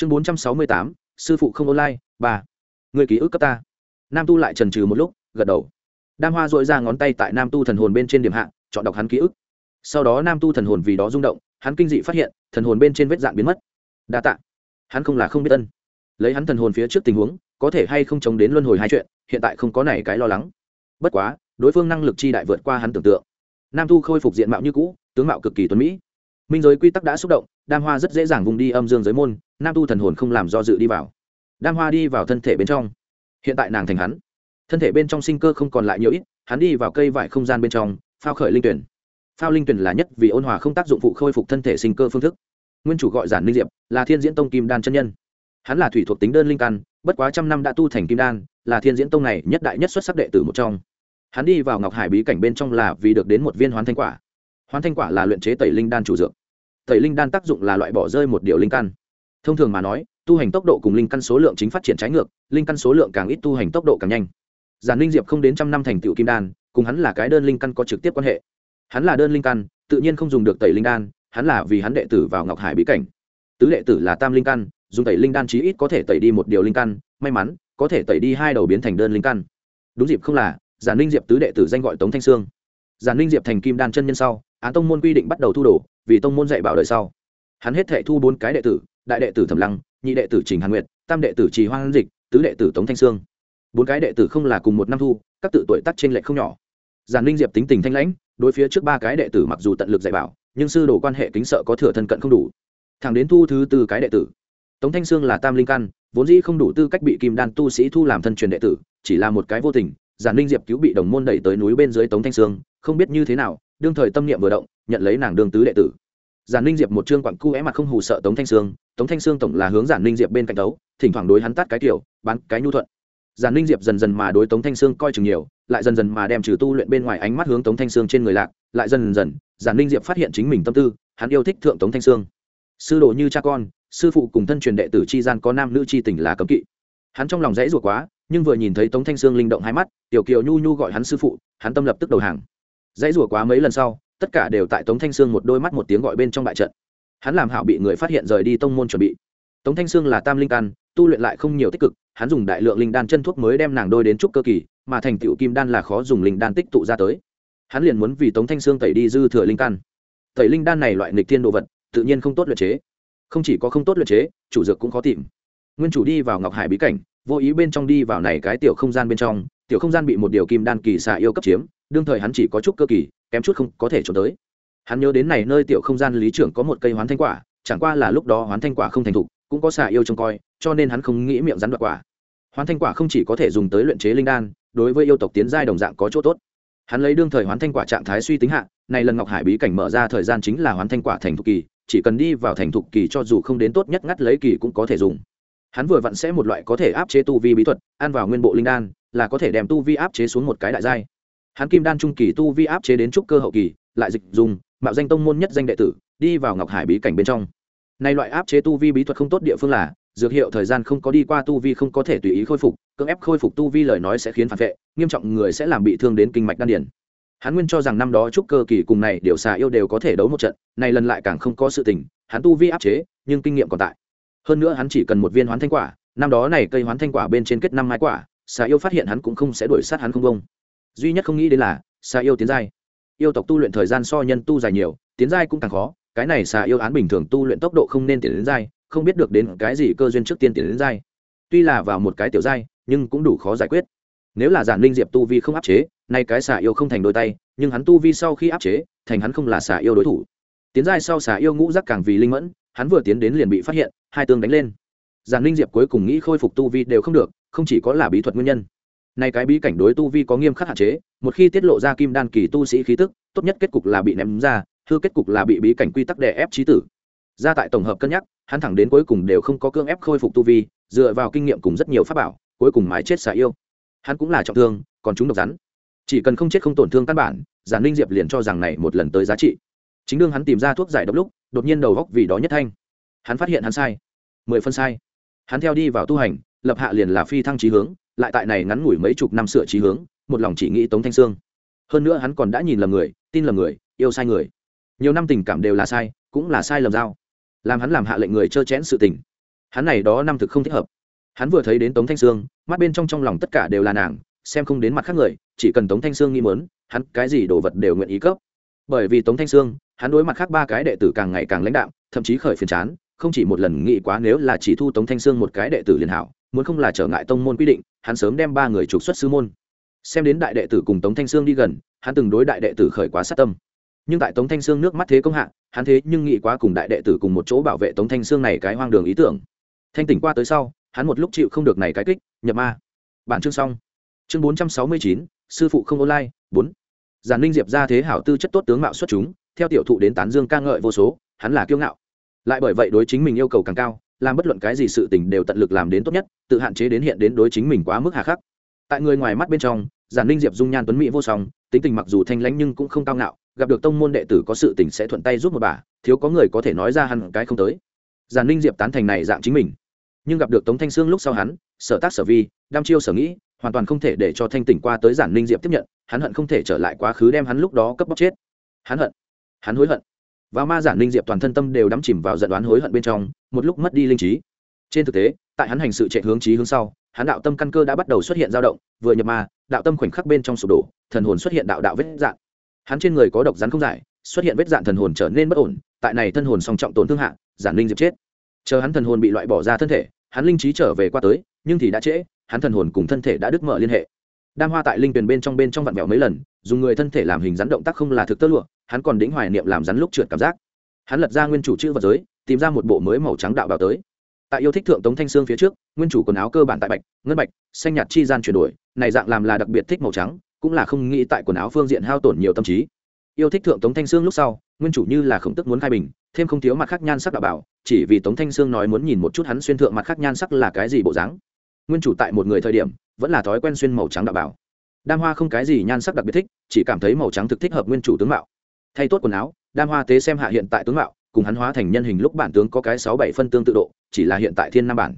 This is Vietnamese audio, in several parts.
chương bốn trăm sáu mươi tám, sư phụ không online ba người ký ức cấp ta. Nam tu lại trần trừ một lúc, gật đầu. Đam hoa dội ra ngón tay tại nam tu thần hồn bên trên điểm hạ, chọn đọc hắn ký ức. Sau đó nam tu thần hồn vì đó rung động, hắn kinh dị phát hiện, thần hồn bên trên vết dạn biến mất. Đa tạ. Hắn không là không biết ân. Lấy hắn thần hồn phía trước tình huống, có thể hay không chống đến luân hồi hai chuyện, hiện tại không có này cái lo lắng. Bất quá, đối phương năng lực chi đại vượt qua hắn tưởng tượng. Nam tu khôi phục diện mạo như cũ, tướng mạo cực kỳ tuấn mỹ minh giới quy tắc đã xúc động, đam hoa rất dễ dàng vùng đi âm dương giới môn, nam tu thần hồn không làm do dự đi vào. Đam hoa đi vào thân thể bên trong. Hiện tại nàng thành hắn. Thân thể bên trong sinh cơ không còn lại nhiều ít, hắn đi vào cây vải không gian bên trong, phao khởi linh tuyển. Phao linh tuyển là nhất vì ôn hòa không tác dụng phụ khôi phục thân thể sinh cơ phương thức. Nguyên chủ gọi giản linh diệp, là thiên diễn tông kim đan chân nhân. Hắn là thủy thuộc tính đơn linh căn, bất quá trăm năm đã tu thành kim đan, là thiên diễn tông này nhất đại nhất xuất sắc đệ tử một trong. Hắn đi vào ngọc hải bí cảnh bên trong là vì được đến một viên hoán thanh quả hoán thanh quả là luyện chế tẩy linh đan chủ dược. Tẩy linh đan tác dụng là loại bỏ rơi một điều linh căn. Thông thường mà nói, tu hành tốc độ cùng linh căn số lượng chính phát triển trái ngược, linh căn số lượng càng ít tu hành tốc độ càng nhanh. Giản linh diệp không đến trăm năm thành tựu kim đan, cùng hắn là cái đơn linh căn có trực tiếp quan hệ. Hắn là đơn linh căn, tự nhiên không dùng được tẩy linh đan, hắn là vì hắn đệ tử vào ngọc hải bí cảnh. Tứ đệ tử là tam linh căn, dùng tẩy linh đan chí ít có thể tẩy đi một điều linh căn, may mắn, có thể tẩy đi hai đầu biến thành đơn linh căn. Đúng dịp không là, giản linh diệp tứ đệ tử danh gọi tống thanh sương. Giản linh diệp thành kim đan chân nhân sau án tông môn quy định bắt đầu thu đồ, vì tông môn dạy bảo đời sau. Hắn hết thệ thu bốn cái đệ tử, đại đệ tử thẩm lăng, nhị đệ tử trình hàn nguyệt, tam đệ tử trì Hoan dịch, tứ đệ tử tống thanh sương. Bốn cái đệ tử không là cùng một năm thu, các tự tuổi tác trên lệch không nhỏ. Giản linh diệp tính tình thanh lãnh, đối phía trước ba cái đệ tử mặc dù tận lực dạy bảo, nhưng sư đồ quan hệ kính sợ có thừa thân cận không đủ. Thẳng đến thu thứ tư cái đệ tử. Tống thanh sương là tam linh căn vốn dĩ không đủ tư cách bị kim đan tu sĩ thu làm thân truyền đệ tử, chỉ là một cái vô tình, giản linh diệp cứu bị đồng môn đẩy tới núi bên dưới tống thanh sương, không biết như thế nào đương thời tâm niệm vừa động, nhận lấy nàng đương tứ đệ tử. Giản linh diệp một chương quặng cu é mặt không hù sợ tống thanh sương, tống thanh sương tổng là hướng giản linh diệp bên cạnh đấu, thỉnh thoảng đối hắn tắt cái kiểu, bán cái nhu thuận. Giản linh diệp dần dần mà đối tống thanh sương coi chừng nhiều, lại dần dần mà đem trừ tu luyện bên ngoài ánh mắt hướng tống thanh sương trên người lạc, lại dần dần, giản linh diệp phát hiện chính mình tâm tư, hắn yêu thích thượng tống thanh sương. Sư đồ như cha con, sư phụ cùng thân truyền đệ tử chi gian có nam nữ chi tình là cấm kỵ. Hắn trong lòng dãy ruột quá, nhưng vừa nhìn thấy tống thanh sương linh động hai mắt, tiểu kiều nhu nhu gọi hắn sư phụ, hắn tâm lập tức đầu hàng dãy rủa quá mấy lần sau, tất cả đều tại tống thanh sương một đôi mắt một tiếng gọi bên trong bại trận. Hắn làm hảo bị người phát hiện rời đi tông môn chuẩn bị. Tống thanh sương là tam linh căn, tu luyện lại không nhiều tích cực, hắn dùng đại lượng linh đan chân thuốc mới đem nàng đôi đến trúc cơ kỳ, mà thành tựu kim đan là khó dùng linh đan tích tụ ra tới. Hắn liền muốn vì tống thanh sương tẩy đi dư thừa linh căn. Tẩy linh đan này loại nghịch thiên đồ vật, tự nhiên không tốt luyện chế. Không chỉ có không tốt luyện chế, chủ dược cũng khó tìm. Nguyên chủ đi vào ngọc hải bí cảnh, vô ý bên trong đi vào này cái tiểu không gian bên trong, tiểu không gian bị một điều kim đan kỳ xạ yêu cấp chiếm đương thời hắn chỉ có chút cơ kỳ, kém chút không có thể trốn tới. Hắn nhớ đến này nơi tiểu không gian lý trưởng có một cây hoán thanh quả, chẳng qua là lúc đó hoán thanh quả không thành thục, cũng có xà yêu trông coi, cho nên hắn không nghĩ miệng rắn đoạt quả. Hoán thanh quả không chỉ có thể dùng tới luyện chế linh đan, đối với yêu tộc tiến giai đồng dạng có chỗ tốt. Hắn lấy đương thời hoán thanh quả trạng thái suy tính hạ, này lần ngọc hải bí cảnh mở ra thời gian chính là hoán thanh quả thành thục kỳ, chỉ cần đi vào thành thục kỳ cho dù không đến tốt nhất ngắt lấy kỳ cũng có thể dùng. Hắn vừa vặn sẽ một loại có thể áp chế tu vi bí thuật, ăn vào nguyên bộ linh đan, là có thể đem tu vi áp chế xuống một cái đại giai hắn kim đan trung kỳ tu vi áp chế đến trúc cơ hậu kỳ, lại dịch dùng mạo danh tông môn nhất danh đệ tử, đi vào ngọc hải bí cảnh bên trong. Nay loại áp chế tu vi bí thuật không tốt địa phương là, dược hiệu thời gian không có đi qua tu vi không có thể tùy ý khôi phục, cưỡng ép khôi phục tu vi lời nói sẽ khiến phản vệ, nghiêm trọng người sẽ làm bị thương đến kinh mạch đan điển hắn nguyên cho rằng năm đó trúc cơ kỳ cùng này điều xà yêu đều có thể đấu một trận, này lần lại càng không có sự tình, hắn tu vi áp chế, nhưng kinh nghiệm còn tại. Hơn nữa hắn chỉ cần một viên hoán thanh quả, năm đó này cây hoán thanh quả bên trên kết năm mái quả, xà yêu phát hiện hắn cũng không sẽ đuổi sát hắn không công duy nhất không nghĩ đến là xà yêu tiến giai. Yêu tộc tu luyện thời gian so nhân tu dài nhiều, tiến giai cũng càng khó. Cái này xà yêu án bình thường tu luyện tốc độ không nên tiến đến giai, không biết được đến cái gì cơ duyên trước tiên tiến đến giai. Tuy là vào một cái tiểu giai, nhưng cũng đủ khó giải quyết. Nếu là giản linh diệp tu vi không áp chế, nay cái xà yêu không thành đôi tay, nhưng hắn tu vi sau khi áp chế, thành hắn không là xà yêu đối thủ. Tiến giai sau xà yêu ngũ giác càng vì linh mẫn, hắn vừa tiến đến liền bị phát hiện, hai tương đánh lên. Giản linh diệp cuối cùng nghĩ khôi phục tu vi đều không được, không chỉ có là bí thuật nguyên nhân nay cái bí cảnh đối tu vi có nghiêm khắc hạn chế, một khi tiết lộ ra kim đan kỳ tu sĩ khí tức, tốt nhất kết cục là bị ném ra, hư kết cục là bị bí cảnh quy tắc đè ép trí tử. Ra tại tổng hợp cân nhắc, hắn thẳng đến cuối cùng đều không có cưỡng ép khôi phục tu vi, dựa vào kinh nghiệm cùng rất nhiều pháp bảo, cuối cùng mái chết xả yêu. Hắn cũng là trọng thương, còn chúng độc rắn. Chỉ cần không chết không tổn thương căn bản, giản linh diệp liền cho rằng này một lần tới giá trị. Chính đương hắn tìm ra thuốc giải độc lúc, đột nhiên đầu góc vì đó nhất thanh. Hắn phát hiện hắn sai. Mười phân sai. Hắn theo đi vào tu hành, lập hạ liền là phi thăng trí hướng lại tại này ngắn ngủi mấy chục năm sửa trí hướng, một lòng chỉ nghĩ tống thanh sương. Hơn nữa hắn còn đã nhìn lầm người, tin lầm người, yêu sai người. Nhiều năm tình cảm đều là sai, cũng là sai lầm giao. Làm hắn làm hạ lệnh người trơ chẽn sự tình. Hắn này đó năm thực không thích hợp. Hắn vừa thấy đến tống thanh sương, mắt bên trong trong lòng tất cả đều là nàng, xem không đến mặt khác người, chỉ cần tống thanh sương nghĩ mớn hắn cái gì đồ vật đều nguyện ý cấp. Bởi vì tống thanh sương, hắn đối mặt khác ba cái đệ tử càng ngày càng lãnh đạo thậm chí khởi phiền chán, không chỉ một lần nghĩ quá nếu là chỉ thu tống thanh sương một cái đệ tử liền hảo muốn không là trở ngại tông môn quy định, hắn sớm đem ba người trục xuất sư môn. Xem đến đại đệ tử cùng tống thanh sương đi gần, hắn từng đối đại đệ tử khởi quá sát tâm. Nhưng tại tống thanh sương nước mắt thế công hạ, hắn thế nhưng nghĩ quá cùng đại đệ tử cùng một chỗ bảo vệ tống thanh sương này cái hoang đường ý tưởng. Thanh tỉnh qua tới sau, hắn một lúc chịu không được này cái kích, nhập ma. Bản chương xong. Chương bốn trăm sáu mươi chín, sư phụ không online, bốn. Giàn ninh diệp ra thế hảo tư chất tốt tướng mạo xuất chúng, theo tiểu thụ đến tán dương ca ngợi vô số, hắn là kiêu ngạo. Lại bởi vậy đối chính mình yêu cầu càng cao làm bất luận cái gì sự tình đều tận lực làm đến tốt nhất, tự hạn chế đến hiện đến đối chính mình quá mức hà khắc. Tại người ngoài mắt bên trong, giản ninh diệp dung nhan tuấn mỹ vô song, tính tình mặc dù thanh lãnh nhưng cũng không cao ngạo, gặp được tông môn đệ tử có sự tình sẽ thuận tay giúp một bà, thiếu có người có thể nói ra hẳn cái không tới. Giản ninh diệp tán thành này dạng chính mình. Nhưng gặp được tống thanh sương lúc sau hắn, sở tác sở vi đam chiêu sở nghĩ, hoàn toàn không thể để cho thanh tỉnh qua tới giản ninh diệp tiếp nhận, hắn hận không thể trở lại quá khứ đem hắn lúc đó cấp bóc chết. Hắn hận. Hắn hối hận và ma giản linh diệp toàn thân tâm đều đắm chìm vào giận đoán hối hận bên trong, một lúc mất đi linh trí. Trên thực tế, tại hắn hành sự chạy hướng trí hướng sau, hắn đạo tâm căn cơ đã bắt đầu xuất hiện dao động, vừa nhập ma, đạo tâm khoảnh khắc bên trong sụp đổ, thần hồn xuất hiện đạo đạo vết dạn. Hắn trên người có độc rắn không giải, xuất hiện vết dạn thần hồn trở nên bất ổn, tại này thân hồn song trọng tổn thương hạ giản linh diệp chết. Chờ hắn thần hồn bị loại bỏ ra thân thể, hắn linh trí trở về qua tới, nhưng thì đã trễ, hắn thần hồn cùng thân thể đã đứt mở liên hệ. Đam hoa tại linh tuyền bên trong bên trong vặn vẹo mấy lần dùng người thân thể làm hình rắn động tác không là thực tơ lụa, hắn còn đĩnh hoài niệm làm rắn lúc trượt cảm giác. Hắn lật ra nguyên chủ chữ vật giới, tìm ra một bộ mới màu trắng đạo bào tới. Tại yêu thích thượng tống thanh sương phía trước, nguyên chủ quần áo cơ bản tại bạch, ngân bạch, xanh nhạt chi gian chuyển đổi, này dạng làm là đặc biệt thích màu trắng, cũng là không nghĩ tại quần áo phương diện hao tổn nhiều tâm trí. Yêu thích thượng tống thanh sương lúc sau, nguyên chủ như là khổng tức muốn khai bình, thêm không thiếu mặt khác nhan sắc đạo bảo, chỉ vì tống thanh sương nói muốn nhìn một chút hắn xuyên thượng mặt khác nhan sắc là cái gì bộ dáng. Nguyên chủ tại một người thời điểm, vẫn là thói quen xuyên màu trắng đạo bảo. Đam hoa không cái gì nhan sắc đặc biệt thích chỉ cảm thấy màu trắng thực thích hợp nguyên chủ tướng mạo. Thay tốt quần áo, đam hoa tế xem hạ hiện tại tướng mạo, cùng hắn hóa thành nhân hình lúc bản tướng có cái sáu bảy phân tương tự độ, chỉ là hiện tại thiên nam bản.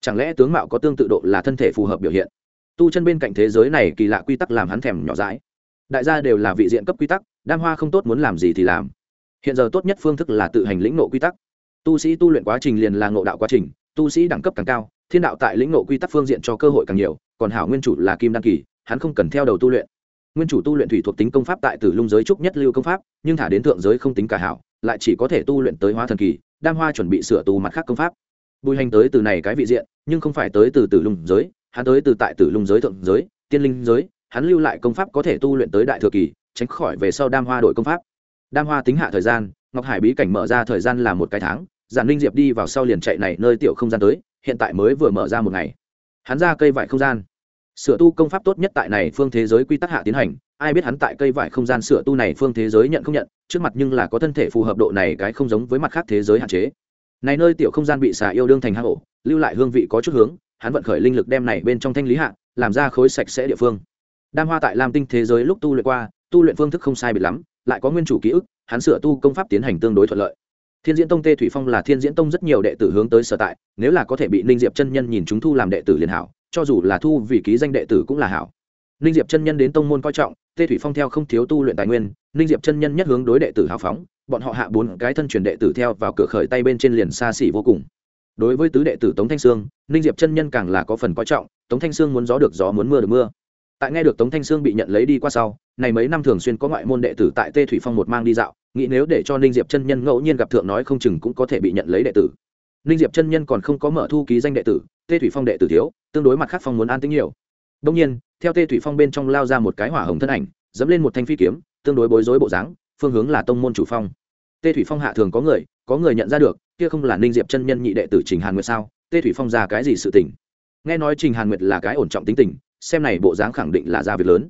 Chẳng lẽ tướng mạo có tương tự độ là thân thể phù hợp biểu hiện? Tu chân bên cạnh thế giới này kỳ lạ quy tắc làm hắn thèm nhỏ dãi. Đại gia đều là vị diện cấp quy tắc, đam hoa không tốt muốn làm gì thì làm. Hiện giờ tốt nhất phương thức là tự hành lĩnh nộ quy tắc. Tu sĩ tu luyện quá trình liền là ngộ đạo quá trình, tu sĩ đẳng cấp càng cao, thiên đạo tại lĩnh nộ quy tắc phương diện cho cơ hội càng nhiều, còn hảo nguyên chủ là kim đăng kỳ, hắn không cần theo đầu tu luyện nguyên chủ tu luyện thủy thuộc tính công pháp tại tử lung giới trúc nhất lưu công pháp, nhưng thả đến thượng giới không tính cả hảo, lại chỉ có thể tu luyện tới hóa thần kỳ, đam hoa chuẩn bị sửa tu mặt khác công pháp. Bùi hành tới từ này cái vị diện, nhưng không phải tới từ tử lung giới, hắn tới từ tại tử lung giới thượng giới, tiên linh giới, hắn lưu lại công pháp có thể tu luyện tới đại thừa kỳ, tránh khỏi về sau đam hoa đổi công pháp. Đam hoa tính hạ thời gian, ngọc hải bí cảnh mở ra thời gian là một cái tháng, giản linh diệp đi vào sau liền chạy này nơi tiểu không gian tới, hiện tại mới vừa mở ra một ngày. Hắn ra cây vải không gian sửa tu công pháp tốt nhất tại này phương thế giới quy tắc hạ tiến hành, ai biết hắn tại cây vải không gian sửa tu này phương thế giới nhận không nhận, trước mặt nhưng là có thân thể phù hợp độ này cái không giống với mặt khác thế giới hạn chế. Này nơi tiểu không gian bị xà yêu đương thành hang ổ, lưu lại hương vị có chút hướng, hắn vận khởi linh lực đem này bên trong thanh lý hạ, làm ra khối sạch sẽ địa phương. Đam hoa tại lam tinh thế giới lúc tu luyện qua, tu luyện phương thức không sai biệt lắm, lại có nguyên chủ ký ức, hắn sửa tu công pháp tiến hành tương đối thuận lợi. Thiên diễn tông tê thủy phong là thiên diễn tông rất nhiều đệ tử hướng tới sở tại, nếu là có thể bị ninh diệp chân nhân nhìn chúng thu làm đệ tử liền hảo cho dù là thu vì ký danh đệ tử cũng là hảo. Ninh diệp chân nhân đến tông môn coi trọng, tê thủy phong theo không thiếu tu luyện tài nguyên, ninh diệp chân nhân nhất hướng đối đệ tử hào phóng, bọn họ hạ bốn cái thân truyền đệ tử theo vào cửa khởi tay bên trên liền xa xỉ vô cùng. Đối với tứ đệ tử tống thanh sương, ninh diệp chân nhân càng là có phần coi trọng, tống thanh sương muốn gió được gió muốn mưa được mưa. Tại nghe được tống thanh sương bị nhận lấy đi qua sau, này mấy năm thường xuyên có ngoại môn đệ tử tại tê thủy phong một mang đi dạo, nghĩ nếu để cho ninh diệp chân nhân ngẫu nhiên gặp thượng nói không chừng cũng có thể bị nhận lấy đệ tử ninh diệp chân nhân còn không có mở thu ký danh đệ tử, tê thủy phong đệ tử thiếu, tương đối mặt khác phong muốn an tính nhiều. Đông nhiên, theo tê thủy phong bên trong lao ra một cái hỏa hồng thân ảnh, dẫm lên một thanh phi kiếm, tương đối bối rối bộ dáng, phương hướng là tông môn chủ phong. Tê thủy phong hạ thường có người có người nhận ra được, kia không là ninh diệp chân nhân nhị đệ tử trình hàn nguyệt sao? Tê thủy phong ra cái gì sự tình? Nghe nói trình hàn nguyệt là cái ổn trọng tính tình, xem này bộ dáng khẳng định là ra việc lớn.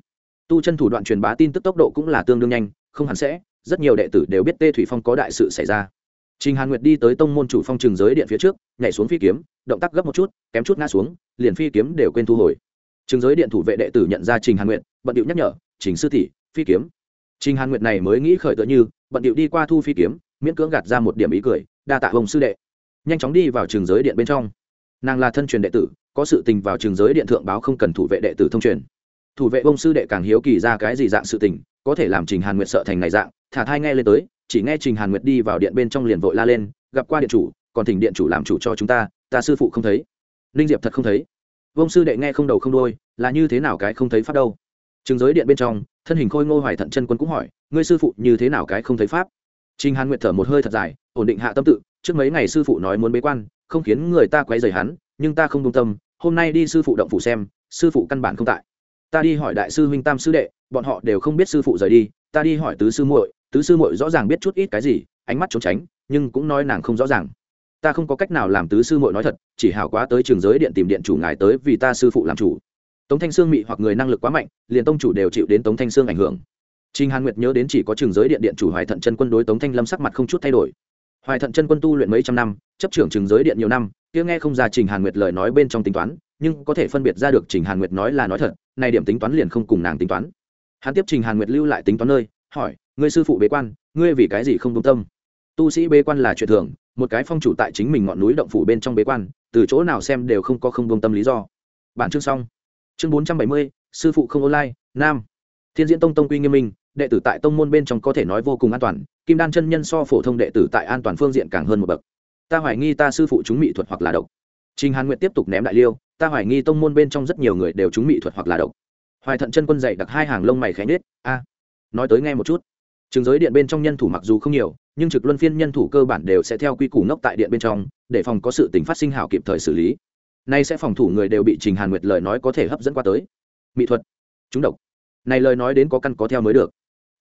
Tu chân thủ đoạn truyền bá tin tức tốc độ cũng là tương đương nhanh, không hẳn sẽ, rất nhiều đệ tử đều biết tê thủy phong có đại sự xảy ra trình hàn nguyệt đi tới tông môn chủ phong trường giới điện phía trước nhảy xuống phi kiếm động tác gấp một chút kém chút ngã xuống liền phi kiếm đều quên thu hồi. Trường giới điện thủ vệ đệ tử nhận ra trình hàn nguyệt bận điệu nhắc nhở trình sư tỷ, phi kiếm. Trình hàn nguyệt này mới nghĩ khởi tựa như bận điệu đi qua thu phi kiếm miễn cưỡng gạt ra một điểm ý cười đa tạ hồng sư đệ. Nhanh chóng đi vào trường giới điện bên trong. Nàng là thân truyền đệ tử có sự tình vào trường giới điện thượng báo không cần thủ vệ đệ tử thông truyền. Thủ vệ bông sư đệ càng hiếu kỳ ra cái gì dạng sự tình có thể làm trình hàn nguyệt sợ thành này dạng thả thai nghe lên tới chỉ nghe trình hàn nguyệt đi vào điện bên trong liền vội la lên gặp qua điện chủ còn thỉnh điện chủ làm chủ cho chúng ta ta sư phụ không thấy. Ninh diệp thật không thấy. Vông sư đệ nghe không đầu không đôi là như thế nào cái không thấy pháp đâu? Trường giới điện bên trong thân hình khôi ngô hoài thận chân quân cũng hỏi ngươi sư phụ như thế nào cái không thấy pháp? Trình Hàn Nguyệt thở một hơi thật dài, ổn định hạ tâm tự, trước mấy ngày sư phụ nói muốn bế quan, không khiến người ta quấy rầy hắn, nhưng ta không công tâm, hôm nay đi sư phụ động phủ xem, sư phụ căn bản không tại. Ta đi hỏi đại sư huynh Tam sư đệ, bọn họ đều không biết sư phụ rời đi, ta đi hỏi tứ sư muội, tứ sư muội rõ ràng biết chút ít cái gì, ánh mắt trốn tránh, nhưng cũng nói nàng không rõ ràng. Ta không có cách nào làm tứ sư muội nói thật, chỉ hảo quá tới trường giới điện tìm điện chủ ngài tới vì ta sư phụ làm chủ. Tống Thanh Sương mị hoặc người năng lực quá mạnh, liền tông chủ đều chịu đến Tống Thanh Sương ảnh hưởng. Trình Hàn Nguyệt nhớ đến chỉ có trường giới điện điện chủ Hoài Thận chân quân đối Tống Thanh Lâm sắc mặt không chút thay đổi. Hoài Thận chân quân tu luyện mấy trăm năm, chấp trưởng trường giới điện nhiều năm, kia nghe không ra Trình Hàn Nguyệt lời nói bên trong tính toán, nhưng có thể phân biệt ra được Trình Hàn Nguyệt nói là nói thật, này điểm tính toán liền không cùng nàng tính toán. Hắn tiếp Trình Hàn Nguyệt lưu lại tính toán nơi, hỏi: "Ngươi sư phụ bế quan, ngươi vì cái gì không công tâm?" Tu sĩ bế quan là chuyện thường, một cái phong chủ tại chính mình ngọn núi động phủ bên trong bế quan, từ chỗ nào xem đều không có không công tâm lý do. Bản chương xong. Chương bốn trăm bảy mươi, sư phụ không online, nam. Thiên Diễn Tông tông quy nghiêm minh, đệ tử tại tông môn bên trong có thể nói vô cùng an toàn kim đan chân nhân so phổ thông đệ tử tại an toàn phương diện càng hơn một bậc ta hoài nghi ta sư phụ chúng mỹ thuật hoặc là độc trình hàn nguyện tiếp tục ném đại liêu ta hoài nghi tông môn bên trong rất nhiều người đều chúng mỹ thuật hoặc là độc hoài thận chân quân dạy đặt hai hàng lông mày khẽ nết a nói tới nghe một chút trường giới điện bên trong nhân thủ mặc dù không nhiều, nhưng trực luân phiên nhân thủ cơ bản đều sẽ theo quy củ ngốc tại điện bên trong, để phòng có sự tình phát sinh hảo kịp thời xử lý. Nay sẽ phòng thủ người đều bị trình hàn nguyệt lời nói có thể hấp dẫn qua tới. Mỹ thuật, chúng độc. Này lời nói đến có căn có theo mới được.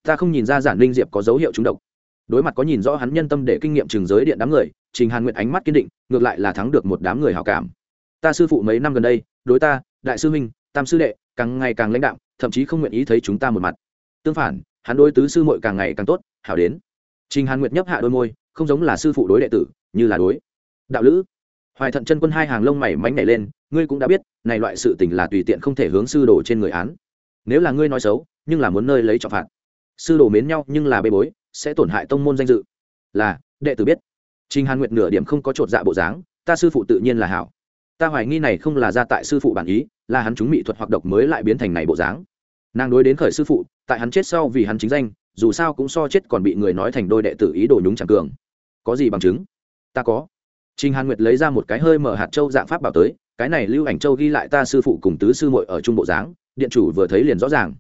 Ta không nhìn ra giản linh diệp có dấu hiệu trúng độc. Đối mặt có nhìn rõ hắn nhân tâm để kinh nghiệm trường giới điện đám người, trình hàn nguyệt ánh mắt kiên định, ngược lại là thắng được một đám người hảo cảm. Ta sư phụ mấy năm gần đây, đối ta, đại sư huynh, tam sư đệ, càng ngày càng lãnh đạo thậm chí không nguyện ý thấy chúng ta một mặt. Tương phản hắn đối tứ sư muội càng ngày càng tốt, hảo đến. Trình hàn nguyệt nhấp hạ đôi môi, không giống là sư phụ đối đệ tử, như là đối. Đạo lữ, hoài thận chân quân hai hàng lông mày mánh nhảy lên, ngươi cũng đã biết, này loại sự tình là tùy tiện không thể hướng sư đồ trên người án. Nếu là ngươi nói xấu, nhưng là muốn nơi lấy trọng phạt. Sư đồ mến nhau, nhưng là bê bối, sẽ tổn hại tông môn danh dự. Là, đệ tử biết. Trình hàn nguyệt nửa điểm không có chột dạ bộ dáng, ta sư phụ tự nhiên là hảo. Ta hoài nghi này không là ra tại sư phụ bản ý, là hắn chúng mỹ thuật hoặc độc mới lại biến thành này bộ dáng nàng đối đến khởi sư phụ tại hắn chết sau vì hắn chính danh dù sao cũng so chết còn bị người nói thành đôi đệ tử ý đồ nhúng chẳng cường. Có gì bằng chứng? Ta có. Trình hàn nguyệt lấy ra một cái hơi mở hạt châu dạng pháp bảo tới cái này lưu ảnh châu ghi lại ta sư phụ cùng tứ sư muội ở trung bộ dáng điện chủ vừa thấy liền rõ ràng.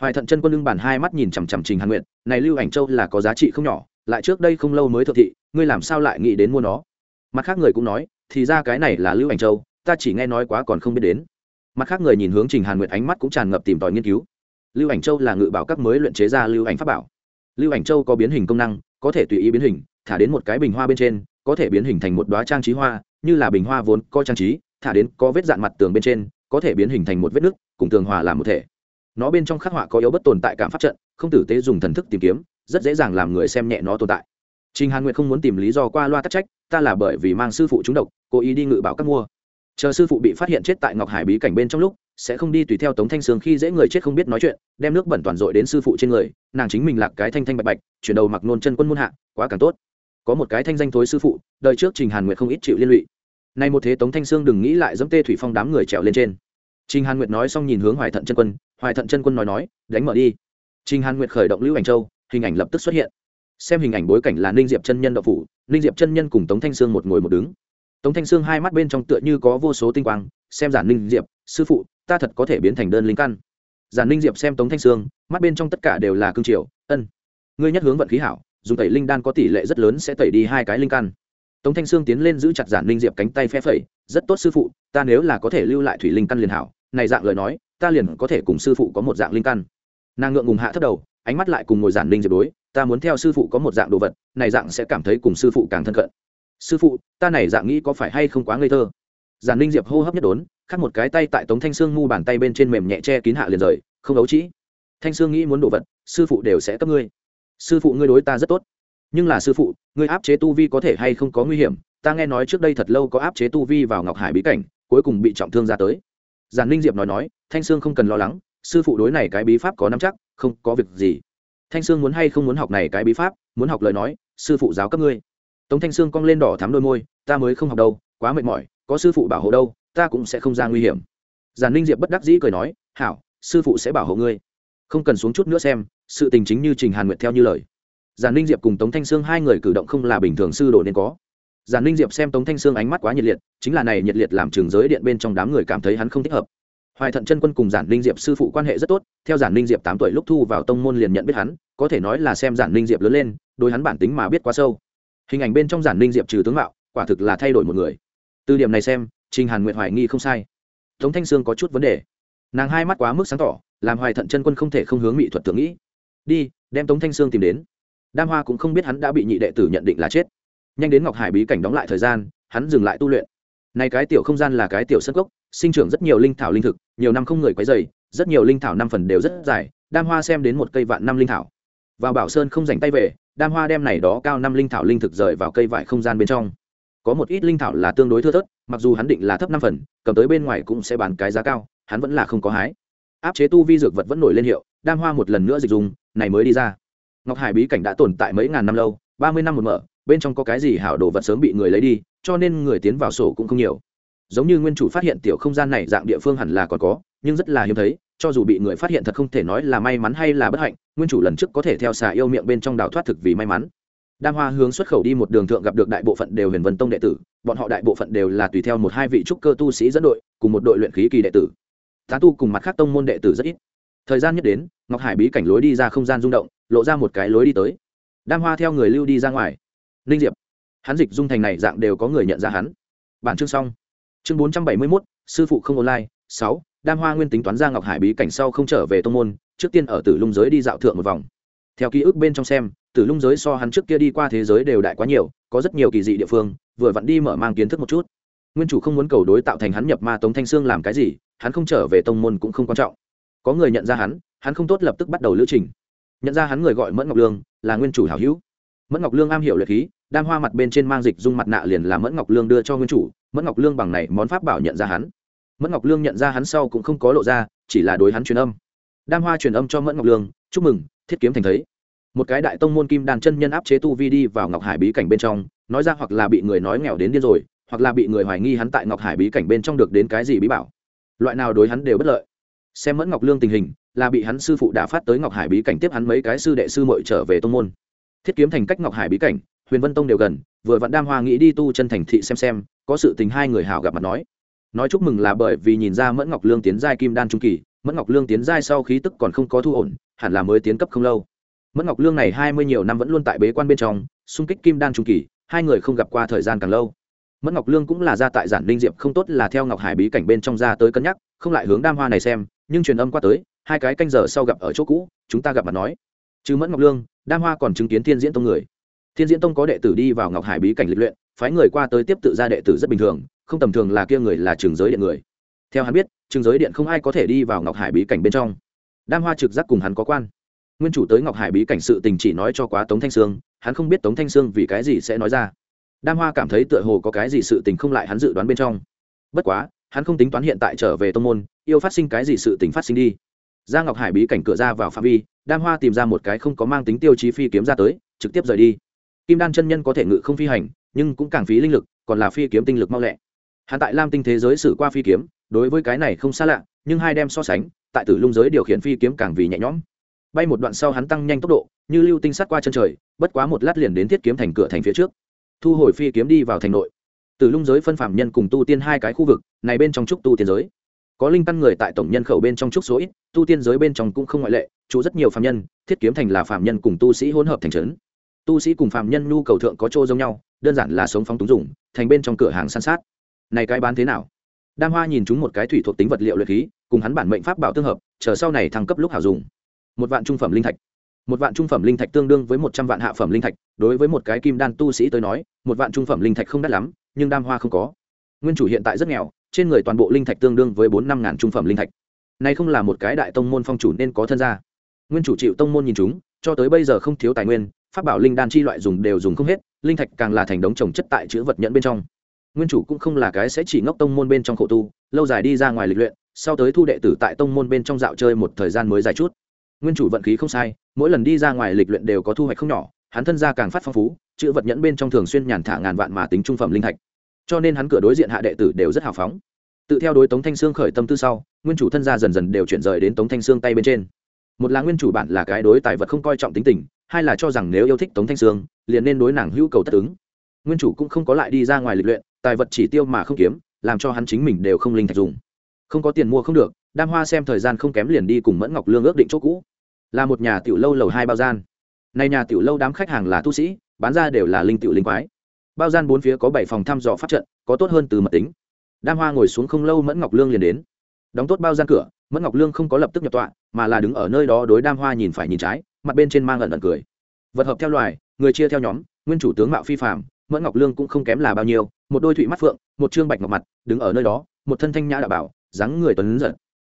Hoài thận chân quân lưng bàn hai mắt nhìn chằm chằm trình hàn Nguyệt, này lưu ảnh châu là có giá trị không nhỏ lại trước đây không lâu mới thượng thị ngươi làm sao lại nghĩ đến mua nó? Mặt khác người cũng nói thì ra cái này là lưu ảnh châu ta chỉ nghe nói quá còn không biết đến. Mặt khác người nhìn hướng trình hàn Nguyệt ánh mắt cũng tràn ngập tìm tòi nghiên cứu lưu ảnh châu là ngự bảo các mới luyện chế ra lưu ảnh pháp bảo. Lưu ảnh châu có biến hình công năng có thể tùy ý biến hình thả đến một cái bình hoa bên trên có thể biến hình thành một đoá trang trí hoa như là bình hoa vốn có trang trí thả đến có vết dạn mặt tường bên trên có thể biến hình thành một vết nứt cùng tường hòa làm một thể. Nó bên trong khắc họa có yếu bất tồn tại cảm pháp trận không tử tế dùng thần thức tìm kiếm rất dễ dàng làm người xem nhẹ nó tồn tại. Trình Hàn nguyện không muốn tìm lý do qua loa tắc trách, ta là bởi vì mang sư phụ chúng độc, cố ý đi ngự bảo các mua. Chờ sư phụ bị phát hiện chết tại Ngọc Hải bí cảnh bên trong lúc, sẽ không đi tùy theo Tống Thanh Sương khi dễ người chết không biết nói chuyện, đem nước bẩn toàn dội đến sư phụ trên người, nàng chính mình lạc cái thanh thanh bạch bạch, chuyển đầu mặc nôn chân quân muôn hạ, quá càng tốt. Có một cái thanh danh thối sư phụ, đời trước Trình Hàn Nguyệt không ít chịu liên lụy. Nay một thế Tống Thanh Sương đừng nghĩ lại dẫm tê thủy phong đám người trèo lên trên. Trình Hàn Nguyệt nói xong nhìn hướng Hoài Thận chân quân, Hoài Thận chân quân nói nói, đánh mở đi. Trình Hàn Nguyệt khởi động Lưu Ảnh Châu, hình ảnh lập tức xuất hiện. Xem hình ảnh bối cảnh là Ninh Diệp chân nhân đậu phủ, Ninh Diệp chân nhân cùng Tống Thanh Sương một ngồi một đứng. Tống Thanh Sương hai mắt bên trong tựa như có vô số tinh quang, xem giản Ninh Diệp, sư phụ, ta thật có thể biến thành đơn linh căn. Giản Ninh Diệp xem Tống Thanh Sương, mắt bên trong tất cả đều là cương triều, ân. Ngươi nhất hướng vận khí hảo, dùng tẩy linh đan có tỷ lệ rất lớn sẽ tẩy đi hai cái linh căn. Tống Thanh Sương tiến lên giữ chặt Giản Ninh Diệp cánh tay phe phẩy, rất tốt sư phụ, ta nếu là có thể lưu lại thủy linh căn liền hảo, này dạng lời nói ta liền có thể cùng sư phụ có một dạng linh căn nàng ngượng ngùng hạ thấp đầu ánh mắt lại cùng ngồi giản linh diệp đối ta muốn theo sư phụ có một dạng đồ vật này dạng sẽ cảm thấy cùng sư phụ càng thân cận sư phụ, ta này dạng nghĩ có phải hay không quá ngây thơ? Giản Ninh diệp hô hấp nhất đốn, khắc một cái tay tại tống thanh sương ngu bàn tay bên trên mềm nhẹ che kín hạ liền rời, không đấu trĩ. Thanh sương nghĩ muốn đồ vật, sư phụ đều sẽ cấp ngươi. Sư phụ ngươi đối ta rất tốt. Nhưng là sư phụ, ngươi áp chế tu vi có thể hay không có nguy hiểm? Ta nghe nói trước đây thật lâu có áp chế tu vi vào ngọc hải bí cảnh, cuối cùng bị trọng thương ra tới. Giản ninh diệp nói nói, thanh sương không cần lo lắng, sư phụ đối này cái bí pháp có nắm chắc, không có việc gì. Thanh sương muốn hay không muốn học này cái bí pháp, muốn học lời nói, sư phụ giáo cấp ngươi tống thanh sương cong lên đỏ thắm đôi môi, ta mới không học đâu, quá mệt mỏi, có sư phụ bảo hộ đâu, ta cũng sẽ không ra nguy hiểm. Giản ninh diệp bất đắc dĩ cười nói, hảo, sư phụ sẽ bảo hộ ngươi. Không cần xuống chút nữa xem, sự tình chính như trình hàn nguyệt theo như lời. Giản ninh diệp cùng tống thanh sương hai người cử động không là bình thường sư đồ nên có. Giản ninh diệp xem tống thanh sương ánh mắt quá nhiệt liệt, chính là này nhiệt liệt làm trường giới điện bên trong đám người cảm thấy hắn không thích hợp. Hoài thận chân quân cùng giản ninh diệp sư phụ quan hệ rất tốt, theo giản ninh diệp tám tuổi lúc thu vào tông môn liền nhận biết hắn, có thể nói là xem giản ninh diệp lớn lên, đối hắn bản tính mà biết quá sâu hình ảnh bên trong giản ninh diệp trừ tướng mạo, quả thực là thay đổi một người. Từ điểm này xem, trình hàn nguyện hoài nghi không sai. Tống thanh sương có chút vấn đề. Nàng hai mắt quá mức sáng tỏ, làm hoài thận chân quân không thể không hướng mỹ thuật tưởng nghĩ. Đi, đem tống thanh sương tìm đến. Đam hoa cũng không biết hắn đã bị nhị đệ tử nhận định là chết. Nhanh đến ngọc hải bí cảnh đóng lại thời gian, hắn dừng lại tu luyện. Này cái tiểu không gian là cái tiểu sân gốc sinh trưởng rất nhiều linh thảo linh thực, nhiều năm không người quấy dày rất nhiều linh thảo năm phần đều rất dài. Đam hoa xem đến một cây vạn năm linh thảo vào bảo sơn không dành tay về, đam hoa đem này đó cao năm linh thảo linh thực rời vào cây vải không gian bên trong. Có một ít linh thảo là tương đối thưa thớt, mặc dù hắn định là thấp năm phần, cầm tới bên ngoài cũng sẽ bán cái giá cao, hắn vẫn là không có hái. Áp chế tu vi dược vật vẫn nổi lên hiệu, đam hoa một lần nữa dịch dùng, này mới đi ra. Ngọc hải bí cảnh đã tồn tại mấy ngàn năm lâu, ba mươi năm một mở, bên trong có cái gì hảo đồ vật sớm bị người lấy đi, cho nên người tiến vào sổ cũng không nhiều giống như nguyên chủ phát hiện tiểu không gian này dạng địa phương hẳn là còn có, nhưng rất là hiếm thấy, cho dù bị người phát hiện thật không thể nói là may mắn hay là bất hạnh, nguyên chủ lần trước có thể theo xà yêu miệng bên trong đào thoát thực vì may mắn. Đam hoa hướng xuất khẩu đi một đường thượng gặp được đại bộ phận đều huyền vân tông đệ tử, bọn họ đại bộ phận đều là tùy theo một hai vị trúc cơ tu sĩ dẫn đội, cùng một đội luyện khí kỳ đệ tử. Tá tu cùng mặt khác tông môn đệ tử rất ít. Thời gian nhất đến, ngọc hải bí cảnh lối đi ra không gian rung động, lộ ra một cái lối đi tới. Đam hoa theo người lưu đi ra ngoài. Ninh diệp. Hắn dịch dung thành này dạng đều có người nhận ra hắn. Bản chương xong chương bốn trăm bảy mươi mốt, sư phụ không online, sáu, đam hoa nguyên tính toán ra ngọc hải bí cảnh sau không trở về tô n g môn, trước tiên ở tử lung giới đi dạo thượng một vòng. Theo ký ức bên trong xem, tử lung giới so hắn trước kia đi qua thế giới đều đại quá nhiều, có rất nhiều kỳ dị địa phương, vừa vặn đi mở mang kiến thức một chút. Nguyên chủ không muốn cầu đối tạo thành hắn nhập ma tống thanh sương làm cái gì, hắn không trở về tông môn cũng không quan trọng. Có người nhận ra hắn hắn không tốt lập tức bắt đầu lữ trình. Nhận ra hắn người gọi mẫn ngọc lương, là nguyên chủ hảo hữu. Mẫn ngọc lương am hiểu luyện khí đam hoa mặt bên trên mang dịch dung mặt nạ liền là mẫn ngọc lương đưa cho nguyên chủ, mẫn ngọc lương bằng này món pháp bảo nhận ra hắn. Mẫn ngọc lương nhận ra hắn sau cũng không có lộ ra, chỉ là đối hắn truyền âm. Đam hoa truyền âm cho mẫn ngọc lương, chúc mừng, thiết kiếm thành thấy. Một cái đại tông môn kim đàn chân nhân áp chế tu vi đi vào ngọc hải bí cảnh bên trong, nói ra hoặc là bị người nói nghèo đến điên rồi, hoặc là bị người hoài nghi hắn tại ngọc hải bí cảnh bên trong được đến cái gì bí bảo. Loại nào đối hắn đều bất lợi. Xem mẫn ngọc lương tình hình, là bị hắn sư phụ đã phát tới ngọc hải bí cảnh tiếp hắn mấy cái sư đệ sư mội trở về tông môn. Thiết kiếm thành cách ngọc hải bí cảnh huyền vân tông đều gần, vừa vặn đam hoa nghĩ đi tu chân thành thị xem xem, có sự tình hai người hảo gặp mặt nói. Nói chúc mừng là bởi vì nhìn ra mẫn ngọc lương tiến giai kim đan trung kỳ, mẫn ngọc lương tiến giai sau khí tức còn không có thu ổn, hẳn là mới tiến cấp không lâu. Mẫn ngọc lương này hai mươi nhiều năm vẫn luôn tại bế quan bên trong, xung kích kim đan trung kỳ, hai người không gặp qua thời gian càng lâu. Mẫn ngọc lương cũng là ra tại giản linh diệp không tốt là theo ngọc hải bí cảnh bên trong ra tới cân nhắc, không lại hướng đam hoa này xem, nhưng truyền âm qua tới, hai cái canh giờ sau gặp ở chỗ cũ, chúng ta gặp mặt nói. Chứ mẫn ngọc lương, đam hoa còn chứng kiến thiên diễn tông người thiên diễn tông có đệ tử đi vào ngọc hải bí cảnh lịch luyện, phái người qua tới tiếp tự ra đệ tử rất bình thường, không tầm thường là kia người là trường giới điện người. Theo hắn biết, trường giới điện không ai có thể đi vào ngọc hải bí cảnh bên trong. Đam hoa trực giác cùng hắn có quan. Nguyên chủ tới ngọc hải bí cảnh sự tình chỉ nói cho quá tống thanh sương, hắn không biết tống thanh sương vì cái gì sẽ nói ra. Đam hoa cảm thấy tựa hồ có cái gì sự tình không lại hắn dự đoán bên trong. Bất quá, hắn không tính toán hiện tại trở về tô n g môn, yêu phát sinh cái gì sự tình phát sinh đi. Ra ngọc hải bí cảnh cửa ra vào phạm vi, đam hoa tìm ra một cái không có mang tính tiêu chí phi kiếm ra tới, trực tiếp rời đi kim đan chân nhân có thể ngự không phi hành, nhưng cũng càng phí linh lực, còn là phi kiếm tinh lực mau lẹ. Hắn tại lam tinh thế giới xử qua phi kiếm, đối với cái này không xa lạ, nhưng hai đem so sánh, tại tử lung giới điều khiển phi kiếm càng vì nhẹ nhõm. Bay một đoạn sau hắn tăng nhanh tốc độ, như lưu tinh sắt qua chân trời, bất quá một lát liền đến thiết kiếm thành cửa thành phía trước. Thu hồi phi kiếm đi vào thành nội. Từ lung giới phân phạm nhân cùng tu tiên hai cái khu vực, này bên trong trúc tu tiên giới. Có linh căn người tại tổng nhân khẩu bên trong trúc số ít, tu tiên giới bên trong cũng không ngoại lệ chú rất nhiều phạm nhân, thiết kiếm thành là phạm nhân cùng tu sĩ hỗn hợp thành trấn tu sĩ cùng phạm nhân nhu cầu thượng có chỗ giống nhau, đơn giản là sống phóng túng dùng, thành bên trong cửa hàng san sát. Này cái bán thế nào? Đam hoa nhìn chúng một cái thủy thuộc tính vật liệu luyện khí, cùng hắn bản mệnh pháp bảo tương hợp, chờ sau này thăng cấp lúc hảo dùng. Một vạn trung phẩm linh thạch. Một vạn trung phẩm linh thạch tương đương với một trăm vạn hạ phẩm linh thạch, đối với một cái kim đan tu sĩ tới nói, một vạn trung phẩm linh thạch không đắt lắm, nhưng đam hoa không có. Nguyên chủ hiện tại rất nghèo, trên người toàn bộ linh thạch tương đương với bốn năm ngàn trung phẩm linh thạch. Này không là một cái đại tông môn phong chủ nên có thân gia. Nguyên chủ chịu tông môn nhìn chúng, cho tới bây giờ không thiếu tài nguyên Pháp bảo linh đan chi loại dùng đều dùng không hết, linh thạch càng là thành đống trồng chất tại chữ vật nhẫn bên trong. Nguyên chủ cũng không là cái sẽ chỉ ngốc tông môn bên trong khổ tu, lâu dài đi ra ngoài lịch luyện, sau tới thu đệ tử tại tông môn bên trong dạo chơi một thời gian mới dài chút. Nguyên chủ vận khí không sai, mỗi lần đi ra ngoài lịch luyện đều có thu hoạch không nhỏ, hắn thân gia càng phát phong phú, chữ vật nhẫn bên trong thường xuyên nhàn thả ngàn vạn mà tính trung phẩm linh thạch. Cho nên hắn cửa đối diện hạ đệ tử đều rất hào phóng. Tự theo đối tống thanh sương khởi tâm tư sau, nguyên chủ thân gia dần dần đều chuyển rời đến tống thanh sương tay bên trên. Một là nguyên chủ bản là cái đối tài vật không coi trọng tính tình hai là cho rằng nếu yêu thích tống thanh sương, liền nên đối nàng hữu cầu tất ứng. Nguyên chủ cũng không có lại đi ra ngoài lịch luyện, tài vật chỉ tiêu mà không kiếm, làm cho hắn chính mình đều không linh thạch dùng. Không có tiền mua không được, đam hoa xem thời gian không kém liền đi cùng mẫn ngọc lương ước định chỗ cũ. Là một nhà tiểu lâu lầu hai bao gian. Này nhà tiểu lâu đám khách hàng là tu sĩ, bán ra đều là linh tiểu linh quái. Bao gian bốn phía có bảy phòng thăm dò pháp trận, có tốt hơn từ mật tính. Đam hoa ngồi xuống không lâu mẫn ngọc lương liền đến. Đóng tốt bao gian cửa, mẫn ngọc lương không có lập tức nhập tọa, mà là đứng ở nơi đó đối đam hoa nhìn phải nhìn trái mặt bên trên mang ẩn ẩn cười. Vật hợp theo loài, người chia theo nhóm, nguyên chủ tướng mạo phi phạm mẫn ngọc lương cũng không kém là bao nhiêu, một đôi thụy mắt phượng, một trương bạch ngọc mặt, đứng ở nơi đó, một thân thanh nhã đạo bảo, dáng người tuấn giận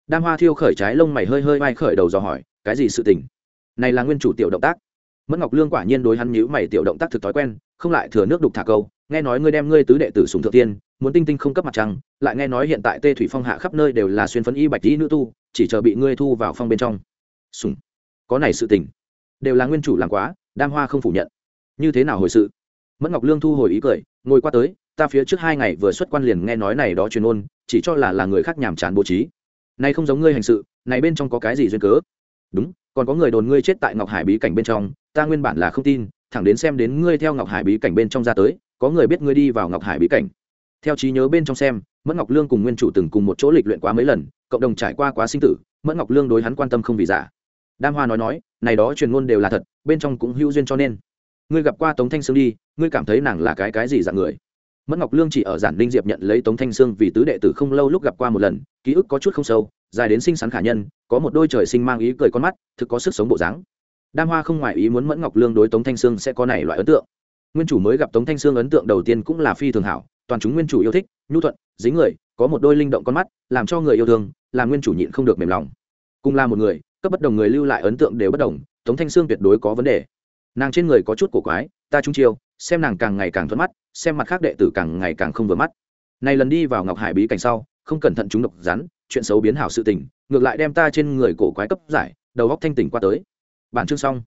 đam hoa thiêu khởi trái lông mày hơi hơi vai khởi đầu dò hỏi, cái gì sự tình? Này là nguyên chủ tiểu động tác. Mẫn ngọc lương quả nhiên đối hắn nhíu mày tiểu động tác thực thói quen, không lại thừa nước đục thả câu, nghe nói ngươi đem ngươi tứ đệ tử sùng thượng tiên, muốn tinh tinh không cấp mặt trăng, lại nghe nói hiện tại tê thủy phong hạ khắp nơi đều là xuyên phấn y bạch tí nữ tu, chỉ chờ bị ngươi thu vào phong bên trong. Sùng có này sự tình đều là nguyên chủ làm quá, đam hoa không phủ nhận. Như thế nào hồi sự? Mẫn ngọc lương thu hồi ý cười, ngồi qua tới, ta phía trước hai ngày vừa xuất quan liền nghe nói này đó truyền ôn, chỉ cho là là người khác nhàm chán bố trí. Này không giống ngươi hành sự, này bên trong có cái gì duyên cớ? Đúng, còn có người đồn ngươi chết tại ngọc hải bí cảnh bên trong, ta nguyên bản là không tin, thẳng đến xem đến ngươi theo ngọc hải bí cảnh bên trong ra tới, có người biết ngươi đi vào ngọc hải bí cảnh. Theo trí nhớ bên trong xem, mẫn ngọc lương cùng nguyên chủ từng cùng một chỗ lịch luyện quá mấy lần, cộng đồng trải qua quá sinh tử, mẫn ngọc lương đối hắn quan tâm không vì giả đam hoa nói nói, này đó truyền ngôn đều là thật, bên trong cũng hữu duyên cho nên. Ngươi gặp qua tống thanh sương đi, ngươi cảm thấy nàng là cái cái gì dạng người? Mẫn ngọc lương chỉ ở giản linh diệp nhận lấy tống thanh sương vì tứ đệ tử không lâu lúc gặp qua một lần, ký ức có chút không sâu, dài đến xinh xắn khả nhân, có một đôi trời sinh mang ý cười con mắt, thực có sức sống bộ dáng. Đam hoa không ngoài ý muốn mẫn ngọc lương đối tống thanh sương sẽ có này loại ấn tượng. Nguyên chủ mới gặp tống thanh sương ấn tượng đầu tiên cũng là phi thường hảo, toàn chúng nguyên chủ yêu thích, nhu thuận, dính người, có một đôi linh động con mắt, làm cho người yêu thương, làm nguyên chủ nhịn không được mềm lòng. Cùng là một người cấp bất đồng người lưu lại ấn tượng đều bất đồng, tống thanh sương tuyệt đối có vấn đề. Nàng trên người có chút cổ quái, ta trung chiêu, xem nàng càng ngày càng thuận mắt, xem mặt khác đệ tử càng ngày càng không vừa mắt. Này lần đi vào ngọc hải bí cảnh sau, không cẩn thận chúng độc rắn, chuyện xấu biến hảo sự tình, ngược lại đem ta trên người cổ quái cấp giải, đầu góc thanh tỉnh qua tới. Bản chương xong.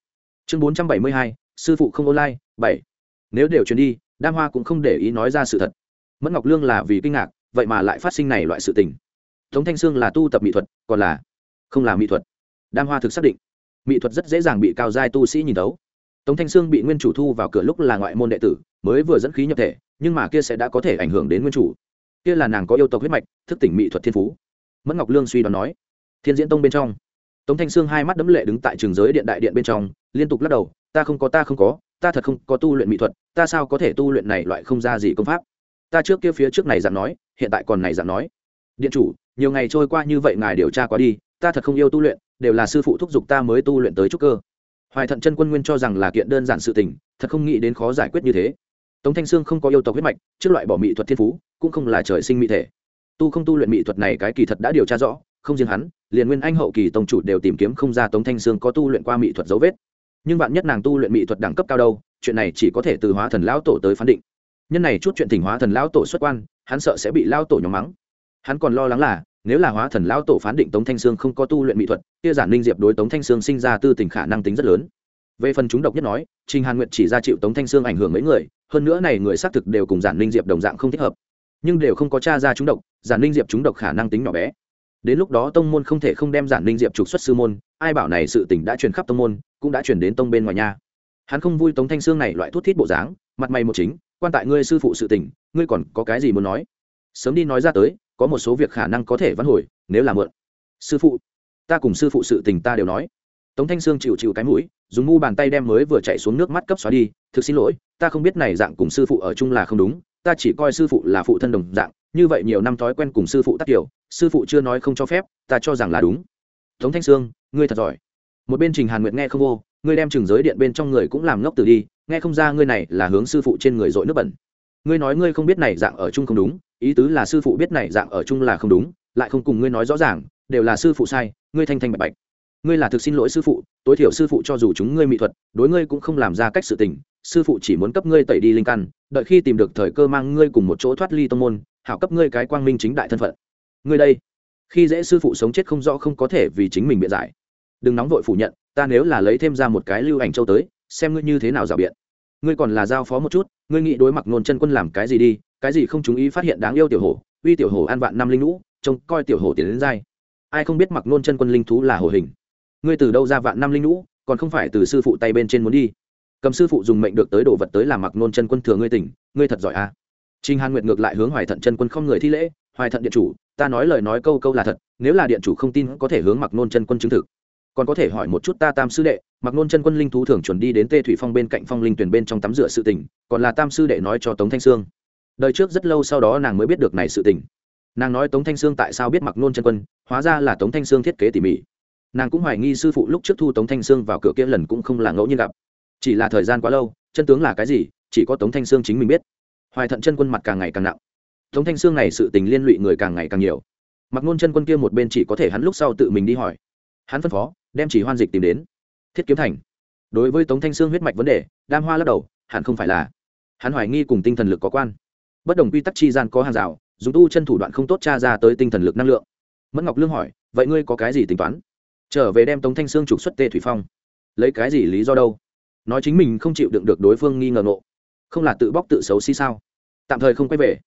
Chương bốn trăm bảy mươi hai, sư phụ không online, bảy. Nếu đều truyền đi, đam hoa cũng không để ý nói ra sự thật. Mẫn ngọc lương là vì kinh ngạc, vậy mà lại phát sinh này loại sự tình. Tống thanh sương là tu tập mỹ thuật, còn là không là mỹ thuật đam hoa thực xác định. Mỹ thuật rất dễ dàng bị cao giai tu sĩ nhìn tấu tống thanh sương bị nguyên chủ thu vào cửa lúc là ngoại môn đệ tử, mới vừa dẫn khí nhập thể, nhưng mà kia sẽ đã có thể ảnh hưởng đến nguyên chủ. Kia là nàng có yêu tộc huyết mạch, thức tỉnh mỹ thuật thiên phú. Mẫn ngọc lương suy đoán nói. Thiên diễn tông bên trong. Tống thanh sương hai mắt đấm lệ đứng tại trường giới điện đại điện bên trong, liên tục lắc đầu, ta không có, ta không có, ta thật không có tu luyện mỹ thuật, ta sao có thể tu luyện này loại không ra gì công pháp? Ta trước kia phía trước này dặn nói, hiện tại còn này dặn nói. Điện chủ, nhiều ngày trôi qua như vậy ngài điều tra quá đi, ta thật không yêu tu luyện đều là sư phụ thúc giục ta mới tu luyện tới trúc cơ. Hoài thận chân quân nguyên cho rằng là kiện đơn giản sự tình, thật không nghĩ đến khó giải quyết như thế. Tống thanh sương không có yêu tộc huyết mạch, trước loại bỏ mỹ thuật thiên phú, cũng không là trời sinh mỹ thể. Tu không tu luyện mỹ thuật này cái kỳ thật đã điều tra rõ, không riêng hắn, liền nguyên anh hậu kỳ tông chủ đều tìm kiếm không ra tống thanh sương có tu luyện qua mỹ thuật dấu vết. Nhưng bạn nhất nàng tu luyện mỹ thuật đẳng cấp cao đâu, chuyện này chỉ có thể từ hóa thần lão tổ tới phán định. Nhân này chút chuyện thỉnh hóa thần lão tổ xuất quan, hắn sợ sẽ bị lao tổ nhóm mắng. Hắn còn lo lắng là nếu là hóa thần lão tổ phán định tống thanh sương không có tu luyện mỹ thuật, kia giản linh diệp đối tống thanh sương sinh ra tư tình khả năng tính rất lớn. Về phần chúng độc nhất nói, trình hàn nguyện chỉ ra chịu tống thanh sương ảnh hưởng mấy người, hơn nữa này người xác thực đều cùng giản linh diệp đồng dạng không thích hợp. Nhưng đều không có t r a ra chúng độc giản linh diệp chúng độc khả năng tính nhỏ bé. Đến lúc đó tông môn không thể không đem giản linh diệp trục xuất sư môn, ai bảo này sự tỉnh đã truyền khắp tông môn, cũng đã chuyển đến tông bên ngoài nhà. Hắn không vui tống thanh sương này loại thút thít bộ dáng, mặt mày một chính, quan tại ngươi sư phụ sự tỉnh ngươi còn có cái gì muốn nói? Sớm đi nói ra tới có một số việc khả năng có thể vãn hồi, nếu là mượn. Sư phụ, ta cùng sư phụ sự tình ta đều nói. Tống thanh sương chịu chịu cái mũi, dùng ngu bàn tay đem mới vừa chạy xuống nước mắt cấp xóa đi, thực xin lỗi, ta không biết này dạng cùng sư phụ ở chung là không đúng, ta chỉ coi sư phụ là phụ thân đồng dạng, như vậy nhiều năm thói quen cùng sư phụ tác kiểu, sư phụ chưa nói không cho phép, ta cho rằng là đúng. Tống thanh sương, ngươi thật giỏi. Một bên trình hàn nguyệt nghe không vô ngươi đem trường giới điện bên trong người cũng làm ngốc từ đi, nghe không ra ngươi này là hướng sư phụ trên người dội nước bẩn. Ngươi nói ngươi không biết này dạng ở chung không đúng ý tứ là sư phụ biết này dạng ở chung là không đúng, lại không cùng ngươi nói rõ ràng, đều là sư phụ sai, ngươi thanh thanh bạch bạch. Ngươi là thực xin lỗi sư phụ, tối thiểu sư phụ cho dù chúng ngươi mỹ thuật, đối ngươi cũng không làm ra cách sự tình, sư phụ chỉ muốn cấp ngươi tẩy đi linh căn, đợi khi tìm được thời cơ mang ngươi cùng một chỗ thoát ly tông môn, hảo cấp ngươi cái quang minh chính đại thân phận. Ngươi đây, khi dễ sư phụ sống chết không rõ không có thể vì chính mình biện giải. Đừng nóng vội phủ nhận, ta nếu là lấy thêm ra một cái lưu ảnh châu tới, xem ngươi như thế nào rào biện. Ngươi còn là giao phó một chút, ngươi nghĩ đối mặt nôn chân quân làm cái gì đi cái gì không chú ý phát hiện đáng yêu tiểu hổ uy tiểu hổ an vạn năm linh lũ trông coi tiểu hổ tiến đến dai ai không biết mặc nôn chân quân linh thú là hổ hình ngươi từ đâu ra vạn năm linh lũ còn không phải từ sư phụ tay bên trên muốn đi cầm sư phụ dùng mệnh được tới đồ vật tới làm mặc nôn chân quân thừa ngươi tỉnh ngươi thật giỏi à trinh Hàn Nguyệt ngược lại hướng Hoài Thận chân quân không người thi lễ, "Hoài Thận điện chủ, ta nói lời nói câu câu là thật, nếu là điện chủ không tin có thể hướng Mặc Nôn chân quân chứng thực. Còn có thể hỏi một chút ta Tam sư đệ, Mặc Nôn chân quân linh thú thường chuẩn đi đến Tê Thủy Phong bên cạnh Phong Linh tuyển bên trong tắm rửa sự tình, còn là Tam sư đệ nói cho Tống Thanh Sương. Đời trước rất lâu sau đó nàng mới biết được này sự tình. Nàng nói Tống Thanh Sương tại sao biết Mặc Nôn chân quân, hóa ra là Tống Thanh Sương thiết kế tỉ mỉ. Nàng cũng hoài nghi sư phụ lúc trước thu Tống Thanh Sương vào cửa kia lần cũng không là ngẫu nhiên gặp. Chỉ là thời gian quá lâu, chân tướng là cái gì, chỉ có Tống Thanh Sương chính mình biết. Hoài Thận chân quân mặt càng ngày càng nặng tống thanh sương này sự tình liên lụy người càng ngày càng nhiều mặc nôn chân quân kia một bên chỉ có thể hắn lúc sau tự mình đi hỏi hắn phân phó đem chỉ hoan dịch tìm đến thiết kiếm thành đối với tống thanh sương huyết mạch vấn đề đam hoa lắc đầu hẳn không phải là hắn hoài nghi cùng tinh thần lực có quan bất đồng quy tắc chi gian có hàng rào, dùng tu chân thủ đoạn không tốt tra ra tới tinh thần lực năng lượng. Mẫn ngọc lương hỏi, vậy ngươi có cái gì tính toán? Trở về đem tống thanh sương trục xuất tê thủy phong. Lấy cái gì lý do đâu? Nói chính mình không chịu đựng được đối phương nghi ngờ ngộ. Không là tự bóc tự xấu xí sao? Tạm thời không quay về.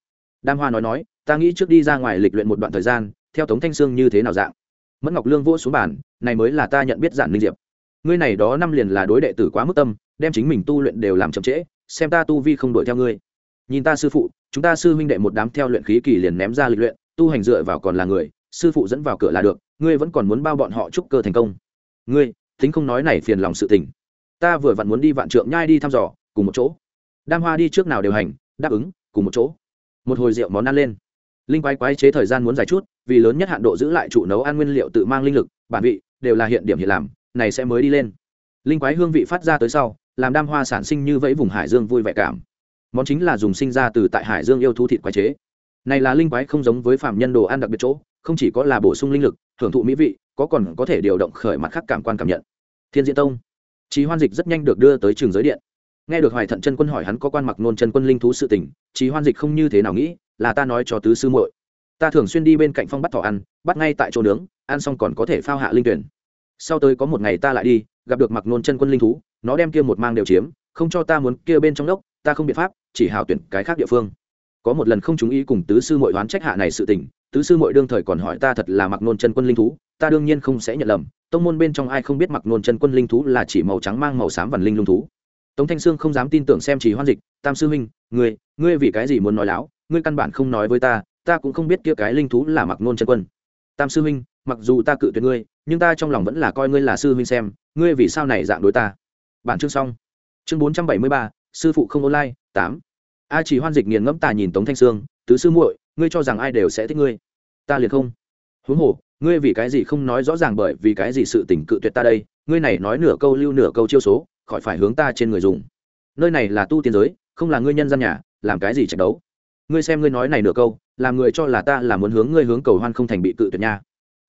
Đam hoa nói nói, ta nghĩ trước đi ra ngoài lịch luyện một đoạn thời gian, theo tống thanh sương như thế nào dạng? Mẫn ngọc lương vỗ xuống bàn, này mới là ta nhận biết giản linh diệp. Ngươi này đó năm liền là đối đệ tử quá mức tâm, đem chính mình tu luyện đều làm chậm trễ, xem ta tu vi không đuổi theo ngươi nhìn ta sư phụ, chúng ta sư huynh đệ một đám theo luyện khí kỳ liền ném ra lịch luyện, tu hành dựa vào còn là người, sư phụ dẫn vào cửa là được, ngươi vẫn còn muốn bao bọn họ chúc cơ thành công. Ngươi, tính không nói này phiền lòng sự tình. Ta vừa vặn muốn đi vạn trượng nhai đi thăm dò, cùng một chỗ. Đam hoa đi trước nào đều hành, đáp ứng, cùng một chỗ. Một hồi rượu món ăn lên. Linh quái quái chế thời gian muốn dài chút, vì lớn nhất hạn độ giữ lại trụ nấu ăn nguyên liệu tự mang linh lực, bản vị, đều là hiện điểm hiện làm, này sẽ mới đi lên. Linh quái hương vị phát ra tới sau, làm đam hoa sản sinh như vẫy vùng hải dương vui vẻ cảm món chính là dùng sinh ra từ tại hải dương yêu thú thịt quái chế. Này là linh quái không giống với phạm nhân đồ ăn đặc biệt chỗ, không chỉ có là bổ sung linh lực hưởng thụ mỹ vị, có còn có thể điều động khởi mặt khác cảm quan cảm nhận. Thiên diễn tông. Trí hoan dịch rất nhanh được đưa tới trường giới điện. Nghe được hoài thận chân quân hỏi hắn có quan mặc nôn chân quân linh thú sự tình trí hoan dịch không như thế nào nghĩ, là ta nói cho tứ sư muội. Ta thường xuyên đi bên cạnh phong bắt thỏ ăn, bắt ngay tại chỗ nướng, ăn xong còn có thể phao hạ linh tuyển. Sau tới có một ngày ta lại đi, gặp được mặc nôn chân quân linh thú, nó đem kia một mang đều chiếm, không cho ta muốn kia bên trong đốc ta không biện pháp, chỉ hào tuyển cái khác địa phương. Có một lần không chú ý cùng tứ sư muội đoán trách hạ này sự tình, tứ sư muội đương thời còn hỏi ta thật là mặc nôn chân quân linh thú, ta đương nhiên không sẽ nhận lầm, tông môn bên trong ai không biết mặc nôn chân quân linh thú là chỉ màu trắng mang màu xám vằn linh lung thú. Tống thanh sương không dám tin tưởng xem chỉ hoan dịch, tam sư huynh, ngươi ngươi vì cái gì muốn nói láo? Ngươi căn bản không nói với ta ta cũng không biết kia cái linh thú là mặc nôn chân quân. Tam sư huynh, mặc dù ta cự tuyệt ngươi, nhưng ta trong lòng vẫn là coi ngươi là sư huynh xem, ngươi vì sao này dạng đối ta. Bản chương xong. Chương bốn trăm bảy mươi ba sư phụ không online tám. A chỉ hoan dịch nghiền ngẫm ta nhìn tống thanh sương tứ sư muội ngươi cho rằng ai đều sẽ thích ngươi? Ta liền không. Huống hồ ngươi vì cái gì không nói rõ ràng bởi vì cái gì sự tình cự tuyệt ta đây ngươi này nói nửa câu lưu nửa câu chiêu số khỏi phải hướng ta trên người dùng. Nơi này là tu tiên giới không là ngươi nhân gian nhà làm cái gì trận đấu? Ngươi xem ngươi nói này nửa câu làm người cho là ta là muốn hướng ngươi hướng cầu hoan không thành bị cự tuyệt nha.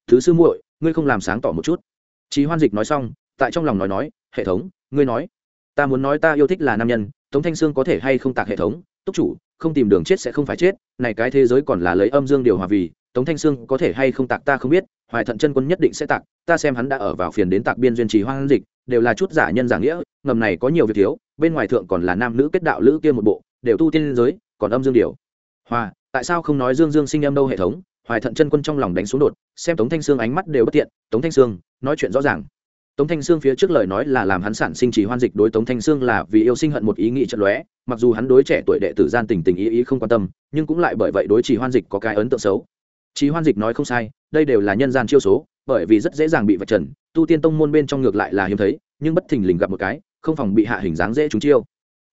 Thứ sư muội ngươi không làm sáng tỏ một chút. Chí Hoan Dịch nói xong, tại trong lòng nói nói, "Hệ thống, ngươi nói, ta muốn nói ta yêu thích là nam nhân, Tống Thanh Sương có thể hay không tạc hệ thống, túc chủ, không tìm đường chết sẽ không phải chết, này cái thế giới còn là lấy âm dương điều hòa vì, Tống Thanh Sương có thể hay không tạc ta không biết, Hoài Thận chân quân nhất định sẽ tạc, ta xem hắn đã ở vào phiền đến tạc biên duyên trì hoang dịch, đều là chút giả nhân giả nghĩa ngầm này có nhiều việc thiếu bên ngoài thượng còn là nam nữ kết đạo lữ kia một bộ đều tu tiên giới còn âm dương điều. Hòa tại sao không nói dương dương sinh âm đâu hệ thống? Hoài thận chân quân trong lòng đánh xuống đột xem tống thanh sương ánh mắt đều bất tiện tống thanh sương nói chuyện rõ ràng tống thanh sương phía trước lời nói là làm hắn sản sinh chỉ hoan dịch đối tống thanh sương là vì yêu sinh hận một ý nghĩ chợt lóe, mặc dù hắn đối trẻ tuổi đệ tử gian tình tình ý ý không quan tâm, nhưng cũng lại bởi vậy đối chỉ hoan dịch có cái ấn tượng xấu. Chỉ hoan dịch nói không sai, đây đều là nhân gian chiêu số, bởi vì rất dễ dàng bị vạch trần, tu tiên tông môn bên trong ngược lại là hiếm thấy, nhưng bất thình lình gặp một cái, không phòng bị hạ hình dáng dễ trúng chiêu.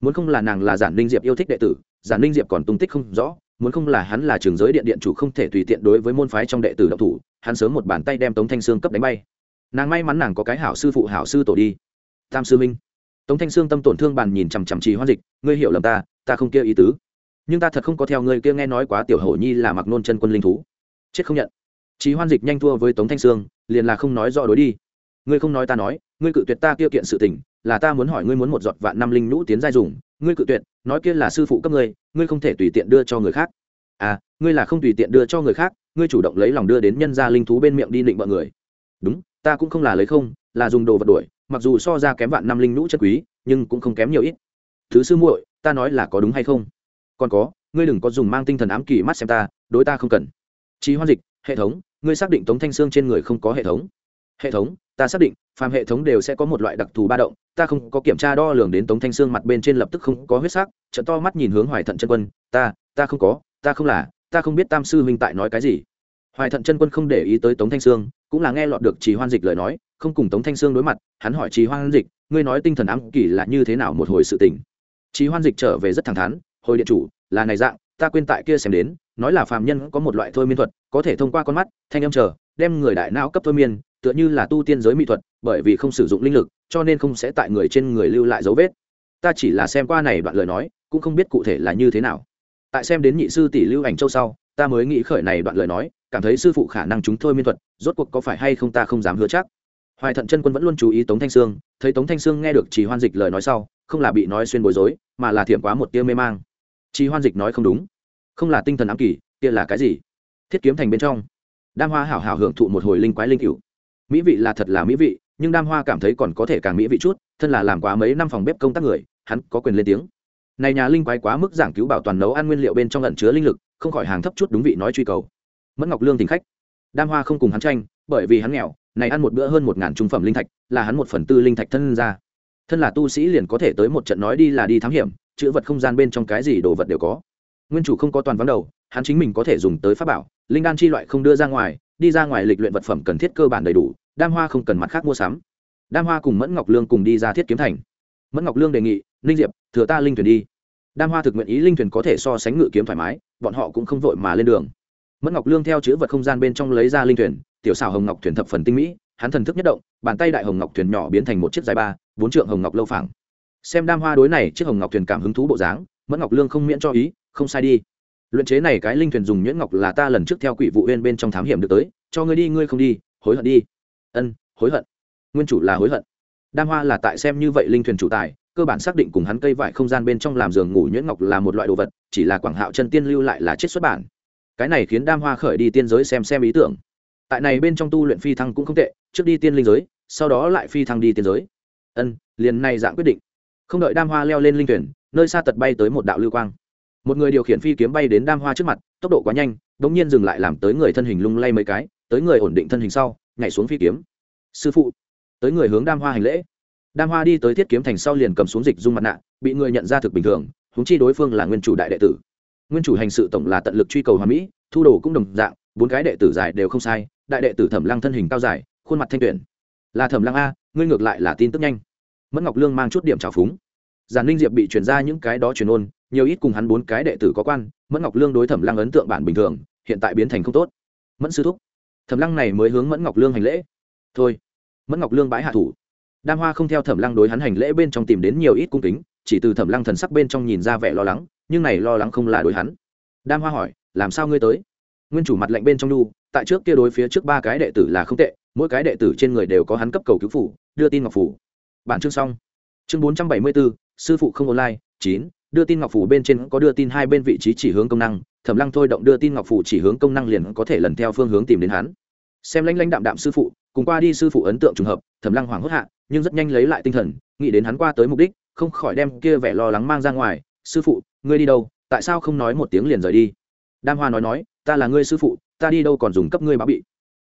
Muốn không là nàng là giản linh diệp yêu thích đệ tử, giản linh diệp còn tung tích không rõ, muốn không là hắn là trường giới điện điện chủ không thể tùy tiện đối với môn phái trong đệ tử động thủ, hắn sớm một bàn tay đem tống thanh sương cấp đánh bay nàng may mắn nàng có cái hảo sư phụ hảo sư tổ đi tam sư minh tống thanh sương tâm tổn thương bàn nhìn chằm chằm trì hoan dịch ngươi hiểu lầm ta ta không kia ý tứ nhưng ta thật không có theo ngươi kia nghe nói quá tiểu hổ nhi là mặc nôn chân quân linh thú chết không nhận trí Hoan Dịch nhanh thua với Tống Thanh Sương, liền là không nói rõ đối đi. Ngươi không nói ta nói, ngươi cự tuyệt ta kia kiện sự tình, là ta muốn hỏi ngươi muốn một giọt vạn năm linh nhũ tiến giai dùng, ngươi cự tuyệt, nói kia là sư phụ cấp ngươi, ngươi không thể tùy tiện đưa cho người khác. À, ngươi là không tùy tiện đưa cho người khác, ngươi chủ động lấy lòng đưa đến nhân gia linh thú bên miệng đi định mọi người. Đúng, ta cũng không là lấy không, là dùng đồ vật đuổi, mặc dù so ra kém vạn năm linh nhũ chất quý, nhưng cũng không kém nhiều ít. Thứ sư muội, ta nói là có đúng hay không? Còn có, ngươi đừng có dùng mang tinh thần ám kỳ mắt xem ta, đối ta không cần. trí Hoan Dịch, hệ thống, ngươi xác định tống thanh sương trên người không có hệ thống hệ thống ta xác định phàm hệ thống đều sẽ có một loại đặc thù ba động ta không có kiểm tra đo lường đến tống thanh sương mặt bên trên lập tức không có huyết sắc trận to mắt nhìn hướng hoài thận chân quân ta ta không có ta không là ta không biết tam sư huynh tại nói cái gì hoài thận chân quân không để ý tới tống thanh sương cũng là nghe lọt được trì hoan dịch lời nói, không cùng tống thanh sương đối mặt, hắn hỏi trì hoan dịch, ngươi nói tinh thần ám kỳ là như thế nào một hồi sự tình? Trì hoan dịch trở về rất thẳng thắn, hồi điện chủ, là này dạng, ta quên tại kia xem đến, nói là phàm nhân có một loại thôi miên thuật, có thể thông qua con mắt, thanh âm chờ, đem người đại não cấp thôi miên, tựa như là tu tiên giới mỹ thuật, bởi vì không sử dụng linh lực, cho nên không sẽ tại người trên người lưu lại dấu vết. Ta chỉ là xem qua này đoạn lời nói, cũng không biết cụ thể là như thế nào. Tại xem đến nhị sư tỷ lưu ảnh châu sau ta mới nghĩ khởi này đoạn lời nói, cảm thấy sư phụ khả năng chúng thôi miên thuật, rốt cuộc có phải hay không ta không dám hứa chắc. Hoài thận chân quân vẫn luôn chú ý tống thanh sương, thấy tống thanh sương nghe được chỉ hoan dịch lời nói sau, không là bị nói xuyên bối rối, mà là thiểm quá một tia mê mang. Chỉ hoan dịch nói không đúng. Không là tinh thần ám kỳ, kia là cái gì? Thiết kiếm thành bên trong. Đam hoa hảo hảo hưởng thụ một hồi linh quái linh cựu mỹ vị là thật là mỹ vị, nhưng đam hoa cảm thấy còn có thể càng mỹ vị chút, thân là làm quá mấy năm phòng bếp công tác người, hắn có quyền lên tiếng. Này nhà linh quái quá mức giảng cứu bảo toàn nấu ăn nguyên liệu bên trong lẩn chứa linh lực không khỏi hàng thấp chút đúng vị nói truy cầu. Mẫn ngọc lương tình khách. Đam hoa không cùng hắn tranh, bởi vì hắn nghèo, này ăn một bữa hơn một ngàn trung phẩm linh thạch, là hắn một phần tư linh thạch thân ra. Thân là tu sĩ liền có thể tới một trận nói đi là đi thám hiểm, chữ vật không gian bên trong cái gì đồ vật đều có. Nguyên chủ không có toàn vắng đầu, hắn chính mình có thể dùng tới pháp bảo, linh đan chi loại không đưa ra ngoài, đi ra ngoài lịch luyện vật phẩm cần thiết cơ bản đầy đủ, đam hoa không cần mặt khác mua sắm. Đam hoa cùng mẫn ngọc lương cùng đi ra thiết kiếm thành. Mẫn ngọc lương đề nghị linh diệp, thừa ta linh thuyền đi. Đam hoa thực nguyện ý linh thuyền có thể so sánh ngự kiếm thoải mái bọn họ cũng không vội mà lên đường. Mẫn ngọc lương theo chữ vật không gian bên trong lấy ra linh thuyền, tiểu xảo hồng ngọc thuyền thập phần tinh mỹ, hắn thần thức nhất động, bàn tay đại hồng ngọc thuyền nhỏ biến thành một chiếc dài ba, bốn trượng hồng ngọc lâu phẳng. Xem đam hoa đối này, chiếc hồng ngọc thuyền cảm hứng thú bộ dáng, mẫn ngọc lương không miễn cho ý, không sai đi. Luyện chế này cái linh thuyền dùng nhuyễn ngọc là ta lần trước theo quỷ vụ huyên bên trong thám hiểm được tới, cho ngươi đi, ngươi không đi, hối hận đi. Ân, hối hận. Nguyên chủ là hối hận. Đam hoa là tại xem như vậy linh thuyền chủ tài cơ bản xác định cùng hắn cây vải không gian bên trong làm giường ngủ nhuyễn ngọc là một loại đồ vật, chỉ là quảng hạo chân tiên lưu lại là chết xuất bản. Cái này khiến đam hoa khởi đi tiên giới xem xem ý tưởng. Tại này bên trong tu luyện phi thăng cũng không tệ, trước đi tiên linh giới, sau đó lại phi thăng đi tiên giới. Ân, liền này dạng quyết định. Không đợi đam hoa leo lên linh thuyền nơi xa tật bay tới một đạo lưu quang. Một người điều khiển phi kiếm bay đến đam hoa trước mặt, tốc độ quá nhanh đ ỗ n g nhiên dừng lại làm tới người thân hình lung lay mấy cái, tới người ổn định thân hình sau, nhảy xuống phi kiếm. Sư phụ. Tới người hướng đam hoa hành lễ đam hoa đi tới thiết kiếm thành sau liền cầm xuống dịch dung mặt nạ, bị người nhận ra thực bình thường húng chi đối phương là nguyên chủ đại đệ tử. Nguyên chủ hành sự tổng là tận lực truy cầu hòa mỹ, thu đồ cũng đồng dạng, bốn cái đệ tử dài đều không sai, đại đệ tử thẩm lăng thân hình cao dài, khuôn mặt thanh tuyển. Là thẩm lăng a, ngươi ngược lại là tin tức nhanh. Mẫn ngọc lương mang chút điểm trào phúng. Giàn Linh diệp bị chuyển ra những cái đó truyền ôn, nhiều ít cùng hắn bốn cái đệ tử có quan, mẫn ngọc lương đối thẩm lăng ấn tượng bản bình thường, hiện tại biến thành không tốt. Mẫn sư thúc. Thẩm lăng này mới hướng mẫn ngọc lương hành lễ. Thôi. Mẫn ngọc lương bái hạ thủ đam hoa không theo thẩm lăng đối hắn hành lễ bên trong tìm đến nhiều ít cung kính, chỉ từ thẩm lăng thần sắc bên trong nhìn ra vẻ lo lắng, nhưng này lo lắng không là đối hắn. Đam hoa hỏi, làm sao ngươi tới? Nguyên chủ mặt lạnh bên trong đu tại trước kia đối phía trước ba cái đệ tử là không tệ, mỗi cái đệ tử trên người đều có hắn cấp cầu cứu phủ, đưa tin ngọc phủ. Bản chương xong. Chương bốn trăm bảy mươi bốn sư phụ không online, chín, đưa tin ngọc phủ bên trên có đưa tin hai bên vị trí chỉ hướng công năng, thẩm lăng thôi động đưa tin ngọc phủ chỉ hướng công năng liền có thể lần theo phương hướng tìm đến hắn. Xem lãnh lãnh đạm đạm sư phụ, cùng qua đi sư phụ ấn tượng trùng hợp, thẩm lăng hoảng hốt hạ nhưng rất nhanh lấy lại tinh thần, nghĩ đến hắn qua tới mục đích, không khỏi đem kia vẻ lo lắng mang ra ngoài. Sư phụ, ngươi đi đâu? Tại sao không nói một tiếng liền rời đi? Đam hoa nói nói, ta là ngươi sư phụ, ta đi đâu còn dùng cấp ngươi báo bị.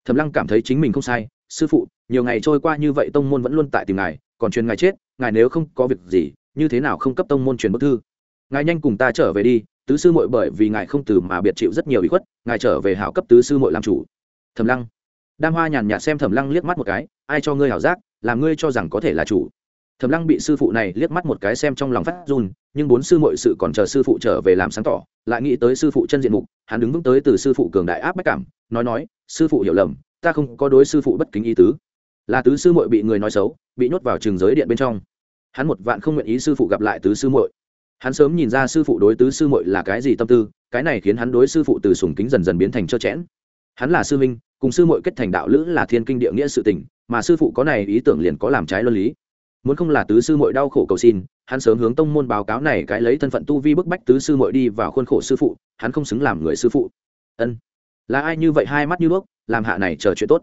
Thẩm lăng cảm thấy chính mình không sai. Sư phụ, nhiều ngày trôi qua như vậy tông môn vẫn luôn tại tìm ngài, còn truyền ngài chết, ngài nếu không có việc gì, như thế nào không cấp tông môn truyền bức thư? Ngài nhanh cùng ta trở về đi, tứ sư muội bởi vì ngài không từ mà biệt chịu rất nhiều ý khuất, ngài trở về hảo cấp tứ sư muội làm chủ. Thẩm lăng. Đam hoa nhàn nhạt xem thẩm lăng liếc mắt một cái, ai cho ngươi hảo giác? Làm ngươi cho rằng có thể là chủ. Thẩm lăng bị sư phụ này liếc mắt một cái xem trong lòng phát run, nhưng bốn sư muội sự còn chờ sư phụ trở về làm sáng tỏ, lại nghĩ tới sư phụ chân diện mục, hắn đứng vững tới từ sư phụ cường đại áp bách cảm, nói nói, sư phụ hiểu lầm, ta không có đối sư phụ bất kính ý tứ. Là tứ sư muội bị người nói xấu, bị nhốt vào trường giới điện bên trong. Hắn một vạn không nguyện ý sư phụ gặp lại tứ sư muội. Hắn sớm nhìn ra sư phụ đối tứ sư muội là cái gì tâm tư, cái này khiến hắn đối sư phụ từ sùng kính dần dần biến thành trơ chẽn hắn là sư minh cùng sư muội kết thành đạo lữ là thiên kinh địa nghĩa sự tình mà sư phụ có này ý tưởng liền có làm trái luân lý. Muốn không là tứ sư muội đau khổ cầu xin, hắn sớm hướng tông môn báo cáo này cái lấy thân phận tu vi bức bách tứ sư muội đi vào khuôn khổ sư phụ, hắn không xứng làm người sư phụ. Ân. Là ai như vậy hai mắt như bước làm hạ này chờ chuyện tốt.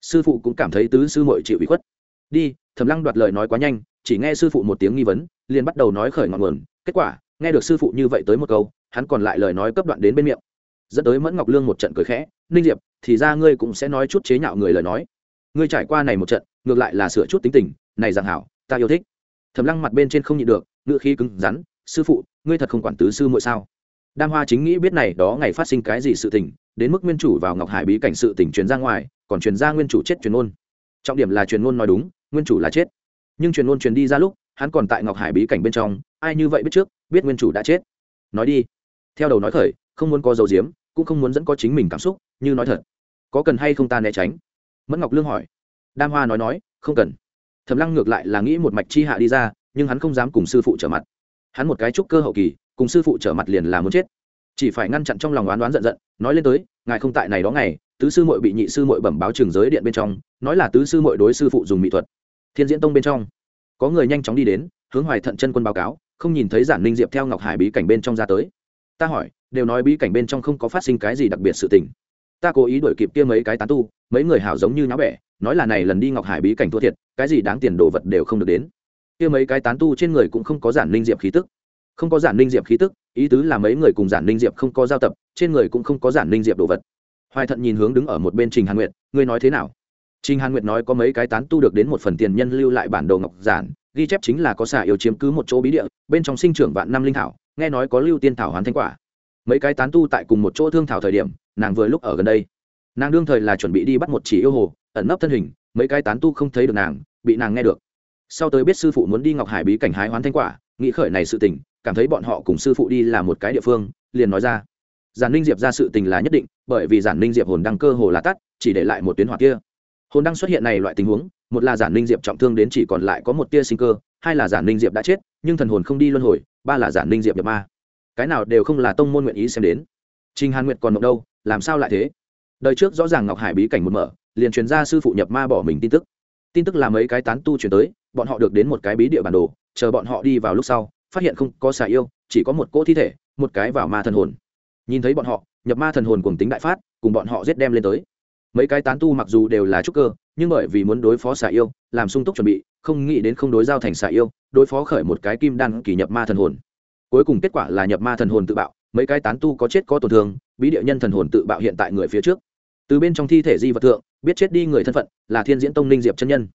Sư phụ cũng cảm thấy tứ sư muội chịu ủy khuất. Đi, thẩm lăng đoạt lời nói quá nhanh, chỉ nghe sư phụ một tiếng nghi vấn, liền bắt đầu nói khởi ngọn nguồn. Kết quả, nghe được sư phụ như vậy tới một câu, hắn còn lại lời nói cấp đoạn đến bên miệng. Dẫn tới mẫn ngọc lương một trận cười khẽ, ninh diệp, thì ra ngươi cũng sẽ nói chút chế nhạo người lời nói ngươi trải qua này một trận, ngược lại là sửa chút tính tình, này dạng hảo, ta yêu thích. Thẩm lăng mặt bên trên không nhịn được ngựa khí cứng rắn, sư phụ, ngươi thật không quản tứ sư muội sao? Đam hoa chính nghĩ biết này đó ngày phát sinh cái gì sự tình, đến mức nguyên chủ vào ngọc hải bí cảnh sự tình truyền ra ngoài, còn truyền ra nguyên chủ chết truyền ôn trọng điểm là truyền ngôn nói đúng, nguyên chủ là chết. Nhưng truyền ngôn truyền đi ra lúc, hắn còn tại ngọc hải bí cảnh bên trong, ai như vậy biết trước, biết nguyên chủ đã chết. Nói đi. Theo đầu nói khởi, không muốn có dấu diếm, cũng không muốn dẫn có chính mình cảm xúc, như nói thật. Có cần hay không ta né tránh? Mẫn ngọc lương hỏi. Đam hoa nói nói, không cần. Thầm lăng ngược lại là nghĩ một mạch chi hạ đi ra, nhưng hắn không dám cùng sư phụ trở mặt. Hắn một cái trúc cơ hậu kỳ, cùng sư phụ trở mặt liền là muốn chết. Chỉ phải ngăn chặn trong lòng oán đoán giận giận, nói lên tới, ngài không tại này đó ngày, tứ sư muội bị nhị sư muội bẩm báo trường giới điện bên trong, nói là tứ sư muội đối sư phụ dùng mỹ thuật. Thiên diễn tông bên trong, có người nhanh chóng đi đến, hướng hoài thận chân quân báo cáo, không nhìn thấy giản ninh diệp theo ngọc hải bí cảnh bên trong ra tới. Ta hỏi, đều nói bí cảnh bên trong không có phát sinh cái gì đặc biệt sự tình ta cố ý đuổi kịp kia mấy cái tán tu, mấy người hảo giống như nháo bẻ, nói là này lần đi ngọc hải bí cảnh thua thiệt, cái gì đáng tiền đồ vật đều không được đến. Kia mấy cái tán tu trên người cũng không có giản linh diệp khí tức. Không có giản linh diệp khí tức, ý tứ là mấy người cùng giản linh diệp không có giao tập, trên người cũng không có giản linh diệp đồ vật. Hoài thận nhìn hướng đứng ở một bên trình hàn nguyệt, ngươi nói thế nào? Trình hàn nguyệt nói có mấy cái tán tu được đến một phần tiền nhân lưu lại bản đồ ngọc giản, ghi chép chính là có xả yêu chiếm cứ một chỗ bí địa, bên trong sinh trưởng vạn năm linh thảo, nghe nói có lưu tiên thảo hoàn thanh quả. Mấy cái tán tu tại cùng một chỗ thương thảo thời điểm nàng vừa lúc ở gần đây. Nàng đương thời là chuẩn bị đi bắt một chỉ yêu hồ ẩn nấp thân hình mấy cái tán tu không thấy được nàng bị nàng nghe được. Sau tới biết sư phụ muốn đi ngọc hải bí cảnh hái hoán thanh quả nghĩ khởi này sự tình cảm thấy bọn họ cùng sư phụ đi là một cái địa phương liền nói ra. Giản ninh diệp ra sự tình là nhất định bởi vì giản ninh diệp hồn đăng cơ hồ là tắt chỉ để lại một tuyến hỏa kia. Hồn đăng xuất hiện này loại tình huống một là giản ninh diệp trọng thương đến chỉ còn lại có một tia sinh cơ hai là giản ninh diệp đã chết nhưng thần hồn không đi luân hồi ba là giản ninh diệp nhập ma. Cái nào đều không là tông môn nguyện ý xem đến. Trình Hàn Nguyệt còn mộng đâu, làm sao lại thế? Đời trước rõ ràng Ngọc Hải bí cảnh một mở, liền truyền ra sư phụ nhập ma bỏ mình tin tức. Tin tức là mấy cái tán tu truyền tới, bọn họ được đến một cái bí địa bản đồ, chờ bọn họ đi vào lúc sau, phát hiện không có xà yêu, chỉ có một cỗ thi thể, một cái vào ma thần hồn. Nhìn thấy bọn họ, nhập ma thần hồn cùng tính đại phát, cùng bọn họ giết đem lên tới. Mấy cái tán tu mặc dù đều là trúc cơ, nhưng bởi vì muốn đối phó xà yêu, làm sung túc chuẩn bị, không nghĩ đến không đối giao thành xà yêu, đối phó khởi một cái kim đan kỳ nhập ma thần hồn. Cuối cùng kết quả là nhập ma thần hồn tự bạo, mấy cái tán tu có chết có tổn thương, bí địa nhân thần hồn tự bạo hiện tại người phía trước. Từ bên trong thi thể di vật thượng, biết chết đi người thân phận, là thiên diễn tông ninh diệp chân nhân.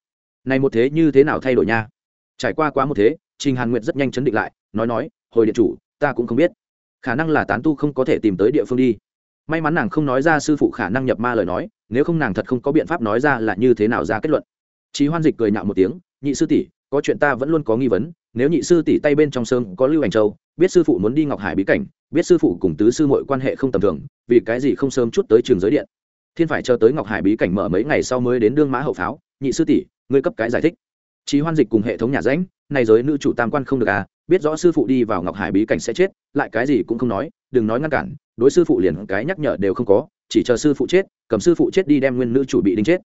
Này một thế như thế nào thay đổi nha? Trải qua quá một thế, trình hàn nguyệt rất nhanh chấn định lại, nói nói, hồi điện chủ, ta cũng không biết. Khả năng là tán tu không có thể tìm tới địa phương đi. May mắn nàng không nói ra sư phụ khả năng nhập ma lời nói, nếu không nàng thật không có biện pháp nói ra là như thế nào ra kết luận. Trí hoan dịch cười nhạo một tiếng, nhị sư tỷ, có chuyện ta vẫn luôn có nghi vấn nếu nhị sư tỷ tay bên trong sơn có lưu ảnh châu, biết sư phụ muốn đi ngọc hải bí cảnh, biết sư phụ cùng tứ sư mọi quan hệ không tầm thường, vì cái gì không sớm chút tới trường giới điện? Thiên phải chờ tới ngọc hải bí cảnh mở mấy ngày sau mới đến đương mã hậu pháo, nhị sư tỷ, ngươi cấp cái giải thích. Trí hoan dịch cùng hệ thống nhà rãnh, này giới nữ chủ tam quan không được à biết rõ sư phụ đi vào ngọc hải bí cảnh sẽ chết, lại cái gì cũng không nói, đừng nói ngăn cản, đối sư phụ liền cái nhắc nhở đều không có, chỉ chờ sư phụ chết, cầm sư phụ chết đi đem nguyên nữ chủ bị đinh chết.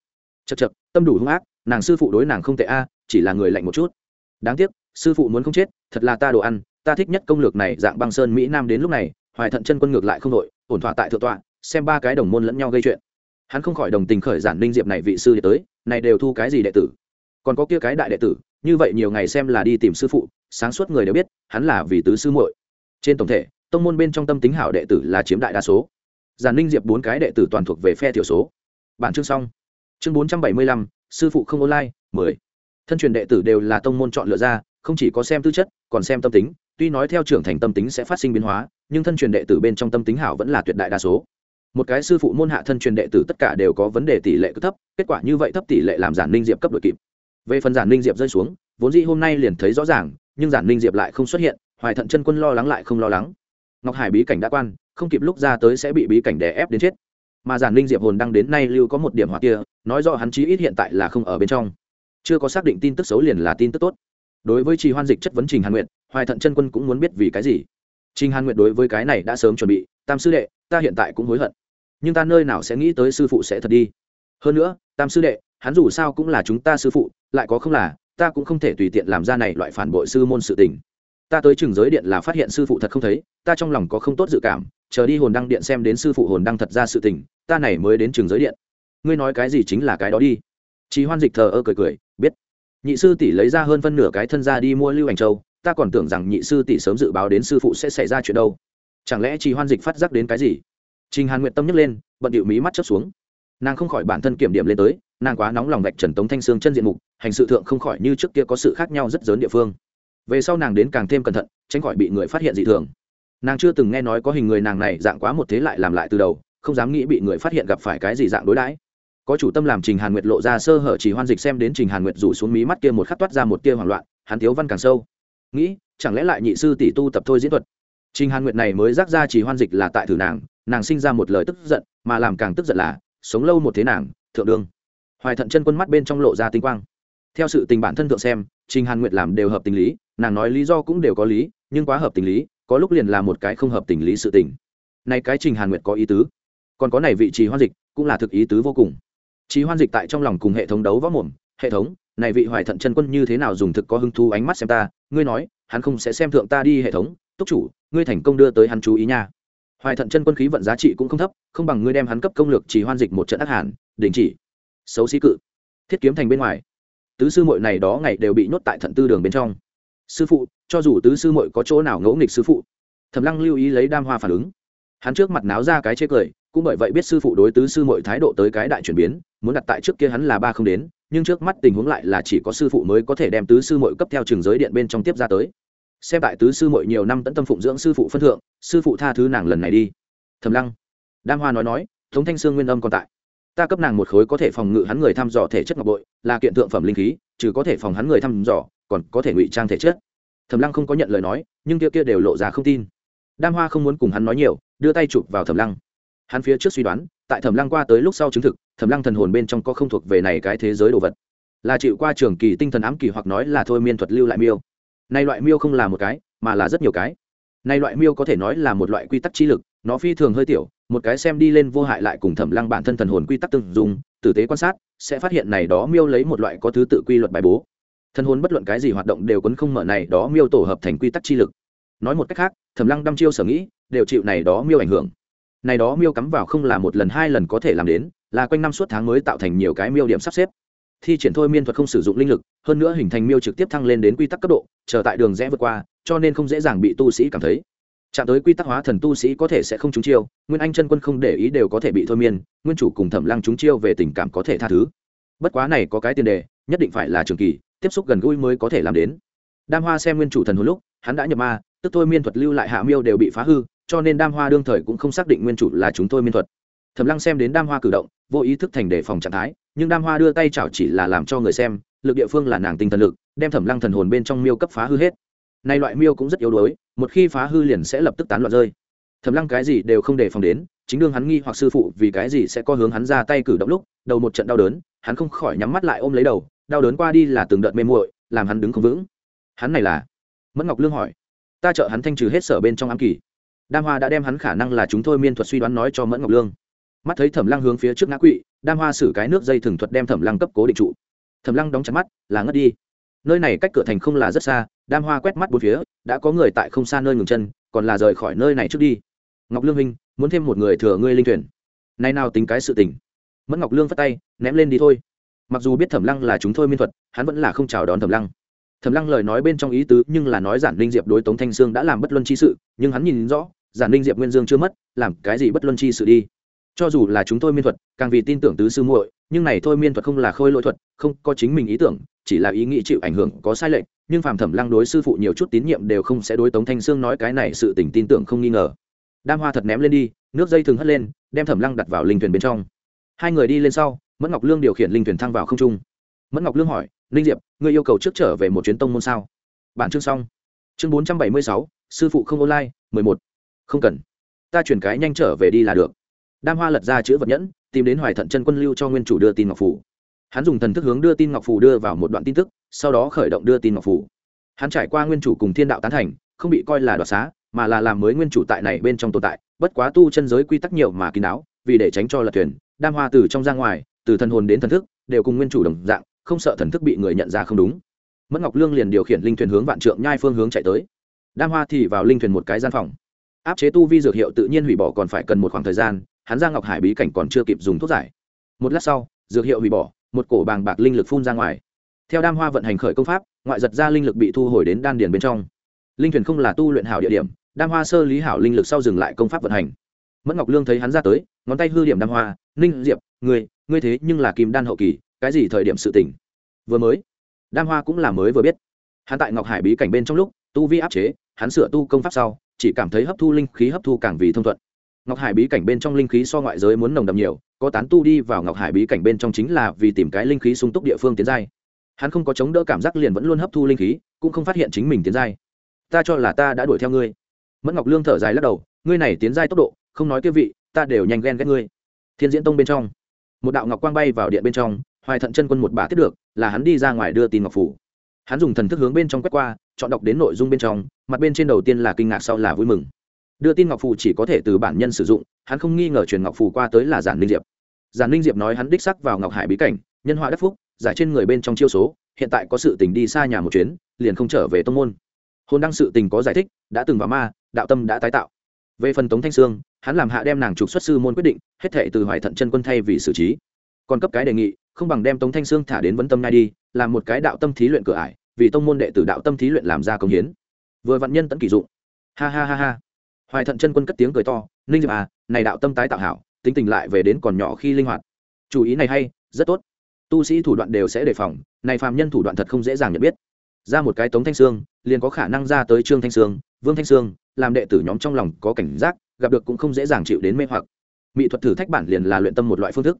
Chật chật tâm đủ hung ác, nàng sư phụ đối nàng không tệ a, chỉ là người lạnh một chút. Đáng tiếc sư phụ muốn không chết, thật là ta đồ ăn, ta thích nhất công lược này, dạng băng sơn mỹ nam đến lúc này, hoài thận chân quân ngược lại không đội ổn thỏa tại thượng tọa, xem ba cái đồng môn lẫn nhau gây chuyện. Hắn không khỏi đồng tình khởi giản ninh diệp này vị sư tới, này đều thu cái gì đệ tử? Còn có kia cái đại đệ tử, như vậy nhiều ngày xem là đi tìm sư phụ, sáng suốt người đều biết, hắn là vì tứ sư muội. Trên tổng thể, tông môn bên trong tâm tính hảo đệ tử là chiếm đại đa số. Giản ninh diệp bốn cái đệ tử toàn thuộc về phe thiểu số. Bản chương xong. Chương bốn trăm bảy mươi lăm, sư phụ không online, mười. Thân truyền đệ tử đều là tông môn chọn lựa ra không chỉ có xem tư chất, còn xem tâm tính. Tuy nói theo trưởng thành tâm tính sẽ phát sinh biến hóa, nhưng thân truyền đệ tử bên trong tâm tính hảo vẫn là tuyệt đại đa số. Một cái sư phụ môn hạ thân truyền đệ tử tất cả đều có vấn đề tỷ lệ cứ thấp, kết quả như vậy thấp tỷ lệ làm giản ninh diệp cấp đội kịp. Về phần giản ninh diệp rơi xuống, vốn dĩ hôm nay liền thấy rõ ràng, nhưng giản ninh diệp lại không xuất hiện, hoài thận chân quân lo lắng lại không lo lắng. Ngọc hải bí cảnh đã quan, không kịp lúc ra tới sẽ bị bí cảnh đè ép đến chết. Mà giản ninh diệp hồn đăng đến nay lưu có một điểm hoạt kia, nói rõ hắn chí ít hiện tại là không ở bên trong. Chưa có xác định tin tức xấu liền là tin tức tốt đối với trì hoan dịch chất vấn trình hàn nguyện hoài thận chân quân cũng muốn biết vì cái gì. Trình hàn nguyện đối với cái này đã sớm chuẩn bị, tam sư đệ, ta hiện tại cũng hối hận, nhưng ta nơi nào sẽ nghĩ tới sư phụ sẽ thật đi. Hơn nữa, tam sư đệ, hắn dù sao cũng là chúng ta sư phụ, lại có không là, ta cũng không thể tùy tiện làm ra này loại phản bội sư môn sự tình. Ta tới trường giới điện là phát hiện sư phụ thật không thấy, ta trong lòng có không tốt dự cảm, chờ đi hồn đăng điện xem đến sư phụ hồn đăng thật ra sự tình, ta này mới đến trường giới điện. Ngươi nói cái gì chính là cái đó đi. Chí Hoan Dịch thờ ơ cười cười. Nhị sư tỷ lấy ra hơn phân nửa cái thân ra đi mua Lưu Ảnh Châu, ta còn tưởng rằng nhị sư tỷ sớm dự báo đến sư phụ sẽ xảy ra chuyện đâu. Chẳng lẽ Chí Hoan Dịch phát giác đến cái gì? Trình Hàn nguyện tâm nhấc lên, bận điệu mí mắt chớp xuống. nàng không khỏi bản thân kiểm điểm lên tới nàng quá nóng lòng vạch trần tống thanh sương chân diện mục hành sự thượng không khỏi như trước kia có sự khác nhau rất lớn địa phương về sau nàng đến càng thêm cẩn thận tránh khỏi bị người phát hiện dị thường nàng chưa từng nghe nói có hình người nàng này dạng quá một thế lại làm lại từ đầu không dám nghĩ bị người phát hiện gặp phải cái gì dạng đối đãi có chủ tâm làm trình hàn nguyệt lộ ra sơ hở chỉ hoan dịch xem đến trình hàn nguyệt rủ xuống mí mắt kia một khắc toát ra một tia hoảng loạn, hắn thiếu văn càng sâu. Nghĩ, chẳng lẽ lại nhị sư tỷ tu tập thôi diễn thuật? Trình hàn nguyệt này mới rác ra chỉ hoan dịch là tại thử nàng nàng sinh ra một lời tức giận, mà làm càng tức giận là, sống lâu một thế nàng, thượng đương hoài thận chân quân mắt bên trong lộ ra tinh quang. Theo sự tình bản thân thượng xem, trình hàn nguyệt làm đều hợp tình lý, nàng nói lý do cũng đều có lý, nhưng quá hợp tình lý, có lúc liền là một cái không hợp tình lý sự tình. Này cái trình hàn nguyệt có ý tứ. Còn có này vị trí hoan dịch, cũng là thực ý tứ vô cùng trí hoan dịch tại trong lòng cùng hệ thống đấu võ mồm, hệ thống, này vị hoài thận chân quân như thế nào dùng thực có hứng thú ánh mắt xem ta? Ngươi nói, hắn không sẽ xem thượng ta đi, hệ thống. Túc chủ, ngươi thành công đưa tới hắn chú ý nha. Hoài thận chân quân khí vận giá trị cũng không thấp, không bằng ngươi đem hắn cấp công lược chỉ hoan dịch một trận ác hàn, đình chỉ. Xấu xí cự. Thiết kiếm thành bên ngoài. Tứ sư muội này đó ngày đều bị nhốt tại thận tư đường bên trong. Sư phụ, cho dù tứ sư muội có chỗ nào ngẫu nghịch sư phụ. Thẩm lăng lưu ý lấy đam hoa phản ứng. Hắn trước mặt náo ra cái chê cười cũng bởi vậy biết sư phụ đối tứ sư muội thái độ tới cái đại chuyển biến, muốn đặt tại trước kia hắn là ba không đến, nhưng trước mắt tình huống lại là chỉ có sư phụ mới có thể đem tứ sư muội cấp theo trường giới điện bên trong tiếp ra tới. Xem tại tứ sư muội nhiều năm tận tâm phụng dưỡng sư phụ phân thượng, sư phụ tha thứ nàng lần này đi. Thầm lăng, đam hoa nói nói thống thanh sương nguyên âm còn tại. Ta cấp nàng một khối có thể phòng ngự hắn người thăm dò thể chất ngọc bội, là kiện tượng phẩm linh khí, trừ có thể phòng hắn người thăm dò, còn có thể ngụy trang thể chất. Thầm lăng không có nhận lời nói, nhưng kia kia đều lộ ra không tin. Đam hoa không muốn cùng hắn nói nhiều, đưa tay chụp vào thầm lăng hắn phía trước suy đoán, tại thẩm lăng qua tới lúc sau chứng thực, thẩm lăng thần hồn bên trong có không thuộc về này cái thế giới đồ vật. Là chịu qua trường kỳ tinh thần ám kỳ hoặc nói là thôi miên thuật lưu lại miêu. Nay loại miêu không là một cái, mà là rất nhiều cái. Nay loại miêu có thể nói là một loại quy tắc chi lực, nó phi thường hơi tiểu, một cái xem đi lên vô hại lại cùng thẩm lăng bản thân thần hồn quy tắc từng dùng tử tế quan sát, sẽ phát hiện này đó miêu lấy một loại có thứ tự quy luật bài bố. Thần hồn bất luận cái gì hoạt động đều quấn không mở này đó miêu tổ hợp thành quy tắc chi lực. Nói một cách khác, thẩm lăng đăm chiêu sở nghĩ, đều chịu này đó miêu ảnh hưởng này đó miêu cắm vào không là một lần, hai lần có thể làm đến, là quanh năm suốt tháng mới tạo thành nhiều cái miêu điểm sắp xếp. Thi triển thôi miên thuật không sử dụng linh lực, hơn nữa hình thành miêu trực tiếp thăng lên đến quy tắc cấp độ, chờ tại đường rẽ vượt qua, cho nên không dễ dàng bị tu sĩ cảm thấy. Chạm tới quy tắc hóa thần tu sĩ có thể sẽ không trúng chiêu, nguyên anh chân quân không để ý đều có thể bị thôi miên, nguyên chủ cùng thẩm lăng trúng chiêu về tình cảm có thể tha thứ. Bất quá này có cái tiền đề, nhất định phải là trường kỳ, tiếp xúc gần gũi mới có thể làm đến. Đam hoa xem nguyên chủ thần hồi lúc, hắn đã nhập ma, tức thôi miên thuật lưu lại hạ miêu đều bị phá hư cho nên đam hoa đương thời cũng không xác định nguyên chủ là chúng tôi miên thuật. Thẩm lăng xem đến đam hoa cử động, vô ý thức thành đề phòng trạng thái, nhưng đam hoa đưa tay chảo chỉ là làm cho người xem, lực địa phương là nàng tinh thần lực, đem thẩm lăng thần hồn bên trong miêu cấp phá hư hết. Nay loại miêu cũng rất yếu đuối, một khi phá hư liền sẽ lập tức tán loạn rơi. Thẩm lăng cái gì đều không đề phòng đến, chính đương hắn nghi hoặc sư phụ vì cái gì sẽ có hướng hắn ra tay cử động lúc, đầu một trận đau đớn, hắn không khỏi nhắm mắt lại ôm lấy đầu, đau đớn qua đi là từng đợt mê muội, làm hắn đứng không vững. Hắn này là? Mẫn ngọc lương hỏi. Ta trợ hắn thanh trừ hết sở bên trong ám kỳ đam hoa đã đem hắn khả năng là chúng thôi miên thuật suy đoán nói cho mẫn ngọc lương. Mắt thấy thẩm lăng hướng phía trước ngã quỵ, đam hoa xử cái nước dây thừng thuật đem thẩm lăng cấp cố định trụ. Thẩm lăng đóng chặt mắt, là ngất đi. Nơi này cách cửa thành không là rất xa, đam hoa quét mắt bốn phía, đã có người tại không xa nơi ngừng chân, còn là rời khỏi nơi này trước đi. Ngọc lương minh muốn thêm một người thừa ngươi linh thuyền. Nay nào tính cái sự tình? Mẫn ngọc lương phất tay, ném lên đi thôi. Mặc dù biết thẩm lăng là chúng thôi miên thuật, hắn vẫn là không chào đón thẩm lăng thẩm lăng lời nói bên trong ý tứ nhưng là nói giản linh diệp đối tống thanh sương đã làm bất luân chi sự, nhưng hắn nhìn rõ, giản linh diệp nguyên dương chưa mất, làm cái gì bất luân chi sự đi. Cho dù là chúng tôi miên thuật, càng vì tin tưởng tứ sư muội, nhưng này thôi miên thuật không là khôi lỗi thuật, không có chính mình ý tưởng, chỉ là ý nghĩ chịu ảnh hưởng có sai lệch, nhưng phàm thẩm lăng đối sư phụ nhiều chút tín nhiệm đều không sẽ đối tống thanh sương nói cái này sự tình tin tưởng không nghi ngờ. Đam hoa thật ném lên đi, nước dây thường hất lên, đem thẩm lăng đặt vào linh thuyền bên trong. Hai người đi lên sau, mẫn ngọc lương điều khiển linh thuyền thăng vào không trung. Mẫn ngọc lương hỏi linh diệp, ngươi yêu cầu trước trở về một chuyến tông môn sao? Bản chương xong. Chương bốn trăm bảy mươi sáu, sư phụ không online, mười một. Không cần. Ta chuyển cái nhanh trở về đi là được. Đam hoa lật ra chữ vật nhẫn, tìm đến hoài thận chân quân lưu cho nguyên chủ đưa tin ngọc phủ. Hắn dùng thần thức hướng đưa tin ngọc phủ đưa vào một đoạn tin tức, sau đó khởi động đưa tin ngọc phủ. Hắn trải qua nguyên chủ cùng thiên đạo tán thành, không bị coi là đoạt xá, mà là làm mới nguyên chủ tại này bên trong tồn tại, bất quá tu chân giới quy tắc nhiều mà kín đáo, vì để tránh cho lật thuyền, đam hoa từ trong ra ngoài, từ thần hồn đến thần thức, đều cùng nguyên chủ đồng dạng không sợ thần thức bị người nhận ra không đúng. Mẫn ngọc lương liền điều khiển linh thuyền hướng vạn trượng nhai phương hướng chạy tới. Đam hoa thì vào linh thuyền một cái gian phòng. Áp chế tu vi dược hiệu tự nhiên hủy bỏ còn phải cần một khoảng thời gian, hắn ra ngọc hải bí cảnh còn chưa kịp dùng thuốc giải. Một lát sau, dược hiệu hủy bỏ, một cổ bàng bạc linh lực phun ra ngoài. Theo đam hoa vận hành khởi công pháp, ngoại giật ra linh lực bị thu hồi đến đan điền bên trong. Linh thuyền không là tu luyện hảo địa điểm, đam hoa sơ lý hảo linh lực sau dừng lại công pháp vận hành. Mẫn ngọc lương thấy hắn ra tới, ngón tay hư điểm đam hoa, ninh diệp người ngươi thế nhưng là kim đan hậu kỳ cái gì thời điểm sự tình? Vừa mới, đam hoa cũng là mới vừa biết. Hắn tại ngọc hải bí cảnh bên trong lúc, tu vi áp chế, hắn sửa tu công pháp sau, chỉ cảm thấy hấp thu linh khí hấp thu càng vì thông thuận. Ngọc hải bí cảnh bên trong linh khí so ngoại giới muốn nồng đậm nhiều, có tán tu đi vào ngọc hải bí cảnh bên trong chính là vì tìm cái linh khí sung túc địa phương tiến giai. Hắn không có chống đỡ cảm giác liền vẫn luôn hấp thu linh khí, cũng không phát hiện chính mình tiến giai. Ta cho là ta đã đuổi theo ngươi. Mẫn ngọc lương thở dài lắc đầu, ngươi này tiến giai tốc độ, không nói kia vị, ta đều nhanh ghen ghét ngươi. Thiên diễn tông bên trong, một đạo ngọc quang bay vào điện bên trong hoài thận chân quân một bà tiếp được, là hắn đi ra ngoài đưa tin ngọc phủ. Hắn dùng thần thức hướng bên trong quét qua, chọn đọc đến nội dung bên trong, mặt bên trên đầu tiên là kinh ngạc sau là vui mừng. Đưa tin ngọc phù chỉ có thể từ bản nhân sử dụng, hắn không nghi ngờ truyền ngọc phù qua tới là giản Ninh diệp. Giản Ninh diệp nói hắn đích sắc vào ngọc hải bí cảnh, nhân họa đắc phúc, giải trên người bên trong chiêu số, hiện tại có sự tình đi xa nhà một chuyến, liền không trở về tông môn. Hôn đăng sự tình có giải thích, đã từng vào ma, đạo tâm đã tái tạo. Về phần tống thanh sương, hắn làm hạ đem nàng trục xuất sư môn quyết định, hết thệ từ hoài thận chân quân thay vì xử trí. Còn cấp cái đề nghị không bằng đem tống thanh sương thả đến vấn tâm ngay đi, làm một cái đạo tâm thí luyện cửa ải, vì tông môn đệ tử đạo tâm thí luyện làm ra công hiến. Vừa vạn nhân tẫn kỷ dụng. Ha ha ha ha. Hoài thận chân quân cất tiếng cười to, ninh diệp à này đạo tâm tái tạo hảo, tính tình lại về đến còn nhỏ khi linh hoạt. Chủ ý này hay, rất tốt. Tu sĩ thủ đoạn đều sẽ đề phòng, này phàm nhân thủ đoạn thật không dễ dàng nhận biết. Ra một cái tống thanh sương, liền có khả năng ra tới trương thanh sương, vương thanh sương, làm đệ tử nhóm trong lòng có cảnh giác, gặp được cũng không dễ dàng chịu đến mê hoặc. Mỹ thuật thử thách bản liền là luyện tâm một loại phương thức.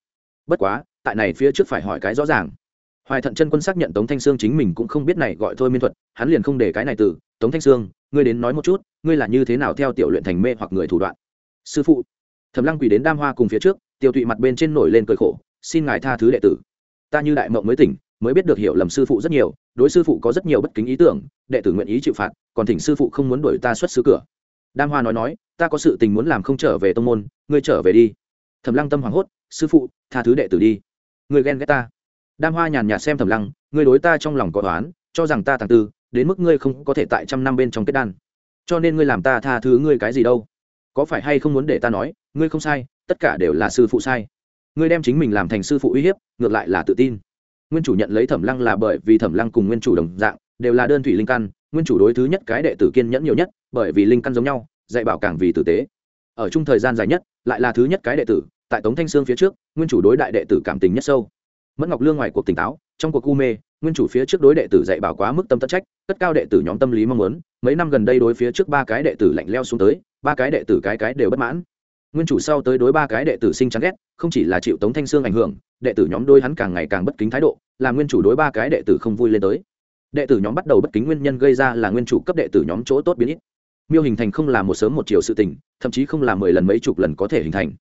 Bất quá tại này phía trước phải hỏi cái rõ ràng. Hoài thận chân quân xác nhận tống thanh sương chính mình cũng không biết này gọi thôi miên thuật, hắn liền không để cái này từ, tống thanh sương, ngươi đến nói một chút, ngươi là như thế nào theo tiểu luyện thành mê hoặc người thủ đoạn? Sư phụ. Thẩm lăng quỳ đến đam hoa cùng phía trước, tiêu tụy mặt bên trên nổi lên cười khổ, xin ngài tha thứ đệ tử. Ta như đại mộng mới tỉnh, mới biết được hiểu lầm sư phụ rất nhiều, đối sư phụ có rất nhiều bất kính ý tưởng, đệ tử nguyện ý chịu phạt, còn thỉnh sư phụ không muốn đuổi ta xuất xứ cửa. Đam hoa nói nói, ta có sự tình muốn làm không trở về tông môn, ngươi trở về đi. Thẩm lăng tâm hoảng hốt, sư phụ, tha thứ đệ tử đi ngươi ghen ghét ta. Đam hoa nhàn nhạt xem thẩm lăng, ngươi đối ta trong lòng có toán cho rằng ta tàng tư, đến mức ngươi không có thể tại trăm năm bên trong kết đan. Cho nên ngươi làm ta tha thứ ngươi cái gì đâu? Có phải hay không muốn để ta nói, ngươi không sai, tất cả đều là sư phụ sai. Ngươi đem chính mình làm thành sư phụ uy hiếp, ngược lại là tự tin. Nguyên chủ nhận lấy thẩm lăng là bởi vì thẩm lăng cùng nguyên chủ đồng dạng, đều là đơn thủy linh căn, nguyên chủ đối thứ nhất cái đệ tử kiên nhẫn nhiều nhất, bởi vì linh căn giống nhau, dạy bảo càng vì tử tế. Ở chung thời gian dài nhất, lại là thứ nhất cái đệ tử tại tống thanh sương phía trước, nguyên chủ đối đại đệ tử cảm tình nhất sâu. Mẫn ngọc lương ngoài cuộc tỉnh táo, trong cuộc u mê, nguyên chủ phía trước đối đệ tử dạy bảo quá mức tâm tất trách, tất cao đệ tử nhóm tâm lý mong muốn, mấy năm gần đây đối phía trước ba cái đệ tử lạnh leo xuống tới, ba cái đệ tử cái cái đều bất mãn. Nguyên chủ sau tới đối ba cái đệ tử sinh chán ghét, không chỉ là chịu tống thanh sương ảnh hưởng, đệ tử nhóm đôi hắn càng ngày càng bất kính thái độ, là nguyên chủ đối ba cái đệ tử không vui lên tới. Đệ tử nhóm bắt đầu bất kính nguyên nhân gây ra là nguyên chủ cấp đệ tử nhóm chỗ tốt biến ít. Miêu hình thành không là một sớm một chiều sự tình, thậm chí không là mười lần mấy chục lần có thể hình thành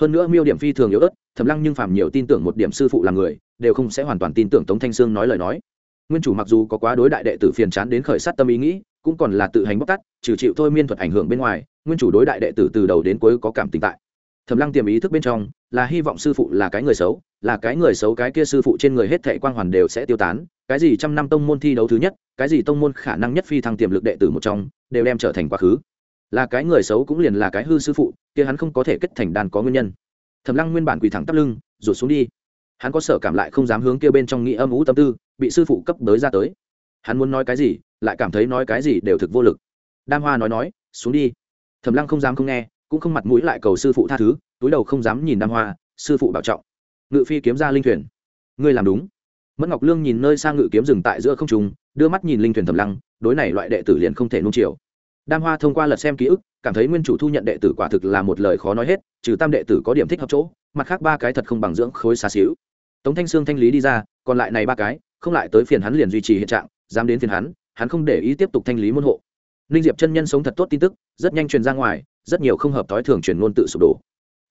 hơn nữa miêu điểm phi thường yếu ớt thầm lăng nhưng phàm nhiều tin tưởng một điểm sư phụ là người, đều không sẽ hoàn toàn tin tưởng tống thanh sương nói lời nói. Nguyên chủ mặc dù có quá đối đại đệ tử phiền chán đến khởi sát tâm ý nghĩ, cũng còn là tự hành bóc tát, trừ chịu thôi miên thuật ảnh hưởng bên ngoài, nguyên chủ đối đại đệ tử từ đầu đến cuối có cảm tình tại. Thầm lăng tiềm ý thức bên trong, là hy vọng sư phụ là cái người xấu, là cái người xấu cái kia sư phụ trên người hết thệ quang hoàn đều sẽ tiêu tán, cái gì trăm năm tông môn thi đấu thứ nhất, cái gì tông môn khả năng nhất phi thăng tiềm lực đệ tử một trong, đều đem trở thành quá khứ là cái người xấu cũng liền là cái hư sư phụ, kia hắn không có thể kết thành đàn có nguyên nhân. Thầm lăng nguyên bản quỳ thẳng tắp lưng, rụt xuống đi. Hắn có sở cảm lại không dám hướng kia bên trong nghĩ âm ủ tâm tư, bị sư phụ cấp tới ra tới. Hắn muốn nói cái gì, lại cảm thấy nói cái gì đều thực vô lực. Đam hoa nói nói, xuống đi. Thầm lăng không dám không nghe, cũng không mặt mũi lại cầu sư phụ tha thứ, túi đầu không dám nhìn đam hoa, sư phụ bảo trọng. Ngự phi kiếm ra linh thuyền. Ngươi làm đúng. Mẫn ngọc lương nhìn nơi sang ngự kiếm dừng tại giữa không trùng đưa mắt nhìn linh thuyền thầm lăng, đối này loại đệ tử liền không thể nung chiều đam hoa thông qua lật xem ký ức, cảm thấy nguyên chủ thu nhận đệ tử quả thực là một lời khó nói hết, trừ tam đệ tử có điểm thích hợp chỗ, mặt khác ba cái thật không bằng dưỡng khối xa xíu. Tống thanh sương thanh lý đi ra, còn lại này ba cái, không lại tới phiền hắn liền duy trì hiện trạng, dám đến phiền hắn hắn không để ý tiếp tục thanh lý môn hộ. Ninh diệp chân nhân sống thật tốt tin tức, rất nhanh truyền ra ngoài, rất nhiều không hợp thói thường truyền ngôn tự sụp đổ.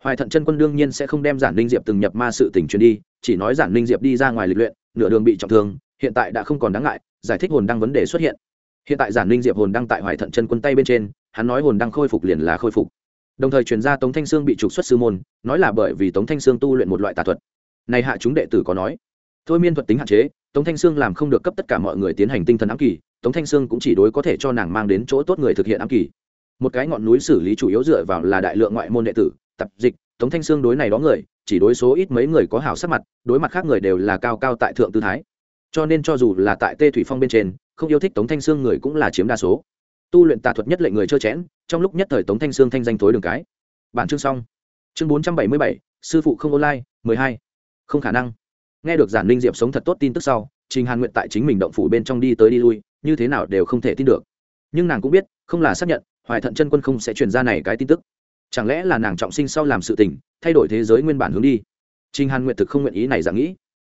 Hoài thận chân quân đương nhiên sẽ không đem giản ninh diệp từng nhập ma sự tình truyền đi, chỉ nói giản ninh diệp đi ra ngoài lịch luyện, nửa đường bị trọng thương, hiện tại đã không còn đáng ngại, giải thích hồn đăng vấn đề xuất hiện hiện tại giản ninh diệp hồn đang tại hoài thận chân quân tay bên trên, hắn nói hồn đang khôi phục liền là khôi phục. Đồng thời truyền ra tống thanh sương bị trục xuất sư môn, nói là bởi vì tống thanh sương tu luyện một loại tà thuật. Này hạ chúng đệ tử có nói, thôi miên thuật tính hạn chế, tống thanh sương làm không được cấp tất cả mọi người tiến hành tinh thần ám kỳ, tống thanh sương cũng chỉ đối có thể cho nàng mang đến chỗ tốt người thực hiện ám kỳ. Một cái ngọn núi xử lý chủ yếu dựa vào là đại lượng ngoại môn đệ tử, tập dịch, tống thanh sương đối này đó người, chỉ đối số ít mấy người có hảo sắc mặt, đối mặt khác người đều là cao cao tại thượng tư thái. Cho nên cho dù là tại tê thủy phong bên trên không yêu thích tống thanh sương người cũng là chiếm đa số. Tu luyện tà thuật nhất lệnh người trơ chẽn, trong lúc nhất thời tống thanh sương thanh danh thối đường cái. Bản chương xong. Chương bốn trăm bảy mươi bảy, sư phụ không online, mười hai. Không khả năng. Nghe được giản linh diệp sống thật tốt tin tức sau, trình hàn nguyện tại chính mình động phủ bên trong đi tới đi lui, như thế nào đều không thể tin được. Nhưng nàng cũng biết, không là xác nhận, hoài thận chân quân không sẽ truyền ra này cái tin tức. Chẳng lẽ là nàng trọng sinh sau làm sự tình, thay đổi thế giới nguyên bản hướng đi? Trình hàn nguyện thực không nguyện ý này dạng nghĩ.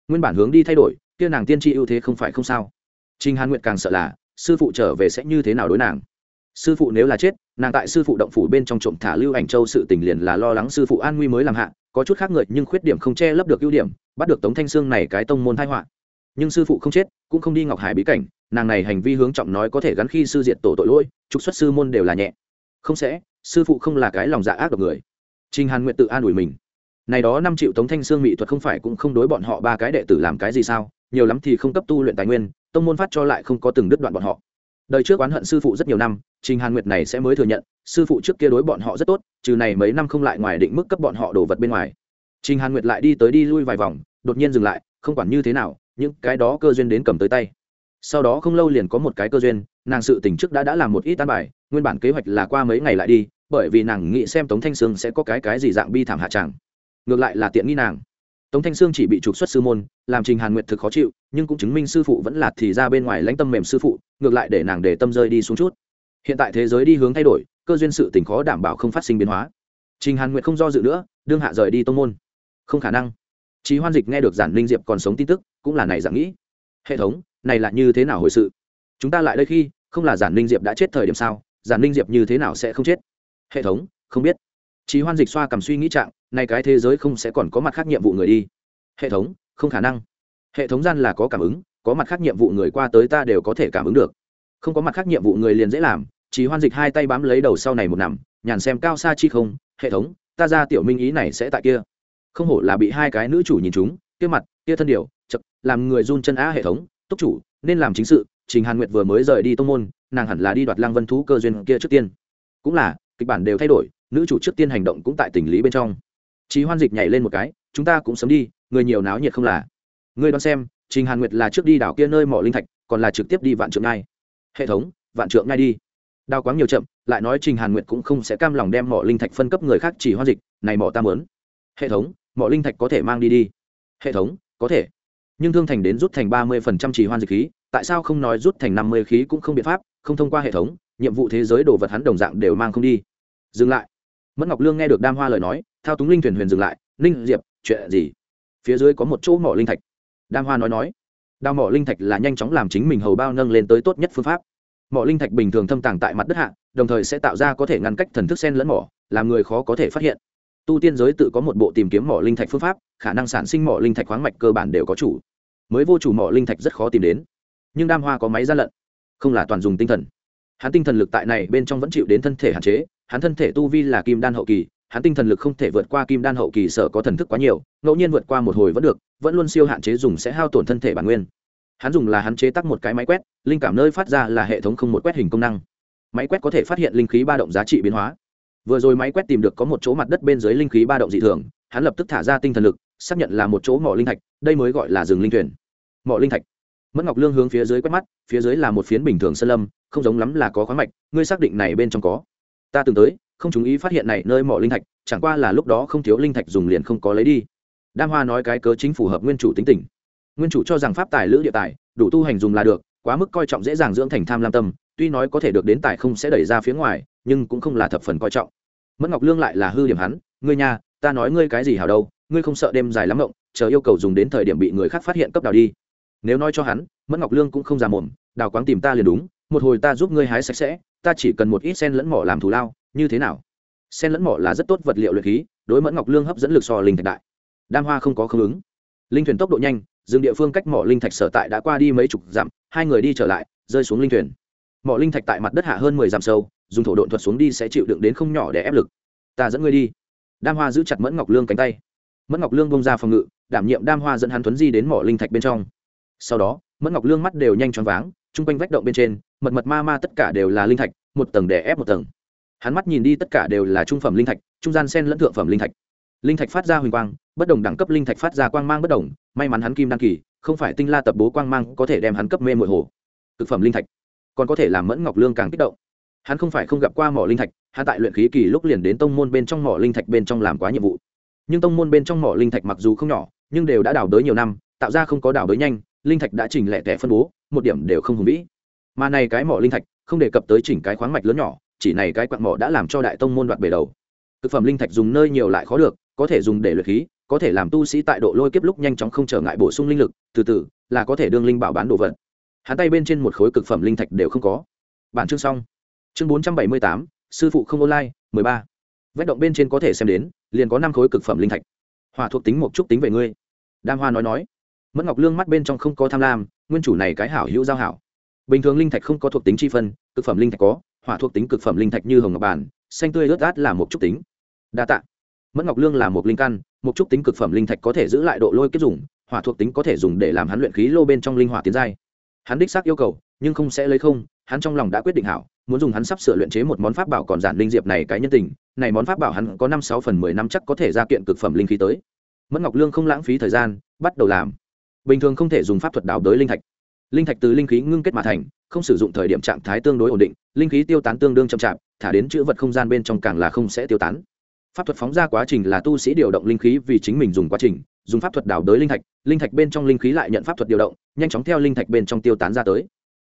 Nguyên bản hướng đi thay đổi, kia nàng tiên tri ưu thế không phải không sao trình hàn Nguyệt càng sợ là, sư phụ trở về sẽ như thế nào đối nàng? Sư phụ nếu là chết, nàng tại sư phụ động phủ bên trong trộm thả lưu ảnh châu sự tình liền là lo lắng sư phụ an nguy mới làm hạ, có chút khác người nhưng khuyết điểm không che lấp được ưu điểm, bắt được tống thanh sương này cái tông môn tai họa. Nhưng sư phụ không chết, cũng không đi ngọc hải bí cảnh, nàng này hành vi hướng trọng nói có thể gắn khi sư diệt tổ tội lỗi, trục xuất sư môn đều là nhẹ. Không sẽ, sư phụ không là cái lòng dạ ác độc người. Trình hàn Nguyệt tự an ủi mình. Này đó năm triệu tống thanh sương mỹ thuật không phải cũng không đối bọn họ ba cái đệ tử làm cái gì sao, nhiều lắm thì không cấp tu luyện tài nguyên tông môn phát cho lại không có từng đứt đoạn bọn họ. Đời trước oán hận sư phụ rất nhiều năm, trình hàn nguyệt này sẽ mới thừa nhận, sư phụ trước kia đối bọn họ rất tốt, trừ này mấy năm không lại ngoài định mức cấp bọn họ đồ vật bên ngoài. Trình hàn nguyệt lại đi tới đi lui vài vòng, đột nhiên dừng lại, không quản như thế nào, những cái đó cơ duyên đến cầm tới tay. Sau đó không lâu liền có một cái cơ duyên, nàng sự tỉnh trước đã đã làm một ít tan bài, nguyên bản kế hoạch là qua mấy ngày lại đi, bởi vì nàng nghĩ xem tống thanh sương sẽ có cái cái gì dạng bi thảm hạ tràng. Ngược lại là tiện nghi nàng tống thanh sương chỉ bị trục xuất sư môn, làm trình hàn nguyệt thực khó chịu, nhưng cũng chứng minh sư phụ vẫn là thì ra bên ngoài lãnh tâm mềm sư phụ, ngược lại để nàng để tâm rơi đi xuống chút. Hiện tại thế giới đi hướng thay đổi, cơ duyên sự tình khó đảm bảo không phát sinh biến hóa. Trình hàn nguyệt không do dự nữa, đương hạ rời đi tông môn. Không khả năng. Trí hoan dịch nghe được giản linh diệp còn sống tin tức, cũng là này dạng nghĩ. Hệ thống, này là như thế nào hồi sự? Chúng ta lại đây khi, không là giản linh diệp đã chết thời điểm sao? Giản linh diệp như thế nào sẽ không chết? Hệ thống, không biết. Chí hoan dịch xoa cầm suy nghĩ trạng nay cái thế giới không sẽ còn có mặt khác nhiệm vụ người đi. Hệ thống không khả năng. Hệ thống gian là có cảm ứng có mặt khác nhiệm vụ người qua tới ta đều có thể cảm ứng được. Không có mặt khác nhiệm vụ người liền dễ làm Chí hoan dịch hai tay bám lấy đầu sau này một nằm nhàn xem cao xa chi không hệ thống ta ra tiểu minh ý này sẽ tại kia. Không hổ là bị hai cái nữ chủ nhìn chúng kia mặt kia thân điều chậc, làm người run chân á hệ thống túc chủ nên làm chính sự trình hàn nguyệt vừa mới rời đi tông môn nàng hẳn là đi đoạt lăng vân thú cơ duyên kia trước tiên. Cũng là kịch bản đều thay đổi nữ chủ trước tiên hành động cũng tại tình lý bên trong Chí Hoan Dịch nhảy lên một cái, chúng ta cũng sớm đi, người nhiều náo nhiệt không là. Ngươi đoán xem, Trình Hàn Nguyệt là trước đi đảo kia nơi mỏ linh thạch, còn là trực tiếp đi vạn trượng ngay. Hệ thống, vạn trượng ngay đi. Đao quáng nhiều chậm, lại nói Trình Hàn Nguyệt cũng không sẽ cam lòng đem mỏ linh thạch phân cấp người khác chỉ Hoan Dịch, này mỏ ta muốn. Hệ thống, mỏ linh thạch có thể mang đi đi. Hệ thống, có thể. Nhưng thương thành đến rút thành ba 30% chỉ Hoan Dịch khí, tại sao không nói rút thành năm mươi khí cũng không biện pháp, không thông qua hệ thống, nhiệm vụ thế giới đồ vật hắn đồng dạng đều mang không đi. Dừng lại mẫn ngọc lương nghe được đam hoa lời nói thao túng linh thuyền huyền dừng lại ninh diệp chuyện gì phía dưới có một chỗ mỏ linh thạch đam hoa nói nói đào mỏ linh thạch là nhanh chóng làm chính mình hầu bao nâng lên tới tốt nhất phương pháp mỏ linh thạch bình thường thâm tàng tại mặt đất hạ đồng thời sẽ tạo ra có thể ngăn cách thần thức sen lẫn mỏ làm người khó có thể phát hiện tu tiên giới tự có một bộ tìm kiếm mỏ linh thạch phương pháp khả năng sản sinh mỏ linh thạch khoáng mạch cơ bản đều có chủ mới vô chủ mỏ linh thạch rất khó tìm đến nhưng đam hoa có máy gian lận không là toàn dùng tinh thần hắn tinh thần lực tại này bên trong vẫn chịu đến thân thể hạn chế hắn thân thể tu vi là kim đan hậu kỳ, hắn tinh thần lực không thể vượt qua kim đan hậu kỳ sở có thần thức quá nhiều, ngẫu nhiên vượt qua một hồi vẫn được, vẫn luôn siêu hạn chế dùng sẽ hao tổn thân thể bản nguyên. Hắn dùng là hắn chế tắc một cái máy quét, linh cảm nơi phát ra là hệ thống không một quét hình công năng. Máy quét có thể phát hiện linh khí ba động giá trị biến hóa. Vừa rồi máy quét tìm được có một chỗ mặt đất bên dưới linh khí ba động dị thường, hắn lập tức thả ra tinh thần lực, xác nhận là một chỗ mỏ linh thạch, đây mới gọi là rừng linh thuyền. Mỏ linh thạch. Mẫn ngọc lương hướng phía dưới quét mắt, phía dưới là một phiến bình thường sơn lâm, không giống lắm là có khoáng mạch, ngươi xác định này bên trong có ta từng tới không chú ý phát hiện này nơi mỏ linh thạch chẳng qua là lúc đó không thiếu linh thạch dùng liền không có lấy đi. Đam hoa nói cái cớ chính phù hợp nguyên chủ tính tình. Nguyên chủ cho rằng pháp tài lữ địa tài đủ tu hành dùng là được quá mức coi trọng dễ dàng dưỡng thành tham lam tâm tuy nói có thể được đến tài không sẽ đẩy ra phía ngoài nhưng cũng không là thập phần coi trọng. Mất ngọc lương lại là hư điểm hắn ngươi nhà, ta nói ngươi cái gì hảo đâu ngươi không sợ đêm dài lắm rộng chờ yêu cầu dùng đến thời điểm bị người khác phát hiện cấp đào đi. Nếu nói cho hắn mất ngọc lương cũng không già mồm đào quáng tìm ta liền đúng một hồi ta giúp ngươi hái sạch sẽ ta chỉ cần một ít sen lẫn mỏ làm thù lao, như thế nào? Sen lẫn mỏ là rất tốt vật liệu luyện khí, đối mẫn ngọc lương hấp dẫn lực so linh thạch đại. Đam hoa không có khống ứng. Linh thuyền tốc độ nhanh dừng địa phương cách mỏ linh thạch sở tại đã qua đi mấy chục dặm, hai người đi trở lại, rơi xuống linh thuyền. Mỏ linh thạch tại mặt đất hạ hơn mười dặm sâu, dùng thổ độn thuật xuống đi sẽ chịu đựng đến không nhỏ để ép lực. Ta dẫn ngươi đi. Đam hoa giữ chặt mẫn ngọc lương cánh tay. Mẫn ngọc lương bông ra phòng ngự, đảm nhiệm đam hoa dẫn hắn thuấn di đến mỏ linh thạch bên trong. Sau đó, mẫn ngọc lương mắt đều nhanh choáng váng chung quanh vách động bên trên, mật mật ma ma tất cả đều là linh thạch, một tầng đè ép một tầng. Hắn mắt nhìn đi tất cả đều là trung phẩm linh thạch, trung gian sen lẫn thượng phẩm linh thạch. Linh thạch phát ra huỳnh quang, bất đồng đẳng cấp linh thạch phát ra quang mang bất đồng, may mắn hắn kim đăng kỳ, không phải tinh la tập bố quang mang có thể đem hắn cấp mê mội hồ. Thực phẩm linh thạch, còn có thể làm mẫn ngọc lương càng kích động. Hắn không phải không gặp qua mỏ linh thạch, hắn tại luyện khí kỳ lúc liền đến tông môn bên trong mỏ linh thạch bên trong làm quá nhiệm vụ. Nhưng tông môn bên trong mỏ linh thạch mặc dù không nhỏ, nhưng đều đã đào đới nhiều năm, tạo ra không có đào đới nhanh, linh thạch đã chỉnh lẻ tẻ phân bố một điểm đều không hùng vĩ. Mà này cái mỏ linh thạch, không đề cập tới chỉnh cái khoáng mạch lớn nhỏ, chỉ này cái quặng mỏ đã làm cho đại tông môn đoạt bể đầu. Thực phẩm linh thạch dùng nơi nhiều lại khó được, có thể dùng để luyện khí, có thể làm tu sĩ tại độ lôi kiếp lúc nhanh chóng không trở ngại bổ sung linh lực, từ từ, là có thể đương linh bảo bán đồ vật. Hắn tay bên trên một khối cực phẩm linh thạch đều không có. Bản chương xong. Chương bốn trăm bảy mươi tám, sư phụ không online, mười ba. Vết động bên trên có thể xem đến, liền có năm khối cực phẩm linh thạch. Hòa thuộc tính một chút tính về ngươi. Đam hoa nói nói mẫn ngọc lương mắt bên trong không có tham lam, nguyên chủ này cái hảo hữu giao hảo. Bình thường linh thạch không có thuộc tính chi phân, cực phẩm linh thạch có, hỏa thuộc tính cực phẩm linh thạch như hồng ngọc bản, xanh tươi ướt át là một chút tính. Đa tạ. Mẫn ngọc lương là một linh căn, một chút tính cực phẩm linh thạch có thể giữ lại độ lôi kết dùng, hỏa thuộc tính có thể dùng để làm hắn luyện khí lô bên trong linh hỏa tiến giai. Hắn đích xác yêu cầu, nhưng không sẽ lấy không, hắn trong lòng đã quyết định hảo, muốn dùng hắn sắp sửa luyện chế một món pháp bảo còn giản linh diệp này cái nhân tình, này món pháp bảo hắn có năm sáu phần mười năm chắc có thể ra kiện cực phẩm linh khí tới. Mẫn ngọc lương không lãng phí thời gian, bắt đầu làm bình thường không thể dùng pháp thuật đào đới linh thạch. Linh thạch từ linh khí ngưng kết mà thành, không sử dụng thời điểm trạng thái tương đối ổn định, linh khí tiêu tán tương đương chậm chạp, thả đến chữ vật không gian bên trong càng là không sẽ tiêu tán. Pháp thuật phóng ra quá trình là tu sĩ điều động linh khí vì chính mình dùng quá trình, dùng pháp thuật đào đới linh thạch linh thạch bên trong linh khí lại nhận pháp thuật điều động, nhanh chóng theo linh thạch bên trong tiêu tán ra tới.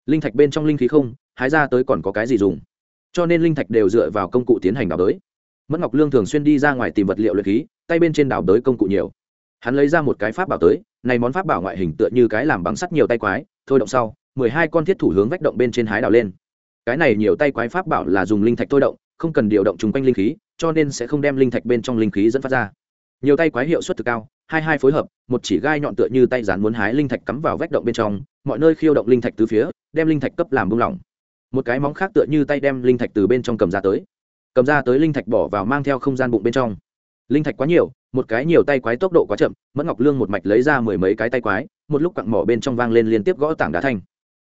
Linh thạch bên trong linh khí không, hái ra tới còn có cái gì dùng? Cho nên linh thạch đều dựa vào công cụ tiến hành đào đới. Mất ngọc lương thường xuyên đi ra ngoài tìm vật liệu luyện khí, tay bên trên đào đới công cụ nhiều. Hắn lấy ra một cái pháp bảo tới này món pháp bảo ngoại hình tựa như cái làm bằng sắt nhiều tay quái, thôi động sau, mười hai con thiết thủ hướng vách động bên trên hái đào lên. Cái này nhiều tay quái pháp bảo là dùng linh thạch thôi động, không cần điều động chung quanh linh khí, cho nên sẽ không đem linh thạch bên trong linh khí dẫn phát ra. Nhiều tay quái hiệu suất cực cao, hai hai phối hợp, một chỉ gai nhọn tựa như tay rán muốn hái linh thạch cắm vào vách động bên trong, mọi nơi khiêu động linh thạch từ phía, đem linh thạch cấp làm bung lỏng. Một cái móng khác tựa như tay đem linh thạch từ bên trong cầm ra tới. Cầm ra tới linh thạch bỏ vào mang theo không gian bụng bên trong. Linh thạch quá nhiều một cái nhiều tay quái tốc độ quá chậm, mẫn ngọc lương một mạch lấy ra mười mấy cái tay quái, một lúc cặn mỏ bên trong vang lên liên tiếp gõ tảng đá thanh.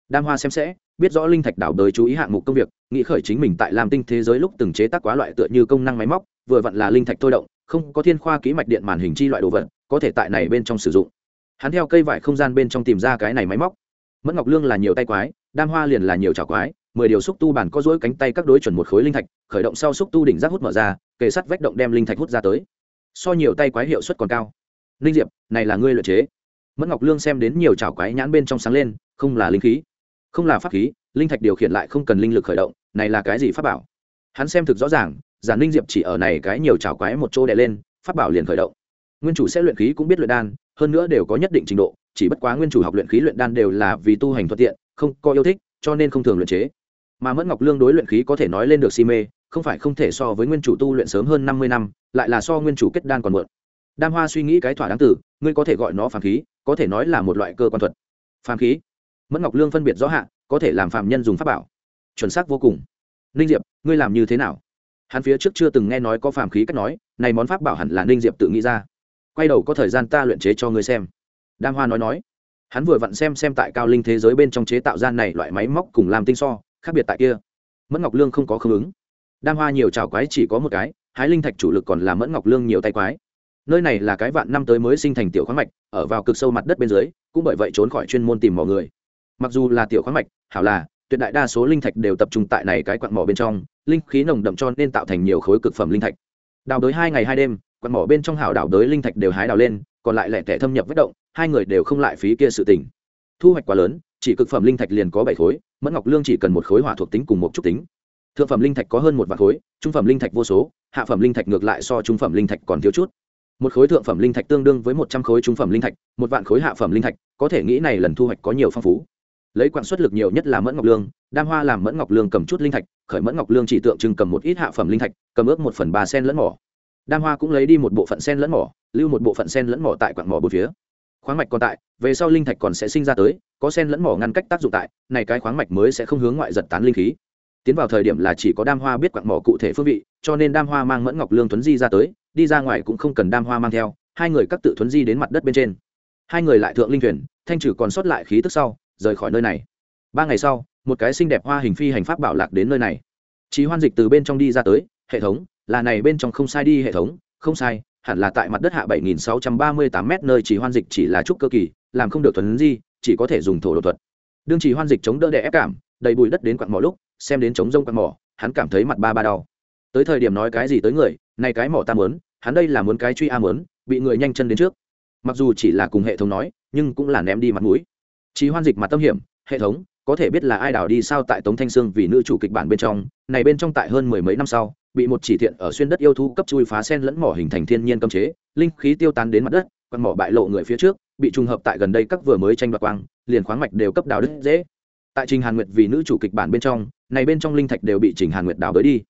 Đam hoa xem sẽ, biết rõ linh thạch đảo đời chú ý hạng mục công việc, nghĩ khởi chính mình tại làm tinh thế giới lúc từng chế tác quá loại tựa như công năng máy móc, vừa vặn là linh thạch thôi động, không có thiên khoa ký mạch điện màn hình chi loại đồ vật, có thể tại này bên trong sử dụng. Hắn theo cây vải không gian bên trong tìm ra cái này máy móc. Mẫn ngọc lương là nhiều tay quái, đam hoa liền là nhiều chảo quái, mười điều xúc tu bản có dỗi cánh tay các đối chuẩn một khối linh thạch, khởi động sau xúc tu đỉnh rác hút mở ra, kề sắt vách động đem linh thạch hút ra tới so nhiều tay quái hiệu suất còn cao. Linh diệp, này là ngươi luyện chế. Mẫn ngọc lương xem đến nhiều chảo quái nhãn bên trong sáng lên, không là linh khí, không là pháp khí, linh thạch điều khiển lại không cần linh lực khởi động, này là cái gì pháp bảo? Hắn xem thực rõ ràng, giản linh diệp chỉ ở này cái nhiều chảo quái một chỗ đè lên, pháp bảo liền khởi động. Nguyên chủ sẽ luyện khí cũng biết luyện đan, hơn nữa đều có nhất định trình độ, chỉ bất quá nguyên chủ học luyện khí luyện đan đều là vì tu hành thuận tiện, không có yêu thích, cho nên không thường luyện chế. Mà mẫn ngọc lương đối luyện khí có thể nói lên được si mê không phải không thể so với nguyên chủ tu luyện sớm hơn năm mươi năm, lại là so nguyên chủ kết đan còn mượn đam hoa suy nghĩ cái thỏa đáng tử ngươi có thể gọi nó phàm khí, có thể nói là một loại cơ quan thuật. Phàm khí? Mẫn ngọc lương phân biệt rõ hạ, có thể làm phàm nhân dùng pháp bảo. Chuẩn xác vô cùng. Ninh diệp, ngươi làm như thế nào? Hắn phía trước chưa từng nghe nói có phàm khí cách nói, này món pháp bảo hẳn là ninh diệp tự nghĩ ra. Quay đầu có thời gian ta luyện chế cho ngươi xem. Đam hoa nói nói. Hắn vừa vặn xem xem tại cao linh thế giới bên trong chế tạo gian này loại máy móc cùng làm tinh so, khác biệt tại kia. Mẫn ngọc lương không có khương ứng đam hoa nhiều trào quái chỉ có một cái, hái linh thạch chủ lực còn là mẫn ngọc lương nhiều tay quái. Nơi này là cái vạn năm tới mới sinh thành tiểu khoáng mạch, ở vào cực sâu mặt đất bên dưới, cũng bởi vậy trốn khỏi chuyên môn tìm mọi người. Mặc dù là tiểu khoáng mạch, hảo là, tuyệt đại đa số linh thạch đều tập trung tại này cái quặng mỏ bên trong, linh khí nồng đậm cho nên tạo thành nhiều khối cực phẩm linh thạch. Đào đới hai ngày hai đêm, quặng mỏ bên trong hảo đào đới linh thạch đều hái đào lên, còn lại lẻ tẻ thâm nhập vết động, hai người đều không lại phí kia sự tình. Thu hoạch quá lớn, chỉ cực phẩm linh thạch liền có bảy khối, mẫn ngọc lương chỉ cần một khối hỏa thuộc tính cùng một chút tính thượng phẩm linh thạch có hơn một vạn khối, trung phẩm linh thạch vô số, hạ phẩm linh thạch ngược lại so trung phẩm linh thạch còn thiếu chút. Một khối thượng phẩm linh thạch tương đương với một trăm khối trung phẩm linh thạch, một vạn khối hạ phẩm linh thạch, có thể nghĩ này lần thu hoạch có nhiều phong phú. Lấy quạng xuất lực nhiều nhất là mẫn ngọc lương, đam hoa làm mẫn ngọc lương cầm chút linh thạch, khởi mẫn ngọc lương chỉ tượng trưng cầm một ít hạ phẩm linh thạch, cầm ước một phần ba sen lẫn mỏ. Đam hoa cũng lấy đi một bộ phận sen lẫn mỏ, lưu một bộ phận sen lẫn mỏ tại quạng mỏ bốn phía. Khoáng mạch còn tại, về sau linh thạch còn sẽ sinh ra tới, có sen lẫn mỏ ngăn cách tác dụng tại, này cái khoáng mạch mới sẽ không hướng ngoại giật tán linh khí tiến vào thời điểm là chỉ có đam hoa biết quặng mỏ cụ thể phương vị cho nên đam hoa mang mẫn ngọc lương tuấn di ra tới đi ra ngoài cũng không cần đam hoa mang theo hai người các tự thuấn di đến mặt đất bên trên. Hai người lại thượng linh thuyền thanh trừ còn sót lại khí tức sau rời khỏi nơi này. Ba ngày sau một cái xinh đẹp hoa hình phi hành pháp bảo lạc đến nơi này. Trí hoan dịch từ bên trong đi ra tới hệ thống là này bên trong không sai đi hệ thống không sai hẳn là tại mặt đất hạ 7638 m nơi chỉ hoan dịch chỉ là trúc cơ kỳ, làm không được thuấn di, chỉ có thể dùng thổ đột thuật. Đương chỉ hoan dịch chống đỡ đè ép cảm, đầy bụi đất đến quặng mỏ lúc, xem đến chống rông quạt mỏ, hắn cảm thấy mặt ba ba đau. Tới thời điểm nói cái gì tới người, này cái mỏ ta muốn, hắn đây là muốn cái truy a muốn, bị người nhanh chân đến trước. mặc dù chỉ là cùng hệ thống nói nhưng cũng là ném đi mặt mũi trí hoan dịch mặt tâm hiểm hệ thống có thể biết là ai đảo đi sao tại tống thanh sương vì nữ chủ kịch bản bên trong này bên trong tại hơn mười mấy năm sau bị một chỉ thiện ở xuyên đất yêu thú cấp chui phá sen lẫn mỏ hình thành thiên nhiên cấm chế linh khí tiêu tán đến mặt đất còn mỏ bại lộ người phía trước bị trùng hợp tại gần đây các vừa mới tranh đoạt quang liền khoáng mạch đều cấp đào đứt dễ tại trình hàn nguyệt vì nữ chủ kịch bản bên trong, này bên trong linh thạch đều bị trình hàn nguyệt đào bới đi.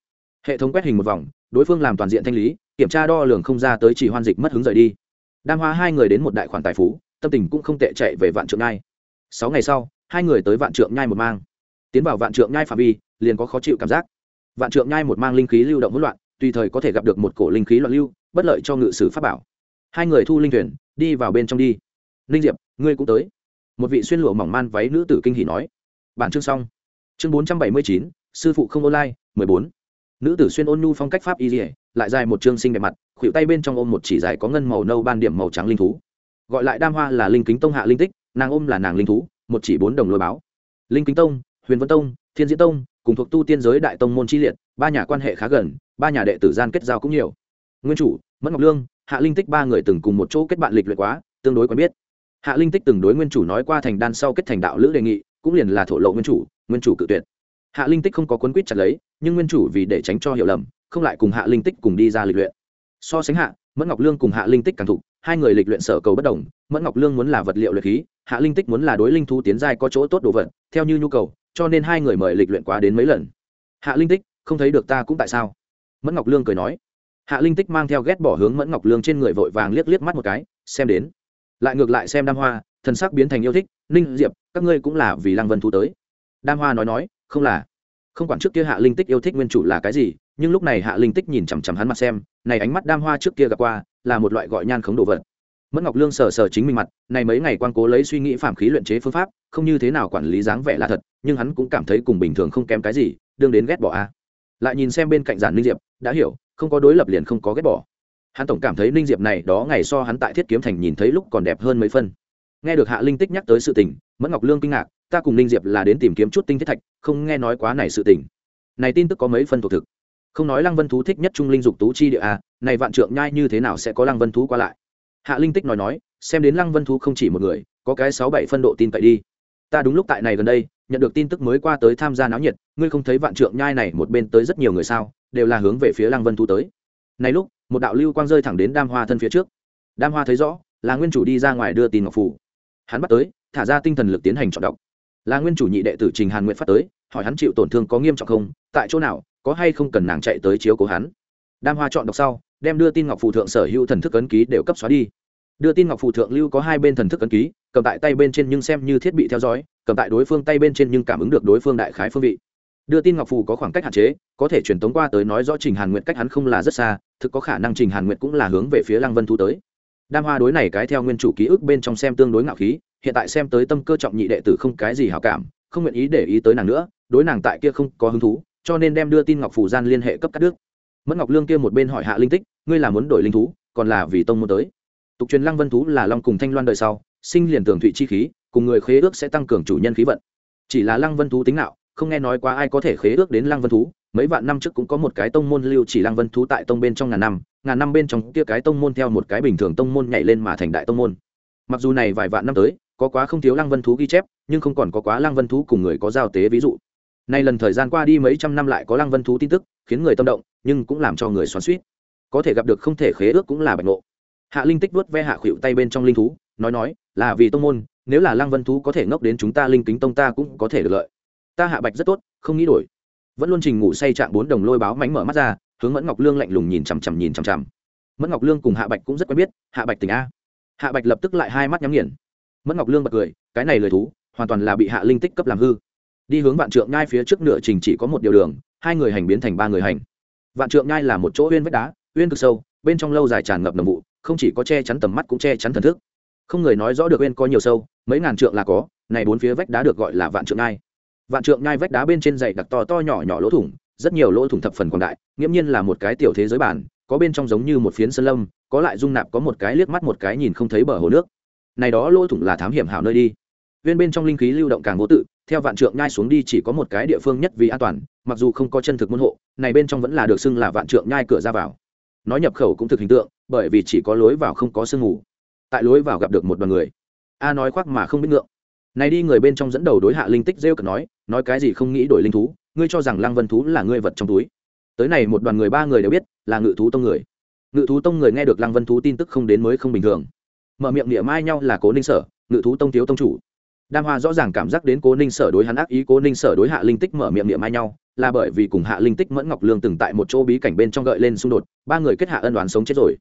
Hệ thống quét hình một vòng, đối phương làm toàn diện thanh lý, kiểm tra đo lường không ra tới chỉ hoan dịch mất hứng rời đi. Đam hoa hai người đến một đại khoản tài phú, tâm tình cũng không tệ chạy về vạn trượng nhai. Sáu ngày sau, hai người tới vạn trượng nhai một mang. Tiến vào vạn trượng nhai phạm vi, liền có khó chịu cảm giác. Vạn trượng nhai một mang linh khí lưu động hỗn loạn, tùy thời có thể gặp được một cổ linh khí loạn lưu, bất lợi cho ngự sử pháp bảo. Hai người thu linh thuyền, đi vào bên trong đi. Linh diệp, ngươi cũng tới. Một vị xuyên lụa mỏng man váy nữ tử kinh hỉ nói bản chương xong. Chương bốn trăm bảy mươi chín, sư phụ không online, mười bốn. Nữ tử xuyên ôn nhu phong cách pháp y dỉa lại dài một chương sinh đẹp mặt, khuỷu tay bên trong ôm một chỉ dài có ngân màu nâu ban điểm màu trắng linh thú. Gọi lại đam hoa là linh kính tông hạ linh tích, nàng ôm là nàng linh thú, một chỉ bốn đồng lôi báo. Linh kính tông, huyền vân tông, thiên diễn tông, cùng thuộc tu tiên giới đại tông môn chi liệt, ba nhà quan hệ khá gần, ba nhà đệ tử gian kết giao cũng nhiều. Nguyên chủ, mẫn ngọc lương, hạ linh tích ba người từng cùng một chỗ kết bạn lịch luyện quá, tương đối quen biết. Hạ linh tích từng đối nguyên chủ nói qua thành đan sau kết thành đạo lữ đề nghị cũng liền là thổ lộ nguyên chủ nguyên chủ cự tuyệt. Hạ linh tích không có quấn quýt chặt lấy, nhưng nguyên chủ vì để tránh cho hiểu lầm, không lại cùng hạ linh tích cùng đi ra lịch luyện. So sánh hạ, mẫn ngọc lương cùng hạ linh tích càng thục, hai người lịch luyện sở cầu bất đồng, mẫn ngọc lương muốn là vật liệu luyện khí, hạ linh tích muốn là đối linh thu tiến giai có chỗ tốt đồ vật, theo như nhu cầu, cho nên hai người mời lịch luyện quá đến mấy lần. Hạ linh tích, không thấy được ta cũng tại sao? Mẫn ngọc lương cười nói. Hạ linh tích mang theo ghét bỏ hướng mẫn ngọc lương trên người vội vàng liếc liếc mắt một cái, xem đến. Lại ngược lại xem đam hoa thần sắc biến thành yêu thích, ninh diệp, các ngươi cũng là vì lăng vân thu tới. Đam hoa nói nói, không là. Không quản trước kia hạ linh tích yêu thích nguyên chủ là cái gì, nhưng lúc này hạ linh tích nhìn chằm chằm hắn mặt xem, này ánh mắt đam hoa trước kia gặp qua, là một loại gọi nhan khống đồ vật. Mẫn ngọc lương sờ sờ chính mình mặt, này mấy ngày quan cố lấy suy nghĩ phạm khí luyện chế phương pháp, không như thế nào quản lý dáng vẻ là thật, nhưng hắn cũng cảm thấy cùng bình thường không kém cái gì, đương đến ghét bỏ a. À. Lại nhìn xem bên cạnh giản ninh diệp, đã hiểu, không có đối lập liền không có ghét bỏ. Hắn tổng cảm thấy ninh diệp này đó ngày so hắn tại thiết kiếm thành nhìn thấy lúc còn đẹp hơn mấy phân nghe được hạ linh tích nhắc tới sự tình, mẫn ngọc lương kinh ngạc, ta cùng ninh diệp là đến tìm kiếm chút tinh thiết thạch, không nghe nói quá này sự tình. Này tin tức có mấy phân thuộc thực. Không nói lăng vân thú thích nhất trung linh dục tú chi địa a này vạn trượng nhai như thế nào sẽ có lăng vân thú qua lại? Hạ linh tích nói nói, xem đến lăng vân thú không chỉ một người, có cái sáu bảy phân độ tin cậy đi. Ta đúng lúc tại này gần đây, nhận được tin tức mới qua tới tham gia náo nhiệt, ngươi không thấy vạn trượng nhai này một bên tới rất nhiều người sao, đều là hướng về phía lăng vân thú tới. Này lúc, một đạo lưu quang rơi thẳng đến đam hoa thân phía trước. Đam hoa thấy rõ, là nguyên chủ đi ra ngoài đưa tin ngọc phủ hắn bắt tới, thả ra tinh thần lực tiến hành chọn đọc. Là nguyên chủ nhị đệ tử trình hàn nguyện phát tới, hỏi hắn chịu tổn thương có nghiêm trọng không, tại chỗ nào, có hay không cần nàng chạy tới chiếu cố hắn. Đam hoa chọn đọc sau, đem đưa tin ngọc phù thượng sở hữu thần thức ấn ký đều cấp xóa đi. Đưa tin ngọc phù thượng lưu có hai bên thần thức ấn ký, cầm tại tay bên trên nhưng xem như thiết bị theo dõi, cầm tại đối phương tay bên trên nhưng cảm ứng được đối phương đại khái phương vị. Đưa tin ngọc phù có khoảng cách hạn chế, có thể truyền tống qua tới nói rõ trình hàn nguyện cách hắn không là rất xa, thực có khả năng trình hàn nguyện cũng là hướng về phía lăng vân thu tới đam hoa đối này cái theo nguyên chủ ký ức bên trong xem tương đối ngạo khí, hiện tại xem tới tâm cơ trọng nhị đệ tử không cái gì hảo cảm, không nguyện ý để ý tới nàng nữa, đối nàng tại kia không có hứng thú, cho nên đem đưa tin ngọc phù gian liên hệ cấp cắt đứt. Mất ngọc lương kia một bên hỏi hạ linh tích, ngươi là muốn đổi linh thú, còn là vì tông muốn tới? Tục truyền lăng vân thú là long cùng thanh loan đời sau, sinh liền tường thụy chi khí, cùng người khế ước sẽ tăng cường chủ nhân khí vận. Chỉ là lăng vân thú tính nào không nghe nói qua ai có thể khế ước đến lăng vân thú mấy vạn năm trước cũng có một cái tông môn lưu chỉ lăng vân thú tại tông bên trong ngàn năm ngàn năm bên trong kia cái tông môn theo một cái bình thường tông môn nhảy lên mà thành đại tông môn. Mặc dù này vài vạn năm tới, có quá không thiếu lăng vân thú ghi chép, nhưng không còn có quá lăng vân thú cùng người có giao tế ví dụ. Nay lần thời gian qua đi mấy trăm năm lại có lăng vân thú tin tức, khiến người tâm động, nhưng cũng làm cho người xoắn suýt có thể gặp được không thể khế ước cũng là bạch ngộ. Hạ linh tích vuốt ve hạ khuỵu tay bên trong linh thú, nói nói, là vì tông môn, nếu là lăng vân thú có thể ngốc đến chúng ta linh kính tông ta cũng có thể được lợi. Ta hạ bạch rất tốt, không nghĩ đổi vẫn luôn trình ngủ say trạng bốn đồng lôi báo mánh mở mắt ra, hướng mẫn ngọc lương lạnh lùng nhìn chằm chằm nhìn chằm chằm. Mẫn ngọc lương cùng hạ bạch cũng rất quen biết, hạ bạch tình a. Hạ bạch lập tức lại hai mắt nhắm nghiền. Mẫn ngọc lương bật cười, cái này lời thú, hoàn toàn là bị hạ linh tích cấp làm hư. Đi hướng vạn trượng nhai phía trước nửa trình chỉ có một điều đường, hai người hành biến thành ba người hành. Vạn trượng nhai là một chỗ uyên vách đá, uyên cực sâu, bên trong lâu dài tràn ngập nồng vụ, không chỉ có che chắn tầm mắt cũng che chắn thần thức. Không người nói rõ được uyên có nhiều sâu, mấy ngàn trượng là có, này bốn phía vách đá được gọi là vạn trượng nhai vạn trượng nhai vách đá bên trên dày đặc to to nhỏ nhỏ lỗ thủng, rất nhiều lỗ thủng thập phần quảng đại, nghiễm nhiên là một cái tiểu thế giới bản, có bên trong giống như một phiến sơn lâm, có lại dung nạp có một cái liếc mắt một cái nhìn không thấy bờ hồ nước. Này đó lỗ thủng là thám hiểm hảo nơi đi. Viên bên trong linh khí lưu động càng vô tự, theo vạn trượng nhai xuống đi chỉ có một cái địa phương nhất vì an toàn, mặc dù không có chân thực môn hộ, này bên trong vẫn là được xưng là vạn trượng nhai cửa ra vào. Nói nhập khẩu cũng thực hình tượng, bởi vì chỉ có lối vào không có sương ngủ. tại lối vào gặp được một đoàn người. A nói khoác mà không biết ngượng. Này đi người bên trong dẫn đầu đối hạ linh tích rêu cực nói nói cái gì không nghĩ đổi linh thú, ngươi cho rằng lăng vân thú là ngươi vật trong túi. Tới này một đoàn người ba người đều biết là ngự thú tông người. Ngự thú tông người nghe được lăng vân thú tin tức không đến mới không bình thường. Mở miệng niệm mai nhau là cố ninh sở, ngự thú tông thiếu tông chủ. Đam hoa rõ ràng cảm giác đến cố ninh sở đối hắn ác ý, cố ninh sở đối hạ linh tích mở miệng niệm mai nhau, là bởi vì cùng hạ linh tích mẫn ngọc lương từng tại một chỗ bí cảnh bên trong gợi lên xung đột, ba người kết hạ ân đoán sống chết rồi.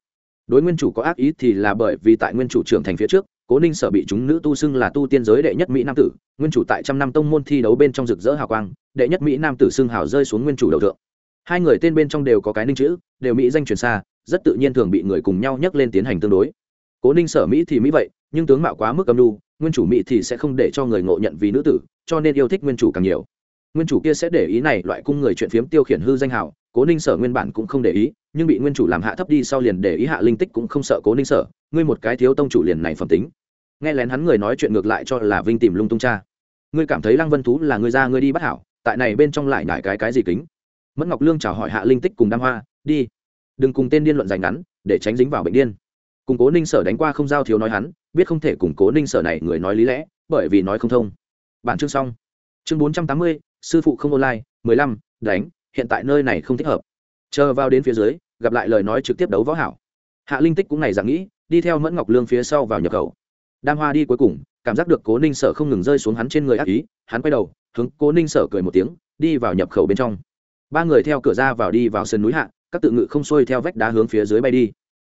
Đối nguyên chủ có ác ý thì là bởi vì tại nguyên chủ trưởng thành phía trước cố ninh sở bị chúng nữ tu xưng là tu tiên giới đệ nhất mỹ nam tử nguyên chủ tại trăm năm tông môn thi đấu bên trong rực rỡ hào quang đệ nhất mỹ nam tử xưng hào rơi xuống nguyên chủ đầu thượng. Hai người tên bên trong đều có cái ninh chữ đều mỹ danh truyền xa rất tự nhiên thường bị người cùng nhau nhắc lên tiến hành tương đối. Cố ninh sở mỹ thì mỹ vậy nhưng tướng mạo quá mức âm đu, nguyên chủ mỹ thì sẽ không để cho người ngộ nhận vì nữ tử cho nên yêu thích nguyên chủ càng nhiều. Nguyên chủ kia sẽ để ý này loại cung người chuyện phiếm tiêu khiển hư danh hào cố ninh sở nguyên bản cũng không để ý nhưng bị nguyên chủ làm hạ thấp đi sau liền để ý hạ linh tích cũng không sợ cố ninh sở ngươi một cái thiếu tông chủ liền này phẩm tính nghe lén hắn người nói chuyện ngược lại cho là vinh tìm lung tung cha. Ngươi cảm thấy lăng vân thú là ngươi ra ngươi đi bắt hảo, tại này bên trong lại ngại cái cái gì kính? Mẫn ngọc lương chào hỏi hạ linh tích cùng đam hoa, đi, đừng cùng tên điên luận dành ngắn, để tránh dính vào bệnh điên. Cùng cố ninh sở đánh qua không giao thiếu nói hắn, biết không thể cùng cố ninh sở này người nói lý lẽ, bởi vì nói không thông. Bản chương xong. Chương bốn trăm tám mươi, sư phụ không online, mười lăm, đánh, hiện tại nơi này không thích hợp. Chờ vào đến phía dưới, gặp lại lời nói trực tiếp đấu võ hảo. Hạ linh tích cũng này dạng nghĩ, đi theo mẫn ngọc lương phía sau vào nhập khẩu đam hoa đi cuối cùng, cảm giác được cố ninh sở không ngừng rơi xuống hắn trên người ác ý, hắn quay đầu, hướng cố ninh sở cười một tiếng, đi vào nhập khẩu bên trong. Ba người theo cửa ra vào đi vào sân núi hạ, các tự ngự không xuôi theo vách đá hướng phía dưới bay đi.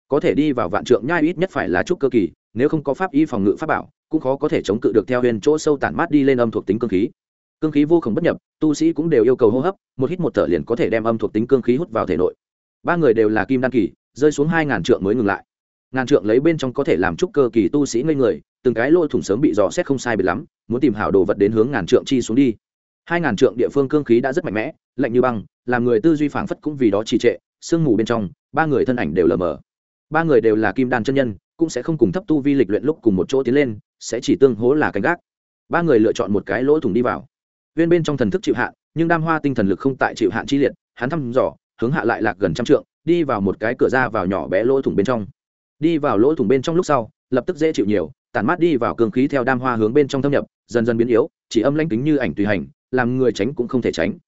Có thể đi vào vạn trượng nhai ít nhất phải là trúc cơ kỳ, nếu không có pháp y phòng ngự pháp bảo, cũng khó có thể chống cự được theo huyền chỗ sâu tản mát đi lên âm thuộc tính cương khí. Cương khí vô khổng bất nhập, tu sĩ cũng đều yêu cầu hô hấp, một hít một thở liền có thể đem âm thuộc tính cương khí hút vào thể nội. Ba người đều là kim đan kỳ, rơi xuống hai ngàn trượng mới ngừng lại ngàn trượng lấy bên trong có thể làm trúc cơ kỳ tu sĩ ngây người, từng cái lỗ thủng sớm bị dò xét không sai biệt lắm, muốn tìm hảo đồ vật đến hướng ngàn trượng chi xuống đi. Hai ngàn trượng địa phương cương khí đã rất mạnh mẽ, lạnh như băng, làm người tư duy phảng phất cũng vì đó trì trệ, sương mù bên trong, ba người thân ảnh đều lờ mờ. Ba người đều là kim đan chân nhân, cũng sẽ không cùng thấp tu vi lịch luyện lúc cùng một chỗ tiến lên, sẽ chỉ tương hố là canh gác. Ba người lựa chọn một cái lỗ thủng đi vào. Viên bên trong thần thức chịu hạn, nhưng đam hoa tinh thần lực không tại chịu hạn chi liệt, hắn thăm dò, hướng hạ lại lạc gần trăm trượng, đi vào một cái cửa ra vào nhỏ bé lỗ thủng bên trong đi vào lỗ thủng bên trong lúc sau, lập tức dễ chịu nhiều, tản mát đi vào cường khí theo đam hoa hướng bên trong thâm nhập, dần dần biến yếu, chỉ âm lãnh kính như ảnh tùy hành, làm người tránh cũng không thể tránh.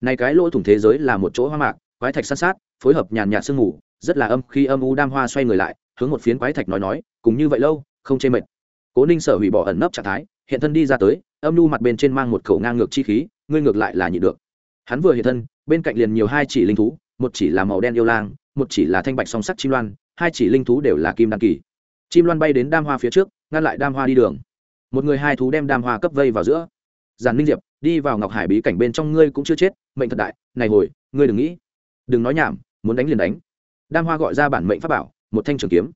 Này cái lỗ thủng thế giới là một chỗ hoa mạc, quái thạch san sát, phối hợp nhàn nhạt sương mù, rất là âm khi âm u đam hoa xoay người lại, hướng một phiến quái thạch nói nói, cùng như vậy lâu, không chê mệt. Cố ninh sở hủy bỏ ẩn nấp trạng thái, hiện thân đi ra tới, âm nu mặt bên trên mang một khẩu ngang ngược chi khí, ngươi ngược lại là nhị được. Hắn vừa hiện thân, bên cạnh liền nhiều hai chỉ linh thú, một chỉ là màu đen yêu lang, một chỉ là thanh bạch song sắc chim loan hai chỉ linh thú đều là kim đan kỳ. Chim loan bay đến đam hoa phía trước, ngăn lại đam hoa đi đường. Một người hai thú đem đam hoa cấp vây vào giữa. Giàn ninh diệp, đi vào ngọc hải bí cảnh bên trong ngươi cũng chưa chết, mệnh thật đại, này hồi, ngươi đừng nghĩ. Đừng nói nhảm, muốn đánh liền đánh. Đam hoa gọi ra bản mệnh pháp bảo, một thanh trường kiếm.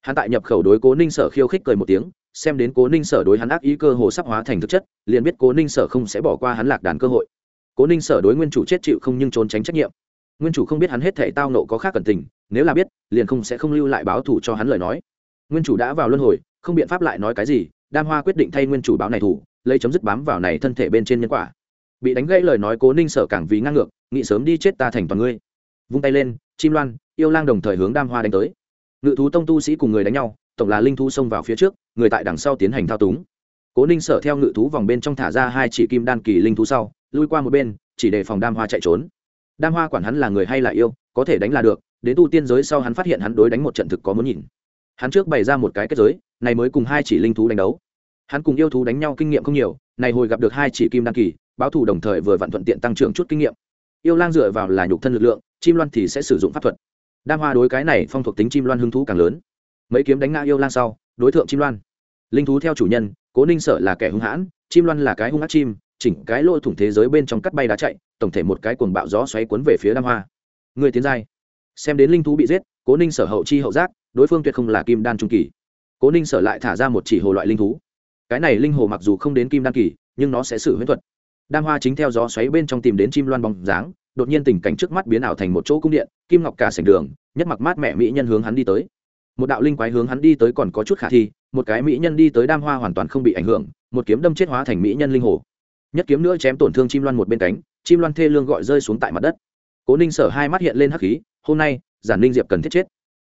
Hắn tại nhập khẩu đối cố ninh sở khiêu khích cười một tiếng, xem đến cố ninh sở đối hắn ác ý cơ hồ sắp hóa thành thực chất, liền biết cố ninh sở không sẽ bỏ qua hắn lạc đàn cơ hội. Cố ninh sở đối nguyên chủ chết chịu không nhưng trốn tránh trách nhiệm nguyên chủ không biết hắn hết thể tao nộ có khác cẩn tình, nếu là biết, liền không sẽ không lưu lại báo thủ cho hắn lời nói. Nguyên chủ đã vào luân hồi, không biện pháp lại nói cái gì, đam hoa quyết định thay nguyên chủ báo này thủ, lấy chấm dứt bám vào này thân thể bên trên nhân quả. Bị đánh gãy lời nói cố ninh sở càng vì ngang ngược, nghĩ sớm đi chết ta thành toàn ngươi. Vung tay lên, chim loan, yêu lang đồng thời hướng đam hoa đánh tới. Ngự thú tông tu sĩ cùng người đánh nhau, tổng là linh thú xông vào phía trước, người tại đằng sau tiến hành thao túng. Cố ninh sở theo ngự thú vòng bên trong thả ra hai chỉ kim đan kỳ linh thú sau, lui qua một bên, chỉ để phòng đam hoa chạy trốn đam hoa quản hắn là người hay là yêu, có thể đánh là được, đến tu tiên giới sau hắn phát hiện hắn đối đánh một trận thực có muốn nhìn. Hắn trước bày ra một cái kết giới, này mới cùng hai chỉ linh thú đánh đấu. Hắn cùng yêu thú đánh nhau kinh nghiệm không nhiều, này hồi gặp được hai chỉ kim đan kỳ, báo thù đồng thời vừa vặn thuận tiện tăng trưởng chút kinh nghiệm. Yêu lang dựa vào là nhục thân lực lượng, chim loan thì sẽ sử dụng pháp thuật. Đam hoa đối cái này phong thuộc tính chim loan hứng thú càng lớn. Mấy kiếm đánh ngã yêu lang sau, đối tượng chim loan. Linh thú theo chủ nhân, cố ninh sở là kẻ hung hãn, chim loan là cái hung ác chim chỉnh cái lỗ thủng thế giới bên trong cắt bay đá chạy, tổng thể một cái cuồng bạo gió xoáy cuốn về phía đam hoa. Người tiến giai. Xem đến linh thú bị giết, cố ninh sở hậu chi hậu giác, đối phương tuyệt không là kim đan trung kỳ. Cố ninh sở lại thả ra một chỉ hồ loại linh thú. Cái này linh hồ mặc dù không đến kim đan kỳ, nhưng nó sẽ xử huyễn thuật. Đam hoa chính theo gió xoáy bên trong tìm đến chim loan bóng dáng, đột nhiên tình cảnh trước mắt biến ảo thành một chỗ cung điện, kim ngọc cả sảnh đường, nhất mặc mát mẹ mỹ nhân hướng hắn đi tới. Một đạo linh quái hướng hắn đi tới còn có chút khả thi, một cái mỹ nhân đi tới đam hoa hoàn toàn không bị ảnh hưởng, một kiếm đâm chết hóa thành mỹ nhân linh hồ nhất kiếm nữa chém tổn thương chim loan một bên cánh, chim loan thê lương gọi rơi xuống tại mặt đất. Cố ninh sở hai mắt hiện lên hắc khí, hôm nay, giản Ninh diệp cần thiết chết.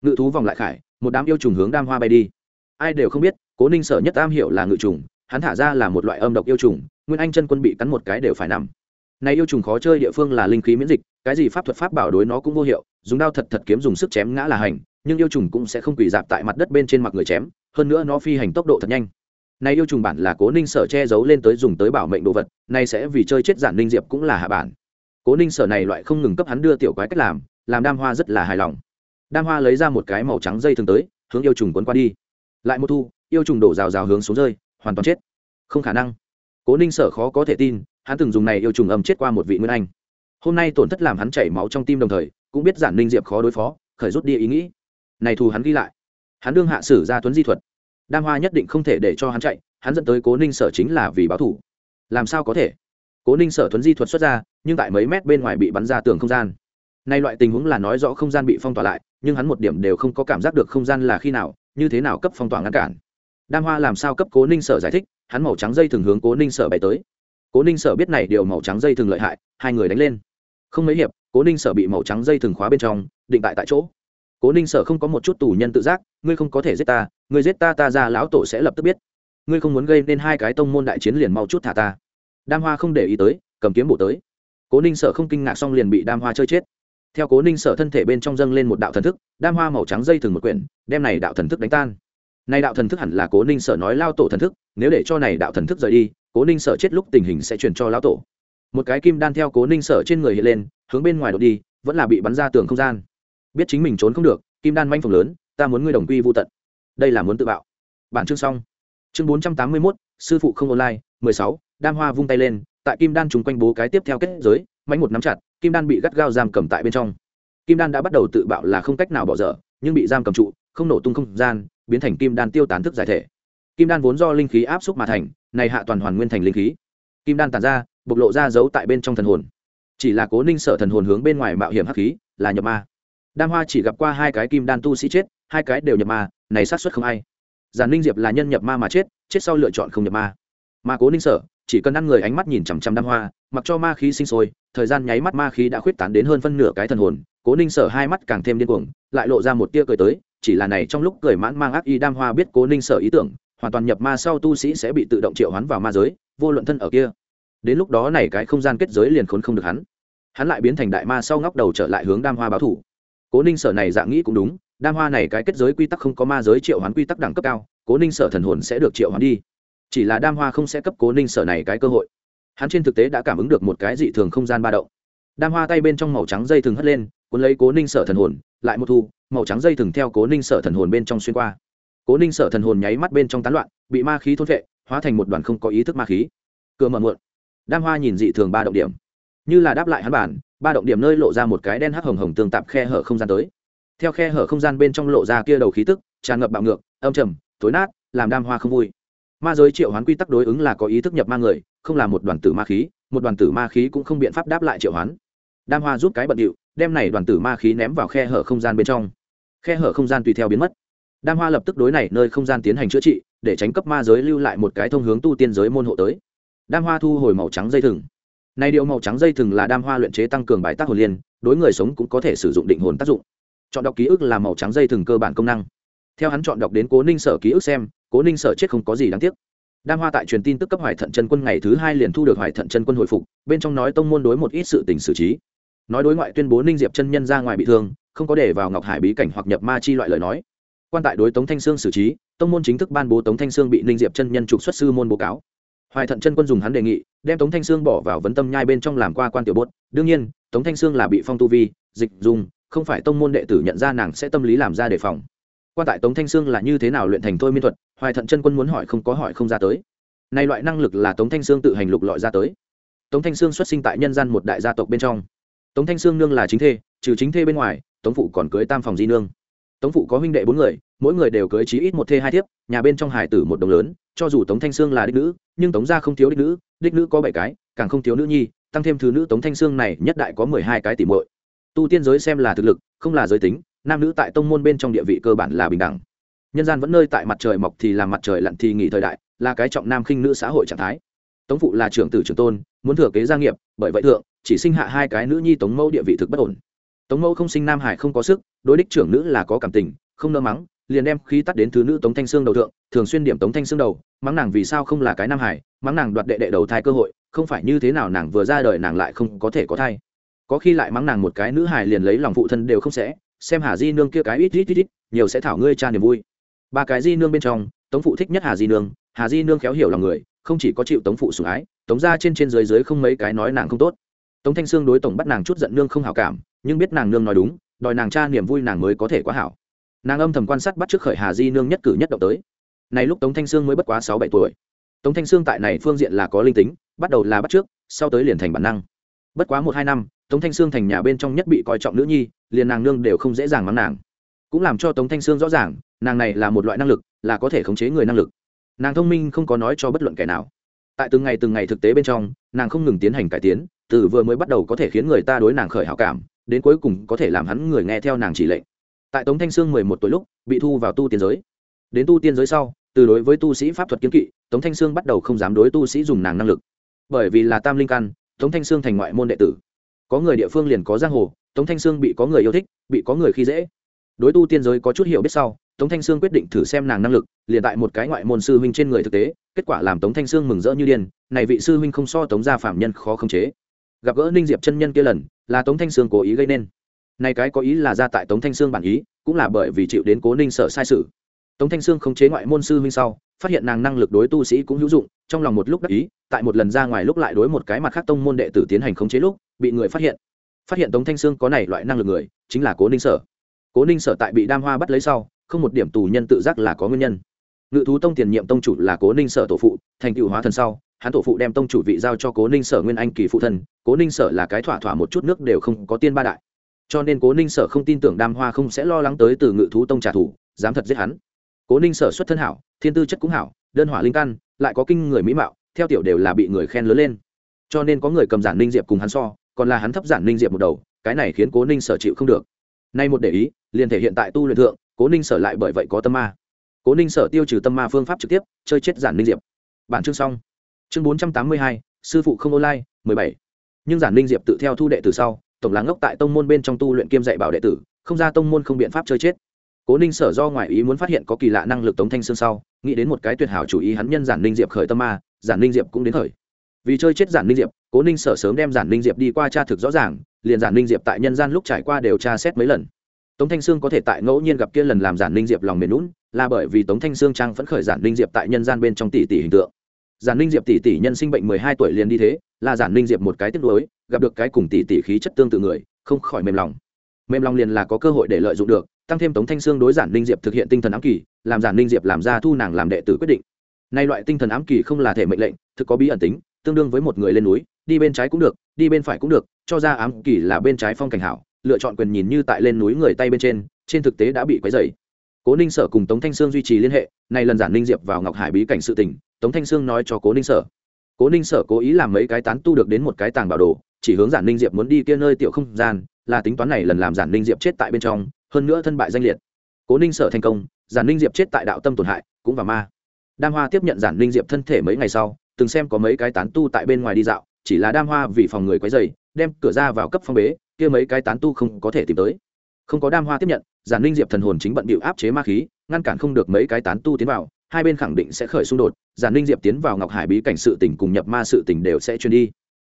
Ngự thú vòng lại khải, một đám yêu trùng hướng đam hoa bay đi. Ai đều không biết, cố ninh sở nhất am hiểu là ngự trùng, hắn thả ra là một loại âm độc yêu trùng, nguyên anh chân quân bị cắn một cái đều phải nằm. Này yêu trùng khó chơi địa phương là linh khí miễn dịch, cái gì pháp thuật pháp bảo đối nó cũng vô hiệu, dùng đao thật thật kiếm dùng sức chém ngã là hành, nhưng yêu trùng cũng sẽ không quỳ dạp tại mặt đất bên trên mặt người chém, hơn nữa nó phi hành tốc độ thật nhanh này yêu trùng bản là cố ninh sở che giấu lên tới dùng tới bảo mệnh đồ vật này sẽ vì chơi chết giản ninh diệp cũng là hạ bản. Cố ninh sở này loại không ngừng cấp hắn đưa tiểu quái cách làm làm đam hoa rất là hài lòng. Đam hoa lấy ra một cái màu trắng dây thường tới, hướng yêu trùng quấn qua đi. Lại một thu, yêu trùng đổ rào rào hướng xuống rơi, hoàn toàn chết. Không khả năng. Cố ninh sở khó có thể tin, hắn từng dùng này yêu trùng âm chết qua một vị nguyên anh. Hôm nay tổn thất làm hắn chảy máu trong tim đồng thời, cũng biết giản ninh diệp khó đối phó, khởi rút đi ý nghĩ. Này thù hắn ghi lại. Hắn đương hạ sử ra tuấn di thuật đam hoa nhất định không thể để cho hắn chạy, hắn dẫn tới cố ninh sở chính là vì báo thủ. Làm sao có thể? Cố ninh sở thuấn di thuật xuất ra, nhưng tại mấy mét bên ngoài bị bắn ra tường không gian. Nay loại tình huống là nói rõ không gian bị phong tỏa lại, nhưng hắn một điểm đều không có cảm giác được không gian là khi nào, như thế nào cấp phong tỏa ngăn cản. Đam hoa làm sao cấp cố ninh sở giải thích, hắn màu trắng dây thường hướng cố ninh sở bay tới. Cố ninh sở biết này điều màu trắng dây thường lợi hại, hai người đánh lên. Không mấy hiệp, cố ninh sở bị màu trắng dây thường khóa bên trong, định tại tại chỗ cố ninh sở không có một chút tù nhân tự giác ngươi không có thể giết ta ngươi giết ta ta ra lão tổ sẽ lập tức biết ngươi không muốn gây nên hai cái tông môn đại chiến liền mau chút thả ta đam hoa không để ý tới cầm kiếm bổ tới cố ninh sở không kinh ngạc xong liền bị đam hoa chơi chết theo cố ninh sở thân thể bên trong dâng lên một đạo thần thức đam hoa màu trắng dây thừng một quyển đem này đạo thần thức đánh tan này đạo thần thức hẳn là cố ninh sở nói lao tổ thần thức nếu để cho này đạo thần thức rời đi cố ninh sở chết lúc tình hình sẽ truyền cho lao tổ một cái kim đan theo cố ninh sở trên người hiện lên hướng bên ngoài đột đi vẫn là bị bắn ra tường không gian biết chính mình trốn không được, kim đan manh phòng lớn, ta muốn ngươi đồng quy vô tận. Đây là muốn tự bạo. Bản chương xong. Chương bốn trăm tám mươi mốt, sư phụ không online, mười sáu, đam hoa vung tay lên, tại kim đan chúng quanh bố cái tiếp theo kết giới mánh một nắm chặt, kim đan bị gắt gao giam cầm tại bên trong. Kim đan đã bắt đầu tự bạo là không cách nào bỏ dở, nhưng bị giam cầm trụ, không nổ tung không gian, biến thành kim đan tiêu tán thức giải thể. Kim đan vốn do linh khí áp xúc mà thành, này hạ toàn hoàn nguyên thành linh khí. Kim đan tàn ra, bộc lộ ra giấu tại bên trong thần hồn. Chỉ là cố ninh sở thần hồn hướng bên ngoài mạo hiểm hắc khí, là nhập ma đam hoa chỉ gặp qua hai cái kim đan tu sĩ chết, hai cái đều nhập ma, này sát xuất không ai. Giàn ninh diệp là nhân nhập ma mà chết chết sau lựa chọn không nhập ma. Mà cố ninh sở, chỉ cần ăn người ánh mắt nhìn chằm chằm đam hoa, mặc cho ma khí sinh sôi, thời gian nháy mắt ma khí đã khuyết tán đến hơn phân nửa cái thần hồn, cố ninh sở hai mắt càng thêm điên cuồng, lại lộ ra một tia cười tới, chỉ là này trong lúc cười mãn mang ác y đam hoa biết cố ninh sở ý tưởng, hoàn toàn nhập ma sau tu sĩ sẽ bị tự động triệu hoán vào ma giới, vô luận thân ở kia. Đến lúc đó này cái không gian kết giới liền khốn không được hắn. Hắn lại biến thành đại ma sau ngóc đầu trở lại hướng đam hoa báo thủ cố ninh sở này dạng nghĩ cũng đúng, đam hoa này cái kết giới quy tắc không có ma giới triệu hoán quy tắc đẳng cấp cao, cố ninh sở thần hồn sẽ được triệu hoán đi. Chỉ là đam hoa không sẽ cấp cố ninh sở này cái cơ hội. Hắn trên thực tế đã cảm ứng được một cái dị thường không gian ba động. Đam hoa tay bên trong màu trắng dây thừng hất lên, cuốn lấy cố ninh sở thần hồn, lại một thu, màu trắng dây thừng theo cố ninh sở thần hồn bên trong xuyên qua. Cố ninh sở thần hồn nháy mắt bên trong tán loạn, bị ma khí thôn vệ hóa thành một đoàn không có ý thức ma khí. Cửa mở muộn. Đam hoa nhìn dị thường ba động điểm. Như là đáp lại hắn bản ba động điểm nơi lộ ra một cái đen hắc hồng hồng tương tạp khe hở không gian tới. Theo khe hở không gian bên trong lộ ra kia đầu khí tức, tràn ngập bạo ngược, âm trầm, tối nát, làm đam hoa không vui. Ma giới triệu hoán quy tắc đối ứng là có ý thức nhập ma người, không là một đoàn tử ma khí, một đoàn tử ma khí cũng không biện pháp đáp lại triệu hoán. Đam hoa giúp cái bận điệu, đem này đoàn tử ma khí ném vào khe hở không gian bên trong. Khe hở không gian tùy theo biến mất. Đam hoa lập tức đối này nơi không gian tiến hành chữa trị, để tránh cấp ma giới lưu lại một cái thông hướng tu tiên giới môn hộ tới. Đam hoa thu hồi màu trắng dây thừng này điệu màu trắng dây thừng là đam hoa luyện chế tăng cường bài tác hồn liên, đối người sống cũng có thể sử dụng định hồn tác dụng. Chọn đọc ký ức là màu trắng dây thừng cơ bản công năng. Theo hắn chọn đọc đến cố ninh sở ký ức xem, cố ninh sở chết không có gì đáng tiếc. Đam hoa tại truyền tin tức cấp hoài thận chân quân ngày thứ hai liền thu được hoài thận chân quân hồi phục, bên trong nói tông môn đối một ít sự tình xử trí. Nói đối ngoại tuyên bố ninh diệp chân nhân ra ngoài bị thương, không có để vào ngọc hải bí cảnh hoặc nhập ma chi loại lời nói. Quan tại đối tống thanh sương xử trí, tông môn chính thức ban bố tống thanh sương bị ninh diệp chân nhân trục xuất sư môn bố cáo hoài thận chân quân dùng hắn đề nghị, đem tống thanh sương bỏ vào vấn tâm nhai bên trong làm qua quan tiểu bốt. Đương nhiên, tống thanh sương là bị phong tu vi, dịch dùng, không phải tông môn đệ tử nhận ra nàng sẽ tâm lý làm ra đề phòng. Quan tại tống thanh sương là như thế nào luyện thành thôi miên thuật, hoài thận chân quân muốn hỏi không có hỏi không ra tới. Này loại năng lực là tống thanh sương tự hành lục lọi ra tới. Tống thanh sương xuất sinh tại nhân gian một đại gia tộc bên trong. Tống thanh sương nương là chính thê, trừ chính thê bên ngoài, tống phụ còn cưới tam phòng di nương tống phụ có huynh đệ bốn người, mỗi người đều cưới chí ít một thê hai thiếp, nhà bên trong hải tử một đồng lớn, cho dù tống thanh sương là đích nữ, nhưng tống gia không thiếu đích nữ đích nữ có bảy cái, càng không thiếu nữ nhi, tăng thêm thứ nữ tống thanh sương này nhất đại có mười hai cái tỷ muội. Tu tiên giới xem là thực lực, không là giới tính, nam nữ tại tông môn bên trong địa vị cơ bản là bình đẳng. Nhân gian vẫn nơi tại mặt trời mọc thì làm mặt trời lặn thì nghỉ thời đại, là cái trọng nam khinh nữ xã hội trạng thái. Tống phụ là trưởng tử trưởng tôn, muốn thừa kế gia nghiệp, bởi vậy thượng, chỉ sinh hạ hai cái nữ nhi tống mẫu địa vị thực bất ổn tống mẫu không sinh nam hải không có sức, đối đích trưởng nữ là có cảm tình, không nỡ mắng, liền đem khí tắt đến thứ nữ tống thanh sương đầu thượng, thường xuyên điểm tống thanh sương đầu, mắng nàng vì sao không là cái nam hải, mắng nàng đoạt đệ đệ đầu thai cơ hội, không phải như thế nào nàng vừa ra đời nàng lại không có thể có thai. Có khi lại mắng nàng một cái nữ hải liền lấy lòng phụ thân đều không sẽ, xem hà di nương kia cái ít ít ít ít, nhiều sẽ thảo ngươi cha niềm vui. Ba cái di nương bên trong, tống phụ thích nhất hà di nương, hà di nương khéo hiểu lòng người, không chỉ có chịu tống phụ sủng ái, tống ra trên trên dưới dưới không mấy cái nói nàng không tốt. Tống thanh sương đối tổng bắt nàng chút giận nương không hảo cảm nhưng biết nàng nương nói đúng, đòi nàng cha niềm vui nàng mới có thể quá hảo. Nàng âm thầm quan sát bắt trước khởi hà di nương nhất cử nhất động tới. Này lúc tống thanh sương mới bất quá sáu bảy tuổi. Tống thanh sương tại này phương diện là có linh tính, bắt đầu là bắt trước sau tới liền thành bản năng. Bất quá một hai năm, tống thanh sương thành nhà bên trong nhất bị coi trọng nữ nhi, liền nàng nương đều không dễ dàng mắng nàng. Cũng làm cho tống thanh sương rõ ràng, nàng này là một loại năng lực, là có thể khống chế người năng lực. Nàng thông minh không có nói cho bất luận kẻ nào. Tại từng ngày từng ngày thực tế bên trong, nàng không ngừng tiến hành cải tiến, từ vừa mới bắt đầu có thể khiến người ta đối nàng khởi hảo cảm đến cuối cùng có thể làm hắn người nghe theo nàng chỉ lệnh. Tại tống thanh sương mười một tuổi lúc, bị thu vào tu tiên giới. Đến tu tiên giới sau, từ đối với tu sĩ pháp thuật kiến kỵ, tống thanh sương bắt đầu không dám đối tu sĩ dùng nàng năng lực. Bởi vì là tam linh căn, tống thanh sương thành ngoại môn đệ tử. Có người địa phương liền có giang hồ, tống thanh sương bị có người yêu thích, bị có người khi dễ. Đối tu tiên giới có chút hiểu biết sau, tống thanh sương quyết định thử xem nàng năng lực, liền tại một cái ngoại môn sư huynh trên người thực tế, kết quả làm tống thanh sương mừng rỡ như điên, này vị sư huynh không so tống gia phạm nhân khó khống chế. Gặp gỡ ninh diệp chân nhân kia lần là tống thanh sương cố ý gây nên. Nay cái có ý là ra tại tống thanh sương bản ý, cũng là bởi vì chịu đến cố ninh sở sai sự. Tống thanh sương không chế ngoại môn sư huynh sau, phát hiện nàng năng lực đối tu sĩ cũng hữu dụng, trong lòng một lúc đắc ý, tại một lần ra ngoài lúc lại đối một cái mặt khác tông môn đệ tử tiến hành khống chế lúc, bị người phát hiện. Phát hiện tống thanh sương có này loại năng lực người, chính là cố ninh sở. Cố ninh sở tại bị đam hoa bắt lấy sau, không một điểm tù nhân tự giác là có nguyên nhân. Ngự thú tông tiền nhiệm tông chủ là cố ninh sở tổ phụ, thành cựu hóa thần sau hắn tổ phụ đem tông chủ vị giao cho cố ninh sở nguyên anh kỳ phụ thân, cố ninh sở là cái thỏa thỏa một chút nước đều không có tiên ba đại. Cho nên cố ninh sở không tin tưởng đam hoa không sẽ lo lắng tới từ ngự thú tông trả thù, dám thật giết hắn. Cố ninh sở xuất thân hảo, thiên tư chất cũng hảo, đơn hỏa linh căn, lại có kinh người mỹ mạo, theo tiểu đều là bị người khen lớn lên. Cho nên có người cầm giản ninh diệp cùng hắn so, còn là hắn thấp giản ninh diệp một đầu, cái này khiến cố ninh sở chịu không được. Nay một để ý, liền thể hiện tại tu luyện thượng, cố ninh sở lại bởi vậy có tâm ma. Cố ninh sở tiêu trừ tâm ma phương pháp trực tiếp, chơi chết giản ninh diệp. Bản chương xong chương bốn trăm tám mươi hai, sư phụ không online, mười bảy. Nhưng giản linh diệp tự theo thu đệ tử sau, tổng là ngốc tại tông môn bên trong tu luyện kiêm dạy bảo đệ tử, không ra tông môn không biện pháp chơi chết. Cố ninh sở do ngoại ý muốn phát hiện có kỳ lạ năng lực tống thanh sương sau, nghĩ đến một cái tuyệt hảo chủ ý hắn nhân giản linh diệp khởi tâm ma, giản linh diệp cũng đến khởi. Vì chơi chết giản linh diệp, cố ninh sở sớm đem giản linh diệp đi qua tra thực rõ ràng, liền giản linh diệp tại nhân gian lúc trải qua đều tra xét mấy lần. Tống thanh sương có thể tại ngẫu nhiên gặp kia lần làm giản linh diệp lòng mềm lún là bởi vì tống thanh sương trang phấn khởi giản linh diệp tại nhân gian bên trong tỷ tỷ hình tượng giản ninh diệp tỷ tỷ nhân sinh bệnh mười hai tuổi liền đi thế, là giản ninh diệp một cái tiếc nuối, gặp được cái cùng tỷ tỷ khí chất tương tự người, không khỏi mềm lòng. Mềm lòng liền là có cơ hội để lợi dụng được, tăng thêm tống thanh sương đối giản ninh diệp thực hiện tinh thần ám kỳ, làm giản ninh diệp làm ra thu nàng làm đệ tử quyết định. Nay loại tinh thần ám kỳ không là thể mệnh lệnh, thực có bí ẩn tính, tương đương với một người lên núi, đi bên trái cũng được, đi bên phải cũng được, cho ra ám kỳ là bên trái phong cảnh hảo, lựa chọn quyền nhìn như tại lên núi người tay bên trên trên thực tế đã bị quấy dày cố ninh sở cùng tống thanh sương duy trì liên hệ, nay lần giản ninh diệp vào ngọc hải bí cảnh sự tình tống thanh sương nói cho cố ninh sở. Cố ninh sở cố ý làm mấy cái tán tu được đến một cái tàng bảo đồ, chỉ hướng giản ninh diệp muốn đi kia nơi tiểu không gian, là tính toán này lần làm giản ninh diệp chết tại bên trong, hơn nữa thân bại danh liệt. Cố ninh sở thành công, giản ninh diệp chết tại đạo tâm tổn hại, cũng và ma. Đam hoa tiếp nhận giản ninh diệp thân thể mấy ngày sau, từng xem có mấy cái tán tu tại bên ngoài đi dạo, chỉ là đam hoa vì phòng người quấy dày đem cửa ra vào cấp phong bế, kia mấy cái tán tu không có thể tìm tới. Không có đam hoa tiếp nhận, giản ninh diệp thần hồn chính bận bịu áp chế ma khí, ngăn cản không được mấy cái tán tu tiến vào hai bên khẳng định sẽ khởi xung đột, giản ninh diệp tiến vào ngọc hải bí cảnh sự tình cùng nhập ma sự tình đều sẽ truyền đi.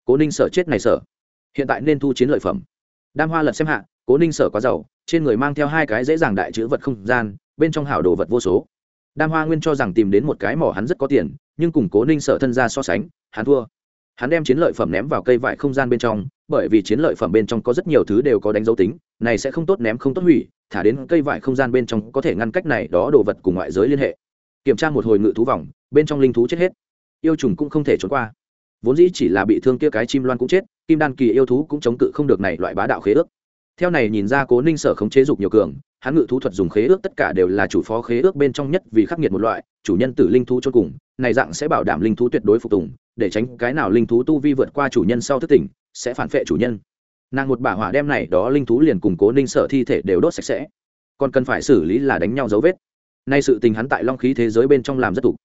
Cố ninh sở chết này sở. Hiện tại nên thu chiến lợi phẩm. Đam hoa lật xem hạ, cố ninh sở quá giàu, trên người mang theo hai cái dễ dàng đại chữ vật không gian, bên trong hảo đồ vật vô số. Đam hoa nguyên cho rằng tìm đến một cái mỏ hắn rất có tiền, nhưng cùng cố ninh sở thân ra so sánh, hắn thua. Hắn đem chiến lợi phẩm ném vào cây vải không gian bên trong, bởi vì chiến lợi phẩm bên trong có rất nhiều thứ đều có đánh dấu tính, này sẽ không tốt ném không tốt hủy, thả đến cây vải không gian bên trong có thể ngăn cách này đó đồ vật cùng ngoại giới liên hệ kiểm tra một hồi ngự thú vòng, bên trong linh thú chết hết. Yêu trùng cũng không thể trốn qua. Vốn dĩ chỉ là bị thương kia cái chim loan cũng chết, kim đan kỳ yêu thú cũng chống cự không được này loại bá đạo khế ước. Theo này nhìn ra cố ninh sở khống chế dục nhiều cường, hắn ngự thú thuật dùng khế ước tất cả đều là chủ phó khế ước bên trong nhất vì khắc nghiệt một loại, chủ nhân tử linh thú cho cùng, này dạng sẽ bảo đảm linh thú tuyệt đối phục tùng, để tránh cái nào linh thú tu vi vượt qua chủ nhân sau thức tỉnh, sẽ phản vệ chủ nhân. Nàng một bả hỏa đem này đó linh thú liền cùng cố ninh sở thi thể đều đốt sạch sẽ. Còn cần phải xử lý là đánh nhau dấu vết nay sự tình hắn tại long khí thế giới bên trong làm rất tục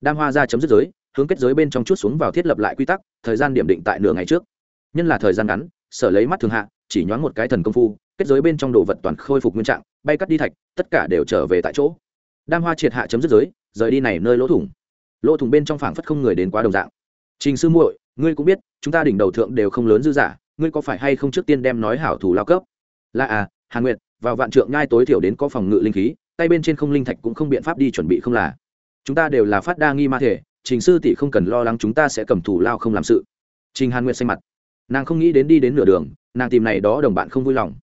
đam hoa ra chấm dứt giới, hướng kết giới bên trong chút xuống vào thiết lập lại quy tắc, thời gian điểm định tại nửa ngày trước. Nhân là thời gian ngắn, sở lấy mắt thường hạ, chỉ nhoáng một cái thần công phu, kết giới bên trong đồ vật toàn khôi phục nguyên trạng, bay cắt đi thạch, tất cả đều trở về tại chỗ. Đam hoa triệt hạ chấm dứt giới, rời đi này nơi lỗ thủng. Lỗ thủng bên trong phảng phất không người đến quá đồng dạng. Trình sư muội, ngươi cũng biết, chúng ta đỉnh đầu thượng đều không lớn dư giả, ngươi có phải hay không trước tiên đem nói hảo thủ lao cấp? Là à hàn nguyệt, vào vạn trượng ngai tối thiểu đến có phòng ngự linh khí tay bên trên không linh thạch cũng không biện pháp đi chuẩn bị không là. Chúng ta đều là phát đa nghi ma thể, trình sư tỷ không cần lo lắng chúng ta sẽ cầm thủ lao không làm sự. Trình hàn nguyệt xanh mặt. Nàng không nghĩ đến đi đến nửa đường, nàng tìm này đó đồng bạn không vui lòng.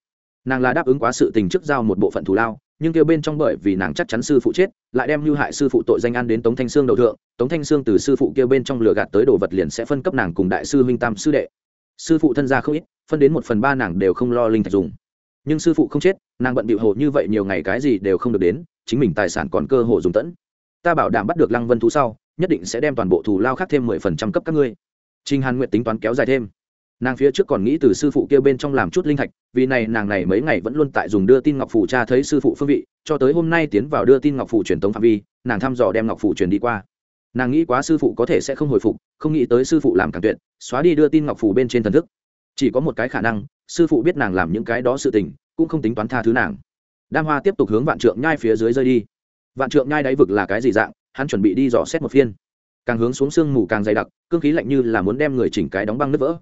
Nàng là đáp ứng quá sự tình trước giao một bộ phận thủ lao, nhưng kêu bên trong bởi vì nàng chắc chắn sư phụ chết, lại đem lưu hại sư phụ tội danh ăn đến tống thanh sương đầu thượng. Tống thanh sương từ sư phụ kêu bên trong lừa gạt tới đồ vật liền sẽ phân cấp nàng cùng đại sư huynh tam sư đệ. Sư phụ thân gia không ít, phân đến một phần ba nàng đều không lo linh thạch dùng nhưng sư phụ không chết, nàng bận bịu hồ như vậy nhiều ngày cái gì đều không được đến, chính mình tài sản còn cơ hồ dùng tẫn. Ta bảo đảm bắt được lăng vân thú sau, nhất định sẽ đem toàn bộ thù lao khác thêm mười phần trăm cấp các ngươi. Trinh hàn nguyện tính toán kéo dài thêm. Nàng phía trước còn nghĩ từ sư phụ kêu bên trong làm chút linh thạch, vì này nàng này mấy ngày vẫn luôn tại dùng đưa tin ngọc phủ cha thấy sư phụ phương vị, cho tới hôm nay tiến vào đưa tin ngọc phủ truyền tống phạm vi, nàng thăm dò đem ngọc phủ truyền đi qua. Nàng nghĩ quá sư phụ có thể sẽ không hồi phục, không nghĩ tới sư phụ làm càng tuyệt, xóa đi đưa tin ngọc phủ bên trên thần thức. Chỉ có một cái khả năng sư phụ biết nàng làm những cái đó sự tình, cũng không tính toán tha thứ nàng. Đam hoa tiếp tục hướng vạn trượng nhai phía dưới rơi đi. Vạn trượng nhai đáy vực là cái gì dạng, hắn chuẩn bị đi dò xét một phiên. Càng hướng xuống sương mù càng dày đặc, cương khí lạnh như là muốn đem người chỉnh cái đóng băng nứt vỡ.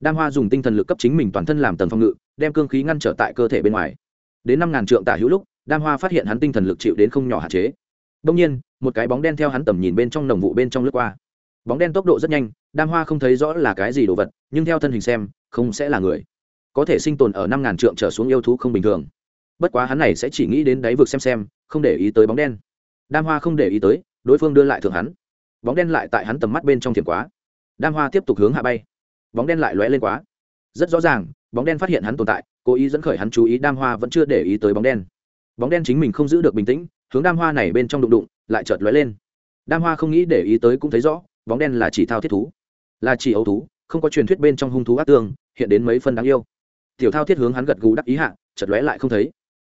Đam hoa dùng tinh thần lực cấp chính mình toàn thân làm tầng phòng ngự, đem cương khí ngăn trở tại cơ thể bên ngoài. Đến năm ngàn trượng tả hữu lúc, đam hoa phát hiện hắn tinh thần lực chịu đến không nhỏ hạn chế. Đông nhiên, một cái bóng đen theo hắn tầm nhìn bên trong nồng vụ bên trong lướt qua. Bóng đen tốc độ rất nhanh, đam hoa không thấy rõ là cái gì đồ vật, nhưng theo thân hình xem, không sẽ là người có thể sinh tồn ở năm ngàn trượng trở xuống yêu thú không bình thường. Bất quá hắn này sẽ chỉ nghĩ đến đáy vực xem xem, không để ý tới bóng đen. Đam hoa không để ý tới, đối phương đưa lại thượng hắn. Bóng đen lại tại hắn tầm mắt bên trong thiền quá. Đam hoa tiếp tục hướng hạ bay. Bóng đen lại lóe lên quá. Rất rõ ràng, bóng đen phát hiện hắn tồn tại, cố ý dẫn khởi hắn chú ý, đam hoa vẫn chưa để ý tới bóng đen. Bóng đen chính mình không giữ được bình tĩnh, hướng đam hoa này bên trong đụng đụng, lại chợt lóe lên. Đam hoa không nghĩ để ý tới cũng thấy rõ, bóng đen là chỉ thao thiết thú, là chỉ ấu thú, không có truyền thuyết bên trong hung thú ác tương, hiện đến mấy phân đáng yêu tiểu thao thiết hướng hắn gật gù đắc ý hạ, chợt lóe lại không thấy.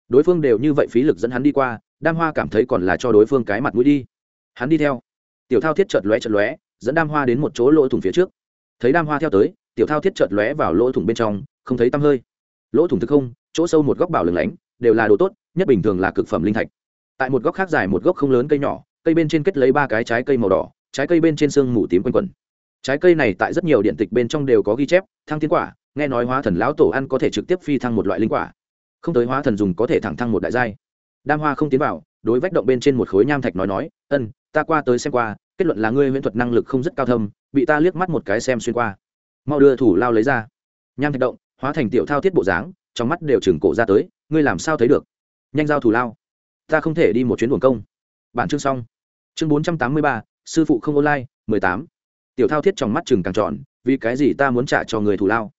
Đối phương đều như vậy phí lực dẫn hắn đi qua, đam hoa cảm thấy còn là cho đối phương cái mặt mũi đi. Hắn đi theo. Tiểu thao thiết chợt lóe chợt lóe, dẫn đam hoa đến một chỗ lỗ thủng phía trước. Thấy đam hoa theo tới, tiểu thao thiết chợt lóe vào lỗ thủng bên trong, không thấy tăm hơi. Lỗ thủng thực không, chỗ sâu một góc bảo lửng lánh, đều là đồ tốt, nhất bình thường là cực phẩm linh thạch. Tại một góc khác dài một gốc không lớn cây nhỏ, cây bên trên kết lấy ba cái trái cây màu đỏ, trái cây bên trên xương mù tím quanh quẩn. Trái cây này tại rất nhiều điện tịch bên trong đều có ghi chép, thăng tiến quả nghe nói hóa thần lão tổ ăn có thể trực tiếp phi thăng một loại linh quả. Không tới hóa thần dùng có thể thẳng thăng một đại giai. Đam hoa không tiến vào, đối vách động bên trên một khối nham thạch nói nói, ân, ta qua tới xem qua, kết luận là ngươi huyễn thuật năng lực không rất cao thâm, bị ta liếc mắt một cái xem xuyên qua. Mau đưa thủ lao lấy ra. Nham thạch động, hóa thành tiểu thao thiết bộ dáng, trong mắt đều chừng cổ ra tới, ngươi làm sao thấy được? Nhanh giao thủ lao. Ta không thể đi một chuyến buồng công. Bản chương xong. Chương bốn trăm tám mươi ba, sư phụ không online, mười tám. Tiểu thao thiết trong mắt chừng càng tròn vì cái gì ta muốn trả cho người thủ lao?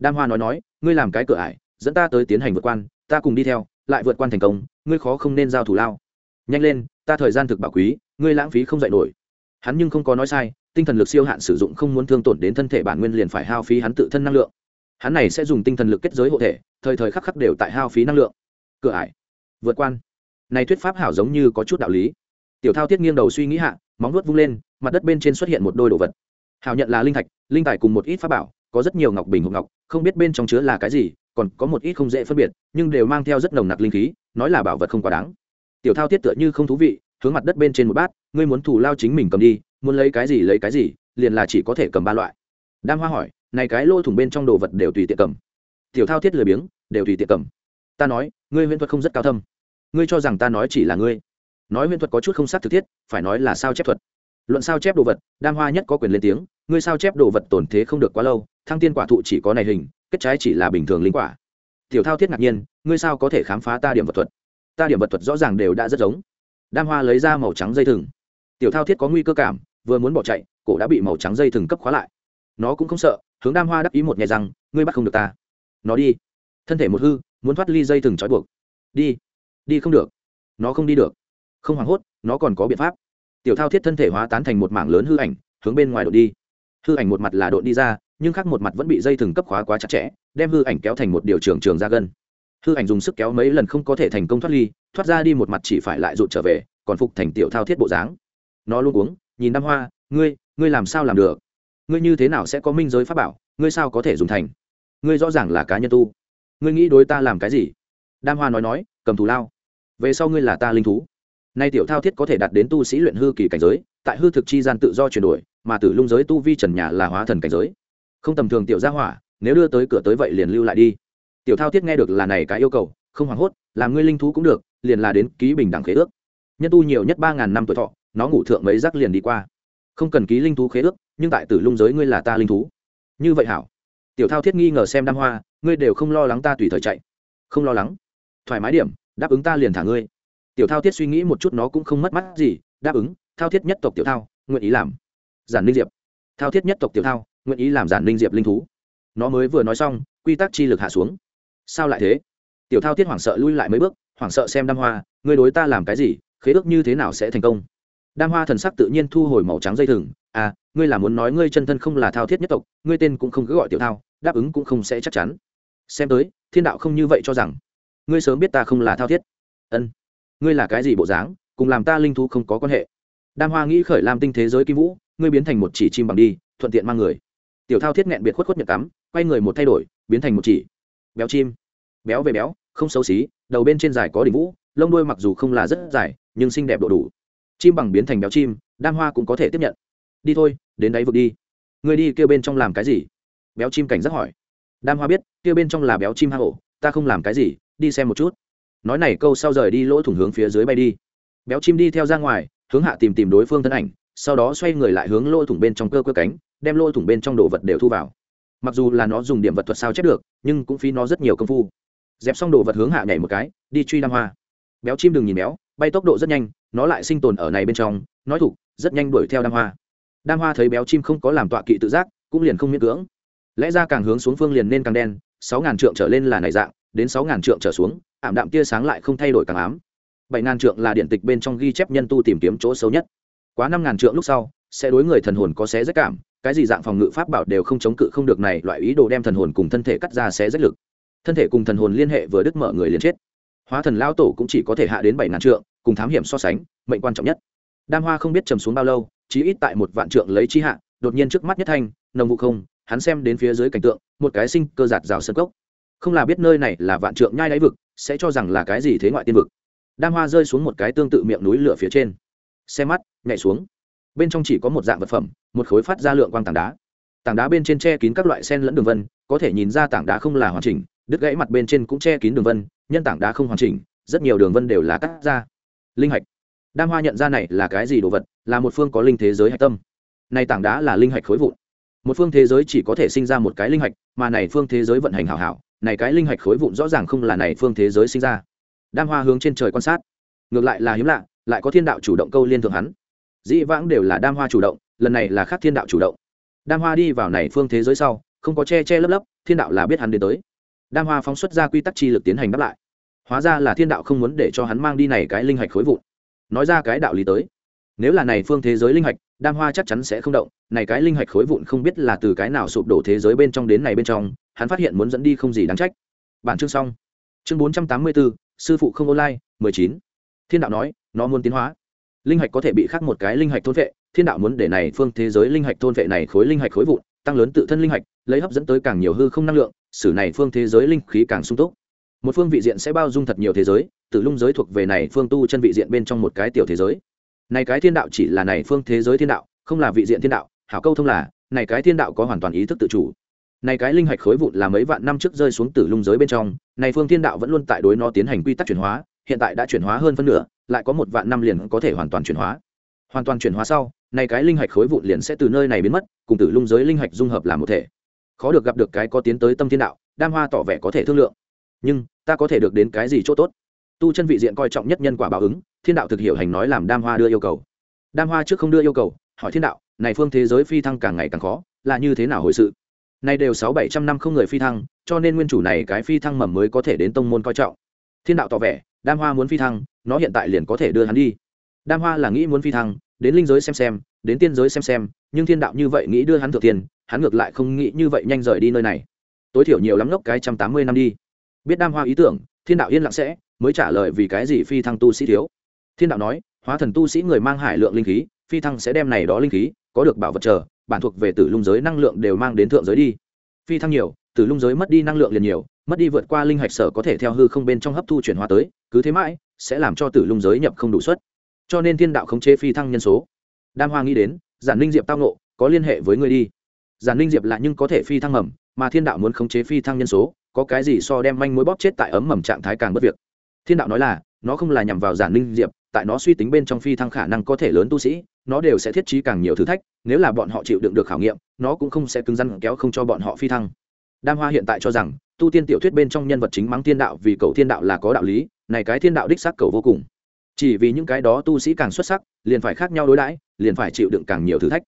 Đam hoa nói nói, ngươi làm cái cửa ải, dẫn ta tới tiến hành vượt quan, ta cùng đi theo, lại vượt quan thành công, ngươi khó không nên giao thủ lao. Nhanh lên, ta thời gian thực bảo quý, ngươi lãng phí không dạy nổi. Hắn nhưng không có nói sai, tinh thần lực siêu hạn sử dụng không muốn thương tổn đến thân thể bản nguyên liền phải hao phí hắn tự thân năng lượng. Hắn này sẽ dùng tinh thần lực kết giới hộ thể, thời thời khắc khắc đều tại hao phí năng lượng. Cửa ải, vượt quan. Này thuyết pháp hảo giống như có chút đạo lý. Tiểu thao tiết nghiêng đầu suy nghĩ hạ, móng nuốt vung lên, mặt đất bên trên xuất hiện một đôi đồ vật. Hảo nhận là linh thạch, linh tài cùng một ít pháp bảo có rất nhiều ngọc bình hộp ngọc, không biết bên trong chứa là cái gì, còn có một ít không dễ phân biệt, nhưng đều mang theo rất nồng nặc linh khí, nói là bảo vật không quá đáng. Tiểu thao tiết tựa như không thú vị, hướng mặt đất bên trên một bát, ngươi muốn thủ lao chính mình cầm đi, muốn lấy cái gì lấy cái gì, liền là chỉ có thể cầm ba loại. Đam hoa hỏi, này cái lô thủng bên trong đồ vật đều tùy tiện cầm. Tiểu thao thiết lười biếng, đều tùy tiện cầm. Ta nói, ngươi huyễn thuật không rất cao thâm. Ngươi cho rằng ta nói chỉ là ngươi. Nói huyễn thuật có chút không xác thực thiết, phải nói là sao chép thuật. Luận sao chép đồ vật, đam hoa nhất có quyền lên tiếng, ngươi sao chép đồ vật tổn thế không được quá lâu thăng tiên quả thụ chỉ có này hình, kết trái chỉ là bình thường linh quả. Tiểu thao thiết ngạc nhiên, ngươi sao có thể khám phá ta điểm vật thuật? Ta điểm vật thuật rõ ràng đều đã rất giống. Đam hoa lấy ra màu trắng dây thừng. Tiểu thao thiết có nguy cơ cảm, vừa muốn bỏ chạy, cổ đã bị màu trắng dây thừng cấp khóa lại. Nó cũng không sợ, hướng đam hoa đắc ý một nhẹ rằng ngươi bắt không được ta. Nó đi. Thân thể một hư, muốn thoát ly dây thừng trói buộc. Đi. Đi không được. Nó không đi được. Không hoảng hốt, nó còn có biện pháp. Tiểu thao thiết thân thể hóa tán thành một mảng lớn hư ảnh, hướng bên ngoài đội đi. Hư ảnh một mặt là đội đi ra nhưng khác một mặt vẫn bị dây thừng cấp khóa quá chặt chẽ, đem hư ảnh kéo thành một điều trường trường ra gân. Hư ảnh dùng sức kéo mấy lần không có thể thành công thoát ly, thoát ra đi một mặt chỉ phải lại rụt trở về, còn phục thành tiểu thao thiết bộ dáng. Nó luôn uống, nhìn năm hoa, ngươi ngươi làm sao làm được? Ngươi như thế nào sẽ có minh giới pháp bảo, ngươi sao có thể dùng thành? Ngươi rõ ràng là cá nhân tu. Ngươi nghĩ đối ta làm cái gì? Đam hoa nói nói, cầm thù lao. Về sau ngươi là ta linh thú. Nay tiểu thao thiết có thể đạt đến tu sĩ luyện hư kỳ cảnh giới, tại hư thực chi gian tự do chuyển đổi, mà tử lung giới tu vi trần nhà là hóa thần cảnh giới không tầm thường tiểu gia hỏa, nếu đưa tới cửa tới vậy liền lưu lại đi. Tiểu thao thiết nghe được là này cái yêu cầu, không hoảng hốt, làm ngươi linh thú cũng được, liền là đến ký bình đẳng khế ước. Nhân tu nhiều nhất ba ngàn năm tuổi thọ, nó ngủ thượng mấy rắc liền đi qua. Không cần ký linh thú khế ước, nhưng tại tử lung giới ngươi là ta linh thú. Như vậy hảo. Tiểu thao thiết nghi ngờ xem đam hoa, ngươi đều không lo lắng ta tùy thời chạy. Không lo lắng. Thoải mái điểm, đáp ứng ta liền thả ngươi. Tiểu thao thiết suy nghĩ một chút nó cũng không mất mắt gì, đáp ứng, thao thiết nhất tộc tiểu thao, nguyện ý làm. Giản linh diệp. Thao thiết nhất tộc tiểu thao nguyện ý làm giản linh diệp linh thú. Nó mới vừa nói xong, quy tắc chi lực hạ xuống. Sao lại thế? Tiểu thao thiết hoảng sợ lui lại mấy bước, hoảng sợ xem đam hoa, ngươi đối ta làm cái gì, khế ước như thế nào sẽ thành công? Đam hoa thần sắc tự nhiên thu hồi màu trắng dây thừng à ngươi là muốn nói ngươi chân thân không là thao thiết nhất tộc, ngươi tên cũng không cứ gọi tiểu thao, đáp ứng cũng không sẽ chắc chắn. Xem tới, thiên đạo không như vậy cho rằng, ngươi sớm biết ta không là thao thiết. Ân, ngươi là cái gì bộ dáng, cùng làm ta linh thú không có quan hệ. Đam hoa nghĩ khởi làm tinh thế giới kim vũ, ngươi biến thành một chỉ chim bằng đi, thuận tiện mang người tiểu thao thiết nghẹn biệt khuất khuất nhật tắm quay người một thay đổi, biến thành một chỉ. Béo chim. Béo về béo, không xấu xí, đầu bên trên dài có đỉnh vũ, lông đuôi mặc dù không là rất dài, nhưng xinh đẹp độ đủ. Chim bằng biến thành béo chim, đam hoa cũng có thể tiếp nhận. Đi thôi, đến đáy vực đi. Người đi kêu bên trong làm cái gì? Béo chim cảnh giác hỏi. Đam hoa biết, kêu bên trong là béo chim hang ổ, ta không làm cái gì, đi xem một chút. Nói này câu sau rời đi lỗ thủng hướng phía dưới bay đi. Béo chim đi theo ra ngoài, hướng hạ tìm tìm đối phương thân ảnh sau đó xoay người lại hướng lỗ thủng bên trong cơ cơ cánh, đem lỗ thủng bên trong đồ vật đều thu vào. Mặc dù là nó dùng điểm vật thuật sao chép được, nhưng cũng phí nó rất nhiều công phu. Dẹp xong đồ vật hướng hạ nhảy một cái, đi truy đam hoa. Béo chim đừng nhìn béo, bay tốc độ rất nhanh, nó lại sinh tồn ở này bên trong, nói thục, rất nhanh đuổi theo đam hoa. Đam hoa thấy béo chim không có làm tọa kỵ tự giác, cũng liền không miễn cưỡng. Lẽ ra càng hướng xuống phương liền nên càng đen, sáu ngàn trượng trở lên là này dạng, đến sáu ngàn trượng trở xuống, ảm đạm tia sáng lại không thay đổi càng ám. Bảy ngàn trượng là điện tịch bên trong ghi chép nhân tu tìm kiếm chỗ xấu nhất quá năm ngàn trượng lúc sau, sẽ đối người thần hồn có xé rách cảm, cái gì dạng phòng ngự pháp bảo đều không chống cự không được này loại ý đồ đem thần hồn cùng thân thể cắt ra xé rách lực. Thân thể cùng thần hồn liên hệ vừa đứt mở người liền chết. Hóa thần lao tổ cũng chỉ có thể hạ đến bảy ngàn trượng, cùng thám hiểm so sánh, mệnh quan trọng nhất. Đam hoa không biết trầm xuống bao lâu, chí ít tại một vạn trượng lấy chi hạ, đột nhiên trước mắt nhất thanh, nồng vụ không, hắn xem đến phía dưới cảnh tượng, một cái sinh cơ giạt rào sân cốc. Không là biết nơi này là vạn trượng nhai đáy vực, sẽ cho rằng là cái gì thế ngoại tiên vực. Đam hoa rơi xuống một cái tương tự miệng núi lửa phía trên xe mắt, nhảy xuống. Bên trong chỉ có một dạng vật phẩm, một khối phát ra lượng quang tảng đá. Tảng đá bên trên che kín các loại sen lẫn đường vân, có thể nhìn ra tảng đá không là hoàn chỉnh, đứt gãy mặt bên trên cũng che kín đường vân, nhân tảng đá không hoàn chỉnh, rất nhiều đường vân đều là cắt ra. Linh hạch. Đam hoa nhận ra này là cái gì đồ vật, là một phương có linh thế giới hạch tâm. Này tảng đá là linh hạch khối vụn. Một phương thế giới chỉ có thể sinh ra một cái linh hạch, mà này phương thế giới vận hành hảo hảo, này cái linh hạch khối vụn rõ ràng không là này phương thế giới sinh ra. Đam hoa hướng trên trời quan sát. Ngược lại là hiếm lạ lại có thiên đạo chủ động câu liên thượng hắn. Dĩ vãng đều là đam hoa chủ động, lần này là khác thiên đạo chủ động. Đam hoa đi vào này phương thế giới sau, không có che che lấp lấp, thiên đạo là biết hắn đến tới. Đam hoa phóng xuất ra quy tắc chi lực tiến hành đáp lại. Hóa ra là thiên đạo không muốn để cho hắn mang đi này cái linh hạch khối vụn. Nói ra cái đạo lý tới. Nếu là này phương thế giới linh hạch, đam hoa chắc chắn sẽ không động. Này cái linh hạch khối vụn không biết là từ cái nào sụp đổ thế giới bên trong đến này bên trong, hắn phát hiện muốn dẫn đi không gì đáng trách. Bản chương xong. Chương bốn trăm tám mươi bốn, sư phụ không online, mười chín thiên đạo nói, nó muốn tiến hóa. Linh hạch có thể bị khắc một cái linh hạch thôn vệ, thiên đạo muốn để này phương thế giới linh hạch thôn vệ này khối linh hạch khối vụn, tăng lớn tự thân linh hạch, lấy hấp dẫn tới càng nhiều hư không năng lượng, xử này phương thế giới linh khí càng sung túc. Một phương vị diện sẽ bao dung thật nhiều thế giới tử lung giới thuộc về này phương tu chân vị diện bên trong một cái tiểu thế giới. Này cái thiên đạo chỉ là này phương thế giới thiên đạo, không là vị diện thiên đạo, hảo câu thông là, này cái thiên đạo có hoàn toàn ý thức tự chủ. Này cái linh hạch khối vụn là mấy vạn năm trước rơi xuống tử lung giới bên trong, này phương thiên đạo vẫn luôn tại đối nó tiến hành quy tắc chuyển hóa hiện tại đã chuyển hóa hơn phân nửa, lại có một vạn năm liền có thể hoàn toàn chuyển hóa. Hoàn toàn chuyển hóa sau, này cái linh hạch khối vụn liền sẽ từ nơi này biến mất, cùng tử lung giới linh hạch dung hợp làm một thể. Khó được gặp được cái có tiến tới tâm thiên đạo, đam hoa tỏ vẻ có thể thương lượng. Nhưng, ta có thể được đến cái gì chỗ tốt? Tu chân vị diện coi trọng nhất nhân quả báo ứng, thiên đạo thực hiểu hành nói làm đam hoa đưa yêu cầu. Đam hoa trước không đưa yêu cầu, hỏi thiên đạo, này phương thế giới phi thăng càng ngày càng khó, là như thế nào hồi sự? Nay đều sáu bảy trăm năm không người phi thăng, cho nên nguyên chủ này cái phi thăng mầm mới có thể đến tông môn coi trọng. Thiên đạo tỏ vẻ đam hoa muốn phi thăng, nó hiện tại liền có thể đưa hắn đi. Đam hoa là nghĩ muốn phi thăng, đến linh giới xem xem, đến tiên giới xem xem, nhưng thiên đạo như vậy nghĩ đưa hắn thừa tiền, hắn ngược lại không nghĩ như vậy nhanh rời đi nơi này. Tối thiểu nhiều lắm ngốc cái trăm tám mươi năm đi. Biết đam hoa ý tưởng, thiên đạo yên lặng sẽ, mới trả lời vì cái gì phi thăng tu sĩ thiếu. Thiên đạo nói, hóa thần tu sĩ người mang hải lượng linh khí, phi thăng sẽ đem này đó linh khí, có được bảo vật chờ, bản thuộc về tử lung giới năng lượng đều mang đến thượng giới đi. Phi thăng nhiều từ lung giới mất đi năng lượng liền nhiều, mất đi vượt qua linh hạch sở có thể theo hư không bên trong hấp thu chuyển hóa tới, cứ thế mãi, sẽ làm cho tử lung giới nhập không đủ suất. Cho nên thiên đạo khống chế phi thăng nhân số. Đam hoa nghĩ đến, giản linh diệp tao nộ có liên hệ với ngươi đi. Giản linh diệp là nhưng có thể phi thăng mầm, mà thiên đạo muốn khống chế phi thăng nhân số, có cái gì so đem manh mối bóp chết tại ấm mầm trạng thái càng bất việc. Thiên đạo nói là, nó không là nhằm vào giản linh diệp, tại nó suy tính bên trong phi thăng khả năng có thể lớn tu sĩ, nó đều sẽ thiết trí càng nhiều thử thách, nếu là bọn họ chịu đựng được khảo nghiệm, nó cũng không sẽ cứng rắn kéo không cho bọn họ phi thăng đam hoa hiện tại cho rằng, tu tiên tiểu thuyết bên trong nhân vật chính mắng thiên đạo vì cầu thiên đạo là có đạo lý, này cái thiên đạo đích xác cầu vô cùng. Chỉ vì những cái đó tu sĩ càng xuất sắc, liền phải khác nhau đối đãi, liền phải chịu đựng càng nhiều thử thách.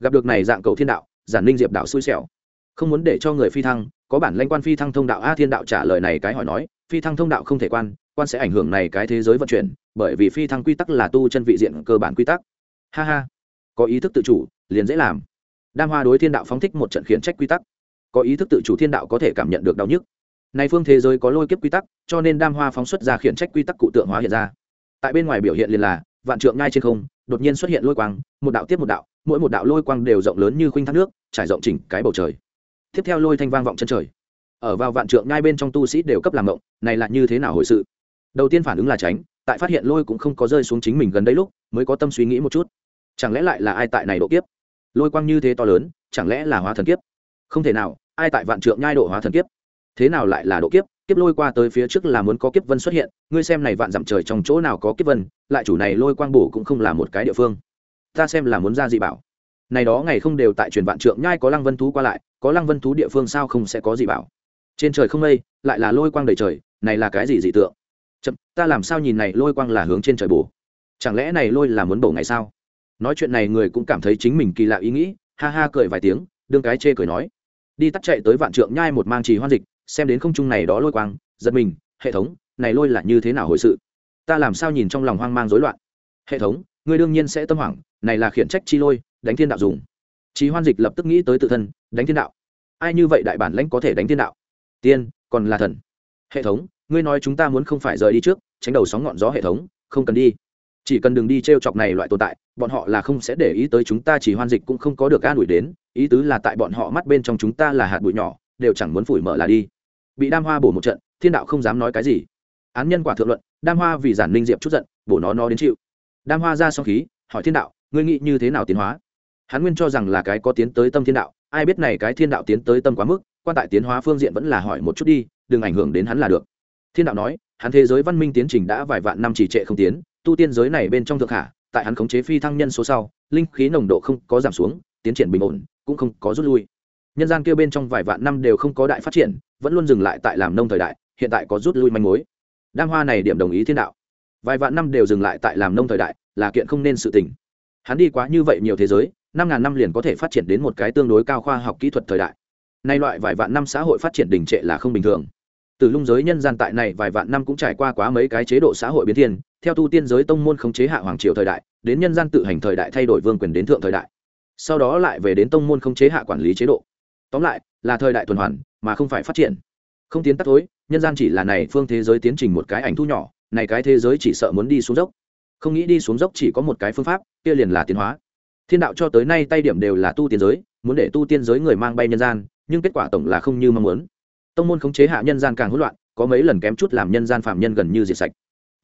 Gặp được này dạng cầu thiên đạo, giản linh diệp đạo xui xẻo. Không muốn để cho người phi thăng, có bản lanh quan phi thăng thông đạo, a thiên đạo trả lời này cái hỏi nói, phi thăng thông đạo không thể quan quan sẽ ảnh hưởng này cái thế giới vận chuyển, bởi vì phi thăng quy tắc là tu chân vị diện cơ bản quy tắc. Ha ha. Có ý thức tự chủ, liền dễ làm. Đam hoa đối thiên đạo phóng thích một trận khiển trách quy tắc có ý thức tự chủ thiên đạo có thể cảm nhận được đau nhức. Này phương thế giới có lôi kiếp quy tắc, cho nên đam hoa phóng xuất ra khiển trách quy tắc cụ tượng hóa hiện ra. Tại bên ngoài biểu hiện liền là, vạn trượng ngay trên không, đột nhiên xuất hiện lôi quang, một đạo tiếp một đạo, mỗi một đạo lôi quang đều rộng lớn như khuynh thác nước, trải rộng chỉnh cái bầu trời. Tiếp theo lôi thanh vang vọng chân trời. Ở vào vạn trượng ngay bên trong tu sĩ đều cấp làm ngộng, này là như thế nào hồi sự? Đầu tiên phản ứng là tránh, tại phát hiện lôi cũng không có rơi xuống chính mình gần đây lúc, mới có tâm suy nghĩ một chút. Chẳng lẽ lại là ai tại này độ kiếp? Lôi quang như thế to lớn, chẳng lẽ là hóa thần kiếp? Không thể nào, ai tại vạn trượng nhai độ hóa thần kiếp? Thế nào lại là độ kiếp? Kiếp lôi qua tới phía trước là muốn có kiếp vân xuất hiện, ngươi xem này vạn dặm trời trong chỗ nào có kiếp vân, lại chủ này lôi quang bổ cũng không là một cái địa phương. Ta xem là muốn ra gì bảo. Này đó ngày không đều tại truyền vạn trượng nhai có lăng vân thú qua lại, có lăng vân thú địa phương sao không sẽ có gì bảo? Trên trời không mây, lại là lôi quang đầy trời, này là cái gì dị tượng? Chậm, ta làm sao nhìn này lôi quang là hướng trên trời bổ? Chẳng lẽ này lôi là muốn bổ ngày sao? Nói chuyện này người cũng cảm thấy chính mình kỳ lạ ý nghĩ, ha ha cười vài tiếng, đương cái chê cười nói đi tắt chạy tới vạn trượng nhai một mang trì hoan dịch, xem đến không trung này đó lôi quang, giật mình, hệ thống, này lôi là như thế nào hồi sự? Ta làm sao nhìn trong lòng hoang mang rối loạn? Hệ thống, ngươi đương nhiên sẽ tâm hoảng, này là khiển trách chi lôi, đánh thiên đạo dùng. Trí hoan dịch lập tức nghĩ tới tự thân, đánh thiên đạo? Ai như vậy đại bản lãnh có thể đánh thiên đạo? Tiên, còn là thần. Hệ thống, ngươi nói chúng ta muốn không phải rời đi trước, tránh đầu sóng ngọn gió hệ thống, không cần đi chỉ cần đừng đi t r e o chọc này loại tồn tại, bọn họ là không sẽ để ý tới chúng ta, chỉ hoan dịch cũng không có được an ủi đến, ý tứ là tại bọn họ mắt bên trong chúng ta là hạt bụi nhỏ, đều chẳng muốn phủi mở là đi. Bị đam hoa bổ một trận, thiên đạo không dám nói cái gì. Án nhân quả thượng luận, đam hoa vì giản ninh diệp chút giận, bổ nó nó đến chịu. Đam hoa ra xong khí, hỏi thiên đạo, ngươi nghĩ như thế nào tiến hóa? Hắn nguyên cho rằng là cái có tiến tới tâm thiên đạo, ai biết này cái thiên đạo tiến tới tâm quá mức, quan tại tiến hóa phương diện vẫn là hỏi một chút đi, đừng ảnh hưởng đến hắn là được. Thiên đạo nói, hắn thế giới văn minh tiến trình đã vài vạn năm trì trệ không tiến tu tiên giới này bên trong thượng hạ tại hắn khống chế phi thăng nhân số sau, linh khí nồng độ không có giảm xuống, tiến triển bình ổn, cũng không có rút lui. Nhân gian kia bên trong vài vạn năm đều không có đại phát triển, vẫn luôn dừng lại tại làm nông thời đại, hiện tại có rút lui manh mối. Đam hoa này điểm đồng ý thiên đạo. Vài vạn năm đều dừng lại tại làm nông thời đại, là kiện không nên sự tình. Hắn đi quá như vậy nhiều thế giới, năm ngàn năm liền có thể phát triển đến một cái tương đối cao khoa học kỹ thuật thời đại. Nay loại vài vạn năm xã hội phát triển đình trệ là không bình thường. Từ lung giới nhân gian tại này vài vạn năm cũng trải qua quá mấy cái chế độ xã hội biến thiên theo tu tiên giới tông môn khống chế hạ hoàng triều thời đại, đến nhân gian tự hành thời đại thay đổi vương quyền đến thượng thời đại. Sau đó lại về đến tông môn khống chế hạ quản lý chế độ. Tóm lại, là thời đại tuần hoàn, mà không phải phát triển. Không tiến tắt thối, nhân gian chỉ là này phương thế giới tiến trình một cái ảnh thu nhỏ, này cái thế giới chỉ sợ muốn đi xuống dốc. Không nghĩ đi xuống dốc chỉ có một cái phương pháp, kia liền là tiến hóa. Thiên đạo cho tới nay tay điểm đều là tu tiên giới, muốn để tu tiên giới người mang bay nhân gian, nhưng kết quả tổng là không như mong muốn. Tông môn khống chế hạ nhân gian càng hỗn loạn, có mấy lần kém chút làm nhân gian phạm nhân gần như diệt sạch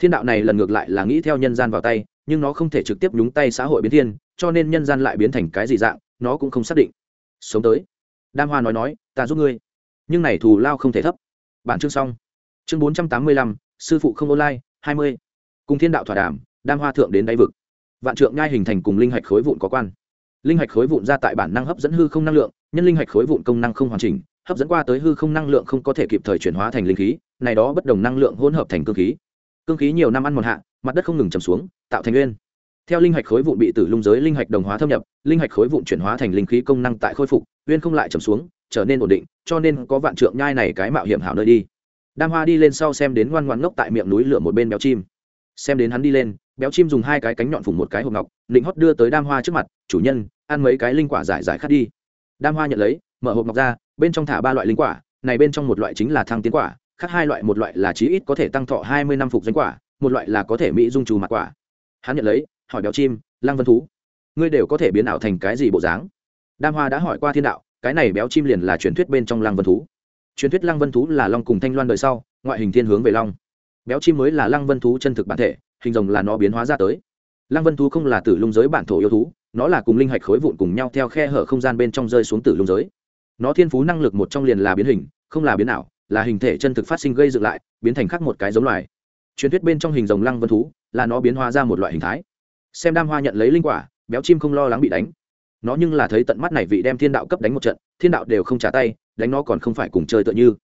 thiên đạo này lần ngược lại là nghĩ theo nhân gian vào tay, nhưng nó không thể trực tiếp nhúng tay xã hội biến thiên, cho nên nhân gian lại biến thành cái gì dạng, nó cũng không xác định. Sống tới. Đam hoa nói nói, ta giúp ngươi. Nhưng này thù lao không thể thấp. Bản chương xong. Chương bốn trăm tám mươi lăm, sư phụ không online, hai mươi. Cùng thiên đạo thỏa đàm, đam hoa thượng đến đáy vực. Vạn trượng nhai hình thành cùng linh hạch khối vụn có quan. Linh hạch khối vụn ra tại bản năng hấp dẫn hư không năng lượng, nhân linh hạch khối vụn công năng không hoàn chỉnh, hấp dẫn qua tới hư không năng lượng không có thể kịp thời chuyển hóa thành linh khí, này đó bất đồng năng lượng hỗn hợp thành cương khí cương khí nhiều năm ăn một hạ, mặt đất không ngừng chầm xuống, tạo thành nguyên. Theo linh hạch khối vụn bị tử lung giới linh hạch đồng hóa thâm nhập, linh hạch khối vụn chuyển hóa thành linh khí công năng tại khôi phục, nguyên không lại chầm xuống, trở nên ổn định, cho nên có vạn trượng nhai này cái mạo hiểm hảo nơi đi. Đam hoa đi lên sau xem đến ngoan ngoan ngốc tại miệng núi lửa một bên béo chim. Xem đến hắn đi lên, béo chim dùng hai cái cánh nhọn phủng một cái hộp ngọc định hót đưa tới đam hoa trước mặt, chủ nhân, ăn mấy cái linh quả giải giải khát đi. Đam hoa nhận lấy, mở hộp ngọc ra, bên trong thả ba loại linh quả, này bên trong một loại chính là thăng tiến quả khác hai loại, một loại là chí ít có thể tăng thọ hai mươi năm phục danh quả, một loại là có thể mỹ dung trù mặt quả. Hắn nhận lấy, hỏi béo chim, lăng vân thú, ngươi đều có thể biến ảo thành cái gì bộ dáng? Đam hoa đã hỏi qua thiên đạo, cái này béo chim liền là truyền thuyết bên trong lăng vân thú. Truyền thuyết lăng vân thú là long cùng thanh loan đời sau, ngoại hình thiên hướng về long. Béo chim mới là lăng vân thú chân thực bản thể, hình rồng là nó biến hóa ra tới. Lăng vân thú không là tử lung giới bản thổ yêu thú, nó là cùng linh hạch khối vụn cùng nhau theo khe hở không gian bên trong rơi xuống tử lung giới. Nó thiên phú năng lực một trong liền là biến hình, không là biến ảo là hình thể chân thực phát sinh gây dựng lại, biến thành khác một cái giống loài. Truyền thuyết bên trong hình rồng lăng vân thú là nó biến hóa ra một loại hình thái. Xem đam hoa nhận lấy linh quả, béo chim không lo lắng bị đánh. Nó nhưng là thấy tận mắt này vị đem thiên đạo cấp đánh một trận, thiên đạo đều không trả tay, đánh nó còn không phải cùng chơi tựa như.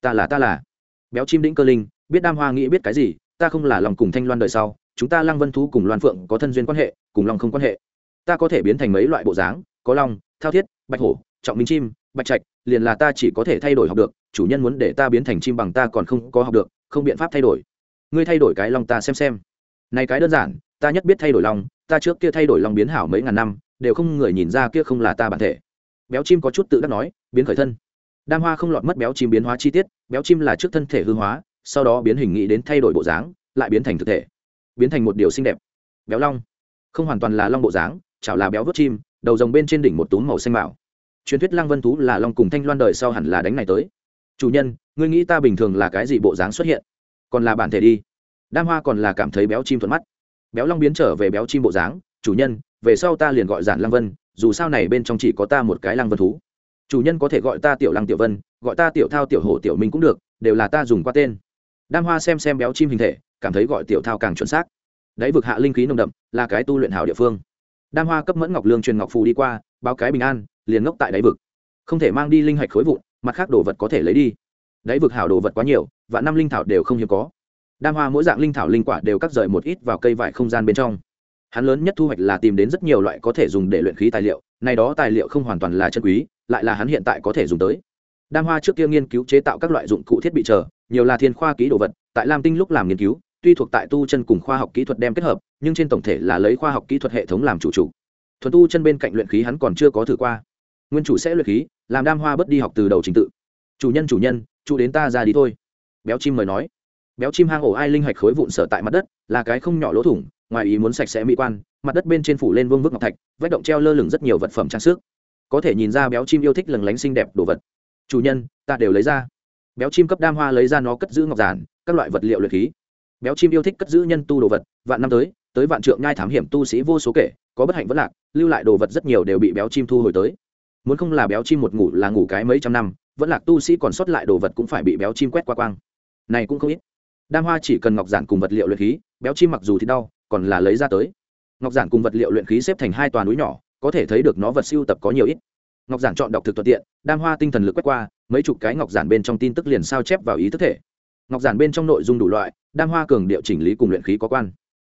Ta là ta là. Béo chim đĩnh cơ linh, biết đam hoa nghĩ biết cái gì, ta không là lòng cùng thanh loan đời sau, chúng ta lăng vân thú cùng loan phượng có thân duyên quan hệ, cùng long không quan hệ. Ta có thể biến thành mấy loại bộ dáng, có long, thao thiết, bạch hổ, trọng minh chim bạch trạch, liền là ta chỉ có thể thay đổi học được, chủ nhân muốn để ta biến thành chim bằng ta còn không có học được, không biện pháp thay đổi. Ngươi thay đổi cái long ta xem xem. Này cái đơn giản, ta nhất biết thay đổi long ta trước kia thay đổi long biến hảo mấy ngàn năm, đều không người nhìn ra kia không là ta bản thể. Béo chim có chút tự đắc nói, biến khởi thân. Đam hoa không lọt mất béo chim biến hóa chi tiết, béo chim là trước thân thể hư hóa, sau đó biến hình nghĩ đến thay đổi bộ dáng, lại biến thành thực thể. Biến thành một điều xinh đẹp. Béo long. Không hoàn toàn là long bộ dáng, chảo là béo vớt chim, đầu rồng bên trên đỉnh một túm màu xanh bảo truyền thuyết lăng vân thú là long cùng thanh loan đời sau hẳn là đánh này tới. Chủ nhân, ngươi nghĩ ta bình thường là cái gì bộ dáng xuất hiện? Còn là bản thể đi. Đam hoa còn là cảm thấy béo chim thuận mắt. Béo long biến trở về béo chim bộ dáng. Chủ nhân, về sau ta liền gọi giản lăng vân, dù sao này bên trong chỉ có ta một cái lăng vân thú. Chủ nhân có thể gọi ta tiểu lăng tiểu vân, gọi ta tiểu thao tiểu hổ tiểu minh cũng được, đều là ta dùng qua tên. Đam hoa xem xem béo chim hình thể, cảm thấy gọi tiểu thao càng chuẩn xác. Đấy vực hạ linh khí nồng đậm, là cái tu luyện hảo địa phương. Đam hoa cấp mẫn ngọc lương truyền ngọc phù đi qua, báo cái bình an liền ngốc tại đáy vực. Không thể mang đi linh hạch khối vụn, mặt khác đồ vật có thể lấy đi. Đáy vực hảo đồ vật quá nhiều và năm linh thảo đều không hiếm có. Đam hoa mỗi dạng linh thảo linh quả đều cắt rời một ít vào cây vải không gian bên trong. Hắn lớn nhất thu hoạch là tìm đến rất nhiều loại có thể dùng để luyện khí tài liệu, này đó tài liệu không hoàn toàn là chân quý, lại là hắn hiện tại có thể dùng tới. Đam hoa trước kia nghiên cứu chế tạo các loại dụng cụ thiết bị chờ, nhiều là thiên khoa kỹ đồ vật, tại lam tinh lúc làm nghiên cứu, tuy thuộc tại tu chân cùng khoa học kỹ thuật đem kết hợp, nhưng trên tổng thể là lấy khoa học kỹ thuật hệ thống làm chủ chủ. Thuần tu chân bên cạnh luyện khí hắn còn chưa có thử qua nguyên chủ sẽ luyện khí, làm đam hoa bớt đi học từ đầu trình tự. Chủ nhân chủ nhân, chủ đến ta ra đi thôi. Béo chim mời nói. Béo chim hang ổ ai linh hạch khối vụn sở tại mặt đất, là cái không nhỏ lỗ thủng, ngoài ý muốn sạch sẽ mỹ quan, mặt đất bên trên phủ lên vương vức ngọc thạch, vách động treo lơ lửng rất nhiều vật phẩm trang sức. Có thể nhìn ra béo chim yêu thích lừng lánh xinh đẹp đồ vật. Chủ nhân, ta đều lấy ra. Béo chim cấp đam hoa lấy ra nó cất giữ ngọc giản, các loại vật liệu luyện khí. Béo chim yêu thích cất giữ nhân tu đồ vật, vạn năm tới tới vạn trượng nhai thám hiểm tu sĩ vô số kể, có bất hạnh vẫn lạc, lưu lại đồ vật rất nhiều đều bị béo chim thu hồi tới muốn không là béo chim một ngủ là ngủ cái mấy trăm năm, vẫn là tu sĩ còn sót lại đồ vật cũng phải bị béo chim quét qua quang. Này cũng không ít. Đam hoa chỉ cần ngọc giản cùng vật liệu luyện khí, béo chim mặc dù thì đau, còn là lấy ra tới. Ngọc giản cùng vật liệu luyện khí xếp thành hai toàn núi nhỏ, có thể thấy được nó vật siêu tập có nhiều ít. Ngọc giản chọn đọc thực thuận tiện, đam hoa tinh thần lực quét qua, mấy chục cái ngọc giản bên trong tin tức liền sao chép vào ý thức thể. Ngọc giản bên trong nội dung đủ loại, đam hoa cường điệu chỉnh lý cùng luyện khí có quan.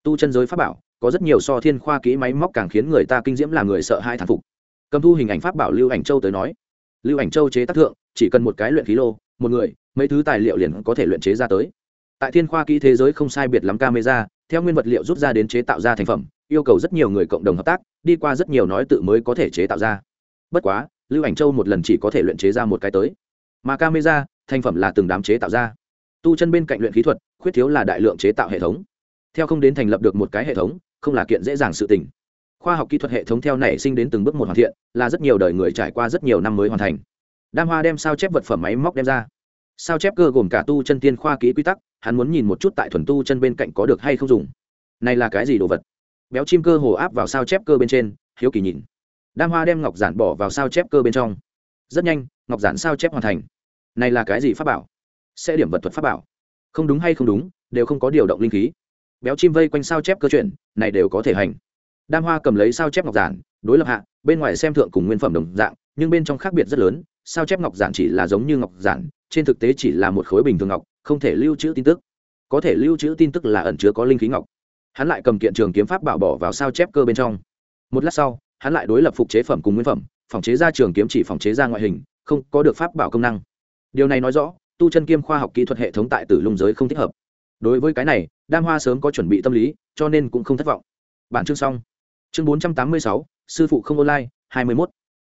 Tu chân giới pháp bảo, có rất nhiều so thiên khoa kỹ máy móc càng khiến người ta kinh diễm làm người sợ hai thán phục cầm thu hình ảnh pháp bảo lưu ảnh châu tới nói, lưu ảnh châu chế tác thượng, chỉ cần một cái luyện khí lô, một người, mấy thứ tài liệu liền có thể luyện chế ra tới. Tại thiên khoa kỹ thế giới không sai biệt lắm camera, theo nguyên vật liệu rút ra đến chế tạo ra thành phẩm, yêu cầu rất nhiều người cộng đồng hợp tác, đi qua rất nhiều nói tự mới có thể chế tạo ra. Bất quá, lưu ảnh châu một lần chỉ có thể luyện chế ra một cái tới. Mà camera, thành phẩm là từng đám chế tạo ra. Tu chân bên cạnh luyện khí thuật, khuyết thiếu là đại lượng chế tạo hệ thống. Theo không đến thành lập được một cái hệ thống, không là kiện dễ dàng sự tình khoa học kỹ thuật hệ thống theo nảy sinh đến từng bước một hoàn thiện, là rất nhiều đời người trải qua rất nhiều năm mới hoàn thành. Đam hoa đem sao chép vật phẩm máy móc đem ra. Sao chép cơ gồm cả tu chân tiên khoa kỹ quy tắc, hắn muốn nhìn một chút tại thuần tu chân bên cạnh có được hay không dùng. Này là cái gì đồ vật? Béo chim cơ hồ áp vào sao chép cơ bên trên, hiếu kỳ nhìn. Đam hoa đem ngọc giản bỏ vào sao chép cơ bên trong. Rất nhanh, ngọc giản sao chép hoàn thành. Này là cái gì pháp bảo? Sẽ điểm vật thuật pháp bảo. Không đúng hay không đúng, đều không có điều động linh khí. Béo chim vây quanh sao chép cơ chuyện này đều có thể hành đam hoa cầm lấy sao chép ngọc giản, đối lập hạ, bên ngoài xem thượng cùng nguyên phẩm đồng dạng, nhưng bên trong khác biệt rất lớn, sao chép ngọc giản chỉ là giống như ngọc giản, trên thực tế chỉ là một khối bình thường ngọc, không thể lưu trữ tin tức. Có thể lưu trữ tin tức là ẩn chứa có linh khí ngọc. Hắn lại cầm kiện trường kiếm pháp bảo bỏ vào sao chép cơ bên trong. Một lát sau, hắn lại đối lập phục chế phẩm cùng nguyên phẩm, phòng chế ra trường kiếm chỉ phòng chế ra ngoại hình, không có được pháp bảo công năng. Điều này nói rõ, tu chân kiêm khoa học kỹ thuật hệ thống tại tử lung giới không thích hợp. Đối với cái này, đam hoa sớm có chuẩn bị tâm lý, cho nên cũng không thất vọng. Bản chương xong chương bốn trăm tám mươi sáu, sư phụ không online, hai mươi mốt.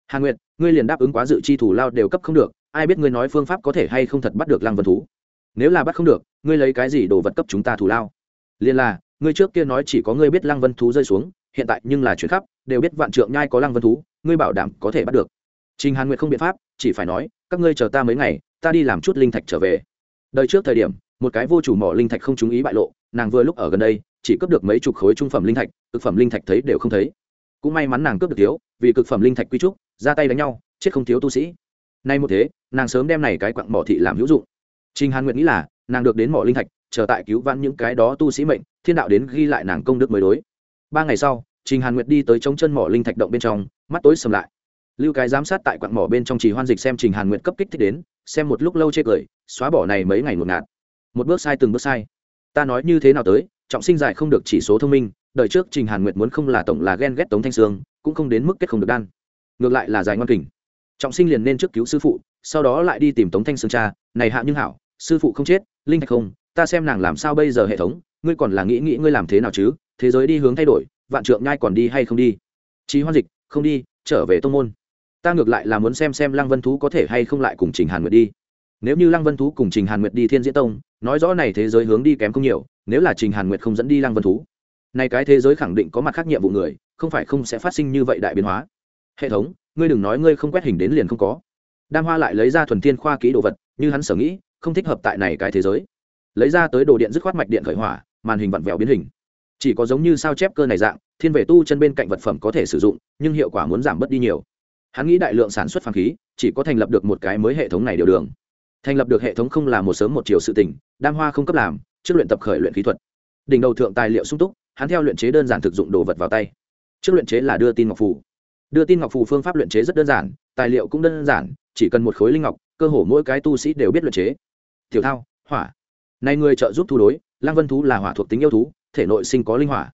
Hà nguyệt, ngươi liền đáp ứng quá dự chi thủ lao đều cấp không được, ai biết ngươi nói phương pháp có thể hay không thật bắt được lăng vân thú? Nếu là bắt không được, ngươi lấy cái gì đồ vật cấp chúng ta thủ lao? Liền là, ngươi trước kia nói chỉ có ngươi biết lăng vân thú rơi xuống, hiện tại nhưng là chuyện khắp, đều biết vạn trượng nhai có lăng vân thú, ngươi bảo đảm có thể bắt được. Trình hàn nguyệt không biện pháp, chỉ phải nói, các ngươi chờ ta mấy ngày, ta đi làm chút linh thạch trở về. Đời trước thời điểm, một cái vô chủ mỏ linh thạch không chú ý bại lộ, nàng vừa lúc ở gần đây chỉ cướp được mấy chục khối trung phẩm linh thạch, cực phẩm linh thạch thấy đều không thấy. Cũng may mắn nàng cướp được thiếu, vì cực phẩm linh thạch quy trúc, ra tay đánh nhau, chết không thiếu tu sĩ. Nay một thế, nàng sớm đem này cái quặng mỏ thị làm hữu dụng. Trình hàn nguyện nghĩ là, nàng được đến mỏ linh thạch, chờ tại cứu vãn những cái đó tu sĩ mệnh, thiên đạo đến ghi lại nàng công đức mới đối. Ba ngày sau, trình hàn nguyệt đi tới chống chân mỏ linh thạch động bên trong, mắt tối sầm lại. Lưu cái giám sát tại quặng mỏ bên trong chỉ hoan dịch xem trình hàn nguyệt cấp kích thích đến, xem một lúc lâu chê cười, xóa bỏ này mấy ngày ngột ngạt. Một bước sai, từng bước sai. Ta nói như thế nào tới trọng sinh giải không được chỉ số thông minh, đời trước trình hàn nguyệt muốn không là tổng là ghen ghét tống thanh sương, cũng không đến mức kết không được đan. Ngược lại là dài ngoan kình. Trọng sinh liền nên trước cứu sư phụ, sau đó lại đi tìm tống thanh sương cha, này hạ nhưng hảo, sư phụ không chết, linh thạch không, ta xem nàng làm sao bây giờ hệ thống, ngươi còn là nghĩ nghĩ ngươi làm thế nào chứ, thế giới đi hướng thay đổi, vạn trượng nhai còn đi hay không đi? Trí hoan dịch, không đi, trở về tông môn. Ta ngược lại là muốn xem xem lăng vân thú có thể hay không lại cùng trình hàn nguyệt đi nếu như lăng vân thú cùng trình hàn nguyệt đi thiên diễn tông, nói rõ này thế giới hướng đi kém không nhiều, nếu là trình hàn nguyệt không dẫn đi lăng vân thú nay cái thế giới khẳng định có mặt khác nhiệm vụ người, không phải không sẽ phát sinh như vậy đại biến hóa. Hệ thống, ngươi đừng nói ngươi không quét hình đến liền không có. Đam hoa lại lấy ra thuần thiên khoa kỹ đồ vật, như hắn sở nghĩ, không thích hợp tại này cái thế giới. Lấy ra tới đồ điện dứt khoát mạch điện khởi hỏa, màn hình vặn vẹo biến hình. Chỉ có giống như sao chép cơ này dạng, thiên về tu chân bên cạnh vật phẩm có thể sử dụng, nhưng hiệu quả muốn giảm bớt đi nhiều. Hắn nghĩ đại lượng sản xuất phàm khí, chỉ có thành lập được một cái mới hệ thống này điều đường thành lập được hệ thống không là một sớm một chiều sự tỉnh đam hoa không cấp làm, trước luyện tập khởi luyện kỹ thuật. Đỉnh đầu thượng tài liệu sung túc, hắn theo luyện chế đơn giản thực dụng đồ vật vào tay. Trước luyện chế là đưa tin ngọc phù. Đưa tin ngọc phù phương pháp luyện chế rất đơn giản, tài liệu cũng đơn giản, chỉ cần một khối linh ngọc, cơ hồ mỗi cái tu sĩ đều biết luyện chế. Tiểu thao, hỏa. Này người trợ giúp thu đối lang vân thú là hỏa thuộc tính yêu thú, thể nội sinh có linh hỏa.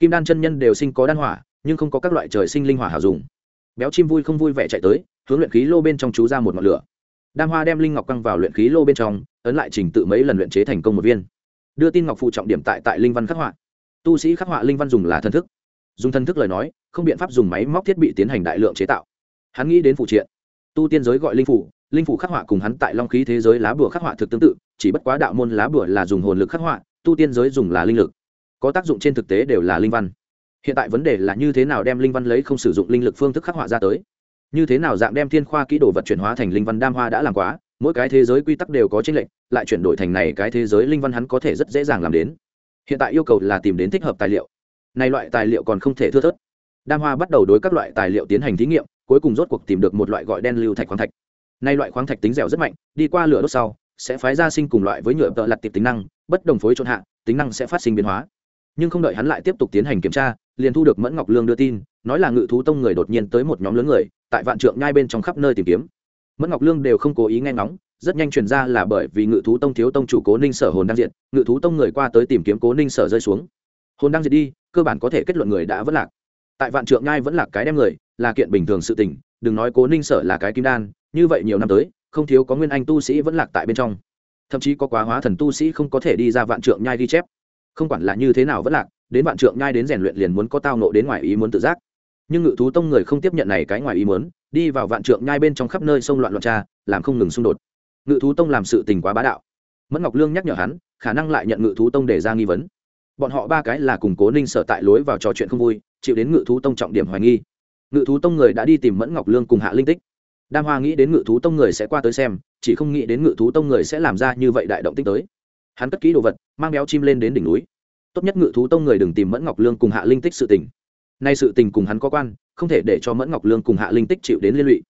Kim đan chân nhân đều sinh có đan hỏa, nhưng không có các loại trời sinh linh hỏa hảo dùng. Béo chim vui không vui vẻ chạy tới, hướng luyện khí lô bên trong chú ra một ngọn lửa đam hoa đem linh ngọc căng vào luyện khí lô bên trong, ấn lại trình tự mấy lần luyện chế thành công một viên. Đưa tin ngọc phụ trọng điểm tại tại linh văn khắc họa. Tu sĩ khắc họa linh văn dùng là thân thức. Dùng thân thức lời nói, không biện pháp dùng máy móc thiết bị tiến hành đại lượng chế tạo. Hắn nghĩ đến phụ triện. Tu tiên giới gọi linh phủ linh phủ khắc họa cùng hắn tại long khí thế giới lá bùa khắc họa thực tương tự, chỉ bất quá đạo môn lá bùa là dùng hồn lực khắc họa, tu tiên giới dùng là linh lực. Có tác dụng trên thực tế đều là linh văn. Hiện tại vấn đề là như thế nào đem linh văn lấy không sử dụng linh lực phương thức khắc họa ra tới? Như thế nào dạng đem thiên khoa kỹ đồ vật chuyển hóa thành linh văn đam hoa đã làm quá, mỗi cái thế giới quy tắc đều có tranh lệch, lại chuyển đổi thành này cái thế giới linh văn hắn có thể rất dễ dàng làm đến. Hiện tại yêu cầu là tìm đến thích hợp tài liệu. Này loại tài liệu còn không thể thưa thớt. Đam hoa bắt đầu đối các loại tài liệu tiến hành thí nghiệm, cuối cùng rốt cuộc tìm được một loại gọi đen lưu thạch khoáng thạch. Nay loại khoáng thạch tính dẻo rất mạnh, đi qua lửa đốt sau, sẽ phái ra sinh cùng loại với nhựa tợ lặt tiệp tính năng, bất đồng phối trộn hạ, tính năng sẽ phát sinh biến hóa. Nhưng không đợi hắn lại tiếp tục tiến hành kiểm tra, liền thu được mẫn ngọc lương đưa tin nói là ngự thú tông người đột nhiên tới một nhóm lớn người, tại vạn trượng nhai bên trong khắp nơi tìm kiếm. Mẫn ngọc lương đều không cố ý nghe ngóng, rất nhanh truyền ra là bởi vì ngự thú tông thiếu tông chủ cố ninh sở hồn đang diện ngự thú tông người qua tới tìm kiếm cố ninh sở rơi xuống. Hồn đang diệt đi, cơ bản có thể kết luận người đã vất lạc. Tại vạn trượng nhai vẫn là cái đem người, là kiện bình thường sự tình, đừng nói cố ninh sở là cái kim đan, như vậy nhiều năm tới, không thiếu có nguyên anh tu sĩ vẫn lạc tại bên trong. Thậm chí có quá hóa thần tu sĩ không có thể đi ra vạn trượng nhai ghi chép. Không quản là như thế nào vẫn lạc, đến vạn trượng nhai đến rèn luyện liền muốn có tao nộ đến ngoài ý muốn tự giác nhưng ngự thú tông người không tiếp nhận này cái ngoài ý muốn, đi vào vạn trượng nhai bên trong khắp nơi sông loạn loạn tra, làm không ngừng xung đột. Ngự thú tông làm sự tình quá bá đạo. Mẫn ngọc lương nhắc nhở hắn, khả năng lại nhận ngự thú tông để ra nghi vấn. Bọn họ ba cái là củng cố ninh sở tại lối vào trò chuyện không vui, chịu đến ngự thú tông trọng điểm hoài nghi. Ngự thú tông người đã đi tìm mẫn ngọc lương cùng hạ linh tích. Đam hoa nghĩ đến ngự thú tông người sẽ qua tới xem, chỉ không nghĩ đến ngự thú tông người sẽ làm ra như vậy đại động tích tới. Hắn cất kỹ đồ vật, mang béo chim lên đến đỉnh núi. Tốt nhất ngự thú tông người đừng tìm mẫn ngọc lương cùng hạ linh tích sự tình nay sự tình cùng hắn có quan, không thể để cho mẫn ngọc lương cùng hạ linh tích chịu đến liên lụy.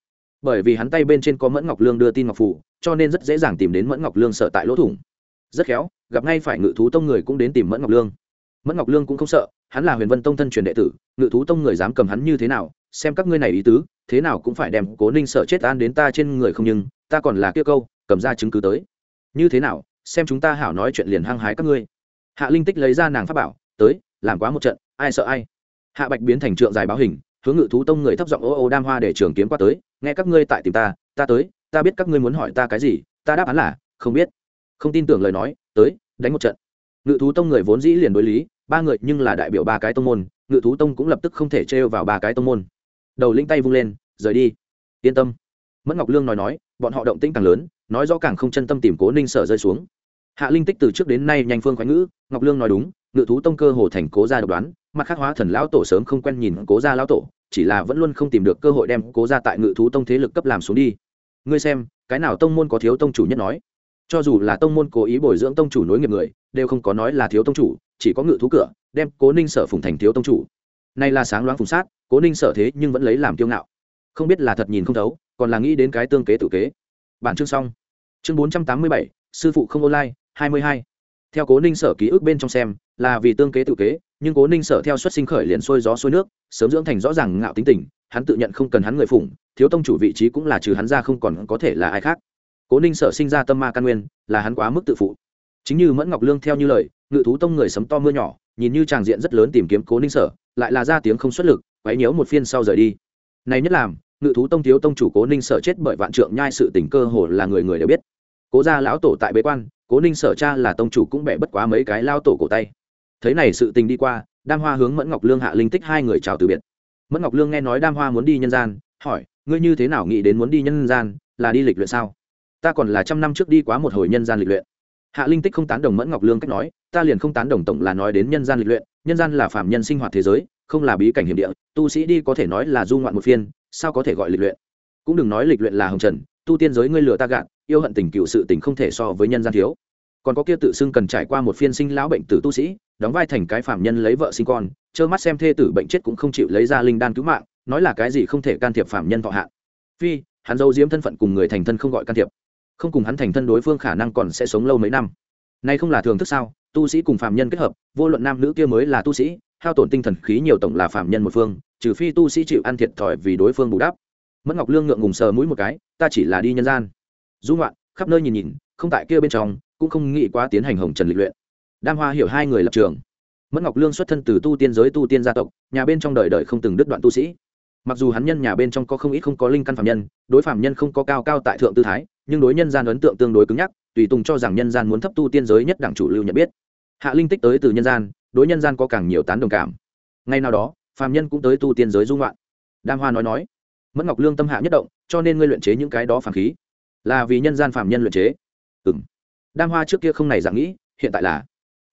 Bởi vì hắn tay bên trên có mẫn ngọc lương đưa tin ngọc phủ, cho nên rất dễ dàng tìm đến mẫn ngọc lương sợ tại lỗ thủng. Rất khéo, gặp ngay phải ngự thú tông người cũng đến tìm mẫn ngọc lương. Mẫn ngọc lương cũng không sợ, hắn là huyền vân tông thân truyền đệ tử, ngự thú tông người dám cầm hắn như thế nào, xem các ngươi này ý tứ, thế nào cũng phải đem cố ninh sợ chết an đến ta trên người không nhưng, ta còn là kia câu, cầm ra chứng cứ tới. Như thế nào, xem chúng ta hảo nói chuyện liền hăng hái các ngươi. Hạ linh tích lấy ra nàng pháp bảo, tới, làm quá một trận, ai sợ ai? Hạ bạch biến thành trượng dài báo hình, hướng ngự thú tông người thấp giọng ô ô đam hoa để trường kiếm qua tới, nghe các ngươi tại tìm ta ta tới, ta biết các ngươi muốn hỏi ta cái gì, ta đáp án là, không biết. Không tin tưởng lời nói, tới, đánh một trận. Ngự thú tông người vốn dĩ liền đối lý, ba người nhưng là đại biểu ba cái tông môn, ngự thú tông cũng lập tức không thể trêu vào ba cái tông môn. Đầu linh tay vung lên, rời đi. Yên tâm. Mẫn ngọc lương nói nói, bọn họ động tĩnh càng lớn, nói rõ càng không chân tâm tìm cố ninh sở rơi xuống. Hạ linh tích từ trước đến nay nhanh phương khoái ngữ, ngọc lương nói đúng, ngự thú tông cơ hồ thành cố ra độc đoán mặt khác hóa thần lão tổ sớm không quen nhìn cố gia lão tổ, chỉ là vẫn luôn không tìm được cơ hội đem cố gia tại ngự thú tông thế lực cấp làm xuống đi. Ngươi xem, cái nào tông môn có thiếu tông chủ nhất nói? Cho dù là tông môn cố ý bồi dưỡng tông chủ nối nghiệp người, đều không có nói là thiếu tông chủ, chỉ có ngự thú cửa, đem cố ninh sở phùng thành thiếu tông chủ. Nay là sáng loáng phùng sát, cố ninh sở thế nhưng vẫn lấy làm kiêu ngạo. Không biết là thật nhìn không thấu, còn là nghĩ đến cái tương kế tự kế. Bản chương xong. Chương bốn trăm tám mươi bảy, sư phụ không online, hai mươi hai. Theo cố ninh sở ký ức bên trong xem, là vì tương kế tự kế nhưng cố ninh sở theo xuất sinh khởi liền sôi gió sôi nước, sớm dưỡng thành rõ ràng ngạo tính tình, hắn tự nhận không cần hắn người phụng, thiếu tông chủ vị trí cũng là trừ hắn ra không còn có thể là ai khác. Cố ninh sở sinh ra tâm ma căn nguyên, là hắn quá mức tự phụ. Chính như mẫn ngọc lương theo như lời, ngự thú tông người sấm to mưa nhỏ, nhìn như tràng diện rất lớn tìm kiếm cố ninh sở, lại là ra tiếng không xuất lực, quấy nhiễu một phiên sau rời đi. Này nhất làm, ngự thú tông thiếu tông chủ cố ninh sở chết bởi vạn trượng nhai sự tình cơ hồ là người người đều biết. Cố gia lão tổ tại bế quan, cố ninh sở cha là tông chủ cũng bẻ bất quá mấy cái lao tổ cổ tay thấy này sự tình đi qua, đam hoa hướng mẫn ngọc lương hạ linh tích hai người chào từ biệt. Mẫn ngọc lương nghe nói đam hoa muốn đi nhân gian, hỏi, ngươi như thế nào nghĩ đến muốn đi nhân gian, là đi lịch luyện sao? Ta còn là trăm năm trước đi quá một hồi nhân gian lịch luyện. Hạ linh tích không tán đồng mẫn ngọc lương cách nói, ta liền không tán đồng tổng là nói đến nhân gian lịch luyện, nhân gian là phạm nhân sinh hoạt thế giới, không là bí cảnh hiểm địa, tu sĩ đi có thể nói là du ngoạn một phiên, sao có thể gọi lịch luyện? Cũng đừng nói lịch luyện là hồng trần, tu tiên giới ngươi lừa ta gạt, yêu hận tình cựu sự tình không thể so với nhân gian thiếu còn có kia tự xưng cần trải qua một phiên sinh lão bệnh tử tu sĩ, đóng vai thành cái phạm nhân lấy vợ sinh con, trơ mắt xem thê tử bệnh chết cũng không chịu lấy ra linh đan cứu mạng, nói là cái gì không thể can thiệp phạm nhân thọ hạn. Phi, hắn giấu diếm thân phận cùng người thành thân không gọi can thiệp. Không cùng hắn thành thân đối phương khả năng còn sẽ sống lâu mấy năm. Nay không là thường thức sao? Tu sĩ cùng phạm nhân kết hợp, vô luận nam nữ kia mới là tu sĩ, hao tổn tinh thần khí nhiều tổng là phạm nhân một phương, trừ phi tu sĩ chịu ăn thiệt thòi vì đối phương bù đắp. Mẫn ngọc lương ngượng ngùng sờ mũi một cái, ta chỉ là đi nhân gian. Dung loạn khắp nơi nhìn nhìn không tại kia bên trong, cũng không nghĩ quá tiến hành hồng trần lịch luyện. Đam hoa hiểu hai người lập trường. Mẫn ngọc lương xuất thân từ tu tiên giới tu tiên gia tộc, nhà bên trong đời đời không từng đứt đoạn tu sĩ. Mặc dù hắn nhân nhà bên trong có không ít không có linh căn phạm nhân, đối phạm nhân không có cao cao tại thượng tư thái, nhưng đối nhân gian ấn tượng tương đối cứng nhắc, tùy tùng cho rằng nhân gian muốn thấp tu tiên giới nhất đảng chủ lưu nhận biết. Hạ linh tích tới từ nhân gian, đối nhân gian có càng nhiều tán đồng cảm. Ngay nào đó phạm nhân cũng tới tu tiên giới dung loạn đam hoa nói nói, Mẫn ngọc lương tâm hạ nhất động, cho nên ngươi luyện chế những cái đó phàm khí. Là vì nhân gian phạm nhân luyện chế ừng đam hoa trước kia không này dạng nghĩ, hiện tại là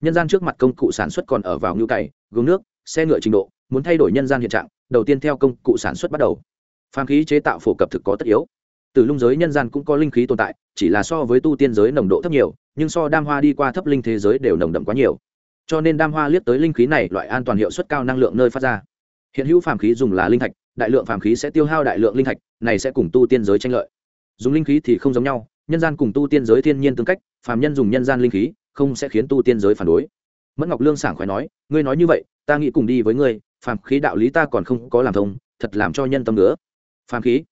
nhân gian trước mặt công cụ sản xuất còn ở vào ngưu cày, gương nước, xe ngựa trình độ, muốn thay đổi nhân gian hiện trạng, đầu tiên theo công cụ sản xuất bắt đầu. Phàm khí chế tạo phổ cập thực có tất yếu. Từ lung giới nhân gian cũng có linh khí tồn tại, chỉ là so với tu tiên giới nồng độ thấp nhiều, nhưng so đam hoa đi qua thấp linh thế giới đều nồng đậm quá nhiều. Cho nên đam hoa liếc tới linh khí này, loại an toàn hiệu suất cao năng lượng nơi phát ra. Hiện hữu phàm khí dùng là linh thạch, đại lượng phàm khí sẽ tiêu hao đại lượng linh thạch, này sẽ cùng tu tiên giới tranh lợi. Dùng linh khí thì không giống nhau nhân gian cùng tu tiên giới thiên nhiên tương cách, phàm nhân dùng nhân gian linh khí, không sẽ khiến tu tiên giới phản đối. Mẫn ngọc lương sảng khoái nói, ngươi nói như vậy, ta nghĩ cùng đi với ngươi, phàm khí đạo lý ta còn không có làm thông, thật làm cho nhân tâm nữa phàm khí?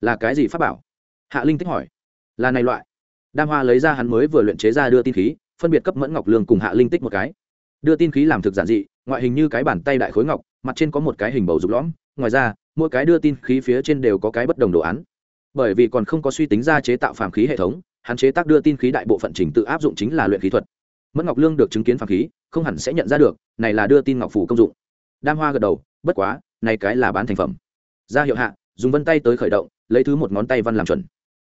Là cái gì pháp bảo? Hạ linh tích hỏi. Là này loại. Đam hoa lấy ra hắn mới vừa luyện chế ra đưa tin khí, phân biệt cấp mẫn ngọc lương cùng hạ linh tích một cái. Đưa tin khí làm thực giản dị, ngoại hình như cái bàn tay đại khối ngọc, mặt trên có một cái hình bầu dục lõm, ngoài ra, mỗi cái đưa tin khí phía trên đều có cái bất đồng đồ án bởi vì còn không có suy tính ra chế tạo phàm khí hệ thống hạn chế tác đưa tin khí đại bộ phận trình tự áp dụng chính là luyện khí thuật. Mẫn ngọc lương được chứng kiến phàm khí, không hẳn sẽ nhận ra được, này là đưa tin ngọc phủ công dụng. Đam hoa gật đầu, bất quá, này cái là bán thành phẩm. Ra hiệu hạ, dùng vân tay tới khởi động, lấy thứ một ngón tay văn làm chuẩn.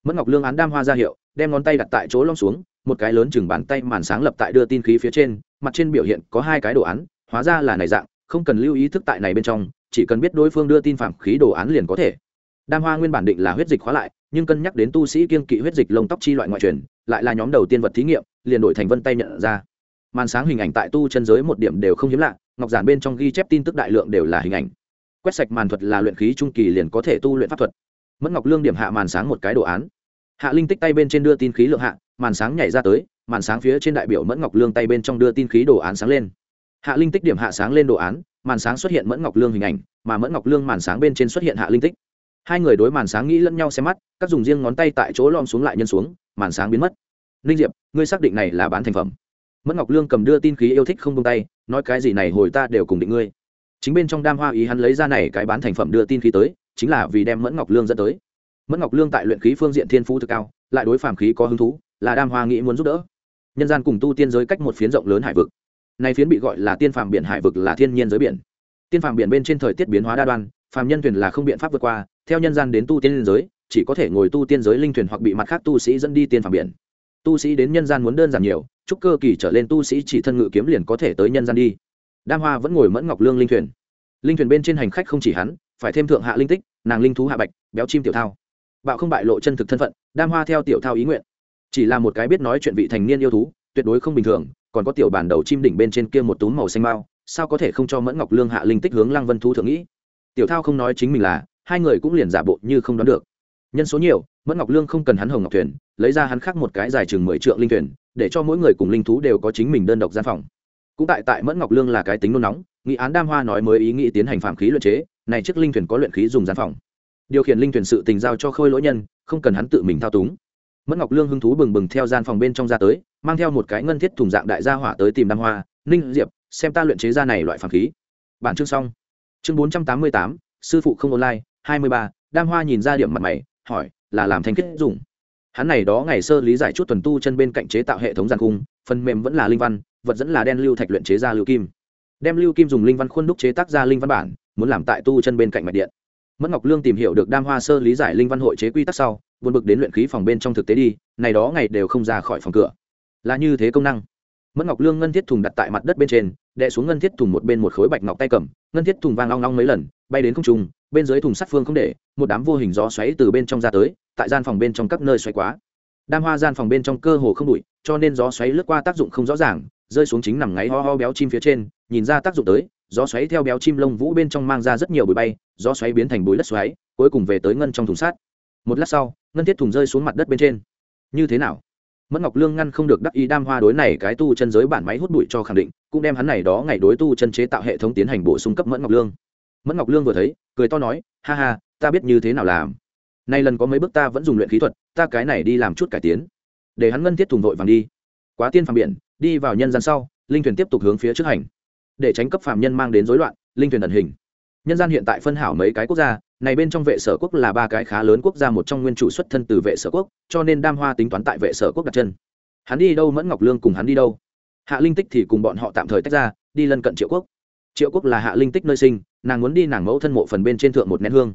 Mẫn ngọc lương án đam hoa ra hiệu, đem ngón tay đặt tại chỗ lom xuống, một cái lớn chừng bàn tay màn sáng lập tại đưa tin khí phía trên, mặt trên biểu hiện có hai cái đồ án, hóa ra là này dạng, không cần lưu ý thức tại này bên trong, chỉ cần biết đối phương đưa tin phạm khí đồ án liền có thể đam hoa nguyên bản định là huyết dịch khóa lại, nhưng cân nhắc đến tu sĩ kiên kỵ huyết dịch lông tóc chi loại ngoại truyền, lại là nhóm đầu tiên vật thí nghiệm, liền đổi thành vân tay nhận ra. Màn sáng hình ảnh tại tu chân giới một điểm đều không hiếm lạ, ngọc giản bên trong ghi chép tin tức đại lượng đều là hình ảnh. Quét sạch màn thuật là luyện khí trung kỳ liền có thể tu luyện pháp thuật. Mẫn ngọc lương điểm hạ màn sáng một cái đồ án. Hạ linh tích tay bên trên đưa tin khí lượng hạ, màn sáng nhảy ra tới, màn sáng phía trên đại biểu mẫn ngọc lương tay bên trong đưa tin khí đồ án sáng lên. Hạ linh tích điểm hạ sáng lên đồ án, màn sáng xuất hiện mẫn ngọc lương hình ảnh, mà mẫn ngọc lương màn sáng bên trên xuất hiện hạ linh tích hai người đối màn sáng nghĩ lẫn nhau xem mắt, các dùng riêng ngón tay tại chỗ lom xuống lại nhân xuống, màn sáng biến mất. Ninh diệp, ngươi xác định này là bán thành phẩm. Mẫn ngọc lương cầm đưa tin khí yêu thích không tung tay, nói cái gì này hồi ta đều cùng định ngươi. Chính bên trong đam hoa ý hắn lấy ra này cái bán thành phẩm đưa tin khí tới, chính là vì đem mẫn ngọc lương dẫn tới. Mẫn ngọc lương tại luyện khí phương diện thiên phú thực cao, lại đối phàm khí có hứng thú, là đam hoa nghĩ muốn giúp đỡ. Nhân gian cùng tu tiên giới cách một phiến rộng lớn hải vực. Này phiến bị gọi là tiên phàm biển hải vực là thiên nhiên giới biển. Tiên phàm biển bên trên thời tiết biến hóa đa đoan phàm nhân thuyền là không biện pháp vượt qua, theo nhân gian đến tu tiên giới, chỉ có thể ngồi tu tiên giới linh thuyền hoặc bị mặt khác tu sĩ dẫn đi tiên phàm biển. Tu sĩ đến nhân gian muốn đơn giản nhiều, chúc cơ kỳ trở lên tu sĩ chỉ thân ngự kiếm liền có thể tới nhân gian đi. Đam hoa vẫn ngồi mẫn ngọc lương linh thuyền. Linh thuyền bên trên hành khách không chỉ hắn, phải thêm thượng hạ linh tích, nàng linh thú hạ bạch, béo chim tiểu thao. Bạo không bại lộ chân thực thân phận, đam hoa theo tiểu thao ý nguyện. Chỉ là một cái biết nói chuyện vị thành niên yêu thú, tuyệt đối không bình thường, còn có tiểu bản đầu chim đỉnh bên trên kia một túm màu xanh mao sao có thể không cho mẫn ngọc lương hạ linh tích hướng lăng vân thú thượng nghĩ? Tiểu thao không nói chính mình là, hai người cũng liền giả bộ như không đoán được. Nhân số nhiều, mẫn ngọc lương không cần hắn hồng ngọc thuyền, lấy ra hắn khác một cái dài chừng mười triệu linh thuyền, để cho mỗi người cùng linh thú đều có chính mình đơn độc gian phòng. Cũng tại tại mẫn ngọc lương là cái tính nôn nóng, nghị án đam hoa nói mới ý nghĩ tiến hành phạm khí luyện chế, này chiếc linh thuyền có luyện khí dùng gian phòng. Điều khiển linh thuyền sự tình giao cho khôi lỗi nhân, không cần hắn tự mình thao túng. Mẫn ngọc lương hứng thú bừng bừng theo gian phòng bên trong ra tới, mang theo một cái ngân thiết thùng dạng đại gia hỏa tới tìm đam hoa, ninh diệp, xem ta luyện chế ra này loại phạm khí. Bản chương xong chương bốn trăm tám mươi tám, sư phụ không online, hai mươi ba, đam hoa nhìn ra điểm mặt mày, hỏi, là làm thanh kết dùng. Hắn này đó ngày sơ lý giải chút tuần tu chân bên cạnh chế tạo hệ thống giàn cung phần mềm vẫn là linh văn, vật dẫn là đen lưu thạch luyện chế ra lưu kim. Đem lưu kim dùng linh văn khuôn đúc chế tác ra linh văn bản, muốn làm tại tu chân bên cạnh mạch điện. Mẫn ngọc lương tìm hiểu được đam hoa sơ lý giải linh văn hội chế quy tắc sau, buồn bực đến luyện khí phòng bên trong thực tế đi, này đó ngày đều không ra khỏi phòng cửa. Là như thế công năng mẫn ngọc lương ngân thiết thùng đặt tại mặt đất bên trên, đè xuống ngân thiết thùng một bên một khối bạch ngọc tay cầm, ngân thiết thùng vang long long mấy lần, bay đến không trung, bên dưới thùng sắt phương không để, một đám vô hình gió xoáy từ bên trong ra tới, tại gian phòng bên trong các nơi xoáy quá. Đam hoa gian phòng bên trong cơ hồ không đụi cho nên gió xoáy lướt qua tác dụng không rõ ràng, rơi xuống chính nằm ngáy ho ho béo chim phía trên, nhìn ra tác dụng tới, gió xoáy theo béo chim lông vũ bên trong mang ra rất nhiều bụi bay, gió xoáy biến thành bụi đất xoáy, cuối cùng về tới ngân trong thùng sắt. Một lát sau, ngân thiết thùng rơi xuống mặt đất bên trên. Như thế nào? Mẫn ngọc lương ngăn không được đắc ý đam hoa đối này cái tu chân giới bản máy hút bụi cho khẳng định, cũng đem hắn này đó ngày đối tu chân chế tạo hệ thống tiến hành bổ sung cấp mẫn ngọc lương. Mẫn ngọc lương vừa thấy, cười to nói, ha ha, ta biết như thế nào làm. Nay lần có mấy bước ta vẫn dùng luyện khí thuật, ta cái này đi làm chút cải tiến. Để hắn ngân thiết thùng vội vàng đi. Quá tiên phàm biển, đi vào nhân gian sau, linh thuyền tiếp tục hướng phía trước hành. Để tránh cấp phàm nhân mang đến rối loạn, linh thuyền ẩn hình. Nhân gian hiện tại phân hảo mấy cái quốc gia này bên trong vệ sở quốc là ba cái khá lớn quốc gia, một trong nguyên chủ xuất thân từ vệ sở quốc, cho nên đam hoa tính toán tại vệ sở quốc đặt chân. Hắn đi đâu mẫn ngọc lương cùng hắn đi đâu? Hạ linh tích thì cùng bọn họ tạm thời tách ra, đi lân cận triệu quốc. Triệu quốc là hạ linh tích nơi sinh, nàng muốn đi nàng mẫu thân mộ phần bên trên thượng một nén hương.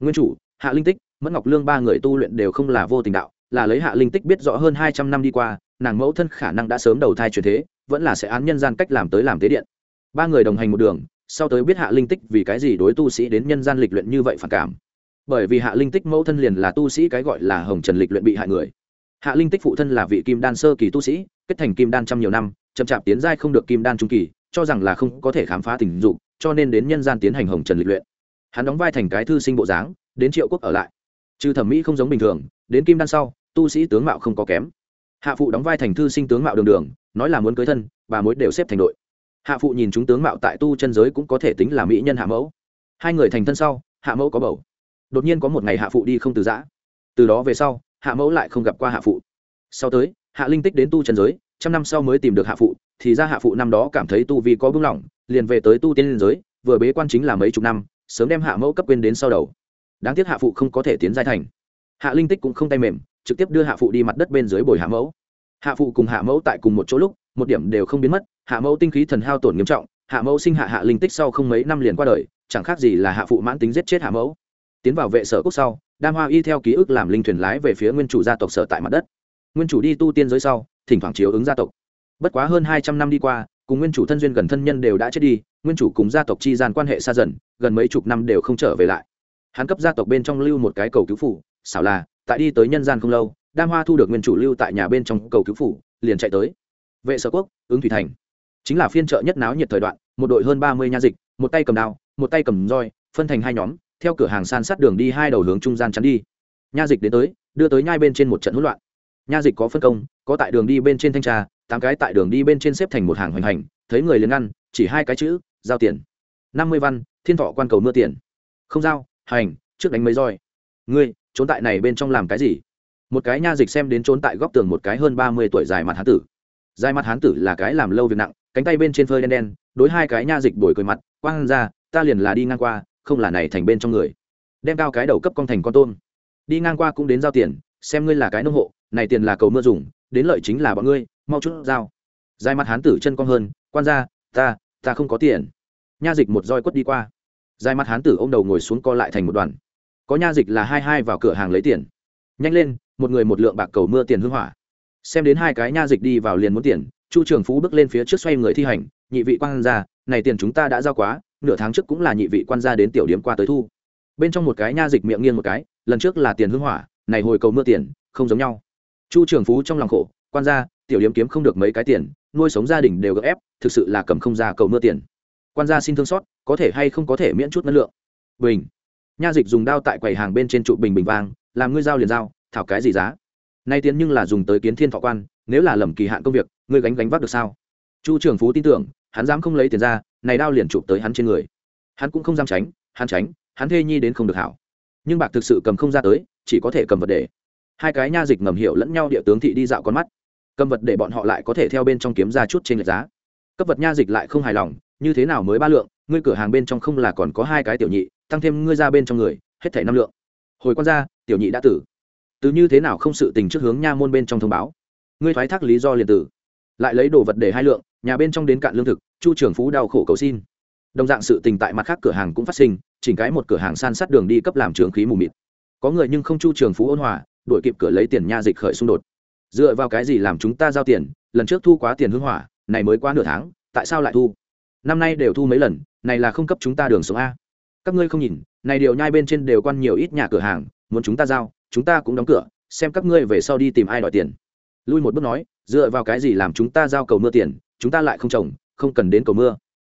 Nguyên chủ, hạ linh tích, mẫn ngọc lương ba người tu luyện đều không là vô tình đạo, là lấy hạ linh tích biết rõ hơn hai trăm năm đi qua, nàng mẫu thân khả năng đã sớm đầu thai truyền thế, vẫn là sẽ án nhân gian cách làm tới làm tế điện. Ba người đồng hành một đường sau tới biết hạ linh tích vì cái gì đối tu sĩ đến nhân gian lịch luyện như vậy phản cảm. Bởi vì hạ linh tích mẫu thân liền là tu sĩ cái gọi là hồng trần lịch luyện bị hại người. Hạ linh tích phụ thân là vị kim đan sơ kỳ tu sĩ, kết thành kim đan trăm nhiều năm, chậm chạp tiến giai không được kim đan trung kỳ, cho rằng là không có thể khám phá tình dục, cho nên đến nhân gian tiến hành hồng trần lịch luyện. Hắn đóng vai thành cái thư sinh bộ dáng, đến triệu quốc ở lại. Trừ thẩm mỹ không giống bình thường, đến kim đan sau, tu sĩ tướng mạo không có kém. Hạ phụ đóng vai thành thư sinh tướng mạo đường đường, nói là muốn cưới thân, bà mối đều xếp thành đội hạ phụ nhìn chúng tướng mạo tại tu chân giới cũng có thể tính là mỹ nhân hạ mẫu. Hai người thành thân sau, hạ mẫu có bầu. Đột nhiên có một ngày hạ phụ đi không từ giã. Từ đó về sau, hạ mẫu lại không gặp qua hạ phụ. Sau tới, hạ linh tích đến tu chân giới, trăm năm sau mới tìm được hạ phụ, thì ra hạ phụ năm đó cảm thấy tu vi có bưng lỏng liền về tới tu tiên liên giới, vừa bế quan chính là mấy chục năm, sớm đem hạ mẫu cấp quên đến sau đầu. Đáng tiếc hạ phụ không có thể tiến giai thành. Hạ linh tích cũng không tay mềm, trực tiếp đưa hạ phụ đi mặt đất bên dưới bồi hạ mẫu. Hạ phụ cùng hạ mẫu tại cùng một chỗ lúc, một điểm đều không biến mất hạ mẫu tinh khí thần hao tổn nghiêm trọng, hạ mẫu sinh hạ hạ linh tích sau không mấy năm liền qua đời, chẳng khác gì là hạ phụ mãn tính giết chết hạ mẫu. Tiến vào vệ sở quốc sau, đam hoa y theo ký ức làm linh thuyền lái về phía nguyên chủ gia tộc sở tại mặt đất. Nguyên chủ đi tu tiên giới sau, thỉnh thoảng chiếu ứng gia tộc. Bất quá hơn hai trăm năm đi qua, cùng nguyên chủ thân duyên gần thân nhân đều đã chết đi, nguyên chủ cùng gia tộc chi gian quan hệ xa dần, gần mấy chục năm đều không trở về lại. Hắn cấp gia tộc bên trong lưu một cái cầu cứu phủ, xảo là, tại đi tới nhân gian không lâu, đam hoa thu được nguyên chủ lưu tại nhà bên trong cầu cứu phủ, liền chạy tới. Vệ sở quốc, ứng thủy thành chính là phiên chợ nhất náo nhiệt thời đoạn, một đội hơn ba mươi nha dịch, một tay cầm đao, một tay cầm roi, phân thành hai nhóm, theo cửa hàng san sát đường đi hai đầu hướng trung gian chắn đi. Nha dịch đến tới, đưa tới nhai bên trên một trận hỗn loạn. Nha dịch có phân công, có tại đường đi bên trên thanh tra, tám cái tại đường đi bên trên xếp thành một hàng hoành hành, thấy người liền ngăn, chỉ hai cái chữ, giao tiền. Năm mươi văn, thiên thọ quan cầu mưa tiền. Không giao, hành, trước đánh mấy roi. Ngươi, trốn tại này bên trong làm cái gì? Một cái nha dịch xem đến trốn tại góc tường một cái hơn ba mươi tuổi dài mặt hán tử dài mặt hán tử là cái làm lâu việc nặng, cánh tay bên trên phơi đen đen, đối hai cái nha dịch đổi cười mặt, quang ra, ta liền là đi ngang qua, không là này thành bên trong người. Đem cao cái đầu cấp con thành con tôm. Đi ngang qua cũng đến giao tiền, xem ngươi là cái nông hộ, này tiền là cầu mưa dùng, đến lợi chính là bọn ngươi, mau chút giao. Dài mặt hán tử chân con hơn, quan ra, ta ta không có tiền. Nha dịch một roi quất đi qua. Dài mặt hán tử ô m đầu ngồi xuống co lại thành một đoàn. Có nha dịch là hai hai vào cửa hàng lấy tiền. Nhanh lên, một người một lượng bạc cầu mưa tiền hưng hỏa xem đến hai cái nha dịch đi vào liền muốn tiền chu trường phú bước lên phía trước xoay người thi hành nhị vị quan gia, này tiền chúng ta đã giao quá nửa tháng trước cũng là nhị vị quan gia đến tiểu điểm qua tới thu. Bên trong một cái nha dịch miệng nghiêng một cái lần trước là tiền hưng hỏa này hồi cầu mưa tiền không giống nhau. Chu trường phú trong lòng khổ quan gia tiểu điểm kiếm không được mấy cái tiền nuôi sống gia đình đều gấp ép thực sự là cầm không ra cầu mưa tiền. Quan gia xin thương xót có thể hay không có thể miễn chút năng lượng? Bình. Nha dịch dùng đao tại quầy hàng bên trên trụ bình bình vang làm ngươi giao liền giao thảo cái gì giá? Nay tiến nhưng là dùng tới kiến thiên thọ quan, nếu là lầm kỳ hạn công việc, ngươi gánh gánh vác được sao? Chu trường phú tin tưởng, hắn dám không lấy tiền ra, này đao liền chụp tới hắn trên người. Hắn cũng không dám tránh, hắn tránh, hắn thê nhi đến không được hảo. Nhưng bạc thực sự cầm không ra tới, chỉ có thể cầm vật để. Hai cái nha dịch ngầm hiểu lẫn nhau địa tướng thị đi dạo con mắt. Cầm vật để bọn họ lại có thể theo bên trong kiếm ra chút trên lệch giá. Cấp vật nha dịch lại không hài lòng, như thế nào mới ba lượng, ngươi cửa hàng bên trong không là còn có hai cái tiểu nhị, tăng thêm ngươi ra bên trong người, hết thảy năm lượng. Hồi quan ra tiểu nhị đã tử từ như thế nào không sự tình trước hướng nha môn bên trong thông báo? Ngươi thoái thác lý do liền tử. Lại lấy đồ vật để hai lượng, nhà bên trong đến cạn lương thực, chu trường phú đau khổ cầu xin. Đồng dạng sự tình tại mặt khác cửa hàng cũng phát sinh, chỉnh cái một cửa hàng san sát đường đi cấp làm trường khí mù mịt. Có người nhưng không chu trường phú ôn hòa, đuổi kịp cửa lấy tiền nha dịch khởi xung đột. Dựa vào cái gì làm chúng ta giao tiền, lần trước thu quá tiền hưng hỏa, này mới qua nửa tháng, tại sao lại thu? Năm nay đều thu mấy lần, này là không cấp chúng ta đường sống a. Các ngươi không nhìn, này điều nhai bên trên đều quan nhiều ít nhà cửa hàng, muốn chúng ta giao chúng ta cũng đóng cửa, xem các ngươi về sau đi tìm ai đòi tiền. Lui một bước nói, dựa vào cái gì làm chúng ta giao cầu mưa tiền, chúng ta lại không trồng, không cần đến cầu mưa.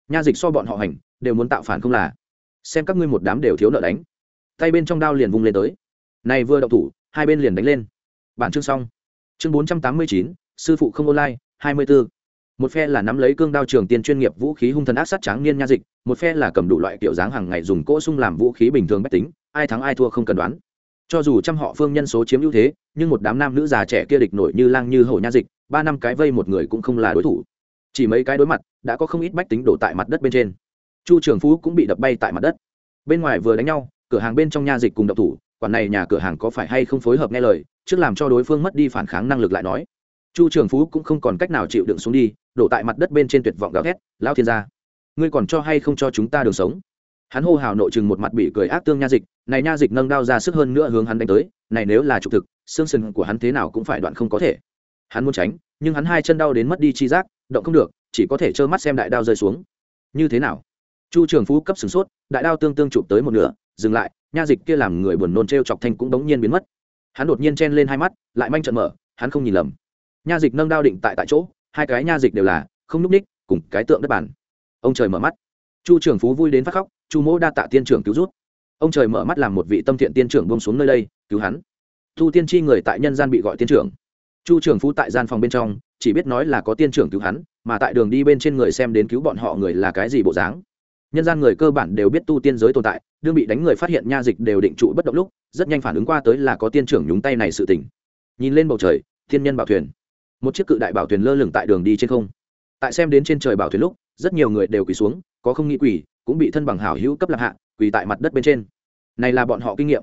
Nha dịch so bọn họ hành, đều muốn tạo phản không là. Xem các ngươi một đám đều thiếu nợ đánh. Tay bên trong đao liền vung lên tới. Này vừa đậu thủ, hai bên liền đánh lên. Bản chương xong. Chương bốn trăm tám mươi chín, sư phụ không online, hai mươi bốn một phe là nắm lấy cương đao trường tiên chuyên nghiệp vũ khí hung thần ác sát tráng niên nha dịch, một phe là cầm đủ loại kiểu dáng hàng ngày dùng cỗ sung làm vũ khí bình thường bách tính, ai thắng ai thua không cần đoán cho dù trăm họ phương nhân số chiếm ưu thế, nhưng một đám nam nữ già trẻ kia địch nổi như lang như hổ nha dịch, ba năm cái vây một người cũng không là đối thủ. Chỉ mấy cái đối mặt, đã có không ít bách tính đổ tại mặt đất bên trên. Chu trường phú cũng bị đập bay tại mặt đất. Bên ngoài vừa đánh nhau, cửa hàng bên trong nha dịch cùng độc thủ, quản này nhà cửa hàng có phải hay không phối hợp nghe lời, trước làm cho đối phương mất đi phản kháng năng lực lại nói. Chu trường phú cũng không còn cách nào chịu đựng xuống đi, đổ tại mặt đất bên trên tuyệt vọng gào thét lao thiên gia, ngươi còn cho hay không cho chúng ta đường sống? Hắn hô hào nội chừng một mặt bị cười ác tương nha dịch, này nha dịch nâng đao ra sức hơn nữa hướng hắn đánh tới, này nếu là trục thực, xương sừng của hắn thế nào cũng phải đoạn không có thể. Hắn muốn tránh, nhưng hắn hai chân đau đến mất đi chi giác, động không được, chỉ có thể trơ mắt xem đại đao rơi xuống. Như thế nào? Chu trường phú cấp sửng sốt, đại đao tương tương chụp tới một nửa, dừng lại, nha dịch kia làm người buồn nôn t r e o chọc thanh cũng đống nhiên biến mất. Hắn đột nhiên chen lên hai mắt, lại manh trận mở, hắn không nhìn lầm. Nha dịch nâng đao định tại tại chỗ, hai cái nha dịch đều là, không n ú c ních, cùng cái tượng đất bản ông trời mở mắt. Chu trường phú vui đến phát khóc chu mỗ đa tạ tiên trưởng cứu rút ông trời mở mắt làm một vị tâm thiện tiên trưởng bông xuống nơi đây, cứu hắn. Thu tiên tri người tại nhân gian bị gọi tiên trưởng. Chu trưởng phú tại gian phòng bên trong, chỉ biết nói là có tiên trưởng cứu hắn, mà tại đường đi bên trên người xem đến cứu bọn họ người là cái gì bộ dáng. Nhân gian người cơ bản đều biết tu tiên giới tồn tại, đương bị đánh người phát hiện nha dịch đều định trụ bất động lúc, rất nhanh phản ứng qua tới là có tiên trưởng nhúng tay này sự tình. Nhìn lên bầu trời, thiên nhân bảo thuyền. Một chiếc cự đại bảo thuyền lơ lửng tại đường đi trên không. Tại xem đến trên trời bảo thuyền lúc, rất nhiều người đều quỳ xuống, có không nghĩ quỳ cũng bị thân bằng hảo hữu cấp lạc hạ, quỳ tại mặt đất bên trên. Này là bọn họ kinh nghiệm.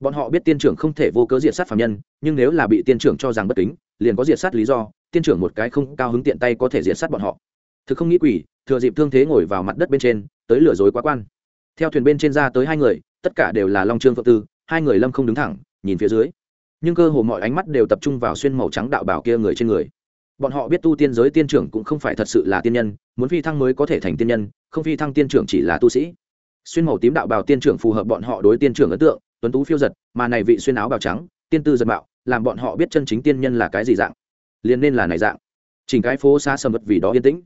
Bọn họ biết tiên trưởng không thể vô cớ diệt sát phạm nhân, nhưng nếu là bị tiên trưởng cho rằng bất kính, liền có diệt sát lý do, tiên trưởng một cái không cao hứng tiện tay có thể diệt sát bọn họ. Thực không nghĩ quỷ thừa dịp thương thế ngồi vào mặt đất bên trên, tới lừa dối quá quan. Theo thuyền bên trên ra tới hai người, tất cả đều là long trương phượng tư, hai người lâm không đứng thẳng, nhìn phía dưới. Nhưng cơ hồ mọi ánh mắt đều tập trung vào xuyên màu trắng đạo bảo kia người trên người bọn họ biết tu tiên giới tiên trưởng cũng không phải thật sự là tiên nhân, muốn phi thăng mới có thể thành tiên nhân, không phi thăng tiên trưởng chỉ là tu sĩ. Xuyên màu tím đạo bào tiên trưởng phù hợp bọn họ đối tiên trưởng ấn tượng, tuấn tú phiêu giật, mà này vị xuyên áo bào trắng, tiên tư giật mạo, làm bọn họ biết chân chính tiên nhân là cái gì dạng. Liền nên là này dạng. Chỉnh cái phố xa sầm vật vì đó yên tĩnh.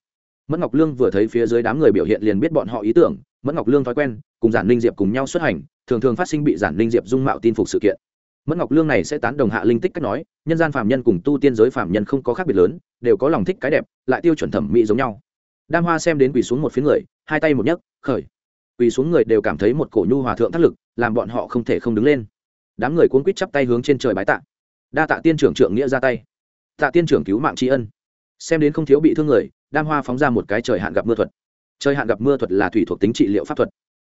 Mẫn ngọc lương vừa thấy phía dưới đám người biểu hiện liền biết bọn họ ý tưởng, mẫn ngọc lương thói quen, cùng giản linh diệp cùng nhau xuất hành, thường thường phát sinh bị giản linh diệp dung mạo tin phục sự kiện mẫn ngọc lương này sẽ tán đồng hạ linh tích cách nói, nhân gian phạm nhân cùng tu tiên giới phạm nhân không có khác biệt lớn, đều có lòng thích cái đẹp, lại tiêu chuẩn thẩm mỹ giống nhau. Đam hoa xem đến quỳ xuống một phía người, hai tay một nhấc, khởi. Quỳ xuống người đều cảm thấy một cổ nhu hòa thượng thắt lực, làm bọn họ không thể không đứng lên. Đám người cuốn quýt chắp tay hướng trên trời bái tạ. Đa tạ tiên trưởng trượng nghĩa ra tay. Tạ tiên trưởng cứu mạng tri ân. Xem đến không thiếu bị thương người, đam hoa phóng ra một cái trời hạn gặp mưa thuật. Trời hạn gặp mưa thuật là thủy thuộc tính trị liệu pháp thuật.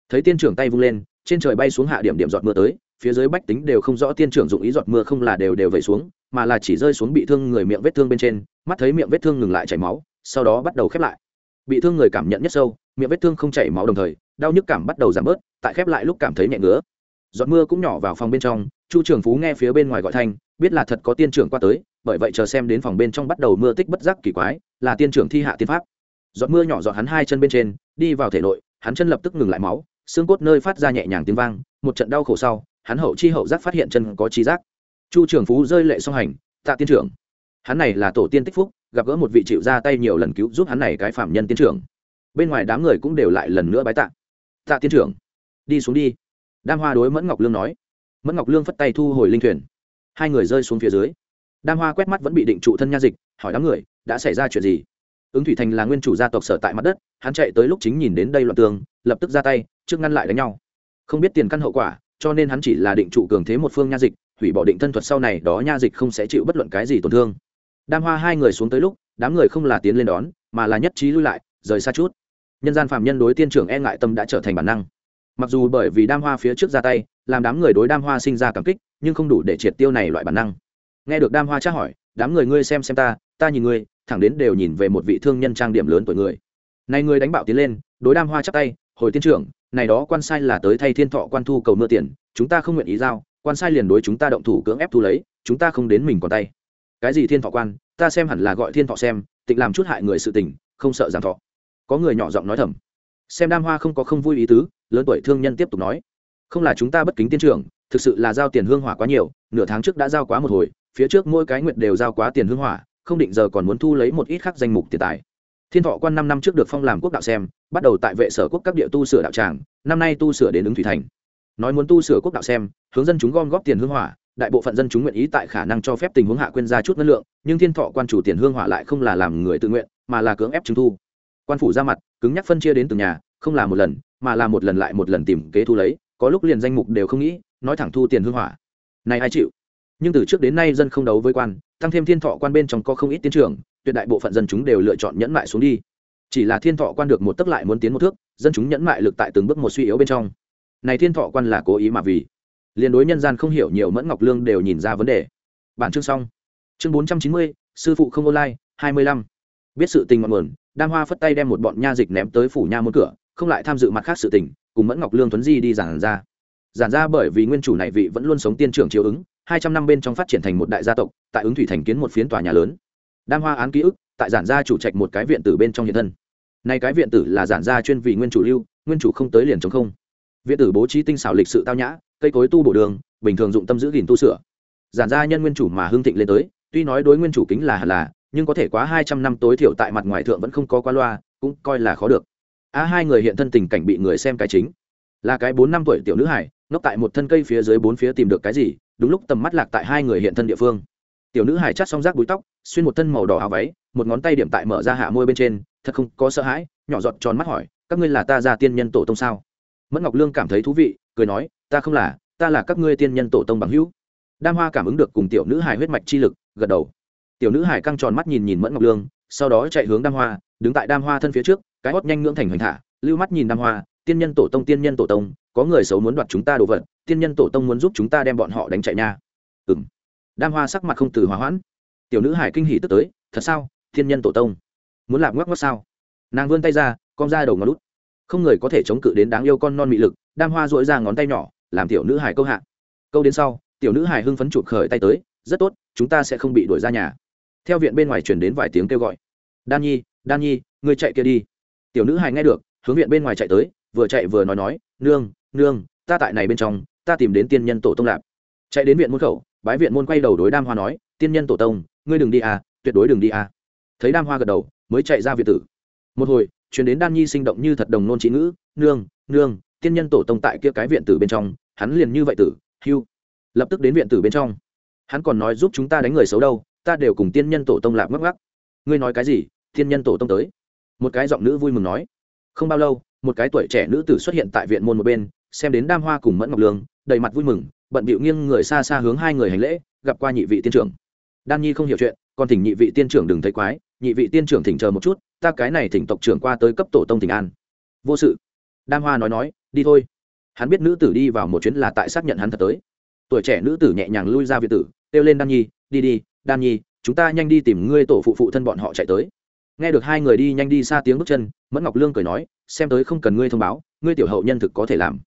Thấy tiên trưởng tay vung lên, trên trời bay xuống hạ điểm điểm giọt mưa tới phía dưới bách tính đều không rõ tiên trưởng dụng ý giọt mưa không là đều đều vẩy xuống, mà là chỉ rơi xuống bị thương người miệng vết thương bên trên, mắt thấy miệng vết thương ngừng lại chảy máu, sau đó bắt đầu khép lại. Bị thương người cảm nhận nhất sâu, miệng vết thương không chảy máu đồng thời, đau nhức cảm bắt đầu giảm bớt, tại khép lại lúc cảm thấy nhẹ ngứa. Giọt mưa cũng nhỏ vào phòng bên trong, chu trường phú nghe phía bên ngoài gọi thanh, biết là thật có tiên trưởng qua tới, bởi vậy chờ xem đến phòng bên trong bắt đầu mưa tích bất giác kỳ quái, là tiên trưởng thi hạ tiên pháp. Giọt mưa nhỏ giọt hắn hai chân bên trên, đi vào thể nội, hắn chân lập tức ngừng lại máu, xương cốt nơi phát ra nhẹ nhàng tiếng vang, một trận đau khổ sau hắn hậu chi hậu giác phát hiện chân có chi giác. Chu trường phú rơi lệ song hành, tạ tiên trưởng, hắn này là tổ tiên tích phúc, gặp gỡ một vị chịu ra tay nhiều lần cứu giúp hắn này cái phạm nhân tiên trưởng. Bên ngoài đám người cũng đều lại lần nữa bái tạ. Tạ tiên trưởng, đi xuống đi. Đam hoa đối mẫn ngọc lương nói. Mẫn ngọc lương phất tay thu hồi linh thuyền. Hai người rơi xuống phía dưới. Đam hoa quét mắt vẫn bị định trụ thân nha dịch, hỏi đám người, đã xảy ra chuyện gì? Ứng thủy thành là nguyên chủ gia tộc sở tại mặt đất, hắn chạy tới lúc chính nhìn đến đây loạn tường, lập tức ra tay, trước ngăn lại đánh nhau. Không biết tiền căn hậu quả cho nên hắn chỉ là định trụ cường thế một phương nha dịch, hủy bỏ định thân thuật sau này đó nha dịch không sẽ chịu bất luận cái gì tổn thương. Đam hoa hai người xuống tới lúc, đám người không là tiến lên đón, mà là nhất trí lui lại, rời xa chút. Nhân gian phạm nhân đối tiên trưởng e ngại tâm đã trở thành bản năng. Mặc dù bởi vì đam hoa phía trước ra tay, làm đám người đối đam hoa sinh ra cảm kích, nhưng không đủ để triệt tiêu này loại bản năng. Nghe được đam hoa tra hỏi, đám người ngươi xem xem ta ta nhìn ngươi, thẳng đến đều nhìn về một vị thương nhân trang điểm lớn tuổi người. Này người đánh bạo tiến lên, đối đam hoa chắc tay, hồi tiên trưởng này đó quan sai là tới thay thiên thọ quan thu cầu mưa tiền, chúng ta không nguyện ý giao, quan sai liền đối chúng ta động thủ cưỡng ép thu lấy, chúng ta không đến mình còn tay. Cái gì thiên thọ quan, ta xem hẳn là gọi thiên thọ xem, tịnh làm chút hại người sự tình, không sợ giảm thọ. Có người nhỏ giọng nói thầm. Xem đam hoa không có không vui ý tứ, lớn tuổi thương nhân tiếp tục nói. Không là chúng ta bất kính tiên trưởng, thực sự là giao tiền hương hỏa quá nhiều, nửa tháng trước đã giao quá một hồi, phía trước mỗi cái nguyện đều giao quá tiền hương hỏa, không định giờ còn muốn thu lấy một ít khác danh mục tiền tài thiên thọ quan năm năm trước được phong làm quốc đạo xem, bắt đầu tại vệ sở quốc các địa tu sửa đạo tràng, năm nay tu sửa đến ứng thủy thành. Nói muốn tu sửa quốc đạo xem, hướng dân chúng gom góp tiền hương hỏa, đại bộ phận dân chúng nguyện ý tại khả năng cho phép tình huống hạ quên ra chút ngân lượng, nhưng thiên thọ quan chủ tiền hương hỏa lại không là làm người tự nguyện, mà là cưỡng ép chứng thu. Quan phủ ra mặt, cứng nhắc phân chia đến từng nhà, không là một lần, mà là một lần lại một lần tìm kế thu lấy, có lúc liền danh mục đều không nghĩ, nói thẳng thu tiền hương hỏa. Này ai chịu? Nhưng từ trước đến nay dân không đấu với quan, tăng thêm thiên thọ quan bên trong có không ít tiến trưởng tuyệt đại bộ phận dân chúng đều lựa chọn nhẫn mại xuống đi. Chỉ là thiên thọ quan được một tấc lại muốn tiến một thước, dân chúng nhẫn mại lực tại từng bước một suy yếu bên trong. Này thiên thọ quan là cố ý mà vì. Liên đối nhân gian không hiểu nhiều mẫn ngọc lương đều nhìn ra vấn đề. Bản chương xong. Chương bốn trăm chín mươi, sư phụ không online, hai mươi lăm. Biết sự tình ngọn nguồn, đam hoa phất tay đem một bọn nha dịch ném tới phủ nha môn cửa, không lại tham dự mặt khác sự tình, cùng mẫn ngọc lương tuấn di đi giản ra. Giản ra bởi vì nguyên chủ này vị vẫn luôn sống tiên trưởng chiếu ứng, hai trăm năm bên trong phát triển thành một đại gia tộc, tại ứng thủy thành kiến một phiến tòa nhà lớn đam hoa án ký ức, tại giản gia chủ trạch một cái viện tử bên trong hiện thân. Nay cái viện tử là giản gia chuyên vì nguyên chủ lưu, nguyên chủ không tới liền chống không. Viện tử bố trí tinh xảo lịch sự tao nhã, cây cối tu bổ đường, bình thường dụng tâm giữ gìn tu sửa. Giản gia nhân nguyên chủ mà hương thịnh lên tới, tuy nói đối nguyên chủ kính là hẳn là, nhưng có thể quá hai trăm năm tối thiểu tại mặt ngoài thượng vẫn không có qua loa, cũng coi là khó được. A hai người hiện thân tình cảnh bị người xem cái chính. Là cái bốn năm tuổi tiểu nữ hải, ngốc tại một thân cây phía dưới bốn phía tìm được cái gì, đúng lúc tầm mắt lạc tại hai người hiện thân địa phương tiểu nữ hải chắt xong rác búi tóc, xuyên một thân màu đỏ áo váy, một ngón tay điểm tại mở ra hạ môi bên trên, thật không có sợ hãi, nhỏ giọt tròn mắt hỏi, các ngươi là ta ra tiên nhân tổ tông sao? Mẫn ngọc lương cảm thấy thú vị, cười nói, ta không là, ta là các ngươi tiên nhân tổ tông bằng hữu. Đam hoa cảm ứng được cùng tiểu nữ hải huyết mạch chi lực, gật đầu. Tiểu nữ hải căng tròn mắt nhìn nhìn mẫn ngọc lương, sau đó chạy hướng đam hoa, đứng tại đam hoa thân phía trước, cái hót nhanh ngưỡng thành hoành thả, lưu mắt nhìn đam hoa, tiên nhân tổ tông, tiên nhân tổ tông, có người xấu muốn đoạt chúng ta đồ vật, tiên nhân tổ tông muốn giúp chúng ta đem bọn họ đánh chạy nha. Ừ m đam hoa sắc mặt không từ hòa hoãn. Tiểu nữ hải kinh hỉ tức tới, thật sao? Thiên nhân tổ tông? Muốn làm ngoắc ngoắc sao? Nàng vươn tay ra, con ra đầu ngón lút. Không người có thể chống cự đến đáng yêu con non mị lực, đam hoa dội ra ngón tay nhỏ, làm tiểu nữ hải câu hạ. Câu đến sau, tiểu nữ hải hưng phấn chụp khởi tay tới, rất tốt, chúng ta sẽ không bị đuổi ra nhà. Theo viện bên ngoài chuyển đến vài tiếng kêu gọi. Đan nhi đan nhi người chạy kia đi. Tiểu nữ hải nghe được, hướng viện bên ngoài chạy tới, vừa chạy vừa nói nói, nương nương, ta tại này bên trong, ta tìm đến tiên nhân tổ tông lạp chạy đến viện môn khẩu bái viện môn quay đầu đối đam hoa nói, tiên nhân tổ tông, ngươi đừng đi à tuyệt đối đừng đi à. Thấy đam hoa gật đầu, mới chạy ra viện tử. Một hồi chuyến đến đan nhi sinh động như thật đồng nôn trí ngữ, nương nương, tiên nhân tổ tông tại kia cái viện tử bên trong, hắn liền như vậy tử hưu lập tức đến viện tử bên trong. Hắn còn nói giúp chúng ta đánh người xấu đâu, ta đều cùng tiên nhân tổ tông lạp ngắc ngắc. Ngươi nói cái gì, tiên nhân tổ tông tới? Một cái giọng nữ vui mừng nói. Không bao lâu, một cái tuổi trẻ nữ tử xuất hiện tại viện môn một bên, xem đến đam hoa cùng mẫn ngọc lương, đầy mặt vui mừng bận bịu nghiêng người xa xa hướng hai người hành lễ, gặp qua nhị vị tiên trưởng. Đan nhi không hiểu chuyện, còn thỉnh nhị vị tiên trưởng đừng thấy quái, nhị vị tiên trưởng thỉnh chờ một chút, ta cái này thỉnh tộc trưởng qua tới cấp tổ tông thỉnh an. Vô sự. Đam hoa nói nói, đi thôi. Hắn biết nữ tử đi vào một chuyến là tại xác nhận hắn thật tới. Tuổi trẻ nữ tử nhẹ nhàng lui ra việt tử, kêu lên đan nhi, đi đi, đan nhi, chúng ta nhanh đi tìm ngươi tổ phụ phụ thân bọn họ chạy tới. Nghe được hai người đi nhanh đi xa tiếng bước chân, mẫn ngọc lương cười nói, xem tới không cần ngươi thông báo, ngươi tiểu hậu nhân thực có thể làm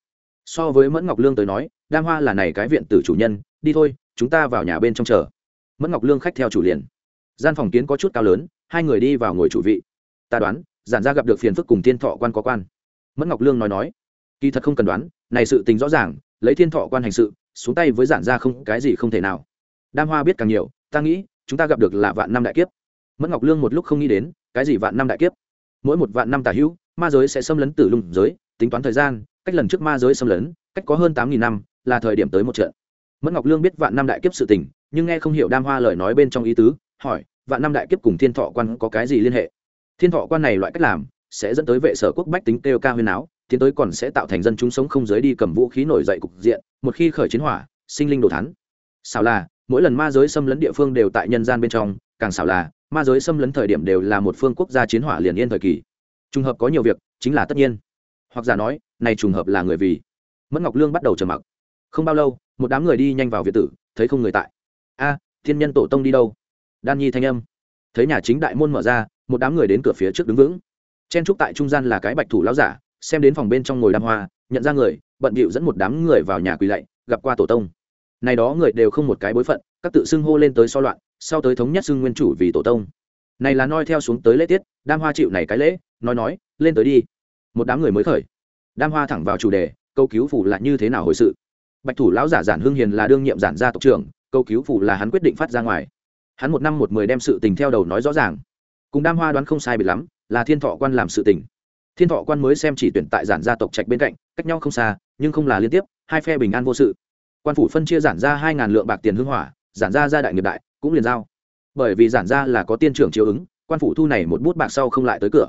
so với mẫn ngọc lương tới nói, đam hoa là này cái viện tử chủ nhân, đi thôi, chúng ta vào nhà bên trong chờ. Mẫn ngọc lương khách theo chủ liền. Gian phòng kiến có chút cao lớn, hai người đi vào ngồi chủ vị. Ta đoán, giản ra gặp được phiền phức cùng thiên thọ quan có quan. Mẫn ngọc lương nói nói, kỳ thật không cần đoán, này sự tình rõ ràng, lấy thiên thọ quan hành sự, xuống tay với giản gia không, cái gì không thể nào. Đam hoa biết càng nhiều, ta nghĩ, chúng ta gặp được là vạn năm đại kiếp. Mẫn ngọc lương một lúc không nghĩ đến, cái gì vạn năm đại kiếp? Mỗi một vạn năm tả hữu, ma giới sẽ xâm lấn tử lùng giới, tính toán thời gian cách lần trước ma giới xâm lấn, cách có hơn tám nghìn năm, là thời điểm tới một trận. Mẫn ngọc lương biết vạn năm đại kiếp sự tình, nhưng nghe không hiểu đam hoa lời nói bên trong ý tứ, hỏi, vạn năm đại kiếp cùng thiên thọ quan có cái gì liên hệ? Thiên thọ quan này loại cách làm, sẽ dẫn tới vệ sở quốc bách tính kêu ca huyên áo tiến tới còn sẽ tạo thành dân chúng sống không giới đi cầm vũ khí nổi dậy cục diện, một khi khởi chiến hỏa, sinh linh đồ thắn xảo là, mỗi lần ma giới xâm lấn địa phương đều tại nhân gian bên trong, càng xảo là, ma giới xâm lấn thời điểm đều là một phương quốc gia chiến hỏa liền yên thời kỳ. Trùng hợp có nhiều việc, chính là tất nhiên hoặc giả nói, này trùng hợp là người vì. Mẫn ngọc lương bắt đầu trầm mặc. Không bao lâu, một đám người đi nhanh vào việt tử, thấy không người tại. A, thiên nhân tổ tông đi đâu? Đan nhi thanh âm. Thấy nhà chính đại môn mở ra, một đám người đến cửa phía trước đứng vững. Chen trúc tại trung gian là cái bạch thủ lão giả, xem đến phòng bên trong ngồi đam hoa, nhận ra người, bận bịu dẫn một đám người vào nhà quỳ lạy, gặp qua tổ tông. Này đó người đều không một cái bối phận, các tự xưng hô lên tới so loạn, sau tới thống nhất xưng nguyên chủ vì tổ tông. Này là noi theo xuống tới lễ tiết đam hoa chịu này cái lễ, nói nói, lên tới đi một đám người mới khởi. Đam hoa thẳng vào chủ đề, câu cứu phủ là như thế nào hồi sự? Bạch thủ lão giả giản hương hiền là đương nhiệm giản gia tộc trưởng, câu cứu phủ là hắn quyết định phát ra ngoài. Hắn một năm một mười đem sự tình theo đầu nói rõ ràng. Cùng đam hoa đoán không sai bị lắm, là thiên thọ quan làm sự tình. Thiên thọ quan mới xem chỉ tuyển tại giản gia tộc trạch bên cạnh, cách nhau không xa, nhưng không là liên tiếp, hai phe bình an vô sự. Quan phủ phân chia giản ra hai ngàn lượng bạc tiền hưng hỏa, giản ra gia đại nghiệp đại, cũng liền giao. Bởi vì giản ra là có tiên trưởng chiếu ứng, quan phủ thu này một bút bạc sau không lại tới cửa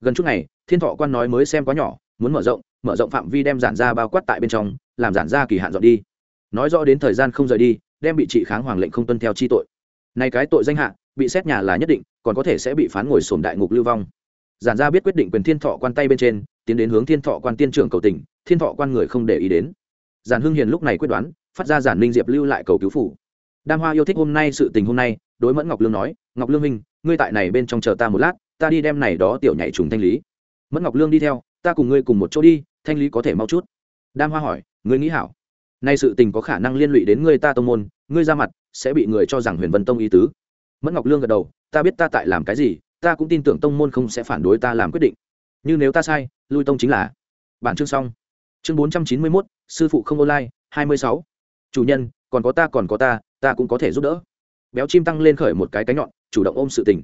gần chút này, thiên thọ quan nói mới xem quá nhỏ muốn mở rộng mở rộng phạm vi đem giản ra bao quát tại bên trong làm giản ra kỳ hạn dọn đi. Nói rõ đến thời gian không rời đi đem bị trị kháng hoàng lệnh không tuân theo chi tội. Nay cái tội danh hạ bị xét nhà là nhất định còn có thể sẽ bị phán ngồi sổm đại ngục lưu vong. Giản gia biết quyết định quyền thiên thọ quan tay bên trên tiến đến hướng thiên thọ quan tiên trưởng cầu tình thiên thọ quan người không để ý đến. Giản hưng hiền lúc này quyết đoán phát ra giản ninh diệp lưu lại cầu cứu phủ. Đam hoa yêu thích hôm nay sự tình hôm nay đối mẫn ngọc lương nói ngọc lương minh ngươi tại này bên trong chờ ta một lát ta đi đem này đó tiểu nhảy trùng thanh lý. Mẫn ngọc lương đi theo, ta cùng ngươi cùng một chỗ đi, thanh lý có thể mau chút. Đam hoa hỏi, ngươi nghĩ hảo. Nay sự tình có khả năng liên lụy đến ngươi ta tông môn, ngươi ra mặt, sẽ bị người cho rằng huyền vân tông ý tứ. Mẫn ngọc lương gật đầu, ta biết ta tại làm cái gì, ta cũng tin tưởng tông môn không sẽ phản đối ta làm quyết định. Nhưng nếu ta sai, lui tông chính là. Bản chương xong. Chương bốn trăm chín mươi mốt, sư phụ không online, hai mươi sáu. Chủ nhân, còn có ta còn có ta ta cũng có thể giúp đỡ. Béo chim tăng lên khởi một cái cánh nhọn, chủ động ôm sự tình.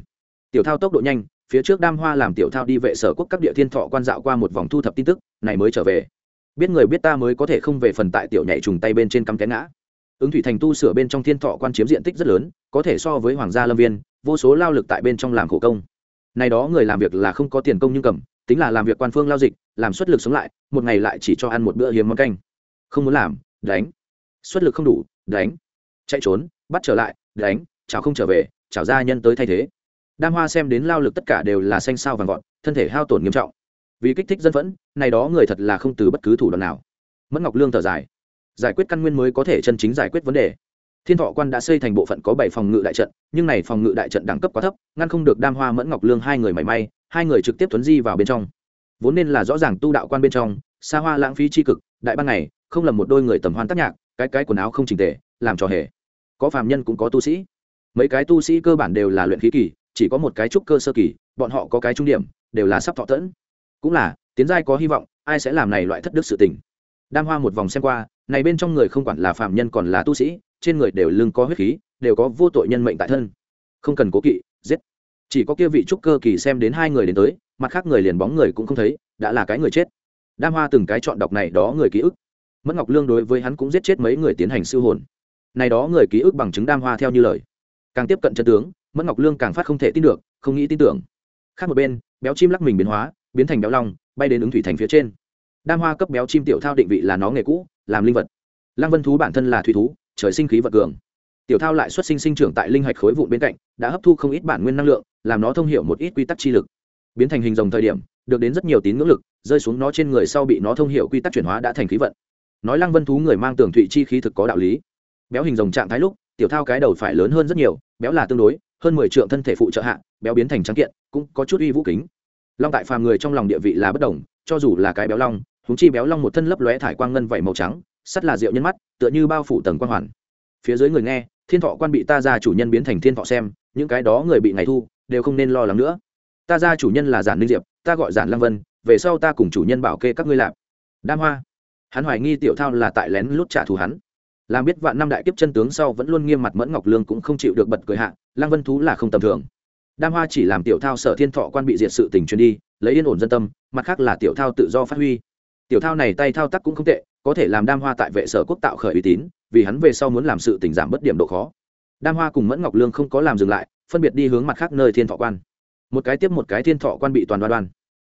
Tiểu thao tốc độ nhanh phía trước đam hoa làm tiểu thao đi vệ sở quốc các địa thiên thọ quan dạo qua một vòng thu thập tin tức, này mới trở về. Biết người biết ta mới có thể không về phần tại tiểu nhảy trùng tay bên trên cắm té ngã. Ứng thủy thành tu sửa bên trong thiên thọ quan chiếm diện tích rất lớn, có thể so với hoàng gia lâm viên, vô số lao lực tại bên trong làm khổ công. Này đó người làm việc là không có tiền công nhưng cầm, tính là làm việc quan phương lao dịch, làm xuất lực sống lại, một ngày lại chỉ cho ăn một bữa hiếm món canh. Không muốn làm, đánh. Xuất lực không đủ, đánh. Chạy trốn, bắt trở lại, đánh chào không trở về chào gia nhân tới thay thế đam hoa xem đến lao lực tất cả đều là xanh sao vàng gọn thân thể hao tổn nghiêm trọng. Vì kích thích dân phẫn, này đó người thật là không từ bất cứ thủ đoạn nào. Mẫn ngọc lương thở dài. Giải quyết căn nguyên mới có thể chân chính giải quyết vấn đề. Thiên thọ quan đã xây thành bộ phận có bảy phòng ngự đại trận, nhưng này phòng ngự đại trận đẳng cấp quá thấp, ngăn không được đam hoa, mẫn ngọc lương hai người mảy may, hai người trực tiếp tuấn di vào bên trong. Vốn nên là rõ ràng tu đạo quan bên trong, xa hoa lãng phí tri cực, đại ban này không lầm một đôi người tầm hoan tác nhạc, cái cái quần áo không trình tề, làm trò hề. Có phàm nhân cũng có tu sĩ. Mấy cái tu sĩ cơ bản đều là luyện khí kỳ chỉ có một cái trúc cơ sơ kỳ, bọn họ có cái trung điểm, đều là sắp thọ tẫn. Cũng là, tiến giai có hy vọng, ai sẽ làm này loại thất đức sự tình. Đam hoa một vòng xem qua, này bên trong người không quản là phạm nhân còn là tu sĩ, trên người đều lưng có huyết khí, đều có vô tội nhân mệnh tại thân. Không cần cố kỵ, giết. Chỉ có kia vị trúc cơ kỳ xem đến hai người đến tới, mặt khác người liền bóng người cũng không thấy, đã là cái người chết. Đam hoa từng cái chọn đọc này đó người ký ức. Mẫn ngọc lương đối với hắn cũng giết chết mấy người tiến hành siêu hồn. Này đó người ký ức bằng chứng đam hoa theo như lời. Càng tiếp cận chân tướng mẫn ngọc lương càng phát không thể tin được, không nghĩ tin tưởng. Khác một bên, béo chim lắc mình biến hóa, biến thành béo long, bay đến ứng thủy thành phía trên. Đam hoa cấp béo chim tiểu thao định vị là nó nghề cũ, làm linh vật. Lăng vân thú bản thân là thủy thú, trời sinh khí vật cường. Tiểu thao lại xuất sinh sinh trưởng tại linh hạch khối vụn bên cạnh, đã hấp thu không ít bản nguyên năng lượng, làm nó thông hiểu một ít quy tắc chi lực. Biến thành hình rồng thời điểm, được đến rất nhiều tín ngưỡng lực, rơi xuống nó trên người sau bị nó thông hiểu quy tắc chuyển hóa đã thành khí vận. Nói lăng vân thú người mang tường thụy chi khí thực có đạo lý. Béo hình rồng trạng thái lúc, tiểu thao cái đầu phải lớn hơn rất nhiều, béo là tương đối hơn mười trượng thân thể phụ trợ hạ, béo biến thành trắng kiện, cũng có chút uy vũ kính. Long tại phàm người trong lòng địa vị là bất đồng, cho dù là cái béo long húng chi béo long một thân lấp lóe thải quang ngân vẩy màu trắng, sắt là rượu nhân mắt, tựa như bao phủ tầng quang hoàn. Phía dưới người nghe, thiên thọ quan bị ta ra chủ nhân biến thành thiên thọ xem, những cái đó người bị ngày thu, đều không nên lo lắng nữa. Ta ra chủ nhân là giản ninh diệp, ta gọi giản lăng vân, về sau ta cùng chủ nhân bảo kê các ngươi lạp đam hoa. Hắn hoài nghi tiểu thao là tại lén lút trả thù hắn làm biết vạn năm đại kiếp chân tướng sau vẫn luôn nghiêm mặt mẫn ngọc lương cũng không chịu được bật cười hạ, lăng vân thú là không tầm thường. Đam hoa chỉ làm tiểu thao sở thiên thọ quan bị diệt sự tình truyền đi, lấy yên ổn dân tâm, mặt khác là tiểu thao tự do phát huy. Tiểu thao này tay thao tác cũng không tệ, có thể làm đam hoa tại vệ sở quốc tạo khởi uy tín, vì hắn về sau muốn làm sự tình giảm bất điểm độ khó. Đam hoa cùng mẫn ngọc lương không có làm dừng lại, phân biệt đi hướng mặt khác nơi thiên thọ quan. Một cái tiếp một cái thiên thọ quan bị toàn đoan đoan.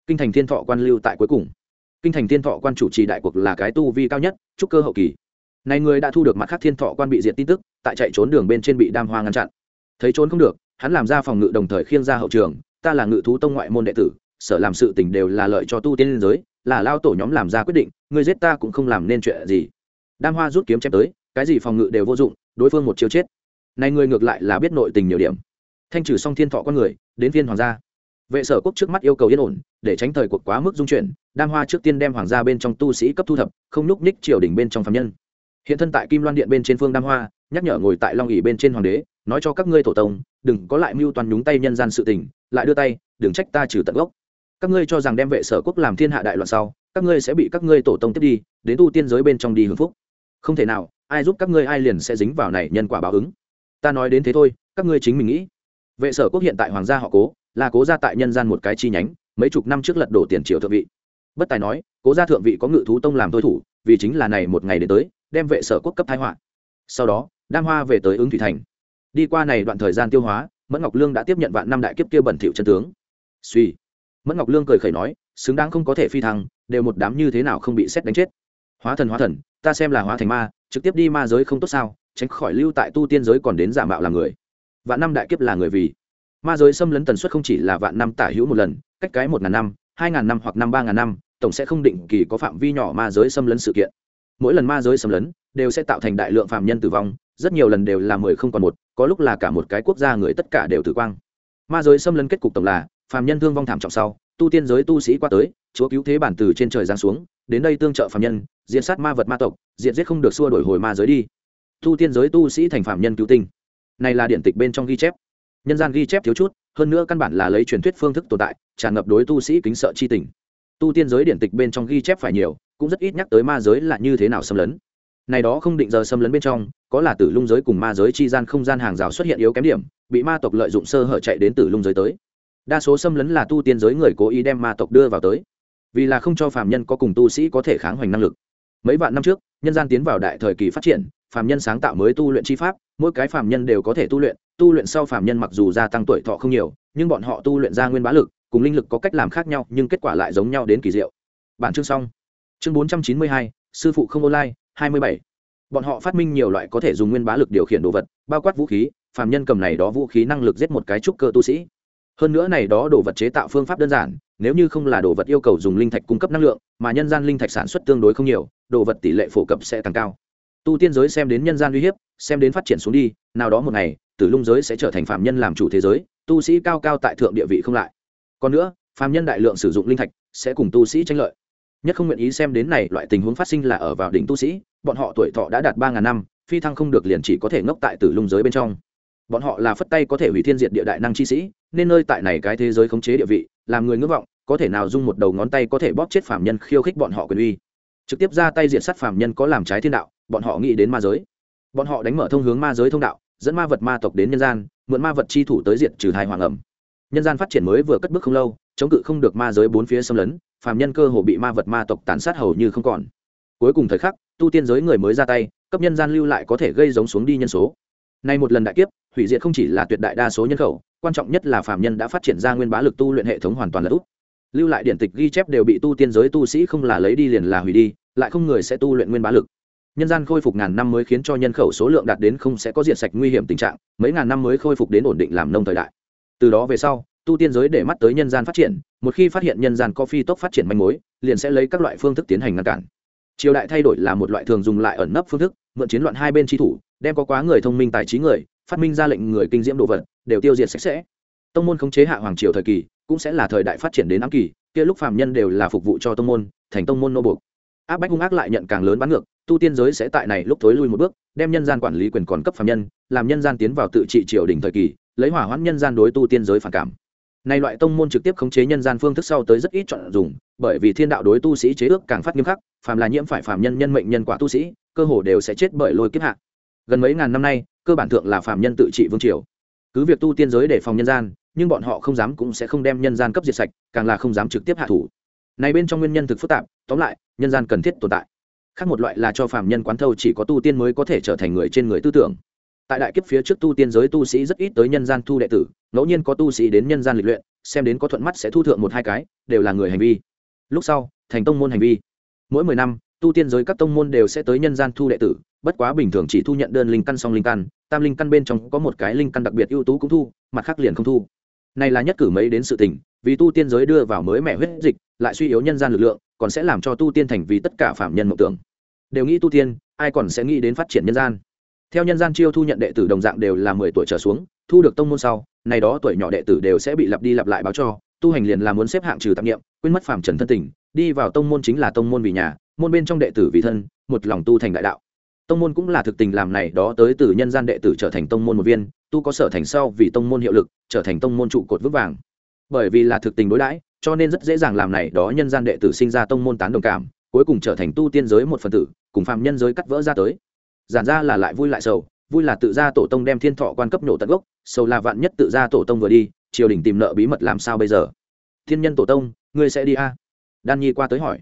Kinh thành thiên thọ quan lưu tại cuối cùng. Kinh thành thiên thọ quan chủ trì đại cuộc là cái tu vi cao nhất, trúc cơ hậu kỳ này người đã thu được mặt khác thiên thọ quan bị diệt tin tức, tại chạy trốn đường bên trên bị đam hoa ngăn chặn. Thấy trốn không được, hắn làm ra phòng ngự đồng thời khiêng ra hậu trường, ta là ngự thú tông ngoại môn đệ tử, sở làm sự tình đều là lợi cho tu tiên liên giới, là lao tổ nhóm làm ra quyết định người giết ta cũng không làm nên chuyện gì. Đam hoa rút kiếm chém tới, cái gì phòng ngự đều vô dụng, đối phương một chiêu chết. Này người ngược lại là biết nội tình nhiều điểm. Thanh trừ xong thiên thọ con người, đến viên hoàng gia. Vệ sở quốc trước mắt yêu cầu yên ổn, để tránh thời cuộc quá mức dung chuyển, đam hoa trước tiên đem hoàng gia bên trong tu sĩ cấp thu thập, không lúc ních triều đỉnh bên trong phạm nhân hiện thân tại kim loan điện bên trên phương đam hoa, nhắc nhở ngồi tại long ỉ bên trên hoàng đế, nói cho các ngươi tổ tông, đừng có lại mưu toàn nhúng tay nhân gian sự tình, lại đưa tay, đừng trách ta trừ tận gốc. Các ngươi cho rằng đem vệ sở quốc làm thiên hạ đại loạn sau, các ngươi sẽ bị các ngươi tổ tông tiếp đi, đến tu tiên giới bên trong đi hưởng phúc. Không thể nào, ai giúp các ngươi ai liền sẽ dính vào này nhân quả báo ứng. Ta nói đến thế thôi, các ngươi chính mình nghĩ. Vệ sở quốc hiện tại hoàng gia họ cố, là cố gia tại nhân gian một cái chi nhánh, mấy chục năm trước lật đổ tiền triều thượng vị. Bất tài nói, cố gia thượng vị có ngự thú tông làm thôi thủ, vì chính là này một ngày đến tới đem vệ sở quốc cấp thái họa. Sau đó, đam hoa về tới ứng thủy thành. Đi qua này đoạn thời gian tiêu hóa, mẫn ngọc lương đã tiếp nhận vạn năm đại kiếp kia bẩn thỉu chân tướng. Suy. Mẫn ngọc lương cười khẩy nói, xứng đáng không có thể phi thăng, đều một đám như thế nào không bị xét đánh chết. Hóa thần hóa thần, ta xem là hóa thành ma, trực tiếp đi ma giới không tốt sao, tránh khỏi lưu tại tu tiên giới còn đến giả mạo là người. Vạn năm đại kiếp là người vì. Ma giới xâm lấn tần suất không chỉ là vạn năm tả hữu một lần, cách cái một ngàn năm, hai ngàn năm hoặc năm, ba ngàn năm, tổng sẽ không định kỳ có phạm vi nhỏ ma giới xâm lấn sự kiện mỗi lần ma giới xâm lấn đều sẽ tạo thành đại lượng phạm nhân tử vong, rất nhiều lần đều là mười không còn một, có lúc là cả một cái quốc gia người tất cả đều tử quang. Ma giới xâm lấn kết cục tổng là phạm nhân thương vong thảm trọng sau, tu tiên giới tu sĩ qua tới, chúa cứu thế bản từ trên trời giáng xuống, đến đây tương trợ phạm nhân diện sát ma vật ma tộc diện giết không được xua đổi hồi ma giới đi. Tu tiên giới tu sĩ thành phạm nhân cứu tinh. Này là điện tịch bên trong ghi chép. Nhân gian ghi chép thiếu chút, hơn nữa căn bản là lấy truyền thuyết phương thức tồn tại, tràn ngập đối tu sĩ kính sợ chi tình. Tu tiên giới điện tịch bên trong ghi chép phải nhiều cũng rất ít nhắc tới ma giới là như thế nào xâm lấn. Này đó không định giờ xâm lấn bên trong, có là tử lung giới cùng ma giới chi gian không gian hàng rào xuất hiện yếu kém điểm, bị ma tộc lợi dụng sơ hở chạy đến tử lung giới tới. Đa số xâm lấn là tu tiên giới người cố ý đem ma tộc đưa vào tới. Vì là không cho phàm nhân có cùng tu sĩ có thể kháng hoành năng lực. Mấy vạn năm trước, nhân gian tiến vào đại thời kỳ phát triển, phàm nhân sáng tạo mới tu luyện chi pháp, mỗi cái phàm nhân đều có thể tu luyện tu luyện sau phàm nhân mặc dù gia tăng tuổi thọ không nhiều, nhưng bọn họ tu luyện ra nguyên bá lực, cùng linh lực có cách làm khác nhau, nhưng kết quả lại giống nhau đến kỳ diệu. Bản chương xong chương bốn trăm chín mươi hai, sư phụ không online, hai mươi bảy. Bọn họ phát minh nhiều loại có thể dùng nguyên bá lực điều khiển đồ vật, bao quát vũ khí, phàm nhân cầm này đó vũ khí năng lực giết một cái trúc cơ tu sĩ. Hơn nữa này đó đồ vật chế tạo phương pháp đơn giản, nếu như không là đồ vật yêu cầu dùng linh thạch cung cấp năng lượng, mà nhân gian linh thạch sản xuất tương đối không nhiều, đồ vật tỷ lệ phổ cập sẽ tăng cao. Tu tiên giới xem đến nhân gian uy hiếp, xem đến phát triển xuống đi, nào đó một ngày, tử lung giới sẽ trở thành phạm nhân làm chủ thế giới, tu sĩ cao cao tại thượng địa vị không lại. Còn nữa phạm nhân đại lượng sử dụng linh thạch sẽ cùng tu sĩ tranh lợi nhất không nguyện ý xem đến này, loại tình huống phát sinh là ở vào đỉnh tu sĩ, bọn họ tuổi thọ đã đạt ba ngàn năm, phi thăng không được liền chỉ có thể ngốc tại tử lung giới bên trong. Bọn họ là phất tay có thể hủy thiên diệt địa đại năng chi sĩ, nên nơi tại này cái thế giới khống chế địa vị, làm người ngưỡng vọng, có thể nào dung một đầu ngón tay có thể bóp chết phạm nhân khiêu khích bọn họ quyền uy. Trực tiếp ra tay diệt sát phạm nhân có làm trái thiên đạo, bọn họ nghĩ đến ma giới. Bọn họ đánh mở thông hướng ma giới thông đạo, dẫn ma vật ma tộc đến nhân gian, mượn ma vật chi thủ tới diệt trừ thai hoàng ẩm. Nhân gian phát triển mới vừa cất bước không lâu, chống cự không được ma giới bốn phía xâm lấn phàm nhân cơ hồ bị ma vật ma tộc tàn sát hầu như không còn. Cuối cùng thời khắc, tu tiên giới người mới ra tay, cấp nhân gian lưu lại có thể gây giống xuống đi nhân số. Nay một lần đại kiếp, hủy diệt không chỉ là tuyệt đại đa số nhân khẩu, quan trọng nhất là phàm nhân đã phát triển ra nguyên bá lực tu luyện hệ thống hoàn toàn là úp lưu lại điện tịch ghi chép đều bị tu tiên giới tu sĩ không là lấy đi liền là hủy đi, lại không người sẽ tu luyện nguyên bá lực. Nhân gian khôi phục ngàn năm mới khiến cho nhân khẩu số lượng đạt đến không sẽ có diện sạch nguy hiểm tình trạng, mấy ngàn năm mới khôi phục đến ổn định làm nông thời đại. Từ đó về sau, tu tiên giới để mắt tới nhân gian phát triển một khi phát hiện nhân gian có phi tốc phát triển manh mối, liền sẽ lấy các loại phương thức tiến hành ngăn cản. Triều đại thay đổi là một loại thường dùng lại ẩn nấp phương thức, mượn chiến loạn hai bên tri thủ, đem có quá người thông minh tài trí người, phát minh ra lệnh người kinh diễm đồ vật, đều tiêu diệt sạch sẽ. Tông môn khống chế hạ hoàng triều thời kỳ, cũng sẽ là thời đại phát triển đến ám kỳ, kia lúc phạm nhân đều là phục vụ cho tông môn, thành tông môn nô buộc. Áp bách hung ác lại nhận càng lớn bắn ngược, tu tiên giới sẽ tại này lúc thối lui một bước, đem nhân gian quản lý quyền còn cấp phạm nhân, làm nhân gian tiến vào tự trị triều đình thời kỳ, lấy hỏa hoãn nhân gian đối tu tiên giới phản cảm nay loại tông môn trực tiếp khống chế nhân gian phương thức sau tới rất ít chọn dùng, bởi vì thiên đạo đối tu sĩ chế ước càng phát nghiêm khắc, phàm là nhiễm phải phàm nhân nhân mệnh nhân quả tu sĩ, cơ hồ đều sẽ chết bởi lôi kiếp hạ. Gần mấy ngàn năm nay, cơ bản thượng là phạm nhân tự trị vương triều. Cứ việc tu tiên giới để phòng nhân gian, nhưng bọn họ không dám cũng sẽ không đem nhân gian cấp diệt sạch, càng là không dám trực tiếp hạ thủ. Này bên trong nguyên nhân thực phức tạp, tóm lại, nhân gian cần thiết tồn tại. Khác một loại là cho phạm nhân quán thâu chỉ có tu tiên mới có thể trở thành người trên người tư tưởng tại đại kiếp phía trước tu tiên giới tu sĩ rất ít tới nhân gian thu đệ tử, ngẫu nhiên có tu sĩ đến nhân gian lịch luyện, xem đến có thuận mắt sẽ thu thượng một hai cái, đều là người hành vi. Lúc sau, thành tông môn hành vi. Mỗi mười năm, tu tiên giới các tông môn đều sẽ tới nhân gian thu đệ tử, bất quá bình thường chỉ thu nhận đơn linh căn song linh căn, tam linh căn bên trong có một cái linh căn đặc biệt ưu tú cũng thu, mặt khác liền không thu. Này là nhất cử mấy đến sự tình, vì tu tiên giới đưa vào mới mẻ huyết dịch, lại suy yếu nhân gian lực lượng, còn sẽ làm cho tu tiên thành vì tất cả phạm nhân mộng tưởng. Đều nghĩ tu tiên, ai còn sẽ nghĩ đến phát triển nhân gian? Theo nhân gian chiêu thu nhận đệ tử đồng dạng đều là mười tuổi trở xuống, thu được tông môn sau, này đó tuổi nhỏ đệ tử đều sẽ bị lặp đi lặp lại báo cho, tu hành liền là muốn xếp hạng trừ tạp nghiệm quên mất phàm trần thân tình, đi vào tông môn chính là tông môn vì nhà, môn bên trong đệ tử vì thân, một lòng tu thành đại đạo. Tông môn cũng là thực tình làm này đó tới từ nhân gian đệ tử trở thành tông môn một viên, tu có sở thành sau vì tông môn hiệu lực, trở thành tông môn trụ cột vững vàng. Bởi vì là thực tình đối đãi, cho nên rất dễ dàng làm này đó nhân gian đệ tử sinh ra tông môn tán đồng cảm, cuối cùng trở thành tu tiên giới một phần tử, cùng phạm nhân giới cắt vỡ ra tới giản ra là lại vui lại sầu, vui là tự ra tổ tông đem thiên thọ quan cấp nhổ tận gốc, sầu là vạn nhất tự ra tổ tông vừa đi, triều đình tìm nợ bí mật làm sao bây giờ? Thiên nhân tổ tông, ngươi sẽ đi a? À? đan nhi qua tới hỏi.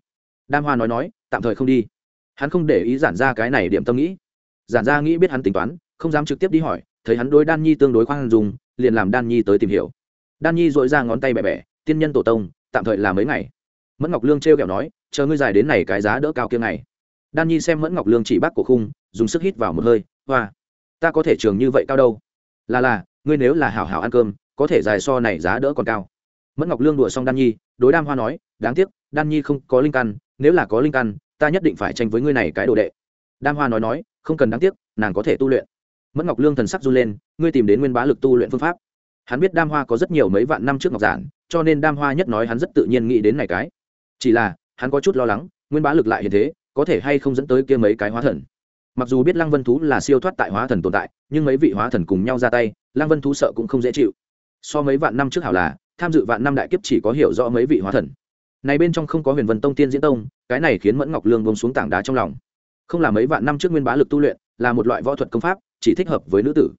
Đam hoa nói nói, tạm thời không đi. Hắn không để ý giản ra cái này điểm tâm nghĩ. Giản ra nghĩ biết hắn tính toán, không dám trực tiếp đi hỏi, thấy hắn đối đan nhi tương đối khoan dùng liền làm đan nhi tới tìm hiểu. Đan nhi dội ra ngón tay bẻ bẻ, tiên nhân tổ tông, tạm thời là mấy ngày? Mẫn ngọc lương t r kẹo nói, chờ ngươi dài đến này cái giá đỡ cao kia ngày đan nhi xem mẫn ngọc lương chỉ bác cổ khung, dùng sức hít vào một hơi, hoa, ta có thể trường như vậy cao đâu? Là là, ngươi nếu là hảo hảo ăn cơm, có thể dài so này giá đỡ còn cao. Mẫn ngọc lương đùa xong đan nhi, đối đam hoa nói, đáng tiếc, đan nhi không có linh căn, nếu là có linh căn, ta nhất định phải tranh với ngươi này cái đồ đệ. Đam hoa nói nói, không cần đáng tiếc, nàng có thể tu luyện. Mẫn ngọc lương thần sắc run lên, ngươi tìm đến nguyên bá lực tu luyện phương pháp. Hắn biết đam hoa có rất nhiều mấy vạn năm trước ngọc giản, cho nên đam hoa nhất nói hắn rất tự nhiên nghĩ đến này cái. Chỉ là, hắn có chút lo lắng, nguyên bá lực lại hiện thế có thể hay không dẫn tới kia mấy cái hóa thần. Mặc dù biết lăng vân thú là siêu thoát tại hóa thần tồn tại, nhưng mấy vị hóa thần cùng nhau ra tay, lăng vân thú sợ cũng không dễ chịu. So mấy vạn năm trước hảo là, tham dự vạn năm đại kiếp chỉ có hiểu rõ mấy vị hóa thần. Này bên trong không có huyền vân tông tiên diễn tông, cái này khiến mẫn ngọc lương bông xuống tảng đá trong lòng. Không là mấy vạn năm trước nguyên bá lực tu luyện, là một loại võ thuật công pháp, chỉ thích hợp với nữ tử.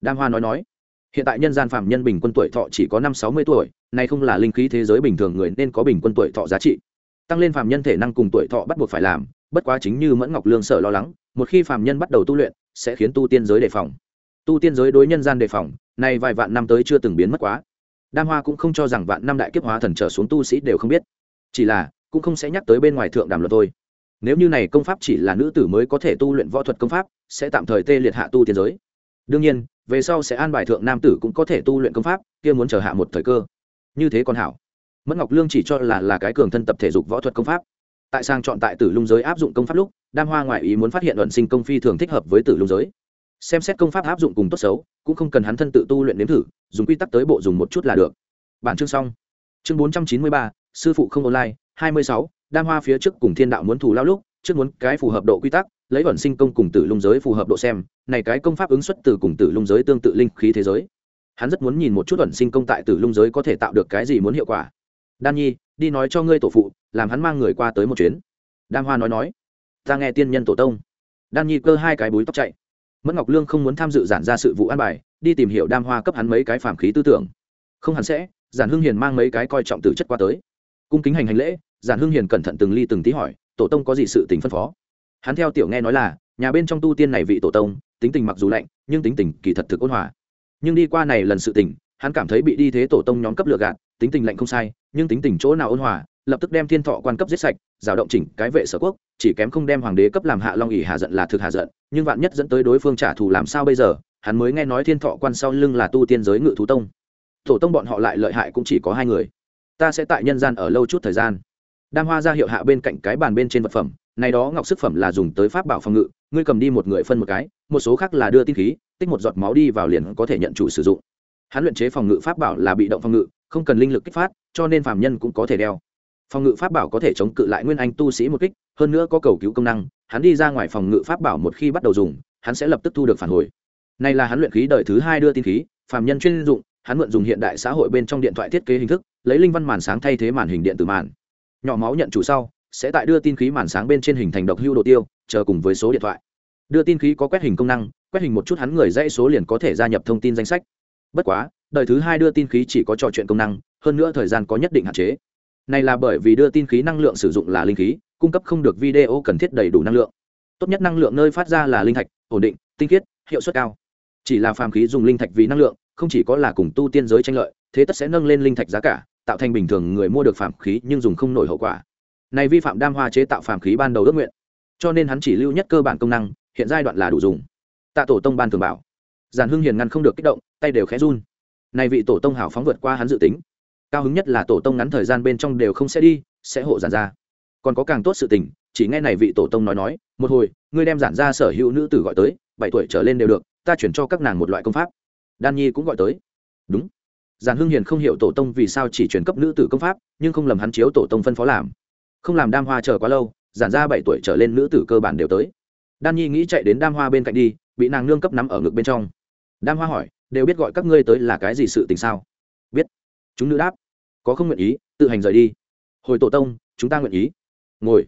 Đam hoa nói nói, hiện tại nhân gian phạm nhân bình quân tuổi thọ chỉ có năm sáu mươi tuổi nay không là linh khí thế giới bình thường người nên có bình quân tuổi thọ giá trị. Tăng lên phạm nhân thể năng cùng tuổi thọ bắt buộc phải làm bất quá chính như mẫn ngọc lương sợ lo lắng, một khi phạm nhân bắt đầu tu luyện, sẽ khiến tu tiên giới đề phòng. Tu tiên giới đối nhân gian đề phòng này vài vạn năm tới chưa từng biến mất quá. Đam hoa cũng không cho rằng vạn năm đại kiếp hóa thần trở xuống tu sĩ đều không biết. Chỉ là, cũng không sẽ nhắc tới bên ngoài thượng đàm luật thôi. Nếu như này công pháp chỉ là nữ tử mới có thể tu luyện võ thuật công pháp, sẽ tạm thời tê liệt hạ tu tiên giới. Đương nhiên, về sau sẽ an bài thượng nam tử cũng có thể tu luyện công pháp, kia muốn chờ hạ một thời cơ. Như thế còn hảo. Mẫn ngọc lương chỉ cho là là cái cường thân tập thể dục võ thuật công pháp tại sang chọn tại tử lung giới áp dụng công pháp lúc, đam hoa ngoại ý muốn phát hiện luận sinh công phi thường thích hợp với tử lung giới. Xem xét công pháp áp dụng cùng tốt xấu, cũng không cần hắn thân tự tu luyện nếm thử, dùng quy tắc tới bộ dùng một chút là được. Bản chương xong. Chương bốn trăm chín mươi ba, sư phụ không online, hai mươi sáu, đam hoa phía trước cùng thiên đạo muốn thủ lao lúc, trước muốn cái phù hợp độ quy tắc, lấy luận sinh công cùng tử lung giới phù hợp độ xem, này cái công pháp ứng xuất từ cùng tử lung giới tương tự linh khí thế giới. Hắn rất muốn nhìn một chút luận sinh công tại tử lung giới có thể tạo được cái gì muốn hiệu quả. Đan nhi đi nói cho ngươi tổ phụ, làm hắn mang người qua tới một chuyến. Đam hoa nói nói. Ta nghe tiên nhân tổ tông. Đan nhi cơ hai cái búi tóc chạy. Mẫn ngọc lương không muốn tham dự giản ra sự vụ an bài, đi tìm hiểu đam hoa cấp hắn mấy cái phàm khí tư tưởng. Không hẳn sẽ, giản hưng hiền mang mấy cái coi trọng tử chất qua tới. Cung kính hành hành lễ, giản hưng hiền cẩn thận từng ly từng tí hỏi, tổ tông có gì sự tình phân phó? Hắn theo tiểu nghe nói là, nhà bên trong tu tiên này vị tổ tông, tính tình mặc dù lạnh, nhưng tính tình kỳ thật thực ôn hòa. Nhưng đi qua này lần sự tình, hắn cảm thấy bị đi thế tổ tông nhóm cấp lựa gạt tính tình lạnh không sai, nhưng tính tình chỗ nào ôn hòa, lập tức đem thiên thọ quan cấp giết sạch, rào động chỉnh cái vệ sở quốc, chỉ kém không đem hoàng đế cấp làm hạ long ỉ hạ giận là thực hạ giận, nhưng vạn nhất dẫn tới đối phương trả thù làm sao bây giờ, hắn mới nghe nói thiên thọ quan sau lưng là tu tiên giới ngự thú tông. Tổ tông bọn họ lại lợi hại cũng chỉ có hai người. Ta sẽ tại nhân gian ở lâu chút thời gian. Đam hoa ra hiệu hạ bên cạnh cái bàn bên trên vật phẩm, này đó ngọc sức phẩm là dùng tới pháp bảo phòng ngự, ngươi cầm đi một người phân một cái, một số khác là đưa tinh khí, tích một giọt máu đi vào liền có thể nhận chủ sử dụng. Hắn luyện chế phòng ngự pháp bảo là bị động phòng ngự không cần linh lực kích phát, cho nên phạm nhân cũng có thể đeo. Phòng ngự pháp bảo có thể chống cự lại nguyên anh tu sĩ một kích, hơn nữa có cầu cứu công năng, hắn đi ra ngoài phòng ngự pháp bảo một khi bắt đầu dùng, hắn sẽ lập tức thu được phản hồi. Này là hắn luyện khí đời thứ hai đưa tin khí phạm nhân chuyên dụng, hắn mượn dùng hiện đại xã hội bên trong điện thoại thiết kế hình thức, lấy linh văn màn sáng thay thế màn hình điện tử màn. Nhỏ máu nhận chủ sau, sẽ tại đưa tin khí màn sáng bên trên hình thành độc hưu đồ tiêu, chờ cùng với số điện thoại. Đưa tin khí có quét hình công năng, quét hình một chút hắn người dãy số liền có thể gia nhập thông tin danh sách bất quá, đời thứ hai đưa tin khí chỉ có trò chuyện công năng, hơn nữa thời gian có nhất định hạn chế. Này là bởi vì đưa tin khí năng lượng sử dụng là linh khí, cung cấp không được video cần thiết đầy đủ năng lượng. Tốt nhất năng lượng nơi phát ra là linh thạch, ổn định, tinh khiết, hiệu suất cao. Chỉ là phàm khí dùng linh thạch vì năng lượng, không chỉ có là cùng tu tiên giới tranh lợi, thế tất sẽ nâng lên linh thạch giá cả, tạo thành bình thường người mua được phàm khí nhưng dùng không nổi hậu quả. Này vi phạm đam hoa chế tạo phàm khí ban đầu ước nguyện. Cho nên hắn chỉ lưu nhất cơ bản công năng, hiện giai đoạn là đủ dùng. Tạ tổ tông ban thường bảo giản hưng hiền ngăn không được kích động, tay đều khẽ run. Nay vị tổ tông hảo phóng vượt qua hắn dự tính. Cao hứng nhất là tổ tông ngắn thời gian bên trong đều không sẽ đi, sẽ hộ giản ra. Còn có càng tốt sự tình, chỉ nghe này vị tổ tông nói nói, một hồi, ngươi đem giản ra sở hữu nữ tử gọi tới, bảy tuổi trở lên đều được, ta chuyển cho các nàng một loại công pháp. Đan nhi cũng gọi tới. Đúng. Giản hưng hiền không hiểu tổ tông vì sao chỉ chuyển cấp nữ tử công pháp, nhưng không lầm hắn chiếu tổ tông phân phó làm. Không làm đam hoa chờ quá lâu, giản ra bảy tuổi trở lên nữ tử cơ bản đều tới. Đan nhi nghĩ chạy đến đam hoa bên cạnh đi, bị nàng nương cấp nắm ở ngực bên trong đam hoa hỏi, đều biết gọi các ngươi tới là cái gì sự tình sao? Biết. Chúng nữ đáp, có không nguyện ý, tự hành rời đi. Hồi tổ tông, chúng ta nguyện ý. Ngồi.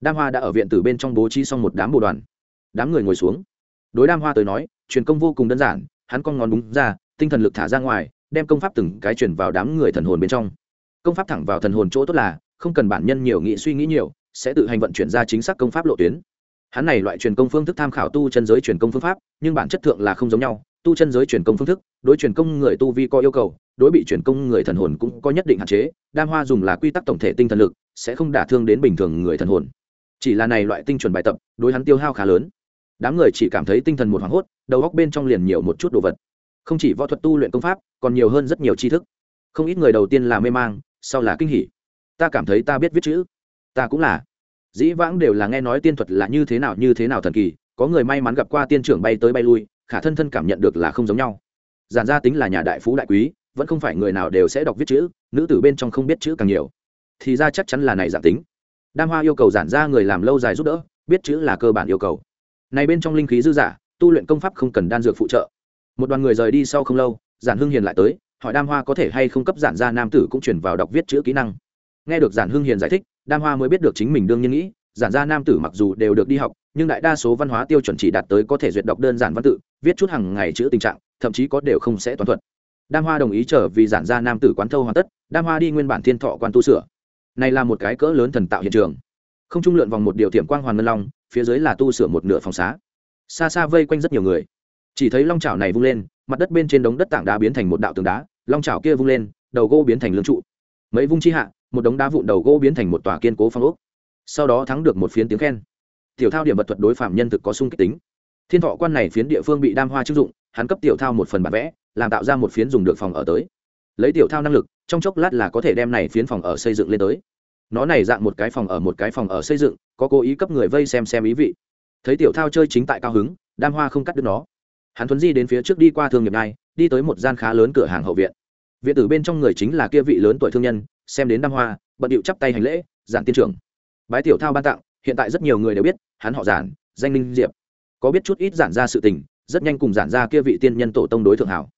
Đam hoa đã ở viện từ bên trong bố trí xong một đám bồ đoàn. Đám người ngồi xuống. Đối đam hoa tới nói, truyền công vô cùng đơn giản, hắn con ngón đúng ra, tinh thần lực thả ra ngoài, đem công pháp từng cái chuyển vào đám người thần hồn bên trong. Công pháp thẳng vào thần hồn chỗ tốt là, không cần bản nhân nhiều nghĩ suy nghĩ nhiều, sẽ tự hành vận chuyển ra chính xác công pháp lộ tuyến. Hắn này loại truyền công phương thức tham khảo tu chân giới truyền công phương pháp, nhưng bản chất thượng là không giống nhau tu chân giới truyền công phương thức, đối truyền công người tu vi có yêu cầu, đối bị truyền công người thần hồn cũng có nhất định hạn chế, đam hoa dùng là quy tắc tổng thể tinh thần lực, sẽ không đả thương đến bình thường người thần hồn. Chỉ là này loại tinh chuẩn bài tập, đối hắn tiêu hao khá lớn. Đám người chỉ cảm thấy tinh thần một hoảng hốt, đầu góc bên trong liền nhiều một chút đồ vật. Không chỉ võ thuật tu luyện công pháp, còn nhiều hơn rất nhiều tri thức. Không ít người đầu tiên là mê mang, sau là kinh hỉ. Ta cảm thấy ta biết viết chữ. Ta cũng là. Dĩ vãng đều là nghe nói tiên thuật là như thế nào, như thế nào thần kỳ, có người may mắn gặp qua tiên trưởng bay tới bay lui khả thân thân cảm nhận được là không giống nhau. Giản gia tính là nhà đại phú đại quý, vẫn không phải người nào đều sẽ đọc viết chữ, nữ tử bên trong không biết chữ càng nhiều. Thì ra chắc chắn là này giản tính. Đam hoa yêu cầu giản ra người làm lâu dài giúp đỡ, biết chữ là cơ bản yêu cầu. Này bên trong linh khí dư giả, tu luyện công pháp không cần đan dược phụ trợ. Một đoàn người rời đi sau không lâu, giản hưng hiền lại tới, hỏi đam hoa có thể hay không cấp giản gia nam tử cũng chuyển vào đọc viết chữ kỹ năng. Nghe được giản hưng hiền giải thích, đam hoa mới biết được chính mình đương nhiên nghĩ, giản gia nam tử mặc dù đều được đi học nhưng đại đa số văn hóa tiêu chuẩn chỉ đạt tới có thể duyệt đọc đơn giản văn tự, viết chút hàng ngày chữ tình trạng, thậm chí có đều không sẽ toàn thuật. Đam hoa đồng ý trở vì giản gia nam tử quán thâu hoàn tất, đam hoa đi nguyên bản thiên thọ quan tu sửa. Này là một cái cỡ lớn thần tạo hiện trường. Không trung lượn vòng một điều thiểm quang hoàn ngân long, phía dưới là tu sửa một nửa phòng xá. Xa xa vây quanh rất nhiều người. Chỉ thấy long chảo này vung lên, mặt đất bên trên đống đất tảng đá biến thành một đạo tường đá, long chảo kia vung lên, đầu gỗ biến thành lương trụ. Mấy vung chi hạ, một đống đá vụn đầu gỗ biến thành một tòa kiên cố phong ốc. Sau đó thắng được một phiến tiếng khen tiểu thao điểm vật thuật đối phạm nhân thực có sung kích tính. Thiên thọ quan này phiến địa phương bị đam hoa chức dụng hắn cấp tiểu thao một phần bản vẽ làm tạo ra một phiến dùng được phòng ở tới. Lấy tiểu thao năng lực trong chốc lát là có thể đem này phiến phòng ở xây dựng lên tới. Nó này dạng một cái phòng ở một cái phòng ở xây dựng có cố ý cấp người vây xem xem ý vị. Thấy tiểu thao chơi chính tại cao hứng đam hoa không cắt được nó. Hắn thuấn di đến phía trước đi qua thương nghiệp này, đi tới một gian khá lớn cửa hàng hậu viện. Viện tử bên trong người chính là kia vị lớn tuổi thương nhân xem đến đam hoa bận điệu chắp tay hành lễ giản tiên trưởng. Bái tiểu thao ban tặng hiện tại rất nhiều người đều biết hắn họ giản, danh linh diệp. Có biết chút ít giản ra sự tình, rất nhanh cùng giản ra kia vị tiên nhân tổ tông đối thượng hảo.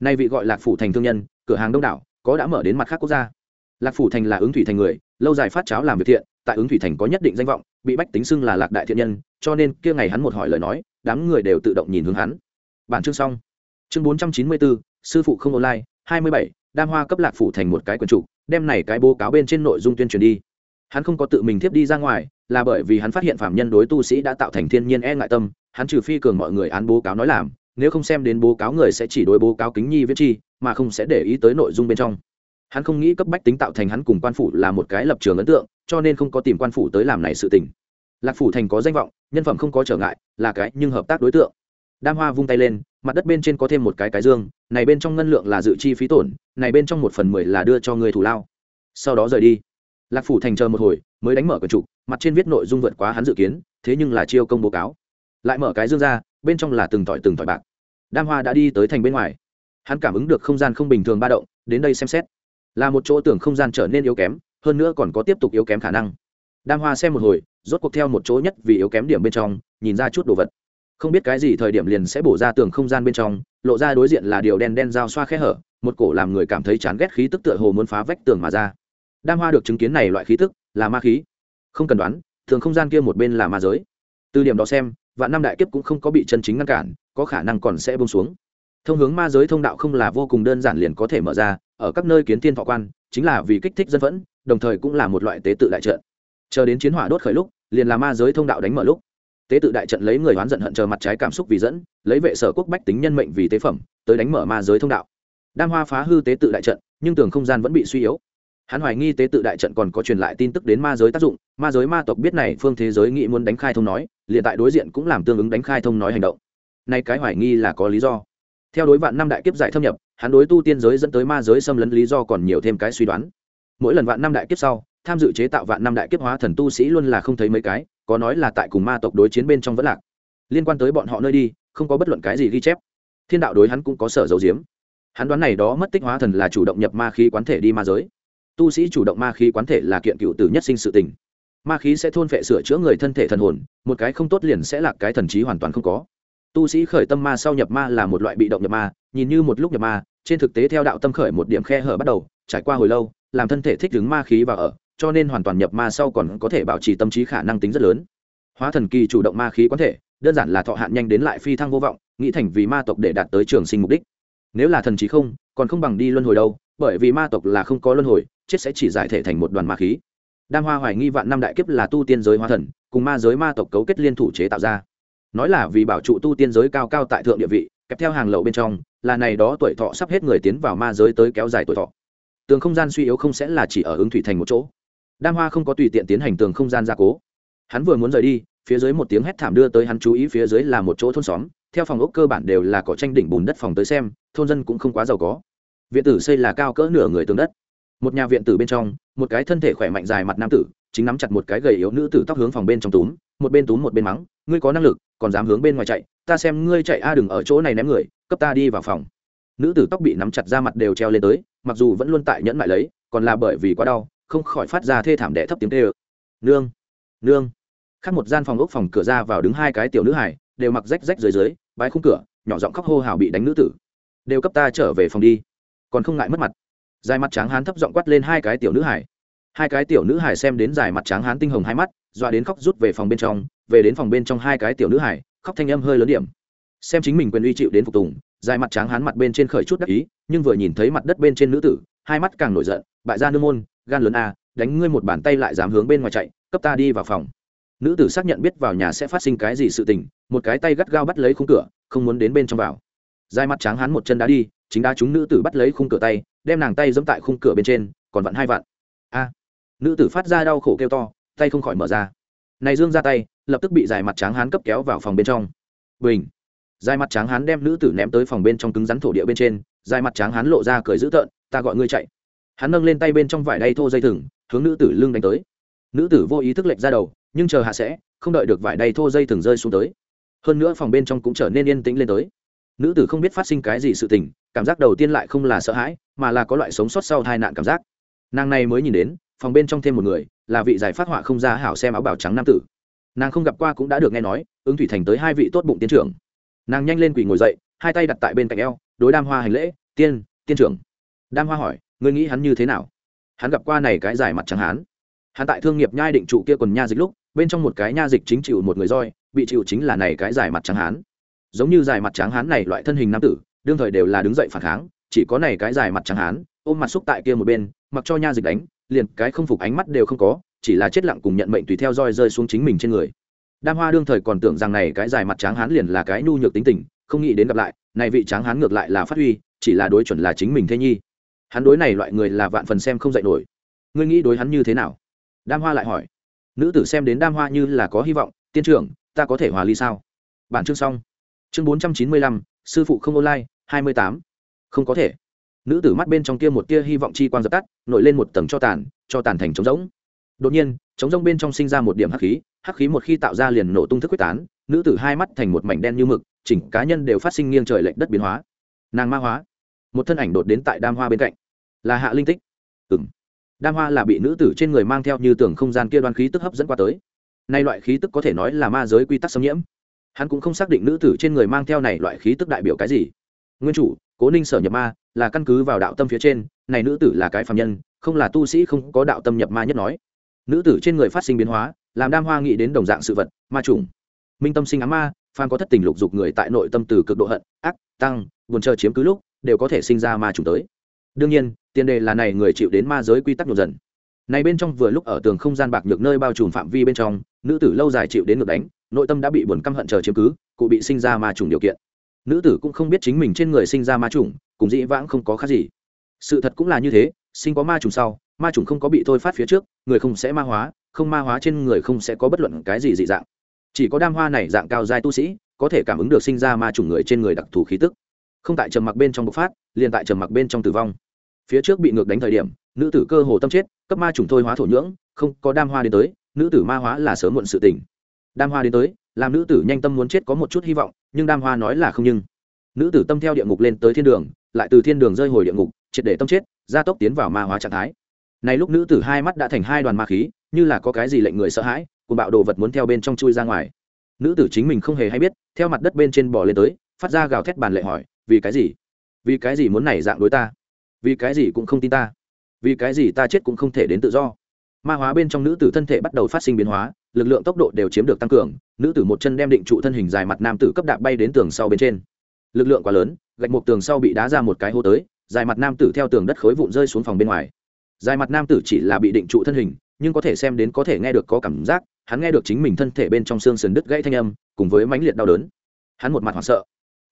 Nay vị gọi lạc phủ thành thương nhân, cửa hàng đông đảo, có đã mở đến mặt khác quốc gia. Lạc phủ thành là ứng thủy thành người, lâu dài phát cháo làm việc thiện, tại ứng thủy thành có nhất định danh vọng, bị bách tính xưng là lạc đại thiện nhân, cho nên kia ngày hắn một hỏi lời nói, đám người đều tự động nhìn hướng hắn. Bản chương xong. Chương bốn trăm chín mươi bốn sư phụ không online, hai mươi bảy, đam hoa cấp lạc phủ thành một cái quần chủ, đem này cái bố cáo bên trên nội dung tuyên truyền đi hắn không có tự mình tiếp đi ra ngoài, là bởi vì hắn phát hiện phạm nhân đối tu sĩ đã tạo thành thiên nhiên e ngại tâm, hắn trừ phi cường mọi người án bố cáo nói làm, nếu không xem đến bố cáo người sẽ chỉ đối bố cáo kính nhi viết chi, mà không sẽ để ý tới nội dung bên trong. Hắn không nghĩ cấp bách tính tạo thành hắn cùng quan phủ là một cái lập trường ấn tượng, cho nên không có tìm quan phủ tới làm này sự tình. Lạc phủ thành có danh vọng, nhân phẩm không có trở ngại, là cái nhưng hợp tác đối tượng. Đam hoa vung tay lên, mặt đất bên trên có thêm một cái cái dương, này bên trong ngân lượng là dự chi phí tổn, này bên trong một phần mười là đưa cho người thủ lao. Sau đó rời đi lạc phủ thành chờ một hồi, mới đánh mở cửa trục, mặt trên viết nội dung vượt quá hắn dự kiến, thế nhưng là chiêu công bố cáo. Lại mở cái dương ra, bên trong là từng tỏi từng tỏi bạc. Đam hoa đã đi tới thành bên ngoài. Hắn cảm ứng được không gian không bình thường ba động, đến đây xem xét. Là một chỗ tưởng không gian trở nên yếu kém, hơn nữa còn có tiếp tục yếu kém khả năng. Đam hoa xem một hồi, rốt cuộc theo một chỗ nhất vì yếu kém điểm bên trong, nhìn ra chút đồ vật. Không biết cái gì thời điểm liền sẽ bổ ra tường không gian bên trong, lộ ra đối diện là điều đen đen dao xoa khe hở, một cổ làm người cảm thấy chán ghét khí tức tựa hồ muốn phá vách tường mà ra đam hoa được chứng kiến này loại khí tức, là ma khí. Không cần đoán, thường không gian kia một bên là ma giới. Từ điểm đó xem, vạn năm đại kiếp cũng không có bị chân chính ngăn cản, có khả năng còn sẽ bông xuống. Thông hướng ma giới thông đạo không là vô cùng đơn giản liền có thể mở ra, ở các nơi kiến tiên thọ quan, chính là vì kích thích dân phẫn, đồng thời cũng là một loại tế tự đại trận. Chờ đến chiến hỏa đốt khởi lúc, liền là ma giới thông đạo đánh mở lúc. Tế tự đại trận lấy người oán giận hận chờ mặt trái cảm xúc vì dẫn, lấy vệ sở quốc bách tính nhân mệnh vì tế phẩm, tới đánh mở ma giới thông đạo. Đam hoa phá hư tế tự đại trận, nhưng tường không gian vẫn bị suy yếu hắn hoài nghi tế tự đại trận còn có truyền lại tin tức đến ma giới tác dụng, ma giới ma tộc biết này phương thế giới nghĩ muốn đánh khai thông nói, liền tại đối diện cũng làm tương ứng đánh khai thông nói hành động. Nay cái hoài nghi là có lý do. Theo đối vạn năm đại kiếp giải thâm nhập, hắn đối tu tiên giới dẫn tới ma giới xâm lấn lý do còn nhiều thêm cái suy đoán. Mỗi lần vạn năm đại kiếp sau, tham dự chế tạo vạn năm đại kiếp hóa thần tu sĩ luôn là không thấy mấy cái, có nói là tại cùng ma tộc đối chiến bên trong vẫn lạc. Liên quan tới bọn họ nơi đi, không có bất luận cái gì ghi chép. Thiên đạo đối hắn cũng có sở dấu diếm. Hắn đoán này đó mất tích hóa thần là chủ động nhập ma khí quán thể đi ma giới tu sĩ chủ động ma khí quán thể là kiện cựu tử nhất sinh sự tình. Ma khí sẽ thôn phệ sửa chữa người thân thể thần hồn, một cái không tốt liền sẽ là cái thần trí hoàn toàn không có. Tu sĩ khởi tâm ma sau nhập ma là một loại bị động nhập ma, nhìn như một lúc nhập ma, trên thực tế theo đạo tâm khởi một điểm khe hở bắt đầu, trải qua hồi lâu, làm thân thể thích ứng ma khí và ở, cho nên hoàn toàn nhập ma sau còn có thể bảo trì tâm trí khả năng tính rất lớn. Hóa thần kỳ chủ động ma khí quán thể, đơn giản là thọ hạn nhanh đến lại phi thăng vô vọng, nghĩ thành vì ma tộc để đạt tới trường sinh mục đích nếu là thần trí không, còn không bằng đi luân hồi đâu, bởi vì ma tộc là không có luân hồi, chết sẽ chỉ giải thể thành một đoàn ma khí. Đam hoa hoài nghi vạn năm đại kiếp là tu tiên giới hóa thần, cùng ma giới ma tộc cấu kết liên thủ chế tạo ra. Nói là vì bảo trụ tu tiên giới cao cao tại thượng địa vị kèm theo hàng lậu bên trong, là này đó tuổi thọ sắp hết người tiến vào ma giới tới kéo dài tuổi thọ. Tường không gian suy yếu không sẽ là chỉ ở ứng thủy thành một chỗ. Đam hoa không có tùy tiện tiến hành tường không gian gia cố. Hắn vừa muốn rời đi, phía dưới một tiếng hét thảm đưa tới hắn chú ý phía dưới là một chỗ thôn xóm theo phòng ốc cơ bản đều là có tranh đỉnh bùn đất phòng tới xem, thôn dân cũng không quá giàu có. Viện tử xây là cao cỡ nửa người tường đất. Một nhà viện tử bên trong, một cái thân thể khỏe mạnh dài mặt nam tử, chính nắm chặt một cái gầy yếu nữ tử tóc hướng phòng bên trong túm, một bên túm một bên mắng, ngươi có năng lực, còn dám hướng bên ngoài chạy, ta xem ngươi chạy a, đừng ở chỗ này ném người, cấp ta đi vào phòng. Nữ tử tóc bị nắm chặt ra mặt đều treo lên tới, mặc dù vẫn luôn tại nhẫn mại lấy, còn là bởi vì quá đau, không khỏi phát ra thê thảm đẻ thấp tiếng tê ơ nương nương. Khác một gian phòng ốc phòng cửa ra vào đứng hai cái tiểu nữ hải đều mặc rách rách dưới dưới, bái khung cửa, nhỏ giọng khóc hô hào bị đánh nữ tử. Đều cấp ta trở về phòng đi. Còn không ngại mất mặt. Dài mặt tráng hán thấp giọng quát lên hai cái tiểu nữ hải hai cái tiểu nữ hải xem đến dài mặt tráng hán tinh hồng hai mắt, dọa đến khóc rút về phòng bên trong, về đến phòng bên trong hai cái tiểu nữ hải khóc thanh âm hơi lớn điểm. Xem chính mình quyền uy chịu đến phục tùng, dài mặt tráng hán mặt bên trên khởi chút đắc ý, nhưng vừa nhìn thấy mặt đất bên trên nữ tử, hai mắt càng nổi giận, bại ra nương môn, gan lớn a, đánh ngươi một bàn tay lại dám hướng bên ngoài chạy, cấp ta đi vào phòng nữ tử xác nhận biết vào nhà sẽ phát sinh cái gì sự tình, một cái tay gắt gao bắt lấy khung cửa, không muốn đến bên trong vào. Dài mặt tráng hán một chân đá đi, chính đá chúng nữ tử bắt lấy khung cửa tay, đem nàng tay dẫm tại khung cửa bên trên, còn vặn hai vặn. A! Nữ tử phát ra đau khổ kêu to, tay không khỏi mở ra. Này dương ra tay, lập tức bị dài mặt tráng hán cấp kéo vào phòng bên trong. Bình! Dài mặt tráng hán đem nữ tử ném tới phòng bên trong cứng rắn thổ địa bên trên, dài mặt tráng hán lộ ra cười dữ tợn, ta gọi ngươi chạy. Hắn nâng lên tay bên trong vải đay thô dây thừng, hướng nữ tử lưng đánh tới. Nữ tử vô ý thức lệch ra đầu nhưng chờ hạ sẽ, không đợi được vải đầy thô dây thường rơi xuống tới. Hơn nữa phòng bên trong cũng trở nên yên tĩnh lên tới. Nữ tử không biết phát sinh cái gì sự tình, cảm giác đầu tiên lại không là sợ hãi, mà là có loại sống sót sau tai nạn cảm giác. Nàng này mới nhìn đến, phòng bên trong thêm một người, là vị giải phát họa không ra hảo xem áo bào trắng nam tử. Nàng không gặp qua cũng đã được nghe nói, ứng thủy thành tới hai vị tốt bụng tiến trưởng. Nàng nhanh lên quỳ ngồi dậy, hai tay đặt tại bên cạnh eo, đối đam hoa hành lễ, tiên tiên trưởng. Đam hoa hỏi, ngươi nghĩ hắn như thế nào? Hắn gặp qua này cái giải mặt trắng hán. Hắn tại thương nghiệp nhai định trụ kia quần nha dịch lúc bên trong một cái nha dịch chính chịu một người roi, bị chịu chính là này cái giải mặt trắng hán. Giống như giải mặt trắng hán này loại thân hình nam tử, đương thời đều là đứng dậy phản kháng, chỉ có này cái giải mặt trắng hán, ôm mặt xúc tại kia một bên, mặc cho nha dịch đánh, liền cái không phục ánh mắt đều không có, chỉ là chết lặng cùng nhận mệnh tùy theo roi rơi xuống chính mình trên người. Đam hoa đương thời còn tưởng rằng này cái dài mặt tráng hán liền là cái nhu nhược tính tình, không nghĩ đến gặp lại, này vị tráng hán ngược lại là phát huy, chỉ là đối chuẩn là chính mình thế nhi. Hắn đối này loại người là vạn phần xem không dạy nổi. Ngươi nghĩ đối hắn như thế nào? Đam hoa lại hỏi nữ tử xem đến đam hoa như là có hy vọng, tiên trưởng, ta có thể hòa ly sao? Bản chương xong. Chương bốn trăm chín mươi lăm, sư phụ không online, hai mươi tám. Không có thể. Nữ tử mắt bên trong kia một tia hy vọng chi quang dập tắt, nổi lên một tầng cho tàn cho tàn thành trống rỗng. Đột nhiên, trống rỗng bên trong sinh ra một điểm hắc khí hắc khí một khi tạo ra liền nổ tung thức quyết tán, nữ tử hai mắt thành một mảnh đen như mực, chỉnh cá nhân đều phát sinh nghiêng trời lệch đất biến hóa. Nàng ma hóa. Một thân ảnh đột đến tại đam hoa bên cạnh. Là hạ linh tích. Ừng đam hoa là bị nữ tử trên người mang theo như tưởng không gian kia đoan khí tức hấp dẫn qua tới. Nay loại khí tức có thể nói là ma giới quy tắc xâm nhiễm. Hắn cũng không xác định nữ tử trên người mang theo này loại khí tức đại biểu cái gì. Nguyên chủ, cố ninh sở nhập ma, là căn cứ vào đạo tâm phía trên, này nữ tử là cái phạm nhân, không là tu sĩ không có đạo tâm nhập ma nhất nói. Nữ tử trên người phát sinh biến hóa, làm đam hoa nghĩ đến đồng dạng sự vật, ma trùng. Minh tâm sinh ám ma phan có thất tình lục dục người tại nội tâm từ cực độ hận, ác, tăng, buồn chờ chiếm cứ lúc, đều có thể sinh ra ma trùng tới. Đương nhiên tiền đề là này người chịu đến ma giới quy tắc nhộn dần. Này bên trong vừa lúc ở tường không gian bạc nhược nơi bao trùm phạm vi bên trong, nữ tử lâu dài chịu đến ngược đánh, nội tâm đã bị buồn căm hận chờ chiếm cứ, cụ bị sinh ra ma trùng điều kiện. Nữ tử cũng không biết chính mình trên người sinh ra ma trùng, cùng dĩ vãng không có khác gì. Sự thật cũng là như thế, sinh có ma trùng sau, ma trùng không có bị thôi phát phía trước, người không sẽ ma hóa, không ma hóa trên người không sẽ có bất luận cái gì dị dạng. Chỉ có đam hoa này dạng cao giai tu sĩ, có thể cảm ứng được sinh ra ma trùng người trên người đặc thù khí tức. Không tại trầm mặc bên trong bộc phát, liền tại trầm mặc bên trong tử vong phía trước bị ngược đánh thời điểm, nữ tử cơ hồ tâm chết, cấp ma trùng thôi hóa thổ nhưỡng, không có đam hoa đến tới, nữ tử ma hóa là sớm muộn sự tình. Đam hoa đến tới, làm nữ tử nhanh tâm muốn chết có một chút hy vọng, nhưng đam hoa nói là không nhưng. Nữ tử tâm theo địa ngục lên tới thiên đường, lại từ thiên đường rơi hồi địa ngục, triệt để tâm chết, gia tốc tiến vào ma hóa trạng thái. Này lúc nữ tử hai mắt đã thành hai đoàn ma khí, như là có cái gì lệnh người sợ hãi cùng bạo đồ vật muốn theo bên trong chui ra ngoài. Nữ tử chính mình không hề hay biết, theo mặt đất bên trên bò lên tới, phát ra gào thét bàn lệ hỏi, vì cái gì? Vì cái gì muốn này dạng đối ta? Vì cái gì cũng không tin ta. Vì cái gì ta chết cũng không thể đến tự do. Ma hóa bên trong nữ tử thân thể bắt đầu phát sinh biến hóa, lực lượng tốc độ đều chiếm được tăng cường, nữ tử một chân đem định trụ thân hình dài mặt nam tử cấp đạp bay đến tường sau bên trên. Lực lượng quá lớn, gạch một tường sau bị đá ra một cái hô tới, dài mặt nam tử theo tường đất khối vụn rơi xuống phòng bên ngoài. Dài mặt nam tử chỉ là bị định trụ thân hình, nhưng có thể xem đến có thể nghe được có cảm giác, hắn nghe được chính mình thân thể bên trong xương sườn đứt gãy thanh âm, cùng với mãnh liệt đau đớn. Hắn một mặt hoảng sợ.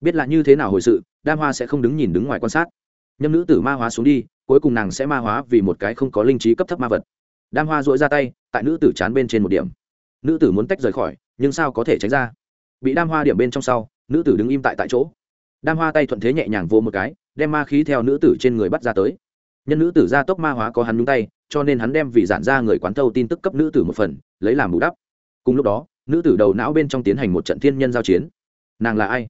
Biết là như thế nào hồi sự, đam hoa sẽ không đứng nhìn đứng ngoài quan sát nhâm nữ tử ma hóa xuống đi, cuối cùng nàng sẽ ma hóa vì một cái không có linh trí cấp thấp ma vật. Đam hoa dội ra tay, tại nữ tử chán bên trên một điểm. Nữ tử muốn tách rời khỏi, nhưng sao có thể tránh ra? Bị đam hoa điểm bên trong sau, nữ tử đứng im tại tại chỗ. Đam hoa tay thuận thế nhẹ nhàng vô một cái, đem ma khí theo nữ tử trên người bắt ra tới. Nhân nữ tử ra tốc ma hóa có hắn nhúng tay, cho nên hắn đem vì giản ra người quán thâu tin tức cấp nữ tử một phần, lấy làm bù đắp. Cùng lúc đó, nữ tử đầu não bên trong tiến hành một trận thiên nhân giao chiến. Nàng là ai?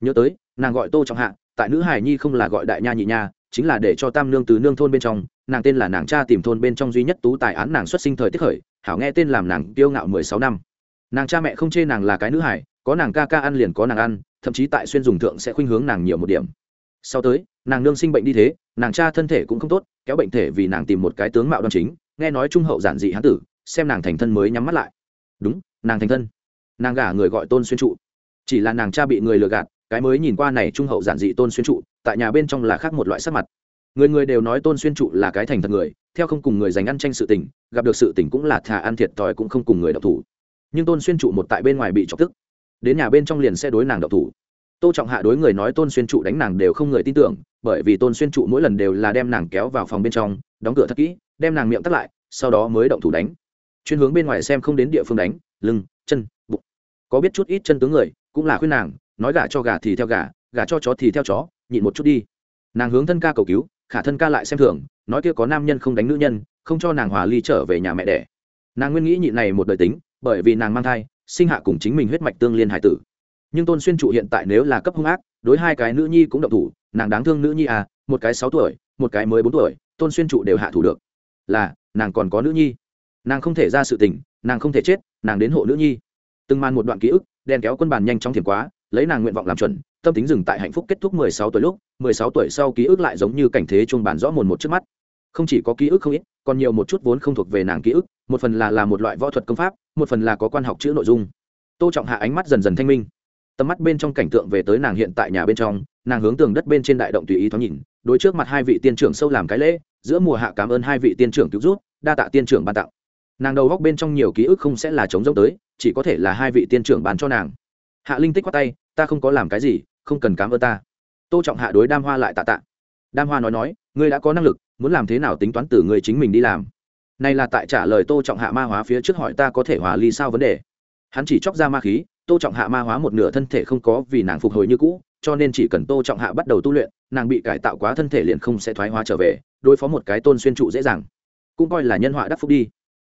Nhớ tới, nàng gọi tô trọng hạ tại nữ hải nhi không là gọi đại nha nhị nha, chính là để cho tam nương từ nương thôn bên trong, nàng tên là nàng cha tìm thôn bên trong duy nhất tú tài án nàng xuất sinh thời tiết khởi, hảo nghe tên làm nàng kiêu ngạo mười sáu năm. Nàng cha mẹ không chê nàng là cái nữ hải có nàng ca ca ăn liền có nàng ăn, thậm chí tại xuyên dùng thượng sẽ khuynh hướng nàng nhiều một điểm. Sau tới, nàng nương sinh bệnh đi thế, nàng cha thân thể cũng không tốt, kéo bệnh thể vì nàng tìm một cái tướng mạo đoan chính, nghe nói trung hậu giản dị hán tử, xem nàng thành thân mới nhắm mắt lại. Đúng, nàng thành thân. Nàng gả người gọi tôn xuyên trụ. Chỉ là nàng cha bị người lừa gạt cái mới nhìn qua này trung hậu giản dị tôn xuyên trụ, tại nhà bên trong là khác một loại sắc mặt. Người người đều nói tôn xuyên trụ là cái thành thật người, theo không cùng người dành ăn tranh sự tình, gặp được sự tình cũng là thà ăn thiệt thòi cũng không cùng người đọc thủ. Nhưng tôn xuyên trụ một tại bên ngoài bị chọc tức, đến nhà bên trong liền sẽ đối nàng độc thủ. Tô trọng hạ đối người nói tôn xuyên trụ đánh nàng đều không người tin tưởng, bởi vì tôn xuyên trụ mỗi lần đều là đem nàng kéo vào phòng bên trong, đóng cửa thật kỹ, đem nàng miệng tắt lại, sau đó mới động thủ đánh. Chuyên hướng bên ngoài xem không đến địa phương đánh, lưng, chân, bụng. Có biết chút ít chân tướng người, cũng là khuyên nàng nói gà cho gà thì theo gà gà cho chó thì theo chó, nhịn một chút đi. Nàng hướng thân ca cầu cứu, khả thân ca lại xem thường, nói kia có nam nhân không đánh nữ nhân, không cho nàng hòa ly trở về nhà mẹ đẻ. Nàng nguyên nghĩ nhịn này một đời tính, bởi vì nàng mang thai, sinh hạ cùng chính mình huyết mạch tương liên hải tử. Nhưng tôn xuyên trụ hiện tại nếu là cấp hung ác, đối hai cái nữ nhi cũng động thủ, nàng đáng thương nữ nhi à một cái sáu tuổi, một cái mới bốn tuổi, tôn xuyên trụ đều hạ thủ được. Là, nàng còn có nữ nhi. Nàng không thể ra sự tình, nàng không thể chết, nàng đến hộ nữ nhi. Từng màn một đoạn ký ức đèn kéo quân bàn nhanh chóng thiền quá lấy nàng nguyện vọng làm chuẩn, tâm tính dừng tại hạnh phúc kết thúc mười sáu tuổi lúc, mười sáu tuổi sau ký ức lại giống như cảnh thế chuông bàn rõ mồn một trước mắt. Không chỉ có ký ức không ít, còn nhiều một chút vốn không thuộc về nàng ký ức, một phần là là một loại võ thuật công pháp, một phần là có quan học chữ nội dung. Tô trọng hạ ánh mắt dần dần thanh minh. Tầm mắt bên trong cảnh tượng về tới nàng hiện tại nhà bên trong, nàng hướng tường đất bên trên đại động tùy ý thoáng nhìn, đối trước mặt hai vị tiên trưởng sâu làm cái lễ, giữa mùa hạ cảm ơn hai vị tiên trưởng cứu rút đa tạ tiên trưởng ban tặng. Nàng đầu góc bên trong nhiều ký ức không sẽ là chống giống tới, chỉ có thể là hai vị tiên trưởng bán cho nàng. Hạ linh tích quát tay ta không có làm cái gì, không cần cám ơn ta. Tô trọng hạ đối đam hoa lại tạ tạ. Đam hoa nói nói, ngươi đã có năng lực, muốn làm thế nào tính toán từ người chính mình đi làm. Này là tại trả lời tô trọng hạ ma hóa phía trước hỏi ta có thể hòa ly sao vấn đề. Hắn chỉ chóc ra ma khí, tô trọng hạ ma hóa một nửa thân thể không có vì nàng phục hồi như cũ, cho nên chỉ cần tô trọng hạ bắt đầu tu luyện, nàng bị cải tạo quá thân thể liền không sẽ thoái hóa trở về, đối phó một cái tôn xuyên trụ dễ dàng. Cũng coi là nhân họa đắc phúc đi.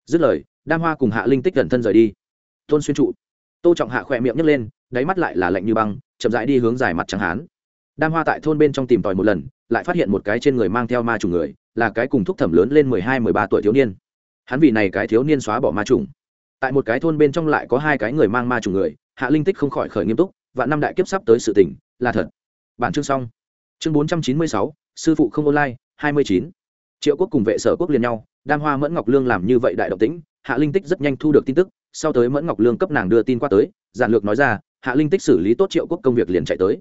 Dứt lời, đam hoa cùng hạ linh tích gần thân rời đi. Tôn xuyên trụ. Tô trọng hạ khỏe miệng nhấc lên đáy mắt lại là lạnh như băng, chậm rãi đi hướng dài mặt trắng hán. Đam hoa tại thôn bên trong tìm tòi một lần, lại phát hiện một cái trên người mang theo ma trùng người, là cái cùng thúc thẩm lớn lên mười hai, mười ba tuổi thiếu niên. Hắn vì này cái thiếu niên xóa bỏ ma trùng tại một cái thôn bên trong lại có hai cái người mang ma trùng người, hạ linh tích không khỏi khởi nghiêm túc và năm đại kiếp sắp tới sự tỉnh là thật. Bản chương xong. Chương bốn trăm chín mươi sáu, sư phụ không online, hai mươi chín. Triệu quốc cùng vệ sở quốc liền nhau, đam hoa mẫn ngọc lương làm như vậy đại động tĩnh, hạ linh tích rất nhanh thu được tin tức, sau tới mẫn ngọc lương cấp nàng đưa tin qua tới, giản lược nói ra hạ linh tích xử lý tốt triệu quốc công việc liền chạy tới.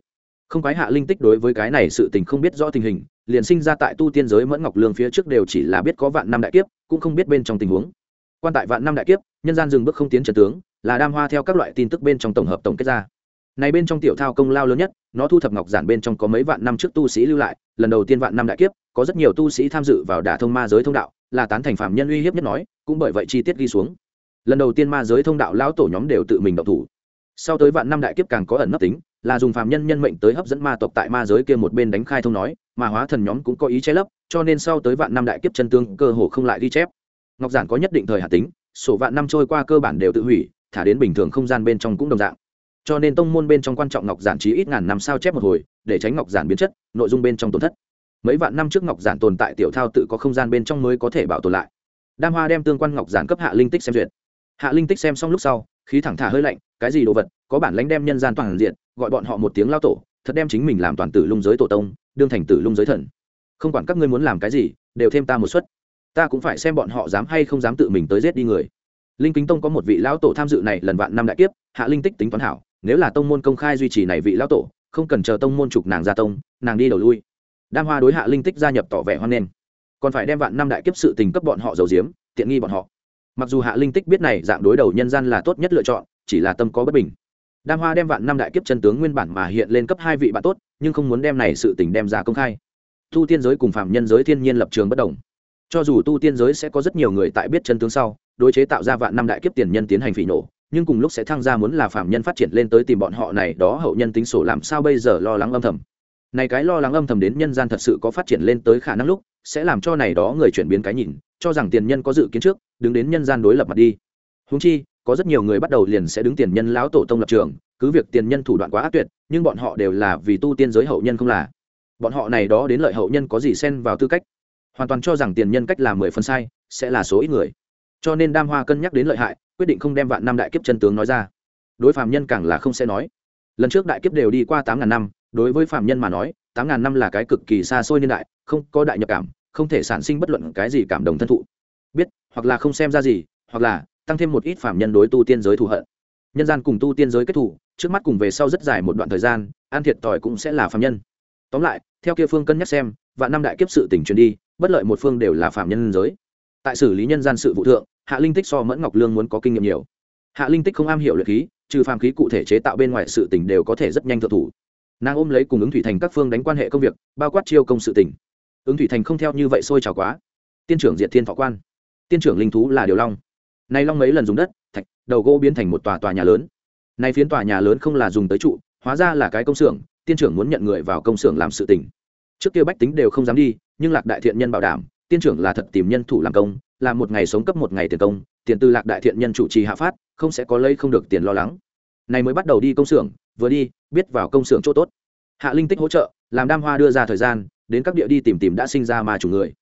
Không quái hạ linh tích đối với cái này sự tình không biết rõ tình hình, liền sinh ra tại tu tiên giới mẫn ngọc lương phía trước đều chỉ là biết có vạn năm đại kiếp, cũng không biết bên trong tình huống. Quan tại vạn năm đại kiếp, nhân gian dừng bước không tiến trần tướng, là đam hoa theo các loại tin tức bên trong tổng hợp tổng kết ra. Này bên trong tiểu thao công lao lớn nhất, nó thu thập ngọc giản bên trong có mấy vạn năm trước tu sĩ lưu lại, lần đầu tiên vạn năm đại kiếp, có rất nhiều tu sĩ tham dự vào đả thông ma giới thông đạo, là tán thành phạm nhân uy hiếp nhất nói, cũng bởi vậy chi tiết ghi xuống. Lần đầu tiên ma giới thông đạo lão tổ nhóm đều tự mình động thủ sau tới vạn năm đại kiếp càng có ẩn nấp tính, là dùng phàm nhân nhân mệnh tới hấp dẫn ma tộc tại ma giới kia một bên đánh khai thông nói, mà hóa thần nhóm cũng có ý che lấp, cho nên sau tới vạn năm đại kiếp chân tương cơ hồ không lại ghi chép. Ngọc giản có nhất định thời hạn tính, sổ vạn năm trôi qua cơ bản đều tự hủy, thả đến bình thường không gian bên trong cũng đồng dạng. Cho nên tông môn bên trong quan trọng ngọc giản trí ít ngàn năm sao chép một hồi, để tránh ngọc giản biến chất, nội dung bên trong tổn thất. Mấy vạn năm trước ngọc giản tồn tại tiểu thao tự có không gian bên trong mới có thể bảo tồn lại. Đam hoa đem tương quan ngọc giản cấp hạ linh tích xem duyệt hạ linh tích xem xong lúc sau, khí thẳng thả hơi lạnh, cái gì đồ vật, có bản lãnh đem nhân gian toàn diện, gọi bọn họ một tiếng lao tổ, thật đem chính mình làm toàn tử lung giới tổ tông, đương thành tử lung giới thần. Không quản các ngươi muốn làm cái gì, đều thêm ta một suất. Ta cũng phải xem bọn họ dám hay không dám tự mình tới giết đi người. Linh kính tông có một vị lão tổ tham dự này lần vạn năm đại kiếp, hạ linh tích tính toán hảo, nếu là tông môn công khai duy trì này vị lão tổ, không cần chờ tông môn trục nàng ra tông, nàng đi đầu lui. Đam hoa đối hạ linh tích gia nhập tỏ vẻ hoan nghênh. Còn phải đem vạn năm đại kiếp sự tình cấp bọn họ giấu giếm, tiện nghi bọn họ mặc dù hạ linh tích biết này dạng đối đầu nhân gian là tốt nhất lựa chọn, chỉ là tâm có bất bình. Đam hoa đem vạn năm đại kiếp chân tướng nguyên bản mà hiện lên cấp hai vị bạn tốt, nhưng không muốn đem này sự tình đem ra công khai. Tu tiên giới cùng phạm nhân giới thiên nhiên lập trường bất đồng. Cho dù tu tiên giới sẽ có rất nhiều người tại biết chân tướng sau, đối chế tạo ra vạn năm đại kiếp tiền nhân tiến hành phỉ nổ, nhưng cùng lúc sẽ thăng ra muốn là phạm nhân phát triển lên tới tìm bọn họ này đó hậu nhân tính sổ làm sao bây giờ lo lắng âm thầm. Này cái lo lắng âm thầm đến nhân gian thật sự có phát triển lên tới khả năng lúc sẽ làm cho này đó người chuyển biến cái nhìn, cho rằng tiền nhân có dự kiến trước, đứng đến nhân gian đối lập mặt đi. Húng chi, có rất nhiều người bắt đầu liền sẽ đứng tiền nhân lão tổ tông lập trường, cứ việc tiền nhân thủ đoạn quá ác tuyệt, nhưng bọn họ đều là vì tu tiên giới hậu nhân không là. Bọn họ này đó đến lợi hậu nhân có gì xen vào tư cách? Hoàn toàn cho rằng tiền nhân cách làm mười phần sai, sẽ là số ít người. Cho nên đam hoa cân nhắc đến lợi hại, quyết định không đem vạn năm đại kiếp chân tướng nói ra. Đối phạm nhân càng là không sẽ nói. Lần trước đại kiếp đều đi qua tám ngàn năm, đối với phạm nhân mà nói tám ngàn năm là cái cực kỳ xa xôi niên đại, không có đại nhập cảm, không thể sản sinh bất luận cái gì cảm động thân thụ. Biết, hoặc là không xem ra gì, hoặc là tăng thêm một ít phạm nhân đối tu tiên giới thù hận. Nhân gian cùng tu tiên giới kết thù, trước mắt cùng về sau rất dài một đoạn thời gian an thiệt tỏi cũng sẽ là phạm nhân. Tóm lại, theo kia phương cân nhắc xem, vạn năm đại kiếp sự tỉnh truyền đi, bất lợi một phương đều là phạm nhân giới. Tại xử lý nhân gian sự vụ thượng, hạ linh tích so mẫn ngọc lương muốn có kinh nghiệm nhiều. Hạ linh tích không am hiểu luyện khí, trừ phàm khí cụ thể chế tạo bên ngoài sự tỉnh đều có thể rất nhanh thượng thủ nàng ôm lấy cùng ứng thủy thành các phương đánh quan hệ công việc, bao quát chiêu công sự tỉnh ứng thủy thành không theo như vậy sôi trào quá. Tiên trưởng diệt thiên thọ quan. Tiên trưởng linh thú là điều long. Nay long mấy lần dùng đất, thạch, đầu gỗ biến thành một tòa tòa nhà lớn. Nay phiến tòa nhà lớn không là dùng tới trụ, hóa ra là cái công xưởng, tiên trưởng muốn nhận người vào công xưởng làm sự tỉnh trước kia bách tính đều không dám đi, nhưng lạc đại thiện nhân bảo đảm, tiên trưởng là thật tìm nhân thủ làm công làm một ngày sống cấp một ngày tiền công, tiền từ lạc đại thiện nhân chủ trì hạ phát, không sẽ có lấy không được tiền lo lắng. Này mới bắt đầu đi công xưởng vừa đi, biết vào công xưởng chỗ tốt. Hạ linh tích hỗ trợ, làm đam hoa đưa ra thời gian, đến các địa đi tìm tìm đã sinh ra ma chủ người.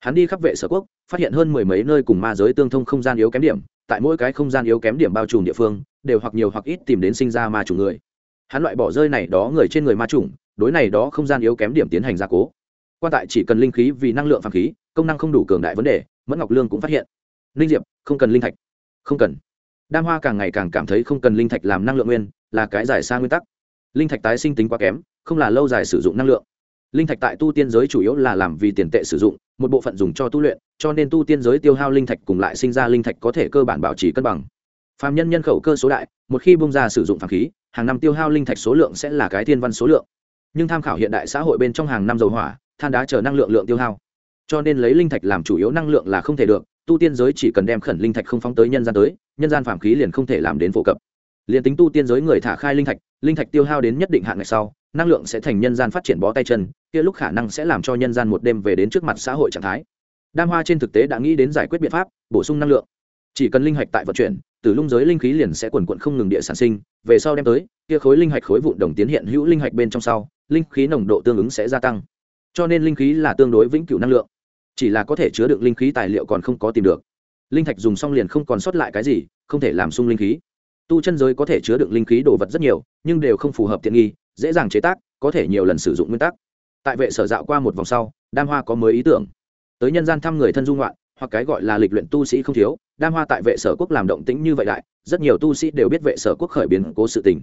Hắn đi khắp vệ sở quốc, phát hiện hơn mười mấy nơi cùng ma giới tương thông không gian yếu kém điểm, tại mỗi cái không gian yếu kém điểm bao trùm địa phương, đều hoặc nhiều hoặc ít tìm đến sinh ra ma chủ người. Hắn loại bỏ rơi này đó người trên người ma trùng đối này đó không gian yếu kém điểm tiến hành gia cố. Quan tại chỉ cần linh khí vì năng lượng phàm khí, công năng không đủ cường đại vấn đề, mẫn ngọc lương cũng phát hiện. Linh diệp, không cần linh thạch. Không cần. Đam hoa càng ngày càng cảm thấy không cần linh thạch làm năng lượng nguyên là cái giải xa nguyên tắc. Linh thạch tái sinh tính quá kém, không là lâu dài sử dụng năng lượng. Linh thạch tại tu tiên giới chủ yếu là làm vì tiền tệ sử dụng, một bộ phận dùng cho tu luyện, cho nên tu tiên giới tiêu hao linh thạch cùng lại sinh ra linh thạch có thể cơ bản bảo trì cân bằng. Phạm nhân nhân khẩu cơ số đại, một khi bung ra sử dụng phạm khí, hàng năm tiêu hao linh thạch số lượng sẽ là cái thiên văn số lượng. Nhưng tham khảo hiện đại xã hội bên trong hàng năm dầu hỏa, than đá chờ năng lượng lượng tiêu hao. Cho nên lấy linh thạch làm chủ yếu năng lượng là không thể được, tu tiên giới chỉ cần đem khẩn linh thạch không phóng tới nhân gian tới, nhân gian phạm khí liền không thể làm đến phổ cập liền tính tu tiên giới người thả khai linh thạch linh thạch tiêu hao đến nhất định hạn ngày sau, năng lượng sẽ thành nhân gian phát triển bó tay chân, kia lúc khả năng sẽ làm cho nhân gian một đêm về đến trước mặt xã hội trạng thái. Đam hoa trên thực tế đã nghĩ đến giải quyết biện pháp, bổ sung năng lượng. Chỉ cần linh hạch tại vận chuyển, từ lung giới linh khí liền sẽ quần quận không ngừng địa sản sinh, về sau đem tới, kia khối linh hạch khối vụn đồng tiến hiện hữu linh hạch bên trong sau, linh khí nồng độ tương ứng sẽ gia tăng. Cho nên linh khí là tương đối vĩnh cửu năng lượng. Chỉ là có thể chứa được linh khí tài liệu còn không có tìm được. Linh thạch dùng xong liền không còn sót lại cái gì, không thể làm sung linh khí tu chân giới có thể chứa được linh khí đồ vật rất nhiều, nhưng đều không phù hợp tiện nghi, dễ dàng chế tác, có thể nhiều lần sử dụng nguyên tắc. Tại vệ sở dạo qua một vòng sau, đam hoa có mới ý tưởng. Tới nhân gian thăm người thân dung loạn hoặc cái gọi là lịch luyện tu sĩ không thiếu, đam hoa tại vệ sở quốc làm động tĩnh như vậy đại, rất nhiều tu sĩ đều biết vệ sở quốc khởi biến cố sự tình.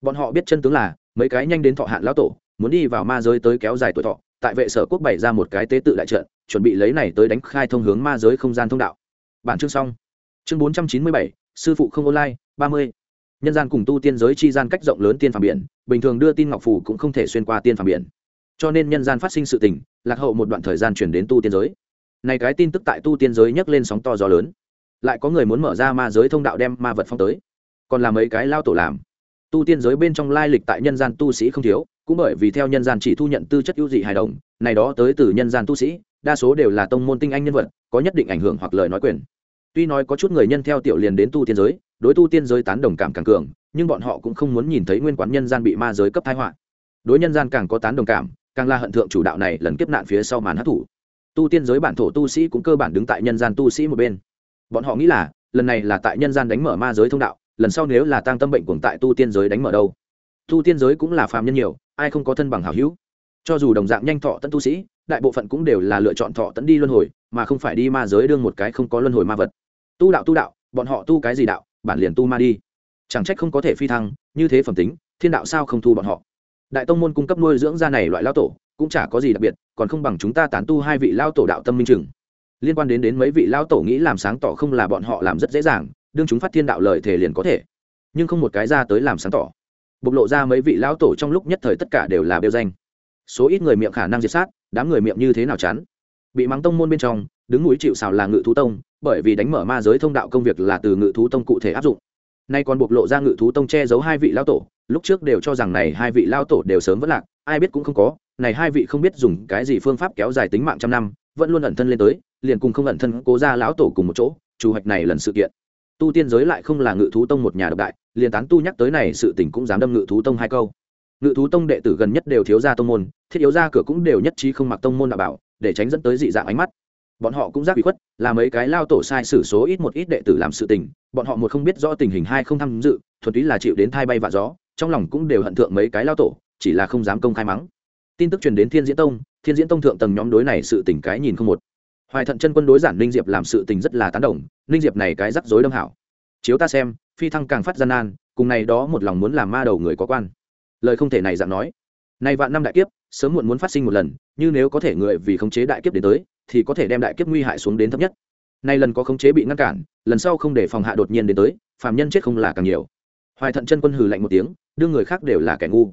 Bọn họ biết chân tướng là, mấy cái nhanh đến thọ hạn lão tổ, muốn đi vào ma giới tới kéo dài tuổi thọ, tại vệ sở quốc bày ra một cái tế tự đại trận, chuẩn bị lấy này tới đánh khai thông hướng ma giới không gian thông đạo. Bản chương xong. Chương bốn trăm chín mươi bảy, sư phụ không online ba mươi. Nhân gian cùng tu tiên giới chi gian cách rộng lớn tiên phàm biển, bình thường đưa tin ngọc phù cũng không thể xuyên qua tiên phàm biển. Cho nên nhân gian phát sinh sự tình, lạc hậu một đoạn thời gian chuyển đến tu tiên giới. Này cái tin tức tại tu tiên giới nhấc lên sóng to gió lớn. Lại có người muốn mở ra ma giới thông đạo đem ma vật phong tới. Còn làm mấy cái lao tổ làm. Tu tiên giới bên trong lai lịch tại nhân gian tu sĩ không thiếu, cũng bởi vì theo nhân gian chỉ thu nhận tư chất ưu dị hài đồng, này đó tới từ nhân gian tu sĩ, đa số đều là tông môn tinh anh nhân vật, có nhất định ảnh hưởng hoặc lời nói quyền tuy nói có chút người nhân theo tiểu liền đến tu tiên giới, đối tu tiên giới tán đồng cảm càng cường, nhưng bọn họ cũng không muốn nhìn thấy nguyên quán nhân gian bị ma giới cấp thái họa. Đối nhân gian càng có tán đồng cảm, càng là hận thượng chủ đạo này lần kiếp nạn phía sau màn hát thủ tu tiên giới bản thổ tu sĩ cũng cơ bản đứng tại nhân gian tu sĩ một bên. Bọn họ nghĩ là, lần này là tại nhân gian đánh mở ma giới thông đạo, lần sau nếu là tăng tâm bệnh cuồng tại tu tiên giới đánh mở đâu? Tu tiên giới cũng là phàm nhân nhiều, ai không có thân bằng hảo hữu. Cho dù đồng dạng nhanh thọ tận tu sĩ, đại bộ phận cũng đều là lựa chọn thọ tận đi luân hồi, mà không phải đi ma giới đương một cái không có luân hồi ma vật tu đạo tu đạo, bọn họ tu cái gì đạo, bản liền tu ma đi. Chẳng trách không có thể phi thăng, như thế phẩm tính, thiên đạo sao không thu bọn họ. Đại tông môn cung cấp nuôi dưỡng ra này loại lao tổ, cũng chả có gì đặc biệt, còn không bằng chúng ta tán tu hai vị lao tổ đạo tâm minh chừng. Liên quan đến đến mấy vị lao tổ nghĩ làm sáng tỏ không là bọn họ làm rất dễ dàng, đương chúng phát thiên đạo lời thể liền có thể. Nhưng không một cái ra tới làm sáng tỏ. Bộc lộ ra mấy vị lao tổ trong lúc nhất thời tất cả đều là bêu danh. Số ít người miệng khả năng diệt sát, đám người miệng như thế nào chán bị mắng tông môn bên trong, đứng núi chịu xào là ngự thú tông, bởi vì đánh mở ma giới thông đạo công việc là từ ngự thú tông cụ thể áp dụng. Nay còn bộc lộ ra ngự thú tông che giấu hai vị lao tổ, lúc trước đều cho rằng này hai vị lao tổ đều sớm vẫn lạc, ai biết cũng không có, này hai vị không biết dùng cái gì phương pháp kéo dài tính mạng trăm năm, vẫn luôn ẩn thân lên tới, liền cùng không ẩn thân cố ra lão tổ cùng một chỗ, chủ hoạch này lần sự kiện. Tu tiên giới lại không là ngự thú tông một nhà độc đại, liền tán tu nhắc tới này sự tình cũng dám đâm ngự thú tông hai câu. Ngự thú tông đệ tử gần nhất đều thiếu ra tông môn, thiết yếu ra cửa cũng đều nhất trí không mặc tông môn đạo bảo để tránh dẫn tới dị dạng ánh mắt. Bọn họ cũng giác bị khuất, là mấy cái lao tổ sai sử số ít một ít đệ tử làm sự tình, bọn họ một không biết rõ tình hình hai không tham dự, thuần túy là chịu đến thai bay và gió, trong lòng cũng đều hận thượng mấy cái lao tổ, chỉ là không dám công khai mắng. Tin tức truyền đến thiên diễn tông, thiên diễn tông thượng tầng nhóm đối này sự tình cái nhìn không một. Hoài thận chân quân đối giản ninh diệp làm sự tình rất là tán đồng, ninh diệp này cái rắc rối đâm hảo. Chiếu ta xem, phi thăng càng phát gian nan, cùng này đó một lòng muốn làm ma đầu người có quan. Lời không thể này dạng nói. Nay vạn năm đại kiếp sớm muộn muốn phát sinh một lần, như nếu có thể người vì khống chế đại kiếp đến tới, thì có thể đem đại kiếp nguy hại xuống đến thấp nhất. Nay lần có khống chế bị ngăn cản, lần sau không để phòng hạ đột nhiên đến tới, phàm nhân chết không là càng nhiều. Hoài thận chân quân hừ lạnh một tiếng đưa người khác đều là kẻ ngu.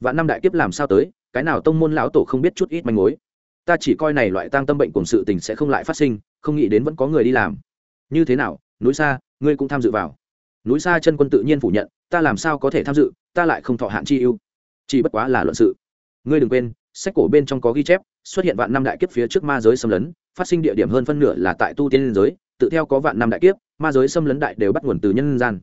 Vạn năm đại kiếp làm sao tới, cái nào tông môn lão tổ không biết chút ít manh mối. Ta chỉ coi này loại tăng tâm bệnh cùng sự tình sẽ không lại phát sinh, không nghĩ đến vẫn có người đi làm. Như thế nào, núi xa ngươi cũng tham dự vào. Núi xa chân quân tự nhiên phủ nhận, ta làm sao có thể tham dự, ta lại không thọ hạn chi ưu. Chỉ bất quá là luận sự ngươi đừng quên, sách cổ bên trong có ghi chép, xuất hiện vạn năm đại kiếp phía trước ma giới xâm lấn, phát sinh địa điểm hơn phân nửa là tại tu tiên giới, tự theo có vạn năm đại kiếp, ma giới xâm lấn đại đều bắt nguồn từ nhân gian.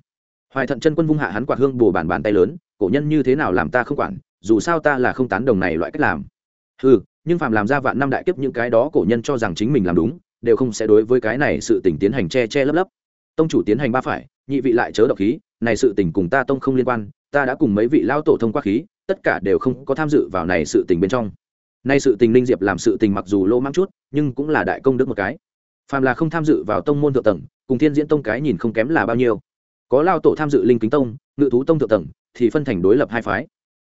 Hoài thận chân quân vung hạ hắn quạt hương bồ bàn bàn tay lớn, cổ nhân như thế nào làm ta không quản, dù sao ta là không tán đồng này loại cách làm. Ừ nhưng phạm làm ra vạn năm đại kiếp những cái đó cổ nhân cho rằng chính mình làm đúng, đều không sẽ đối với cái này sự tình tiến hành che che lấp lấp. Tông chủ tiến hành ba phải, nhị vị lại chớ độc khí, này sự tình cùng ta tông không liên quan, ta đã cùng mấy vị lao tổ thông qua khí tất cả đều không có tham dự vào này sự tình bên trong. Nay sự tình linh diệp làm sự tình mặc dù lỗ mang chút, nhưng cũng là đại công đức một cái. Phàm là không tham dự vào tông môn thượng tầng, cùng thiên diễn tông cái nhìn không kém là bao nhiêu. Có lao tổ tham dự linh kính tông, ngự thú tông thượng tầng, thì phân thành đối lập hai phái.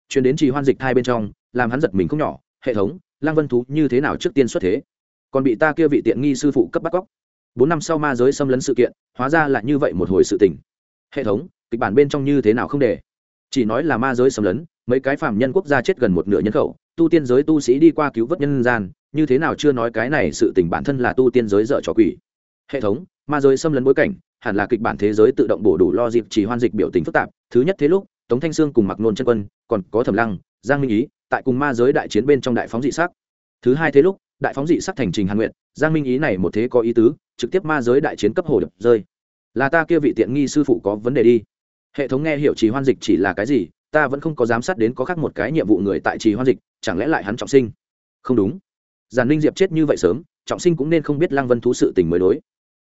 Chuyển đến trì hoan dịch hai bên trong, làm hắn giật mình không nhỏ, hệ thống lang vân thú như thế nào trước tiên xuất thế? Còn bị ta kia vị tiện nghi sư phụ cấp bắt cóc. Bốn năm sau ma giới xâm lấn sự kiện, hóa ra là như vậy một hồi sự tình. Hệ thống, kịch bản bên trong như thế nào không để? Chỉ nói là ma giới xâm lấn mấy cái phạm nhân quốc gia chết gần một nửa nhân khẩu, tu tiên giới tu sĩ đi qua cứu vớt nhân gian, như thế nào chưa nói cái này sự tình bản thân là tu tiên giới dở trò quỷ. Hệ thống, ma giới xâm lấn bối cảnh, hẳn là kịch bản thế giới tự động bổ đủ lo dịp chỉ hoan dịch biểu tình phức tạp. Thứ nhất thế lúc, tống thanh sương cùng mặc nôn chân quân, còn có thẩm lăng, giang minh ý, tại cùng ma giới đại chiến bên trong đại phóng dị sắc. Thứ hai thế lúc, đại phóng dị sắc thành trình hàn nguyện, giang minh ý này một thế có ý tứ, trực tiếp ma giới đại chiến cấp hồ đập rơi. Là ta kia vị tiện nghi sư phụ có vấn đề đi. Hệ thống nghe hiểu trì hoan dịch chỉ là cái gì ta vẫn không có giám sát đến có khác một cái nhiệm vụ người tại trì hoan dịch, chẳng lẽ lại hắn trọng sinh? Không đúng. Giàn ninh diệp chết như vậy sớm, trọng sinh cũng nên không biết lăng vân thú sự tình mới đối.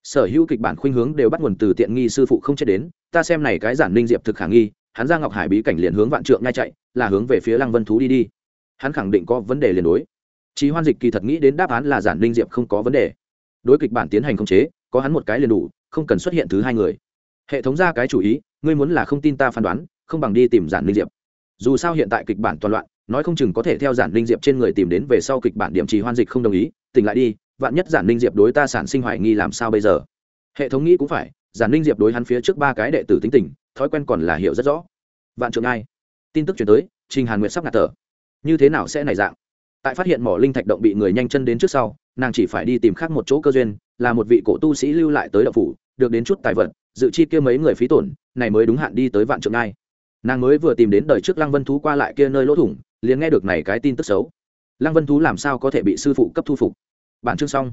Sở hữu kịch bản khuynh hướng đều bắt nguồn từ tiện nghi sư phụ không chết đến, ta xem này cái giản ninh diệp thực khả nghi, hắn ra ngọc hải bí cảnh liền hướng vạn trượng ngay chạy, là hướng về phía lăng vân thú đi đi. Hắn khẳng định có vấn đề liền đối. Trí hoan dịch kỳ thật nghĩ đến đáp án là giản ninh diệp không có vấn đề. Đối kịch bản tiến hành khống chế, có hắn một cái liền đủ, không cần xuất hiện thứ hai người. Hệ thống ra cái chủ ý, ngươi muốn là không tin ta phán đoán không bằng đi tìm giản linh diệp. Dù sao hiện tại kịch bản toàn loạn, nói không chừng có thể theo giản linh diệp trên người tìm đến về sau kịch bản điểm trì hoan dịch không đồng ý. Tỉnh lại đi, vạn nhất giản linh diệp đối ta sản sinh hoài nghi làm sao bây giờ? Hệ thống nghĩ cũng phải, giản linh diệp đối hắn phía trước ba cái đệ tử tính tình, thói quen còn là hiểu rất rõ. Vạn trượng ai tin tức chuyển tới, trình hàn nguyệt sắp ngạt thở. Như thế nào sẽ nảy dạng? Tại phát hiện mỏ linh thạch động bị người nhanh chân đến trước sau, nàng chỉ phải đi tìm khác một chỗ cơ duyên, là một vị cổ tu sĩ lưu lại tới đậu phủ, được đến chút tài vật, dự chi kia mấy người phí tổn, này mới đúng hạn đi tới vạn trượng ai nàng mới vừa tìm đến đời trước lăng vân thú qua lại kia nơi lỗ thủng, liền nghe được này cái tin tức xấu. Lăng vân thú làm sao có thể bị sư phụ cấp thu phục? Bản chương xong.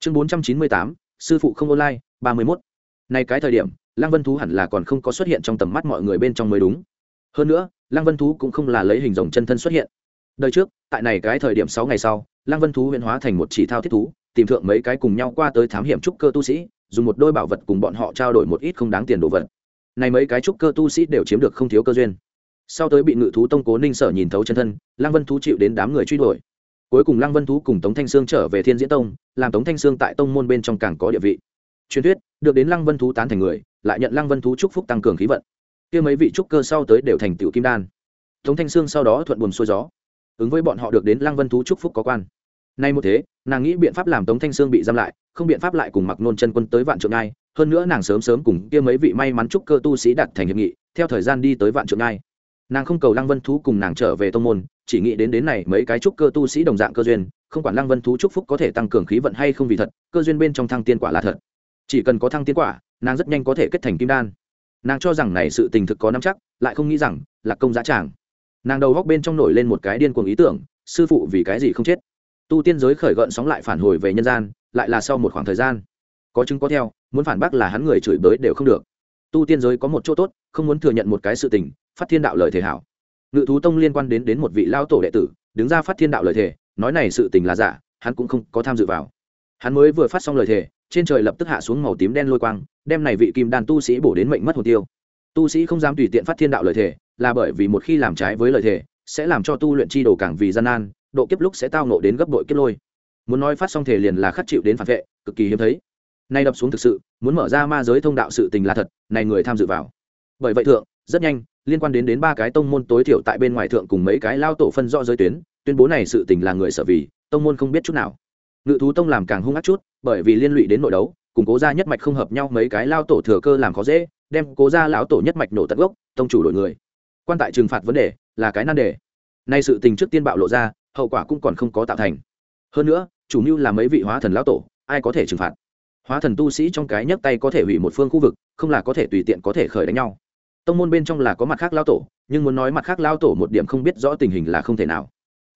Chương bốn trăm chín mươi tám, sư phụ không online, ba mươi mốt. Này cái thời điểm, lăng vân thú hẳn là còn không có xuất hiện trong tầm mắt mọi người bên trong mới đúng. Hơn nữa, lăng vân thú cũng không là lấy hình rồng chân thân xuất hiện. Đời trước, tại này cái thời điểm sáu ngày sau, lăng vân thú huyễn hóa thành một chỉ thao thiết thú, tìm thượng mấy cái cùng nhau qua tới thám hiểm trúc cơ tu sĩ, dùng một đôi bảo vật cùng bọn họ trao đổi một ít không đáng tiền đồ vật này mấy cái trúc cơ tu sĩ đều chiếm được không thiếu cơ duyên. Sau tới bị ngự thú tông cố ninh sở nhìn thấu chân thân, lăng vân thú chịu đến đám người truy đuổi. Cuối cùng lăng vân thú cùng tống thanh sương trở về thiên diễn tông, làm tống thanh sương tại tông môn bên trong càng có địa vị. Truyền thuyết, được đến lăng vân thú tán thành người, lại nhận lăng vân thú chúc phúc tăng cường khí vận. Kia mấy vị trúc cơ sau tới đều thành tiểu kim đan. Tống thanh sương sau đó thuận buồm xuôi gió, ứng với bọn họ được đến lăng vân thú chúc phúc có quan. Nay một thế, nàng nghĩ biện pháp làm tống thanh sương bị giam lại không biện pháp lại cùng mặc nôn chân quân tới vạn trượng ngai, hơn nữa nàng sớm sớm cùng kia mấy vị may mắn chúc cơ tu sĩ đặt thành hiệp nghị, theo thời gian đi tới vạn trượng ngai. Nàng không cầu lăng vân thú cùng nàng trở về tông môn, chỉ nghĩ đến đến này mấy cái chúc cơ tu sĩ đồng dạng cơ duyên, không quản lăng vân thú chúc phúc có thể tăng cường khí vận hay không vì thật, cơ duyên bên trong thăng tiên quả là thật. Chỉ cần có thăng tiên quả, nàng rất nhanh có thể kết thành kim đan. Nàng cho rằng này sự tình thực có nắm chắc, lại không nghĩ rằng là công giá tràng. Nàng đầu góc bên trong nổi lên một cái điên cuồng ý tưởng, sư phụ vì cái gì không chết? Tu tiên giới khởi gợn sóng lại phản hồi về nhân gian lại là sau một khoảng thời gian. Có chứng có theo, muốn phản bác là hắn người chửi bới đều không được. Tu tiên giới có một chỗ tốt, không muốn thừa nhận một cái sự tình, phát thiên đạo lời thể hảo. Ngự thú tông liên quan đến đến một vị lao tổ đệ tử, đứng ra phát thiên đạo lời thể nói này sự tình là giả, hắn cũng không có tham dự vào. Hắn mới vừa phát xong lời thể trên trời lập tức hạ xuống màu tím đen lôi quang, đem này vị kim đan tu sĩ bổ đến mệnh mất hồn tiêu. Tu sĩ không dám tùy tiện phát thiên đạo lời thể là bởi vì một khi làm trái với lời thể sẽ làm cho tu luyện chi đồ càng vì gian nan, độ kiếp lúc sẽ tao nộ đến gấp đội kiếp lôi muốn nói phát xong thể liền là khắc chịu đến phản vệ, cực kỳ hiếm thấy. Nay đập xuống thực sự, muốn mở ra ma giới thông đạo sự tình là thật, này người tham dự vào. Bởi vậy thượng, rất nhanh, liên quan đến đến ba cái tông môn tối thiểu tại bên ngoài thượng cùng mấy cái lao tổ phân rõ giới tuyến, tuyên bố này sự tình là người sợ vì, tông môn không biết chút nào. Ngự thú tông làm càng hung ác chút, bởi vì liên lụy đến nội đấu, cùng cố gia nhất mạch không hợp nhau mấy cái lao tổ thừa cơ làm khó dễ, đem cố gia lão tổ nhất mạch nổ tận gốc, tông chủ đổi người. Quan tại trừng phạt vấn đề là cái nan đề. Nay sự tình trước tiên bạo lộ ra, hậu quả cũng còn không có tạo thành. Hơn nữa chủ mưu là mấy vị hóa thần lão tổ, ai có thể trừng phạt? Hóa thần tu sĩ trong cái nhấc tay có thể hủy một phương khu vực, không là có thể tùy tiện có thể khởi đánh nhau. Tông môn bên trong là có mặt khác lao tổ, nhưng muốn nói mặt khác lao tổ một điểm không biết rõ tình hình là không thể nào.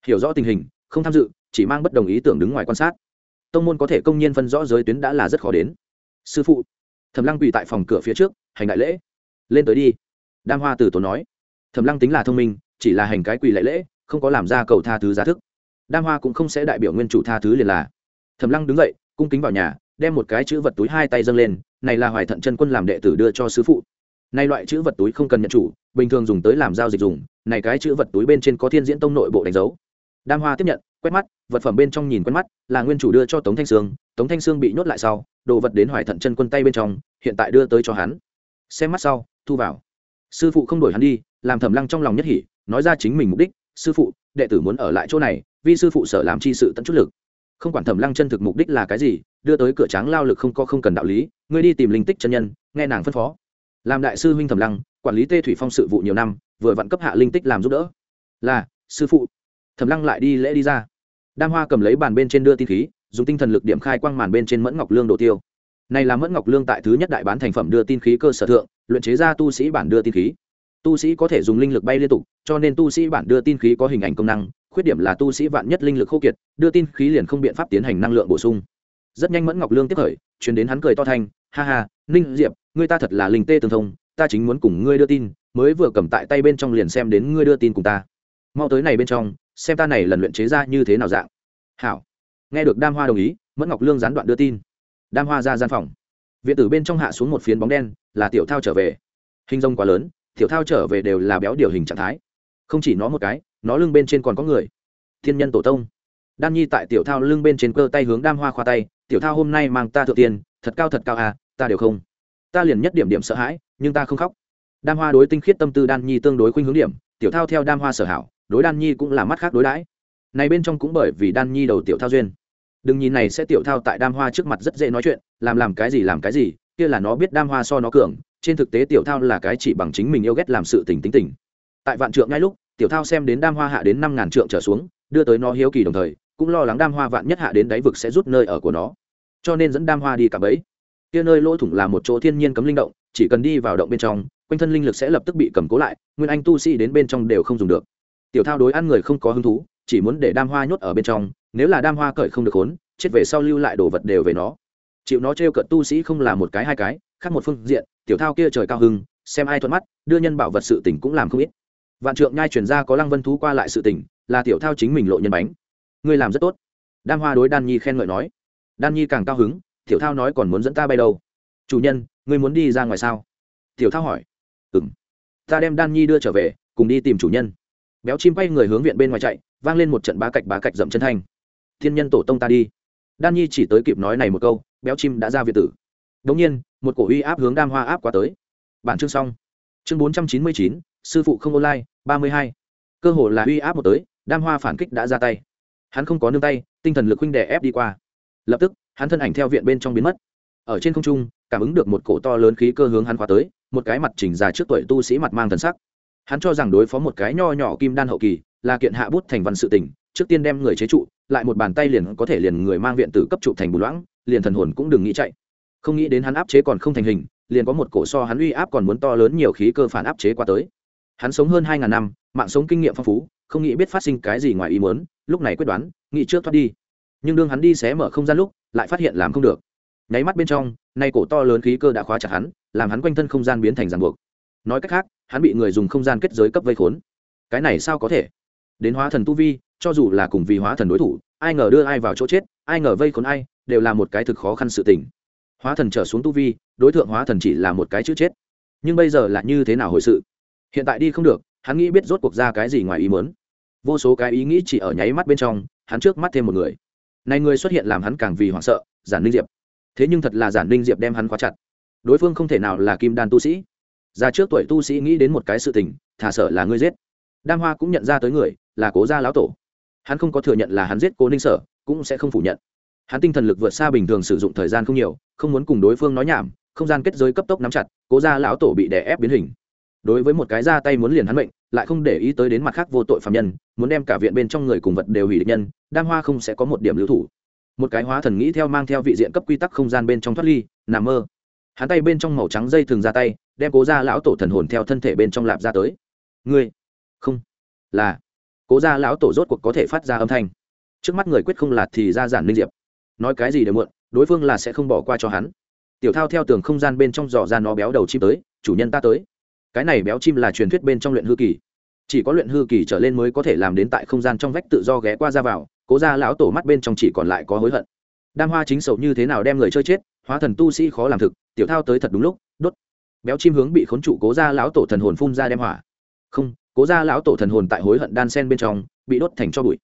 Hiểu rõ tình hình, không tham dự, chỉ mang bất đồng ý tưởng đứng ngoài quan sát. Tông môn có thể công nhiên phân rõ giới tuyến đã là rất khó đến. Sư phụ, thẩm lăng quỳ tại phòng cửa phía trước, hành đại lễ. Lên tới đi. Đam hoa từ tốn nói. Thẩm lăng tính là thông minh, chỉ là hành cái quỳ lễ lễ, không có làm ra cầu tha thứ giá thức đam hoa cũng không sẽ đại biểu nguyên chủ tha thứ liền là. Thẩm lăng đứng dậy, cung kính vào nhà, đem một cái chữ vật túi hai tay dâng lên, này là hoài thận chân quân làm đệ tử đưa cho sứ phụ. Nay loại chữ vật túi không cần nhận chủ, bình thường dùng tới làm giao dịch dùng, này cái chữ vật túi bên trên có thiên diễn tông nội bộ đánh dấu. Đam hoa tiếp nhận, quét mắt, vật phẩm bên trong nhìn quen mắt, là nguyên chủ đưa cho tống thanh sương, tống thanh sương bị nhốt lại sau, đồ vật đến hoài thận chân quân tay bên trong, hiện tại đưa tới cho hắn. Xem mắt sau, thu vào. Sư phụ không đổi hắn đi, làm thẩm lăng trong lòng nhất hỉ, nói ra chính mình mục đích sư phụ, đệ tử muốn ở lại chỗ này, vì sư phụ sở làm chi sự tận chút lực. Không quản thẩm lăng chân thực mục đích là cái gì, đưa tới cửa tráng lao lực không có không cần đạo lý, ngươi đi tìm linh tích chân nhân, nghe nàng phân phó. Làm đại sư huynh thẩm lăng, quản lý tê thủy phong sự vụ nhiều năm, vừa vặn cấp hạ linh tích làm giúp đỡ. Là, sư phụ. Thẩm lăng lại đi lễ đi ra. Đam hoa cầm lấy bàn bên trên đưa tin khí, dùng tinh thần lực điểm khai quang màn bên trên mẫn ngọc lương đồ tiêu. Này là mẫn ngọc lương tại thứ nhất đại bán thành phẩm đưa tin khí cơ sở thượng, luyện chế ra tu sĩ bản đưa tin khí tu sĩ có thể dùng linh lực bay liên tục, cho nên tu sĩ bản đưa tin khí có hình ảnh công năng, khuyết điểm là tu sĩ vạn nhất linh lực khô kiệt, đưa tin khí liền không biện pháp tiến hành năng lượng bổ sung. Rất nhanh mẫn ngọc lương tiếp khởi chuyển đến hắn cười to thanh, ha ha, ninh diệp, ngươi ta thật là linh tê tương thông, ta chính muốn cùng ngươi đưa tin, mới vừa cầm tại tay bên trong liền xem đến ngươi đưa tin cùng ta. Mau tới này bên trong, xem ta này lần luyện chế ra như thế nào dạng. Hảo. Nghe được đam hoa đồng ý, mẫn ngọc lương gián đoạn đưa tin. Đam hoa ra gian phòng. Viện tử bên trong hạ xuống một phiến bóng đen, là tiểu thao trở về. Hình rông quá lớn tiểu thao trở về đều là béo điều hình trạng thái. Không chỉ nó một cái, nó lưng bên trên còn có người. Thiên nhân tổ tông. Đan nhi tại tiểu thao lưng bên trên cơ tay hướng đam hoa khoa tay, tiểu thao hôm nay mang ta thượng tiền, thật cao thật cao à ta đều không. Ta liền nhất điểm điểm sợ hãi, nhưng ta không khóc. Đam hoa đối tinh khiết tâm tư đan nhi tương đối khuynh hướng điểm, tiểu thao theo đam hoa sở hảo, đối đan nhi cũng là mắt khác đối đãi. Này bên trong cũng bởi vì đan nhi đầu tiểu thao duyên. Đừng nhìn này sẽ tiểu thao tại đam hoa trước mặt rất dễ nói chuyện, làm làm cái gì làm cái gì, kia là nó biết đam hoa so nó cường trên thực tế tiểu thao là cái chỉ bằng chính mình yêu ghét làm sự tình tính tình. Tại vạn trượng ngay lúc, tiểu thao xem đến đam hoa hạ đến năm ngàn trượng trở xuống, đưa tới nó hiếu kỳ đồng thời, cũng lo lắng đam hoa vạn nhất hạ đến đáy vực sẽ rút nơi ở của nó. Cho nên dẫn đam hoa đi cả bấy kia nơi lỗ thủng là một chỗ thiên nhiên cấm linh động, chỉ cần đi vào động bên trong, quanh thân linh lực sẽ lập tức bị cầm cố lại, nguyên anh tu sĩ đến bên trong đều không dùng được. Tiểu thao đối ăn người không có hứng thú, chỉ muốn để đam hoa nhốt ở bên trong, nếu là đam hoa cởi không được khốn, chết về sau lưu lại đồ vật đều về nó. Chịu nó trêu cận tu sĩ không là một cái hai cái, khác một phương diện tiểu thao kia trời cao hưng, xem ai thuận mắt, đưa nhân bảo vật sự tình cũng làm không ít. Vạn trượng nhai chuyển ra có lăng vân thú qua lại sự tình, là tiểu thao chính mình lộ nhân bánh. Ngươi làm rất tốt. Đam hoa đối đan nhi khen ngợi nói. Đan nhi càng cao hứng, tiểu thao nói còn muốn dẫn ta bay đâu? Chủ nhân, ngươi muốn đi ra ngoài sao? Tiểu thao hỏi. Ừ m ta đem đan nhi đưa trở về, cùng đi tìm chủ nhân. Béo chim bay người hướng viện bên ngoài chạy, vang lên một trận bá cạch bá cạch dậm chân thanh. Thiên nhân tổ tông ta đi. Đan nhi chỉ tới kịp nói này một câu, béo chim đã ra việt tử đống nhiên, một cổ uy áp hướng đam hoa áp qua tới. Bản chương xong. Chương bốn trăm chín mươi chín, sư phụ không online, ba mươi hai. Cơ hồ là uy áp một tới, đam hoa phản kích đã ra tay. Hắn không có nương tay, tinh thần lực huynh đè ép đi qua. Lập tức, hắn thân ảnh theo viện bên trong biến mất. Ở trên không trung, cảm ứng được một cổ to lớn khí cơ hướng hắn khóa tới, một cái mặt chỉnh già trước tuổi tu sĩ mặt mang thần sắc. Hắn cho rằng đối phó một cái nho nhỏ kim đan hậu kỳ, là kiện hạ bút thành văn sự tình, trước tiên đem người chế trụ, lại một bàn tay liền có thể liền người mang viện tử cấp trụ thành bù loãng, liền thần hồn cũng đừng nghĩ chạy không nghĩ đến hắn áp chế còn không thành hình, liền có một cổ so hắn uy áp còn muốn to lớn nhiều khí cơ phản áp chế qua tới. Hắn sống hơn hai ngàn năm, mạng sống kinh nghiệm phong phú, không nghĩ biết phát sinh cái gì ngoài ý muốn, lúc này quyết đoán, nghĩ trước thoát đi. Nhưng đương hắn đi xé mở không gian lúc, lại phát hiện làm không được. Nháy mắt bên trong, nay cổ to lớn khí cơ đã khóa chặt hắn, làm hắn quanh thân không gian biến thành ràng buộc. Nói cách khác, hắn bị người dùng không gian kết giới cấp vây khốn. Cái này sao có thể? Đến hóa thần tu vi, cho dù là cùng vì hóa thần đối thủ, ai ngờ đưa ai vào chỗ chết, ai ngờ vây khốn ai, đều là một cái thực khó khăn sự tình hóa thần trở xuống tu vi, đối tượng hóa thần chỉ là một cái chữ chết. Nhưng bây giờ là như thế nào hồi sự? Hiện tại đi không được, hắn nghĩ biết rốt cuộc ra cái gì ngoài ý muốn. Vô số cái ý nghĩ chỉ ở nháy mắt bên trong, hắn trước mắt thêm một người. Này người xuất hiện làm hắn càng vì hoảng sợ, giản ninh diệp. Thế nhưng thật là giản ninh diệp đem hắn khóa chặt. Đối phương không thể nào là kim đan tu sĩ. Ra trước tuổi tu sĩ nghĩ đến một cái sự tình thả sợ là ngươi giết. Đam hoa cũng nhận ra tới người, là cố gia lão tổ. Hắn không có thừa nhận là hắn giết cố ninh sở, cũng sẽ không phủ nhận hắn tinh thần lực vượt xa bình thường sử dụng thời gian không nhiều, không muốn cùng đối phương nói nhảm, không gian kết giới cấp tốc nắm chặt, cố gia lão tổ bị đè ép biến hình. Đối với một cái ra tay muốn liền hắn mệnh, lại không để ý tới đến mặt khác vô tội phạm nhân, muốn đem cả viện bên trong người cùng vật đều hủy địch nhân, đam hoa không sẽ có một điểm lưu thủ. Một cái hóa thần nghĩ theo mang theo vị diện cấp quy tắc không gian bên trong thoát ly, nằm mơ. Hắn tay bên trong màu trắng dây thường ra tay, đem cố ra lão tổ thần hồn theo thân thể bên trong lạp ra tới. Ngươi? Không. Là. Cố ra lão tổ rốt cuộc có thể phát ra âm thanh. Trước mắt người quyết không lạt thì ra giản linh diệp nói cái gì đều muộn, đối phương là sẽ không bỏ qua cho hắn. Tiểu thao theo tường không gian bên trong dò ra nó béo đầu chim tới, chủ nhân ta tới. Cái này béo chim là truyền thuyết bên trong luyện hư kỳ. Chỉ có luyện hư kỳ trở lên mới có thể làm đến tại không gian trong vách tự do ghé qua ra vào, cố ra lão tổ mắt bên trong chỉ còn lại có hối hận. Đam hoa chính sầu như thế nào đem người chơi chết, hóa thần tu sĩ khó làm thực, tiểu thao tới thật đúng lúc, đốt. Béo chim hướng bị khốn trụ cố ra lão tổ thần hồn phun ra đem hỏa. Không, cố ra lão tổ thần hồn tại hối hận đan sen bên trong, bị đốt thành cho bụi.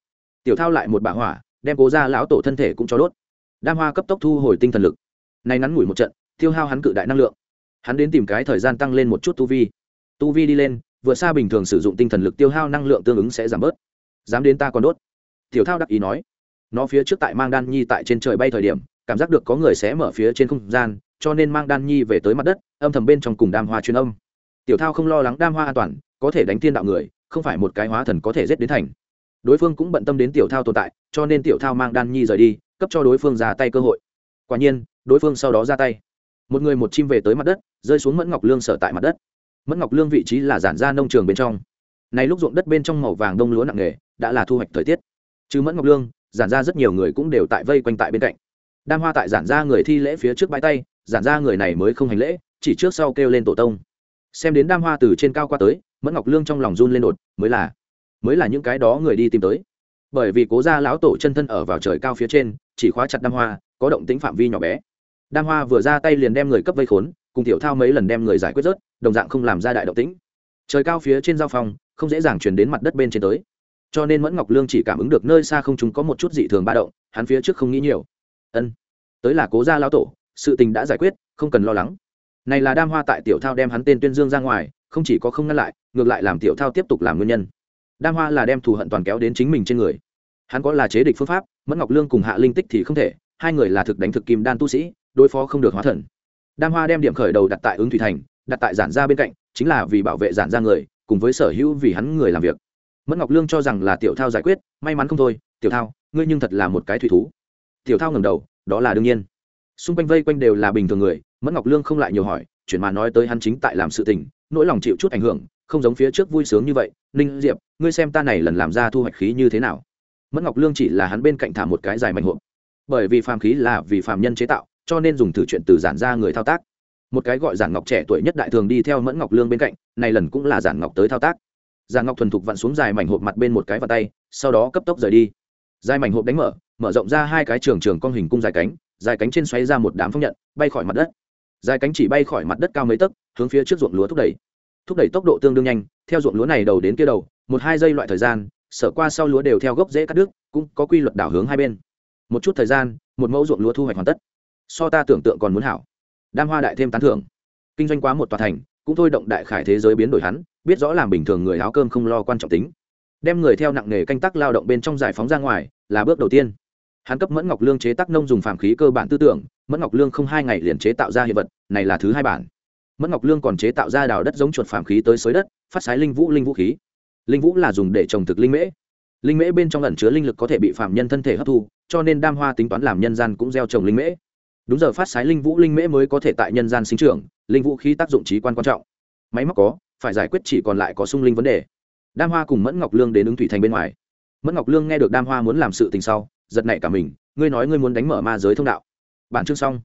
Tiểu thao lại một bạ hỏa, đem cố ra lão tổ thân thể cũng cho đốt đam hoa cấp tốc thu hồi tinh thần lực. Nay ngắn ngủi một trận, tiêu hao hắn cự đại năng lượng. Hắn đến tìm cái thời gian tăng lên một chút tu vi. Tu vi đi lên vượt xa bình thường sử dụng tinh thần lực tiêu hao năng lượng tương ứng sẽ giảm bớt. Dám đến ta còn đốt. Tiểu thao đắc ý nói. Nó phía trước tại mang đan nhi tại trên trời bay thời điểm, cảm giác được có người sẽ mở phía trên không gian, cho nên mang đan nhi về tới mặt đất, âm thầm bên trong cùng đam hoa truyền âm. Tiểu thao không lo lắng đam hoa an toàn, có thể đánh tiên đạo người, không phải một cái hóa thần có thể giết đến thành. Đối phương cũng bận tâm đến tiểu thao tồn tại, cho nên tiểu thao mang đan nhi rời đi cấp cho đối phương ra tay cơ hội. Quả nhiên đối phương sau đó ra tay. Một người một chim về tới mặt đất rơi xuống mẫn ngọc lương sở tại mặt đất. Mẫn ngọc lương vị trí là giản ra nông trường bên trong. Này lúc ruộng đất bên trong màu vàng đông lúa nặng nghề, đã là thu hoạch thời tiết. Chứ mẫn ngọc lương giản ra rất nhiều người cũng đều tại vây quanh tại bên cạnh. Đam hoa tại giản ra người thi lễ phía trước bãi tay giản ra người này mới không hành lễ chỉ trước sau kêu lên tổ tông. Xem đến đam hoa từ trên cao qua tới mẫn ngọc lương trong lòng run lên đột mới là mới là những cái đó người đi tìm tới. Bởi vì cố gia lão tổ chân thân ở vào trời cao phía trên chỉ khóa chặt đam hoa, có động tính phạm vi nhỏ bé. Đam hoa vừa ra tay liền đem người cấp vây khốn, cùng tiểu thao mấy lần đem người giải quyết rớt, đồng dạng không làm ra đại động tĩnh. Trời cao phía trên giao phong, không dễ dàng chuyển đến mặt đất bên trên tới. Cho nên mẫn ngọc lương chỉ cảm ứng được nơi xa không chúng có một chút dị thường ba động, hắn phía trước không nghĩ nhiều. Ân, tới là cố gia lão tổ, sự tình đã giải quyết, không cần lo lắng. Này là đam hoa tại tiểu thao đem hắn tên tuyên dương ra ngoài, không chỉ có không ngăn lại, ngược lại làm tiểu thao tiếp tục làm nguyên nhân. Đam hoa là đem thù hận toàn kéo đến chính mình trên người. Hắn có là chế địch phương pháp mẫn ngọc lương cùng hạ linh tích thì không thể, hai người là thực đánh thực kim đan tu sĩ, đối phó không được hóa thần. Đam hoa đem điểm khởi đầu đặt tại ứng thủy thành, đặt tại giản gia bên cạnh, chính là vì bảo vệ giản gia người, cùng với sở hữu vì hắn người làm việc. Mẫn ngọc lương cho rằng là tiểu thao giải quyết, may mắn không thôi, tiểu thao, ngươi nhưng thật là một cái thủy thú. Tiểu thao ngầm đầu, đó là đương nhiên. Xung quanh vây quanh đều là bình thường người, mẫn ngọc lương không lại nhiều hỏi chuyển mà nói tới hắn chính tại làm sự tình, nỗi lòng chịu chút ảnh hưởng, không giống phía trước vui sướng như vậy. Ninh diệp, ngươi xem ta này lần làm ra thu hoạch khí như thế nào? Mẫn ngọc lương chỉ là hắn bên cạnh thả một cái dài mạnh hộp. Bởi vì phàm khí là vì phàm nhân chế tạo, cho nên dùng thử chuyện từ giản ra người thao tác. Một cái gọi giản ngọc trẻ tuổi nhất đại thường đi theo mẫn ngọc lương bên cạnh, này lần cũng là giản ngọc tới thao tác. Giản ngọc thuần thục vặn xuống dài mảnh hộp mặt bên một cái vào tay, sau đó cấp tốc rời đi. Dài mảnh hộp đánh mở mở rộng ra hai cái trường trường con hình cung dài cánh dài cánh trên xoáy ra một đám phong nhận, bay khỏi mặt đất. Dài cánh chỉ bay khỏi mặt đất cao mấy tấc, hướng phía trước ruộng lúa thúc đẩy. Thúc đẩy tốc độ tương đương nhanh, theo ruộng lúa này đầu đến kia đầu, một hai giây loại thời gian sở qua sau lúa đều theo gốc dễ cắt đứt, cũng có quy luật đảo hướng hai bên. Một chút thời gian, một mẫu ruộng lúa thu hoạch hoàn tất. So ta tưởng tượng còn muốn hảo. Đam hoa đại thêm tán thưởng. Kinh doanh quá một tòa thành, cũng thôi động đại khải thế giới biến đổi hắn, biết rõ làm bình thường người áo cơm không lo quan trọng tính. Đem người theo nặng nghề canh tác lao động bên trong giải phóng ra ngoài, là bước đầu tiên. Hắn cấp mẫn ngọc lương chế tác nông dùng phàm khí cơ bản tư tưởng, mẫn ngọc lương không hai ngày liền chế tạo ra hiện vật, này là thứ hai bản. Mẫn ngọc lương còn chế tạo ra đào đất giống chuột phàm khí tới xới đất, phát sái linh vũ linh vũ khí linh vũ là dùng để trồng thực linh mễ. Linh mễ bên trong ẩn chứa linh lực có thể bị phạm nhân thân thể hấp thu, cho nên đam hoa tính toán làm nhân gian cũng gieo trồng linh mễ. Đúng giờ phát sái linh vũ, linh mễ mới có thể tại nhân gian sinh trưởng, linh vũ khí tác dụng trí quan quan trọng. Máy móc có, phải giải quyết chỉ còn lại có sung linh vấn đề. Đam hoa cùng mẫn ngọc lương đến ứng thủy thành bên ngoài. Mẫn ngọc lương nghe được đam hoa muốn làm sự tình sau, giật nảy cả mình, ngươi nói ngươi muốn đánh mở ma giới thông đạo. Bản chương xong.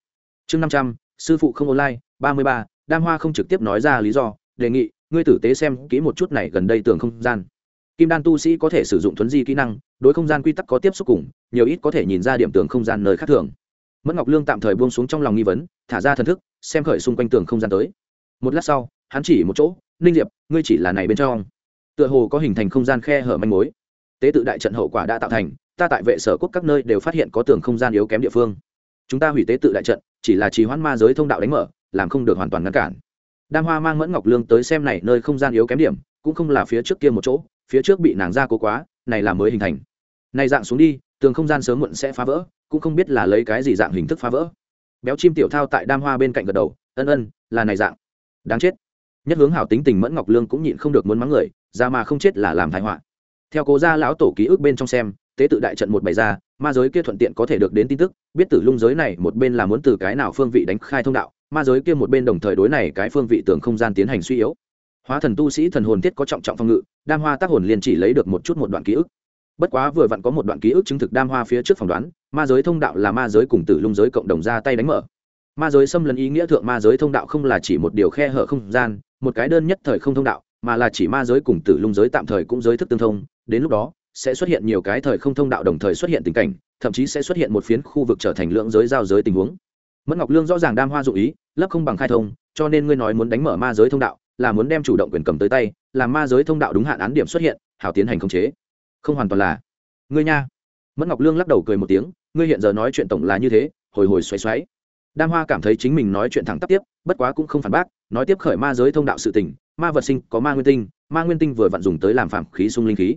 Chương năm trăm, sư phụ không online, ba mươi ba, đam hoa không trực tiếp nói ra lý do, đề nghị ngươi tử tế xem kỹ một chút này gần đây tường không gian. Kim đan tu sĩ có thể sử dụng thuấn di kỹ năng, đối không gian quy tắc có tiếp xúc cùng, nhiều ít có thể nhìn ra điểm tường không gian nơi khác thường. Mẫn ngọc lương tạm thời buông xuống trong lòng nghi vấn, thả ra thần thức, xem khởi xung quanh tường không gian tới. Một lát sau, hắn chỉ một chỗ, ninh diệp, ngươi chỉ là này bên trong. Tựa hồ có hình thành không gian khe hở manh mối. Tế tự đại trận hậu quả đã tạo thành, ta tại vệ sở quốc các nơi đều phát hiện có tường không gian yếu kém địa phương. Chúng ta hủy tế tự đại trận, chỉ là trì hoãn ma giới thông đạo đánh mở, làm không được hoàn toàn ngăn cản đam hoa mang mẫn ngọc lương tới xem này nơi không gian yếu kém điểm, cũng không là phía trước kia một chỗ, phía trước bị nàng ra cố quá, này là mới hình thành. Này dạng xuống đi, tường không gian sớm muộn sẽ phá vỡ, cũng không biết là lấy cái gì dạng hình thức phá vỡ. Béo chim tiểu thao tại đam hoa bên cạnh gật đầu, ân ân, là này dạng. Đáng chết. Nhất hướng hảo tính tình mẫn ngọc lương cũng nhịn không được muốn mắng người, ra mà không chết là làm thái họa. Theo cố gia lão tổ ký ức bên trong xem, tế tự đại trận một bày ra, ma giới kia thuận tiện có thể được đến tin tức, biết tử lung giới này một bên là muốn từ cái nào phương vị đánh khai thông đạo ma giới kia một bên đồng thời đối này cái phương vị tưởng không gian tiến hành suy yếu. Hóa thần tu sĩ thần hồn thiết có trọng trọng phong ngự, đam hoa tác hồn liền chỉ lấy được một chút một đoạn ký ức. Bất quá vừa vặn có một đoạn ký ức chứng thực đam hoa phía trước phỏng đoán, ma giới thông đạo là ma giới cùng tử lung giới cộng đồng ra tay đánh mở. Ma giới xâm lấn ý nghĩa thượng ma giới thông đạo không là chỉ một điều khe hở không gian, một cái đơn nhất thời không thông đạo, mà là chỉ ma giới cùng tử lung giới tạm thời cũng giới thức tương thông, đến lúc đó, sẽ xuất hiện nhiều cái thời không thông đạo đồng thời xuất hiện tình cảnh, thậm chí sẽ xuất hiện một phiến khu vực trở thành lượng giới giao giới tình huống mẫn ngọc lương rõ ràng đam hoa dụ ý lấp không bằng khai thông, cho nên ngươi nói muốn đánh mở ma giới thông đạo, là muốn đem chủ động quyền cầm tới tay, làm ma giới thông đạo đúng hạn án điểm xuất hiện, hảo tiến hành khống chế. Không hoàn toàn là. Ngươi nha. Mẫn ngọc lương lắc đầu cười một tiếng, ngươi hiện giờ nói chuyện tổng là như thế, hồi hồi xoáy xoáy. Đam hoa cảm thấy chính mình nói chuyện thẳng tắp tiếp, bất quá cũng không phản bác, nói tiếp khởi ma giới thông đạo sự tình, ma vật sinh có ma nguyên tinh, ma nguyên tinh vừa vặn dùng tới làm phạm khí sung linh khí.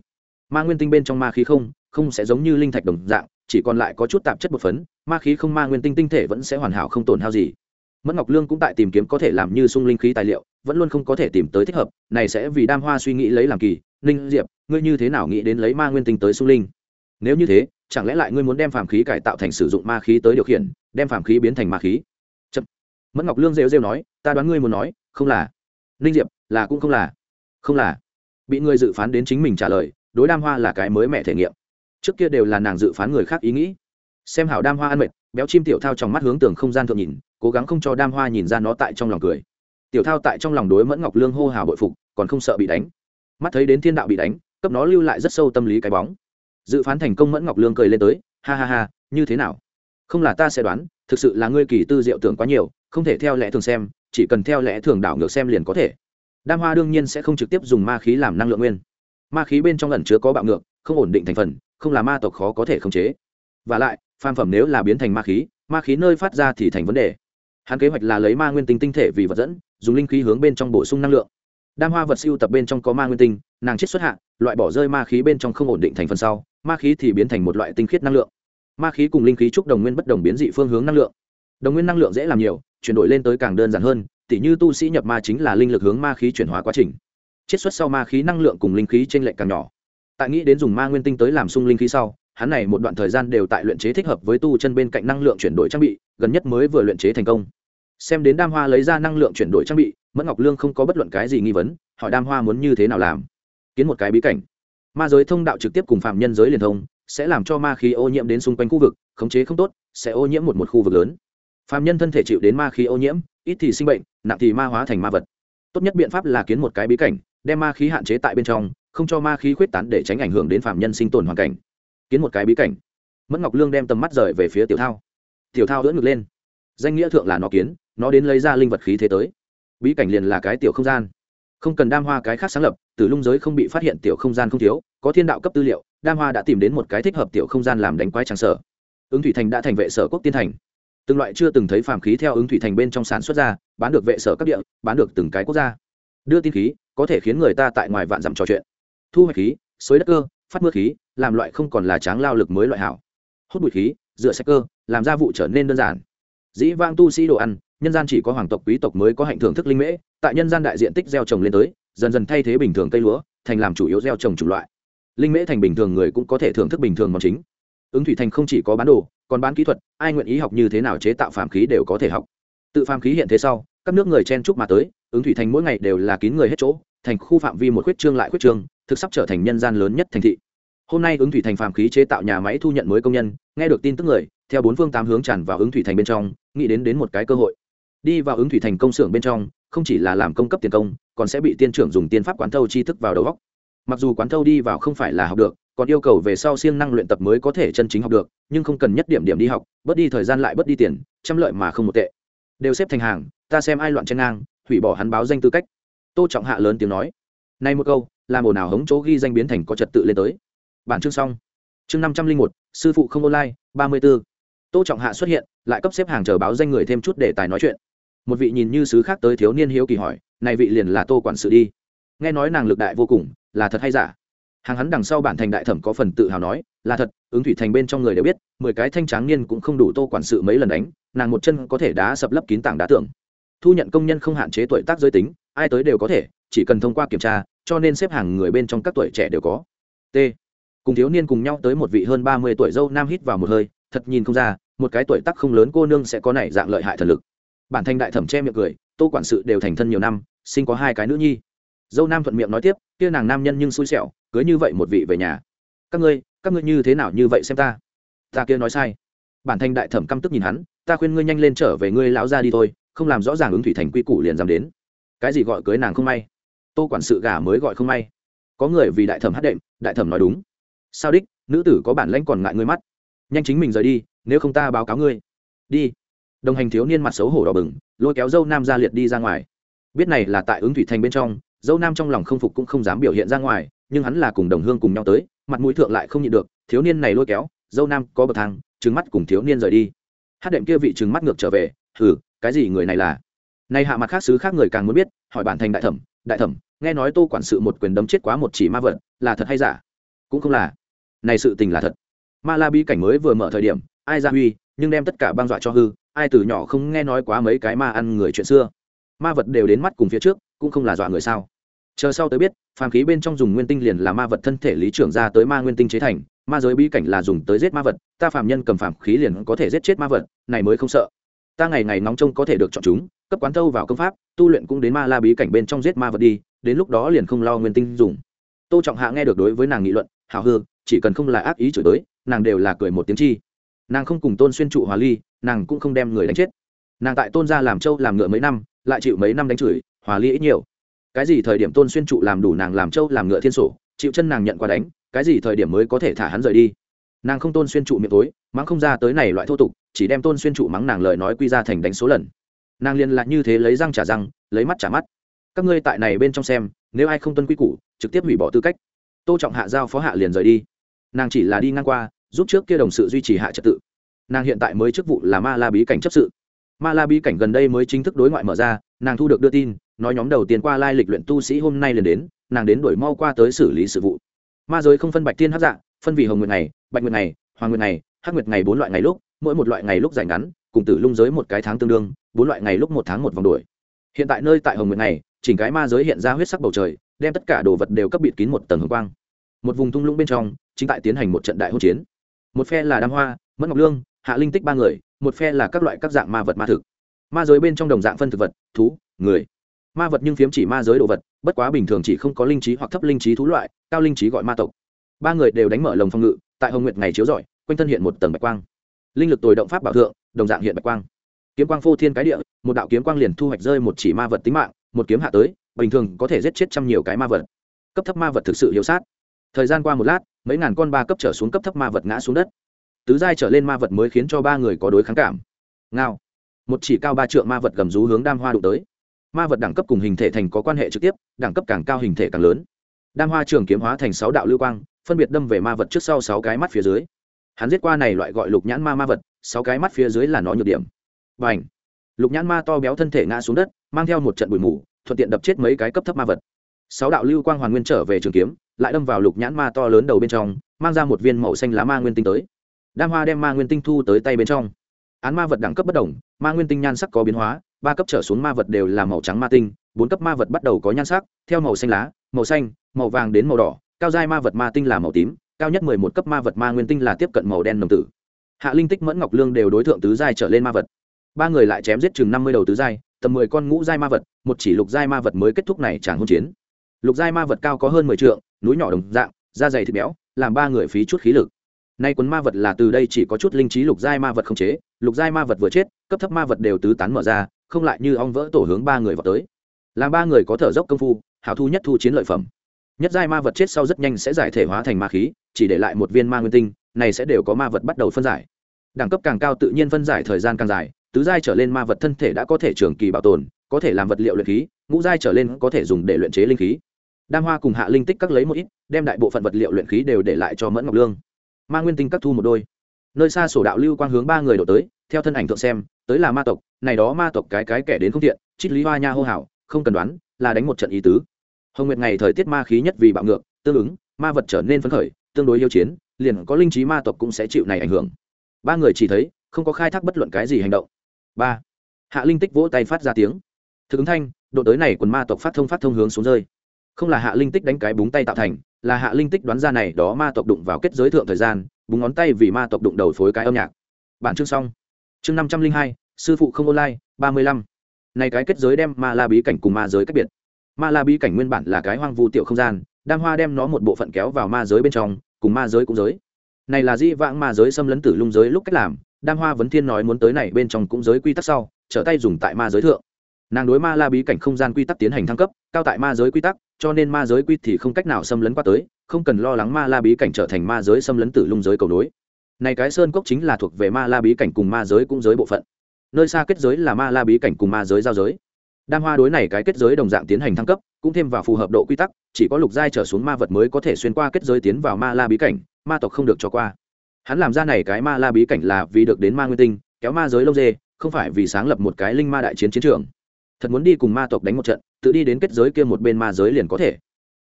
Ma nguyên tinh bên trong ma khí không không sẽ giống như linh thạch đồng dạng chỉ còn lại có chút tạp chất bột phấn, ma khí không ma nguyên tinh tinh thể vẫn sẽ hoàn hảo không tổn hao gì. Mẫn ngọc lương cũng tại tìm kiếm có thể làm như sung linh khí tài liệu, vẫn luôn không có thể tìm tới thích hợp, này sẽ vì đam hoa suy nghĩ lấy làm kỳ. Ninh diệp, ngươi như thế nào nghĩ đến lấy ma nguyên tinh tới sung linh? Nếu như thế, chẳng lẽ lại ngươi muốn đem phàm khí cải tạo thành sử dụng ma khí tới điều khiển, đem phàm khí biến thành ma khí? Chậm. mẫn ngọc lương rêu rêu nói, ta đoán ngươi muốn nói, không là. Ninh diệp, là cũng không là. Không là. Bị ngươi dự phán đến chính mình trả lời, đối đam hoa là cái mới mẹ thể nghiệm trước kia đều là nàng dự phán người khác ý nghĩ. Xem hảo đam hoa ăn mệt, béo chim tiểu thao trong mắt hướng tường không gian thượng nhìn, cố gắng không cho đam hoa nhìn ra nó tại trong lòng cười. Tiểu thao tại trong lòng đối mẫn ngọc lương hô hào bội phục, còn không sợ bị đánh. Mắt thấy đến thiên đạo bị đánh, cấp nó lưu lại rất sâu tâm lý cái bóng. Dự phán thành công mẫn ngọc lương cười lên tới, ha ha ha, như thế nào? Không là ta sẽ đoán, thực sự là ngươi kỳ tư diệu tưởng quá nhiều, không thể theo lẽ thường xem, chỉ cần theo lẽ thường đảo ngược xem liền có thể. Đam hoa đương nhiên sẽ không trực tiếp dùng ma khí làm năng lượng nguyên. Ma khí bên trong ẩn chứa có bạo ngược, không ổn định thành phần không là ma tộc khó có thể khống chế. Và lại phan phẩm nếu là biến thành ma khí ma khí nơi phát ra thì thành vấn đề. Hắn kế hoạch là lấy ma nguyên tinh tinh thể vì vật dẫn, dùng linh khí hướng bên trong bổ sung năng lượng. Đam hoa vật siêu tập bên trong có ma nguyên tinh, nàng chiết xuất hạ, loại bỏ rơi ma khí bên trong không ổn định thành phần sau, ma khí thì biến thành một loại tinh khiết năng lượng. Ma khí cùng linh khí chúc đồng nguyên bất đồng biến dị phương hướng năng lượng. Đồng nguyên năng lượng dễ làm nhiều, chuyển đổi lên tới càng đơn giản hơn, tỉ như tu sĩ nhập ma chính là linh lực hướng ma khí chuyển hóa quá trình. Chiết xuất sau ma khí năng lượng cùng linh khí trên lệnh càng nhỏ tại nghĩ đến dùng ma nguyên tinh tới làm sung linh khí sau, hắn này một đoạn thời gian đều tại luyện chế thích hợp với tu chân bên cạnh năng lượng chuyển đổi trang bị, gần nhất mới vừa luyện chế thành công. Xem đến đam hoa lấy ra năng lượng chuyển đổi trang bị, mẫn ngọc lương không có bất luận cái gì nghi vấn, hỏi đam hoa muốn như thế nào làm. Kiến một cái bí cảnh. Ma giới thông đạo trực tiếp cùng phạm nhân giới liên thông, sẽ làm cho ma khí ô nhiễm đến xung quanh khu vực, khống chế không tốt, sẽ ô nhiễm một một khu vực lớn. Phạm nhân thân thể chịu đến ma khí ô nhiễm, ít thì sinh bệnh, nặng thì ma hóa thành ma vật. Tốt nhất biện pháp là kiến một cái bí cảnh, đem ma khí hạn chế tại bên trong không cho ma khí khuyết tán để tránh ảnh hưởng đến phạm nhân sinh tồn hoàn cảnh. Kiến một cái bí cảnh. Mẫn ngọc lương đem tầm mắt rời về phía tiểu thao. Tiểu thao ưỡn ngược lên. Danh nghĩa thượng là nó kiến, nó đến lấy ra linh vật khí thế tới. Bí cảnh liền là cái tiểu không gian. Không cần đam hoa cái khác sáng lập, từ lung giới không bị phát hiện tiểu không gian không thiếu, có thiên đạo cấp tư liệu, đam hoa đã tìm đến một cái thích hợp tiểu không gian làm đánh quái tràng sở. Ứng thủy thành đã thành vệ sở quốc tiên thành. Từng loại chưa từng thấy phàm khí theo ứng thủy thành bên trong sản xuất ra, bán được vệ sở các địa, bán được từng cái quốc gia. Đưa tin khí, có thể khiến người ta tại ngoài vạn dặm trò chuyện thu hoạch khí, xới đất cơ, phát mưa khí, làm loại không còn là tráng lao lực mới loại hảo. Hút bụi khí dựa xe cơ, làm gia vụ trở nên đơn giản. Dĩ vang tu sĩ đồ ăn, nhân gian chỉ có hoàng tộc quý tộc mới có hạnh thưởng thức linh mễ, tại nhân gian đại diện tích gieo trồng lên tới, dần dần thay thế bình thường cây lúa, thành làm chủ yếu gieo trồng chủng loại. Linh mễ thành bình thường người cũng có thể thưởng thức bình thường món chính. Ứng thủy thành không chỉ có bán đồ, còn bán kỹ thuật, ai nguyện ý học như thế nào chế tạo phàm khí đều có thể học. Tự phàm khí hiện thế sau, các nước người chen chúc mà tới, ứng thủy thành mỗi ngày đều là kín người hết chỗ, thành khu phạm vi một khuyết trương lại khuyết trương thực sắp trở thành nhân gian lớn nhất thành thị. Hôm nay ứng thủy thành phàm khí chế tạo nhà máy thu nhận mới công nhân, nghe được tin tức người, theo bốn phương tám hướng tràn vào ứng thủy thành bên trong, nghĩ đến đến một cái cơ hội. Đi vào ứng thủy thành công xưởng bên trong, không chỉ là làm công cấp tiền công, còn sẽ bị tiên trưởng dùng tiên pháp quán thâu chi thức vào đầu góc mặc dù quán thâu đi vào không phải là học được, còn yêu cầu về sau siêng năng luyện tập mới có thể chân chính học được, nhưng không cần nhất điểm điểm đi học, bớt đi thời gian lại bớt đi tiền, trăm lợi mà không một tệ. Đều xếp thành hàng, ta xem ai loạn chen ngang, hủy bỏ hắn báo danh tư cách. Tô trọng hạ lớn tiếng nói. Nay một câu làm ồn ào hống chỗ ghi danh biến thành có trật tự lên tới. Bản chương xong. Chương năm trăm linh một, sư phụ không online, ba mươi b ố tô trọng hạ xuất hiện, lại cấp xếp hàng chờ báo danh người thêm chút để tài nói chuyện. Một vị nhìn như sứ khác tới thiếu niên hiếu kỳ hỏi, này vị liền là tô quản sự đi? Nghe nói nàng lực đại vô cùng, là thật hay giả? Hàng hắn đằng sau bản thành đại thẩm có phần tự hào nói, là thật, ứng thủy thành bên trong người đều biết, mười cái thanh tráng niên cũng không đủ tô quản sự mấy lần đánh, nàng một chân có thể đá sập lấp kín tảng đá tưởng thu nhận công nhân không hạn chế tuổi tác giới tính, ai tới đều có thể, chỉ cần thông qua kiểm tra cho nên xếp hàng người bên trong các tuổi trẻ đều có. T. Cùng thiếu niên cùng nhau tới một vị hơn ba mươi tuổi dâu nam hít vào một hơi, thật nhìn không ra, một cái tuổi tác không lớn cô nương sẽ có này dạng lợi hại thần lực. Bản thành đại thẩm che miệng cười, tô quản sự đều thành thân nhiều năm, sinh có hai cái nữ nhi. Dâu nam thuận miệng nói tiếp, kia nàng nam nhân nhưng xui xẻo, cưới như vậy một vị về nhà. Các ngươi các ngươi như thế nào như vậy xem ta? Ta kia nói sai. Bản thành đại thẩm căm tức nhìn hắn, ta khuyên ngươi nhanh lên trở về ngươi lão ra đi thôi, không làm rõ ràng ứng thủy thành quy củ liền dám đến. Cái gì gọi cưới nàng không may? Tô quản sự gà mới gọi không may. Có người vì đại thẩm hát đệm, đại thẩm nói đúng. Sao đích, nữ tử có bản lãnh còn ngại ngươi mắt. Nhanh chính mình rời đi, nếu không ta báo cáo ngươi. Đi. Đồng hành thiếu niên mặt xấu hổ đỏ bừng, lôi kéo dâu nam ra liệt đi ra ngoài. Biết này là tại ứng thủy thành bên trong, dâu nam trong lòng không phục cũng không dám biểu hiện ra ngoài, nhưng hắn là cùng đồng hương cùng nhau tới, mặt mũi thượng lại không nhịn được, thiếu niên này lôi kéo, dâu nam có bậc thang trứng mắt cùng thiếu niên rời đi. Hát đệm kia vị trứng mắt ngược trở về, hừ, cái gì người này là? Nay hạ mặt khác xứ khác người càng muốn biết, hỏi bản thành đại thẩm đại thẩm, nghe nói tô quản sự một quyền đấm chết quá một chỉ ma vật, là thật hay giả? Cũng không là. Này sự tình là thật. Ma la bi cảnh mới vừa mở thời điểm, ai ra huy, nhưng đem tất cả băng dọa cho hư, ai từ nhỏ không nghe nói quá mấy cái ma ăn người chuyện xưa. Ma vật đều đến mắt cùng phía trước, cũng không là dọa người sao? Chờ sau tới biết, phàm khí bên trong dùng nguyên tinh liền là ma vật thân thể lý trưởng ra tới ma nguyên tinh chế thành, ma giới bí cảnh là dùng tới giết ma vật, ta phàm nhân cầm phàm khí liền có thể giết chết ma vật, này mới không sợ ta ngày ngày nóng trông có thể được chọn chúng, cấp quán thâu vào công pháp, tu luyện cũng đến ma la bí cảnh bên trong giết ma vật đi, đến lúc đó liền không lo nguyên tinh dùng. Tô trọng hạ nghe được đối với nàng nghị luận, hào hư, chỉ cần không là ác ý chửi tới nàng đều là cười một tiếng chi. Nàng không cùng tôn xuyên trụ hòa ly, nàng cũng không đem người đánh chết. Nàng tại tôn gia làm trâu làm ngựa mấy năm, lại chịu mấy năm đánh chửi, hòa ly ít nhiều. Cái gì thời điểm tôn xuyên trụ làm đủ nàng làm trâu làm ngựa thiên sổ, chịu chân nàng nhận qua đánh, cái gì thời điểm mới có thể thả hắn rời đi nàng không tôn xuyên trụ miệng tối, mắng không ra tới này loại thô tục, chỉ đem tôn xuyên trụ mắng nàng lời nói quy ra thành đánh số lần. Nàng liền lại như thế lấy răng trả răng, lấy mắt trả mắt. Các ngươi tại này bên trong xem, nếu ai không tuân quy củ, trực tiếp hủy bỏ tư cách. Tô trọng hạ giao phó hạ liền rời đi. Nàng chỉ là đi ngang qua, giúp trước kia đồng sự duy trì hạ trật tự. Nàng hiện tại mới chức vụ là ma la bí cảnh chấp sự. Ma la bí cảnh gần đây mới chính thức đối ngoại mở ra, nàng thu được đưa tin, nói nhóm đầu tiên qua lai lịch luyện tu sĩ hôm nay liền đến, nàng đến đổi mau qua tới xử lý sự vụ. Ma giới không phân bạch tiên hát dạng phân vì hồng nguyện này bạch nguyệt này hoàng nguyệt này hắc nguyệt ngày bốn loại ngày lúc, mỗi một loại ngày lúc dài ngắn, cùng tử lung giới một cái tháng tương đương, bốn loại ngày lúc một tháng một vòng đuổi. Hiện tại nơi tại hồng nguyệt này chỉnh cái ma giới hiện ra huyết sắc bầu trời, đem tất cả đồ vật đều cấp bịt kín một tầng hồng quang. Một vùng thung lũng bên trong, chính tại tiến hành một trận đại hỗn chiến. Một phe là đam hoa mất ngọc lương, hạ linh tích ba người, một phe là các loại các dạng ma vật ma thực. Ma giới bên trong đồng dạng phân thực vật, thú, người. Ma vật nhưng phiếm chỉ ma giới đồ vật, bất quá bình thường chỉ không có linh trí hoặc thấp linh trí thú loại, cao linh trí gọi ma tộc ba người đều đánh mở lồng phòng ngự, tại hồng nguyệt ngày chiếu rọi, quanh thân hiện một tầng bạch quang. Linh lực tồi động pháp bảo thượng, đồng dạng hiện bạch quang. Kiếm quang phô thiên cái địa, một đạo kiếm quang liền thu hoạch rơi một chỉ ma vật tính mạng, một kiếm hạ tới, bình thường có thể giết chết trăm nhiều cái ma vật. Cấp thấp ma vật thực sự hiếu sát. Thời gian qua một lát, mấy ngàn con ba cấp trở xuống cấp thấp ma vật ngã xuống đất. Tứ giai trở lên ma vật mới khiến cho ba người có đối kháng cảm. Ngao. Một chỉ cao ba trượng ma vật gầm rú hướng đam hoa đụng tới. Ma vật đẳng cấp cùng hình thể thành có quan hệ trực tiếp, đẳng cấp càng cao hình thể càng lớn. Đam hoa trường kiếm hóa thành sáu đạo lưu quang phân biệt đâm về ma vật trước sau sáu cái mắt phía dưới. Hắn giết qua này loại gọi lục nhãn ma ma vật, sáu cái mắt phía dưới là nó nhược điểm. Và h lục nhãn ma to béo thân thể ngã xuống đất, mang theo một trận bụi mù, thuận tiện đập chết mấy cái cấp thấp ma vật. Sáu đạo lưu quang hoàn nguyên trở về trường kiếm, lại đâm vào lục nhãn ma to lớn đầu bên trong, mang ra một viên màu xanh lá ma nguyên tinh tới. Đam hoa đem ma nguyên tinh thu tới tay bên trong. Án ma vật đẳng cấp bất đồng, ma nguyên tinh nhan sắc có biến hóa, ba cấp trở xuống ma vật đều là màu trắng ma tinh, bốn cấp ma vật bắt đầu có nhan sắc, theo màu xanh lá, màu xanh, màu vàng đến màu đỏ cao giai ma vật ma tinh là màu tím, cao nhất mười một cấp ma vật ma nguyên tinh là tiếp cận màu đen nồng tử. Hạ linh tích, mẫn ngọc lương đều đối tượng tứ giai trở lên ma vật. Ba người lại chém giết chừng năm mươi đầu tứ giai, tầm mười con ngũ giai ma vật, một chỉ lục giai ma vật mới kết thúc này chẳng hôn chiến. Lục giai ma vật cao có hơn mười trượng, núi nhỏ đồng dạng, da dày thịt béo, làm ba người phí chút khí lực. Nay quấn ma vật là từ đây chỉ có chút linh trí lục giai ma vật không chế, lục giai ma vật vừa chết, cấp thấp ma vật đều tứ tán mở ra, không lại như ong vỡ tổ hướng ba người vào tới. Làm ba người có thở dốc công phu, hảo thu nhất thu chiến lợi phẩm nhất giai ma vật chết sau rất nhanh sẽ giải thể hóa thành ma khí, chỉ để lại một viên ma nguyên tinh, này sẽ đều có ma vật bắt đầu phân giải. Đẳng cấp càng cao tự nhiên phân giải thời gian càng dài, tứ giai trở lên ma vật thân thể đã có thể trường kỳ bảo tồn, có thể làm vật liệu luyện khí, ngũ giai trở lên có thể dùng để luyện chế linh khí. Đam hoa cùng hạ linh tích các lấy một ít, đem đại bộ phận vật liệu luyện khí đều để lại cho mẫn ngọc lương. Ma nguyên tinh các thu một đôi. Nơi xa sổ đạo lưu quang hướng ba người đổ tới, theo thân ảnh thượng xem, tới là ma tộc, này đó ma tộc cái cái kẻ đến không thiện trích lý hoa nha hô hào, không cần đoán, là đánh một trận ý tứ hồng nguyệt ngày thời tiết ma khí nhất vì bạo ngược tương ứng ma vật trở nên phấn khởi tương đối yêu chiến liền có linh trí ma tộc cũng sẽ chịu này ảnh hưởng ba người chỉ thấy không có khai thác bất luận cái gì hành động ba hạ linh tích vỗ tay phát ra tiếng thực ứng thanh độ tới này quần ma tộc phát thông phát thông hướng xuống rơi không là hạ linh tích đánh cái búng tay tạo thành là hạ linh tích đoán ra này đó ma tộc đụng vào kết giới thượng thời gian búng ngón tay vì ma tộc đụng đầu phối cái âm nhạc bản chương xong chương năm trăm linh hai sư phụ không online ba mươi lăm này cái kết giới đem ma la bí cảnh cùng ma giới cách biệt ma la bí cảnh nguyên bản là cái hoang vu tiểu không gian, đam hoa đem nó một bộ phận kéo vào ma giới bên trong, cùng ma giới cũng giới. Này là di vãng ma giới xâm lấn tử lung giới lúc cách làm, đam hoa vấn thiên nói muốn tới này bên trong cũng giới quy tắc sau, trở tay dùng tại ma giới thượng. Nàng đối ma la bí cảnh không gian quy tắc tiến hành thăng cấp, cao tại ma giới quy tắc, cho nên ma giới quy thì không cách nào xâm lấn qua tới, không cần lo lắng ma la bí cảnh trở thành ma giới xâm lấn tử lung giới cầu nối. Này cái sơn cốc chính là thuộc về ma la bí cảnh cùng ma giới cũng giới bộ phận. Nơi xa kết giới là ma la bí cảnh cùng ma giới giao giới đam hoa đối này cái kết giới đồng dạng tiến hành thăng cấp, cũng thêm vào phù hợp độ quy tắc, chỉ có lục giai trở xuống ma vật mới có thể xuyên qua kết giới tiến vào ma la bí cảnh, ma tộc không được cho qua. Hắn làm ra này cái ma la bí cảnh là vì được đến ma nguyên tinh, kéo ma giới lâu dê, không phải vì sáng lập một cái linh ma đại chiến chiến trường. Thật muốn đi cùng ma tộc đánh một trận, tự đi đến kết giới kia một bên ma giới liền có thể.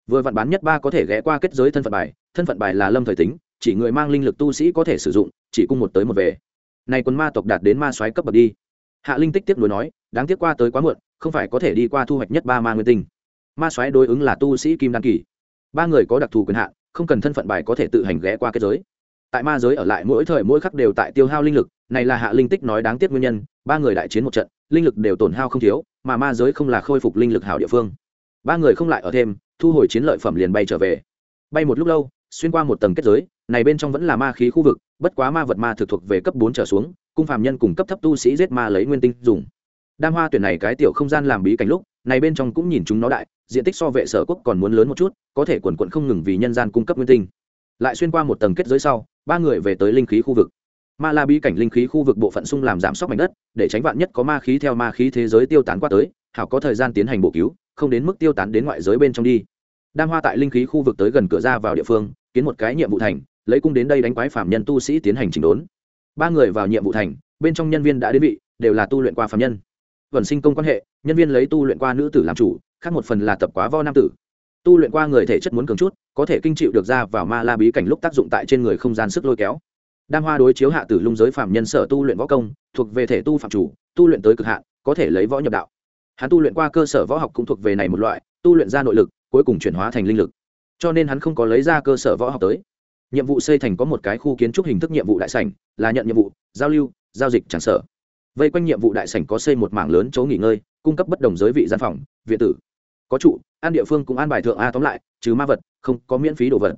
Vừa vặn bán nhất ba có thể ghé qua kết giới thân phận bài, thân phận bài là lâm thời tính, chỉ người mang linh lực tu sĩ có thể sử dụng, chỉ cung một tới một về. Này quân ma tộc đạt đến ma soái cấp bậc đi. Hạ linh tích tiếp nối nói, đáng tiếc qua tới quá muộn không phải có thể đi qua thu hoạch nhất ba ma nguyên tinh. Ma soái đối ứng là tu sĩ kim đan kỳ. Ba người có đặc thù quyền hạn, không cần thân phận bài có thể tự hành ghé qua kết giới. Tại ma giới ở lại mỗi thời mỗi khắc đều tại tiêu hao linh lực, này là hạ linh tích nói đáng tiếc nguyên nhân, ba người đại chiến một trận, linh lực đều tổn hao không thiếu, mà ma giới không là khôi phục linh lực hảo địa phương. Ba người không lại ở thêm, thu hồi chiến lợi phẩm liền bay trở về. Bay một lúc lâu, xuyên qua một tầng kết giới, này bên trong vẫn là ma khí khu vực, bất quá ma vật ma thực thuộc về cấp bốn trở xuống, cung phàm nhân cùng cấp thấp tu sĩ giết ma lấy nguyên tinh dùng đam hoa tuyển này cái tiểu không gian làm bí cảnh lúc, này bên trong cũng nhìn chúng nó đại, diện tích so vệ sở quốc còn muốn lớn một chút, có thể quần quận không ngừng vì nhân gian cung cấp nguyên tinh. Lại xuyên qua một tầng kết giới sau, ba người về tới linh khí khu vực. Ma la bí cảnh linh khí khu vực bộ phận sung làm giảm sốc mảnh đất, để tránh vạn nhất có ma khí theo ma khí thế giới tiêu tán qua tới, hảo có thời gian tiến hành bổ cứu, không đến mức tiêu tán đến ngoại giới bên trong đi. Đam hoa tại linh khí khu vực tới gần cửa ra vào địa phương, kiến một cái nhiệm vụ thành, lấy cung đến đây đánh quái phạm nhân tu sĩ tiến hành chỉnh đốn. Ba người vào nhiệm vụ thành, bên trong nhân viên đã đến vị, đều là tu luyện qua phạm nhân vần sinh công quan hệ, nhân viên lấy tu luyện qua nữ tử làm chủ, khác một phần là tập quá vo nam tử. Tu luyện qua người thể chất muốn cường chút, có thể kinh chịu được ra vào ma la bí cảnh lúc tác dụng tại trên người không gian sức lôi kéo. Đam hoa đối chiếu hạ tử lung giới phạm nhân sở tu luyện võ công, thuộc về thể tu phạm chủ, tu luyện tới cực hạn, có thể lấy võ nhập đạo. Hắn tu luyện qua cơ sở võ học cũng thuộc về này một loại, tu luyện ra nội lực, cuối cùng chuyển hóa thành linh lực. Cho nên hắn không có lấy ra cơ sở võ học tới. Nhiệm vụ xây thành có một cái khu kiến trúc hình thức nhiệm vụ đại sảnh, là nhận nhiệm vụ, giao lưu, giao dịch tràn sở vây quanh nhiệm vụ đại sảnh có xây một mảng lớn chỗ nghỉ ngơi, cung cấp bất đồng giới vị gian phòng, viện tử. Có trụ an địa phương cũng an bài thượng a tóm lại chứ ma vật, không có miễn phí đồ vật.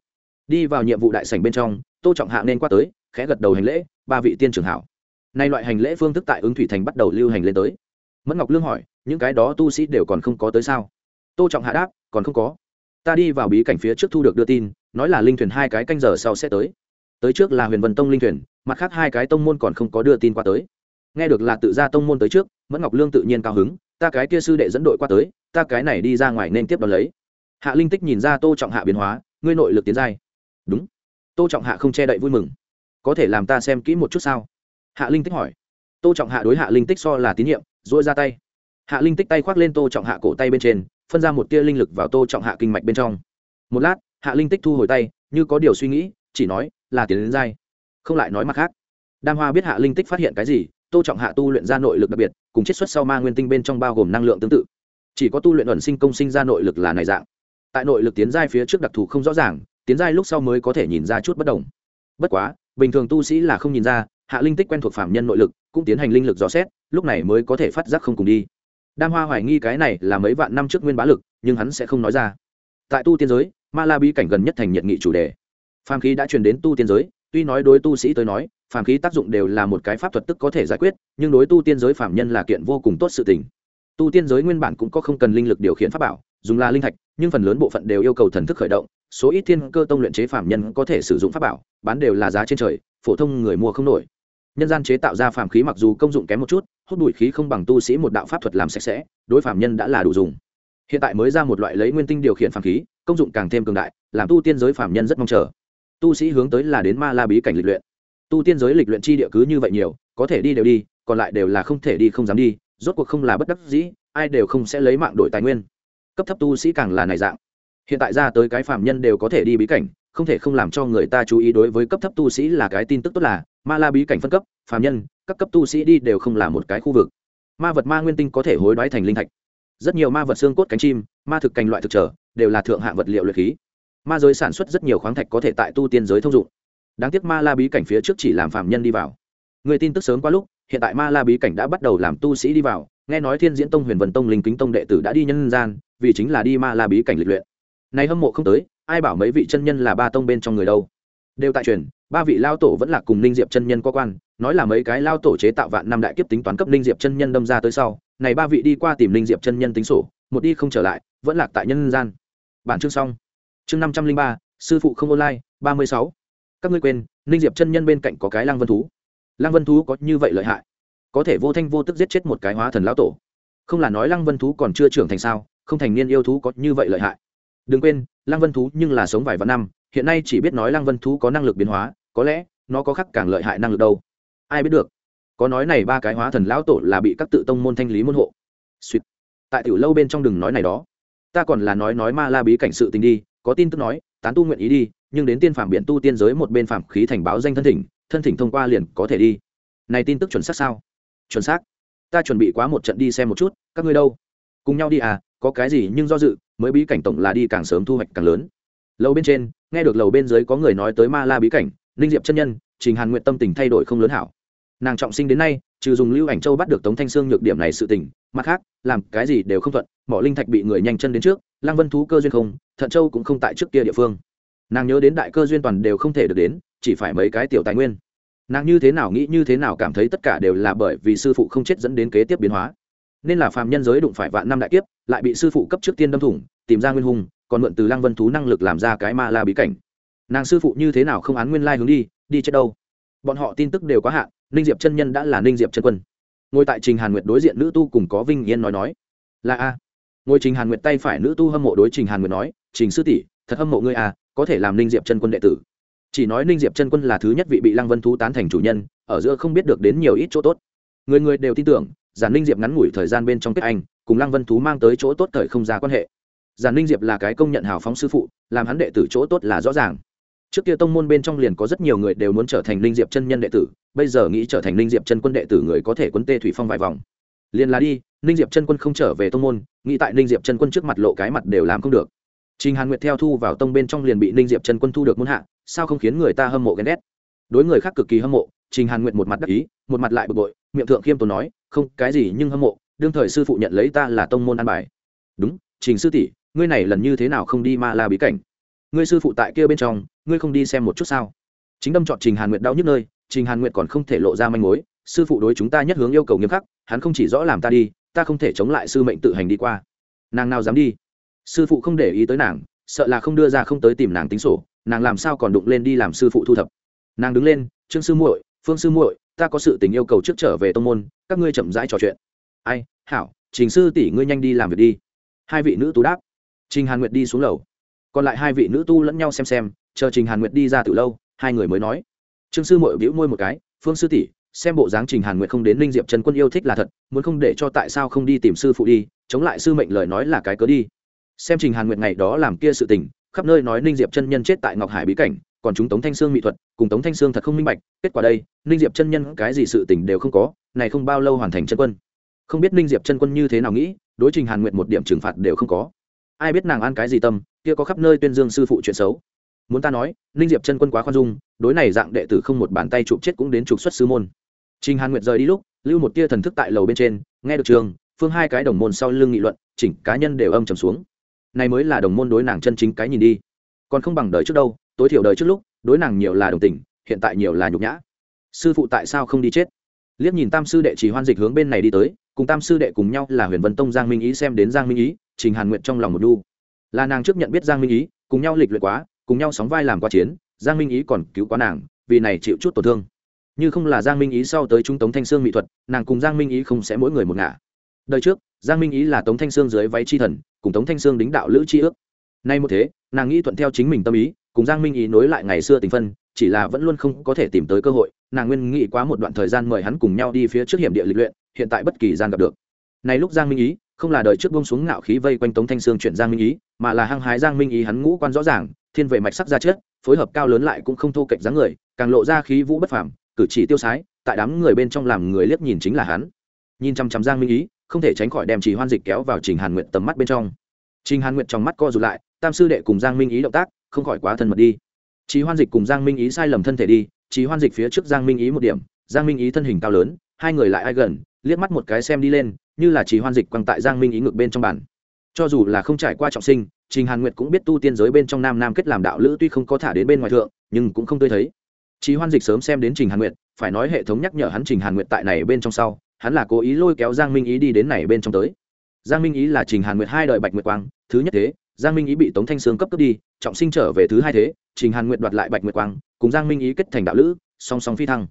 Đi vào nhiệm vụ đại sảnh bên trong, tô trọng hạ nên qua tới, khẽ gật đầu hành lễ, ba vị tiên trưởng hảo. Nay loại hành lễ phương thức tại ứng thủy thành bắt đầu lưu hành lên tới. Mẫn ngọc lương hỏi, những cái đó tu sĩ đều còn không có tới sao? Tô trọng hạ đáp, còn không có. Ta đi vào bí cảnh phía trước thu được đưa tin, nói là linh thuyền hai cái canh giờ sau sẽ tới. Tới trước là huyền vân tông linh thuyền, mặt khác hai cái tông môn còn không có đưa tin qua tới nghe được là tự ra tông môn tới trước, mẫn ngọc lương tự nhiên cao hứng, ta cái kia sư đệ dẫn đội qua tới, ta cái này đi ra ngoài nên tiếp đón lấy. Hạ linh tích nhìn ra tô trọng hạ biến hóa, ngươi nội lực tiến giai. Đúng. Tô trọng hạ không che đậy vui mừng. Có thể làm ta xem kỹ một chút sao? Hạ linh tích hỏi. Tô trọng hạ đối hạ linh tích so là tín nhiệm dỗi ra tay. Hạ linh tích tay khoác lên tô trọng hạ cổ tay bên trên, phân ra một tia linh lực vào tô trọng hạ kinh mạch bên trong. Một lát, hạ linh tích thu hồi tay, như có điều suy nghĩ, chỉ nói là tiến đến dai không lại nói mặt khác. Đam hoa biết hạ linh tích phát hiện cái gì tô trọng hạ tu luyện ra nội lực đặc biệt, cùng chiết xuất sau ma nguyên tinh bên trong bao gồm năng lượng tương tự. Chỉ có tu luyện ẩn sinh công sinh ra nội lực là này dạng. Tại nội lực tiến giai phía trước đặc thù không rõ ràng, tiến giai lúc sau mới có thể nhìn ra chút bất đồng. Bất quá, bình thường tu sĩ là không nhìn ra, hạ linh tích quen thuộc phạm nhân nội lực, cũng tiến hành linh lực dò xét, lúc này mới có thể phát giác không cùng đi. Đam hoa hoài nghi cái này là mấy vạn năm trước nguyên bá lực, nhưng hắn sẽ không nói ra. Tại tu tiên giới, ma la bí cảnh gần nhất thành nhiệt nghị chủ đề. Phàm khí đã truyền đến tu tiên giới, tuy nói đối tu sĩ tới nói phàm khí tác dụng đều là một cái pháp thuật tức có thể giải quyết, nhưng đối tu tiên giới phạm nhân là kiện vô cùng tốt sự tình. Tu tiên giới nguyên bản cũng có không cần linh lực điều khiển pháp bảo, dùng là linh thạch, nhưng phần lớn bộ phận đều yêu cầu thần thức khởi động, số ít thiên cơ tông luyện chế phạm nhân có thể sử dụng pháp bảo, bán đều là giá trên trời, phổ thông người mua không nổi. Nhân gian chế tạo ra phàm khí mặc dù công dụng kém một chút, hút bụi khí không bằng tu sĩ một đạo pháp thuật làm sạch sẽ, đối phạm nhân đã là đủ dùng. Hiện tại mới ra một loại lấy nguyên tinh điều khiển phàm khí, công dụng càng thêm cường đại, làm tu tiên giới phạm nhân rất mong chờ. Tu sĩ hướng tới là đến ma la bí cảnh lịch luyện tu tiên giới lịch luyện chi địa cứ như vậy nhiều, có thể đi đều đi, còn lại đều là không thể đi không dám đi, rốt cuộc không là bất đắc dĩ, ai đều không sẽ lấy mạng đổi tài nguyên. Cấp thấp tu sĩ càng là này dạng. Hiện tại ra tới cái phạm nhân đều có thể đi bí cảnh, không thể không làm cho người ta chú ý đối với cấp thấp tu sĩ là cái tin tức tốt là, ma la bí cảnh phân cấp phạm nhân, các cấp tu sĩ đi đều không là một cái khu vực. Ma vật ma nguyên tinh có thể hối đoái thành linh thạch. Rất nhiều ma vật xương cốt cánh chim, ma thực cành loại thực trở, đều là thượng hạng vật liệu luyện khí. Ma giới sản xuất rất nhiều khoáng thạch có thể tại tu tiên giới thông dụng đáng tiếc ma la bí cảnh phía trước chỉ làm phạm nhân đi vào. Người tin tức sớm qua lúc, hiện tại ma la bí cảnh đã bắt đầu làm tu sĩ đi vào. Nghe nói thiên diễn tông, huyền vân tông, linh kính tông đệ tử đã đi nhân gian, vì chính là đi ma la bí cảnh lịch luyện. Nay hâm mộ không tới, ai bảo mấy vị chân nhân là ba tông bên trong người đâu? Đều tại truyền, ba vị lao tổ vẫn là cùng ninh diệp chân nhân có quan, nói là mấy cái lao tổ chế tạo vạn năm đại kiếp tính toán cấp ninh diệp chân nhân đâm ra tới sau. Này ba vị đi qua tìm ninh diệp chân nhân tính sổ, một đi không trở lại, vẫn lạc tại nhân gian. Bản chương xong. Chương năm trăm linh ba, sư phụ không online, ba mươi sáu các ngươi quên, ninh diệp chân nhân bên cạnh có cái lăng vân thú. Lăng vân thú có như vậy lợi hại? Có thể vô thanh vô tức giết chết một cái hóa thần lão tổ. Không là nói lăng vân thú còn chưa trưởng thành sao, không thành niên yêu thú có như vậy lợi hại. Đừng quên, lăng vân thú nhưng là sống vài vạn năm, hiện nay chỉ biết nói lăng vân thú có năng lực biến hóa, có lẽ, nó có khắc càng lợi hại năng lực đâu. Ai biết được? Có nói này ba cái hóa thần lão tổ là bị các tự tông môn thanh lý môn hộ. Sweet. tại tiểu lâu bên trong đừng nói này đó. Ta còn là nói nói ma la bí cảnh sự tình đi, có tin tức nói, tán tu nguyện ý đi nhưng đến tiên phạm biện tu tiên giới một bên phạm khí thành báo danh thân thỉnh thân thỉnh thông qua liền có thể đi. Này tin tức chuẩn xác sao? Chuẩn xác. Ta chuẩn bị quá một trận đi xem một chút, các ngươi đâu? Cùng nhau đi à có cái gì nhưng do dự, mới bí cảnh tổng là đi càng sớm thu hoạch càng lớn. Lầu bên trên, nghe được lầu bên dưới có người nói tới ma la bí cảnh linh diệp chân nhân, trình hàn nguyện tâm tình thay đổi không lớn hảo. Nàng trọng sinh đến nay, trừ dùng lưu ảnh châu bắt được tống thanh sương nhược điểm này sự tình, mặt khác, làm cái gì đều không thuận, mỏ linh thạch bị người nhanh chân đến trước, lăng vân thú cơ duyên không, thận châu cũng không tại trước kia địa phương nàng nhớ đến đại cơ duyên toàn đều không thể được đến, chỉ phải mấy cái tiểu tài nguyên. Nàng như thế nào nghĩ như thế nào cảm thấy tất cả đều là bởi vì sư phụ không chết dẫn đến kế tiếp biến hóa. Nên là phàm nhân giới đụng phải vạn năm đại kiếp, lại bị sư phụ cấp trước tiên đâm thủng, tìm ra nguyên hùng còn mượn từ lăng vân thú năng lực làm ra cái ma la bí cảnh. Nàng sư phụ như thế nào không án nguyên lai hướng đi đi chết đâu? Bọn họ tin tức đều quá hạn, ninh diệp chân nhân đã là ninh diệp chân quân. Ngồi tại trình hàn nguyệt đối diện nữ tu cùng có vinh yên nói nói. Là a. Ngồi trình hàn nguyệt tay phải nữ tu hâm mộ đối trình hàn nguyệt nói, trình sư tỷ, thật hâm mộ ngươi à? Có thể làm ninh diệp chân quân đệ tử. Chỉ nói ninh diệp chân quân là thứ nhất vị bị lăng vân thú tán thành chủ nhân, ở giữa không biết được đến nhiều ít chỗ tốt. Người người đều tin tưởng, giản ninh diệp ngắn ngủi thời gian bên trong kết anh, cùng lăng vân thú mang tới chỗ tốt thời không ra quan hệ. Giản ninh diệp là cái công nhận hào phóng sư phụ, làm hắn đệ tử chỗ tốt là rõ ràng. Trước kia tông môn bên trong liền có rất nhiều người đều muốn trở thành ninh diệp chân nhân đệ tử, bây giờ nghĩ trở thành ninh diệp chân quân đệ tử người có thể quân tê thủy phong vài vòng. Liền là đi, ninh diệp chân quân không trở về tông môn, nghĩ tại ninh diệp chân quân trước mặt lộ cái mặt đều làm không được trình hàn nguyệt theo thu vào tông bên trong liền bị ninh diệp chân quân thu được môn hạ, sao không khiến người ta hâm mộ ghen ghét? Đối người khác cực kỳ hâm mộ, trình hàn nguyệt một mặt đắc ý, một mặt lại bực bội, miệng thượng khiêm tốn nói, không, cái gì nhưng hâm mộ, đương thời sư phụ nhận lấy ta là tông môn an bài. Đúng, trình sư tỷ, ngươi này lần như thế nào không đi ma la bí cảnh? Ngươi sư phụ tại kia bên trong, ngươi không đi xem một chút sao? Chính đâm chọn trình hàn nguyệt đau nhức nơi, trình hàn nguyệt còn không thể lộ ra manh mối, sư phụ đối chúng ta nhất hướng yêu cầu nghiêm khắc, hắn không chỉ rõ làm ta đi, ta không thể chống lại sư mệnh tự hành đi qua. Nàng nào dám đi? Sư phụ không để ý tới nàng, sợ là không đưa ra không tới tìm nàng tính sổ, nàng làm sao còn đụng lên đi làm sư phụ thu thập. Nàng đứng lên, trương sư muội, phương sư muội, ta có sự tình yêu cầu trước trở về tông môn, các ngươi chậm rãi trò chuyện. Ai, hảo, trình sư tỷ ngươi nhanh đi làm việc đi. Hai vị nữ tú đáp. Trình hàn nguyệt đi xuống lầu. Còn lại hai vị nữ tu lẫn nhau xem xem, chờ trình hàn nguyệt đi ra từ lâu, hai người mới nói. Trương sư muội bĩu môi một cái, phương sư tỷ, xem bộ dáng trình hàn nguyệt không đến linh diệp trần quân yêu thích là thật, muốn không để cho tại sao không đi tìm sư phụ đi, chống lại sư mệnh lời nói là cái cớ đi xem trình hàn nguyệt ngày đó làm kia sự tình, khắp nơi nói ninh diệp chân nhân chết tại ngọc hải bí cảnh, còn chúng tống thanh sương mỹ thuật, cùng tống thanh sương thật không minh bạch, kết quả đây, ninh diệp chân nhân cái gì sự tình đều không có, này không bao lâu hoàn thành chân quân. Không biết ninh diệp chân quân như thế nào nghĩ, đối trình hàn nguyệt một điểm trừng phạt đều không có. Ai biết nàng ăn cái gì tâm, kia có khắp nơi tuyên dương sư phụ chuyện xấu. Muốn ta nói, ninh diệp chân quân quá khoan dung, đối này dạng đệ tử không một bàn tay chụp chết cũng đến trục xuất sư môn. Trình hàn nguyệt rời đi lúc, lưu một tia thần thức tại lầu bên trên, nghe được trường, phương hai cái đồng môn sau lưng nghị luận, chỉnh cá nhân đều âm trầm xuống này mới là đồng môn đối nàng chân chính cái nhìn đi. Còn không bằng đời trước đâu, tối thiểu đời trước lúc, đối nàng nhiều là đồng tình, hiện tại nhiều là nhục nhã. Sư phụ tại sao không đi chết? Liếc nhìn tam sư đệ chỉ hoan dịch hướng bên này đi tới, cùng tam sư đệ cùng nhau là huyền vân tông giang minh ý xem đến giang minh ý, trình hàn nguyện trong lòng một đu là nàng trước nhận biết giang minh ý, cùng nhau lịch luyện quá, cùng nhau sóng vai làm qua chiến, giang minh ý còn cứu quá nàng, vì này chịu chút tổn thương. Như không là giang minh ý sau tới trung tống thanh sương mỹ thuật, nàng cùng giang minh ý không sẽ mỗi người một ngả. Đời trước giang minh ý là tống thanh sương dưới váy chi thần, cùng tống thanh sương đính đạo lữ chi ước. Nay một thế, nàng nghĩ thuận theo chính mình tâm ý, cùng giang minh ý nối lại ngày xưa tình phân, chỉ là vẫn luôn không có thể tìm tới cơ hội, nàng nguyên nghĩ quá một đoạn thời gian mời hắn cùng nhau đi phía trước hiểm địa lịch luyện, hiện tại bất kỳ gian gặp được. Này lúc giang minh ý, không là đời trước bông xuống ngạo khí vây quanh tống thanh sương chuyển giang minh ý, mà là hăng hái giang minh ý hắn ngũ quan rõ ràng, thiên vệ mạch sắc ra chết, phối hợp cao lớn lại cũng không thô cạnh dáng người, càng lộ ra khí vũ bất phàm, cử chỉ tiêu sái, tại đám người bên trong làm người liếc nhìn chính là hắn. Nhìn chăm chăm giang minh ý không thể tránh khỏi đem chỉ hoan dịch kéo vào trình hàn nguyện tầm mắt bên trong. Trình hàn nguyện trong mắt co rụt lại, tam sư đệ cùng giang minh ý động tác, không khỏi quá thân mật đi. Trì hoan dịch cùng giang minh ý sai lầm thân thể đi, trì hoan dịch phía trước giang minh ý một điểm, giang minh ý thân hình cao lớn, hai người lại ai gần, liếc mắt một cái xem đi lên, như là trì hoan dịch quăng tại giang minh ý ngược bên trong bản cho dù là không trải qua trọng sinh, trình hàn nguyệt cũng biết tu tiên giới bên trong nam nam kết làm đạo lữ tuy không có thả đến bên ngoài thượng, nhưng cũng không tươi thấy. Trí hoan dịch sớm xem đến trình hàn nguyệt, phải nói hệ thống nhắc nhở hắn trình hàn nguyệt tại này bên trong sau hắn là cố ý lôi kéo giang minh ý đi đến này bên trong tới. Giang minh ý là trình hàn nguyệt hai đời bạch nguyệt quang, thứ nhất thế, giang minh ý bị tống thanh sương cấp cấp đi, trọng sinh trở về thứ hai thế, trình hàn nguyệt đoạt lại bạch nguyệt quang, cùng giang minh ý kết thành đạo lữ, song song phi thăng.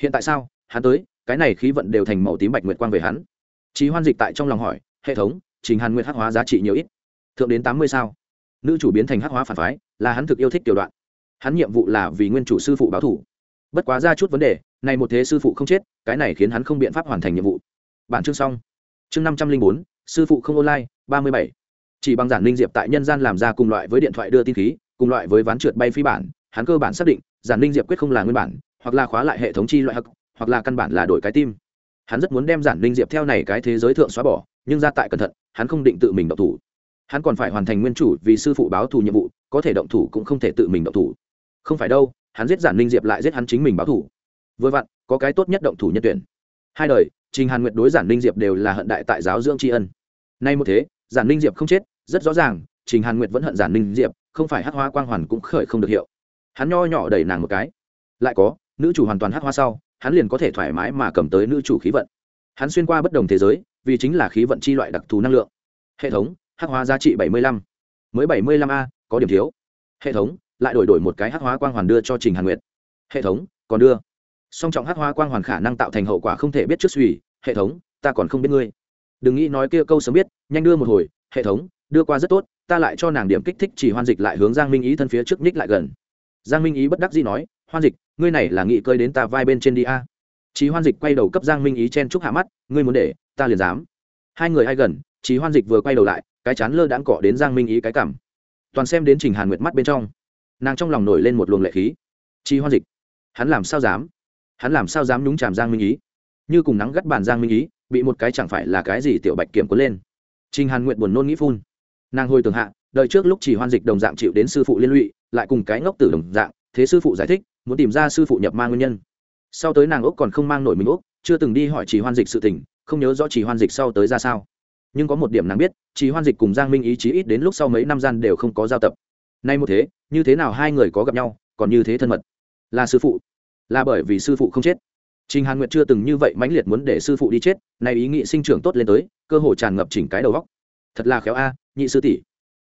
Hiện tại sao? Hắn tới, cái này khí vận đều thành màu tím bạch nguyệt quang về hắn. Trí hoan dịch tại trong lòng hỏi, hệ thống, trình hàn nguyệt hắc hóa giá trị nhiều ít? Thượng đến tám mươi sao? Nữ chủ biến thành hắc hóa phản phái, là hắn thực yêu thích tiểu đoạn. Hắn nhiệm vụ là vì nguyên chủ sư phụ báo thủ bất quá ra chút vấn đề, này một thế sư phụ không chết, cái này khiến hắn không biện pháp hoàn thành nhiệm vụ. Bản chương xong. Chương năm trăm linh bốn, sư phụ không online, ba mươi bảy. Chỉ bằng giản linh diệp tại nhân gian làm ra cùng loại với điện thoại đưa tin khí, cùng loại với ván trượt bay phi bản, hắn cơ bản xác định, giản linh diệp quyết không là nguyên bản, hoặc là khóa lại hệ thống chi loại hắc, hoặc là căn bản là đổi cái tim. Hắn rất muốn đem giản linh diệp theo này cái thế giới thượng xóa bỏ, nhưng ra tại cẩn thận, hắn không định tự mình động thủ. Hắn còn phải hoàn thành nguyên chủ vì sư phụ báo thù nhiệm vụ, có thể động thủ cũng không thể tự mình động thủ. Không phải đâu hắn giết giản linh diệp lại giết hắn chính mình báo thù vừa vặn, có cái tốt nhất động thủ nhân tuyển. Hai đời, trình hàn nguyệt đối giản linh diệp đều là hận đại tại giáo dưỡng tri ân. Nay một thế, giản linh diệp không chết, rất rõ ràng, trình hàn nguyệt vẫn hận giản linh diệp, không phải hát hoa quang hoàn cũng khởi không được hiệu. Hắn nho nhỏ đẩy nàng một cái. Lại có, nữ chủ hoàn toàn hát hoa sau, hắn liền có thể thoải mái mà cầm tới nữ chủ khí vận. Hắn xuyên qua bất đồng thế giới, vì chính là khí vận chi loại đặc thù năng lượng. Hệ thống hát hoa giá trị bảy mươi lăm. Mới bảy mươi lăm a, có điểm thiếu. Hệ thống lại đổi đổi một cái hát hóa quang hoàn đưa cho trình hàn nguyệt. Hệ thống, còn đưa. Song trọng hát hóa quang hoàn khả năng tạo thành hậu quả không thể biết trước suy, hệ thống, ta còn không biết ngươi. Đừng nghĩ nói kia câu sớm biết, nhanh đưa một hồi, hệ thống, đưa qua rất tốt, ta lại cho nàng điểm kích thích chỉ hoan dịch lại hướng giang minh ý thân phía trước nhích lại gần. Giang minh ý bất đắc dĩ nói, hoan dịch, ngươi này là nghị cơi đến ta vai bên trên đi a. Trí hoan dịch quay đầu cấp giang minh ý chen chúc hạ mắt, ngươi muốn để, ta liền dám. Hai người ai gần trí hoan dịch vừa quay đầu lại, cái chán lơ đãng cọ đến giang minh ý cái cảm toàn xem đến trình hàn nguyệt mắt bên trong nàng trong lòng nổi lên một luồng lệ khí. Chi hoan dịch. Hắn làm sao dám? Hắn làm sao dám nhúng chàm giang minh ý? Như cùng nắng gắt bàn giang minh ý, bị một cái chẳng phải là cái gì tiểu bạch kiểm cuốn lên. Trình hàn nguyện buồn nôn nghĩ phun. Nàng hồi tường hạ, đợi trước lúc chỉ hoan dịch đồng dạng chịu đến sư phụ liên lụy, lại cùng cái ngốc tử đồng dạng, thế sư phụ giải thích, muốn tìm ra sư phụ nhập ma nguyên nhân. Sau tới nàng úc còn không mang nổi mình úc chưa từng đi hỏi chỉ hoan dịch sự tình, không nhớ rõ chỉ hoan dịch sau tới ra sao. Nhưng có một điểm nàng biết chỉ hoan dịch cùng giang minh ý chí ít đến lúc sau mấy năm gian đều không có giao tập nay một thế như thế nào hai người có gặp nhau còn như thế thân mật là sư phụ là bởi vì sư phụ không chết Trình Hàn Nguyệt chưa từng như vậy mãnh liệt muốn để sư phụ đi chết, nay ý nghị sinh trưởng tốt lên tới, cơ hội tràn ngập chỉnh cái đầu óc. Thật là khéo a, nhị sư tỷ.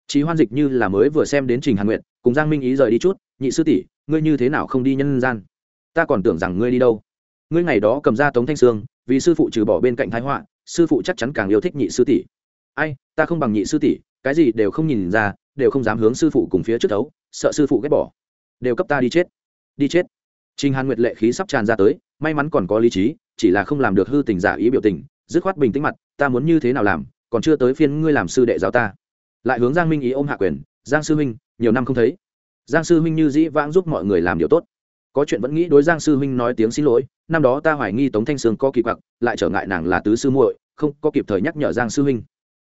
Chí Hoan Dịch như là mới vừa xem đến Trình Hàn Nguyệt, cùng Giang Minh ý rời đi chút, nhị sư tỷ, ngươi như thế nào không đi nhân gian? Ta còn tưởng rằng ngươi đi đâu. Ngươi ngày đó cầm ra Tống Thanh Sương, vì sư phụ trừ bỏ bên cạnh thái họa, sư phụ chắc chắn càng yêu thích nhị sư tỷ. Ai, ta không bằng nhị sư tỷ, cái gì đều không nhìn ra, đều không dám hướng sư phụ cùng phía trước đấu, sợ sư phụ ghét bỏ. Đều cấp ta đi chết. Đi chết. Trình Hàn Nguyệt lệ khí sắp tràn ra tới, may mắn còn có lý trí, chỉ là không làm được hư tình giả ý biểu tình, dứt khoát bình tĩnh mặt, ta muốn như thế nào làm, còn chưa tới phiên ngươi làm sư đệ giáo ta. Lại hướng Giang Minh ý ôm hạ quyền, Giang sư huynh, nhiều năm không thấy. Giang sư huynh như dĩ vãng giúp mọi người làm điều tốt. Có chuyện vẫn nghĩ đối Giang sư huynh nói tiếng xin lỗi, năm đó ta hoài nghi Tống Thanh Sương có kỳ quặc, lại trở ngại nàng là tứ sư muội, không có kịp thời nhắc nhở Giang sư huynh.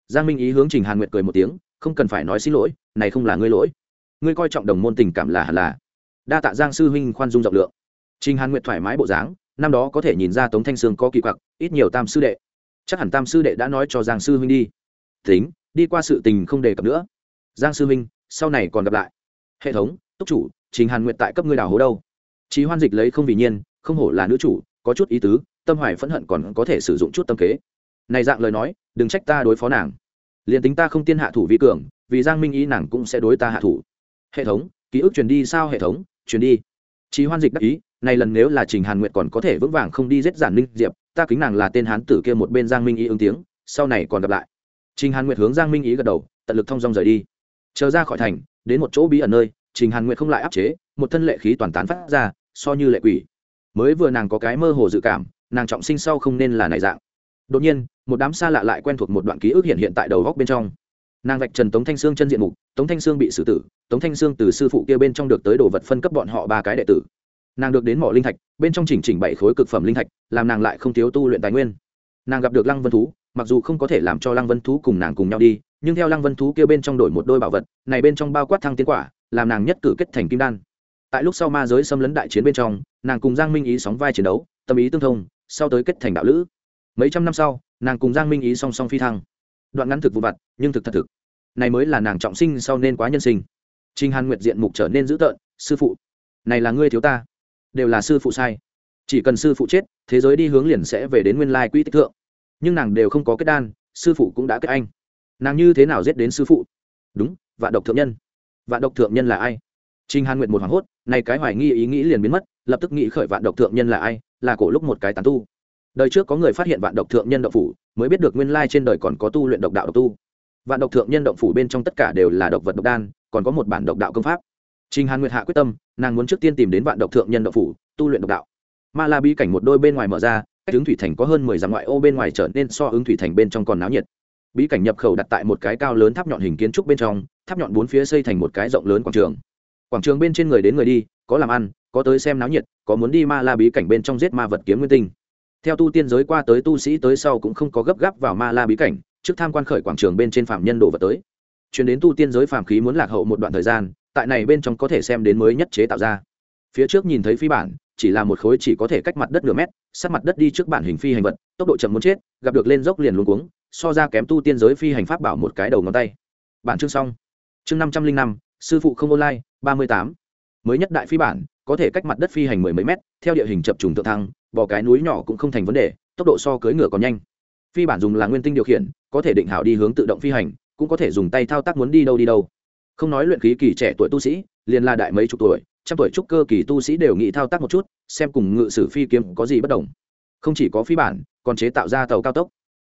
Giang Minh ý hướng Trình Hàn Nguyệt cười một tiếng, không cần phải nói xin lỗi, này không là ngươi lỗi. Ngươi coi trọng đồng môn tình cảm là hẳn là. Đa tạ Giang sư huynh khoan dung rộng lượng Trình Hàn Nguyệt thoải mái bộ dáng, năm đó có thể nhìn ra Tống Thanh Sương có kỳ quặc, ít nhiều Tam sư đệ. Chắc hẳn Tam sư đệ đã nói cho Giang sư huynh đi. Tính, đi qua sự tình không đề cập nữa. Giang sư huynh, sau này còn gặp lại. Hệ thống, túc chủ, Trình Hàn Nguyệt tại cấp ngươi đào hố đâu? trí Hoan Dịch lấy không vì nhiên, không hổ là nữ chủ, có chút ý tứ, tâm hoài phẫn hận còn có thể sử dụng chút tâm kế. Này dạng lời nói, đừng trách ta đối phó nàng. Liên tính ta không tiên hạ thủ vi cường, vì Giang Minh ý nàng cũng sẽ đối ta hạ thủ. Hệ thống, ký ức truyền đi sao hệ thống, truyền đi. Chí Hoan Dịch đắc ý, này lần nếu là trình hàn nguyệt còn có thể vững vàng không đi giết giản ninh diệp ta kính nàng là tên hán tử kia một bên giang minh ý ứng tiếng sau này còn gặp lại. Trình hàn nguyệt hướng giang minh ý gật đầu tận lực thong dong rời đi. Chờ ra khỏi thành đến một chỗ bí ẩn nơi trình hàn nguyệt không lại áp chế một thân lệ khí toàn tán phát ra so như lệ quỷ. Mới vừa nàng có cái mơ hồ dự cảm nàng trọng sinh sau không nên là này dạng. Đột nhiên một đám xa lạ lại quen thuộc một đoạn ký ức hiện hiện tại đầu góc bên trong. Nàng vạch trần tống thanh sương chân diện mục, tống thanh sương bị xử tử, tống thanh sương từ sư phụ kia bên trong được tới đồ vật phân cấp bọn họ ba cái đệ tử. Nàng được đến mỏ linh thạch, bên trong chỉnh chỉnh bảy khối cực phẩm linh thạch, làm nàng lại không thiếu tu luyện tài nguyên. Nàng gặp được lăng vân thú, mặc dù không có thể làm cho lăng vân thú cùng nàng cùng nhau đi, nhưng theo lăng vân thú kêu bên trong đổi một đôi bảo vật, này bên trong bao quát thăng tiến quả, làm nàng nhất cử kết thành kim đan. Tại lúc sau ma giới xâm lấn đại chiến bên trong, nàng cùng giang minh ý sóng vai chiến đấu, tâm ý tương thông, sau tới kết thành đạo lữ. Mấy trăm năm sau nàng cùng giang minh ý song song phi thăng. Đoạn ngắn thực vụ vặt, nhưng thực thật thực. Này mới là nàng trọng sinh sau nên quá nhân sinh. Trinh hàn nguyệt diện mục trở nên dữ tợn, sư phụ, này là ngươi thiếu ta. Đều là sư phụ sai. Chỉ cần sư phụ chết, thế giới đi hướng liền sẽ về đến nguyên lai quỹ tích thượng. Nhưng nàng đều không có kết đan, sư phụ cũng đã kết anh. Nàng như thế nào giết đến sư phụ? Đúng vạn độc thượng nhân. Vạn độc thượng nhân là ai? Trinh hàn Nguyệt một hoảng hốt, này cái hoài nghi ý nghĩ liền biến mất, lập tức nghĩ khởi vạn độc thượng nhân là ai, là cổ lúc một cái tán tu đời trước có người phát hiện vạn độc thượng nhân động phủ mới biết được nguyên lai trên đời còn có tu luyện độc đạo độc tu vạn độc thượng nhân động phủ bên trong tất cả đều là độc vật độc đan còn có một bản độc đạo công pháp Trình Hàn Nguyệt hạ quyết tâm, nàng muốn trước tiên tìm đến vạn độc thượng nhân động phủ, tu luyện độc đạo. Ma La bí cảnh một đôi bên ngoài mở ra, cách ứng thủy thành có hơn mười dặm ngoại ô bên ngoài trở nên so ứng thủy thành bên trong còn náo nhiệt. Bí cảnh nhập khẩu đặt tại một cái cao lớn tháp nhọn hình kiến trúc bên trong, tháp nhọn bốn phía xây thành một cái rộng lớn quảng trường. Quảng trường bên trên người đến người đi, có làm ăn, có tới xem náo nhiệt, có muốn đi Ma La bí cảnh bên trong giết ma vật kiếm nguyên tinh. Theo tu tiên giới qua tới tu sĩ tới sau cũng không có gấp gáp vào Ma La bí cảnh, trước tham quan khởi quảng trường bên trên phạm nhân đồ vật tới. chuyển đến tu tiên giới phàm khí muốn lạc hậu một đoạn thời gian, tại này bên trong có thể xem đến mới nhất chế tạo ra. Phía trước nhìn thấy phi bản chỉ là một khối chỉ có thể cách mặt đất nửa mét sát mặt đất đi trước bản hình phi hành vật tốc độ chậm muốn chết gặp được lên dốc liền luôn cuống so ra kém tu tiên giới phi hành pháp bảo một cái đầu ngón tay. Bản chương xong. Chương năm trăm linh năm sư phụ không online ba mươi tám. Mới nhất đại phi bản có thể cách mặt đất phi hành mười mấy mét theo địa hình chập trùng thượng thăng bỏ cái núi nhỏ cũng không thành vấn đề, tốc độ so cưỡi ngựa còn nhanh. Phi bản dùng là nguyên tinh điều khiển, có thể định hảo đi hướng tự động phi hành, cũng có thể dùng tay thao tác muốn đi đâu đi đâu. Không nói luyện khí kỳ trẻ tuổi tu sĩ, liền là đại mấy chục tuổi, trăm tuổi trúc cơ kỳ tu sĩ đều nghĩ thao tác một chút, xem cùng ngự sử phi kiếm có gì bất đồng. Không chỉ có phi bản, còn chế tạo ra tàu cao tốc.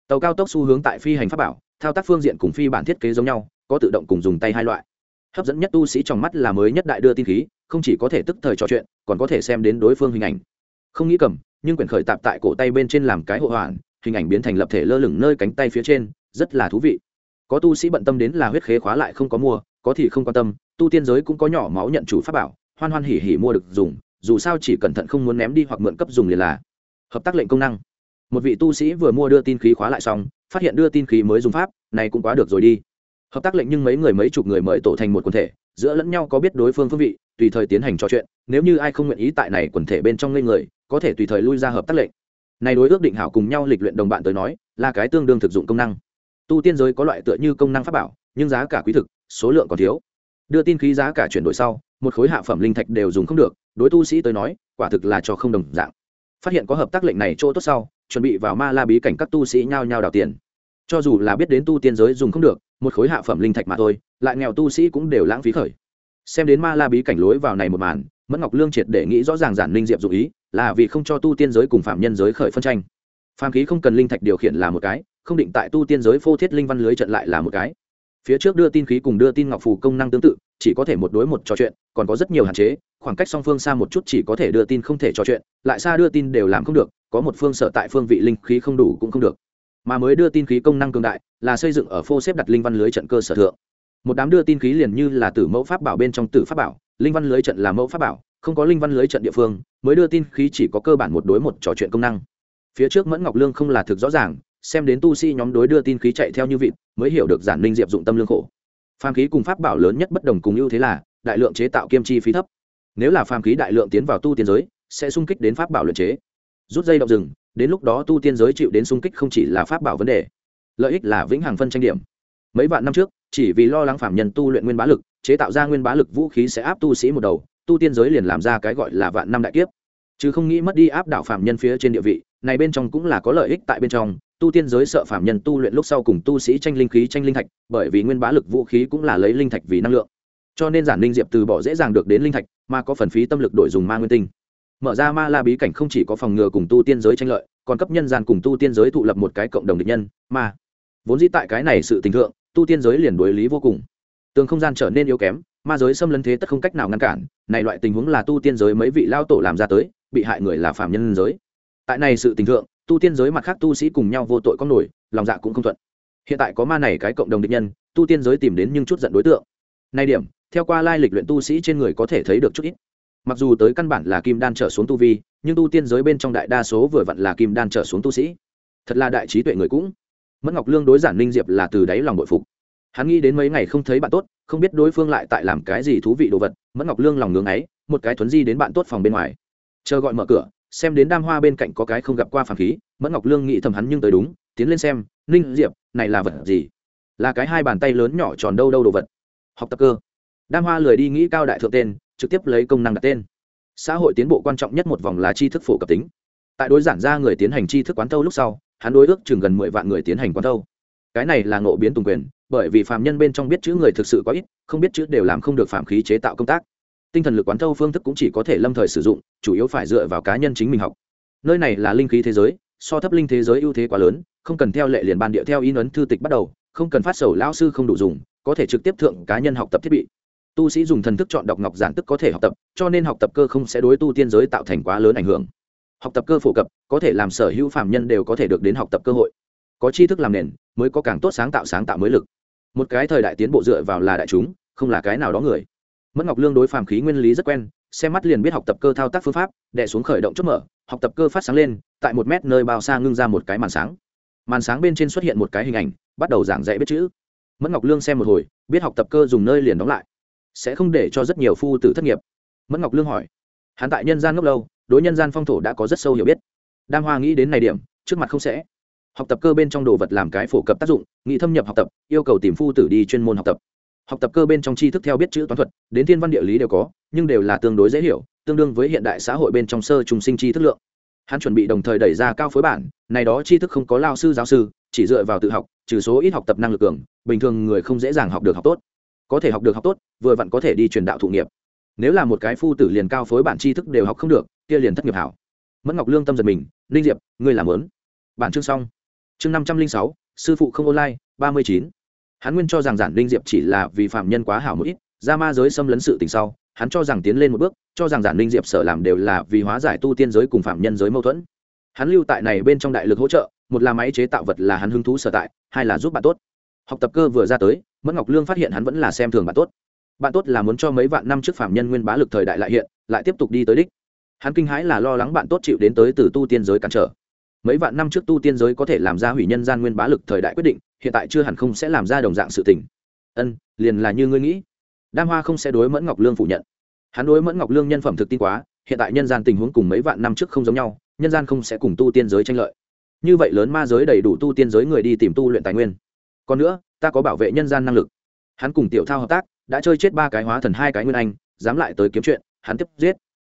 Tàu cao tốc xu hướng tại phi hành pháp bảo, thao tác phương diện cùng phi bản thiết kế giống nhau, có tự động cùng dùng tay hai loại. Hấp dẫn nhất tu sĩ trong mắt là mới nhất đại đưa tin khí, không chỉ có thể tức thời trò chuyện, còn có thể xem đến đối phương hình ảnh. Không nghĩ cầm nhưng quyển khởi tạp tại cổ tay bên trên làm cái hộ hoàn, hình ảnh biến thành lập thể lơ lửng nơi cánh tay phía trên, rất là thú vị. Có tu sĩ bận tâm đến là huyết khế khóa lại không có mua, có thì không quan tâm, tu tiên giới cũng có nhỏ máu nhận chủ pháp bảo, hoan hoan hỉ hỉ mua được dùng, dù sao chỉ cẩn thận không muốn ném đi hoặc mượn cấp dùng liền là hợp tác lệnh công năng. Một vị tu sĩ vừa mua đưa tin khí khóa lại xong, phát hiện đưa tin khí mới dùng pháp, này cũng quá được rồi đi. Hợp tác lệnh nhưng mấy người mấy chục người mời tổ thành một quần thể, giữa lẫn nhau có biết đối phương phương vị, tùy thời tiến hành trò chuyện, nếu như ai không nguyện ý tại này quần thể bên trong ngây người có thể tùy thời lui ra hợp tác lệnh. Này đối ước định hảo cùng nhau lịch luyện đồng bạn tới nói, là cái tương đương thực dụng công năng. Tu tiên giới có loại tựa như công năng pháp bảo, nhưng giá cả quý thực, số lượng còn thiếu. Đưa tin khí giá cả chuyển đổi sau, một khối hạ phẩm linh thạch đều dùng không được, đối tu sĩ tới nói, quả thực là cho không đồng dạng. Phát hiện có hợp tác lệnh này chỗ tốt sau, chuẩn bị vào ma la bí cảnh các tu sĩ nhao nhao đào tiền. Cho dù là biết đến tu tiên giới dùng không được, một khối hạ phẩm linh thạch mà thôi, lại nghèo tu sĩ cũng đều lãng phí khởi. Xem đến ma la bí cảnh lối vào này một màn, mẫn ngọc lương triệt để nghĩ rõ ràng giản linh diệp dụ ý là vì không cho tu tiên giới cùng phạm nhân giới khởi phân tranh. Phàm khí không cần linh thạch điều khiển là một cái, không định tại tu tiên giới phô thiết linh văn lưới trận lại là một cái. Phía trước đưa tin khí cùng đưa tin ngọc phù công năng tương tự, chỉ có thể một đối một trò chuyện, còn có rất nhiều hạn chế, khoảng cách song phương xa một chút chỉ có thể đưa tin không thể trò chuyện, lại xa đưa tin đều làm không được, có một phương sở tại phương vị linh khí không đủ cũng không được. Mà mới đưa tin khí công năng cường đại, là xây dựng ở phô xếp đặt linh văn lưới trận cơ sở thượng. Một đám đưa tin khí liền như là tử mẫu pháp bảo bên trong tử pháp bảo linh văn lưới trận là mẫu pháp bảo, không có linh văn lưới trận địa phương, mới đưa tin khí chỉ có cơ bản một đối một trò chuyện công năng. Phía trước mẫn ngọc lương không là thực rõ ràng, xem đến tu sĩ nhóm đối đưa tin khí chạy theo như vịt, mới hiểu được giản linh diệp dụng tâm lương khổ. Phàm khí cùng pháp bảo lớn nhất bất đồng cùng ưu thế là, đại lượng chế tạo kiêm chi phí thấp. Nếu là phàm khí đại lượng tiến vào tu tiên giới, sẽ sung kích đến pháp bảo luyện chế. Rút dây động rừng, đến lúc đó tu tiên giới chịu đến sung kích không chỉ là pháp bảo vấn đề, lợi ích là vĩnh hằng phân tranh điểm. Mấy vạn năm trước, chỉ vì lo lắng phạm nhân tu luyện nguyên bá lực chế tạo ra nguyên bá lực vũ khí sẽ áp tu sĩ một đầu, tu tiên giới liền làm ra cái gọi là vạn năm đại kiếp. Chứ không nghĩ mất đi áp đảo phạm nhân phía trên địa vị, này bên trong cũng là có lợi ích tại bên trong, tu tiên giới sợ phạm nhân tu luyện lúc sau cùng tu sĩ tranh linh khí, tranh linh thạch, bởi vì nguyên bá lực vũ khí cũng là lấy linh thạch vì năng lượng. Cho nên giản linh diệp từ bỏ dễ dàng được đến linh thạch, mà có phần phí tâm lực đổi dùng ma nguyên tinh. Mở ra ma la bí cảnh không chỉ có phòng ngừa cùng tu tiên giới tranh lợi, còn cấp nhân gian cùng tu tiên giới thụ lập một cái cộng đồng địch nhân, ma. Vốn dĩ tại cái này sự tình thượng, tu tiên giới liền đối lý vô cùng tường không gian trở nên yếu kém, ma giới xâm lấn thế tất không cách nào ngăn cản, này loại tình huống là tu tiên giới mấy vị lao tổ làm ra tới, bị hại người là phạm nhân giới. Tại này sự tình thượng, tu tiên giới mặt khác tu sĩ cùng nhau vô tội có nổi, lòng dạ cũng không thuận. Hiện tại có ma này cái cộng đồng địch nhân, tu tiên giới tìm đến nhưng chút giận đối tượng. Nay điểm, theo qua lai lịch luyện tu sĩ trên người có thể thấy được chút ít. Mặc dù tới căn bản là kim đan trở xuống tu vi, nhưng tu tiên giới bên trong đại đa số vừa vặn là kim đan trở xuống tu sĩ. Thật là đại trí tuệ người cũng. Mất ngọc lương đối giản ninh diệp là từ đáy lòng bội phục hắn nghĩ đến mấy ngày không thấy bạn tốt, không biết đối phương lại tại làm cái gì thú vị đồ vật, Mẫn ngọc lương lòng ngưng ấy một cái thuấn di đến bạn tốt phòng bên ngoài. Chờ gọi mở cửa, xem đến đam hoa bên cạnh có cái không gặp qua phàm khí, mẫn ngọc lương nghĩ thầm hắn nhưng tới đúng, tiến lên xem, ninh diệp, này là vật gì? Là cái hai bàn tay lớn nhỏ tròn đâu đâu đồ vật. Học tập cơ. Đam hoa lười đi nghĩ cao đại thượng tên, trực tiếp lấy công năng đặt tên. Xã hội tiến bộ quan trọng nhất một vòng là tri thức phổ cập tính. Tại đối giản ra người tiến hành tri thức quán thâu lúc sau, hắn đối ước chừng gần mười vạn người tiến hành quán thâu cái này là ngộ biến tùng quyền, bởi vì phạm nhân bên trong biết chữ người thực sự có ít, không biết chữ đều làm không được phạm khí chế tạo công tác. Tinh thần lực quán thâu phương thức cũng chỉ có thể lâm thời sử dụng, chủ yếu phải dựa vào cá nhân chính mình học. Nơi này là linh khí thế giới, so thấp linh thế giới ưu thế quá lớn, không cần theo lệ liền ban địa theo in ấn thư tịch bắt đầu, không cần phát sầu lao sư không đủ dùng, có thể trực tiếp thượng cá nhân học tập thiết bị. Tu sĩ dùng thần thức chọn đọc ngọc giản tức có thể học tập, cho nên học tập cơ không sẽ đối tu tiên giới tạo thành quá lớn ảnh hưởng. Học tập cơ phổ cập, có thể làm sở hữu phạm nhân đều có thể được đến học tập cơ hội có tri thức làm nền, mới có càng tốt sáng tạo sáng tạo mới lực. Một cái thời đại tiến bộ dựa vào là đại chúng, không là cái nào đó người. Mất ngọc lương đối phàm khí nguyên lý rất quen, xem mắt liền biết học tập cơ thao tác phương pháp đẻ xuống khởi động chốt mở, học tập cơ phát sáng lên, tại một mét nơi bao xa ngưng ra một cái màn sáng. Màn sáng bên trên xuất hiện một cái hình ảnh, bắt đầu giảng dạy biết chữ. Mất ngọc lương xem một hồi, biết học tập cơ dùng nơi liền đóng lại. Sẽ không để cho rất nhiều phu tử thất nghiệp. Mất ngọc lương hỏi. Hắn tại nhân gian ngốc lâu, đối nhân gian phong thổ đã có rất sâu hiểu biết. Đam hoa nghĩ đến này điểm, trước mặt không sẽ học tập cơ bên trong đồ vật làm cái phổ cập tác dụng, nghị thâm nhập học tập, yêu cầu tìm phu tử đi chuyên môn học tập. Học tập cơ bên trong tri thức theo biết chữ toán thuật, đến thiên văn địa lý đều có, nhưng đều là tương đối dễ hiểu, tương đương với hiện đại xã hội bên trong sơ trùng sinh tri thức lượng. Hắn chuẩn bị đồng thời đẩy ra cao phối bản, này đó tri thức không có lao sư, giáo sư, chỉ dựa vào tự học, trừ số ít học tập năng lực cường, bình thường người không dễ dàng học được học tốt. Có thể học được học tốt, vừa vặn có thể đi truyền đạo thụ nghiệp. Nếu là một cái phu tử liền cao phối bản tri thức đều học không được, kia liền thất nghiệp hảo. Mất ngọc lương tâm giật mình, ninh diệp, ngươi làm lớn bản chương xong chương năm trăm linh sáu, sư phụ không online, ba mươi chín. Hắn nguyên cho rằng giản linh diệp chỉ là vì phạm nhân quá hảo một ít ra ma giới xâm lấn sự tình sau, hắn cho rằng tiến lên một bước, cho rằng giản linh diệp sở làm đều là vì hóa giải tu tiên giới cùng phạm nhân giới mâu thuẫn. Hắn lưu tại này bên trong đại lực hỗ trợ, một là máy chế tạo vật là hắn hứng thú sở tại, hai là giúp bạn tốt. Học tập cơ vừa ra tới, mẫn ngọc lương phát hiện hắn vẫn là xem thường bạn tốt. Bạn tốt là muốn cho mấy vạn năm trước phạm nhân nguyên bá lực thời đại lại hiện, lại tiếp tục đi tới đích. Hắn kinh hãi là lo lắng bạn tốt chịu đến tới từ tu tiên giới cản trở mấy vạn năm trước tu tiên giới có thể làm ra hủy nhân gian nguyên bá lực thời đại quyết định, hiện tại chưa hẳn không sẽ làm ra đồng dạng sự tình. Ân, liền là như ngươi nghĩ. Đam hoa không sẽ đối mẫn ngọc lương phủ nhận. Hắn đối mẫn ngọc lương nhân phẩm thực tin quá, hiện tại nhân gian tình huống cùng mấy vạn năm trước không giống nhau, nhân gian không sẽ cùng tu tiên giới tranh lợi. Như vậy lớn ma giới đầy đủ tu tiên giới người đi tìm tu luyện tài nguyên. Còn nữa, ta có bảo vệ nhân gian năng lực. Hắn cùng tiểu thao hợp tác, đã chơi chết ba cái hóa thần hai cái nguyên anh, dám lại tới kiếm chuyện, hắn tiếp giết.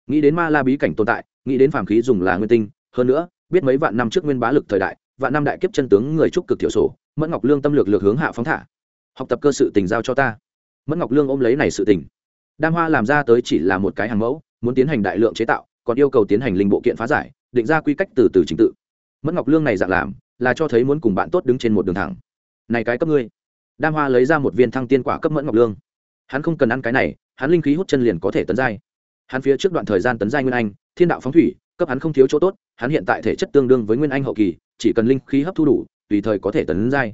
Nghĩ đến ma la bí cảnh tồn tại, nghĩ đến phàm khí dùng là nguyên tinh, hơn nữa biết mấy vạn năm trước nguyên bá lực thời đại, vạn năm đại kiếp chân tướng người trúc cực thiểu sổ mẫn ngọc lương tâm lược lược hướng hạ phóng thả. Học tập cơ sự tình giao cho ta. Mẫn ngọc lương ôm lấy này sự tình. Đam hoa làm ra tới chỉ là một cái hàng mẫu, muốn tiến hành đại lượng chế tạo, còn yêu cầu tiến hành linh bộ kiện phá giải, định ra quy cách từ từ trình tự. Mẫn ngọc lương này dạng làm, là cho thấy muốn cùng bạn tốt đứng trên một đường thẳng. Này cái cấp ngươi. Đam hoa lấy ra một viên thăng tiên quả cấp mẫn ngọc lương. Hắn không cần ăn cái này, hắn linh khí hút chân liền có thể tấn giai. Hắn phía trước đoạn thời gian tấn giai nguyên anh, thiên đạo phóng thủy cấp hắn không thiếu chỗ tốt, hắn hiện tại thể chất tương đương với nguyên anh hậu kỳ, chỉ cần linh khí hấp thu đủ, tùy thời có thể tấn giai.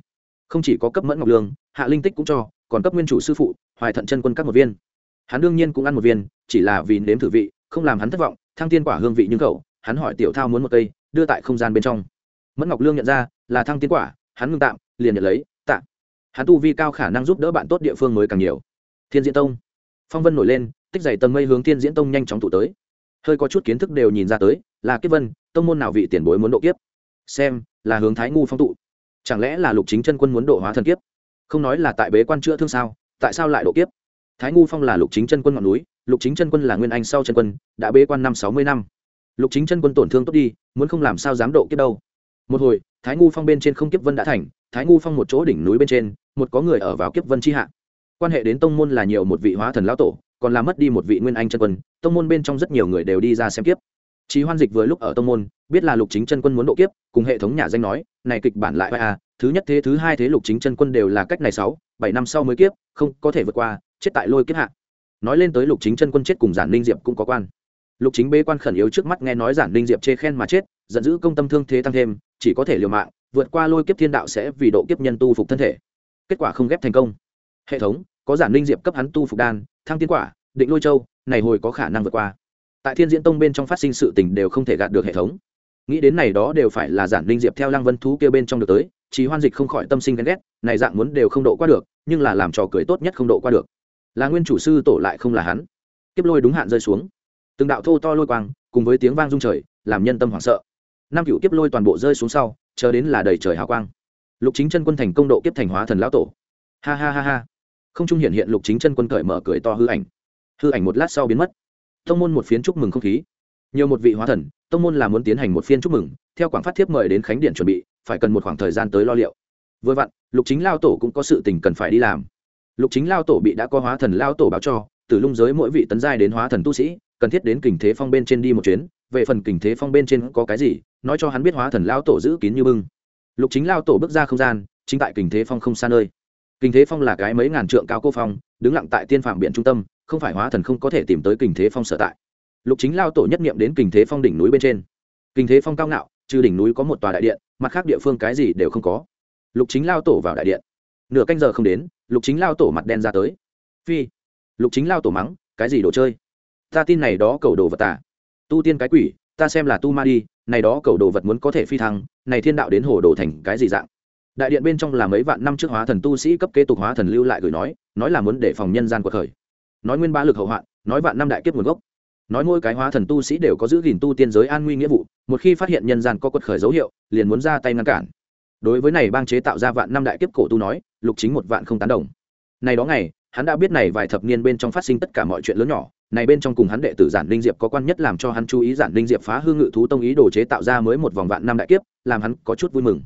Không chỉ có cấp mẫn ngọc lương, hạ linh tích cũng cho, còn cấp nguyên chủ sư phụ, hoài thận chân quân các một viên. Hắn đương nhiên cũng ăn một viên, chỉ là vì nếm thử vị, không làm hắn thất vọng, thăng tiên quả hương vị nhưng cậu, hắn hỏi tiểu thao muốn một cây, đưa tại không gian bên trong. Mẫn ngọc lương nhận ra, là thăng tiên quả, hắn ngưng tạm, liền nhận lấy tạm hắn tu vi cao khả năng giúp đỡ bạn tốt địa phương mới càng nhiều. Thiên diễn tông. Phong vân nổi lên, tích dày tầng mây hướng thiên diễn tông nhanh chóng tụ tới hơi có chút kiến thức đều nhìn ra tới, là kiếp vân, tông môn nào vị tiền bối muốn độ kiếp? Xem, là hướng thái ngu phong tụ. Chẳng lẽ là lục chính chân quân muốn độ hóa thần kiếp? Không nói là tại bế quan chữa thương sao, tại sao lại độ kiếp? Thái ngu phong là lục chính chân quân ngọn núi, lục chính chân quân là nguyên anh sau chân quân, đã bế quan năm sáu mươi năm. Lục chính chân quân tổn thương tốt đi, muốn không làm sao dám độ kiếp đâu. Một hồi, thái ngu phong bên trên không kiếp vân đã thành, thái ngu phong một chỗ đỉnh núi bên trên, một có người ở vào kiếp vân chi hạ. Quan hệ đến tông môn là nhiều một vị hóa thần lão tổ còn làm mất đi một vị nguyên anh chân quân tông môn bên trong rất nhiều người đều đi ra xem kiếp Chí Hoan Dịch vừa lúc ở tông môn, biết là Lục Chính Chân Quân muốn độ kiếp, cùng hệ thống nhà danh nói, này kịch bản lại a, thứ nhất thế thứ hai thế Lục Chính Chân Quân đều là cách này sáu, bảy năm sau mới kiếp, không có thể vượt qua, chết tại lôi kiếp hạ. Nói lên tới Lục Chính Chân Quân chết cùng Giản Linh Diệp cũng có quan. Lục Chính bế quan khẩn yếu trước mắt nghe nói Giản Linh Diệp chê khen mà chết, giận dữ công tâm thương thế tăng thêm, chỉ có thể liều mạng, vượt qua lôi kiếp thiên đạo sẽ vì độ kiếp nhân tu phục thân thể. Kết quả không ghép thành công. Hệ thống, có Giản Linh Diệp cấp hắn tu phục đan, thăng tiên quả, định lôi châu, này hồi có khả năng vượt qua. Tại thiên diễn tông bên trong phát sinh sự tình đều không thể gạt được hệ thống. Nghĩ đến này đó đều phải là giản linh diệp theo lăng vân thú kêu bên trong được tới chỉ hoan dịch không khỏi tâm sinh ghen ghét này dạng muốn đều không độ qua được nhưng là làm trò cười tốt nhất không độ qua được. Là nguyên chủ sư tổ lại không là hắn. Kiếp lôi đúng hạn rơi xuống. Từng đạo thô to lôi quang cùng với tiếng vang rung trời làm nhân tâm hoảng sợ. Năm cựu kiếp lôi toàn bộ rơi xuống sau chờ đến là đầy trời hào quang. Lục chính chân quân thành công độ kiếp thành hóa thần lão tổ. Ha ha ha ha không trung hiện hiện lục chính chân quân cởi mở cười to hư ảnh. Hư ảnh một lát sau biến mất. Tông môn một phiến chúc mừng không khí. Nhiều một vị hóa thần, tông môn là muốn tiến hành một phiên chúc mừng, theo quảng phát thiếp mời đến khánh điện chuẩn bị, phải cần một khoảng thời gian tới lo liệu. Vừa vặn, lục chính lao tổ cũng có sự tình cần phải đi làm. Lục chính lao tổ bị đã có hóa thần lao tổ báo cho, từ lung giới mỗi vị tấn giai đến hóa thần tu sĩ, cần thiết đến kình thế phong bên trên đi một chuyến, về phần kình thế phong bên trên có cái gì, nói cho hắn biết hóa thần lao tổ giữ kín như bưng. Lục chính lao tổ bước ra không gian, chính tại kình thế phong không xa nơi kình thế phong là cái mấy ngàn trượng cao cô phong, đứng lặng tại tiên phạm biển trung tâm, không phải hóa thần không có thể tìm tới kình thế phong sở tại. Lục chính lao tổ nhất nghiệm đến kình thế phong đỉnh núi bên trên. Kình thế phong cao ngạo, trừ đỉnh núi có một tòa đại điện, mặt khác địa phương cái gì đều không có. Lục chính lao tổ vào đại điện. Nửa canh giờ không đến, lục chính lao tổ mặt đen ra tới. Phi. Lục chính lao tổ mắng, cái gì đồ chơi? Ta tin này đó cầu đồ vật tả tu tiên cái quỷ, ta xem là tu ma đi, này đó cầu đồ vật muốn có thể phi thăng, này thiên đạo đến hồ đồ thành cái gì dạng? Đại điện bên trong là mấy vạn năm trước hóa thần tu sĩ cấp kế tục hóa thần lưu lại gửi nói nói là muốn để phòng nhân gian cuộc khởi. Nói nguyên ba lực hậu hoạn, nói vạn năm đại kiếp nguồn gốc. Nói mỗi cái hóa thần tu sĩ đều có giữ gìn tu tiên giới an nguy nghĩa vụ, một khi phát hiện nhân gian có quật khởi dấu hiệu, liền muốn ra tay ngăn cản. Đối với này bang chế tạo ra vạn năm đại kiếp cổ tu nói, lục chính một vạn không tán đồng. Này đó ngày, hắn đã biết này vài thập niên bên trong phát sinh tất cả mọi chuyện lớn nhỏ, này bên trong cùng hắn đệ tử giản linh diệp có quan nhất làm cho hắn chú ý giản linh diệp phá hư ngự thú tông ý đồ chế tạo ra mới một vòng vạn năm đại kiếp, làm hắn có chút vui mừng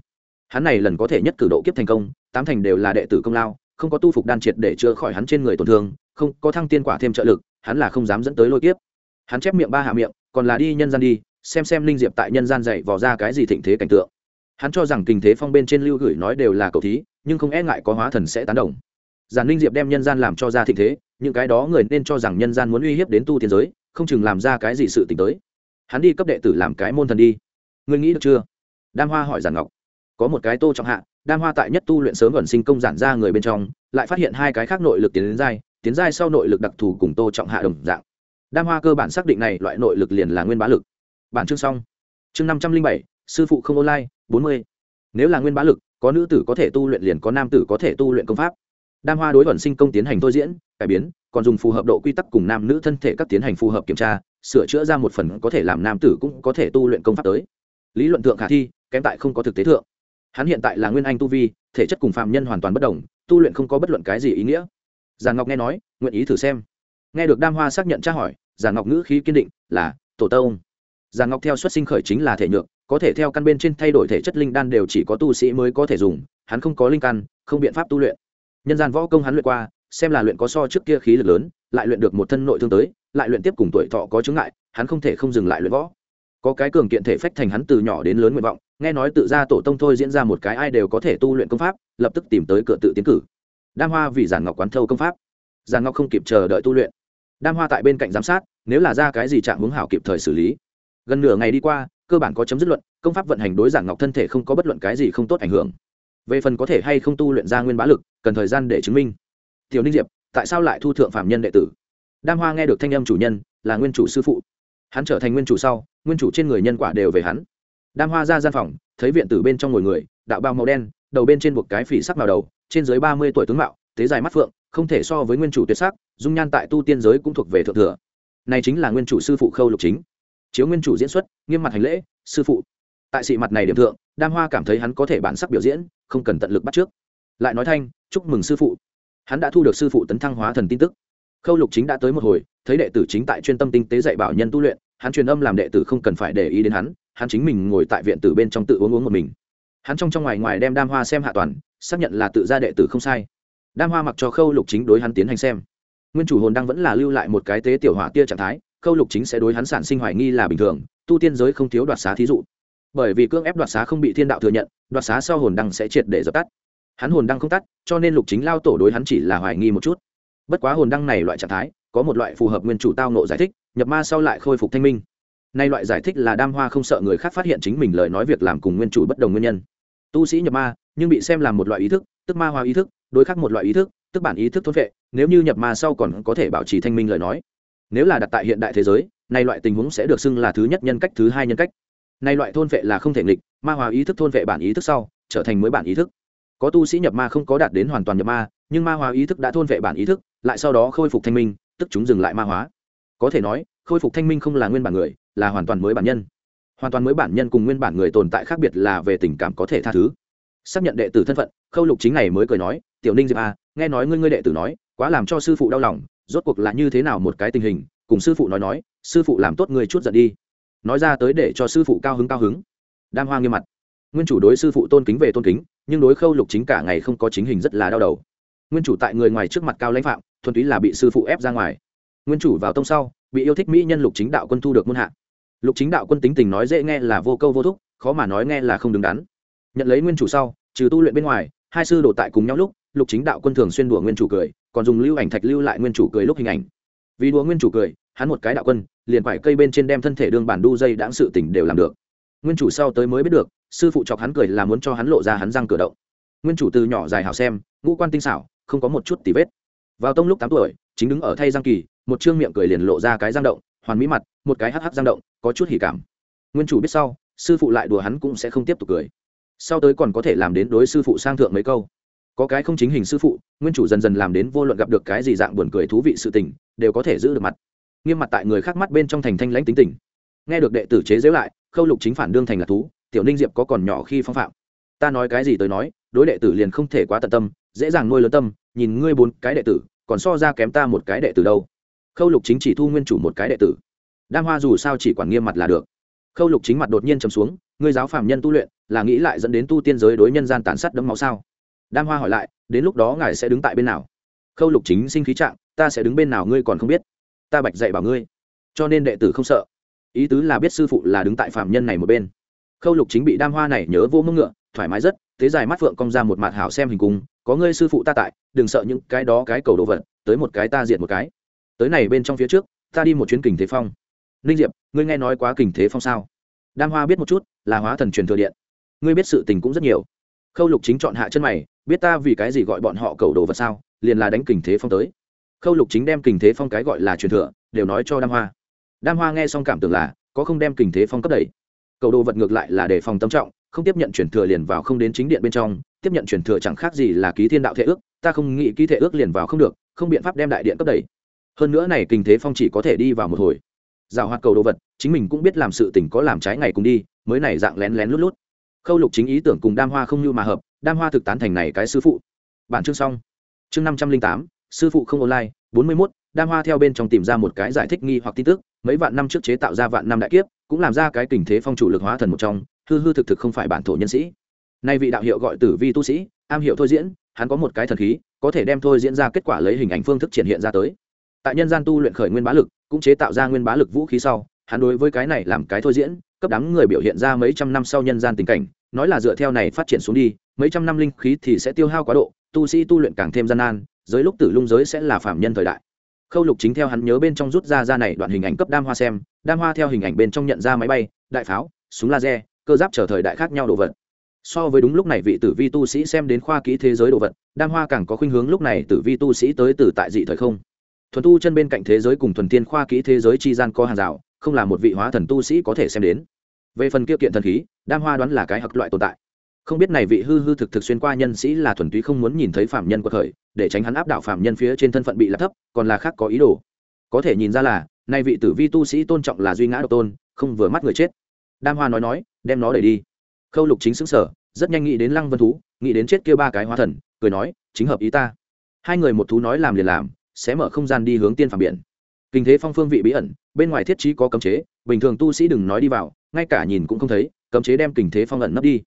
hắn này lần có thể nhất cử độ kiếp thành công, tám thành đều là đệ tử công lao, không có tu phục đan triệt để chữa khỏi hắn trên người tổn thương, không có thăng tiên quả thêm trợ lực, hắn là không dám dẫn tới lôi kiếp. Hắn chép miệng ba hạ miệng, còn là đi nhân gian đi, xem xem linh diệp tại nhân gian dạy vò ra cái gì thịnh thế cảnh tượng. Hắn cho rằng tình thế phong bên trên lưu gửi nói đều là cầu thí, nhưng không e ngại có hóa thần sẽ tán đồng. Giản linh diệp đem nhân gian làm cho ra thịnh thế, những cái đó người nên cho rằng nhân gian muốn uy hiếp đến tu tiên giới, không chừng làm ra cái gì sự t ì n h tới. Hắn đi cấp đệ tử làm cái môn thần đi. Ngươi nghĩ được chưa? Đam hoa hỏi giản ngọc có một cái tô trọng hạ, đam hoa tại nhất tu luyện sớm gần sinh công giản ra người bên trong, lại phát hiện hai cái khác nội lực tiến đến giai, tiến giai sau nội lực đặc thù cùng tô trọng hạ đồng dạng. Đam hoa cơ bản xác định này loại nội lực liền là nguyên bá lực. Bản chương xong. Chương năm trăm linh bảy, sư phụ không online, bốn mươi. Nếu là nguyên bá lực, có nữ tử có thể tu luyện liền có nam tử có thể tu luyện công pháp. Đam hoa đối thuận sinh công tiến hành thôi diễn, cải biến, còn dùng phù hợp độ quy tắc cùng nam nữ thân thể các tiến hành phù hợp kiểm tra, sửa chữa ra một phần có thể làm nam tử cũng có thể tu luyện công pháp tới. Lý luận thượng khả thi, kém tại không có thực tế thượng hắn hiện tại là nguyên anh tu vi, thể chất cùng phạm nhân hoàn toàn bất đồng, tu luyện không có bất luận cái gì ý nghĩa. Giàn ngọc nghe nói, nguyện ý thử xem. Nghe được đam hoa xác nhận tra hỏi giàn ngọc ngữ khí kiên định, là, tổ tông. Giàn ngọc theo xuất sinh khởi chính là thể nhược, có thể theo căn bên trên thay đổi thể chất linh đan đều chỉ có tu sĩ mới có thể dùng, hắn không có linh căn, không biện pháp tu luyện. Nhân gian võ công hắn luyện qua, xem là luyện có so trước kia khí lực lớn, lại luyện được một thân nội thương tới, lại luyện tiếp cùng tuổi thọ có chứng ngại, hắn không thể không dừng lại luyện võ có cái cường kiện thể phách thành hắn từ nhỏ đến lớn nguyện vọng, nghe nói tự ra tổ tông thôi diễn ra một cái ai đều có thể tu luyện công pháp, lập tức tìm tới cửa tự tiến cử. Đam hoa vì giản ngọc quán thâu công pháp. Giản ngọc không kịp chờ đợi tu luyện. Đam hoa tại bên cạnh giám sát, nếu là ra cái gì trạng hướng hảo kịp thời xử lý. Gần nửa ngày đi qua, cơ bản có chấm dứt luận, công pháp vận hành đối giản ngọc thân thể không có bất luận cái gì không tốt ảnh hưởng. Về phần có thể hay không tu luyện ra nguyên bá lực, cần thời gian để chứng minh. Tiểu ninh diệp, tại sao lại thu thượng phạm nhân đệ tử? Đam hoa nghe được thanh âm chủ nhân, là nguyên chủ sư phụ. Hắn trở thành nguyên chủ sau nguyên chủ trên người nhân quả đều về hắn. Đam hoa ra gian phòng, thấy viện tử bên trong ngồi người, đạo bao màu đen, đầu bên trên buộc cái phỉ sắc màu đầu, trên dưới ba mươi tuổi tướng mạo, tế dài mắt phượng, không thể so với nguyên chủ tuyệt sắc, dung nhan tại tu tiên giới cũng thuộc về thượng thừa. Này chính là nguyên chủ sư phụ khâu lục chính. Chiếu nguyên chủ diễn xuất, nghiêm mặt hành lễ, sư phụ. Tại sĩ mặt này điểm thượng, đam hoa cảm thấy hắn có thể bản sắc biểu diễn, không cần tận lực bắt trước. Lại nói thanh, chúc mừng sư phụ. Hắn đã thu được sư phụ tấn thăng hóa thần tin tức. Khâu lục chính đã tới một hồi, thấy đệ tử chính tại chuyên tâm tinh tế dạy bảo nhân tu luyện hắn truyền âm làm đệ tử không cần phải để ý đến hắn hắn chính mình ngồi tại viện tử bên trong tự uống uống một mình. Hắn trong trong ngoài ngoài đem đam hoa xem hạ toàn, xác nhận là tự ra đệ tử không sai. Đam hoa mặc cho khâu lục chính đối hắn tiến hành xem. Nguyên chủ hồn đang vẫn là lưu lại một cái tế tiểu hỏa tia trạng thái, khâu lục chính sẽ đối hắn sản sinh hoài nghi là bình thường, tu tiên giới không thiếu đoạt xá thí dụ. Bởi vì cưỡng ép đoạt xá không bị thiên đạo thừa nhận, đoạt xá sau hồn đăng sẽ triệt để dập tắt. Hắn hồn đăng không tắt, cho nên lục chính lao tổ đối hắn chỉ là hoài nghi một chút. Bất quá hồn đăng này loại trạng thái, có một loại phù hợp nguyên chủ tao nộ giải thích nhập ma sau lại khôi phục thanh minh. Nay loại giải thích là đam hoa không sợ người khác phát hiện chính mình lời nói việc làm cùng nguyên chủ bất đồng nguyên nhân. Tu sĩ nhập ma, nhưng bị xem làm một loại ý thức, tức ma hoa ý thức, đối khắc một loại ý thức, tức bản ý thức thôn vệ, nếu như nhập ma sau còn có thể bảo trì thanh minh lời nói. Nếu là đặt tại hiện đại thế giới, nay loại tình huống sẽ được xưng là thứ nhất nhân cách, thứ hai nhân cách. Nay loại thôn vệ là không thể nghịch, ma hòa ý thức thôn vệ bản ý thức sau, trở thành mới bản ý thức. Có tu sĩ nhập ma không có đạt đến hoàn toàn nhập ma, nhưng ma hóa ý thức đã thôn vệ bản ý thức, lại sau đó khôi phục thanh minh, tức chúng dừng lại ma hóa có thể nói khôi phục thanh minh không là nguyên bản người là hoàn toàn mới bản nhân. Hoàn toàn mới bản nhân cùng nguyên bản người tồn tại khác biệt là về tình cảm có thể tha thứ. Xác nhận đệ tử thân phận khâu lục chính này mới cười nói tiểu ninh diệp a à, nghe nói ngươi ngươi đệ tử nói quá làm cho sư phụ đau lòng rốt cuộc là như thế nào một cái tình hình cùng sư phụ nói nói sư phụ làm tốt người chút giận đi. Nói ra tới để cho sư phụ cao hứng cao hứng. Đam hoa nghiêm mặt. Nguyên chủ đối sư phụ tôn kính về tôn kính nhưng đối khâu lục chính cả ngày không có chính hình rất là đau đầu. Nguyên chủ tại người ngoài trước mặt cao lãnh phạm thuần túy là bị sư phụ ép ra ngoài nguyên chủ vào tông sau, bị yêu thích mỹ nhân lục chính đạo quân thu được muôn hạ. Lục chính đạo quân tính tình nói dễ nghe là vô câu vô thúc, khó mà nói nghe là không đứng đắn. Nhận lấy nguyên chủ sau, trừ tu luyện bên ngoài, hai sư đổ tại cùng nhau lúc, lục chính đạo quân thường xuyên đùa nguyên chủ cười, còn dùng lưu ảnh thạch lưu lại nguyên chủ cười lúc hình ảnh. Vì đùa nguyên chủ cười, hắn một cái đạo quân, liền phải cây bên trên đem thân thể đương bản đu dây đáng sự tỉnh đều làm được. Nguyên chủ sau tới mới biết được, sư phụ chọc hắn cười là muốn cho hắn lộ ra hắn răng cửa động. Nguyên chủ từ nhỏ dài hảo xem, ngũ quan tinh xảo, không có một chút tì vết. Vào tông lúc tám tuổi, chính đứng ở thay giang kỳ một chương miệng cười liền lộ ra cái giang động, hoàn mỹ mặt, một cái hắc hắc giang động, có chút hỉ cảm. Nguyên chủ biết sau, sư phụ lại đùa hắn cũng sẽ không tiếp tục cười. Sau tới còn có thể làm đến đối sư phụ sang thượng mấy câu. Có cái không chính hình sư phụ, nguyên chủ dần dần làm đến vô luận gặp được cái gì dạng buồn cười thú vị sự tình, đều có thể giữ được mặt. Nghiêm mặt tại người khác mắt bên trong thành thanh lãnh tính tình. Nghe được đệ tử chế giễu lại, khâu lục chính phản đương thành là thú, tiểu ninh diệp có còn nhỏ khi phong phạm. Ta nói cái gì tới nói, đối đệ tử liền không thể quá tận tâm, dễ dàng nuôi lớn tâm, nhìn ngươi bốn cái đệ tử, còn so ra kém ta một cái đệ tử đâu khâu lục chính chỉ thu nguyên chủ một cái đệ tử. Đam hoa dù sao chỉ quản nghiêm mặt là được. Khâu lục chính mặt đột nhiên trầm xuống, ngươi giáo phạm nhân tu luyện, là nghĩ lại dẫn đến tu tiên giới đối nhân gian tàn sát đẫm máu sao? Đam hoa hỏi lại, đến lúc đó ngài sẽ đứng tại bên nào? Khâu lục chính sinh khí trạng, ta sẽ đứng bên nào ngươi còn không biết. Ta bạch dạy bảo ngươi. Cho nên đệ tử không sợ. Ý tứ là biết sư phụ là đứng tại phạm nhân này một bên. Khâu lục chính bị đam hoa này nhớ vô mưng ngựa, thoải mái rất, thế dài mắt phượng cong ra một mặt hảo xem hình cung, có ngươi sư phụ ta tại, đừng sợ những cái đó cái cầu đồ vật, tới một cái ta diệt một cái tới này bên trong phía trước, ta đi một chuyến kình thế phong. Ninh diệp, ngươi nghe nói quá kình thế phong sao? Đam hoa biết một chút, là hóa thần truyền thừa điện. Ngươi biết sự tình cũng rất nhiều. Khâu lục chính chọn hạ chân mày, biết ta vì cái gì gọi bọn họ cầu đồ vật sao, liền là đánh kình thế phong tới. Khâu lục chính đem kình thế phong cái gọi là truyền thừa, đều nói cho đam hoa. Đam hoa nghe xong cảm tưởng là, có không đem kình thế phong cấp đẩy. Cầu đồ vật ngược lại là đề phòng tâm trọng, không tiếp nhận truyền thừa liền vào không đến chính điện bên trong, tiếp nhận truyền thừa chẳng khác gì là ký thiên đạo thể ước, ta không nghĩ ký thể ước liền vào không được, không biện pháp đem đại điện cấp đẩy hơn nữa này kinh thế phong chỉ có thể đi vào một hồi. Rào hoạt cầu đồ vật, chính mình cũng biết làm sự tình có làm trái ngày cùng đi, mới này dạng lén lén lút lút. Khâu lục chính ý tưởng cùng đam hoa không như mà hợp, đam hoa thực tán thành này cái sư phụ. Bản chương xong. Chương năm trăm linh tám, sư phụ không online, bốn mươi mốt, đam hoa theo bên trong tìm ra một cái giải thích nghi hoặc tin tức, mấy vạn năm trước chế tạo ra vạn năm đại kiếp, cũng làm ra cái tình thế phong chủ lực hóa thần một trong, hư hư thực thực không phải bản thổ nhân sĩ. Nay vị đạo hiệu gọi tử vi tu sĩ, am hiểu thôi diễn, hắn có một cái thần khí, có thể đem thôi diễn ra kết quả lấy hình ảnh phương thức triển hiện ra tới tại nhân gian tu luyện khởi nguyên bá lực, cũng chế tạo ra nguyên bá lực vũ khí sau, hắn đối với cái này làm cái thôi diễn, cấp đám người biểu hiện ra mấy trăm năm sau nhân gian tình cảnh, nói là dựa theo này phát triển xuống đi, mấy trăm năm linh khí thì sẽ tiêu hao quá độ, tu sĩ tu luyện càng thêm gian nan, giới lúc tử lung giới sẽ là phạm nhân thời đại. Khâu lục chính theo hắn nhớ bên trong rút ra ra này đoạn hình ảnh cấp đam hoa xem, đam hoa theo hình ảnh bên trong nhận ra máy bay, đại pháo, súng laser, cơ giáp trở thời đại khác nhau đồ vật. So với đúng lúc này vị tử vi tu sĩ xem đến khoa kỹ thế giới đồ vật, đam hoa càng có khuynh hướng lúc này tử vi tu sĩ tới từ tại dị thời không thuần tu chân bên cạnh thế giới cùng thuần tiên khoa kỹ thế giới chi gian có hàng rào, không là một vị hóa thần tu sĩ có thể xem đến. Về phần kia kiện thần khí, đam hoa đoán là cái hặc loại tồn tại. Không biết này vị hư hư thực thực xuyên qua nhân sĩ là thuần túy không muốn nhìn thấy phạm nhân của khởi, để tránh hắn áp đảo phạm nhân phía trên thân phận bị lạc thấp, còn là khác có ý đồ. Có thể nhìn ra là, nay vị tử vi tu sĩ tôn trọng là duy ngã độc tôn, không vừa mắt người chết. Đam hoa nói nói, đem nó đẩy đi. Khâu lục chính xứng sở rất nhanh nghĩ đến lăng vân thú, nghĩ đến chết kia ba cái hóa thần, cười nói, chính hợp ý ta. Hai người một thú nói làm liền làm sẽ mở không gian đi hướng tiên phàm biển. Kinh thế phong phương vị bí ẩn, bên ngoài thiết trí có cấm chế, bình thường tu sĩ đừng nói đi vào, ngay cả nhìn cũng không thấy, cấm chế đem kình thế phong ẩn nấp đi.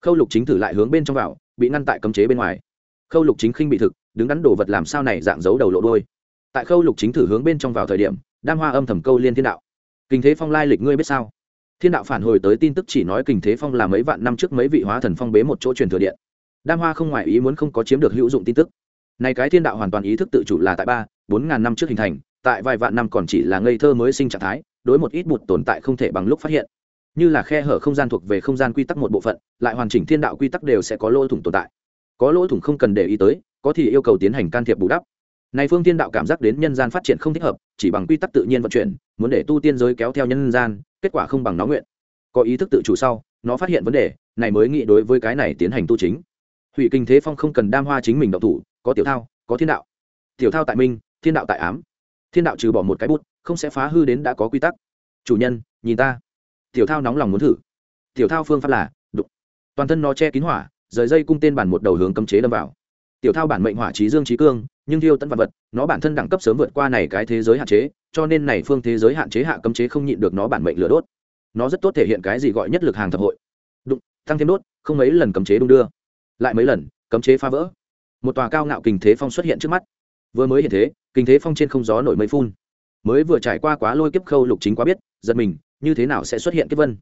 Khâu lục chính thử lại hướng bên trong vào, bị ngăn tại cấm chế bên ngoài. Khâu lục chính khinh bị thực, đứng đắn đồ vật làm sao này dạng giấu đầu lộ đôi. Tại khâu lục chính thử hướng bên trong vào thời điểm đam hoa âm thầm câu liên thiên đạo. Kinh thế phong lai lịch ngươi biết sao? Thiên đạo phản hồi tới tin tức chỉ nói kinh thế phong là mấy vạn năm trước mấy vị hóa thần phong bế một chỗ truyền thừa điện. Đam hoa không ngoài ý muốn không có chiếm được hữu dụng tin tức này cái thiên đạo hoàn toàn ý thức tự chủ là tại ba, bốn ngàn năm trước hình thành, tại vài vạn năm còn chỉ là ngây thơ mới sinh trạng thái, đối một ít bụt tồn tại không thể bằng lúc phát hiện. Như là khe hở không gian thuộc về không gian quy tắc một bộ phận, lại hoàn chỉnh thiên đạo quy tắc đều sẽ có lỗ thủng tồn tại. Có lỗ thủng không cần để ý tới, có thì yêu cầu tiến hành can thiệp bù đắp. Này phương thiên đạo cảm giác đến nhân gian phát triển không thích hợp, chỉ bằng quy tắc tự nhiên vận chuyển, muốn để tu tiên giới kéo theo nhân gian, kết quả không bằng nó nguyện. Có ý thức tự chủ sau, nó phát hiện vấn đề, này mới nghĩ đối với cái này tiến hành tu chính. Hủy kinh thế phong không cần đam hoa chính mình động thủ có tiểu thao, có thiên đạo. Tiểu thao tại minh, thiên đạo tại ám. Thiên đạo trừ bỏ một cái bút, không sẽ phá hư đến đã có quy tắc. Chủ nhân, nhìn ta. Tiểu thao nóng lòng muốn thử. Tiểu thao phương pháp là, đụng. toàn thân nó che kín hỏa, rời dây cung tên bản một đầu hướng cấm chế đâm vào. Tiểu thao bản mệnh hỏa trí dương trí cương, nhưng thiêu tận vật vật, nó bản thân đẳng cấp sớm vượt qua này cái thế giới hạn chế, cho nên này phương thế giới hạn chế hạ cấm chế không nhịn được nó bản mệnh lửa đốt. Nó rất tốt thể hiện cái gì gọi nhất lực hàng thập hội. Đụng, tăng thêm đốt, không mấy lần cấm chế đung đưa. Lại mấy lần, cấm chế phá vỡ một tòa cao ngạo kình thế phong xuất hiện trước mắt. Vừa mới hiện thế kình thế phong trên không gió nổi mây phun. Mới vừa trải qua quá lôi kiếp khâu lục chính quá biết, giật mình, như thế nào sẽ xuất hiện kiếp vân?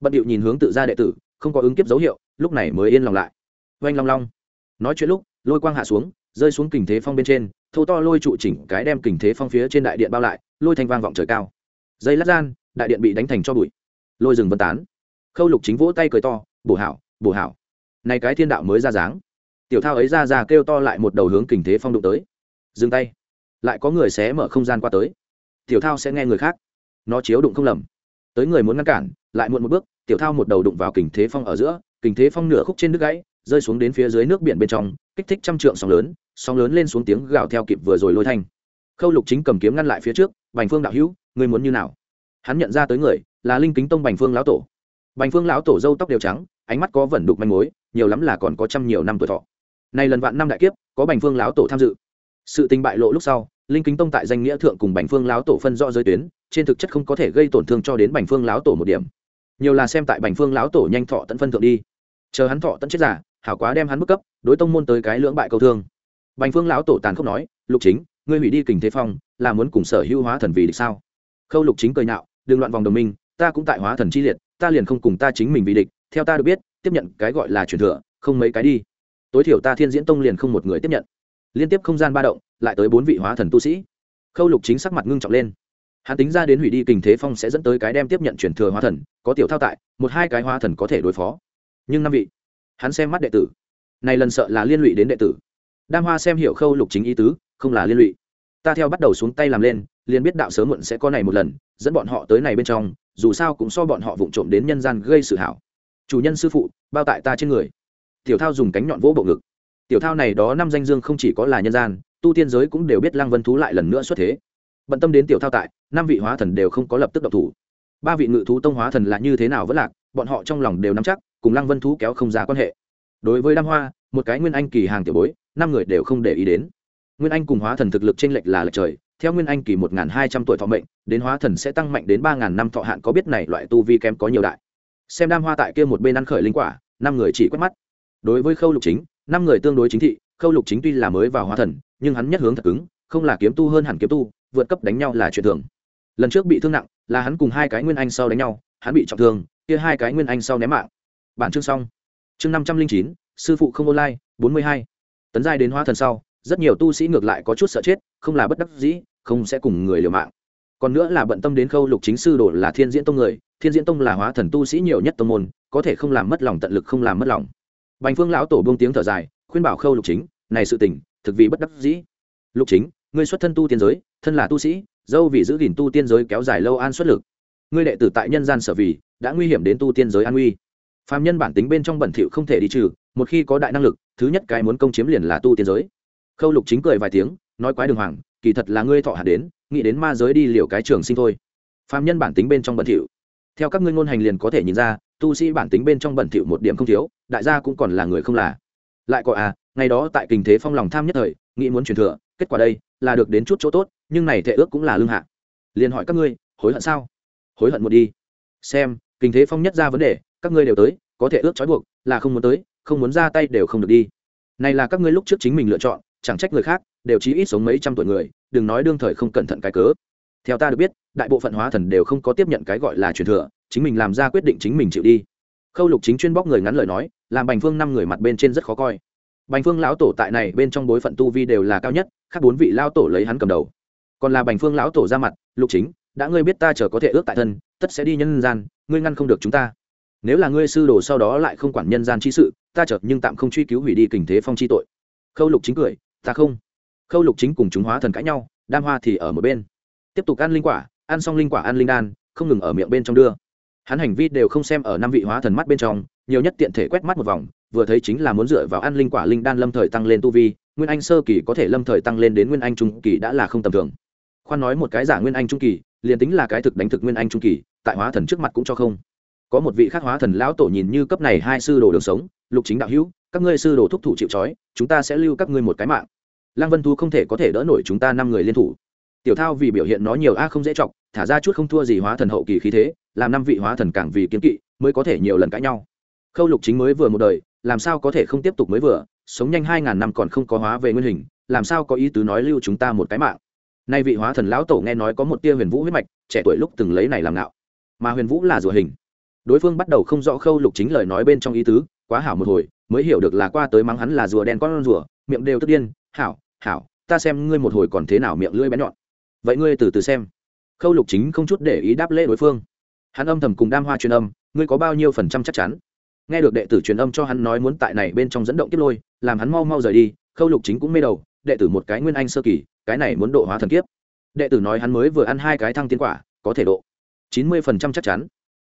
Bận điệu nhìn hướng tự ra đệ tử, không có ứng kiếp dấu hiệu, lúc này mới yên lòng lại. Oanh long long. Nói chuyện lúc, lôi quang hạ xuống, rơi xuống kình thế phong bên trên thâu to lôi trụ chỉnh cái đem kình thế phong phía trên đại điện bao lại, lôi thanh vang vọng trời cao. Dây lát gian, đại điện bị đánh thành cho bụi. Lôi rừng vân tán. Khâu lục chính vỗ tay cười to, bổ hảo bổ hảo. Này cái thiên đạo mới ra dáng tiểu thao ấy ra ra kêu to lại một đầu hướng kình thế phong đụng tới. Dừng tay. Lại có người sẽ mở không gian qua tới. Tiểu thao sẽ nghe người khác. Nó chiếu đụng không lầm. Tới người muốn ngăn cản, lại muộn một bước, tiểu thao một đầu đụng vào kình thế phong ở giữa, kình thế phong nửa khúc trên nước gãy, rơi xuống đến phía dưới nước biển bên trong, kích thích trăm trượng sóng lớn sóng lớn lên xuống tiếng gào theo kịp vừa rồi lôi thanh. Khâu lục chính cầm kiếm ngăn lại phía trước, bành phương đạo hữu, người muốn như nào? Hắn nhận ra tới người, là linh kính tông bành phương lão tổ. Bành phương lão tổ dâu tóc đều trắng, ánh mắt có vẩn đục manh mối, nhiều lắm là còn có trăm nhiều năm tuổi thọ nay lần vạn năm đại kiếp, có bành phương lão tổ tham dự. Sự tình bại lộ lúc sau, linh kính tông tại danh nghĩa thượng cùng bành phương lão tổ phân rõ giới tuyến, trên thực chất không có thể gây tổn thương cho đến bành phương lão tổ một điểm. Nhiều là xem tại bành phương lão tổ nhanh thọ tận phân thượng đi. Chờ hắn thọ tận chết giả hảo quá đem hắn bức cấp, đối tông môn tới cái lưỡng bại câu thương. Bành phương lão tổ tàn không nói, lục chính, ngươi hủy đi kình thế phong, là muốn cùng sở hữu hóa thần vì địch sao? Khâu lục chính cười nhạo, đừng loạn vòng đồng minh, ta cũng tại hóa thần chi liệt, ta liền không cùng ta chính mình vì địch, theo ta được biết, tiếp nhận cái gọi là truyền thừa, không mấy cái đi tối thiểu ta thiên diễn tông liền không một người tiếp nhận. Liên tiếp không gian ba động, lại tới bốn vị hóa thần tu sĩ. Khâu lục chính sắc mặt ngưng trọng lên. Hắn tính ra đến hủy đi kình thế phong sẽ dẫn tới cái đem tiếp nhận chuyển thừa hóa thần, có tiểu thao tại, một hai cái hóa thần có thể đối phó. Nhưng năm vị, hắn xem mắt đệ tử. Này lần sợ là liên lụy đến đệ tử. Đam hoa xem hiểu khâu lục chính ý tứ, không là liên lụy. Ta theo bắt đầu xuống tay làm lên, liền biết đạo sớm muộn sẽ có này một lần, dẫn bọn họ tới này bên trong, dù sao cũng so bọn họ vụng trộm đến nhân gian gây sự hảo. Chủ nhân sư phụ, bao tại ta trên người tiểu thao dùng cánh nhọn vỗ bộ ngực. Tiểu thao này đó năm danh dương không chỉ có là nhân gian, tu tiên giới cũng đều biết lăng vân thú lại lần nữa xuất thế. Bận tâm đến tiểu thao tại, năm vị hóa thần đều không có lập tức độc thủ. Ba vị ngự thú tông hóa thần là như thế nào vẫn lạc, bọn họ trong lòng đều nắm chắc, cùng lăng vân thú kéo không ra quan hệ. Đối với đam hoa, một cái nguyên anh kỳ hàng tiểu bối, năm người đều không để ý đến. Nguyên anh cùng hóa thần thực lực t r ê n lệch là lệch trời, theo nguyên anh kỳ một n g h n hai trăm tuổi thọ mệnh, đến hóa thần sẽ tăng mạnh đến ba n g h n năm thọ hạn có biết này loại tu vi kém có nhiều đại. Xem đam hoa tại kia một bên ăn khởi linh quả, năm người chỉ quét mắt đối với khâu lục chính, năm người tương đối chính thị, khâu lục chính tuy là mới vào hóa thần, nhưng hắn nhất hướng thật cứng, không là kiếm tu hơn hẳn kiếm tu, vượt cấp đánh nhau là chuyện thường. Lần trước bị thương nặng, là hắn cùng hai cái nguyên anh sau đánh nhau, hắn bị trọng thương, kia hai cái nguyên anh sau ném mạng. Bản chương xong. Chương năm trăm linh chín, sư phụ không online, bốn mươi hai. Tấn giai đến hóa thần sau, rất nhiều tu sĩ ngược lại có chút sợ chết, không là bất đắc dĩ, không sẽ cùng người liều mạng. Còn nữa là bận tâm đến khâu lục chính sư đồ là thiên diễn tông người, thiên diễn tông là hóa thần tu sĩ nhiều nhất tông môn, có thể không làm mất lòng tận lực không làm mất lòng bành phương lão tổ buông tiếng thở dài, khuyên bảo khâu lục chính, này sự tình, thực vì bất đắc dĩ. Lục chính, ngươi xuất thân tu tiên giới, thân là tu sĩ, dâu vì giữ gìn tu tiên giới kéo dài lâu an xuất lực. Ngươi đệ tử tại nhân gian sở vì, đã nguy hiểm đến tu tiên giới an nguy. Phạm nhân bản tính bên trong bẩn thỉu không thể đi trừ, một khi có đại năng lực, thứ nhất cái muốn công chiếm liền là tu tiên giới. Khâu lục chính cười vài tiếng, nói quái đường hoàng, kỳ thật là ngươi thọ hạt đến, nghĩ đến ma giới đi liều cái trường sinh thôi. Phạm nhân bản tính bên trong bẩn thỉu. Theo các ngươi ngôn hành liền có thể nhìn ra tu sĩ bản tính bên trong bẩn thỉu một điểm không thiếu, đại gia cũng còn là người không là. Lại có à ngày đó tại kinh thế phong lòng tham nhất thời, nghĩ muốn truyền thừa, kết quả đây, là được đến chút chỗ tốt, nhưng này thệ ước cũng là lương hạ. Liền hỏi các ngươi, hối hận sao? Hối hận một đi. Xem kinh thế phong nhất ra vấn đề, các ngươi đều tới, có thể ước trói buộc, là không muốn tới, không muốn ra tay đều không được đi. Này là các ngươi lúc trước chính mình lựa chọn, chẳng trách người khác, đều chỉ ít sống mấy trăm tuổi người, đừng nói đương thời không cẩn thận cái cớ. Theo ta được biết, đại bộ phận hóa thần đều không có tiếp nhận cái gọi là truyền thừa chính mình làm ra quyết định chính mình chịu đi. Khâu lục chính chuyên bóc người ngắn lời nói, làm bành phương năm người mặt bên trên rất khó coi. Bành phương lão tổ tại này bên trong bối phận tu vi đều là cao nhất, khác bốn vị lao tổ lấy hắn cầm đầu. Còn là bành phương lão tổ ra mặt, lục chính, đã ngươi biết ta chờ có thể ước tại thân, tất sẽ đi nhân gian, ngươi ngăn không được chúng ta. Nếu là ngươi sư đồ sau đó lại không quản nhân gian chi sự, ta chợt nhưng tạm không truy cứu hủy đi kình thế phong chi tội. Khâu lục chính cười, ta không. Khâu lục chính cùng chúng hóa thần cãi nhau, đam hoa thì ở một bên. Tiếp tục ăn linh quả, ăn xong linh quả ăn linh đan, không ngừng ở miệng bên trong đưa hắn hành vi đều không xem ở năm vị hóa thần mắt bên trong, nhiều nhất tiện thể quét mắt một vòng, vừa thấy chính là muốn dựa vào ăn linh quả linh đan lâm thời tăng lên tu vi, nguyên anh sơ kỳ có thể lâm thời tăng lên đến nguyên anh trung kỳ đã là không tầm thường. Khoan nói một cái giả nguyên anh trung kỳ, liền tính là cái thực đánh thực nguyên anh trung kỳ, tại hóa thần trước mặt cũng cho không. Có một vị khác hóa thần lão tổ nhìn như cấp này hai sư đồ đường sống, lục chính đạo hữu, các ngươi sư đồ thúc thủ chịu trói, chúng ta sẽ lưu các ngươi một cái mạng. Lăng vân thu không thể có thể đỡ nổi chúng ta năm người liên thủ tiểu thao vì biểu hiện nó nhiều a không dễ chọc, thả ra chút không thua gì hóa thần hậu kỳ khí thế, làm năm vị hóa thần càng vì kiến kỵ, mới có thể nhiều lần cãi nhau. Khâu lục chính mới vừa một đời, làm sao có thể không tiếp tục mới vừa, sống nhanh hai ngàn năm còn không có hóa về nguyên hình, làm sao có ý tứ nói lưu chúng ta một cái mạng. Nay vị hóa thần lão tổ nghe nói có một tia huyền vũ huyết mạch, trẻ tuổi lúc từng lấy này làm ngạo. Mà huyền vũ là rùa hình. Đối phương bắt đầu không rõ khâu lục chính lời nói bên trong ý tứ, quá hảo một hồi, mới hiểu được là qua tới mắng hắn là rùa đen con rùa, miệng đều tức điên, hảo hảo, ta xem ngươi một hồi còn thế nào miệng lưỡi bé nhọn vậy ngươi từ từ xem. Khâu lục chính không chút để ý đáp lễ đối phương. Hắn âm thầm cùng đam hoa truyền âm, ngươi có bao nhiêu phần trăm chắc chắn? Nghe được đệ tử truyền âm cho hắn nói muốn tại này bên trong dẫn động tiếp lôi, làm hắn mau mau rời đi, khâu lục chính cũng mê đầu, đệ tử một cái nguyên anh sơ kỳ, cái này muốn độ hóa thần kiếp. Đệ tử nói hắn mới vừa ăn hai cái thăng tiến quả, có thể độ chín mươi phần trăm chắc chắn.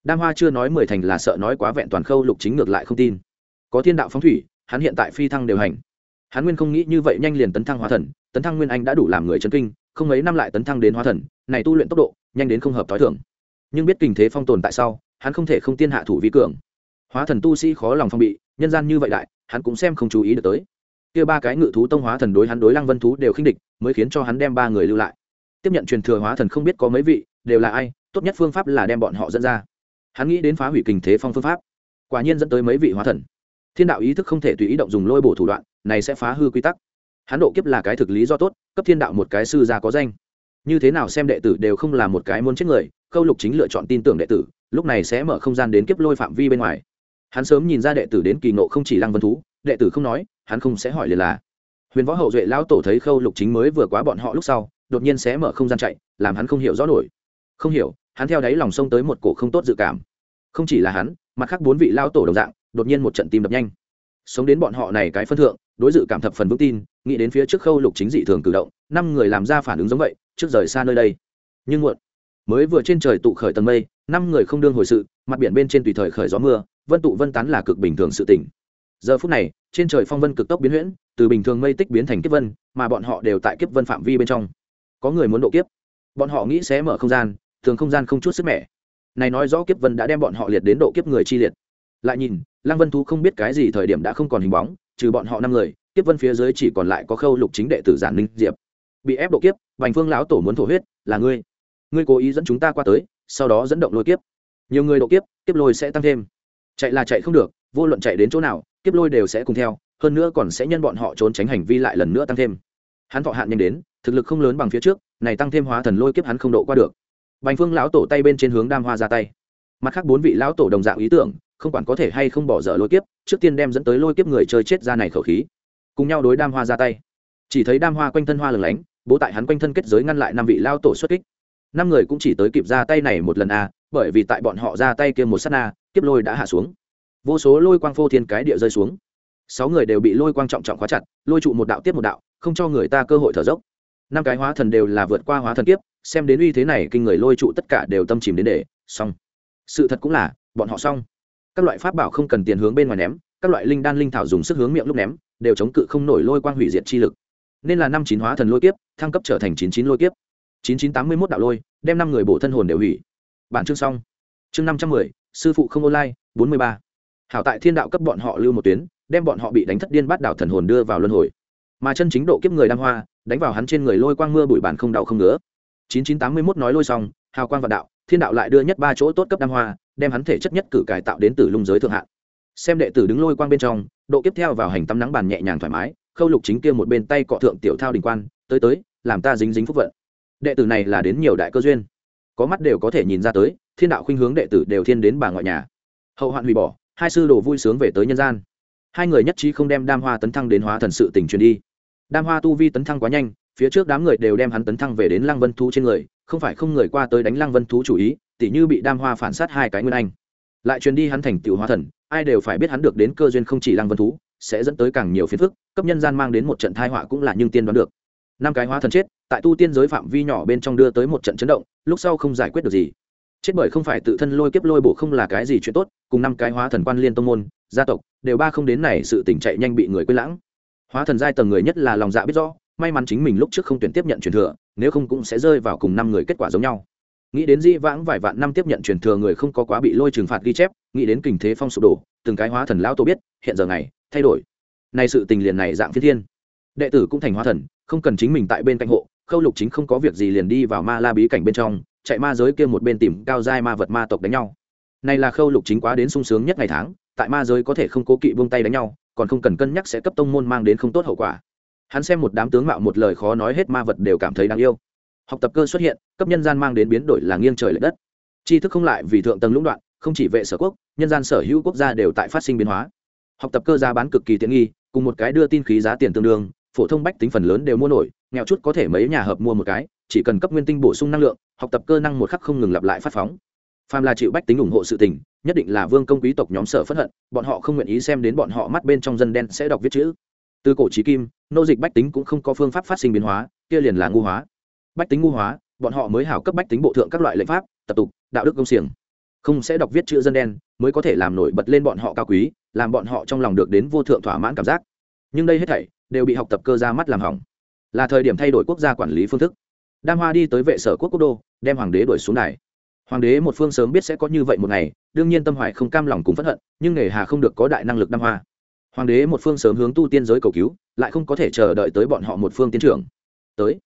Đam hoa chưa nói mười thành là sợ nói quá vẹn toàn khâu lục chính ngược lại không tin. Có thiên đạo phóng thủy, hắn hiện tại phi thăng đều hành. Hắn nguyên không nghĩ như vậy nhanh liền tấn thăng hóa thần, tấn thăng nguyên anh đã đủ làm người chân kinh không mấy năm lại tấn thăng đến hóa thần, này tu luyện tốc độ, nhanh đến không hợp t h i nhưng biết tình thế phong tồn tại sau, hắn không thể không tiên hạ thủ vi cường. Hóa thần tu sĩ khó lòng phong bị, nhân gian như vậy đại, hắn cũng xem không chú ý được tới. Kia ba cái ngự thú tông hóa thần đối hắn đối lăng vân thú đều khinh địch, mới khiến cho hắn đem ba người lưu lại. Tiếp nhận truyền thừa hóa thần không biết có mấy vị, đều là ai, tốt nhất phương pháp là đem bọn họ dẫn ra. Hắn nghĩ đến phá hủy kình thế phong phương pháp, quả nhiên dẫn tới mấy vị hóa thần. Thiên đạo ý thức không thể tùy ý động dùng lôi bổ thủ đoạn, này sẽ phá hư quy tắc hắn độ kiếp là cái thực lý do tốt, cấp thiên đạo một cái sư gia có danh. Như thế nào xem đệ tử đều không là một cái muốn chết người, khâu lục chính lựa chọn tin tưởng đệ tử, lúc này sẽ mở không gian đến kiếp lôi phạm vi bên ngoài. Hắn sớm nhìn ra đệ tử đến kỳ nộ không chỉ lăng vân thú, đệ tử không nói, hắn không sẽ hỏi liền là. Huyền võ hậu duệ lão tổ thấy khâu lục chính mới vừa quá bọn họ lúc sau, đột nhiên sẽ mở không gian chạy, làm hắn không hiểu rõ nổi. Không hiểu, hắn theo đáy lòng sông tới một cổ không tốt dự cảm. Không chỉ là hắn, mặt khác bốn vị lão tổ đồng dạng, đột nhiên một trận tim đập nhanh. Sống đến bọn họ này cái phân thượng đối dự cảm thập phần vững tin, nghĩ đến phía trước khâu lục chính dị thường cử động, năm người làm ra phản ứng giống vậy, trước rời xa nơi đây. Nhưng muộn. Mới vừa trên trời tụ khởi tầng mây, năm người không đương hồi sự, mặt biển bên trên tùy thời khởi gió mưa, vân tụ vân tán là cực bình thường sự tỉnh giờ phút này, trên trời phong vân cực tốc biến huyễn, từ bình thường mây tích biến thành kiếp vân, mà bọn họ đều tại kiếp vân phạm vi bên trong. Có người muốn độ kiếp. Bọn họ nghĩ sẽ mở không gian, thường không gian không chút sức mẻ. Này nói rõ kiếp vân đã đem bọn họ liệt đến độ kiếp người chi liệt. Lại nhìn, lăng vân thú không biết cái gì thời điểm đã không còn hình bóng trừ bọn họ năm người, kiếp vân phía dưới chỉ còn lại có khâu lục chính đệ tử giản ninh diệp. Bị ép độ kiếp, vành phương lão tổ muốn thổ huyết, là ngươi. Ngươi cố ý dẫn chúng ta qua tới, sau đó dẫn động lôi kiếp. Nhiều người độ kiếp kiếp lôi sẽ tăng thêm. Chạy là chạy không được, vô luận chạy đến chỗ nào, kiếp lôi đều sẽ cùng theo, hơn nữa còn sẽ nhân bọn họ trốn tránh hành vi lại lần nữa tăng thêm. Hắn thọ hạn nhanh đến, thực lực không lớn bằng phía trước, này tăng thêm hóa thần lôi kiếp hắn không độ qua được. Bành phương lão tổ tay bên trên hướng đam hoa ra tay. Mặt khác bốn vị lão tổ đồng dạng ý tưởng không quản có thể hay không bỏ dở lôi kiếp, trước tiên đem dẫn tới lôi kiếp người chơi chết ra này khẩu khí. Cùng nhau đối đam hoa ra tay. Chỉ thấy đam hoa quanh thân hoa lửng lánh, bố tại hắn quanh thân kết giới ngăn lại năm vị lao tổ xuất kích. Năm người cũng chỉ tới kịp ra tay này một lần a bởi vì tại bọn họ ra tay kia một s á t na, kiếp lôi đã hạ xuống. Vô số lôi quang phô thiên cái địa rơi xuống. Sáu người đều bị lôi quang trọng trọng khóa chặt, lôi trụ một đạo tiếp một đạo, không cho người ta cơ hội thở dốc. Năm cái hóa thần đều là vượt qua hóa thần kiếp, xem đến uy thế này kinh người lôi trụ tất cả đều tâm chìm đến để, xong. Sự thật cũng là, bọn họ xong các loại pháp bảo không cần tiền hướng bên ngoài ném, các loại linh đan linh thảo dùng sức hướng miệng lúc ném, đều chống cự không nổi lôi quang hủy diệt chi lực. Nên là năm chín hóa thần lôi kiếp, thăng cấp trở thành chín chín lôi kiếp. Chín chín tám mươi mốt đạo lôi, đem năm người bổ thân hồn đều hủy. Bản chương xong. Chương năm trăm mười, sư phụ không online, bốn mươi ba. Hảo tại thiên đạo cấp bọn họ lưu một tuyến, đem bọn họ bị đánh thất điên bắt đảo thần hồn đưa vào luân hồi. Mà chân chính độ kiếp người đam hoa, đánh vào hắn trên người lôi quang mưa bụi bản không đau không ngứa. Chín chín tám mươi mốt nói lôi xong, hào quang vạn đạo, thiên đạo lại đưa nhất ba chỗ tốt cấp đam hoa đem hắn thể chất nhất cử cải tạo đến từ lung giới thượng hạn. Xem đệ tử đứng lôi quang bên trong, độ tiếp theo vào hành tắm nắng bàn nhẹ nhàng thoải mái, khâu lục chính kia một bên tay cọ thượng tiểu thao đình quan, tới tới, làm ta dính dính phúc vận. Đệ tử này là đến nhiều đại cơ duyên. Có mắt đều có thể nhìn ra tới, thiên đạo khuynh hướng đệ tử đều thiên đến bà ngoại nhà. Hậu hoạn hủy bỏ, hai sư đồ vui sướng về tới nhân gian. Hai người nhất trí không đem đam hoa tấn thăng đến hóa thần sự tình truyền đi. Đam hoa tu vi tấn thăng quá nhanh, phía trước đám người đều đem hắn tấn thăng về đến lăng vân thú trên người, không phải không người qua tới đánh lăng vân thú chủ ý tỉ như bị đam hoa phản sát hai cái nguyên anh. Lại truyền đi hắn thành tựu hóa thần, ai đều phải biết hắn được đến cơ duyên không chỉ lăng vân thú, sẽ dẫn tới càng nhiều phiền phức, cấp nhân gian mang đến một trận thai họa cũng là nhưng tiên đoán được. Năm cái hóa thần chết, tại tu tiên giới phạm vi nhỏ bên trong đưa tới một trận chấn động, lúc sau không giải quyết được gì. Chết bởi không phải tự thân lôi kiếp lôi bổ không là cái gì chuyện tốt, cùng năm cái hóa thần quan liên tông môn, gia tộc, đều ba không đến này sự tỉnh chạy nhanh bị người quên lãng. Hóa thần giai tầng người nhất là lòng dạ biết rõ, may mắn chính mình lúc trước không tuyển tiếp nhận truyền thừa, nếu không cũng sẽ rơi vào cùng năm người kết quả giống nhau nghĩ đến di vãng vài vạn năm tiếp nhận truyền thừa người không có quá bị lôi trừng phạt ghi chép, nghĩ đến kinh thế phong sụp đổ, từng cái hóa thần lão tổ biết, hiện giờ này thay đổi. Này sự tình liền này dạng phi thiên. Đệ tử cũng thành hóa thần, không cần chính mình tại bên cạnh hộ, khâu lục chính không có việc gì liền đi vào ma la bí cảnh bên trong, chạy ma giới kia một bên tìm cao giai ma vật ma tộc đánh nhau. Này là khâu lục chính quá đến sung sướng nhất ngày tháng, tại ma giới có thể không cố kỵ buông tay đánh nhau, còn không cần cân nhắc sẽ cấp tông môn mang đến không tốt hậu quả. Hắn xem một đám tướng mạo một lời khó nói hết ma vật đều cảm thấy đáng yêu học tập cơ xuất hiện, cấp nhân gian mang đến biến đổi là nghiêng trời l ệ đất. Tri thức không lại vì thượng tầng lũng đoạn, không chỉ vệ sở quốc, nhân gian sở hữu quốc gia đều tại phát sinh biến hóa. Học tập cơ giá bán cực kỳ tiện nghi, cùng một cái đưa tin khí giá tiền tương đương, phổ thông bách tính phần lớn đều mua nổi, nghèo chút có thể mấy nhà hợp mua một cái, chỉ cần cấp nguyên tinh bổ sung năng lượng, học tập cơ năng một khắc không ngừng lặp lại phát phóng. Phàm là chịu bách tính ủng hộ sự tình, nhất định là vương công quý tộc nhóm sở phẫn hận, bọn họ không nguyện ý xem đến bọn họ mắt bên trong dân đen sẽ đọc viết chữ. Từ cổ trí kim, nô dịch bách tính cũng không có phương pháp phát sinh biến hóa, kia liền là ngu hóa bách tính ngu hóa, bọn họ mới hảo cấp bách tính bộ thượng các loại lệnh pháp, tập tục, đạo đức công xiềng. Không sẽ đọc viết chữ dân đen, mới có thể làm nổi bật lên bọn họ cao quý, làm bọn họ trong lòng được đến vô thượng thỏa mãn cảm giác. Nhưng đây hết thảy đều bị học tập cơ ra mắt làm hỏng. Là thời điểm thay đổi quốc gia quản lý phương thức. Đam hoa đi tới vệ sở quốc quốc đô, đem hoàng đế đuổi xuống đài. Hoàng đế một phương sớm biết sẽ có như vậy một ngày, đương nhiên tâm hoài không cam lòng cùng phẫn hận, nhưng nghề hà không được có đại năng lực đam hoa. Hoàng đế một phương sớm hướng tu tiên giới cầu cứu, lại không có thể chờ đợi tới bọn họ một phương tiến trưởng. Tới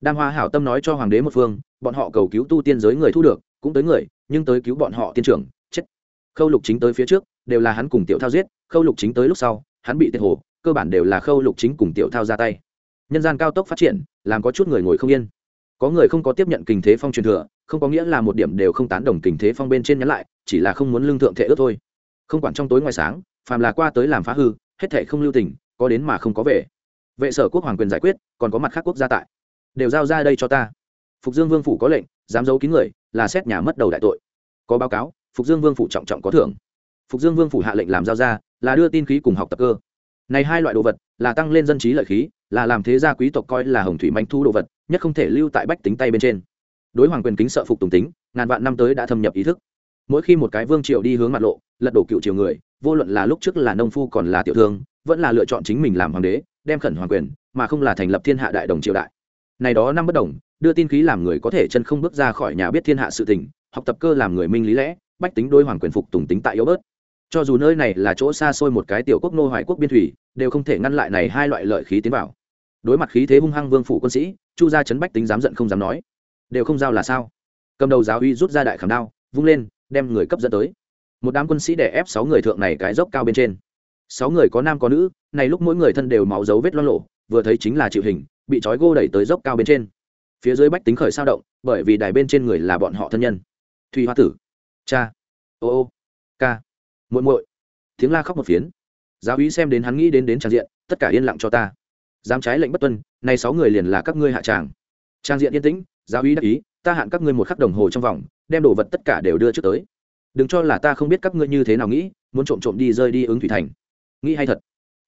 đam hoa hảo tâm nói cho hoàng đế một phương, bọn họ cầu cứu tu tiên giới người thu được, cũng tới người, nhưng tới cứu bọn họ tiên trưởng, chết. Khâu lục chính tới phía trước, đều là hắn cùng tiểu thao giết, khâu lục chính tới lúc sau, hắn bị tiệt hồ, cơ bản đều là khâu lục chính cùng tiểu thao ra tay. Nhân gian cao tốc phát triển, làm có chút người ngồi không yên. Có người không có tiếp nhận kình thế phong truyền thừa, không có nghĩa là một điểm đều không tán đồng kình thế phong bên trên nhắn lại, chỉ là không muốn lương thượng thể ước thôi. Không quản trong tối ngoài sáng, phàm là qua tới làm phá hư, hết thể không lưu tình, có đến mà không có về. Vệ sở quốc hoàng quyền giải quyết, còn có mặt khác quốc gia tại đều giao ra đây cho ta. Phục dương vương phủ có lệnh, dám giấu kín người, là xét nhà mất đầu đại tội. Có báo cáo, phục dương vương phủ trọng trọng có thưởng. Phục dương vương phủ hạ lệnh làm giao ra, là đưa tin khí cùng học tập cơ. Này hai loại đồ vật, là tăng lên dân trí lợi khí, là làm thế gia quý tộc coi là hồng thủy manh thu đồ vật, nhất không thể lưu tại bách tính tay bên trên. Đối hoàng quyền kính sợ phục tùng tính, ngàn vạn năm tới đã thâm nhập ý thức. Mỗi khi một cái vương triều đi hướng mặt lộ, lật đổ cựu triều người, vô luận là lúc trước là nông phu còn là tiểu thương, vẫn là lựa chọn chính mình làm hoàng đế, đem khẩn hoàng quyền, mà không là thành lập thiên hạ đại đồng triều đại này đó năm bất đồng, đưa tin khí làm người có thể chân không bước ra khỏi nhà biết thiên hạ sự tình, học tập cơ làm người minh lý lẽ, bách tính đôi hoàng quyền phục tùng tính tại yếu bớt. Cho dù nơi này là chỗ xa xôi một cái tiểu quốc nô hoài quốc biên thủy, đều không thể ngăn lại này hai loại lợi khí tiến vào. Đối mặt khí thế hung hăng vương phủ quân sĩ, chu gia chấn bách tính dám giận không dám nói. Đều không giao là sao? Cầm đầu giáo uy rút ra đại khảm đao, vung lên, đem người cấp dẫn tới. Một đám quân sĩ đè ép sáu người thượng này cái dốc cao bên trên. Sáu người có nam có nữ, này lúc mỗi người thân đều máu dấu vết loang lộ vừa thấy chính là chịu hình bị trói gô đẩy tới dốc cao bên trên. Phía dưới bách tính khởi sao động, bởi vì đài bên trên người là bọn họ thân nhân. Thùy hoa tử. Cha. Ô ô. Ca. Muội muội. Tiếng la khóc một phiến. Giáo úy xem đến hắn nghĩ đến đến trang diện, tất cả yên lặng cho ta. Dám trái lệnh bất tuân, nay sáu người liền là các ngươi hạ tràng. Trang diện yên tĩnh, giáo úy đắc ý, ta hạn các ngươi một khắc đồng hồ trong vòng, đem đồ vật tất cả đều đưa trước tới. Đừng cho là ta không biết các ngươi như thế nào nghĩ, muốn trộm trộm đi rơi đi ứng thủy thành. Nghĩ hay thật.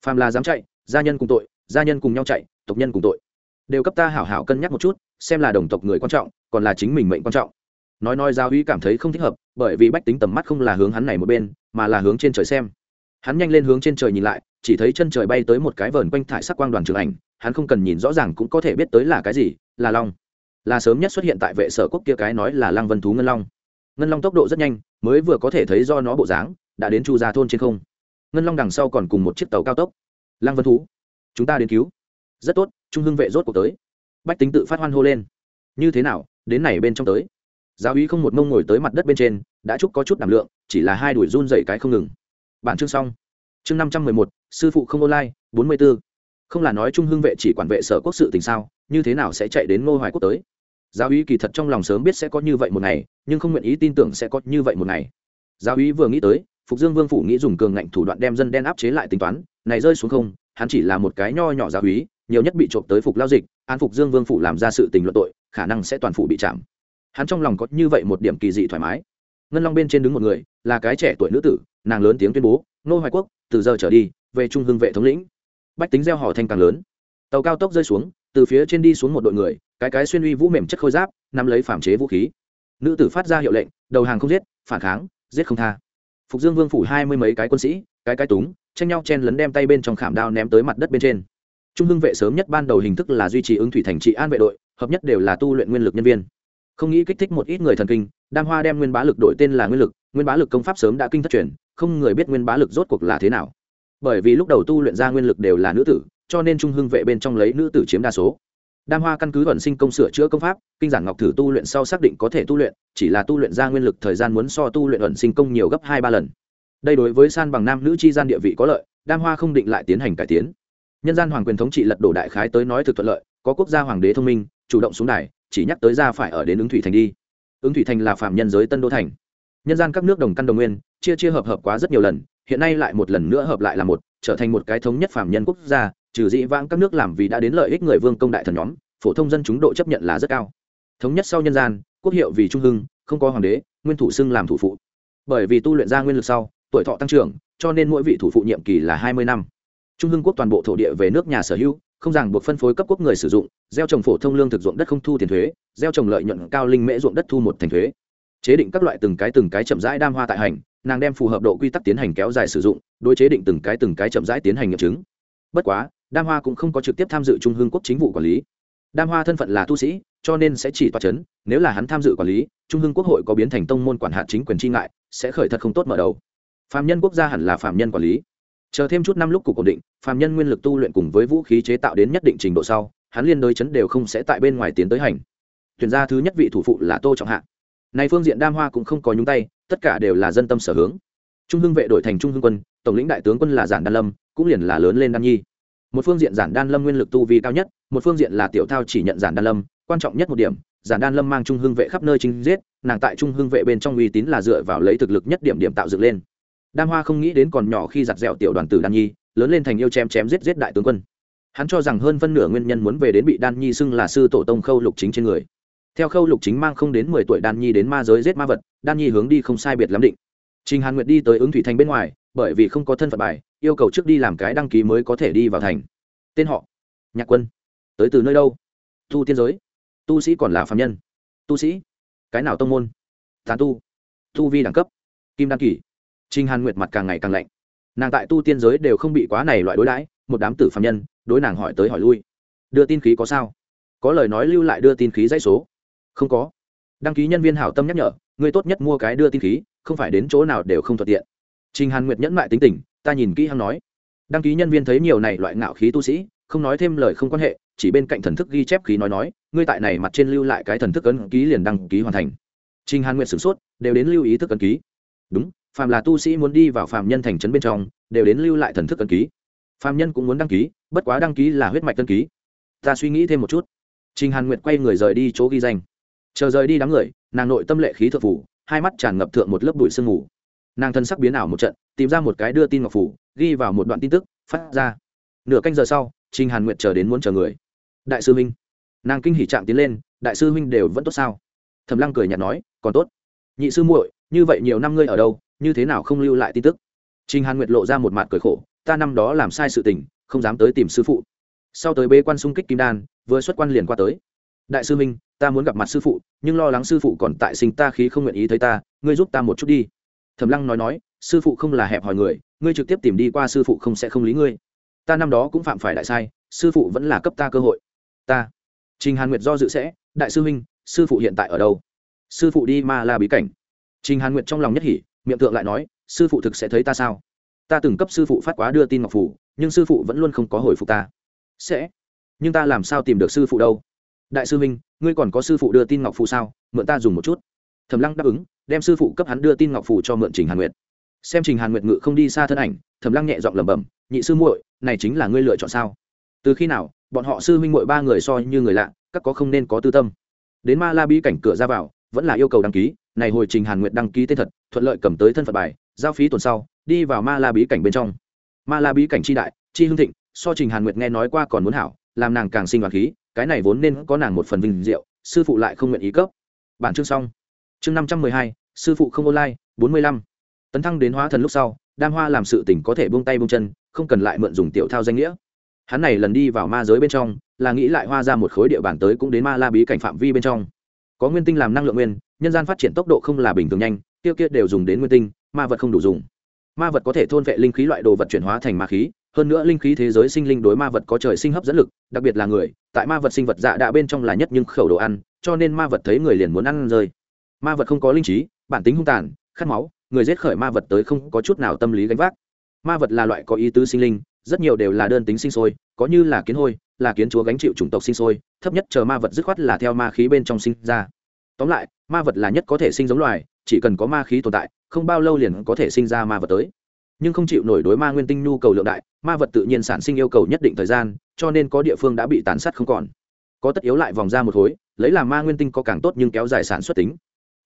Phàm là dám chạy, gia nhân cùng tội, gia nhân cùng nhau chạy, tộc nhân cùng tội đều cấp ta hảo hảo cân nhắc một chút, xem là đồng tộc người quan trọng, còn là chính mình mệnh quan trọng. Nói nói giáo uy cảm thấy không thích hợp, bởi vì bách tính tầm mắt không là hướng hắn này một bên, mà là hướng trên trời xem. Hắn nhanh lên hướng trên trời nhìn lại, chỉ thấy chân trời bay tới một cái vờn quanh thải sắc quang đoàn trường ảnh, hắn không cần nhìn rõ ràng cũng có thể biết tới là cái gì, là long. Là sớm nhất xuất hiện tại vệ sở quốc kia cái nói là lăng vân thú ngân long. Ngân long tốc độ rất nhanh, mới vừa có thể thấy do nó bộ dáng, đã đến chu gia thôn trên không. Ngân long đằng sau còn cùng một chiếc tàu cao tốc. Lăng vân thú, chúng ta đến cứu. Rất tốt trung hưng vệ rốt cuộc tới. Bách tính tự phát hoan hô lên. Như thế nào, đến này bên trong tới? Giáo Uy không một mông ngồi tới mặt đất bên trên, đã chúc có chút đảm lượng, chỉ là hai đuổi run dậy cái không ngừng. Bản chương xong. Chương năm trăm mười một, sư phụ không online, bốn mươi b ố không là nói trung hưng vệ chỉ quản vệ sở quốc sự tình sao, như thế nào sẽ chạy đến ngô hoài quốc tới? Giáo Uy kỳ thật trong lòng sớm biết sẽ có như vậy một ngày, nhưng không nguyện ý tin tưởng sẽ có như vậy một ngày. Giáo Uy vừa nghĩ tới, phục dương vương phủ nghĩ dùng cường ngạnh thủ đoạn đem dân đen áp chế lại tính toán, này rơi xuống không, hắn chỉ là một cái nho nhỏ giáo Uy nhiều nhất bị trộm tới phục lao dịch, an phục dương vương phủ làm ra sự tình luận tội, khả năng sẽ toàn phủ bị chạm. Hắn trong lòng có như vậy một điểm kỳ dị thoải mái. Ngân long bên trên đứng một người, là cái trẻ tuổi nữ tử, nàng lớn tiếng tuyên bố, nô hoài quốc, từ giờ trở đi, về trung hương vệ thống lĩnh. Bách tính gieo họ thanh càng lớn. Tàu cao tốc rơi xuống, từ phía trên đi xuống một đội người, cái cái xuyên uy vũ mềm chất khôi giáp, nắm lấy phạm chế vũ khí. Nữ tử phát ra hiệu lệnh, đầu hàng không giết, phản kháng, giết không tha. Phục dương vương phủ hai mươi mấy cái quân sĩ, cái cái túng, tranh nhau chen lấn đem tay bên trong khảm đao ném tới mặt đất bên trên trung hưng vệ sớm nhất ban đầu hình thức là duy trì ứng thủy thành trị an vệ đội, hợp nhất đều là tu luyện nguyên lực nhân viên. Không nghĩ kích thích một ít người thần kinh, đam hoa đem nguyên bá lực đổi tên là nguyên lực, nguyên bá lực công pháp sớm đã kinh thất truyền, không người biết nguyên bá lực rốt cuộc là thế nào. Bởi vì lúc đầu tu luyện ra nguyên lực đều là nữ tử, cho nên trung hưng vệ bên trong lấy nữ tử chiếm đa số. Đam hoa căn cứ vận sinh công sửa chữa công pháp, kinh giản ngọc thử tu luyện sau xác định có thể tu luyện, chỉ là tu luyện ra nguyên lực thời gian muốn so tu luyện vận sinh công nhiều gấp hai ba lần. Đây đối với san bằng nam nữ chi gian địa vị có lợi, đam hoa không định lại tiến hành cải tiến nhân gian hoàng quyền thống trị lật đổ đại khái tới nói thực thuận lợi, có quốc gia hoàng đế thông minh, chủ động xuống đài, chỉ nhắc tới ra phải ở đến ứng thủy thành đi. Ứng thủy thành là phạm nhân giới tân đô thành. Nhân gian các nước đồng căn đồng nguyên, chia chia hợp hợp quá rất nhiều lần, hiện nay lại một lần nữa hợp lại là một, trở thành một cái thống nhất phạm nhân quốc gia, trừ dĩ vãng các nước làm vì đã đến lợi ích người vương công đại thần nhóm, phổ thông dân chúng độ chấp nhận là rất cao. Thống nhất sau nhân gian, quốc hiệu vì trung hưng, không có hoàng đế, nguyên thủ xưng làm thủ phụ. Bởi vì tu luyện ra nguyên lực sau, tuổi thọ tăng trưởng, cho nên mỗi vị thủ phụ nhiệm kỳ là hai mươi năm trung hưng quốc toàn bộ thổ địa về nước nhà sở hữu, không ràng buộc phân phối cấp quốc người sử dụng, gieo trồng phổ thông lương thực ruộng đất không thu tiền thuế, gieo trồng lợi nhuận cao linh mễ ruộng đất thu một thành thuế. Chế định các loại từng cái từng cái chậm rãi đam hoa tại hành, nàng đem phù hợp độ quy tắc tiến hành kéo dài sử dụng, đối chế định từng cái từng cái chậm rãi tiến hành nghiệm chứng. Bất quá, đam hoa cũng không có trực tiếp tham dự trung hương quốc chính vụ quản lý. Đam hoa thân phận là tu sĩ, cho nên sẽ chỉ toa c h ấ n nếu là hắn tham dự quản lý, trung hương quốc hội có biến thành tông môn quản hạt chính quyền tri ngại, sẽ khởi thật không tốt mở đầu. Phạm nhân quốc gia hẳn là phạm nhân quản lý chờ thêm chút năm lúc cục ổn định, phàm nhân nguyên lực tu luyện cùng với vũ khí chế tạo đến nhất định trình độ sau, hắn liên đối chấn đều không sẽ tại bên ngoài tiến tới hành. Tuyển ra thứ nhất vị thủ phụ là tô trọng hạ. Này phương diện đam hoa cũng không có nhúng tay, tất cả đều là dân tâm sở hướng. Trung hưng vệ đổi thành trung hưng quân, tổng lĩnh đại tướng quân là giản đan lâm, cũng liền là lớn lên đan nhi. Một phương diện giản đan lâm nguyên lực tu vi cao nhất, một phương diện là tiểu thao chỉ nhận giản đan lâm, quan trọng nhất một điểm, giản đan lâm mang trung hưng vệ khắp nơi chinh giết, nàng tại trung hưng vệ bên trong uy tín là dựa vào lấy thực lực nhất điểm điểm tạo dựng lên đam hoa không nghĩ đến còn nhỏ khi giặt dẹo tiểu đoàn tử đan nhi, lớn lên thành yêu chém chém giết giết đại tướng quân. Hắn cho rằng hơn phân nửa nguyên nhân muốn về đến bị đan nhi xưng là sư tổ tông khâu lục chính trên người. Theo khâu lục chính mang không đến mười tuổi đan nhi đến ma giới giết ma vật, đan nhi hướng đi không sai biệt lắm định. Trình hàn nguyệt đi tới ứng thủy thành bên ngoài, bởi vì không có thân phận bài, yêu cầu trước đi làm cái đăng ký mới có thể đi vào thành. Tên họ, nhạc quân. Tới từ nơi đâu? Tu tiên giới. Tu sĩ còn là phạm nhân. Tu sĩ. Cái nào tông môn? Tán tu. Tu vi đẳng cấp. Kim đăng kỳ. Trình hàn nguyệt mặt càng ngày càng lạnh. Nàng tại tu tiên giới đều không bị quá này loại đối đãi, một đám tử phàm nhân, đối nàng hỏi tới hỏi lui. Đưa tin khí có sao? Có lời nói lưu lại đưa tin khí dãy số. Không có. Đăng ký nhân viên hảo tâm nhắc nhở, người tốt nhất mua cái đưa tin khí, không phải đến chỗ nào đều không thuận tiện. Trình hàn nguyệt nhẫn mại tính tình, ta nhìn kỹ hăng nói. Đăng ký nhân viên thấy nhiều này loại ngạo khí tu sĩ, không nói thêm lời không quan hệ, chỉ bên cạnh thần thức ghi chép khí nói nói, ngươi tại này mặt trên lưu lại cái thần thức ấn ký liền đăng ký hoàn thành. Trình hàn nguyệt sửng sốt, đều đến lưu ý thức ấn ký. Đúng phàm là tu sĩ muốn đi vào phàm nhân thành trấn bên trong, đều đến lưu lại thần thức ấn ký. Phàm nhân cũng muốn đăng ký, bất quá đăng ký là huyết mạch ấn ký. Ta suy nghĩ thêm một chút. Trình hàn nguyệt quay người rời đi chỗ ghi danh. Chờ rời đi đám người, nàng nội tâm lệ khí thượng phủ, hai mắt tràn ngập thượng một lớp bụi sương mù. Nàng thân sắc biến ảo một trận, tìm ra một cái đưa tin ngọc phủ, ghi vào một đoạn tin tức, phát ra. Nửa canh giờ sau, trình hàn nguyệt chờ đến muốn chờ người. Đại sư huynh. Nàng kinh hỉ trạng tiến lên, đại sư huynh đều vẫn tốt sao? Thầm lăng cười nhạt nói, còn tốt. Nhị sư muội, như vậy nhiều năm ngươi ở đâu như thế nào không lưu lại tin tức? Trình hàn nguyệt lộ ra một mặt cười khổ, ta năm đó làm sai sự tình, không dám tới tìm sư phụ. Sau tới bế quan xung kích kim đan, vừa xuất quan liền qua tới. Đại sư minh, ta muốn gặp mặt sư phụ, nhưng lo lắng sư phụ còn tại sinh ta khí không nguyện ý thấy ta, ngươi giúp ta một chút đi. Thẩm lăng nói nói, sư phụ không là hẹp hỏi người, ngươi trực tiếp tìm đi qua sư phụ không sẽ không lý ngươi. Ta năm đó cũng phạm phải đại sai, sư phụ vẫn là cấp ta cơ hội. Ta. Trình hàn nguyệt do dự sẽ, đại sư huynh sư phụ hiện tại ở đâu? Sư phụ đi ma la bí cảnh. Trình hàn nguyệt trong lòng nhất hỉ miệng thượng lại nói, sư phụ thực sẽ thấy ta sao? Ta từng cấp sư phụ phát quá đưa tin ngọc phủ, nhưng sư phụ vẫn luôn không có hồi phục ta. Sẽ? Nhưng ta làm sao tìm được sư phụ đâu? Đại sư huynh, ngươi còn có sư phụ đưa tin ngọc phủ sao? Mượn ta dùng một chút. Thẩm lăng đáp ứng, đem sư phụ cấp hắn đưa tin ngọc phủ cho mượn trình hàn nguyệt. Xem trình hàn nguyệt ngự không đi xa thân ảnh, thẩm lăng nhẹ giọng lẩm bẩm, nhị sư muội, này chính là ngươi lựa chọn sao? Từ khi nào, bọn họ sư huynh muội ba người so như người lạ, các có không nên có tư tâm? Đến ma la bi cảnh cửa ra vào, vẫn là yêu cầu đăng ký, này hồi trình hàn nguyệt đăng ký tên thật thuận lợi cầm tới thân phận bài, giao phí tuần sau, đi vào ma la bí cảnh bên trong. Ma la bí cảnh tri đại tri hưng thịnh, so trình hàn nguyệt nghe nói qua còn muốn hảo, làm nàng càng sinh hoạt khí, cái này vốn nên có nàng một phần vinh diệu, sư phụ lại không nguyện ý cấp. Bản chương xong. Chương năm trăm mười hai, sư phụ không online, bốn mươi lăm. Tấn thăng đến hóa thần lúc sau, đam hoa làm sự tỉnh có thể buông tay buông chân, không cần lại mượn dùng tiểu thao danh nghĩa. Hắn này lần đi vào ma giới bên trong, là nghĩ lại hoa ra một khối địa bàn tới cũng đến ma la bí cảnh phạm vi bên trong. Có nguyên tinh làm năng lượng nguyên, nhân gian phát triển tốc độ không là bình thường nhanh tiêu kia đều dùng đến nguyên tinh, ma vật không đủ dùng. Ma vật có thể thôn vệ linh khí loại đồ vật chuyển hóa thành ma khí, hơn nữa linh khí thế giới sinh linh đối ma vật có trời sinh hấp dẫn lực, đặc biệt là người, tại ma vật sinh vật dạ đạ bên trong là nhất nhưng khẩu đồ ăn, cho nên ma vật thấy người liền muốn ăn rơi. Ma vật không có linh trí, bản tính hung tàn, khát máu, người giết khởi ma vật tới không có chút nào tâm lý gánh vác. Ma vật là loại có ý tứ sinh linh, rất nhiều đều là đơn tính sinh sôi, có như là kiến hôi, là kiến chúa gánh chịu chủng tộc sinh sôi, thấp nhất chờ ma vật dứt khoát là theo ma khí bên trong sinh ra. Tóm lại, ma vật là nhất có thể sinh giống loài chỉ cần có ma khí tồn tại, không bao lâu liền có thể sinh ra ma vật tới. Nhưng không chịu nổi đối ma nguyên tinh nhu cầu lượng đại, ma vật tự nhiên sản sinh yêu cầu nhất định thời gian, cho nên có địa phương đã bị tàn sát không còn. Có tất yếu lại vòng ra một khối lấy làm ma nguyên tinh có càng tốt nhưng kéo dài sản xuất tính.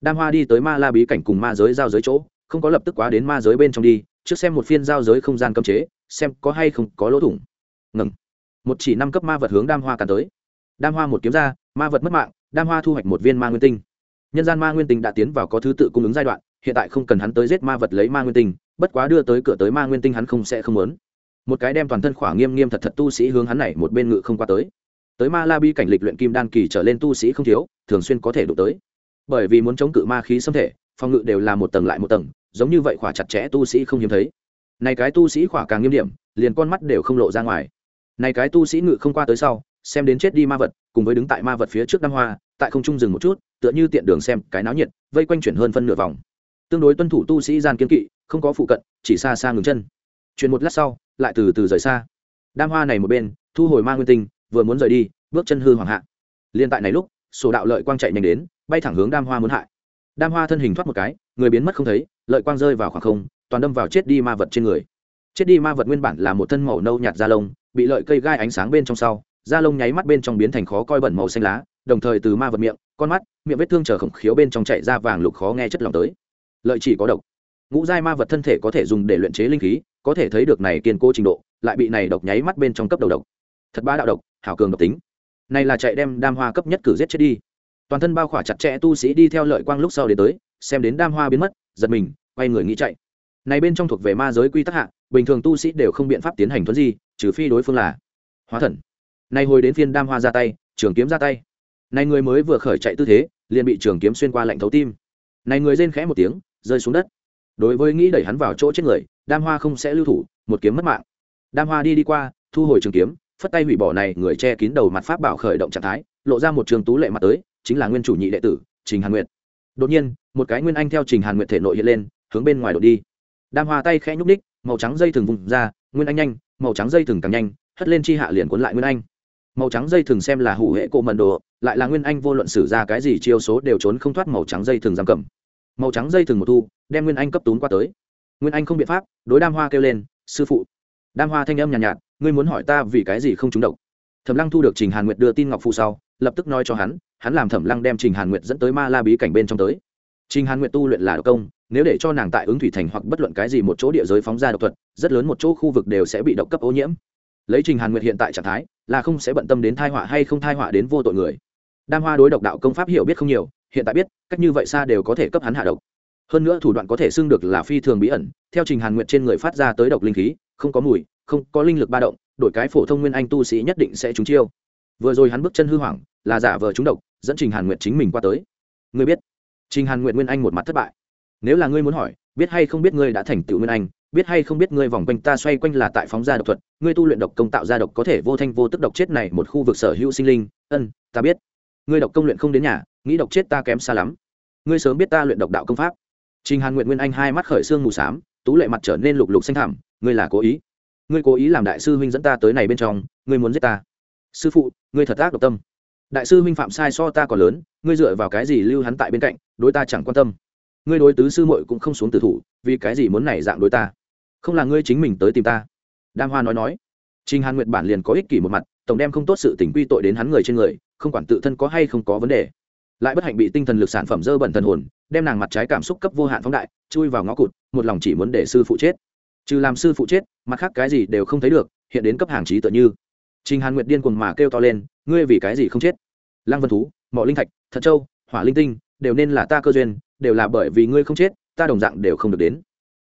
Đam hoa đi tới ma la bí cảnh cùng ma giới giao giới chỗ, không có lập tức quá đến ma giới bên trong đi, trước xem một phiên giao giới không gian cấm chế, xem có hay không có lỗ thủng. Ngừng. Một chỉ năm cấp ma vật hướng đam hoa càn tới. Đam hoa một kiếm ra, ma vật mất mạng, đam hoa thu hoạch một viên ma nguyên tinh nhân gian ma nguyên tinh đã tiến vào có thứ tự cung ứng giai đoạn, hiện tại không cần hắn tới giết ma vật lấy ma nguyên tinh, bất quá đưa tới cửa tới ma nguyên tinh hắn không sẽ không muốn. Một cái đem toàn thân khỏa nghiêm nghiêm thật thật tu sĩ hướng hắn này một bên ngự không qua tới. Tới ma la bi cảnh lịch luyện kim đan kỳ trở lên tu sĩ không thiếu, thường xuyên có thể đụng tới. Bởi vì muốn chống cự ma khí xâm thể, phòng ngự đều là một tầng lại một tầng, giống như vậy khỏa chặt chẽ tu sĩ không hiếm thấy. Này cái tu sĩ khỏa càng nghiêm điểm, liền con mắt đều không lộ ra ngoài. Này cái tu sĩ ngự không qua tới sau xem đến chết đi ma vật, cùng với đứng tại ma vật phía trước đăng hoa, tại không trung dừng một chút, tựa như tiện đường xem cái náo nhiệt, vây quanh chuyển hơn phân nửa vòng. Tương đối tuân thủ tu sĩ gian kiên kỵ, không có phụ cận, chỉ xa xa ngừng chân. Chuyển một lát sau, lại từ từ rời xa. Đam hoa này một bên, thu hồi ma nguyên tinh, vừa muốn rời đi, bước chân hư hoàng hạ. Liên tại này lúc, sổ đạo lợi quang chạy nhanh đến, bay thẳng hướng đam hoa muốn hại. Đam hoa thân hình thoát một cái, người biến mất không thấy, lợi quang rơi vào khoảng không, toàn đâm vào chết đi ma vật trên người. Chết đi ma vật nguyên bản là một thân màu nâu nhạt da lông, bị lợi cây gai ánh sáng bên trong sau da lông nháy mắt bên trong biến thành khó coi bẩn màu xanh lá, đồng thời từ ma vật miệng, con mắt, miệng vết thương chờ khổng khiếu bên trong chạy ra vàng lục khó nghe chất lòng tới. Lợi chỉ có độc. Ngũ giai ma vật thân thể có thể dùng để luyện chế linh khí, có thể thấy được này kiên cố trình độ, lại bị này độc nháy mắt bên trong cấp đầu độc. Thật ba đạo độc, hảo cường độc tính. Này là chạy đem đam hoa cấp nhất cử giết chết đi. Toàn thân bao khỏa chặt chẽ tu sĩ đi theo lợi quang lúc sau đến tới, xem đến đam hoa biến mất, giật mình, quay người nghĩ chạy. Này bên trong thuộc về ma giới quy tắc hạ, bình thường tu sĩ đều không biện pháp tiến hành thuấn gì trừ phi đối phương là hóa thần này hồi đến phiên đam hoa ra tay, trường kiếm ra tay. Này người mới vừa khởi chạy tư thế, liền bị trường kiếm xuyên qua lạnh thấu tim. Này người rên khẽ một tiếng, rơi xuống đất. Đối với nghĩ đẩy hắn vào chỗ chết người, đam hoa không sẽ lưu thủ, một kiếm mất mạng. Đam hoa đi đi qua, thu hồi trường kiếm, phất tay hủy bỏ này người che kín đầu mặt pháp bảo khởi động trạng thái, lộ ra một trường tú lệ mặt tới, chính là nguyên chủ nhị đệ tử, trình hàn nguyệt. Đột nhiên, một cái nguyên anh theo trình hàn nguyệt thể nội hiện lên, hướng bên ngoài đột đi. Đam hoa tay khẽ nhúc ních màu trắng dây thừng vùng ra, nguyên anh nhanh, màu trắng dây thừng càng nhanh, hất lên chi hạ liền cuốn lại nguyên anh màu trắng dây thường xem là hủ hệ cổ mần đồ lại là nguyên anh vô luận xử ra cái gì chiêu số đều trốn không thoát màu trắng dây thường giam cầm. Màu trắng dây thường một thu đem nguyên anh cấp tún qua tới. Nguyên anh không biện pháp đối đam hoa kêu lên sư phụ. Đam hoa thanh âm nhàn nhạt, nhạt ngươi muốn hỏi ta vì cái gì không trúng độc? Thẩm lăng thu được trình hàn nguyệt đưa tin ngọc phụ sau lập tức nói cho hắn hắn làm thẩm lăng đem trình hàn nguyệt dẫn tới ma la bí cảnh bên trong tới. Trình hàn nguyệt tu luyện là độc công nếu để cho nàng tại ứng thủy thành hoặc bất luận cái gì một chỗ địa giới phóng ra độc thuật rất lớn một chỗ khu vực đều sẽ bị độc cấp ô nhiễm lấy trình hàn nguyệt hiện tại trạng thái, là không sẽ bận tâm đến thai họa hay không thai họa đến vô tội người. Đam hoa đối độc đạo công pháp hiểu biết không nhiều, hiện tại biết, cách như vậy xa đều có thể cấp hắn hạ độc. Hơn nữa thủ đoạn có thể xưng được là phi thường bí ẩn, theo trình hàn nguyệt trên người phát ra tới độc linh khí, không có mùi, không có linh lực ba động, đổi cái phổ thông nguyên anh tu sĩ nhất định sẽ trúng chiêu. Vừa rồi hắn bước chân hư hoảng, là giả vờ trúng độc, dẫn trình hàn nguyệt chính mình qua tới. Ngươi biết, trình hàn nguyệt nguyên anh một mặt thất bại. Nếu là ngươi muốn hỏi, biết hay không biết ngươi đã thành tựu nguyên anh biết hay không biết ngươi vòng quanh ta xoay quanh là tại phóng ra độc thuật, ngươi tu luyện độc công tạo ra độc có thể vô thanh vô tức độc chết này một khu vực sở hữu sinh linh. Ân, ta biết. Ngươi độc công luyện không đến nhà, nghĩ độc chết ta kém xa lắm. Ngươi sớm biết ta luyện độc đạo công pháp. Trình hàn nguyện nguyên anh hai mắt khởi xương mù xám, tú lệ mặt trở nên lục lục xanh thảm ngươi là cố ý. Ngươi cố ý làm đại sư huynh dẫn ta tới này bên trong, ngươi muốn giết ta. Sư phụ, ngươi thật ác độc tâm. Đại sư huynh phạm sai so ta còn lớn, ngươi dựa vào cái gì lưu hắn tại bên cạnh, đối ta chẳng quan tâm ngươi đối tứ sư muội cũng không xuống tử thủ, vì cái gì muốn này dạng đối ta? Không là ngươi chính mình tới tìm ta? Đam hoa nói nói. Trình hàn nguyệt bản liền có ích kỷ một mặt, tổng đem không tốt sự tình quy tội đến hắn người trên người, không quản tự thân có hay không có vấn đề. Lại bất hạnh bị tinh thần lực sản phẩm dơ bẩn thần hồn, đem nàng mặt trái cảm xúc cấp vô hạn phóng đại, chui vào ngõ cụt, một lòng chỉ muốn để sư phụ chết. Trừ làm sư phụ chết, mặt khác cái gì đều không thấy được, hiện đến cấp hàng trí tự như. Trình hàn nguyệt điên cuồng mà kêu to lên, ngươi vì cái gì không chết? Lăng vân thú mỏ linh thạch thật châu, hỏa linh tinh, đều nên là ta cơ duyên đều là bởi vì ngươi không chết ta đồng dạng đều không được đến.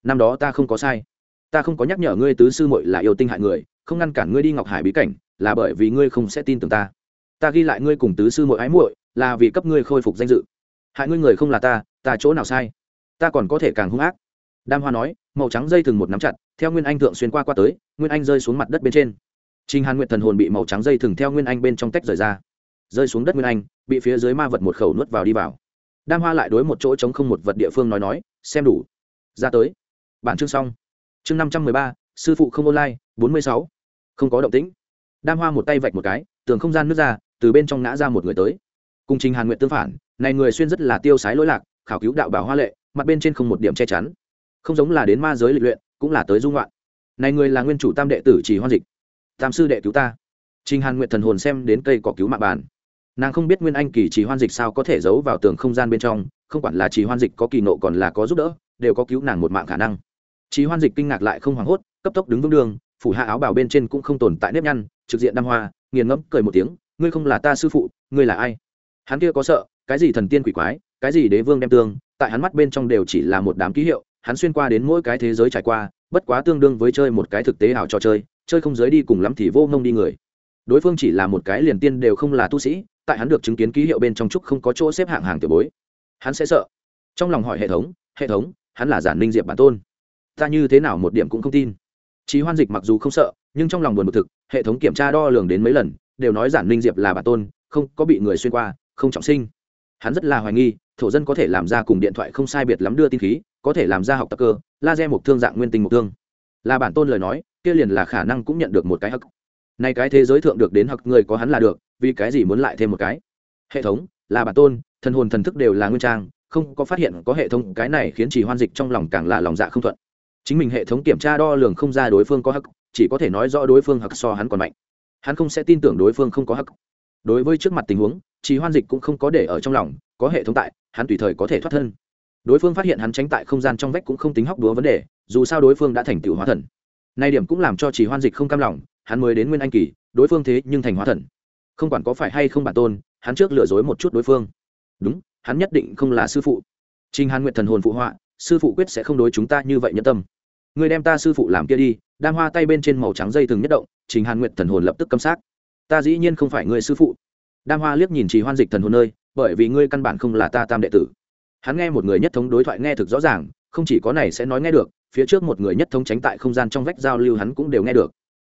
Năm đó ta không có sai. Ta không có nhắc nhở ngươi tứ sư muội là yêu tinh hại người không ngăn cản ngươi đi ngọc hải bí cảnh là bởi vì ngươi không sẽ tin tưởng ta. Ta ghi lại ngươi cùng tứ sư muội ái muội là vì cấp ngươi khôi phục danh dự. Hại ngươi người không là ta ta chỗ nào sai? Ta còn có thể càng hung ác. Đam hoa nói màu trắng dây thừng một nắm chặt theo nguyên anh thượng xuyên qua qua tới nguyên anh rơi xuống mặt đất bên trên. Trình Hàn nguyện thần hồn bị màu trắng dây thừng theo nguyên anh bên trong tách rời ra, rơi xuống đất nguyên anh, bị phía dưới ma vật một khẩu nuốt vào đi vào. Đam Hoa lại đối một chỗ trống không một vật địa phương nói nói, xem đủ. Ra tới. Bản chương xong. Chương năm trăm mười ba, sư phụ không online, bốn mươi sáu, Không có động tĩnh. Đam Hoa một tay vạch một cái, tường không gian nứt ra, từ bên trong ngã ra một người tới. Cùng Trình Hàn Nguyệt tương phản, này người xuyên rất là tiêu sái lỗi lạc, khảo cứu đạo bảo hoa lệ, mặt bên trên không một điểm che chắn. Không giống là đến ma giới lịch luyện, cũng là tới dung loạn. Này người là nguyên chủ tam đệ tử Chỉ Hoan Dịch tam sư đệ cứu ta trình hàn nguyện thần hồn xem đến cây cỏ cứu mạng bàn nàng không biết nguyên anh kỳ trì hoan dịch sao có thể giấu vào tường không gian bên trong, không quản là trì hoan dịch có kỳ nộ còn là có giúp đỡ, đều có cứu nàng một mạng khả năng. Trì hoan dịch kinh ngạc lại không hoảng hốt, cấp tốc đứng vững đường, phủ hạ áo bào bên trên cũng không tồn tại nếp nhăn, trực diện đam hoa, nghiền ngẫm, cười một tiếng, ngươi không là ta sư phụ, ngươi là ai? Hắn kia có sợ, cái gì thần tiên quỷ quái, cái gì đế vương đem tương tại hắn mắt bên trong đều chỉ là một đám ký hiệu, hắn xuyên qua đến mỗi cái thế giới trải qua, bất quá tương đương với chơi một cái thực tế ảo trò chơi chơi không giới đi cùng lắm thì vô mông đi người đối phương chỉ là một cái liền tiên đều không là tu sĩ, tại hắn được chứng kiến ký hiệu bên trong trúc không có chỗ xếp hạng hàng tiểu bối. Hắn sẽ sợ. Trong lòng hỏi hệ thống hệ thống, hắn là giản ninh diệp bản tôn. Ta như thế nào một điểm cũng không tin. Trí hoan dịch mặc dù không sợ, nhưng trong lòng buồn bực thực, hệ thống kiểm tra đo lường đến mấy lần, đều nói giản ninh diệp là bản tôn, không có bị người xuyên qua, không trọng sinh. Hắn rất là hoài nghi, thổ dân có thể làm ra cùng điện thoại không sai biệt lắm đưa tin khí, có thể làm ra học tập cơ, laser một thương dạng nguyên tinh một thương. Là bản tôn lời nói, kia liền là khả năng cũng nhận được một cái hắc nay cái thế giới thượng được đến hắc người có hắn là được, vì cái gì muốn lại thêm một cái? Hệ thống, là bản tôn, thần hồn thần thức đều là nguyên trang, không có phát hiện có hệ thống, cái này khiến chỉ hoan dịch trong lòng càng là lòng dạ không thuận. Chính mình hệ thống kiểm tra đo lường không ra đối phương có hắc, chỉ có thể nói rõ đối phương hắc so hắn còn mạnh. Hắn không sẽ tin tưởng đối phương không có hắc. Đối với trước mặt tình huống, chỉ hoan dịch cũng không có để ở trong lòng, có hệ thống tại, hắn tùy thời có thể thoát thân. Đối phương phát hiện hắn tránh tại không gian trong vách cũng không tính hóc đúa vấn đề, dù sao đối phương đã thành tựu hóa thần nay điểm cũng làm cho chỉ hoan dịch không cam lòng, hắn mới đến nguyên anh kỳ, đối phương thế nhưng thành hóa thần. Không quản có phải hay không bản tôn, hắn trước lừa dối một chút đối phương. Đúng, hắn nhất định không là sư phụ. Trình hàn nguyện thần hồn phụ họa, sư phụ quyết sẽ không đối chúng ta như vậy nhân tâm. Người đem ta sư phụ làm kia đi, đam hoa tay bên trên màu trắng dây từng nhất động, trình hàn nguyện thần hồn lập tức cấm xác. Ta dĩ nhiên không phải người sư phụ. Đam hoa liếc nhìn trì hoan dịch thần hồn nơi, bởi vì ngươi căn bản không là ta tam đệ tử. Hắn nghe một người nhất thống đối thoại nghe thực rõ ràng, không chỉ có này sẽ nói nghe được phía trước một người nhất thống tránh tại không gian trong vách giao lưu hắn cũng đều nghe được.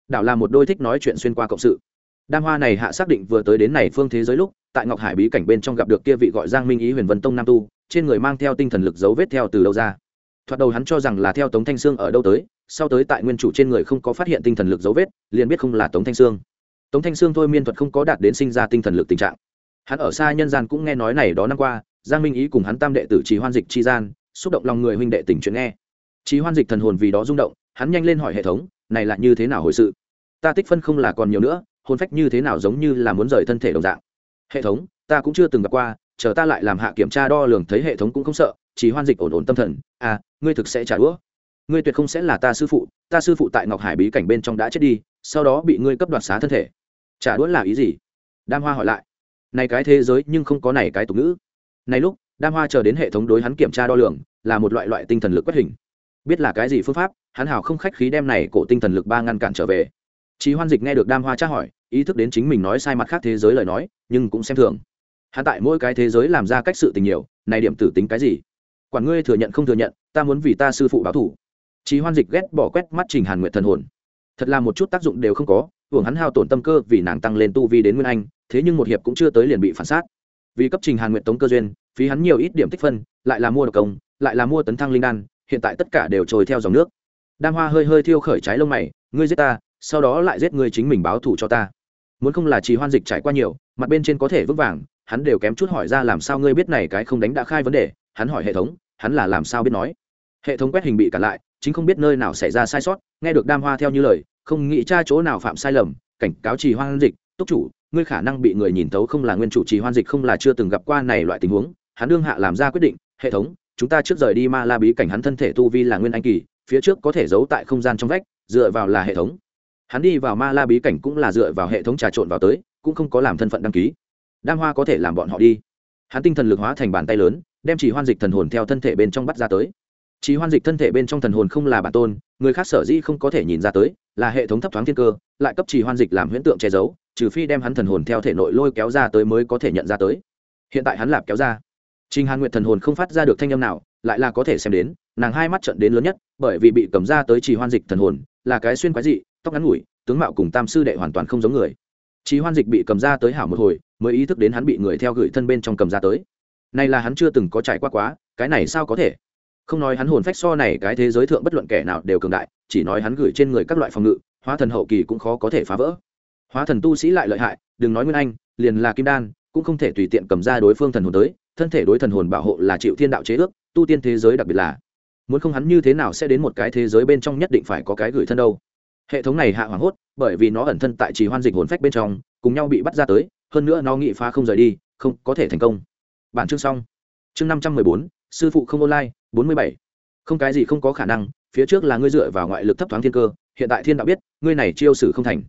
Đảo là một đôi thích nói chuyện xuyên qua cộng sự. Đam hoa này hạ xác định vừa tới đến này phương thế giới lúc, tại ngọc hải bí cảnh bên trong gặp được kia vị gọi giang minh ý huyền vân tông nam tu, trên người mang theo tinh thần lực dấu vết theo từ đâu ra. Thoạt đầu hắn cho rằng là theo tống thanh sương ở đâu tới, sau tới tại nguyên chủ trên người không có phát hiện tinh thần lực dấu vết, liền biết không là tống thanh sương. Tống thanh sương thôi miên thuật không có đạt đến sinh ra tinh thần lực tình trạng. Hắn ở xa nhân gian cũng nghe nói này đó năm qua, giang minh ý cùng hắn tam đệ tử trì hoan dịch chi gian, xúc động lòng người huynh đệ tình chuyện nghe trí hoan dịch thần hồn vì đó rung động, hắn nhanh lên hỏi hệ thống, này là như thế nào hồi sự? Ta tích phân không là còn nhiều nữa, hồn phách như thế nào giống như là muốn rời thân thể đồng dạng. Hệ thống, ta cũng chưa từng gặp qua, chờ ta lại làm hạ kiểm tra đo lường thấy hệ thống cũng không sợ. Chỉ hoan dịch ổn ổn tâm thần à ngươi thực sẽ trả đũa. Ngươi tuyệt không sẽ là ta sư phụ, ta sư phụ tại ngọc hải bí cảnh bên trong đã chết đi, sau đó bị ngươi cấp đoạt xá thân thể. Trả đũa là ý gì? Đam hoa hỏi lại. Này cái thế giới nhưng không có này cái tục ngữ. Này lúc, đam hoa chờ đến hệ thống đối hắn kiểm tra đo lường, là một loại loại tinh thần lực quét hình biết là cái gì phương pháp hắn hào không khách khí đem này cổ tinh thần lực ba ngăn cản trở về Chí Hoan Dịch nghe được Đam Hoa tra hỏi, ý thức đến chính mình nói sai mặt khác thế giới lời nói, nhưng cũng xem thường. Hắn tại mỗi cái thế giới làm ra cách sự tình nhiều, này điểm tử tính cái gì? Quản ngươi thừa nhận không thừa nhận, ta muốn vì ta sư phụ báo thù. Chí Hoan Dịch ghét bỏ quét mắt Trình Hàn Nguyệt thần hồn. Thật là một chút tác dụng đều không có, hưởng hắn hao tổn tâm cơ vì nàng tăng lên tu vi đến nguyên anh, thế nhưng một hiệp cũng chưa tới liền bị phản sát. Vì cấp Trình Hàn Nguyệt tống cơ duyên, phí hắn nhiều ít điểm tích phân, lại là mua độc công, lại là mua tấn thăng linh đan, hiện tại tất cả đều trôi theo dòng nước. Đam Hoa hơi hơi thiêu khởi trái lông mày, ngươi giết ta, sau đó lại giết người chính mình báo thù cho ta muốn không là trì hoan dịch trải qua nhiều mặt bên trên có thể vững vàng hắn đều kém chút hỏi ra làm sao ngươi biết này cái không đánh đã khai vấn đề hắn hỏi hệ thống hắn là làm sao biết nói hệ thống quét hình bị cản lại chính không biết nơi nào xảy ra sai sót nghe được đam hoa theo như lời không nghĩ cha chỗ nào phạm sai lầm cảnh cáo trì hoan dịch túc chủ ngươi khả năng bị người nhìn tấu không là nguyên chủ trì hoan dịch không là chưa từng gặp qua này loại tình huống hắn đương hạ làm ra quyết định hệ thống chúng ta trước rời đi ma la bí cảnh hắn thân thể tu vi là nguyên anh kỳ, phía trước có thể giấu tại không gian trong vách, dựa vào là hệ thống. Hắn đi vào ma la bí cảnh cũng là dựa vào hệ thống trà trộn vào tới, cũng không có làm thân phận đăng ký. Đam hoa có thể làm bọn họ đi. Hắn tinh thần lực hóa thành bàn tay lớn, đem chỉ hoan dịch thần hồn theo thân thể bên trong bắt ra tới. Chỉ hoan dịch thân thể bên trong thần hồn không là bản tôn, người khác sở dĩ không có thể nhìn ra tới, là hệ thống thấp thoáng thiên cơ, lại cấp chỉ hoan dịch làm huyễn tượng che giấu, trừ phi đem hắn thần hồn theo thể nội lôi kéo ra tới mới có thể nhận ra tới. Hiện tại hắn lạp kéo ra. Trình Hàn Nguyệt thần hồn không phát ra được thanh âm nào, lại là có thể xem đến, nàng hai mắt trợn đến lớn nhất, bởi vì bị cầm ra tới chỉ hoan dịch thần hồn, là cái xuyên quái dị, tóc ngắn ngủi tướng mạo cùng tam sư đệ hoàn toàn không giống người. Trì hoan dịch bị cầm ra tới hảo một hồi mới ý thức đến hắn bị người theo gửi thân bên trong cầm ra tới. Này là hắn chưa từng có trải qua quá cái này sao có thể? Không nói hắn hồn phách so này cái thế giới thượng bất luận kẻ nào đều cường đại chỉ nói hắn gửi trên người các loại phòng ngự hóa thần hậu kỳ cũng khó có thể phá vỡ. Hóa thần tu sĩ lại lợi hại đừng nói nguyên anh liền là kim đan cũng không thể tùy tiện cầm ra đối phương thần hồn tới thân thể đối thần hồn bảo hộ là chịu thiên đạo chế ước, tu tiên thế giới đặc biệt là. Muốn không hắn như thế nào sẽ đến một cái thế giới bên trong nhất định phải có cái gửi thân đâu. Hệ thống này hạ hoảng hốt, bởi vì nó ẩn thân tại trì hoan dịch hồn phách bên trong, cùng nhau bị bắt ra tới, hơn nữa nó nghị phá không rời đi, không có thể thành công. Bản chương xong. Chương năm trăm mười bốn, sư phụ không online, bốn mươi bảy. Không cái gì không có khả năng, phía trước là ngươi dựa vào ngoại lực thấp thoáng thiên cơ, hiện tại thiên đạo biết, ngươi này chiêu sử không thành.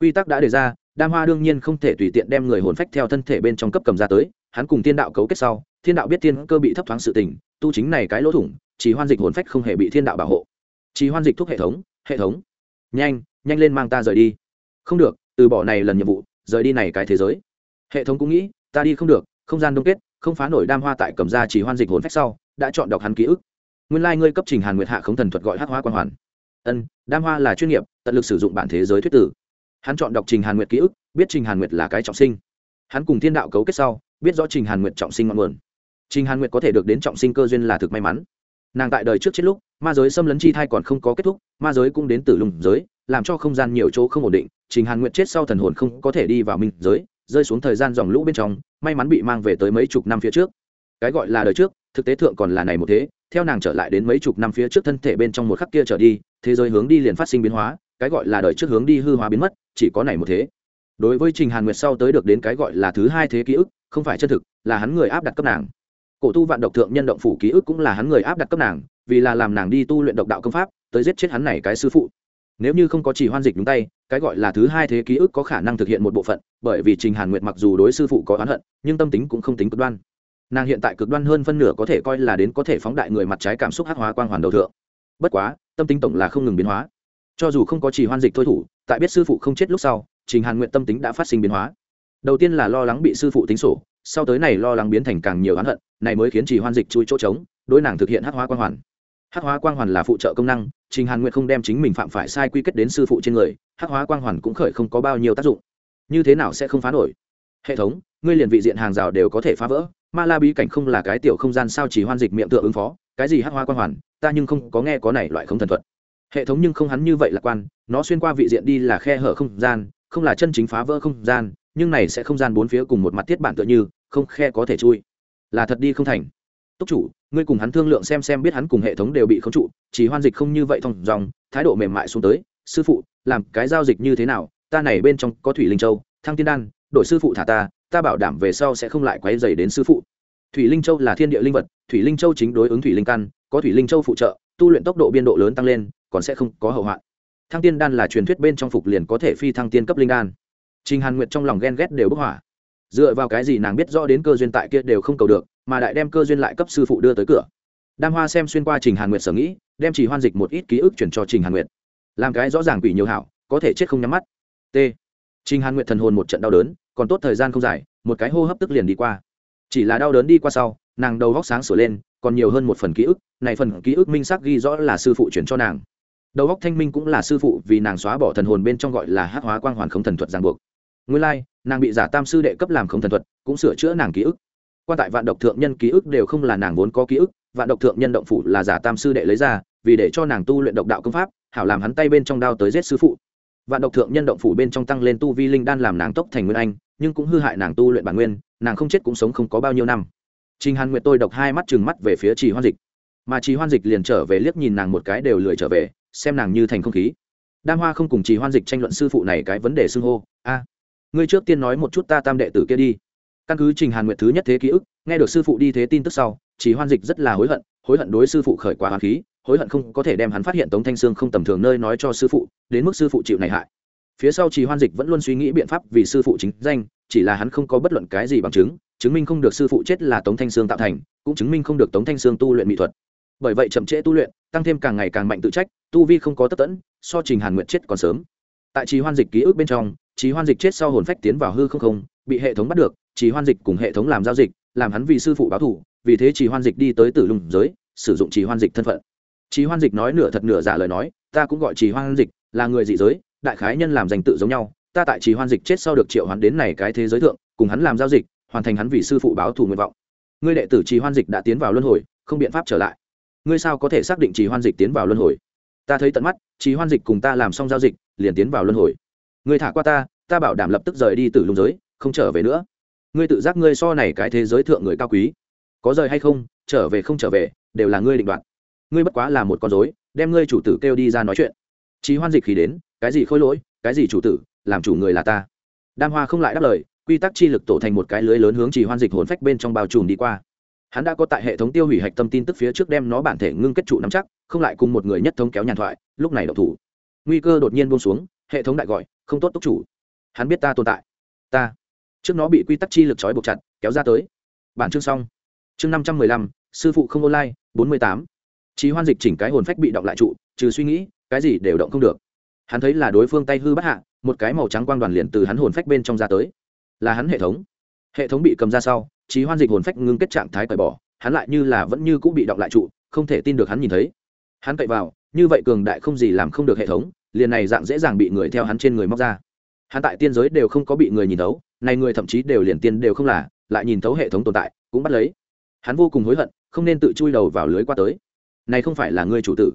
Quy tắc đã đề ra, đam hoa đương nhiên không thể tùy tiện đem người hồn phách theo thân thể bên trong cấp cầm ra tới hắn cùng thiên đạo cấu kết sau, thiên đạo biết thiên cơ bị thấp thoáng sự tình, tu chính này cái lỗ thủng, chỉ hoan dịch hồn phách không hề bị thiên đạo bảo hộ. Chỉ hoan dịch thuốc hệ thống hệ thống. Nhanh nhanh lên mang ta rời đi. Không được, từ bỏ này lần nhiệm vụ, rời đi này cái thế giới. Hệ thống cũng nghĩ, ta đi không được, không gian đông kết, không phá nổi đam hoa tại cầm ra chỉ hoan dịch hồn phách sau, đã chọn đọc hắn ký ức. Nguyên lai、like、ngươi cấp trình hàn nguyệt hạ không thần thuật gọi hát hoa quan hoàn. Ân, đam hoa là chuyên nghiệp, tận lực sử dụng bản thế giới thuyết tử. Hắn chọn đọc trình hàn nguyệt ký ức, biết trình hàn nguyệt là cái trọng sinh. Hắn cùng thiên đạo cấu kết sau biết rõ trình hàn nguyệt trọng sinh ngọn nguồn. Trình hàn nguyệt có thể được đến trọng sinh cơ duyên là thực may mắn. Nàng tại đời trước chết lúc, ma giới xâm lấn chi thai còn không có kết thúc, ma giới cũng đến từ lùng giới, làm cho không gian nhiều chỗ không ổn định. Trình hàn nguyệt chết sau thần hồn không có thể đi vào minh giới, rơi xuống thời gian dòng lũ bên trong, may mắn bị mang về tới mấy chục năm phía trước. Cái gọi là đời trước, thực tế thượng còn là này một thế, theo nàng trở lại đến mấy chục năm phía trước thân thể bên trong một khắc kia trở đi, thế giới hướng đi liền phát sinh biến hóa, cái gọi là đời trước hướng đi hư hóa biến mất, chỉ có này một thế. Đối với trình hàn nguyệt sau tới được đến cái gọi là thứ hai thế ký ức không phải chân thực, là hắn người áp đặt cấp nàng. Cổ tu vạn độc thượng nhân động phủ ký ức cũng là hắn người áp đặt cấp nàng, vì là làm nàng đi tu luyện độc đạo công pháp, tới giết chết hắn này cái sư phụ. Nếu như không có chỉ hoan dịch đúng tay, cái gọi là thứ hai thế ký ức có khả năng thực hiện một bộ phận, bởi vì trình hàn nguyệt mặc dù đối sư phụ có oán hận, nhưng tâm tính cũng không tính cực đoan. Nàng hiện tại cực đoan hơn phân nửa có thể coi là đến có thể phóng đại người mặt trái cảm xúc hắc hóa quang hoàn đầu thượng. Bất quá, tâm tính tổng là không ngừng biến hóa. Cho dù không có chỉ hoan dịch thôi thủ, tại biết sư phụ không chết lúc sau, trình hàn nguyện tâm tính đã phát sinh biến hóa đầu tiên là lo lắng bị sư phụ tính sổ, sau tới này lo lắng biến thành càng nhiều oán hận, này mới khiến chỉ hoan dịch chui chỗ trống, đối nàng thực hiện hát hóa quang hoàn. Hát hóa quang hoàn là phụ trợ công năng, trình hàn nguyện không đem chính mình phạm phải sai quy kết đến sư phụ trên người hát hóa quang hoàn cũng khởi không có bao nhiêu tác dụng. Như thế nào sẽ không phá nổi? Hệ thống, ngươi liền vị diện hàng rào đều có thể phá vỡ, ma la bí cảnh không là cái tiểu không gian sao chỉ hoan dịch miệng tựa ứng phó, cái gì hát hóa quang hoàn, ta nhưng không có nghe có này loại không thần thuật. Hệ thống nhưng không hắn như vậy lạc quan, nó xuyên qua vị diện đi là khe hở không gian, không là chân chính phá vỡ không gian nhưng này sẽ không gian bốn phía cùng một mặt thiết bản tựa như, không khe có thể chui. Là thật đi không thành. Túc chủ, ngươi cùng hắn thương lượng xem xem biết hắn cùng hệ thống đều bị khống trụ, chỉ hoan dịch không như vậy thông dòng, thái độ mềm mại xuống tới, sư phụ, làm cái giao dịch như thế nào? Ta này bên trong có thủy linh châu, thăng tiên đan đội sư phụ thả ta ta bảo đảm về sau sẽ không lại quấy dày đến sư phụ. Thủy linh châu là thiên địa linh vật, thủy linh châu chính đối ứng thủy linh căn, có thủy linh châu phụ trợ, tu luyện tốc độ biên độ lớn tăng lên, còn sẽ không có hậu hoạn. Thăng tiên đan là truyền thuyết bên trong phục liền có thể phi thăng tiên cấp linh đan trình hàn nguyệt trong lòng ghen ghét đều bốc hỏa. Dựa vào cái gì nàng biết rõ đến cơ duyên tại kia đều không cầu được, mà đại đem cơ duyên lại cấp sư phụ đưa tới cửa. Đam hoa xem xuyên qua trình hàn nguyệt sở nghĩ, đem chỉ hoan dịch một ít ký ức chuyển cho trình hàn nguyệt. Làm cái rõ ràng quỷ nhiều hảo, có thể chết không nhắm mắt. T. Trình hàn nguyệt thần hồn một trận đau đớn, còn tốt thời gian không dài, một cái hô hấp tức liền đi qua. Chỉ là đau đớn đi qua sau, nàng đầu góc sáng sửa lên, còn nhiều hơn một phần ký ức, này phần ký ức minh xác ghi rõ là sư phụ chuyển cho nàng. Đầu góc thanh minh cũng là sư phụ vì nàng xóa bỏ thần hồn bên trong gọi là hắc hóa quang hoàn không thần thuật ràng buộc nguyên lai、like, nàng bị giả tam sư đệ cấp làm không thần thuật cũng sửa chữa nàng ký ức. Quan tại vạn độc thượng nhân ký ức đều không là nàng vốn có ký ức vạn độc thượng nhân động phủ là giả tam sư đệ lấy ra vì để cho nàng tu luyện độc đạo công pháp hảo làm hắn tay bên trong đao tới giết sư phụ. Vạn độc thượng nhân động phủ bên trong tăng lên tu vi linh đan làm nàng tốc thành nguyên anh nhưng cũng hư hại nàng tu luyện bản nguyên nàng không chết cũng sống không có bao nhiêu năm. Trình Hàn Nguyệt tôi độc hai mắt chừng mắt về phía Trì Hoan Dịch, mà Trì Hoan Dịch liền trở về liếc nhìn nàng một cái đều lười trở về, xem nàng như thành không khí. Đam Hoa không cùng Trì Hoan Dịch tranh luận sư phụ này cái vấn đề xưng hô, a, ngươi trước tiên nói một chút ta tam đệ tử kia đi. Căn cứ Trình Hàn Nguyệt thứ nhất thế ký ức, nghe được sư phụ đi thế tin tức sau, Chỉ Hoan Dịch rất là hối hận, hối hận đối sư phụ khởi quả hoàn khí, hối hận không có thể đem hắn phát hiện Tống Thanh Sương không tầm thường nơi nói cho sư phụ, đến mức sư phụ chịu này hại. Phía sau Chỉ Hoan Dịch vẫn luôn suy nghĩ biện pháp vì sư phụ chính danh, chỉ là hắn không có bất luận cái gì bằng chứng, chứng minh không được sư phụ chết là tống thanh sương tạo thành cũng chứng minh không được tống thanh sương tu luyện mỹ thuật bởi vậy chậm trễ tu luyện tăng thêm càng ngày càng mạnh tự trách tu vi không có tất tẫn so trình hàn nguyện chết còn sớm tại trì hoan dịch ký ức bên trong trí hoan dịch chết sau hồn phách tiến vào hư không không bị hệ thống bắt được trí hoan dịch cùng hệ thống làm giao dịch làm hắn vì sư phụ báo thủ vì thế trí hoan dịch đi tới tử lùng giới sử dụng trí hoan dịch thân phận trí hoan dịch nói nửa thật nửa giả lời nói ta cũng gọi trí hoan dịch là người dị giới đại khái nhân làm danh tự giống nhau ta tại trí hoan dịch chết sau được triệu hoán đến này cái thế giới thượng cùng hắn làm giao dịch hoàn thành hắn vì sư phụ báo thù nguyện vọng ngươi đệ tử trí hoan dịch đã tiến vào luân hồi không biện pháp trở lại ngươi sao có thể xác định trí hoan dịch tiến vào luân hồi ta thấy tận mắt trí hoan dịch cùng ta làm xong giao dịch liền tiến vào luân hồi ngươi thả qua ta ta bảo đảm lập tức rời đi từ lùng giới, không trở về nữa. Ngươi tự giác ngươi so này cái thế giới thượng người cao quý. Có rời hay không, trở về không trở về, đều là ngươi định đoạt. Ngươi bất quá là một con dối đem ngươi chủ tử kêu đi ra nói chuyện. Trí hoan dịch khi đến, cái gì khôi lỗi, cái gì chủ tử, làm chủ người là ta. Đam hoa không lại đáp lời, quy tắc chi lực tổ thành một cái lưới lớn hướng trì hoan dịch hồn phách bên trong bao trùm đi qua. Hắn đã có tại hệ thống tiêu hủy hạch tâm tin tức phía trước đem nó bản thể ngưng kết trụ nắm chắc, không lại cùng một người nhất thống kéo nhàn thoại, lúc này đậu thủ. Nguy cơ đột nhiên buông xuống, hệ thống đại gọi không tốt túc chủ. Hắn biết ta tồn tại. Ta. Trước nó bị quy tắc chi lực trói buộc chặt, kéo ra tới. Bản chương xong. Chương năm trăm mười lăm, sư phụ không online, bốn mươi tám. Trí hoan dịch chỉnh cái hồn phách bị động lại trụ, trừ suy nghĩ, cái gì đều động không được. Hắn thấy là đối phương tay hư bắt hạ, một cái màu trắng quang đoàn liền từ hắn hồn phách bên trong ra tới. Là hắn hệ thống. Hệ thống bị cầm ra sau trí hoan dịch hồn phách ngưng kết trạng thái cởi bỏ, hắn lại như là vẫn như cũng bị động lại trụ, không thể tin được hắn nhìn thấy. Hắn cậy vào, như vậy cường đại không gì làm không được hệ thống liền này dạng dễ dàng bị người theo hắn trên người móc ra. Hắn tại tiên giới đều không có bị người nhìn thấu, này người thậm chí đều liền tiên đều không là, lại nhìn thấu hệ thống tồn tại, cũng bắt lấy. Hắn vô cùng hối hận, không nên tự chui đầu vào lưới qua tới. Này không phải là ngươi chủ tử.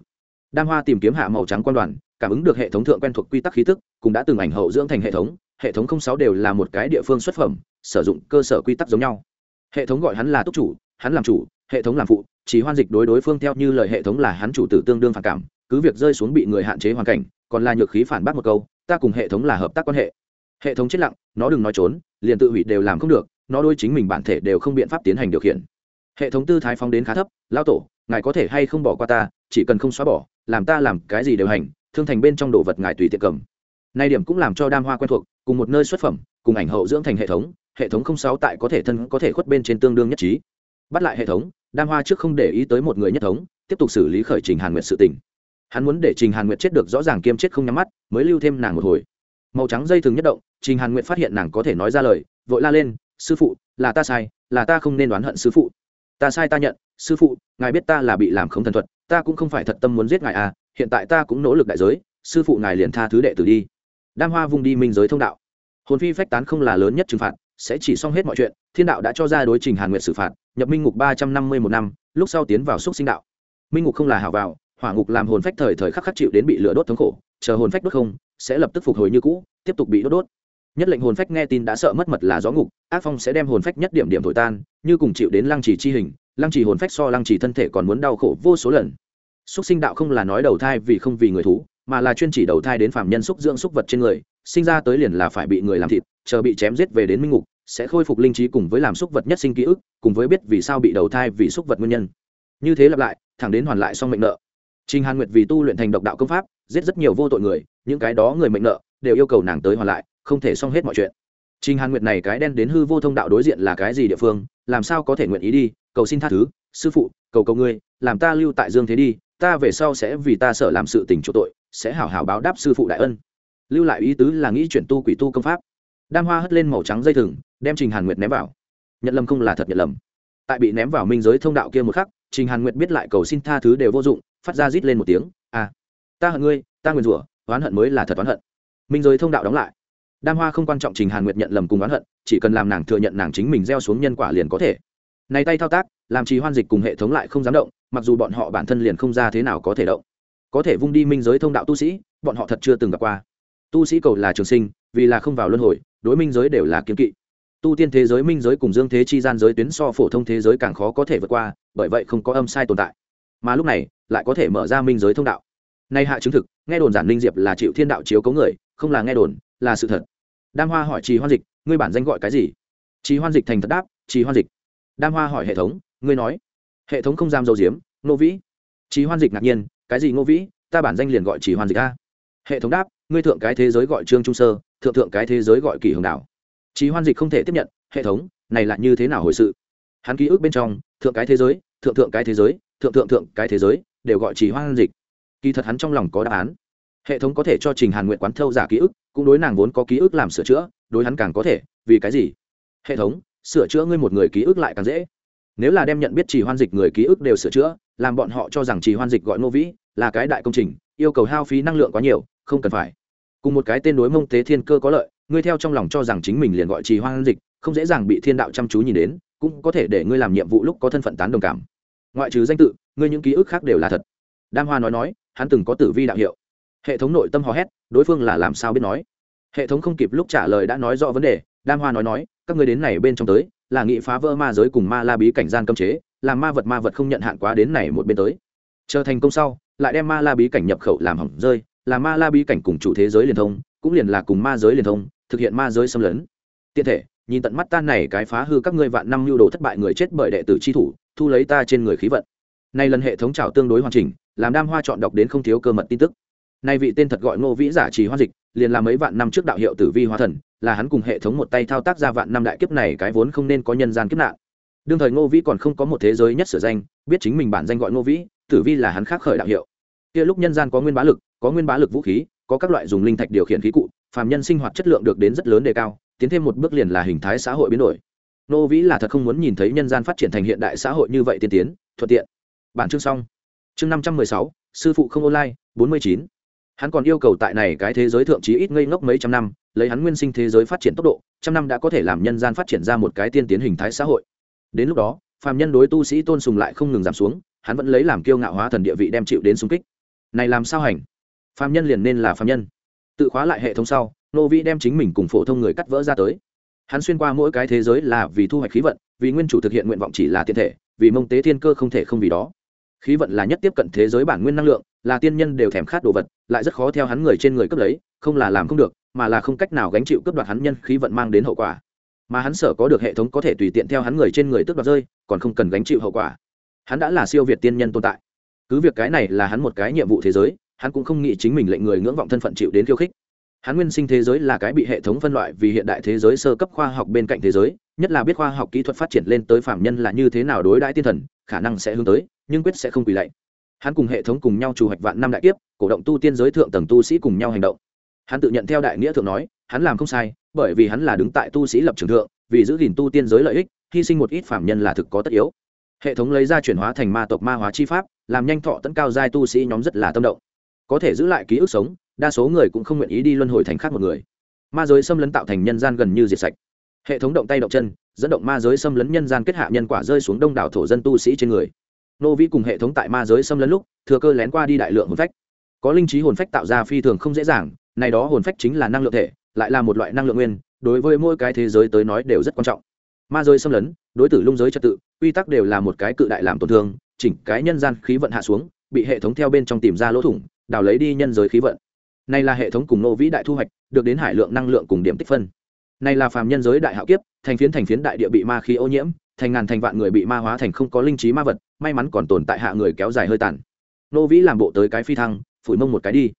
Đam hoa tìm kiếm hạ màu trắng quan đoàn, cảm ứng được hệ thống thượng quen thuộc quy tắc khí thức, cũng đã từng ảnh hậu dưỡng thành hệ thống. Hệ thống không sáu đều là một cái địa phương xuất phẩm, sử dụng cơ sở quy tắc giống nhau. Hệ thống gọi hắn là túc chủ, hắn làm chủ, hệ thống làm phụ, chỉ hoan dịch đối đối phương theo như lời hệ thống là hắn chủ tử tương đương phản cảm, cứ việc rơi xuống bị người hạn chế hoàn cảnh còn là nhược khí phản bác một câu, ta cùng hệ thống là hợp tác quan hệ. Hệ thống chết lặng, nó đừng nói trốn, liền tự hủy đều làm không được, nó đôi chính mình bản thể đều không biện pháp tiến hành điều khiển. Hệ thống tư thái phóng đến khá thấp lao tổ, ngài có thể hay không bỏ qua ta, chỉ cần không xóa bỏ, làm ta làm cái gì đều hành, thương thành bên trong đồ vật ngài tùy tiện cầm. Nay điểm cũng làm cho đam hoa quen thuộc, cùng một nơi xuất phẩm, cùng ảnh hậu dưỡng thành hệ thống hệ thống không sáu tại có thể thân, có thể khuất bên trên tương đương nhất trí. Bắt lại hệ thống, đam hoa trước không để ý tới một người nhất thống, tiếp tục xử lý khởi trình hàn nguyện sự tình hắn muốn để trình hàn nguyệt chết được rõ ràng kiêm chết không nhắm mắt, mới lưu thêm nàng một hồi. Màu trắng dây thường nhất động, trình hàn nguyệt phát hiện nàng có thể nói ra lời, vội la lên, sư phụ, là ta sai, là ta không nên đoán hận sư phụ. Ta sai ta nhận, sư phụ, ngài biết ta là bị làm không thần thuật, ta cũng không phải thật tâm muốn giết ngài à hiện tại ta cũng nỗ lực đại giới, sư phụ ngài liền tha thứ đệ tử đi. Đam hoa vung đi minh giới thông đạo. Hồn phi phách tán không là lớn nhất trừng phạt, sẽ chỉ xong hết mọi chuyện, thiên đạo đã cho ra đối trình hàn nguyệt xử phạt, nhập minh ngục ba trăm năm mươi một năm, lúc sau tiến vào xúc sinh đạo. Minh ngục không là hảo vào hỏa ngục làm hồn phách thời thời khắc khắc chịu đến bị lửa đốt thống khổ, chờ hồn phách đốt không, sẽ lập tức phục hồi như cũ, tiếp tục bị đốt đốt. Nhất lệnh hồn phách nghe tin đã sợ mất mật là gió ngục, ác phong sẽ đem hồn phách nhất điểm điểm thổi tan, như cùng chịu đến lăng trì chi hình, lăng trì hồn phách so lăng trì thân thể còn muốn đau khổ vô số lần. Xúc sinh đạo không là nói đầu thai vì không vì người thú, mà là chuyên chỉ đầu thai đến phạm nhân xúc dưỡng xúc vật trên người, sinh ra tới liền là phải bị người làm thịt, chờ bị chém giết về đến minh ngục, sẽ khôi phục linh trí cùng với làm xúc vật nhất sinh ký ức, cùng với biết vì sao bị đầu thai vì xúc vật nguyên nhân. Như thế lặp lại, thẳng đến hoàn lại xong mệnh nợ. Trình Hàn Nguyệt vì tu luyện thành độc đạo công pháp, giết rất nhiều vô tội người, những cái đó người mệnh nợ đều yêu cầu nàng tới hoàn lại, không thể xong hết mọi chuyện. Trình Hàn Nguyệt này cái đen đến hư vô thông đạo đối diện là cái gì địa phương, làm sao có thể nguyện ý đi, cầu xin tha thứ, sư phụ, cầu cầu ngươi, làm ta lưu tại Dương thế đi, ta về sau sẽ vì ta sợ làm sự tình chỗ tội, sẽ hảo hảo báo đáp sư phụ đại ân. Lưu lại ý tứ là nghĩ chuyển tu quỷ tu công pháp. Đam Hoa hất lên màu trắng dây thừng, đem Trình Hàn Nguyệt ném vào. Nhận lầm không là thật nhận lầm. Tại bị ném vào minh giới thông đạo kia một khắc, Trình Hàn Nguyệt biết lại cầu xin tha thứ đều vô dụng, phát ra rít lên một tiếng à ta hận ngươi, ta nguyền rủa, oán hận mới là thật oán hận. Minh giới thông đạo đóng lại. Đam hoa không quan trọng trình hàn nguyệt nhận lầm cùng oán hận, chỉ cần làm nàng thừa nhận nàng chính mình gieo xuống nhân quả liền có thể. Này tay thao tác, làm trì hoan dịch cùng hệ thống lại không dám động, mặc dù bọn họ bản thân liền không ra thế nào có thể động. Có thể vung đi minh giới thông đạo tu sĩ, bọn họ thật chưa từng gặp qua. Tu sĩ cầu là trường sinh, vì là không vào luân hồi, đối minh giới đều là kiếm kỵ. Tu tiên thế giới minh giới cùng dương thế chi gian giới tuyến so phổ thông thế giới càng khó có thể vượt qua, bởi vậy không có âm sai tồn tại mà lúc này lại có thể mở ra minh giới thông đạo. Nay hạ chứng thực, nghe đồn giản linh diệp là chịu thiên đạo chiếu cấu người, không là nghe đồn, là sự thật. Đam hoa hỏi trì hoan dịch, ngươi bản danh gọi cái gì? Trì hoan dịch thành thật đáp, trì hoan dịch. Đam hoa hỏi hệ thống, ngươi nói. Hệ thống không giam dầu diếm nô vĩ. Trì hoan dịch ngạc nhiên, cái gì ngô vĩ? Ta bản danh liền gọi trì hoan dịch a. Hệ thống đáp, ngươi thượng cái thế giới gọi trương trung sơ, thượng thượng cái thế giới gọi kỷ hồng đảo. Trì hoan dịch không thể tiếp nhận, hệ thống, này là như thế nào hồi sự? Hắn ký ức bên trong, thượng cái thế giới thượng thượng cái thế giới, thượng thượng thượng cái thế giới, đều gọi chỉ hoan dịch. Kỳ thật hắn trong lòng có đáp án. Hệ thống có thể cho trình hàn nguyện quán thâu giả ký ức, cũng đối nàng vốn có ký ức làm sửa chữa, đối hắn càng có thể, vì cái gì? Hệ thống, sửa chữa ngươi một người ký ức lại càng dễ. Nếu là đem nhận biết chỉ hoan dịch người ký ức đều sửa chữa, làm bọn họ cho rằng chỉ hoan dịch gọi nô vĩ, là cái đại công trình, yêu cầu hao phí năng lượng quá nhiều, không cần phải. Cùng một cái tên đối mông tế thiên cơ có lợi, ngươi theo trong lòng cho rằng chính mình liền gọi trì hoan dịch, không dễ dàng bị thiên đạo chăm chú nhìn đến, cũng có thể để ngươi làm nhiệm vụ lúc có thân phận tán đồng cảm ngoại trừ danh tự, ngươi những ký ức khác đều là thật. Đam hoa nói nói, hắn từng có tử vi đạo hiệu. Hệ thống nội tâm hò hét, đối phương là làm sao biết nói? Hệ thống không kịp lúc trả lời đã nói rõ vấn đề, đam hoa nói nói, các ngươi đến này bên trong tới, là nghị phá vỡ ma giới cùng ma la bí cảnh gian cấm chế, làm ma vật ma vật không nhận hạn quá đến này một bên tới. Chờ thành công sau, lại đem ma la bí cảnh nhập khẩu làm hỏng rơi, là ma la bí cảnh cùng chủ thế giới liên thông, cũng liền là cùng ma giới liên thông, thực hiện ma giới xâm lấn. Tiện thể nhìn tận mắt ta này cái phá hư các ngươi vạn năm lưu đồ thất bại người chết bởi đệ tử chi thủ, thu lấy ta trên người khí vận. Nay lần hệ thống trào tương đối hoàn chỉnh, làm đam hoa chọn đọc đến không thiếu cơ mật tin tức. Nay vị tên thật gọi ngô vĩ giả trì hoa dịch, liền làm mấy vạn năm trước đạo hiệu tử vi hoa thần, là hắn cùng hệ thống một tay thao tác ra vạn năm đại kiếp này cái vốn không nên có nhân gian kiếp nạn. Đương thời ngô vĩ còn không có một thế giới nhất sửa danh, biết chính mình bản danh gọi ngô vĩ, tử vi là hắn khác khởi đạo hiệu. Kia lúc nhân gian có nguyên bá lực, có nguyên bá lực vũ khí, có các loại dùng linh thạch điều khiển khí cụ, phàm nhân sinh hoạt chất lượng được đến rất lớn đề cao tiến thêm một bước liền là hình thái xã hội biến đổi. Nô vĩ là thật không muốn nhìn thấy nhân gian phát triển thành hiện đại xã hội như vậy tiên tiến, thuận tiện. Bản chương xong. Chương năm trăm mười sáu, sư phụ không online, bốn mươi chín. Hắn còn yêu cầu tại này cái thế giới thượng trí ít ngây ngốc mấy trăm năm, lấy hắn nguyên sinh thế giới phát triển tốc độ, trăm năm đã có thể làm nhân gian phát triển ra một cái tiên tiến hình thái xã hội. Đến lúc đó, phàm nhân đối tu sĩ tôn sùng lại không ngừng giảm xuống, hắn vẫn lấy làm kiêu ngạo hóa thần địa vị đem chịu đến xung kích. Này làm sao hành? Phàm nhân liền nên là phàm nhân. Tự khóa lại hệ thống sau nô vĩ đem chính mình cùng phổ thông người cắt vỡ ra tới. Hắn xuyên qua mỗi cái thế giới là vì thu hoạch khí vận, vì nguyên chủ thực hiện nguyện vọng chỉ là tiên thể, vì mông tế thiên cơ không thể không vì đó. Khí vận là nhất tiếp cận thế giới bản nguyên năng lượng, là tiên nhân đều thèm khát đồ vật, lại rất khó theo hắn người trên người cướp lấy, không là làm không được, mà là không cách nào gánh chịu cướp đoạt hắn nhân khí vận mang đến hậu quả. Mà hắn sở có được hệ thống có thể tùy tiện theo hắn người trên người tước đoạt rơi, còn không cần gánh chịu hậu quả. Hắn đã là siêu việt tiên nhân tồn tại. Cứ việc cái này là hắn một cái nhiệm vụ thế giới, hắn cũng không nghĩ chính mình lệnh người ngưỡng vọng thân phận chịu đến khiêu khích hắn nguyên sinh thế giới là cái bị hệ thống phân loại vì hiện đại thế giới sơ cấp khoa học bên cạnh thế giới, nhất là biết khoa học kỹ thuật phát triển lên tới phạm nhân là như thế nào đối đãi tiên thần, khả năng sẽ hướng tới, nhưng quyết sẽ không quỳ lạy. Hắn cùng hệ thống cùng nhau chủ hoạch vạn năm đại kiếp, cổ động tu tiên giới thượng tầng tu sĩ cùng nhau hành động. Hắn tự nhận theo đại nghĩa thượng nói, hắn làm không sai, bởi vì hắn là đứng tại tu sĩ lập trường thượng, vì giữ gìn tu tiên giới lợi ích, hy sinh một ít phạm nhân là thực có tất yếu. Hệ thống lấy ra chuyển hóa thành ma tộc ma hóa chi pháp, làm nhanh thọ tấn cao giai tu sĩ nhóm rất là tâm động có thể giữ lại ký ức sống, đa số người cũng không nguyện ý đi luân hồi thành khác một người. Ma giới xâm lấn tạo thành nhân gian gần như diệt sạch. Hệ thống động tay động chân, dẫn động ma giới xâm lấn nhân gian kết hạ nhân quả rơi xuống đông đảo thổ dân tu sĩ trên người. Nô vĩ cùng hệ thống tại ma giới xâm lấn lúc, thừa cơ lén qua đi đại lượng hồn phách. Có linh trí hồn phách tạo ra phi thường không dễ dàng, này đó hồn phách chính là năng lượng thể, lại là một loại năng lượng nguyên, đối với mỗi cái thế giới tới nói đều rất quan trọng. Ma giới xâm lấn, đối tử lung giới trật tự, quy tắc đều là một cái cự đại làm tổn thương, chỉnh cái nhân gian khí vận hạ xuống, bị hệ thống theo bên trong tìm ra lỗ thủng đào lấy đi nhân giới khí vận. Này là hệ thống cùng nô vĩ đại thu hoạch được đến hải lượng năng lượng cùng điểm tích phân. Này là phàm nhân giới đại hạo kiếp thành phiến thành phiến đại địa bị ma khí ô nhiễm thành ngàn thành vạn người bị ma hóa thành không có linh trí ma vật may mắn còn tồn tại hạ người kéo dài hơi tàn. Nô vĩ làm bộ tới cái phi thăng phủi mông một cái đi.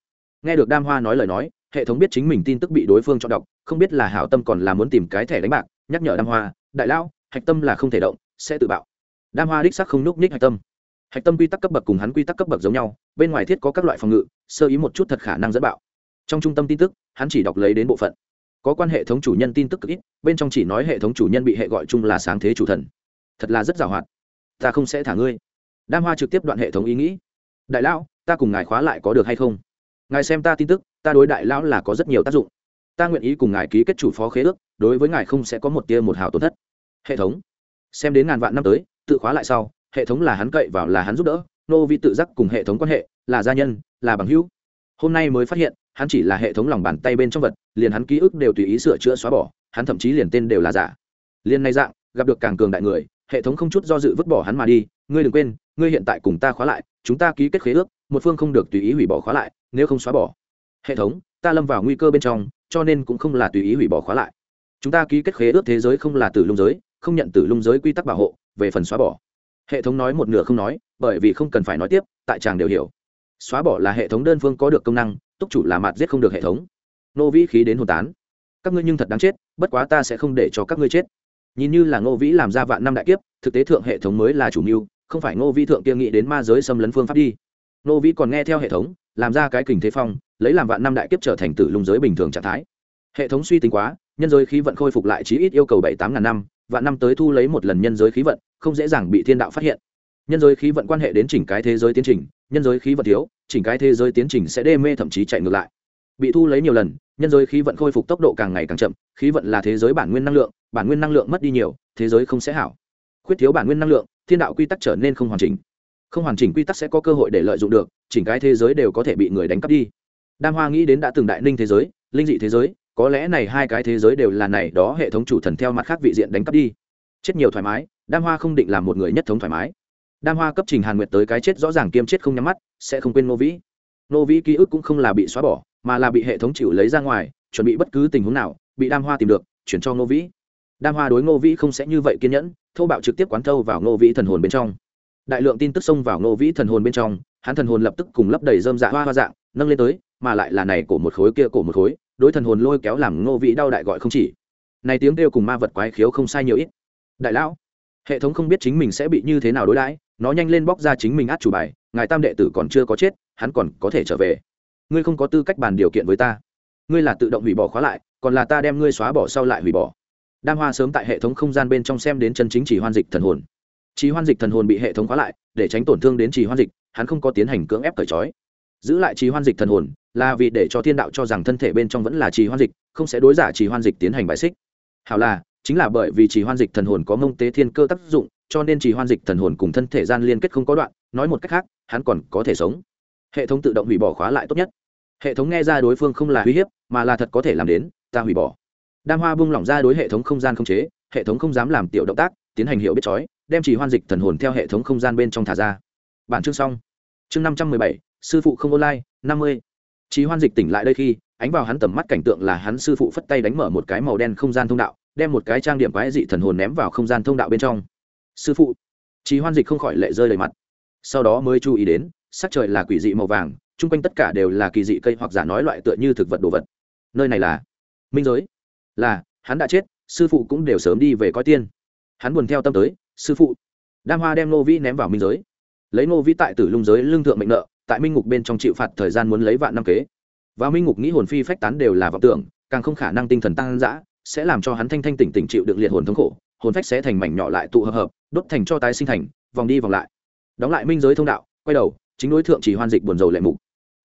Nghe được đam hoa nói lời nói hệ thống biết chính mình tin tức bị đối phương cho đọc không biết là hảo tâm còn là muốn tìm cái thẻ đánh bạc nhắc nhở đam hoa đại lão, hạch tâm là không thể động sẽ tự bạo. Đam hoa đích sắc không núp ních hạch tâm hạch tâm quy tắc cấp bậc cùng hắn quy tắc cấp bậc giống nhau, bên ngoài thiết có các loại phòng ngự, sơ ý một chút thật khả năng dẫn bạo. Trong trung tâm tin tức, hắn chỉ đọc lấy đến bộ phận. Có quan hệ thống chủ nhân tin tức cực ít, bên trong chỉ nói hệ thống chủ nhân bị hệ gọi chung là sáng thế chủ thần. Thật là rất giàu hoạt. Ta không sẽ thả ngươi. Đam hoa trực tiếp đoạn hệ thống ý nghĩ. Đại lão, ta cùng ngài khóa lại có được hay không? Ngài xem ta tin tức, ta đối đại lão là có rất nhiều tác dụng. Ta nguyện ý cùng ngài ký kết chủ phó khế ước, đối với ngài không sẽ có một tia một hào tổn thất. Hệ thống. Xem đến ngàn vạn năm tới, tự khóa lại sau hệ thống là hắn cậy vào là hắn giúp đỡ, nô vi tự giác cùng hệ thống quan hệ là gia nhân, là bằng hữu. Hôm nay mới phát hiện, hắn chỉ là hệ thống lòng bàn tay bên trong vật, liền hắn ký ức đều tùy ý sửa chữa xóa bỏ, hắn thậm chí liền tên đều là giả. Liền nay dạng, gặp được càng cường đại người, hệ thống không chút do dự vứt bỏ hắn mà đi, ngươi đừng quên, ngươi hiện tại cùng ta khóa lại, chúng ta ký kết khế ước, một phương không được tùy ý hủy bỏ khóa lại, nếu không xóa bỏ. Hệ thống, ta lâm vào nguy cơ bên trong, cho nên cũng không là tùy ý hủy bỏ khóa lại. Chúng ta ký kết khế ước thế giới không là tử lung giới, không nhận tử lung giới quy tắc bảo hộ, về phần xóa bỏ hệ thống nói một nửa không nói, bởi vì không cần phải nói tiếp, tại chàng đều hiểu. Xóa bỏ là hệ thống đơn phương có được công năng, túc chủ là mặt giết không được hệ thống. Nô vĩ khí đến hồn tán. Các ngươi nhưng thật đáng chết, bất quá ta sẽ không để cho các ngươi chết. Nhìn như là ngô vĩ làm ra vạn năm đại kiếp, thực tế thượng hệ thống mới là chủ mưu, không phải ngô vĩ thượng kia nghĩ đến ma giới xâm lấn phương pháp đi. Ngô vĩ còn nghe theo hệ thống, làm ra cái kình thế phong, lấy làm vạn năm đại kiếp trở thành tử lung giới bình thường trạng thái. Hệ thống suy tính quá, nhân giới khí vận khôi phục lại chí ít yêu cầu bảy tám ngàn năm, vạn năm tới thu lấy một lần nhân giới khí vận không dễ dàng bị thiên đạo phát hiện. Nhân giới khí vận quan hệ đến chỉnh cái thế giới tiến trình, nhân giới khí vận thiếu, chỉnh cái thế giới tiến trình sẽ đê mê thậm chí chạy ngược lại. Bị thu lấy nhiều lần, nhân giới khí vận khôi phục tốc độ càng ngày càng chậm, khí vận là thế giới bản nguyên năng lượng, bản nguyên năng lượng mất đi nhiều, thế giới không sẽ hảo. Khuyết thiếu bản nguyên năng lượng, thiên đạo quy tắc trở nên không hoàn chỉnh. Không hoàn chỉnh quy tắc sẽ có cơ hội để lợi dụng được, chỉnh cái thế giới đều có thể bị người đánh cắp đi. Đam hoa nghĩ đến đã từng đại ninh thế giới, linh dị thế giới, có lẽ này hai cái thế giới đều là này đó hệ thống chủ thần theo mặt khác vị diện đánh cắp đi. Chết nhiều thoải mái đam hoa không định làm một người nhất thống thoải mái. Đam hoa cấp trình hàn nguyệt tới cái chết rõ ràng kiêm chết không nhắm mắt, sẽ không quên nô vĩ. Nô vĩ ký ức cũng không là bị xóa bỏ, mà là bị hệ thống chịu lấy ra ngoài, chuẩn bị bất cứ tình huống nào, bị đam hoa tìm được, chuyển cho nô vĩ. Đam hoa đối Nô vĩ không sẽ như vậy kiên nhẫn thâu bạo trực tiếp quán thâu vào Nô vĩ thần hồn bên trong. Đại lượng tin tức xông vào Nô vĩ thần hồn bên trong, hắn thần hồn lập tức cùng lấp đầy dơm dạ hoa hoa dạng, nâng lên tới, mà lại là này cổ một khối kia cổ một khối, đối thần hồn lôi kéo làm Nô vĩ đau đại gọi không chỉ. Này tiếng kêu cùng ma vật quái khiếu không sai nhiều ít. Đại lão hệ thống không biết chính mình sẽ bị như thế nào đối đãi, nó nhanh lên bóc ra chính mình át chủ bài, ngài tam đệ tử còn chưa có chết, hắn còn có thể trở về. Ngươi không có tư cách bàn điều kiện với ta. Ngươi là tự động hủy bỏ khóa lại, còn là ta đem ngươi xóa bỏ sau lại hủy bỏ. Đam hoa sớm tại hệ thống không gian bên trong xem đến chân chính chỉ hoan dịch thần hồn. Chỉ hoan dịch thần hồn bị hệ thống khóa lại, để tránh tổn thương đến chỉ hoan dịch, hắn không có tiến hành cưỡng ép cởi trói. Giữ lại trì hoan dịch thần hồn, là vì để cho thiên đạo cho rằng thân thể bên trong vẫn là trì hoan dịch, không sẽ đối giả trì hoan dịch tiến hành bài xích. Hảo là chính là bởi vì trì hoan dịch thần hồn có mông tế thiên cơ tác dụng, cho nên trì hoan dịch thần hồn cùng thân thể gian liên kết không có đoạn, nói một cách khác, hắn còn có thể sống. Hệ thống tự động hủy bỏ khóa lại tốt nhất. Hệ thống nghe ra đối phương không là uy hiếp, mà là thật có thể làm đến, ta hủy bỏ. Đam hoa bung lỏng ra đối hệ thống không gian không chế, hệ thống không dám làm tiểu động tác, tiến hành hiệu biết chói, đem trì hoan dịch thần hồn theo hệ thống không gian bên trong thả ra. Bản chương xong. Chương năm trăm mười bảy, sư phụ không online, năm mươi. Trí hoan dịch tỉnh lại đây khi, ánh vào hắn tầm mắt cảnh tượng là hắn sư phụ phất tay đánh mở một cái màu đen không gian thông đạo đem một cái trang điểm quái dị thần hồn ném vào không gian thông đạo bên trong sư phụ trí Hoan Dịch không khỏi lệ rơi đầy mặt. Sau đó mới chú ý đến, sắc trời là quỷ dị màu vàng, chung quanh tất cả đều là kỳ dị cây hoặc giả nói loại tựa như thực vật đồ vật. Nơi này là minh giới. Là, hắn đã chết, sư phụ cũng đều sớm đi về coi tiên. Hắn buồn theo tâm tới, sư phụ. Đam Hoa đem Nô Vĩ ném vào minh giới. Lấy Nô Vĩ tại Tử Lung giới lương thượng mệnh nợ, tại minh ngục bên trong chịu phạt thời gian muốn lấy vạn năm kế. và minh ngục nghĩ hồn phi phách tán đều là vọng tưởng, càng không khả năng tinh thần tăng dã, sẽ làm cho hắn thanh thanh tỉnh tỉnh chịu được liệt hồn thống khổ, hồn phách sẽ thành mảnh nhỏ lại tụ hợp hợp, đốt thành cho tái sinh thành, vòng đi vòng lại. Đóng lại minh giới thông đạo, quay đầu, chính đối thượng chỉ hoan dịch buồn rầu lệ mục.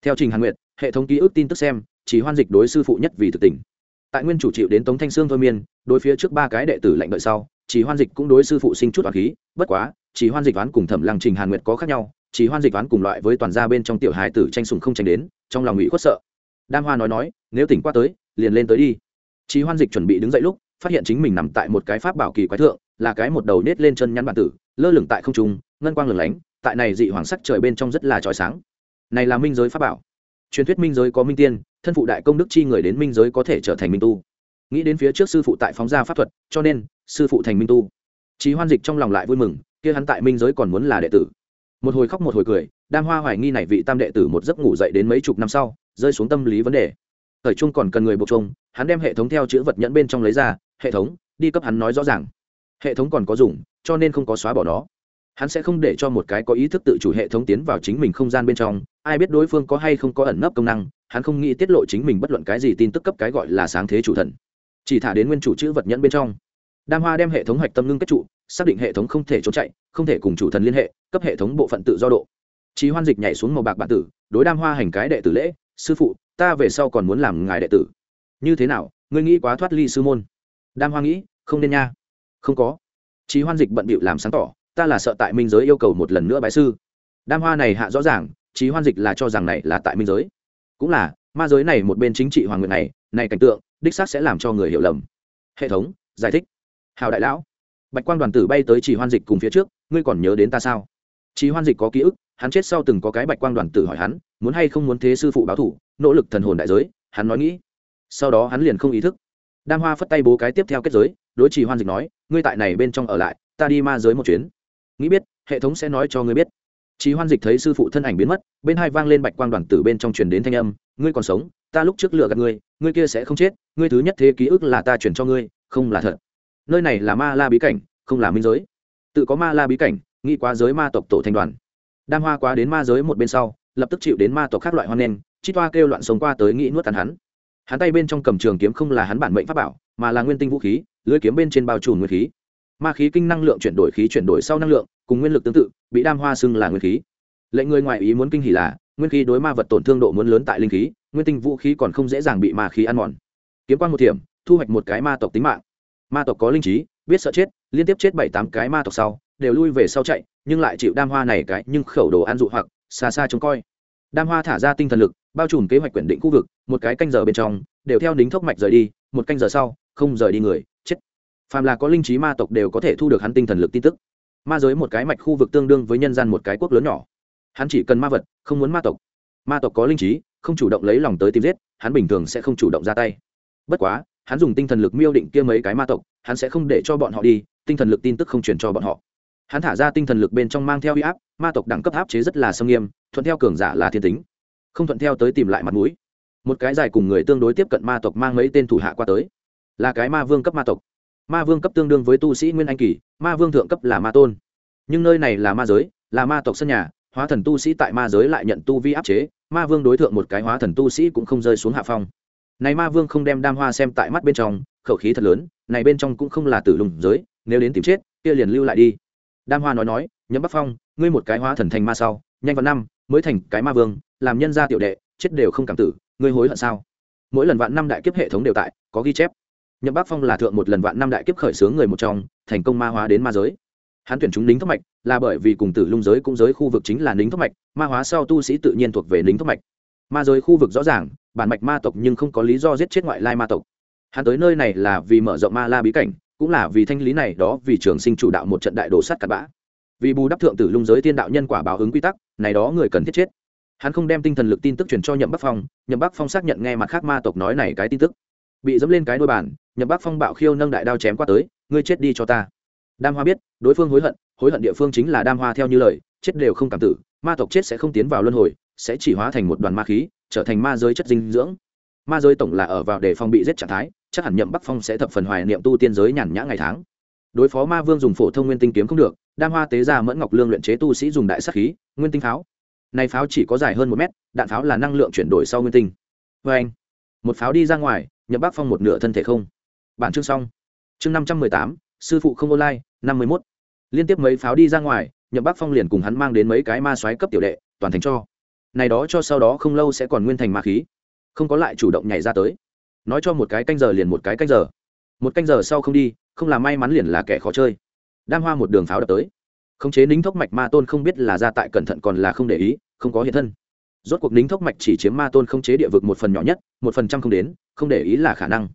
Theo Trình Hàn Nguyệt, hệ thống ký ức tin tức xem, chỉ hoan dịch đối sư phụ nhất vì thực tình. Tại nguyên chủ chịu đến Tống Thanh Sương thôi miên, đối phía trước ba cái đệ tử lệnh đợi sau, chỉ hoan dịch cũng đối sư phụ sinh chút oán khí, bất quá, chỉ hoan dịch ván cùng Thẩm Lăng Trình Hàn Nguyệt có khác nhau, chỉ hoan dịch ván cùng loại với toàn gia bên trong tiểu hài tử tranh sủng không tranh đến, trong lòng ủy khuất sợ. Đam Hoa nói nói, nếu tỉnh qua tới, liền lên tới đi. Chỉ hoan dịch chuẩn bị đứng dậy lúc, phát hiện chính mình nằm tại một cái pháp bảo kỳ quái thượng, là cái một đầu nết lên chân nhắn bản tử, lơ lửng tại không trung, ngân quang lửng lánh, tại này dị hoàng sắc trời bên trong rất là chói sáng. Này là minh giới pháp bảo. Truyền thuyết minh giới có minh tiên, thân phụ đại công đức chi người đến minh giới có thể trở thành minh tu. Nghĩ đến phía trước sư phụ tại phóng ra pháp thuật, cho nên sư phụ thành minh tu. Chí Hoan Dịch trong lòng lại vui mừng, kia hắn tại minh giới còn muốn là đệ tử. Một hồi khóc một hồi cười, Đam Hoa hoài nghi này vị tam đệ tử một giấc ngủ dậy đến mấy chục năm sau, rơi xuống tâm lý vấn đề. Thời trung còn cần người buộc chung, hắn đem hệ thống theo chữ vật nhẫn bên trong lấy ra, hệ thống, đi cấp hắn nói rõ ràng. Hệ thống còn có dùng, cho nên không có xóa bỏ nó. Hắn sẽ không để cho một cái có ý thức tự chủ hệ thống tiến vào chính mình không gian bên trong ai biết đối phương có hay không có ẩn nấp công năng hắn không nghĩ tiết lộ chính mình bất luận cái gì tin tức cấp cái gọi là sáng thế chủ thần. Chỉ thả đến nguyên chủ chữ vật nhẫn bên trong. Đam hoa đem hệ thống hoạch tâm ngưng kết trụ xác định hệ thống không thể trốn chạy không thể cùng chủ thần liên hệ cấp hệ thống bộ phận tự do độ. Trí hoan dịch nhảy xuống màu bạc bản tử đối đam hoa hành cái đệ tử lễ sư phụ ta về sau còn muốn làm ngài đệ tử. Như thế nào, ngươi nghĩ quá thoát ly sư môn? Đam hoa nghĩ, không nên nha. Không có. Trí hoan dịch bận bịu làm sáng tỏ, ta là sợ tại minh giới yêu cầu một lần nữa bái sư. Đam hoa này hạ rõ ràng trí hoan dịch là cho rằng này là tại minh giới. Cũng là, ma giới này một bên chính trị hoàng nguyện này này cảnh tượng, đích xác sẽ làm cho người hiểu lầm. Hệ thống, giải thích. Hào đại lão. Bạch quang đoàn tử bay tới chỉ hoan dịch cùng phía trước, ngươi còn nhớ đến ta sao? Chỉ hoan dịch có ký ức, hắn chết sau từng có cái bạch quang đoàn tử hỏi hắn muốn hay không muốn thế sư phụ báo thủ nỗ lực thần hồn đại giới hắn nói nghĩ sau đó hắn liền không ý thức đam hoa phất tay bố cái tiếp theo kết giới đối trì hoan dịch nói ngươi tại này bên trong ở lại ta đi ma giới một chuyến nghĩ biết hệ thống sẽ nói cho ngươi biết Chí Hoan Dịch thấy sư phụ thân ảnh biến mất, bên hai vang lên bạch quang đoàn tử bên trong truyền đến thanh âm, ngươi còn sống, ta lúc trước lừa gạt ngươi, ngươi kia sẽ không chết, ngươi thứ nhất thế ký ức là ta chuyển cho ngươi, không là thật. Nơi này là Ma La bí cảnh, không là minh giới. Tự có Ma La bí cảnh, nghĩ qua giới ma tộc tổ thành đoàn. Đam Hoa quá đến ma giới một bên sau, lập tức chịu đến ma tộc khác loại hoan nên, chi toa kêu loạn sống qua tới nghĩ nuốt tàn hắn. Hắn tay bên trong cầm trường kiếm không là hắn bản mệnh pháp bảo, mà là nguyên tinh vũ khí, lưới kiếm bên trên bao trùm nguyên khí. Ma khí kinh năng lượng chuyển đổi khí chuyển đổi sau năng lượng cùng nguyên lực tương tự bị đam hoa xưng là nguyên khí. Lệnh người ngoại ý muốn kinh hỉ là nguyên khí đối ma vật tổn thương độ muốn lớn tại linh khí nguyên tinh vũ khí còn không dễ dàng bị ma khí ăn mòn. Kiếm quan một thiểm thu hoạch một cái ma tộc tính mạng. Ma tộc có linh trí biết sợ chết liên tiếp chết bảy tám cái ma tộc sau đều lui về sau chạy, nhưng lại chịu đam hoa này cái nhưng khẩu đồ ăn dụ hoặc, xa xa trông coi. Đam hoa thả ra tinh thần lực, bao trùm kế hoạch quyển định khu vực, một cái canh giờ bên trong, đều theo đính thốc mạch rời đi, một canh giờ sau, không rời đi người, chết. Phàm là có linh trí ma tộc đều có thể thu được hắn tinh thần lực tin tức. Ma giới một cái mạch khu vực tương đương với nhân gian một cái quốc lớn nhỏ. Hắn chỉ cần ma vật, không muốn ma tộc. Ma tộc có linh trí, không chủ động lấy lòng tới tìm giết, hắn bình thường sẽ không chủ động ra tay. Bất quá, hắn dùng tinh thần lực miêu định kia mấy cái ma tộc, hắn sẽ không để cho bọn họ đi, tinh thần lực tin tức không truyền cho bọn họ hắn thả ra tinh thần lực bên trong mang theo huy áp, ma tộc đẳng cấp áp chế rất là sâm nghiêm, thuận theo cường giả là thiên tính, không thuận theo tới tìm lại mặt mũi. Một cái dài cùng người tương đối tiếp cận ma tộc mang mấy tên thủ hạ qua tới. Là cái ma vương cấp ma tộc. Ma vương cấp tương đương với tu sĩ nguyên anh kỳ, ma vương thượng cấp là ma tôn. Nhưng nơi này là ma giới, là ma tộc sân nhà, hóa thần tu sĩ tại ma giới lại nhận tu vi áp chế, ma vương đối tượng một cái hóa thần tu sĩ cũng không rơi xuống hạ phong. Này ma vương không đem đam hoa xem tại mắt bên trong, khẩu khí thật lớn, này bên trong cũng không là tử lùng giới, nếu đến tìm chết, kia liền lưu lại đi đam hoa nói nói nhấm bắc phong, ngươi một cái hóa thần thành ma sau, nhanh vào năm, mới thành cái ma vương, làm nhân gia tiểu đệ, chết đều không cảm tử, ngươi hối hận sao? Mỗi lần vạn năm đại kiếp hệ thống đều tại, có ghi chép. Nhậm bắc phong là thượng một lần vạn năm đại kiếp khởi xướng người một trong, thành công ma hóa đến ma giới. Hắn tuyển chúng nính thốc mạch, là bởi vì cùng tử lung giới cũng giới khu vực chính là nính thốc mạch, ma hóa sau tu sĩ tự nhiên thuộc về nính thốc mạch. Ma giới khu vực rõ ràng, bản mạch ma tộc nhưng không có lý do giết chết ngoại lai ma tộc. Hắn tới nơi này là vì mở rộng ma la bí cảnh cũng là vì thanh lý này đó vì trường sinh chủ đạo một trận đại đồ sắt cặn bã. Vì bù đắp thượng tử lung giới tiên đạo nhân quả báo ứng quy tắc, này đó người cần thiết chết. Hắn không đem tinh thần lực tin tức truyền cho nhậm bắc phong, nhậm bắc phong xác nhận nghe mặt khác ma tộc nói này cái tin tức. Bị dẫm lên cái đôi bàn, nhậm bắc phong bạo khiêu nâng đại đao chém qua tới, ngươi chết đi cho ta. Đam hoa biết, đối phương hối hận hối hận địa phương chính là đam hoa theo như lời, chết đều không cảm tử, ma tộc chết sẽ không tiến vào luân hồi, sẽ chỉ hóa thành một đoàn ma khí, trở thành ma giới chất dinh dưỡng. Ma giới tổng là ở vào để phòng bị giết trạng thái chắc hẳn nhậm bắc phong sẽ thập phần hoài niệm tu tiên giới nhàn nhã ngày tháng. Đối phó ma vương dùng phổ thông nguyên tinh kiếm không được, đam hoa tế ra mẫn ngọc lương luyện chế tu sĩ dùng đại sắc khí, nguyên tinh pháo. Này pháo chỉ có dài hơn một mét, đạn pháo là năng lượng chuyển đổi sau nguyên tinh. Vê anh, một pháo đi ra ngoài, nhậm bắc phong một nửa thân thể không. Bản chương xong. Chương năm trăm mười tám, sư phụ không online, năm mươi mốt. Liên tiếp mấy pháo đi ra ngoài, nhậm bắc phong liền cùng hắn mang đến mấy cái ma xoáy cấp tiểu đệ, toàn thành cho. Này đó cho sau đó không lâu sẽ còn nguyên thành ma khí. Không có lại chủ động nhảy ra tới nói cho một cái canh giờ liền một cái canh giờ. Một canh giờ sau không đi, không là may mắn liền là kẻ khó chơi. Đam hoa một đường pháo đập tới. Khống chế nính thốc mạch ma tôn không biết là ra tại cẩn thận còn là không để ý, không có hiện thân. Rốt cuộc nính thốc mạch chỉ chiếm ma tôn không chế địa vực một phần nhỏ nhất, một phần trăm không đến, không để ý là khả năng.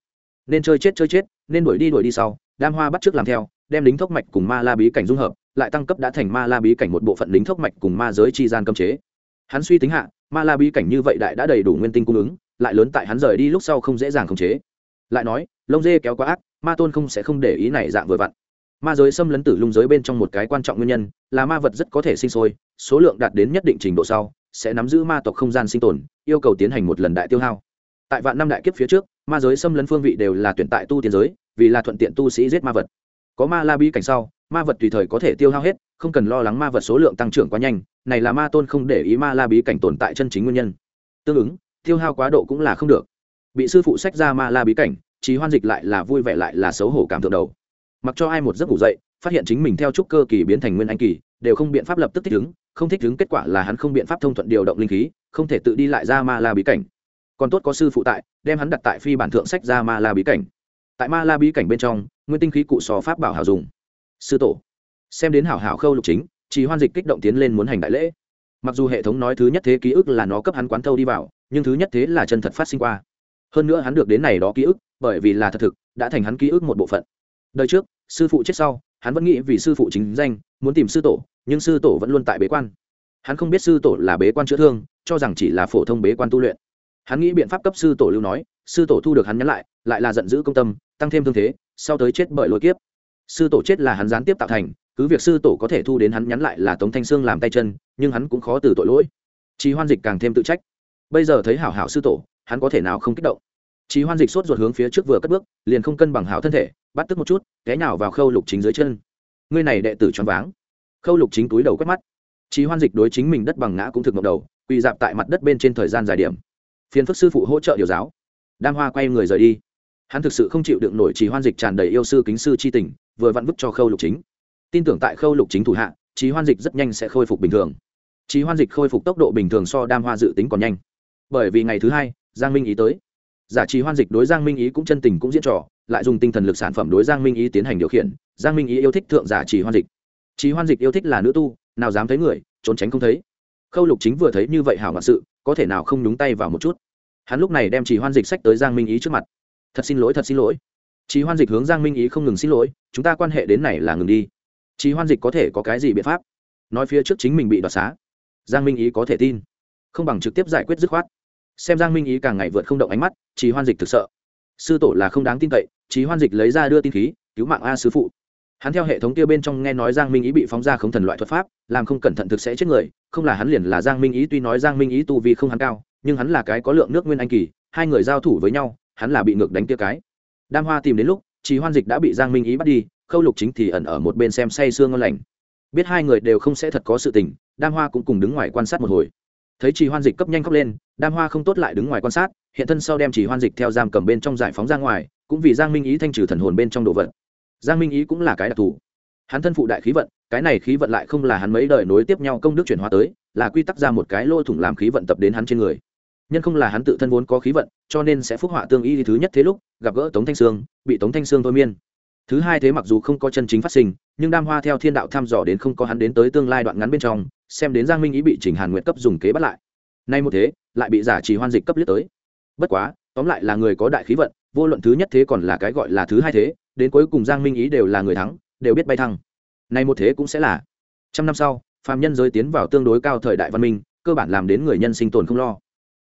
Nên chơi chết chơi chết, nên đuổi đi đuổi đi sau, đam hoa bắt trước làm theo, đem lính thốc mạch cùng ma la bí cảnh dung hợp, lại tăng cấp đã thành ma la bí cảnh một bộ phận lính thốc mạch cùng ma giới chi gian cấm chế. Hắn suy tính hạ, ma la bí cảnh như vậy đại đã đầy đủ nguyên tinh cung ứng lại lớn tại hắn rời đi lúc sau không dễ dàng khống chế. Lại nói, lông dê kéo quá ác, ma tôn không sẽ không để ý này dạng vừa vặn. Ma giới xâm lấn tử lung giới bên trong một cái quan trọng nguyên nhân, là ma vật rất có thể sinh sôi, số lượng đạt đến nhất định trình độ sau, sẽ nắm giữ ma tộc không gian sinh tồn, yêu cầu tiến hành một lần đại tiêu hao. Tại vạn năm đại kiếp phía trước, ma giới xâm lấn phương vị đều là tuyển tại tu tiến giới, vì là thuận tiện tu sĩ giết ma vật. Có ma la bi cảnh sau, ma vật tùy thời có thể tiêu hao hết, không cần lo lắng ma vật số lượng tăng trưởng quá nhanh, này là ma tôn không để ý ma la bí cảnh tồn tại chân chính nguyên nhân. Tương ứng tiêu hao quá độ cũng là không được. Bị sư phụ sách ra ma la bí cảnh trí hoan dịch lại là vui vẻ lại là xấu hổ cảm thượng đầu. Mặc cho ai một giấc ngủ dậy, phát hiện chính mình theo trúc cơ kỳ biến thành nguyên anh kỳ, đều không biện pháp lập tức thích ứng, không thích ứng kết quả là hắn không biện pháp thông thuận điều động linh khí, không thể tự đi lại ra ma la bí cảnh. Còn tốt có sư phụ tại, đem hắn đặt tại phi bản thượng sách ra ma la bí cảnh. Tại ma la bí cảnh bên trong, nguyên tinh khí cụ sò pháp bảo hảo dùng. Sư tổ, xem đến hảo hảo khâu lục chính chỉ hoan dịch kích động tiến lên muốn hành đại lễ. Mặc dù hệ thống nói thứ nhất thế ký ức là nó cấp hắn quán thâu đi vào nhưng thứ nhất thế là chân thật phát sinh qua. Hơn nữa hắn được đến này đó ký ức, bởi vì là thật thực, đã thành hắn ký ức một bộ phận. Đời trước, sư phụ chết sau, hắn vẫn nghĩ vì sư phụ chính danh, muốn tìm sư tổ, nhưng sư tổ vẫn luôn tại bế quan. Hắn không biết sư tổ là bế quan chữa thương, cho rằng chỉ là phổ thông bế quan tu luyện. Hắn nghĩ biện pháp cấp sư tổ lưu nói, sư tổ thu được hắn nhắn lại lại là giận dữ công tâm, tăng thêm thương thế, sau tới chết bởi lối kiếp. Sư tổ chết là hắn gián tiếp tạo thành, cứ việc sư tổ có thể thu đến hắn nhắn lại là tống thanh sương làm tay chân, nhưng hắn cũng khó từ tội lỗi. Trí hoan dịch càng thêm tự trách bây giờ thấy hảo hảo sư tổ, hắn có thể nào không kích động? Chí hoan dịch sốt ruột hướng phía trước vừa cất bước, liền không cân bằng hảo thân thể, bắt tức một chút, té nhào vào khâu lục chính dưới chân. Ngươi này đệ tử choáng váng. Khâu lục chính túi đầu quét mắt. Chí hoan dịch đối chính mình đất bằng ngã cũng thực ngập đầu, quỳ dạp tại mặt đất bên trên thời gian dài điểm. Phiền phức sư phụ hỗ trợ điều giáo. Đam hoa quay người rời đi. Hắn thực sự không chịu đựng nổi Chí hoan dịch tràn đầy yêu sư kính sư chi tình, vừa vặn vứt cho khâu lục chính. Tin tưởng tại khâu lục chính thủ hạ, Chí hoan dịch rất nhanh sẽ khôi phục bình thường. Chí hoan dịch khôi phục tốc độ bình thường so đam hoa dự tính còn nhanh bởi vì ngày thứ hai, giang minh ý tới. Giả trì hoan dịch đối giang minh ý cũng chân tình cũng diễn trò, lại dùng tinh thần lực sản phẩm đối giang minh ý tiến hành điều khiển, giang minh ý yêu thích thượng giả trì hoan dịch. Trì hoan dịch yêu thích là nữ tu, nào dám thấy người, trốn tránh không thấy. Khâu lục chính vừa thấy như vậy hảo ngạn sự, có thể nào không nhúng tay vào một chút. Hắn lúc này đem chỉ hoan dịch sách tới giang minh ý trước mặt. Thật xin lỗi, thật xin lỗi. Chỉ hoan dịch hướng giang minh ý không ngừng xin lỗi, chúng ta quan hệ đến này là ngừng đi. Chỉ hoan dịch có thể có cái gì biện pháp? Nói phía trước chính mình bị đoạt xá. Giang minh ý có thể tin không bằng trực tiếp giải quyết dứt khoát. Xem giang minh ý càng ngày vượt không động ánh mắt trí hoan dịch thực sợ. Sư tổ là không đáng tin cậy trí hoan dịch lấy ra đưa tin khí, cứu mạng a sứ phụ. Hắn theo hệ thống kia bên trong nghe nói giang minh ý bị phóng ra không thần loại thuật pháp, làm không cẩn thận thực sẽ chết người, không là hắn liền là giang minh ý, tuy nói giang minh ý tu vì không hắn cao, nhưng hắn là cái có lượng nước nguyên anh kỳ, hai người giao thủ với nhau, hắn là bị ngược đánh tia cái. Đam hoa tìm đến lúc trí hoan dịch đã bị giang minh ý bắt đi, khâu lục chính thì ẩn ở một bên xem say sương ngon lành. Biết hai người đều không sẽ thật có sự tình, đam hoa cũng cùng đứng ngoài quan sát một hồi thấy trì hoan dịch cấp nhanh khóc lên, đam hoa không tốt lại đứng ngoài quan sát, hiện thân sau đem trì hoan dịch theo giam cầm bên trong giải phóng ra ngoài, cũng vì giang minh ý thanh trừ thần hồn bên trong đồ vật. Giang minh ý cũng là cái đặc thù. Hắn thân phụ đại khí vận, cái này khí vận lại không là hắn mấy đời nối tiếp nhau công đức chuyển hóa tới, là quy tắc ra một cái lỗ thủng làm khí vận tập đến hắn trên người. Nhân không là hắn tự thân vốn có khí vận, cho nên sẽ phúc họa tương y thứ nhất thế lúc, gặp gỡ tống thanh sương, bị tống thanh sương thôi miên thứ hai thế mặc dù không có chân chính phát sinh, nhưng đam hoa theo thiên đạo thăm dò đến không có hắn đến tới tương lai đoạn ngắn bên trong, xem đến giang minh ý bị trình hàn nguyện cấp dùng kế bắt lại. Nay một thế, lại bị giả trì hoan dịch cấp liếc tới. Bất quá, tóm lại là người có đại khí vận, vô luận thứ nhất thế còn là cái gọi là thứ hai thế, đến cuối cùng giang minh ý đều là người thắng, đều biết bay thăng. Nay một thế cũng sẽ là. Trăm năm sau, phàm nhân giới tiến vào tương đối cao thời đại văn minh, cơ bản làm đến người nhân sinh tồn không lo.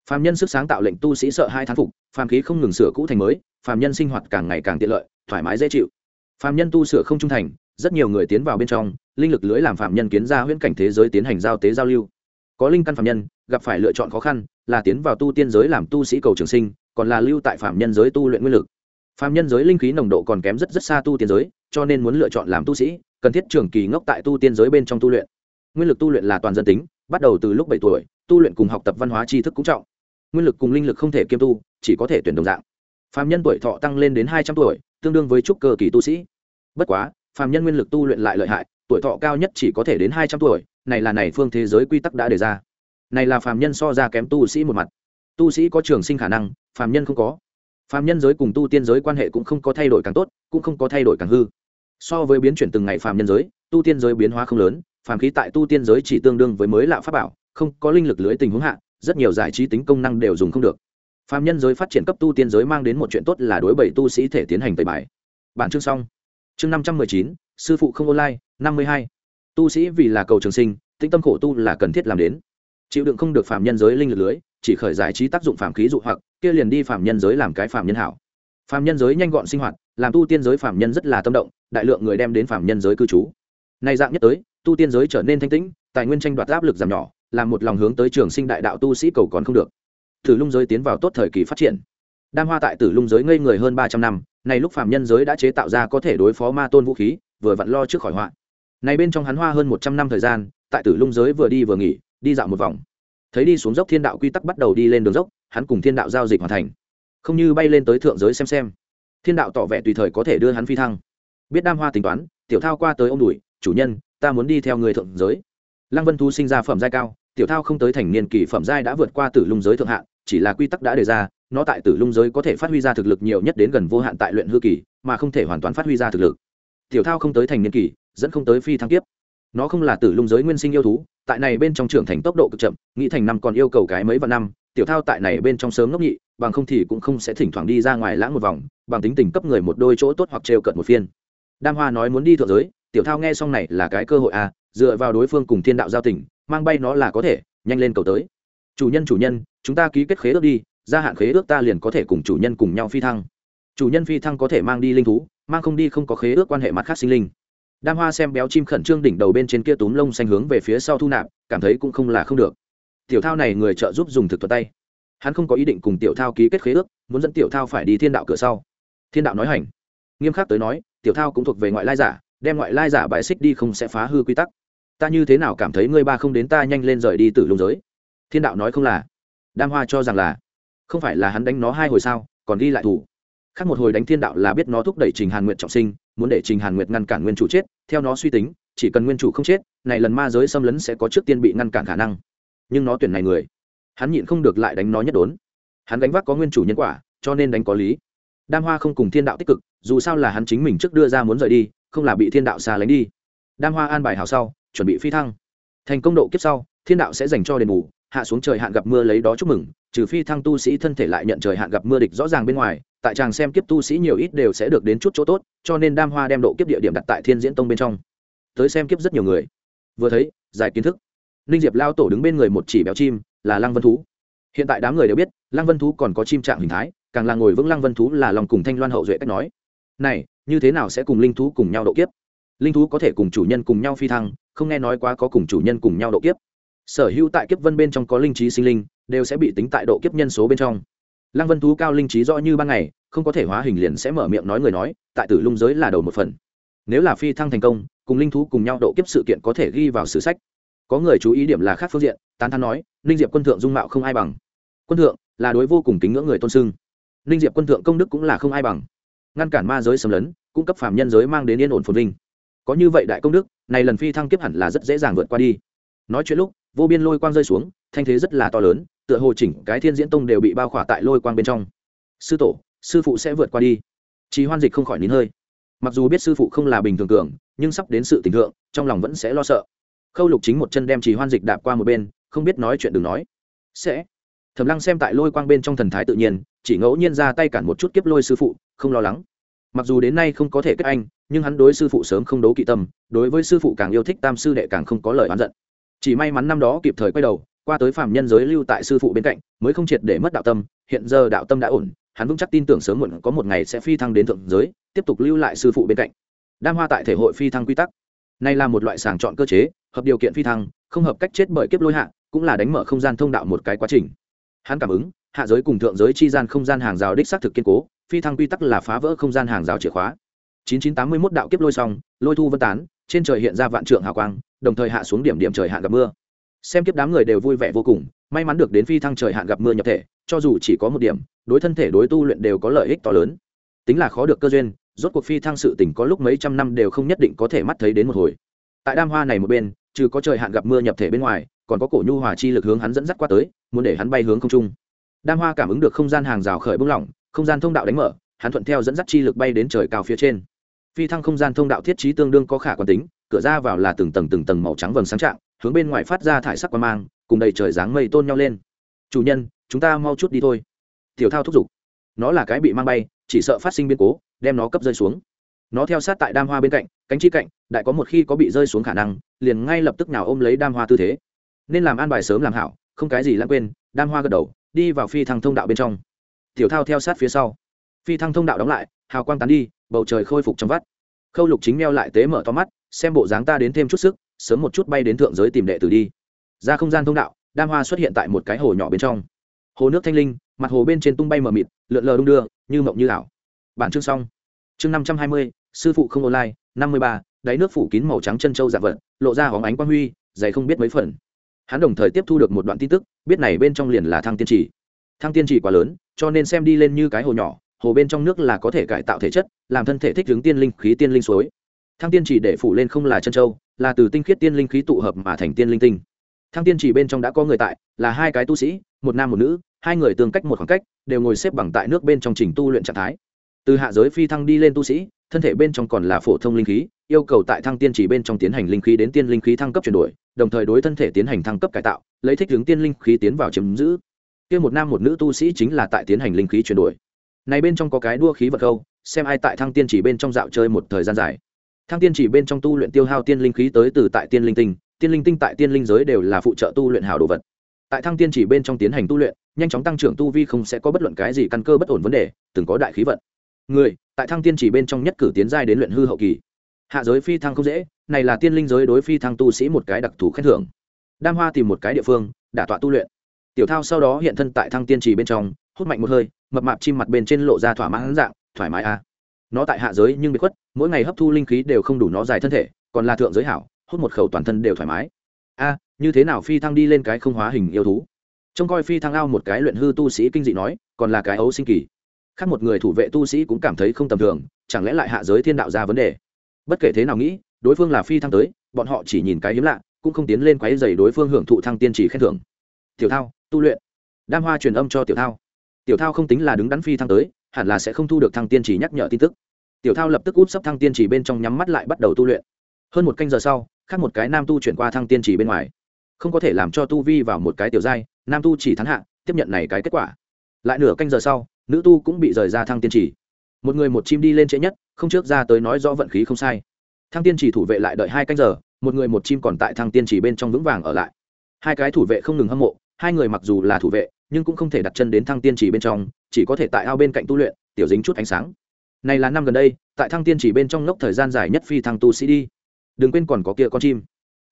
Phàm nhân sức sáng tạo lệnh tu sĩ sợ hai thán phục, phàm khí không ngừng sửa cũ thành mới, phàm nhân sinh hoạt càng ngày càng tiện lợi, thoải mái dễ chịu. Phạm nhân tu sửa không trung thành, rất nhiều người tiến vào bên trong, linh lực lưới làm phạm nhân kiến ra huyễn cảnh thế giới tiến hành giao tế giao lưu. Có linh căn phạm nhân, gặp phải lựa chọn khó khăn, là tiến vào tu tiên giới làm tu sĩ cầu trường sinh, còn là lưu tại phạm nhân giới tu luyện nguyên lực. Phạm nhân giới linh khí nồng độ còn kém rất rất xa tu tiên giới, cho nên muốn lựa chọn làm tu sĩ, cần thiết trường kỳ ngốc tại tu tiên giới bên trong tu luyện. Nguyên lực tu luyện là toàn dân tính, bắt đầu từ lúc bảy tuổi, tu luyện cùng học tập văn hóa tri thức cũng trọng. Nguyên lực cùng linh lực không thể kiêm tu, chỉ có thể tuyển đồng dạng. Phạm nhân tuổi thọ tăng lên đến hai trăm tuổi, tương đương với trúc cơ kỳ tu sĩ bất quá, phàm nhân nguyên lực tu luyện lại lợi hại, tuổi thọ cao nhất chỉ có thể đến hai trăm tuổi, này là này phương thế giới quy tắc đã đề ra. Này là phàm nhân so ra kém tu sĩ một mặt. Tu sĩ có trường sinh khả năng, phàm nhân không có. Phàm nhân giới cùng tu tiên giới quan hệ cũng không có thay đổi càng tốt, cũng không có thay đổi càng hư. So với biến chuyển từng ngày phàm nhân giới, tu tiên giới biến hóa không lớn, phàm khí tại tu tiên giới chỉ tương đương với mới lạ pháp bảo, không có linh lực lưới tình huống hạ, rất nhiều giải trí tính công năng đều dùng không được. Phàm nhân giới phát triển cấp tu tiên giới mang đến một chuyện tốt là đối bảy tu sĩ thể tiến hành tẩy bài. Bản chương xong chương năm trăm mười chín, sư phụ không online, năm mươi hai. Tu sĩ vì là cầu trường sinh, tĩnh tâm khổ tu là cần thiết làm đến. Chịu đựng không được phàm nhân giới linh lực lưới, chỉ khởi giải trí tác dụng phàm khí dụ hoặc, kia liền đi phàm nhân giới làm cái phàm nhân hảo. Phàm nhân giới nhanh gọn sinh hoạt, làm tu tiên giới phàm nhân rất là tâm động, đại lượng người đem đến phàm nhân giới cư trú. Nay dạng nhất tới, tu tiên giới trở nên thanh tĩnh, tài nguyên tranh đoạt áp lực giảm nhỏ, làm một lòng hướng tới trường sinh đại đạo tu sĩ cầu còn không được. Thử lung giới tiến vào tốt thời kỳ phát triển đam hoa tại tử lung giới ngây người hơn ba trăm năm, này lúc phạm nhân giới đã chế tạo ra có thể đối phó ma tôn vũ khí, vừa vặn lo trước khỏi họa. Này bên trong hắn hoa hơn một trăm năm thời gian, tại tử lung giới vừa đi vừa nghỉ, đi dạo một vòng. Thấy đi xuống dốc thiên đạo quy tắc bắt đầu đi lên đường dốc, hắn cùng thiên đạo giao dịch hoàn thành. Không như bay lên tới thượng giới xem xem. Thiên đạo tỏ vẻ tùy thời có thể đưa hắn phi thăng. Biết đam hoa tính toán, tiểu thao qua tới ông đùi chủ nhân, ta muốn đi theo người thượng giới. Lăng vân thu sinh ra phẩm giai cao, tiểu thao không tới thành niên kỳ phẩm giai đã vượt qua tử lung giới thượng hạn, chỉ là quy tắc đã đề ra nó tại tử lung giới có thể phát huy ra thực lực nhiều nhất đến gần vô hạn tại luyện hư kỳ, mà không thể hoàn toàn phát huy ra thực lực. Tiểu thao không tới thành niên kỳ, dẫn không tới phi thăng kiếp. nó không là tử lung giới nguyên sinh yêu thú, tại này bên trong trưởng thành tốc độ cực chậm, nghĩ thành năm còn yêu cầu cái mấy vạn năm, tiểu thao tại này bên trong sớm ngốc nhị, bằng không thì cũng không sẽ thỉnh thoảng đi ra ngoài lãng một vòng, bằng tính tình cấp người một đôi chỗ tốt hoặc trêu cận một phiên. Đam hoa nói muốn đi thượng giới, tiểu thao nghe xong này là cái cơ hội à dựa vào đối phương cùng thiên đạo giao tình, mang bay nó là có thể, nhanh lên cầu tới. Chủ nhân chủ nhân, chúng ta ký kết khế ước đi gia hạn khế ước ta liền có thể cùng chủ nhân cùng nhau phi thăng. Chủ nhân phi thăng có thể mang đi linh thú, mang không đi không có khế ước quan hệ mặt khác sinh linh. Đam hoa xem béo chim khẩn trương đỉnh đầu bên trên kia túm lông xanh hướng về phía sau thu nạp, cảm thấy cũng không là không được. Tiểu thao này người trợ giúp dùng thực thuật tay. Hắn không có ý định cùng tiểu thao ký kết khế ước, muốn dẫn tiểu thao phải đi thiên đạo cửa sau. Thiên đạo nói hành. Nghiêm khắc tới nói, tiểu thao cũng thuộc về ngoại lai giả, đem ngoại lai giả bài xích đi không sẽ phá hư quy tắc. Ta như thế nào cảm thấy ngươi ba không đến ta nhanh lên rời đi từ lùng giới? Thiên đạo nói không là. Đam hoa cho rằng là không phải là hắn đánh nó hai hồi sao, còn ghi lại thủ. Khác một hồi đánh thiên đạo là biết nó thúc đẩy trình hàn nguyệt trọng sinh, muốn để trình hàn nguyệt ngăn cản nguyên chủ chết, theo nó suy tính, chỉ cần nguyên chủ không chết, này lần ma giới xâm lấn sẽ có trước tiên bị ngăn cản khả năng. Nhưng nó tuyển này người, hắn nhịn không được lại đánh nó nhất đốn. Hắn đánh vác có nguyên chủ nhân quả, cho nên đánh có lý. Đam hoa không cùng thiên đạo tích cực, dù sao là hắn chính mình trước đưa ra muốn rời đi, không là bị thiên đạo xa lánh đi. Đam hoa an bài hào sau, chuẩn bị phi thăng. Thành công độ kiếp sau, thiên đạo sẽ dành cho đền bù hạ xuống trời hạn gặp mưa lấy đó chúc mừng, trừ phi thăng tu sĩ thân thể lại nhận trời hạn gặp mưa địch rõ ràng bên ngoài, tại chàng xem kiếp tu sĩ nhiều ít đều sẽ được đến chút chỗ tốt, cho nên đam hoa đem độ kiếp địa điểm đặt tại thiên diễn tông bên trong. Tới xem kiếp rất nhiều người. Vừa thấy, giải kiến thức. Ninh diệp lao tổ đứng bên người một chỉ béo chim, là lăng vân thú. Hiện tại đám người đều biết, lăng vân thú còn có chim trạng hình thái, càng là ngồi vững lăng vân thú là lòng cùng thanh loan hậu duệ cách nói. Này, như thế nào sẽ cùng linh thú cùng nhau độ kiếp? Linh thú có thể cùng chủ nhân cùng nhau phi thăng, không nghe nói quá có cùng chủ nhân cùng nhau độ kiếp sở hữu tại kiếp vân bên trong có linh trí sinh linh, đều sẽ bị tính tại độ kiếp nhân số bên trong. Lăng vân thú cao linh trí rõ như ban ngày, không có thể hóa hình liền sẽ mở miệng nói người nói, tại tử lung giới là đầu một phần. Nếu là phi thăng thành công, cùng linh thú cùng nhau độ kiếp sự kiện có thể ghi vào sử sách. Có người chú ý điểm là khác phương diện, tán thán nói, ninh diệp quân thượng dung mạo không ai bằng. Quân thượng là đối vô cùng kính ngưỡng người tôn sưng. Ninh diệp quân thượng công đức cũng là không ai bằng. Ngăn cản ma giới xâm lấn, cung cấp phạm nhân giới mang đến yên ổn phồn vinh. Có như vậy đại công đức, này lần phi thăng kiếp hẳn là rất dễ dàng vượt qua đi. Nói chuyện lúc vô biên lôi quang rơi xuống, thanh thế rất là to lớn, tựa hồ chỉnh cái thiên diễn tông đều bị bao khỏa tại lôi quang bên trong. Sư tổ, sư phụ sẽ vượt qua đi. Trí hoan dịch không khỏi nín hơi. Mặc dù biết sư phụ không là bình thường cường, nhưng sắp đến sự tình thượng, trong lòng vẫn sẽ lo sợ. Khâu lục chính một chân đem trí hoan dịch đạp qua một bên, không biết nói chuyện đừng nói. Sẽ. Thầm lăng xem tại lôi quang bên trong thần thái tự nhiên, chỉ ngẫu nhiên ra tay cản một chút kiếp lôi sư phụ, không lo lắng. Mặc dù đến nay không có thể kết anh, nhưng hắn đối sư phụ sớm không đấu kỵ tâm, đối với sư phụ càng yêu thích tam sư đệ càng không có lời oán giận chỉ may mắn năm đó kịp thời quay đầu, qua tới phạm nhân giới lưu tại sư phụ bên cạnh, mới không triệt để mất đạo tâm, hiện giờ đạo tâm đã ổn, hắn vững chắc tin tưởng sớm muộn có một ngày sẽ phi thăng đến thượng giới, tiếp tục lưu lại sư phụ bên cạnh. Đam hoa tại thể hội phi thăng quy tắc. Nay là một loại sàng chọn cơ chế, hợp điều kiện phi thăng, không hợp cách chết bởi kiếp lôi hạ, cũng là đánh mở không gian thông đạo một cái quá trình. Hắn cảm ứng, hạ giới cùng thượng giới chi gian không gian hàng rào đích xác thực kiên cố, phi thăng quy tắc là phá vỡ không gian hàng rào chìa khóa. 9981 đạo kiếp lôi xong, lôi thu vân tán trên trời hiện ra vạn trượng hào quang, đồng thời hạ xuống điểm điểm trời hạn gặp mưa. Xem kiếp đám người đều vui vẻ vô cùng, may mắn được đến phi thăng trời hạn gặp mưa nhập thể, cho dù chỉ có một điểm, đối thân thể đối tu luyện đều có lợi ích to lớn. Tính là khó được cơ duyên, rốt cuộc phi thăng sự tỉnh có lúc mấy trăm năm đều không nhất định có thể mắt thấy đến một hồi. Tại đam hoa này một bên, trừ có trời hạn gặp mưa nhập thể bên ngoài, còn có cổ nhu hòa chi lực hướng hắn dẫn dắt qua tới, muốn để hắn bay hướng không trung. Đam hoa cảm ứng được không gian hàng rào khởi bung lỏng, không gian thông đạo đánh mở, hắn thuận theo dẫn dắt chi lực bay đến trời cao phía trên phi thăng không gian thông đạo thiết trí tương đương có khả quan tính, cửa ra vào là từng tầng từng tầng màu trắng vầng sáng trạng, hướng bên ngoài phát ra thải sắc quan mang, cùng đầy trời dáng mây tôn nhau lên. Chủ nhân, chúng ta mau chút đi thôi. Tiểu thao thúc giục. Nó là cái bị mang bay, chỉ sợ phát sinh biến cố, đem nó cấp rơi xuống. Nó theo sát tại đam hoa bên cạnh, cánh chi cạnh, đại có một khi có bị rơi xuống khả năng, liền ngay lập tức nào ôm lấy đam hoa tư thế. Nên làm an bài sớm làm hảo, không cái gì lãng quên, đam hoa gật đầu, đi vào phi thăng thông đạo bên trong. Tiểu thao theo sát phía sau. Phi thăng thông đạo đóng lại, hào quang tán đi bầu trời khôi phục trong vắt. Khâu lục chính meo lại tế mở to mắt, xem bộ dáng ta đến thêm chút sức, sớm một chút bay đến thượng giới tìm đệ tử đi. Ra không gian thông đạo, đam hoa xuất hiện tại một cái hồ nhỏ bên trong. Hồ nước thanh linh, mặt hồ bên trên tung bay mờ mịt, lượn lờ đung đưa, như mộng như ảo. Bản chương xong. Chương năm trăm hai mươi, sư phụ không online, năm mươi ba, đáy nước phủ kín màu trắng chân trâu dạ vật, lộ ra hóng ánh quang huy, dày không biết mấy phần. Hắn đồng thời tiếp thu được một đoạn tin tức, biết này bên trong liền là thăng tiên trì thăng tiên trì quá lớn, cho nên xem đi lên như cái hồ nhỏ hồ bên trong nước là có thể cải tạo thể chất làm thân thể thích hướng tiên linh khí tiên linh suối. Thăng tiên chỉ để phủ lên không là chân châu, là từ tinh khiết tiên linh khí tụ hợp mà thành tiên linh tinh. Thăng tiên chỉ bên trong đã có người tại là hai cái tu sĩ một nam một nữ hai người tương cách một khoảng cách đều ngồi xếp bằng tại nước bên trong trình tu luyện trạng thái. Từ hạ giới phi thăng đi lên tu sĩ thân thể bên trong còn là phổ thông linh khí yêu cầu tại thăng tiên chỉ bên trong tiến hành linh khí đến tiên linh khí thăng cấp chuyển đổi đồng thời đối thân thể tiến hành thăng cấp cải tạo lấy thích hướng tiên linh khí tiến vào chiếm giữ. Kia một nam một nữ tu sĩ chính là tại tiến hành linh khí chuyển đổi này bên trong có cái đua khí vật câu xem ai tại thăng tiên chỉ bên trong dạo chơi một thời gian dài. Thăng tiên chỉ bên trong tu luyện tiêu hao tiên linh khí tới từ tại tiên linh tinh, tiên linh tinh tại tiên linh giới đều là phụ trợ tu luyện hảo đồ vật. Tại thăng tiên chỉ bên trong tiến hành tu luyện, nhanh chóng tăng trưởng tu vi không sẽ có bất luận cái gì căn cơ bất ổn vấn đề, từng có đại khí vận. Người, tại thăng tiên chỉ bên trong nhất cử tiến giai đến luyện hư hậu kỳ. Hạ giới phi thăng không dễ, này là tiên linh giới đối phi thăng tu sĩ một cái đặc thù khen thưởng. Đam hoa tìm một cái địa phương, đả tọa tu luyện. Tiểu thao sau đó hiện thân tại thăng tiên trì bên trong hút mạnh một hơi, mập mạp chim mặt bên trên lộ ra thỏa mãn dạng, thoải mái a à. nó tại hạ giới nhưng bị khuất, mỗi ngày hấp thu linh khí đều không đủ nó dài thân thể, còn là thượng giới hảo, hút một khẩu toàn thân đều thoải mái. A như thế nào phi thăng đi lên cái không hóa hình yêu thú? Trông coi phi thăng ao một cái luyện hư tu sĩ kinh dị nói, còn là cái ấu sinh kỳ. Khác một người thủ vệ tu sĩ cũng cảm thấy không tầm thường, chẳng lẽ lại hạ giới thiên đạo ra vấn đề? Bất kể thế nào nghĩ, đối phương là phi thăng tới, bọn họ chỉ nhìn cái hiếm lạ, cũng không tiến lên quáy dày đối phương hưởng thụ thăng tiên chỉ khen thưởng. Tiểu thao, tu luyện. Đam hoa truyền âm cho tiểu thao tiểu thao không tính là đứng đắn phi thăng tới, hẳn là sẽ không thu được thăng tiên chỉ nhắc nhở tin tức. Tiểu thao lập tức út sấp thăng tiên chỉ bên trong nhắm mắt lại bắt đầu tu luyện. Hơn một canh giờ sau, khác một cái nam tu chuyển qua thăng tiên chỉ bên ngoài. Không có thể làm cho tu vi vào một cái tiểu giai, nam tu chỉ thắng hạ, tiếp nhận này cái kết quả. Lại nửa canh giờ sau, nữ tu cũng bị rời ra thăng tiên chỉ. Một người một chim đi lên trễ nhất, không trước ra tới nói rõ vận khí không sai. Thăng tiên chỉ thủ vệ lại đợi hai canh giờ, một người một chim còn tại thăng tiên chỉ bên trong vững vàng ở lại. Hai cái thủ vệ không ngừng hâm mộ hai người mặc dù là thủ vệ, nhưng cũng không thể đặt chân đến thăng tiên chỉ bên trong, chỉ có thể tại ao bên cạnh tu luyện, tiểu dính chút ánh sáng. Này là năm gần đây, tại thăng tiên chỉ bên trong lốc thời gian dài nhất phi thăng tu sĩ đi. Đừng quên còn có kia con chim.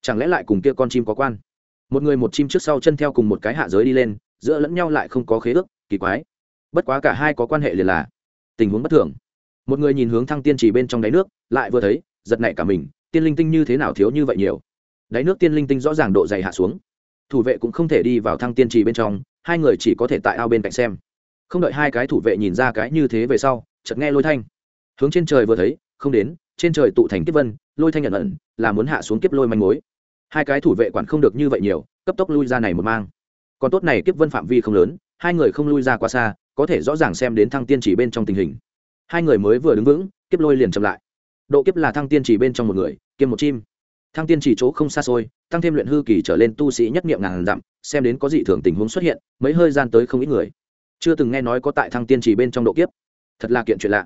Chẳng lẽ lại cùng kia con chim có quan? Một người một chim trước sau chân theo cùng một cái hạ giới đi lên, giữa lẫn nhau lại không có khế ước, kỳ quái. Bất quá cả hai có quan hệ liền là tình huống bất thường. Một người nhìn hướng thăng tiên chỉ bên trong đáy nước, lại vừa thấy, giật nảy cả mình, tiên linh tinh như thế nào thiếu như vậy nhiều. Đáy nước tiên linh tinh rõ ràng độ dày hạ xuống thủ vệ cũng không thể đi vào thăng tiên trì bên trong, hai người chỉ có thể tại ao bên cạnh xem. Không đợi hai cái thủ vệ nhìn ra cái như thế về sau, chợt nghe lôi thanh. Hướng trên trời vừa thấy, không đến, trên trời tụ thành kiếp vân, lôi thanh nhận ẩn, là muốn hạ xuống kiếp lôi manh mối. Hai cái thủ vệ quản không được như vậy nhiều, cấp tốc lui ra này một mang. Còn tốt này kiếp vân phạm vi không lớn, hai người không lui ra quá xa, có thể rõ ràng xem đến thăng tiên chỉ bên trong tình hình. Hai người mới vừa đứng vững, kiếp lôi liền chậm lại. Độ kiếp là thăng tiên chỉ bên trong một người, kiêm một chim. Thăng tiên chỉ chỗ không xa xôi tăng thêm luyện hư kỳ trở lên tu sĩ nhất niệm ngàn dặm, xem đến có dị thường tình huống xuất hiện, mấy hơi gian tới không ít người. Chưa từng nghe nói có tại thăng tiên trì bên trong độ kiếp. Thật là kiện chuyện lạ.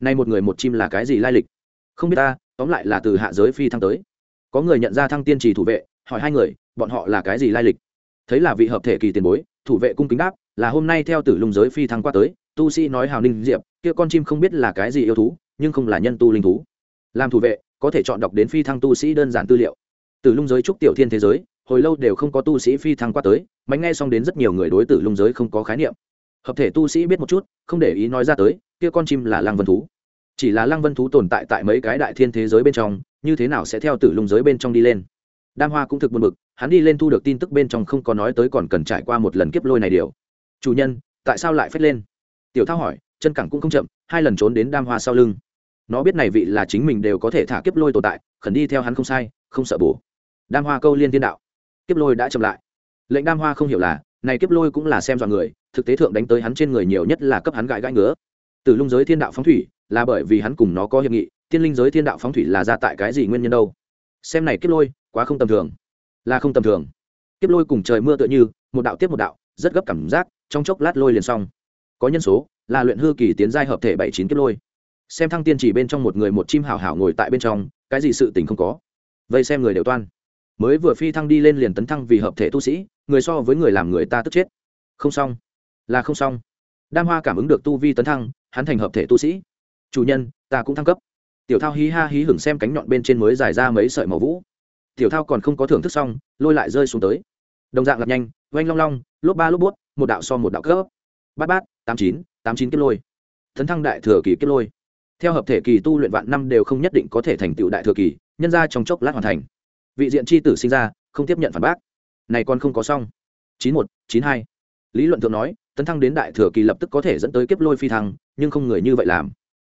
Nay một người một chim là cái gì lai lịch? Không biết ta, tóm lại là từ hạ giới phi thăng tới. Có người nhận ra thăng tiên trì thủ vệ, hỏi hai người, bọn họ là cái gì lai lịch? Thấy là vị hợp thể kỳ tiền bối, thủ vệ cung kính đáp, là hôm nay theo tử lùng giới phi thăng qua tới, tu sĩ nói hào ninh diệp, kia con chim không biết là cái gì yêu thú, nhưng không là nhân tu linh thú. Làm thủ vệ, có thể chọn đọc đến phi thăng tu sĩ đơn giản tư liệu từ lung giới trúc tiểu thiên thế giới, hồi lâu đều không có tu sĩ phi thăng qua tới mạnh nghe xong đến rất nhiều người đối tử lung giới không có khái niệm. Hợp thể tu sĩ biết một chút, không để ý nói ra tới, kia con chim là lăng vân thú. Chỉ là lăng vân thú tồn tại tại mấy cái đại thiên thế giới bên trong, như thế nào sẽ theo tử lung giới bên trong đi lên? Đam hoa cũng thực buồn bực, hắn đi lên thu được tin tức bên trong không có nói tới còn cần trải qua một lần kiếp lôi này điều. Chủ nhân, tại sao lại phết lên? Tiểu thao hỏi, chân cẳng cũng không chậm, hai lần trốn đến đam hoa sau lưng. Nó biết này vị là chính mình đều có thể thả kiếp lôi tồn tại, khẩn đi theo hắn không sai, không sợ bổ đam hoa câu liên thiên đạo. Kiếp lôi đã chậm lại. Lệnh đam hoa không hiểu là, này kiếp lôi cũng là xem dọn người, thực tế thượng đánh tới hắn trên người nhiều nhất là cấp hắn gãi gãi ngứa. Từ lung giới thiên đạo phóng thủy, là bởi vì hắn cùng nó có hiệp nghị tiên linh giới thiên đạo phóng thủy là ra tại cái gì nguyên nhân đâu? Xem này kiếp lôi, quá không tầm thường. Là không tầm thường. Kiếp lôi cùng trời mưa tựa như, một đạo tiếp một đạo, rất gấp cảm giác, trong chốc lát lôi liền xong. Có nhân số, là luyện hư kỳ tiến giai hợp thể bảy chín kiếp lôi. Xem thăng tiên chỉ bên trong một người một chim hào hảo ngồi tại bên trong, cái gì sự tình không có? Vây xem người đều toan mới vừa phi thăng đi lên liền tấn thăng vì hợp thể tu sĩ, người so với người làm người ta tức chết. Không xong. Là không xong. Đam hoa cảm ứng được tu vi tấn thăng, hắn thành hợp thể tu sĩ. Chủ nhân, ta cũng thăng cấp. Tiểu thao hí ha hí hửng xem cánh nhọn bên trên mới dài ra mấy sợi màu vũ. Tiểu thao còn không có thưởng thức xong, lôi lại rơi xuống tới. Đồng dạng lặp nhanh, oanh long long, lốp ba lốp bút một đạo so một đạo cấp. Bát bát, tám chín tám chín kiếp lôi. Tấn thăng đại thừa kỳ kiếp lôi. Theo hợp thể kỳ tu luyện vạn năm đều không nhất định có thể thành tựu đại thừa kỳ, nhân ra trong chốc lát hoàn thành vị diện chi tử sinh ra, không tiếp nhận phản bác. Này còn không có xong. Chín một, chín hai. Lý luận thượng nói, tấn thăng đến đại thừa kỳ lập tức có thể dẫn tới kiếp lôi phi thăng, nhưng không người như vậy làm.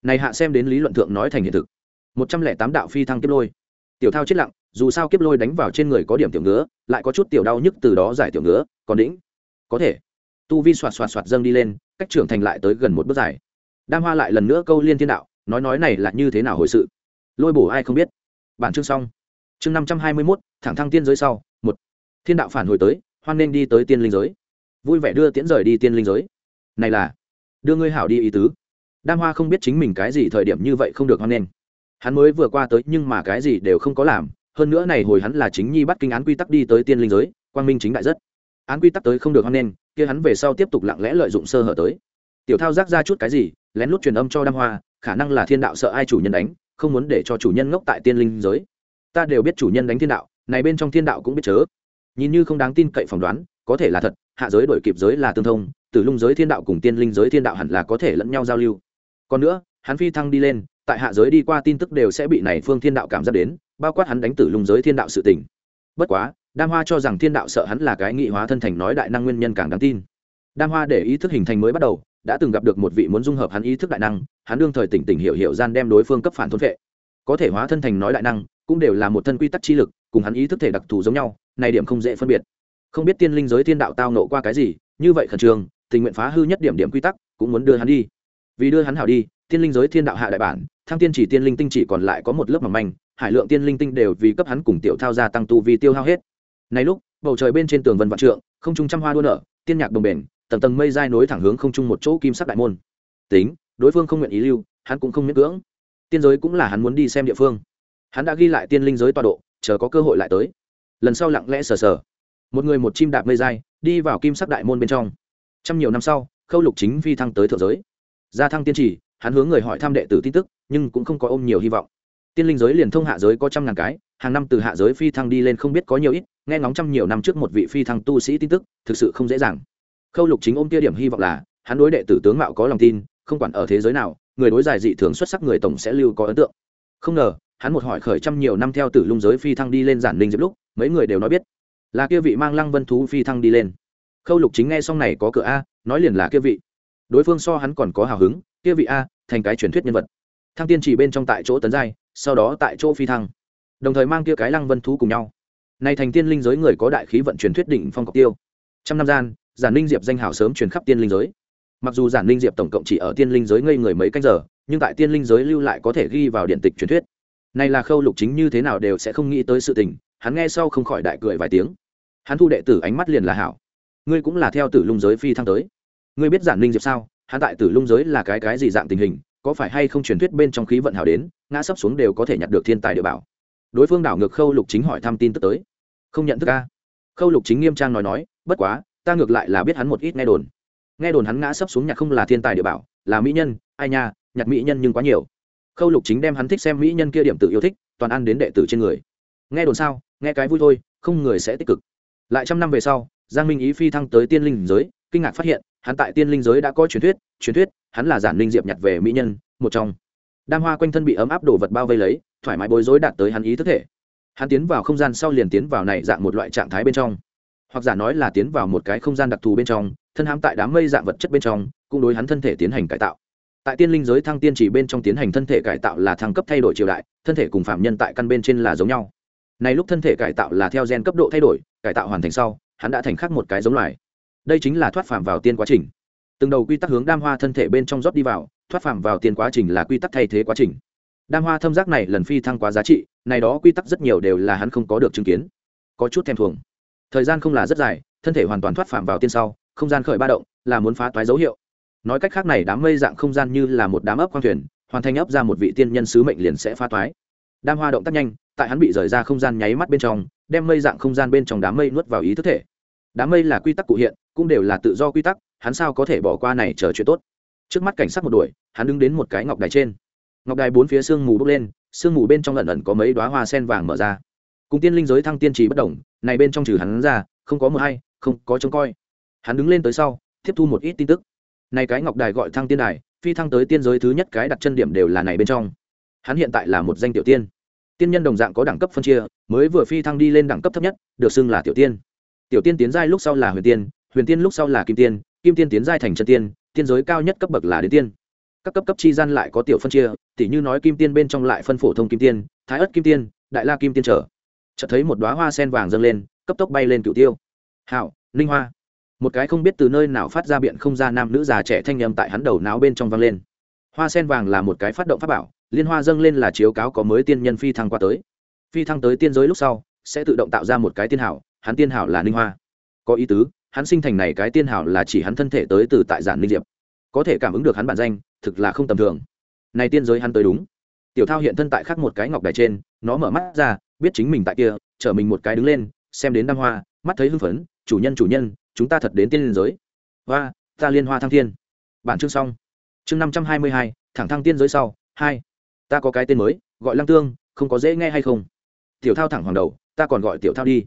Này hạ xem đến lý luận thượng nói thành hiện thực. Một trăm lẻ tám đạo phi thăng kiếp lôi. Tiểu thao chết lặng, dù sao kiếp lôi đánh vào trên người có điểm tiểu ngứa, lại có chút tiểu đau nhức từ đó giải tiểu ngứa, còn đĩnh có thể. Tu vi soạt soạt soạt dâng đi lên, cách trưởng thành lại tới gần một bước dài. Đam hoa lại lần nữa câu liên thiên đạo, nói nói này là như thế nào hồi sự? Lôi bổ ai không biết. Bản chương xong chương năm trăm hai mươi mốt, thẳng thăng tiên giới sau, một, thiên đạo phản hồi tới, hoan nên đi tới tiên linh giới. Vui vẻ đưa tiễn rời đi tiên linh giới. Này là, đưa ngươi hảo đi ý tứ. Đam hoa không biết chính mình cái gì thời điểm như vậy không được hoan nên. Hắn mới vừa qua tới nhưng mà cái gì đều không có làm, hơn nữa này hồi hắn là chính nhi bắt kinh án quy tắc đi tới tiên linh giới, quang minh chính đại rất. Án quy tắc tới không được hoan nên, kia hắn về sau tiếp tục lặng lẽ lợi dụng sơ hở tới. Tiểu thao giác ra chút cái gì, lén lút truyền âm cho đam hoa, khả năng là thiên đạo sợ ai chủ nhân đánh, không muốn để cho chủ nhân ngốc tại tiên linh giới ta đều biết chủ nhân đánh thiên đạo, này bên trong thiên đạo cũng biết chớ. Nhìn như không đáng tin cậy phỏng đoán, có thể là thật, hạ giới đổi kịp giới là tương thông từ lung giới thiên đạo cùng tiên linh giới thiên đạo hẳn là có thể lẫn nhau giao lưu. Còn nữa, hắn phi thăng đi lên, tại hạ giới đi qua tin tức đều sẽ bị này phương thiên đạo cảm giác đến, bao quát hắn đánh tử lung giới thiên đạo sự tình. Bất quá, đam hoa cho rằng thiên đạo sợ hắn là cái nghị hóa thân thành nói đại năng nguyên nhân càng đáng tin. Đam hoa để ý thức hình thành mới bắt đầu, đã từng gặp được một vị muốn dung hợp hắn ý thức đại năng, hắn đương thời tỉnh tỉnh hiểu hiểu gian đem đối phương cấp phản thôn vệ. Có thể hóa thân thành nói đại năng cũng đều là một thân quy tắc chi lực, cùng hắn ý thức thể đặc thù giống nhau, này điểm không dễ phân biệt. Không biết tiên linh giới thiên đạo tao nộ qua cái gì, như vậy khẩn trương, tình nguyện phá hư nhất điểm điểm quy tắc, cũng muốn đưa hắn đi. Vì đưa hắn hảo đi, tiên linh giới thiên đạo hạ đại bản, thăng tiên chỉ tiên linh tinh chỉ còn lại có một lớp mỏng manh, hải lượng tiên linh tinh đều vì cấp hắn cùng tiểu thao gia tăng tu vì tiêu hao hết. Này lúc, bầu trời bên trên tường vân vạn trượng, không trung trăm hoa đua nở, tiên nhạc đồng bền, tầng tầng mây dai nối thẳng hướng không trung một chỗ kim sắc đại môn. Tính, đối phương không nguyện ý lưu, hắn cũng không miễn cưỡng. Tiên giới cũng là hắn muốn đi xem địa phương hắn đã ghi lại tiên linh giới tọa độ, chờ có cơ hội lại tới. Lần sau lặng lẽ sờ sờ. Một người một chim đạp mây dai đi vào kim sắc đại môn bên trong. Trăm nhiều năm sau, khâu lục chính phi thăng tới thượng giới. Gia thăng tiên trì, hắn hướng người hỏi thăm đệ tử tin tức, nhưng cũng không có ôm nhiều hy vọng. Tiên linh giới liền thông hạ giới có trăm ngàn cái, hàng năm từ hạ giới phi thăng đi lên không biết có nhiều ít, nghe ngóng trăm nhiều năm trước một vị phi thăng tu sĩ tin tức, thực sự không dễ dàng. Khâu lục chính ôm tia điểm hy vọng là, hắn đối đệ tử tướng mạo có lòng tin, không quản ở thế giới nào, người đối giải dị thường xuất sắc người tổng sẽ lưu có ấn tượng. Không ngờ hắn một hỏi khởi trăm nhiều năm theo tử lung giới phi thăng đi lên giản linh diệp lúc, mấy người đều nói biết, là kia vị mang lăng vân thú phi thăng đi lên. Khâu lục chính nghe xong này có cửa a, nói liền là kia vị. Đối phương so hắn còn có hào hứng, kia vị a, thành cái truyền thuyết nhân vật. Thăng tiên chỉ bên trong tại chỗ tấn giai, sau đó tại chỗ phi thăng. Đồng thời mang kia cái lăng vân thú cùng nhau. Này thành tiên linh giới người có đại khí vận truyền thuyết đỉnh phong cọc tiêu. Trăm năm gian, giản linh diệp danh hào sớm truyền khắp tiên linh giới. Mặc dù giản linh diệp tổng cộng chỉ ở tiên linh giới ngây người mấy canh giờ, nhưng tại tiên linh giới lưu lại có thể ghi vào điện tịch truyền thuyết này là khâu lục chính như thế nào đều sẽ không nghĩ tới sự tình, hắn nghe sau không khỏi đại cười vài tiếng. Hắn thu đệ tử ánh mắt liền là hảo. Ngươi cũng là theo tử lung giới phi thăng tới. Ngươi biết giản linh diệp sao? Hắn tại tử lung giới là cái cái gì dạng tình hình, có phải hay không truyền thuyết bên trong khí vận hảo đến, ngã sấp xuống đều có thể nhặt được thiên tài địa bảo? Đối phương đảo ngược khâu lục chính hỏi thăm tin tức tới. Không nhận thức ca khâu lục chính nghiêm trang nói nói, bất quá, ta ngược lại là biết hắn một ít nghe đồn. Nghe đồn hắn ngã sấp xuống nhặt không là thiên tài địa bảo, là mỹ nhân, ai nha, nhặt mỹ nhân nhưng quá nhiều khâu lục chính đem hắn thích xem mỹ nhân kia điểm tự yêu thích, toàn ăn đến đệ tử trên người. Nghe đồn sao, nghe cái vui thôi, không người sẽ tích cực. Lại trăm năm về sau, giang minh ý phi thăng tới tiên linh giới, kinh ngạc phát hiện, hắn tại tiên linh giới đã có truyền thuyết truyền thuyết, hắn là giản linh diệp nhặt về mỹ nhân, một trong. Đam hoa quanh thân bị ấm áp đồ vật bao vây lấy, thoải mái bối rối đạt tới hắn ý thức thể. Hắn tiến vào không gian sau liền tiến vào này dạng một loại trạng thái bên trong. Hoặc giả nói là tiến vào một cái không gian đặc thù bên trong, thân hãm tại đám mây dạng vật chất bên trong, cũng đối hắn thân thể tiến hành cải tạo tại tiên linh giới thăng tiên chỉ bên trong tiến hành thân thể cải tạo là thăng cấp thay đổi triều đại, thân thể cùng phạm nhân tại căn bên trên là giống nhau. Này lúc thân thể cải tạo là theo gen cấp độ thay đổi, cải tạo hoàn thành sau, hắn đã thành khác một cái giống loài. Đây chính là thoát phạm vào tiên quá trình. Từng đầu quy tắc hướng đam hoa thân thể bên trong rót đi vào, thoát phạm vào tiên quá trình là quy tắc thay thế quá trình. Đam hoa thâm giác này lần phi thăng quá giá trị, này đó quy tắc rất nhiều đều là hắn không có được chứng kiến. Có chút thèm thuồng. Thời gian không là rất dài, thân thể hoàn toàn thoát phạm vào tiên sau, không gian khởi ba động, là muốn phá toái dấu hiệu nói cách khác này đám mây dạng không gian như là một đám ấp khoang thuyền, hoàn thành ấp ra một vị tiên nhân sứ mệnh liền sẽ phá toái. Đam hoa động tác nhanh, tại hắn bị rời ra không gian nháy mắt bên trong, đem mây dạng không gian bên trong đám mây nuốt vào ý thức thể. Đám mây là quy tắc cụ hiện, cũng đều là tự do quy tắc, hắn sao có thể bỏ qua này chờ chuyện tốt? Trước mắt cảnh sát một đuổi, hắn đứng đến một cái ngọc đài trên. Ngọc đài bốn phía sương mù bốc lên, sương mù bên trong lẩn ẩn có mấy đoá hoa sen vàng mở ra. Cùng tiên linh giới thăng tiên trì bất đồng này bên trong trừ hắn ra, không có mờ hay không có trông coi. Hắn đứng lên tới sau, tiếp thu một ít tin tức này cái ngọc đài gọi thăng tiên đài, phi thăng tới tiên giới thứ nhất cái đặt chân điểm đều là này bên trong. Hắn hiện tại là một danh tiểu tiên. Tiên nhân đồng dạng có đẳng cấp phân chia, mới vừa phi thăng đi lên đẳng cấp thấp nhất, được xưng là tiểu tiên. Tiểu tiên tiến giai lúc sau là huyền tiên huyền tiên lúc sau là kim tiên kim tiên tiến giai thành chân tiên tiên giới cao nhất cấp bậc là đế tiên. Các cấp cấp chi gian lại có tiểu phân chia, tỉ như nói kim tiên bên trong lại phân phổ thông kim tiên, thái ất kim tiên, đại la kim tiên trở. Chợt thấy một đoá hoa sen vàng dâng lên, cấp tốc bay lên cựu tiêu. Hảo linh hoa một cái không biết từ nơi nào phát ra biện không ra nam nữ già trẻ thanh nhầm tại hắn đầu náo bên trong vang lên. Hoa sen vàng là một cái phát động pháp bảo, liên hoa dâng lên là chiếu cáo có mới tiên nhân phi thăng qua tới. Phi thăng tới tiên giới lúc sau, sẽ tự động tạo ra một cái tiên hảo, hắn tiên hảo là ninh hoa. Có ý tứ, hắn sinh thành này cái tiên hảo là chỉ hắn thân thể tới từ tại giản ninh diệp. Có thể cảm ứng được hắn bản danh, thực là không tầm thường. Này tiên giới hắn tới đúng. Tiểu thao hiện thân tại khắc một cái ngọc đài trên, nó mở mắt ra, biết chính mình tại kia, chở mình một cái đứng lên, xem đến đăng hoa, mắt thấy hưng phấn, chủ nhân chủ nhân chúng ta thật đến tiên liên giới. Hoa, ta liên hoa thăng thiên. Bản chương xong. Chương năm trăm hai mươi hai, thẳng thăng tiên giới sau. Hai, ta có cái tên mới, gọi lăng tương, không có dễ nghe hay không? Tiểu thao thẳng hoàng đầu, ta còn gọi tiểu thao đi.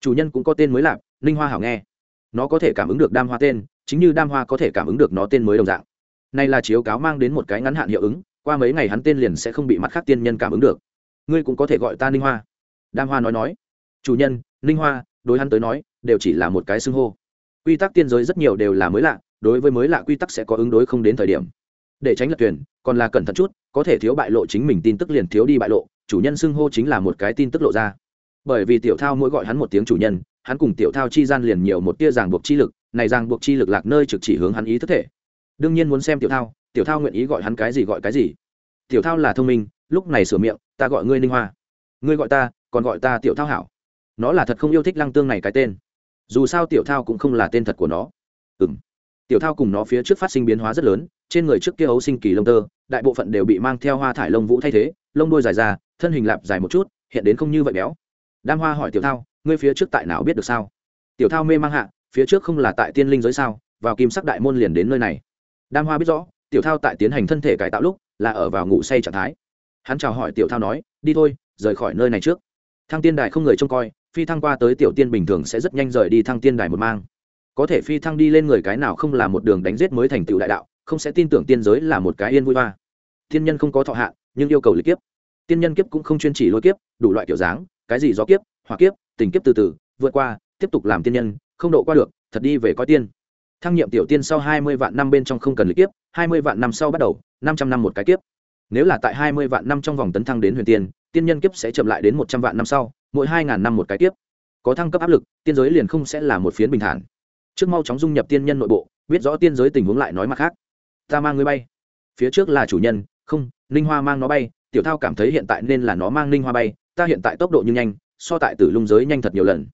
Chủ nhân cũng có tên mới lạp, ninh hoa hảo nghe. Nó có thể cảm ứng được đam hoa tên, chính như đam hoa có thể cảm ứng được nó tên mới đồng dạng. Này là chiếu cáo mang đến một cái ngắn hạn hiệu ứng, qua mấy ngày hắn tên liền sẽ không bị mặt khác tiên nhân cảm ứng được. Ngươi cũng có thể gọi ta ninh hoa. Đam hoa nói nói. Chủ nhân, ninh hoa, đối hắn tới nói, đều chỉ là một cái xưng hô quy tắc tiên giới rất nhiều đều là mới lạ, đối với mới lạ quy tắc sẽ có ứng đối không đến thời điểm. Để tránh lật tuyển, còn là cẩn thận chút, có thể thiếu bại lộ chính mình tin tức liền thiếu đi bại lộ, chủ nhân xưng hô chính là một cái tin tức lộ ra. Bởi vì tiểu thao mỗi gọi hắn một tiếng chủ nhân, hắn cùng tiểu thao chi gian liền nhiều một tia ràng buộc chi lực, này ràng buộc chi lực lạc nơi trực chỉ hướng hắn ý thức thể. Đương nhiên muốn xem tiểu thao tiểu thao nguyện ý gọi hắn cái gì gọi cái gì. Tiểu thao là thông minh, lúc này sửa miệng, ta gọi ngươi ninh hoa. Ngươi gọi ta, còn gọi ta tiểu thao hảo. Nó là thật không yêu thích lăng tương này cái tên dù sao tiểu thao cũng không là tên thật của nó. Ừ m tiểu thao cùng nó phía trước phát sinh biến hóa rất lớn, trên người trước kia ấu sinh kỳ lông tơ, đại bộ phận đều bị mang theo hoa thải lông vũ thay thế, lông đôi dài ra, thân hình lạp dài một chút, hiện đến không như vậy béo. Đam hoa hỏi tiểu thao, ngươi phía trước tại nào biết được sao? Tiểu thao mê mang hạ, phía trước không là tại tiên linh giới sao? Vào kim sắc đại môn liền đến nơi này. Đam hoa biết rõ, tiểu thao tại tiến hành thân thể cải tạo lúc, là ở vào ngủ say trạng thái. Hắn chào hỏi tiểu thao nói, đi thôi, rời khỏi nơi này trước. Thăng tiên đài không người trông coi phi thăng qua tới tiểu tiên bình thường sẽ rất nhanh rời đi thăng tiên đài một mang. Có thể phi thăng đi lên người cái nào không là một đường đánh giết mới thành tựu đại đạo, không sẽ tin tưởng tiên giới là một cái yên vui hoa. Thiên nhân không có thọ hạn, nhưng yêu cầu lịch kiếp. Tiên nhân kiếp cũng không chuyên chỉ lôi kiếp, đủ loại kiểu dáng, cái gì gió kiếp, hỏa kiếp, tình kiếp từ từ, vượt qua, tiếp tục làm tiên nhân, không độ qua được, thật đi về coi tiên. Thăng nhiệm tiểu tiên sau hai mươi vạn năm bên trong không cần lịch kiếp, hai mươi vạn năm sau bắt đầu, năm trăm năm một cái kiếp. Nếu là tại hai mươi vạn năm trong vòng tấn thăng đến huyền tiên tiên nhân kiếp sẽ chậm lại đến một trăm vạn năm sau mỗi hai ngàn năm một cái tiếp, có thăng cấp áp lực tiên giới liền không sẽ là một phiến bình thản. Trước mau chóng dung nhập tiên nhân nội bộ biết rõ tiên giới tình huống lại nói mặt khác. Ta mang ngươi bay. Phía trước là chủ nhân không ninh hoa mang nó bay. Tiểu thao cảm thấy hiện tại nên là nó mang ninh hoa bay. Ta hiện tại tốc độ như nhanh so tại tử lung giới nhanh thật nhiều lần.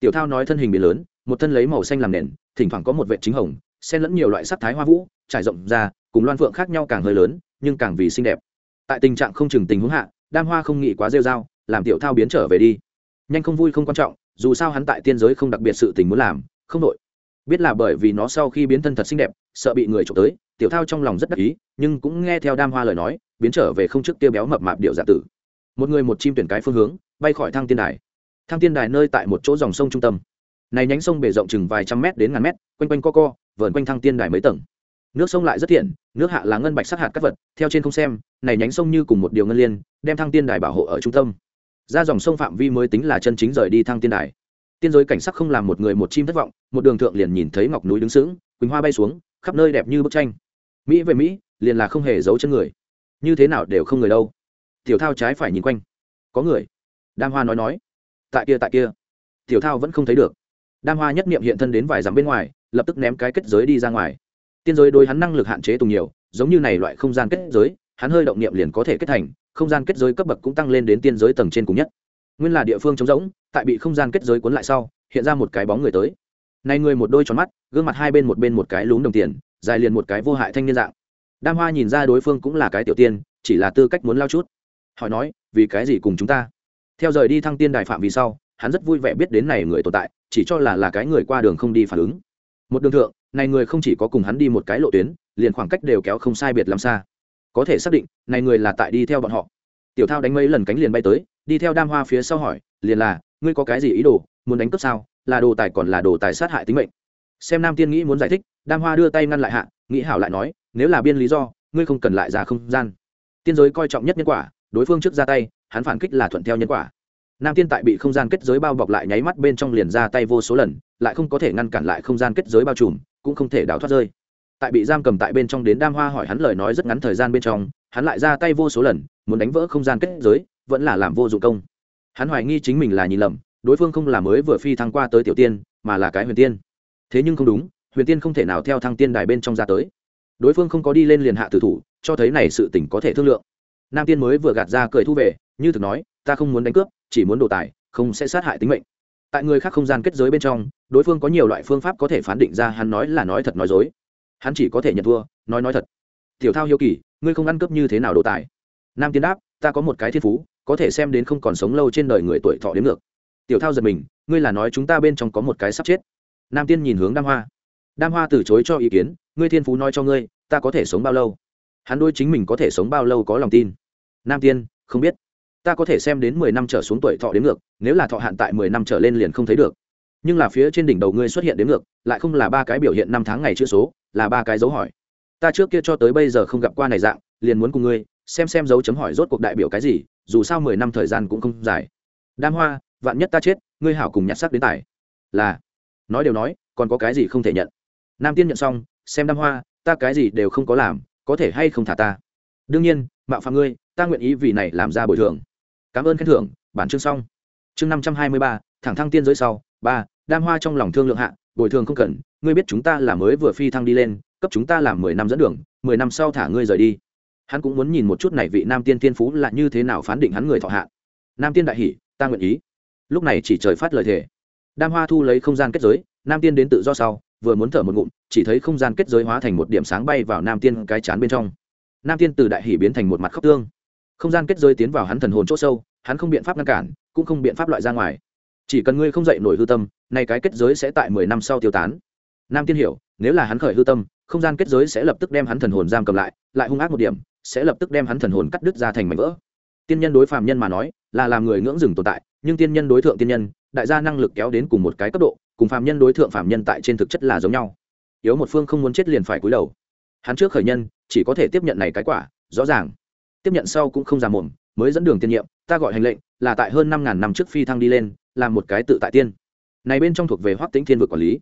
Tiểu thao nói thân hình bị lớn một thân lấy màu xanh làm nền thỉnh thoảng có một vệ chính hồng xen lẫn nhiều loại sắc thái hoa vũ trải rộng ra cùng loan phượng khác nhau càng hơi lớn nhưng càng vì xinh đẹp. Tại tình trạng không chừng tình huống hạ đam hoa không nghĩ quá rêu r a o làm tiểu thao biến trở về đi. Nhanh không vui không quan trọng, dù sao hắn tại tiên giới không đặc biệt sự tình muốn làm, không nội biết là bởi vì nó sau khi biến thân thật xinh đẹp, sợ bị người trộm tới, tiểu thao trong lòng rất đắc ý, nhưng cũng nghe theo đam hoa lời nói, biến trở về không trước tiêu béo mập mạp điệu giả tử. Một người một chim tuyển cái phương hướng, bay khỏi thang tiên đài. Thang tiên đài nơi tại một chỗ dòng sông trung tâm. Này nhánh sông bề rộng chừng vài trăm mét đến ngàn mét, quanh quanh co co, vờn quanh thang tiên đài mấy tầng. Nước sông lại rất thiện, nước hạ là ngân bạch sát hạt các vật, theo trên không xem, này nhánh sông như cùng một điều ngân liên, đem thang tiên đài bảo hộ ở trung tâm ra dòng sông phạm vi mới tính là chân chính rời đi thăng tiên đài. Tiên giới cảnh sắc không làm một người một chim thất vọng, một đường thượng liền nhìn thấy ngọc núi đứng sững, quỳnh hoa bay xuống, khắp nơi đẹp như bức tranh. Mỹ về mỹ, liền là không hề giấu chân người. Như thế nào đều không người đâu. Tiểu thao trái phải nhìn quanh. Có người. Đam hoa nói nói. Tại kia tại kia. Tiểu thao vẫn không thấy được. Đam hoa nhất niệm hiện thân đến vài dặm bên ngoài, lập tức ném cái kết giới đi ra ngoài. Tiên giới đối hắn năng lực hạn chế tùng nhiều, giống như này loại không gian kết giới hắn hơi động niệm liền có thể kết thành, không gian kết giới cấp bậc cũng tăng lên đến tiên giới tầng trên cùng nhất. Nguyên là địa phương trống rỗng, tại bị không gian kết giới cuốn lại sau, hiện ra một cái bóng người tới. Này người một đôi tròn mắt, gương mặt hai bên một bên một cái lún đồng tiền, dài liền một cái vô hại thanh niên dạng. Đam hoa nhìn ra đối phương cũng là cái tiểu tiên, chỉ là tư cách muốn lao chút. Hỏi nói, vì cái gì cùng chúng ta? Theo rời đi thăng tiên đài phạm vì sau, hắn rất vui vẻ biết đến này người tồn tại, chỉ cho là là cái người qua đường không đi phản ứng. Một đường thượng, này người không chỉ có cùng hắn đi một cái lộ tuyến, liền khoảng cách đều kéo không sai biệt làm xa có thể xác định, này người là tại đi theo bọn họ. Tiểu thao đánh mấy lần cánh liền bay tới, đi theo đam hoa phía sau hỏi, liền là, ngươi có cái gì ý đồ, muốn đánh cướp sao? Là đồ tài còn là đồ tài sát hại tính mệnh? Xem nam tiên nghĩ muốn giải thích, đam hoa đưa tay ngăn lại hạ, nghĩ hảo lại nói, nếu là biên lý do, ngươi không cần lại ra không gian. Tiên giới coi trọng nhất nhân quả, đối phương trước ra tay, hắn phản kích là thuận theo nhân quả. Nam tiên tại bị không gian kết giới bao bọc lại nháy mắt bên trong liền ra tay vô số lần, lại không có thể ngăn cản lại không gian kết giới bao trùm, cũng không thể đào thoát rơi tại bị giam cầm tại bên trong đến đam hoa hỏi hắn lời nói rất ngắn thời gian bên trong, hắn lại ra tay vô số lần, muốn đánh vỡ không gian kết giới, vẫn là làm vô dụng công. Hắn hoài nghi chính mình là nhìn lầm, đối phương không là mới vừa phi thăng qua tới tiểu tiên, mà là cái huyền tiên. Thế nhưng không đúng, huyền tiên không thể nào theo thăng tiên đài bên trong ra tới. Đối phương không có đi lên liền hạ tử thủ, cho thấy này sự tỉnh có thể thương lượng. Nam tiên mới vừa gạt ra cười thu về, như thực nói, ta không muốn đánh cướp, chỉ muốn đồ tài, không sẽ sát hại tính mệnh. Tại người khác không gian kết giới bên trong, đối phương có nhiều loại phương pháp có thể phán định ra hắn nói là nói thật nói dối hắn chỉ có thể nhận thua, nói nói thật. Tiểu thao hiếu kỳ, ngươi không ăn cướp như thế nào đồ tài? Nam tiến đáp, ta có một cái thiên phú, có thể xem đến không còn sống lâu trên đời người tuổi thọ đến ngược. Tiểu thao giật mình, ngươi là nói chúng ta bên trong có một cái sắp chết. Nam tiên nhìn hướng đam hoa. Đam hoa từ chối cho ý kiến, ngươi thiên phú nói cho ngươi, ta có thể sống bao lâu? Hắn đôi chính mình có thể sống bao lâu có lòng tin. Nam tiên, không biết. Ta có thể xem đến mười năm trở xuống tuổi thọ đến ngược, nếu là thọ hạn tại mười năm trở lên liền không thấy được. Nhưng là phía trên đỉnh đầu ngươi xuất hiện đến ngược, lại không là ba cái biểu hiện năm tháng ngày chữ số là ba cái dấu hỏi. Ta trước kia cho tới bây giờ không gặp qua này dạng, liền muốn cùng ngươi, xem xem dấu chấm hỏi rốt cuộc đại biểu cái gì, dù sao mười năm thời gian cũng không dài. Đam hoa, vạn nhất ta chết, ngươi hảo cùng nhặt sắc đến tài. Là. Nói đều nói, còn có cái gì không thể nhận? Nam tiên nhận xong, xem đam hoa, ta cái gì đều không có làm, có thể hay không thả ta? Đương nhiên, mạo phạm ngươi, ta nguyện ý vì này làm ra bồi thường. Cảm ơn khen thưởng, bản chương xong. Chương năm trăm hai mươi ba, thẳng thăng tiên giới sau. Ba, đam hoa trong lòng thương lượng hạ bồi thường không cần, ngươi biết chúng ta là mới vừa phi thăng đi lên, cấp chúng ta làm mười năm dẫn đường, mười năm sau thả ngươi rời đi. Hắn cũng muốn nhìn một chút này vị nam tiên Thiên phú là như thế nào phán định hắn người thọ hạ. Nam tiên đại hỷ ta nguyện ý. Lúc này chỉ trời phát lời thề. Đam hoa thu lấy không gian kết giới, nam tiên đến tự do sau, vừa muốn thở một ngụm, chỉ thấy không gian kết giới hóa thành một điểm sáng bay vào nam tiên cái chán bên trong. Nam tiên từ đại hỷ biến thành một mặt khóc tương. Không gian kết giới tiến vào hắn thần hồn c h ỗ sâu, hắn không biện pháp ngăn cản, cũng không biện pháp loại ra ngoài chỉ cần ngươi không dậy nổi hư tâm, nay cái kết giới sẽ tại mười năm sau tiêu tán. Nam tiên hiểu, nếu là hắn khởi hư tâm, không gian kết giới sẽ lập tức đem hắn thần hồn giam cầm lại lại hung ác một điểm, sẽ lập tức đem hắn thần hồn cắt đứt ra thành mảnh vỡ. Tiên nhân đối phàm nhân mà nói, là làm người ngưỡng rừng tồn tại, nhưng tiên nhân đối thượng tiên nhân, đại gia năng lực kéo đến cùng một cái cấp độ, cùng phàm nhân đối thượng phàm nhân tại trên thực chất là giống nhau. Yếu một phương không muốn chết liền phải cúi đầu. Hắn trước khởi nhân, chỉ có thể tiếp nhận này cái quả, rõ ràng. Tiếp nhận sau cũng không ra mồm, mới dẫn đường tiên nhiệm, ta gọi hành lệnh, là tại hơn năm ngàn năm trước phi thăng đi lên làm một cái tự tại tiên. Này bên trong thuộc về hoác tính thiên vực quản lý.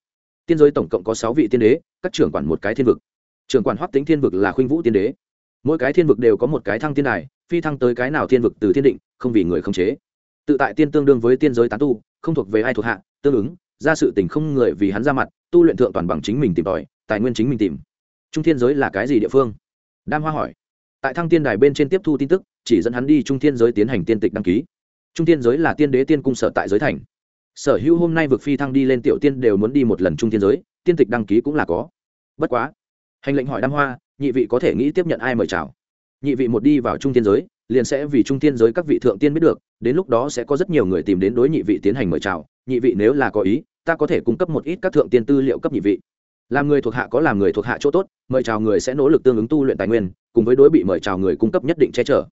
Tiên giới tổng cộng có sáu vị tiên đế, các trưởng quản một cái thiên vực. Trưởng quản hoác tính thiên vực là khuynh vũ tiên đế. Mỗi cái thiên vực đều có một cái thăng tiên đài, phi thăng tới cái nào thiên vực từ thiên định, không vì người không chế. Tự tại tiên tương đương với tiên giới tán tu, không thuộc về ai thuộc hạ, tương ứng, ra sự tình không người vì hắn ra mặt, tu luyện thượng toàn bằng chính mình tìm tòi, tài nguyên chính mình tìm. Trung thiên giới là cái gì địa phương? Đam hoa hỏi. Tại thăng tiên đài bên trên tiếp thu tin tức, chỉ dẫn hắn đi trung thiên giới tiến hành tiên tịch đăng ký trung thiên giới là tiên đế tiên cung sở tại giới thành. Sở hữu hôm nay vực phi thăng đi lên tiểu tiên đều muốn đi một lần trung thiên giới, tiên tịch đăng ký cũng là có. Bất quá, hành lệnh hỏi đam hoa, nhị vị có thể nghĩ tiếp nhận ai mời chào? Nhị vị một đi vào trung thiên giới, liền sẽ vì trung thiên giới các vị thượng tiên biết được, đến lúc đó sẽ có rất nhiều người tìm đến đối nhị vị tiến hành mời chào. Nhị vị nếu là có ý, ta có thể cung cấp một ít các thượng tiên tư liệu cấp nhị vị. Làm người thuộc hạ có làm người thuộc hạ chỗ tốt, mời chào người sẽ nỗ lực tương ứng tu luyện tài nguyên, cùng với đối bị mời chào người cung cấp nhất định che chở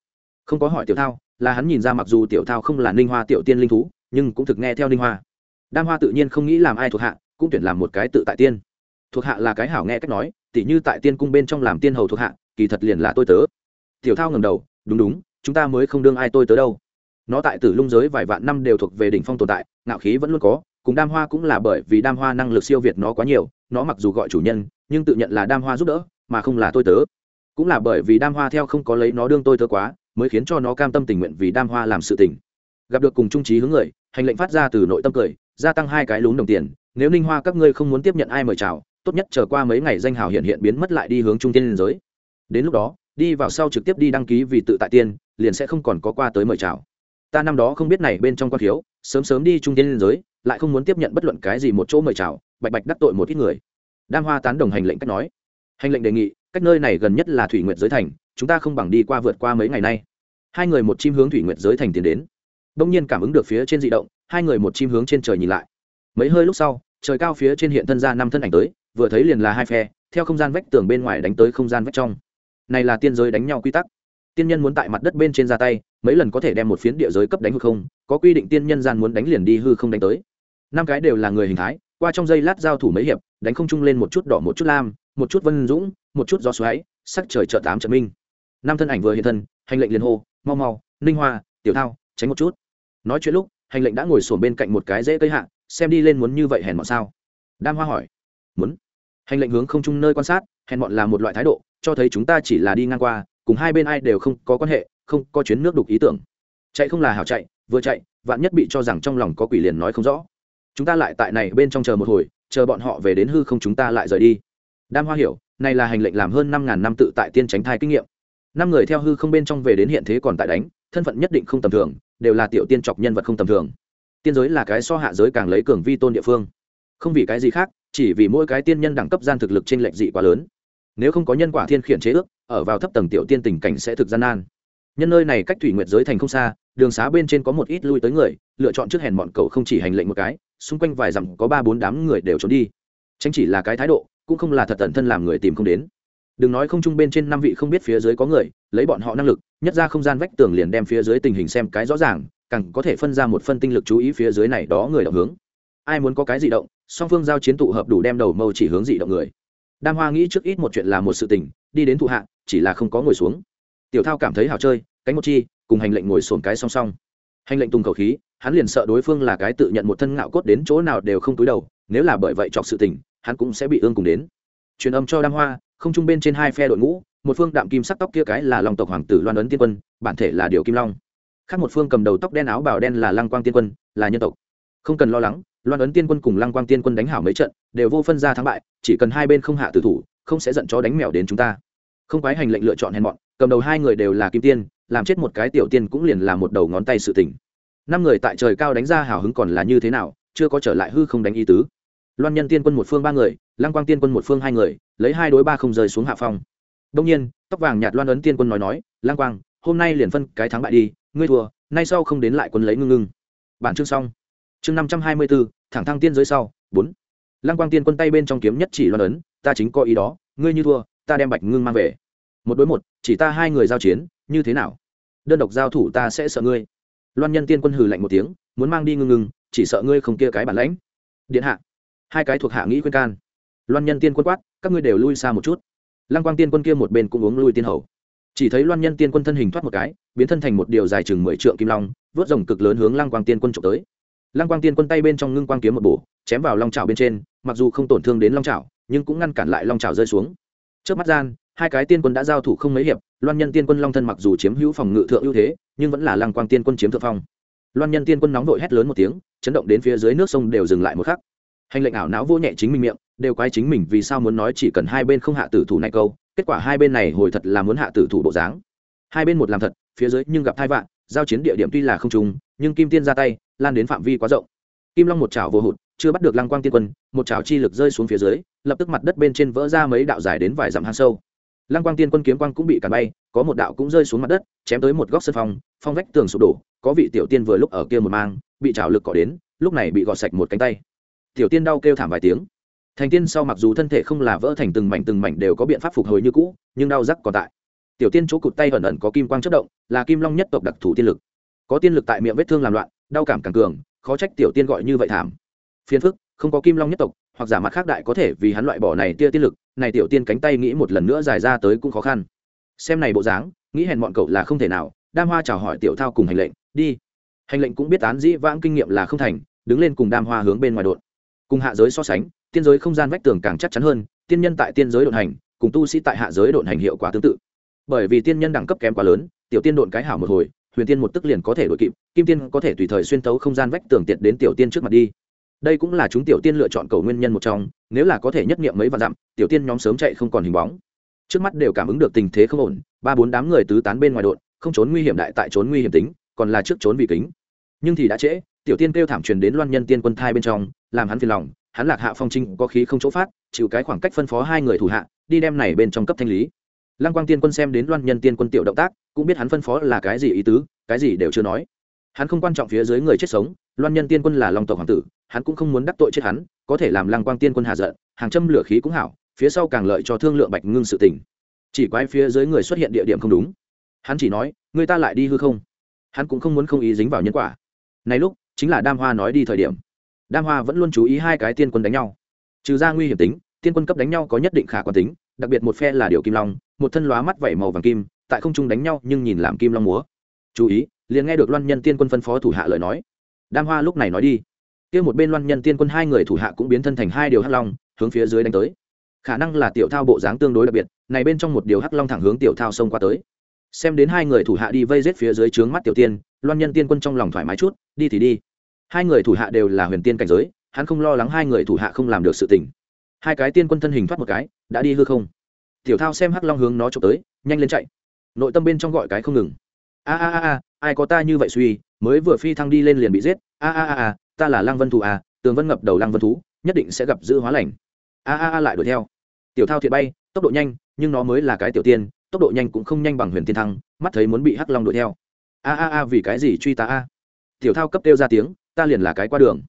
không có hỏi tiểu thao, là hắn nhìn ra mặc dù tiểu thao không là ninh hoa tiểu tiên linh thú, nhưng cũng thực nghe theo ninh hoa. Đam hoa tự nhiên không nghĩ làm ai thuộc hạ, cũng tuyển làm một cái tự tại tiên. Thuộc hạ là cái hảo nghe cách nói, tỉ như tại tiên cung bên trong làm tiên hầu thuộc hạ, kỳ thật liền là tôi tớ. Tiểu thao ngầm đầu, đúng đúng, chúng ta mới không đương ai tôi tớ đâu. Nó tại tử lung giới vài vạn năm đều thuộc về đỉnh phong tồn tại, ngạo khí vẫn luôn có, cùng đam hoa cũng là bởi vì đam hoa năng lực siêu việt nó quá nhiều, nó mặc dù gọi chủ nhân, nhưng tự nhận là đam hoa giúp đỡ, mà không là tôi tớ. Cũng là bởi vì đam hoa theo không có lấy nó đương tôi tớ quá mới khiến cho nó cam tâm tình nguyện vì đam hoa làm sự tình. Gặp được cùng trung trí hướng người, hành lệnh phát ra từ nội tâm cười, gia tăng hai cái lún đồng tiền, nếu ninh hoa các ngươi không muốn tiếp nhận ai mời chào, tốt nhất chờ qua mấy ngày danh hào hiện hiện biến mất lại đi hướng trung tiên liên giới. Đến lúc đó, đi vào sau trực tiếp đi đăng ký vì tự tại tiên, liền sẽ không còn có qua tới mời chào. Ta năm đó không biết này bên trong quan thiếu, sớm sớm đi trung tiên liên giới, lại không muốn tiếp nhận bất luận cái gì một chỗ mời chào, bạch bạch đắc tội một ít người. Đam hoa tán đồng hành lệnh cách nói. Hành lệnh đề nghị, cách nơi này gần nhất là thủy nguyện giới thành chúng ta không bằng đi qua vượt qua mấy ngày nay. Hai người một chim hướng thủy nguyệt giới thành tiến đến. Đông nhiên cảm ứng được phía trên d ị động, hai người một chim hướng trên trời nhìn lại. Mấy hơi lúc sau, trời cao phía trên hiện thân ra năm thân ảnh tới, vừa thấy liền là hai phe, theo không gian vách tường bên ngoài đánh tới không gian vách trong. Này là tiên giới đánh nhau quy tắc. Tiên nhân muốn tại mặt đất bên trên ra tay, mấy lần có thể đem một phiến địa giới cấp đánh hư không, có quy định tiên nhân gian muốn đánh liền đi hư không đánh tới. Năm cái đều là người hình thái, qua trong giây lát giao thủ mấy hiệp, đánh không trung lên một chút đỏ, một chút lam, một chút vân dũng, một chút gió xoáy, sắc trời chợ tám trợ minh năm thân ảnh vừa hiện thân, hành lệnh liền hô, mau mau, ninh hoa, tiểu thao, tránh một chút. Nói chuyện lúc, hành lệnh đã ngồi sổm bên cạnh một cái dễ cây hạ, xem đi lên muốn như vậy hèn mọn sao? Đam hoa hỏi, muốn. Hành lệnh hướng không chung nơi quan sát, hèn mọn là một loại thái độ, cho thấy chúng ta chỉ là đi ngang qua, cùng hai bên ai đều không có quan hệ, không có chuyến nước đục ý tưởng. Chạy không là hảo chạy, vừa chạy, vạn nhất bị cho rằng trong lòng có quỷ liền nói không rõ. Chúng ta lại tại này bên trong chờ một hồi, chờ bọn họ về đến hư không chúng ta lại rời đi. Đam hoa hiểu, này là hành lệnh làm hơn năm ngàn năm tự tại tiên tránh thai kinh nghiệm năm người theo hư không bên trong về đến hiện thế còn tại đánh, thân phận nhất định không tầm thường, đều là tiểu tiên chọc nhân vật không tầm thường. Tiên giới là cái so hạ giới càng lấy cường vi tôn địa phương. Không vì cái gì khác, chỉ vì mỗi cái tiên nhân đẳng cấp gian thực lực trên lệch dị quá lớn. Nếu không có nhân quả thiên khiển chế ước, ở vào thấp tầng tiểu tiên tình cảnh sẽ thực gian nan. Nhân nơi này cách thủy nguyệt giới thành không xa, đường xá bên trên có một ít lui tới người, lựa chọn trước hèn bọn cậu không chỉ hành lệnh một cái, xung quanh vài dặm có ba bốn đám người đều trốn đi. Tránh chỉ là cái thái độ, cũng không là thật tận thân làm người tìm không đến đừng nói không trung bên trên năm vị không biết phía dưới có người, lấy bọn họ năng lực, nhất ra không gian vách tường liền đem phía dưới tình hình xem cái rõ ràng, càng có thể phân ra một phân tinh lực chú ý phía dưới này đó người động hướng. Ai muốn có cái gì động, song phương giao chiến tụ hợp đủ đem đầu mâu chỉ hướng dị động người. Đam hoa nghĩ trước ít một chuyện là một sự tình, đi đến thụ hạ, chỉ là không có ngồi xuống. Tiểu thao cảm thấy hào chơi, cánh một chi, cùng hành lệnh ngồi sồn cái song song. Hành lệnh tung khẩu khí, hắn liền sợ đối phương là cái tự nhận một thân ngạo cốt đến chỗ nào đều không túi đầu, nếu là bởi vậy chọc sự tình, hắn cũng sẽ bị ương cùng đến. Truyền âm cho đam hoa không trung bên trên hai phe đội ngũ, một phương đạm kim sắc tóc kia cái là long tộc hoàng tử loan ấn tiên quân, bản thể là điều kim long. Khác một phương cầm đầu tóc đen áo bào đen là lăng quang tiên quân, là nhân tộc. Không cần lo lắng, loan ấn tiên quân cùng lăng quang tiên quân đánh hảo mấy trận, đều vô phân ra thắng bại, chỉ cần hai bên không hạ tử thủ, không sẽ giận chó đánh mèo đến chúng ta. Không quái hành lệnh lựa chọn hèn mọn, cầm đầu hai người đều là kim tiên, làm chết một cái tiểu tiên cũng liền là một đầu ngón tay sự tình. Năm người tại trời cao đánh ra hào hứng còn là như thế nào, chưa có trở lại hư không đánh y tứ loan nhân tiên quân một phương ba người, lăng quang tiên quân một phương hai người, lấy hai đối ba không rơi xuống hạ phong. Đông nhiên, tóc vàng nhạt loan ấn tiên quân nói nói, lăng quang, hôm nay liền phân cái thắng bại đi, ngươi thua, nay sau không đến lại quân lấy ngưng ngưng. Bản chương xong. Chương năm trăm hai mươi bốn thẳng thăng tiên giới sau, bốn. Lăng quang tiên quân tay bên trong kiếm nhất chỉ loan ấn, ta chính có ý đó, ngươi như thua, ta đem bạch ngưng mang về. Một đối một, chỉ ta hai người giao chiến, như thế nào? Đơn độc giao thủ ta sẽ sợ ngươi. Loan nhân tiên quân hừ lạnh một tiếng, muốn mang đi ngưng ngưng, chỉ sợ ngươi không kia cái bản lãnh. Điện hạ hai cái thuộc hạ nghĩ khuyên can. Loan nhân tiên quân quát, các ngươi đều lui xa một chút. Lăng quang tiên quân kia một bên cũng uống lui tiên hầu. Chỉ thấy loan nhân tiên quân thân hình thoát một cái, biến thân thành một điều dài chừng mười trượng kim long, vớt rồng cực lớn hướng lăng quang tiên quân trộm tới. Lăng quang tiên quân tay bên trong ngưng quang kiếm một bổ, chém vào long trào bên trên, mặc dù không tổn thương đến long trào nhưng cũng ngăn cản lại long trào rơi xuống. Trước mắt gian, hai cái tiên quân đã giao thủ không mấy hiệp, loan nhân tiên quân long thân mặc dù chiếm hữu phòng ngự thượng ưu thế, nhưng vẫn là lăng quang tiên quân chiếm thượng phong. Loan nhân tiên quân nóng vội hét lớn một tiếng, chấn động đến phía dưới nước sông đều dừng lại một khắc hành lệnh ảo não vô nhẹ chính mình miệng đều quái chính mình vì sao muốn nói chỉ cần hai bên không hạ tử thủ này câu kết quả hai bên này hồi thật là muốn hạ tử thủ bộ dáng. Hai bên một làm thật phía dưới nhưng gặp thai vạn giao chiến địa điểm tuy là không trùng nhưng kim tiên ra tay lan đến phạm vi quá rộng. Kim long một chảo vô hụt chưa bắt được lăng quang tiên quân một chảo chi lực rơi xuống phía dưới lập tức mặt đất bên trên vỡ ra mấy đạo dài đến vài dặm hang sâu. Lăng quang tiên quân kiếm quang cũng bị cản bay có một đạo cũng rơi xuống mặt đất chém tới một góc sân phòng, phong vách tường sụp đổ có vị tiểu tiên vừa lúc ở kia một mang bị chảo lực cọ đến lúc này bị gọt sạch một cánh tay tiểu tiên đau kêu thảm vài tiếng. Thành tiên sau mặc dù thân thể không là vỡ thành từng mảnh từng mảnh đều có biện pháp phục hồi như cũ, nhưng đau rắc còn tại. Tiểu tiên chỗ cụt tay ẩn ẩn có kim quang chất động, là kim long nhất tộc đặc thù tiên lực. Có tiên lực tại miệng vết thương làm loạn, đau cảm càng cường, khó trách tiểu tiên gọi như vậy thảm. Phiền phức, không có kim long nhất tộc, hoặc giả mặt khác đại có thể vì hắn loại bỏ này tia tiên lực, này tiểu tiên cánh tay nghĩ một lần nữa dài ra tới cũng khó khăn. Xem này bộ dáng, nghĩ hèn bọn cậu là không thể nào, đam hoa chào hỏi tiểu thao cùng hành lệnh, đi. Hành lệnh cũng biết án dĩ vãng kinh nghiệm là không thành, đứng lên cùng đam hoa hướng bên ngoài đột cùng hạ giới so sánh, tiên giới không gian vách tường càng chắc chắn hơn, tiên nhân tại tiên giới đột hành, cùng tu sĩ tại hạ giới đột hành hiệu quả tương tự. Bởi vì tiên nhân đẳng cấp kém quá lớn, tiểu tiên đột cái hảo một hồi, huyền tiên một tức liền có thể đội kịp, kim tiên có thể tùy thời xuyên tấu không gian vách tường tiệt đến tiểu tiên trước mặt đi. Đây cũng là chúng tiểu tiên lựa chọn cầu nguyên nhân một trong, nếu là có thể nhất nghiệm mấy vạn dặm, tiểu tiên nhóm sớm chạy không còn hình bóng. Trước mắt đều cảm ứng được tình thế không ổn, ba bốn đám người tứ tán bên ngoài đột không trốn nguy hiểm đại tại trốn nguy hiểm tính, còn là trước trốn vì kính. Nhưng thì đã trễ tiểu tiên kêu thảm truyền đến loan nhân tiên quân thai bên trong, làm hắn phiền lòng, hắn lạc hạ phong trinh có khí không chỗ phát, chịu cái khoảng cách phân phó hai người thủ hạ, đi đem này bên trong cấp thanh lý. Lăng quang tiên quân xem đến loan nhân tiên quân tiểu động tác, cũng biết hắn phân phó là cái gì ý tứ, cái gì đều chưa nói. Hắn không quan trọng phía dưới người chết sống, loan nhân tiên quân là long tộc hoàng tử, hắn cũng không muốn đắc tội chết hắn, có thể làm lăng quang tiên quân hạ giận, hàng châm lửa khí cũng hảo, phía sau càng lợi cho thương lượng bạch ngưng sự tình. Chỉ quái phía dưới người xuất hiện địa điểm không đúng. Hắn chỉ nói, người ta lại đi hư không? Hắn cũng không muốn không ý dính vào nhân quả. Này lúc chính là đam hoa nói đi thời điểm. Đam hoa vẫn luôn chú ý hai cái tiên quân đánh nhau. Trừ ra nguy hiểm tính, tiên quân cấp đánh nhau có nhất định khả quan tính, đặc biệt một phe là điều kim long, một thân lóa mắt vẩy màu vàng kim, tại không trung đánh nhau nhưng nhìn làm kim long múa. Chú ý, liền nghe được loan nhân tiên quân phân phó thủ hạ lời nói. Đam hoa lúc này nói đi. Kia một bên loan nhân tiên quân hai người thủ hạ cũng biến thân thành hai điều hắc long, hướng phía dưới đánh tới. Khả năng là tiểu thao bộ dáng tương đối đặc biệt, này bên trong một điều hắc long thẳng hướng tiểu thao xông qua tới. Xem đến hai người thủ hạ đi vây rết phía dưới trướng mắt tiểu tiên, loan nhân tiên quân trong lòng thoải mái chút, đi thì đi hai người thủ hạ đều là huyền tiên cảnh giới, hắn không lo lắng hai người thủ hạ không làm được sự tình. Hai cái tiên quân thân hình thoát một cái, đã đi hư không. Tiểu thao xem hắc long hướng nó trộm tới, nhanh lên chạy. Nội tâm bên trong gọi cái không ngừng. A a a a, ai có ta như vậy suy, mới vừa phi thăng đi lên liền bị giết. A a a a, ta là lăng vân thù à tường vân ngập đầu lăng vân thú, nhất định sẽ gặp dữ hóa lành. A a a lại đuổi theo. Tiểu thao thiệt bay, tốc độ nhanh, nhưng nó mới là cái tiểu tiên, tốc độ nhanh cũng không nhanh bằng huyền tiên thăng, mắt thấy muốn bị hắc long đuổi theo. A a a, vì cái gì truy ta a? Tiểu thao cấp kêu ra tiếng ta liền là cái qua đường.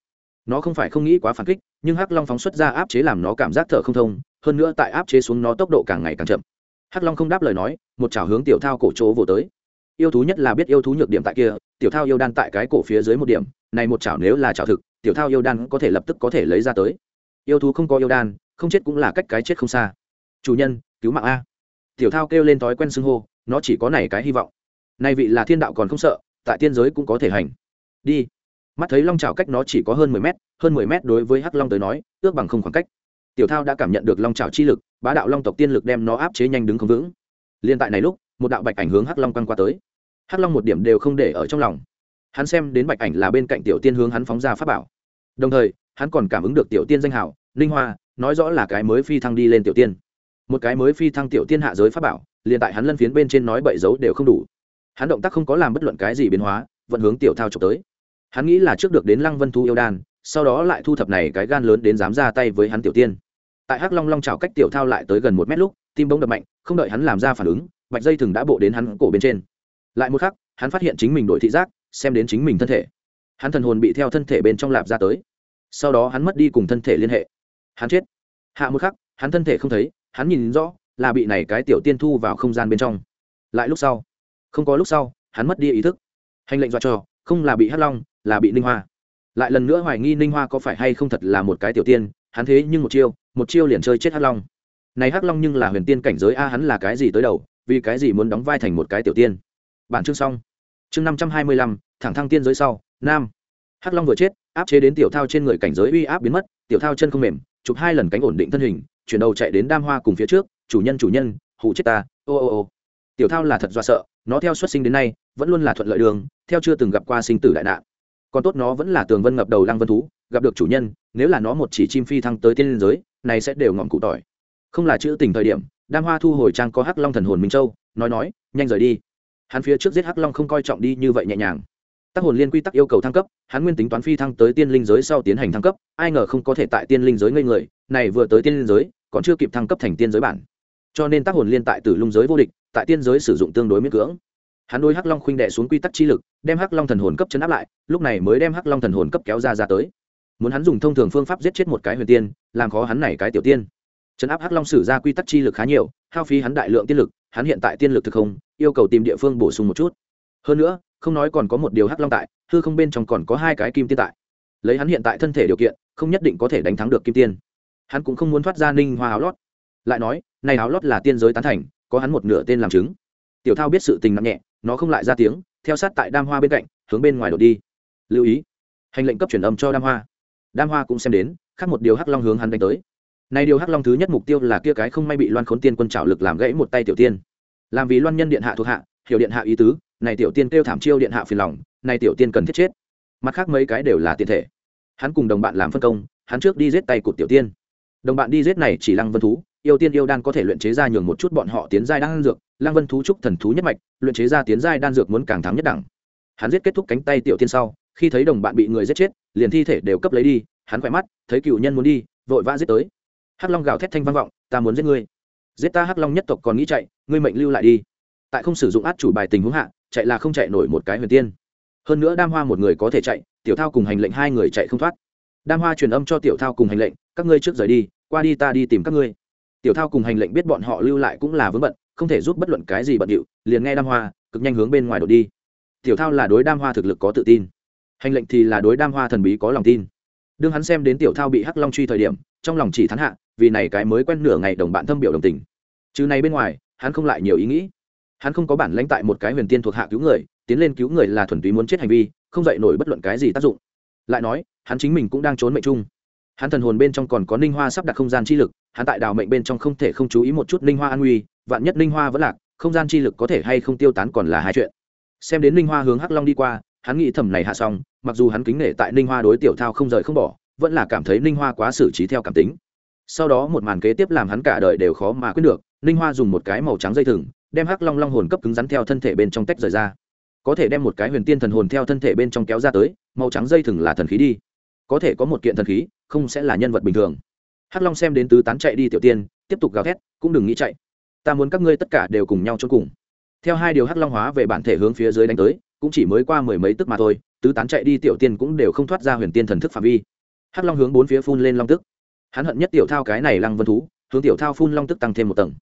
Nó không phải không nghĩ quá phản kích, nhưng hắc long phóng xuất ra áp chế làm nó cảm giác thở không thông, hơn nữa tại áp chế xuống nó tốc độ càng ngày càng chậm. Hắc long không đáp lời nói, một chảo hướng tiểu thao cổ chỗ vỗ tới. Yêu thú nhất là biết yêu thú nhược điểm tại kia, tiểu thao yêu đan tại cái cổ phía dưới một điểm, này một chảo nếu là chảo thực, tiểu thao yêu đan có thể lập tức có thể lấy ra tới. Yêu thú không có yêu đan, không chết cũng là cách cái chết không xa. Chủ nhân, cứu mạng a. Tiểu thao kêu lên thói quen xưng hô, nó chỉ có này cái hy vọng. Nay vị là thiên đạo còn không sợ, tại tiên giới cũng có thể hành. Đi mắt thấy long trào cách nó chỉ có hơn mười mét, hơn mười mét đối với hắc long tới nói, ước bằng không khoảng cách. Tiểu thao đã cảm nhận được long trào chi lực, bá đạo long tộc tiên lực đem nó áp chế nhanh đứng không vững. Liên tại này lúc, một đạo bạch ảnh hướng hắc long quăng qua tới. Hắc long một điểm đều không để ở trong lòng. Hắn xem đến bạch ảnh là bên cạnh tiểu tiên hướng hắn phóng ra pháp bảo. Đồng thời, hắn còn cảm ứng được tiểu tiên danh hảo linh hoa, nói rõ là cái mới phi thăng đi lên tiểu tiên. Một cái mới phi thăng tiểu tiên hạ giới pháp bảo, liền tại hắn lân phiến bên trên nói bậy dấu đều không đủ. Hắn động tác không có làm bất luận cái gì biến hóa vẫn hướng tiểu thao trộm tới hắn nghĩ là trước được đến lăng vân thú yêu đan, sau đó lại thu thập này cái gan lớn đến dám ra tay với hắn tiểu tiên. Tại hắc long long chảo cách tiểu thao lại tới gần một mét lúc, tim bông đập mạnh, không đợi hắn làm ra phản ứng, bạch dây thừng đã bộ đến hắn cổ bên trên. Lại một khắc, hắn phát hiện chính mình đổi thị giác, xem đến chính mình thân thể. Hắn thần hồn bị theo thân thể bên trong lạp ra tới. Sau đó hắn mất đi cùng thân thể liên hệ. Hắn chết. Hạ một khắc, hắn thân thể không thấy, hắn nhìn rõ là bị này cái tiểu tiên thu vào không gian bên trong. Lại lúc sau, không có lúc sau, hắn mất đi ý thức. Hành lệnh dọa trò không là bị hắc long là bị ninh hoa. Lại lần nữa hoài nghi ninh hoa có phải hay không thật là một cái tiểu tiên, hắn thế nhưng một chiêu một chiêu liền chơi chết hắc long. Này hắc long nhưng là huyền tiên cảnh giới a, hắn là cái gì tới đầu, vì cái gì muốn đóng vai thành một cái tiểu tiên? Bản chương xong. Chương năm trăm hai mươi lăm, thẳng thăng tiên giới sau, nam. Hắc long vừa chết, áp chế đến tiểu thao trên người cảnh giới uy áp biến mất, tiểu thao chân không mềm, chụp hai lần cánh ổn định thân hình, chuyển đầu chạy đến đam hoa cùng phía trước, chủ nhân chủ nhân hụ chết ta, ô ô ô. Tiểu thao là thật do sợ, nó theo xuất sinh đến nay, vẫn luôn là thuận lợi đường, theo chưa từng gặp qua sinh tử đại nạn còn tốt nó vẫn là tường vân ngập đầu lăng vân thú, gặp được chủ nhân, nếu là nó một chỉ chim phi thăng tới tiên liên giới, này sẽ đều ngọn cụ tỏi. Không là chữ tình thời điểm, đam hoa thu hồi trang có hắc long thần hồn minh châu, nói nói, nhanh rời đi. Hắn phía trước giết hắc long không coi trọng đi như vậy nhẹ nhàng. Tác hồn liên quy tắc yêu cầu thăng cấp, hắn nguyên tính toán phi thăng tới tiên linh giới sau tiến hành thăng cấp, ai ngờ không có thể tại tiên linh giới ngây người, này vừa tới tiên linh giới, còn chưa kịp thăng cấp thành tiên giới bản. Cho nên tác hồn liên tại tử lung giới vô địch, tại tiên giới sử dụng tương đối miễn cưỡng hắn đôi hắc long khuynh đệ xuống quy tắc chi lực, đem hắc long thần hồn cấp chấn áp lại, lúc này mới đem hắc long thần hồn cấp kéo ra ra tới. Muốn hắn dùng thông thường phương pháp giết chết một cái huyền tiên, làm khó hắn này cái tiểu tiên. Chấn áp hắc long sử ra quy tắc chi lực khá nhiều, hao phí hắn đại lượng tiên lực, hắn hiện tại tiên lực thực không, yêu cầu tìm địa phương bổ sung một chút. Hơn nữa, không nói còn có một điều hắc long tại, hư không bên trong còn có hai cái kim tiên tại. Lấy hắn hiện tại thân thể điều kiện, không nhất định có thể đánh thắng được kim tiên. Hắn cũng không muốn thoát ra ninh hoa áo lót. Lại nói, này áo lót là tiên giới tán thành, có hắn một nửa tên làm chứng. Tiểu thao biết sự tình nặng nhẹ nó không lại ra tiếng, theo sát tại đam hoa bên cạnh, hướng bên ngoài đột đi. Lưu ý, hành lệnh cấp truyền âm cho đam hoa. Đam hoa cũng xem đến, khác một điều hắc long hướng hắn đánh tới. Này điều hắc long thứ nhất mục tiêu là kia cái không may bị loan khốn tiên quân trảo lực làm gãy một tay tiểu tiên. Làm vì loan nhân điện hạ thuộc hạ, hiểu điện hạ ý tứ, này tiểu tiên kêu thảm chiêu điện hạ phiền lòng, này tiểu tiên cần thiết chết. Mặt khác mấy cái đều là tiền thể. Hắn cùng đồng bạn làm phân công, hắn trước đi giết tay cụt tiểu tiên. Đồng bạn đi giết này chỉ lăng vân thú yêu tiên yêu đan có thể luyện chế ra nhường một chút bọn họ tiến giai đan dược, lăng vân thú trúc thần thú nhất mạch, luyện chế ra tiến giai đan dược muốn càng thắng nhất đẳng. Hắn giết kết thúc cánh tay tiểu tiên sau, khi thấy đồng bạn bị người giết chết, liền thi thể đều cấp lấy đi, hắn khỏe mắt, thấy cựu nhân muốn đi, vội vã giết tới. Hắc long gào thét thanh vang vọng, ta muốn giết ngươi. Giết ta hắc long nhất tộc còn nghĩ chạy, ngươi mệnh lưu lại đi. Tại không sử dụng át chủ bài tình huống hạ, chạy là không chạy nổi một cái huyền tiên. Hơn nữa đam hoa một người có thể chạy, tiểu thao cùng hành lệnh hai người chạy không thoát. Đam hoa truyền âm cho tiểu thao cùng hành lệnh, các ngươi trước rời đi, qua đi ta đi tìm các ngươi tiểu thao cùng hành lệnh biết bọn họ lưu lại cũng là vướng bận, không thể giúp bất luận cái gì bận điệu, liền nghe đam hoa, cực nhanh hướng bên ngoài đột đi. Tiểu thao là đối đam hoa thực lực có tự tin. Hành lệnh thì là đối đam hoa thần bí có lòng tin. Đương hắn xem đến tiểu thao bị hắc long truy thời điểm, trong lòng chỉ thắng hạ, vì này cái mới quen nửa ngày đồng bạn thâm biểu đồng tình. Chứ này bên ngoài, hắn không lại nhiều ý nghĩ. Hắn không có bản lãnh tại một cái huyền tiên thuộc hạ cứu người, tiến lên cứu người là thuần túy muốn chết hành vi, không dạy nổi bất luận cái gì tác dụng. Lại nói, hắn chính mình cũng đang trốn mệnh chung hắn thần hồn bên trong còn có ninh hoa sắp đặt không gian chi lực, hắn tại đào mệnh bên trong không thể không chú ý một chút ninh hoa an nguy, vạn nhất ninh hoa vẫn lạc, không gian chi lực có thể hay không tiêu tán còn là hai chuyện. Xem đến ninh hoa hướng hắc long đi qua, hắn nghĩ thầm này hạ xong, mặc dù hắn kính nể tại ninh hoa đối tiểu thao không rời không bỏ, vẫn là cảm thấy ninh hoa quá xử trí theo cảm tính. Sau đó một màn kế tiếp làm hắn cả đời đều khó mà quyết được, ninh hoa dùng một cái màu trắng dây thừng, đem hắc long long hồn cấp cứng rắn theo thân thể bên trong tách rời ra. Có thể đem một cái huyền tiên thần hồn theo thân thể bên trong kéo ra tới, màu trắng dây thừng là thần khí đi có thể có một kiện thần khí, không sẽ là nhân vật bình thường. Hắc long xem đến tứ tán chạy đi tiểu tiên, tiếp tục gào thét, cũng đừng nghĩ chạy. Ta muốn các ngươi tất cả đều cùng nhau cho cùng. Theo hai điều hắc long hóa về bản thể hướng phía dưới đánh tới, cũng chỉ mới qua mười mấy tức mà thôi, tứ tán chạy đi tiểu tiên cũng đều không thoát ra huyền tiên thần thức phạm vi. Hắc long hướng bốn phía phun lên long tức. Hắn hận nhất tiểu thao cái này lăng vân thú, hướng tiểu thao phun long tức tăng thêm một tầng.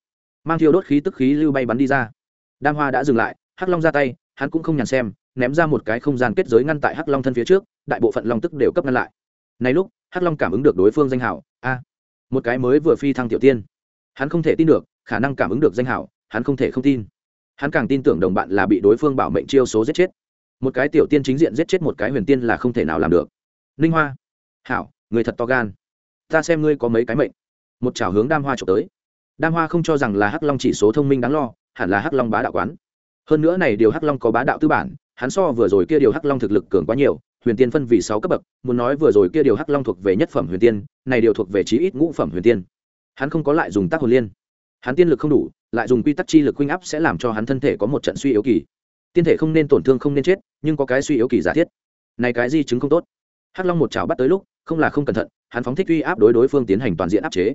Mang thiêu đốt khí tức khí lưu bay bắn đi ra. Đam hoa đã dừng lại, hắc long ra tay, hắn cũng không nhàn xem ném ra một cái không gian kết giới ngăn tại hắc long thân phía trước, đại bộ phận long tức đều cấp ngăn lại. Này lúc, hắc long cảm ứng được đối phương danh hảo. A, một cái mới vừa phi thăng tiểu tiên. Hắn không thể tin được, khả năng cảm ứng được danh hảo, hắn không thể không tin. Hắn càng tin tưởng đồng bạn là bị đối phương bảo mệnh chiêu số giết chết. Một cái tiểu tiên chính diện giết chết một cái huyền tiên là không thể nào làm được. Ninh hoa, hảo, người thật to gan. Ta xem ngươi có mấy cái mệnh. Một chảo hướng đam hoa trộm tới. Đam hoa không cho rằng là hắc long chỉ số thông minh đáng lo, hẳn là hắc long bá đạo quán. Hơn nữa này điều hắc long có bá đạo tư bản hắn so vừa rồi kia điều hắc long thực lực cường quá nhiều, huyền tiên phân vì sáu cấp bậc, muốn nói vừa rồi kia điều hắc long thuộc về nhất phẩm huyền tiên, này điều thuộc về chí ít ngũ phẩm huyền tiên. Hắn không có lại dùng tác hồn liên. Hắn tiên lực không đủ, lại dùng quy tắc chi lực huynh áp sẽ làm cho hắn thân thể có một trận suy yếu kỳ. Tiên thể không nên tổn thương không nên chết, nhưng có cái suy yếu kỳ giả thiết. Này cái di chứng không tốt. Hắc long một chảo bắt tới lúc, không là không cẩn thận, hắn phóng thích uy áp đối đối phương tiến hành toàn diện áp chế.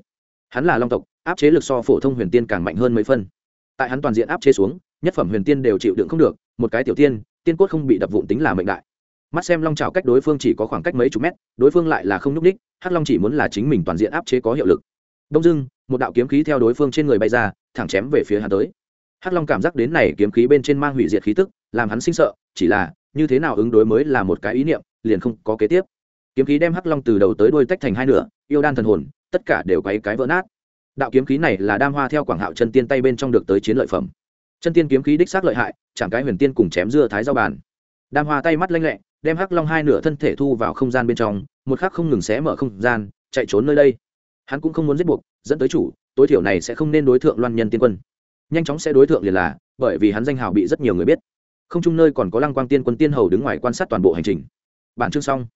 Hắn là long tộc, áp chế lực so phổ thông huyền tiên càng mạnh hơn mấy phân. Tại hắn toàn diện áp chế xuống, nhất phẩm huyền tiên đều chịu đựng không được, một cái tiểu tiên tiên cốt không bị đập vụn tính là mệnh đại. Mắt xem long trào cách đối phương chỉ có khoảng cách mấy chục mét, đối phương lại là không nhúc ních hắc long chỉ muốn là chính mình toàn diện áp chế có hiệu lực. Đông dưng một đạo kiếm khí theo đối phương trên người bay ra, thẳng chém về phía hắn tới. Hắc long cảm giác đến này kiếm khí bên trên mang hủy diệt khí tức, làm hắn sinh sợ, chỉ là, như thế nào ứng đối mới là một cái ý niệm, liền không có kế tiếp. Kiếm khí đem hắc long từ đầu tới đuôi tách thành hai nửa, yêu đan thần hồn, tất cả đều quấy cái vỡ nát. Đạo kiếm khí này là đam hoa theo quảng hạo chân tiên tay bên trong được tới chiến lợi phẩm chân tiên kiếm khí đích xác lợi hại, chẳng cái huyền tiên cùng chém dưa thái giao bàn. Đam hoa tay mắt lanh lẹ, đem hắc long hai nửa thân thể thu vào không gian bên trong, một khắc không ngừng xé mở không gian, chạy trốn nơi đây. Hắn cũng không muốn giết buộc, dẫn tới chủ, tối thiểu này sẽ không nên đối tượng loan nhân tiên quân. Nhanh chóng sẽ đối tượng liền là, bởi vì hắn danh hào bị rất nhiều người biết. Không chung nơi còn có lăng quang tiên quân tiên hầu đứng ngoài quan sát toàn bộ hành trình. Bản chương xong.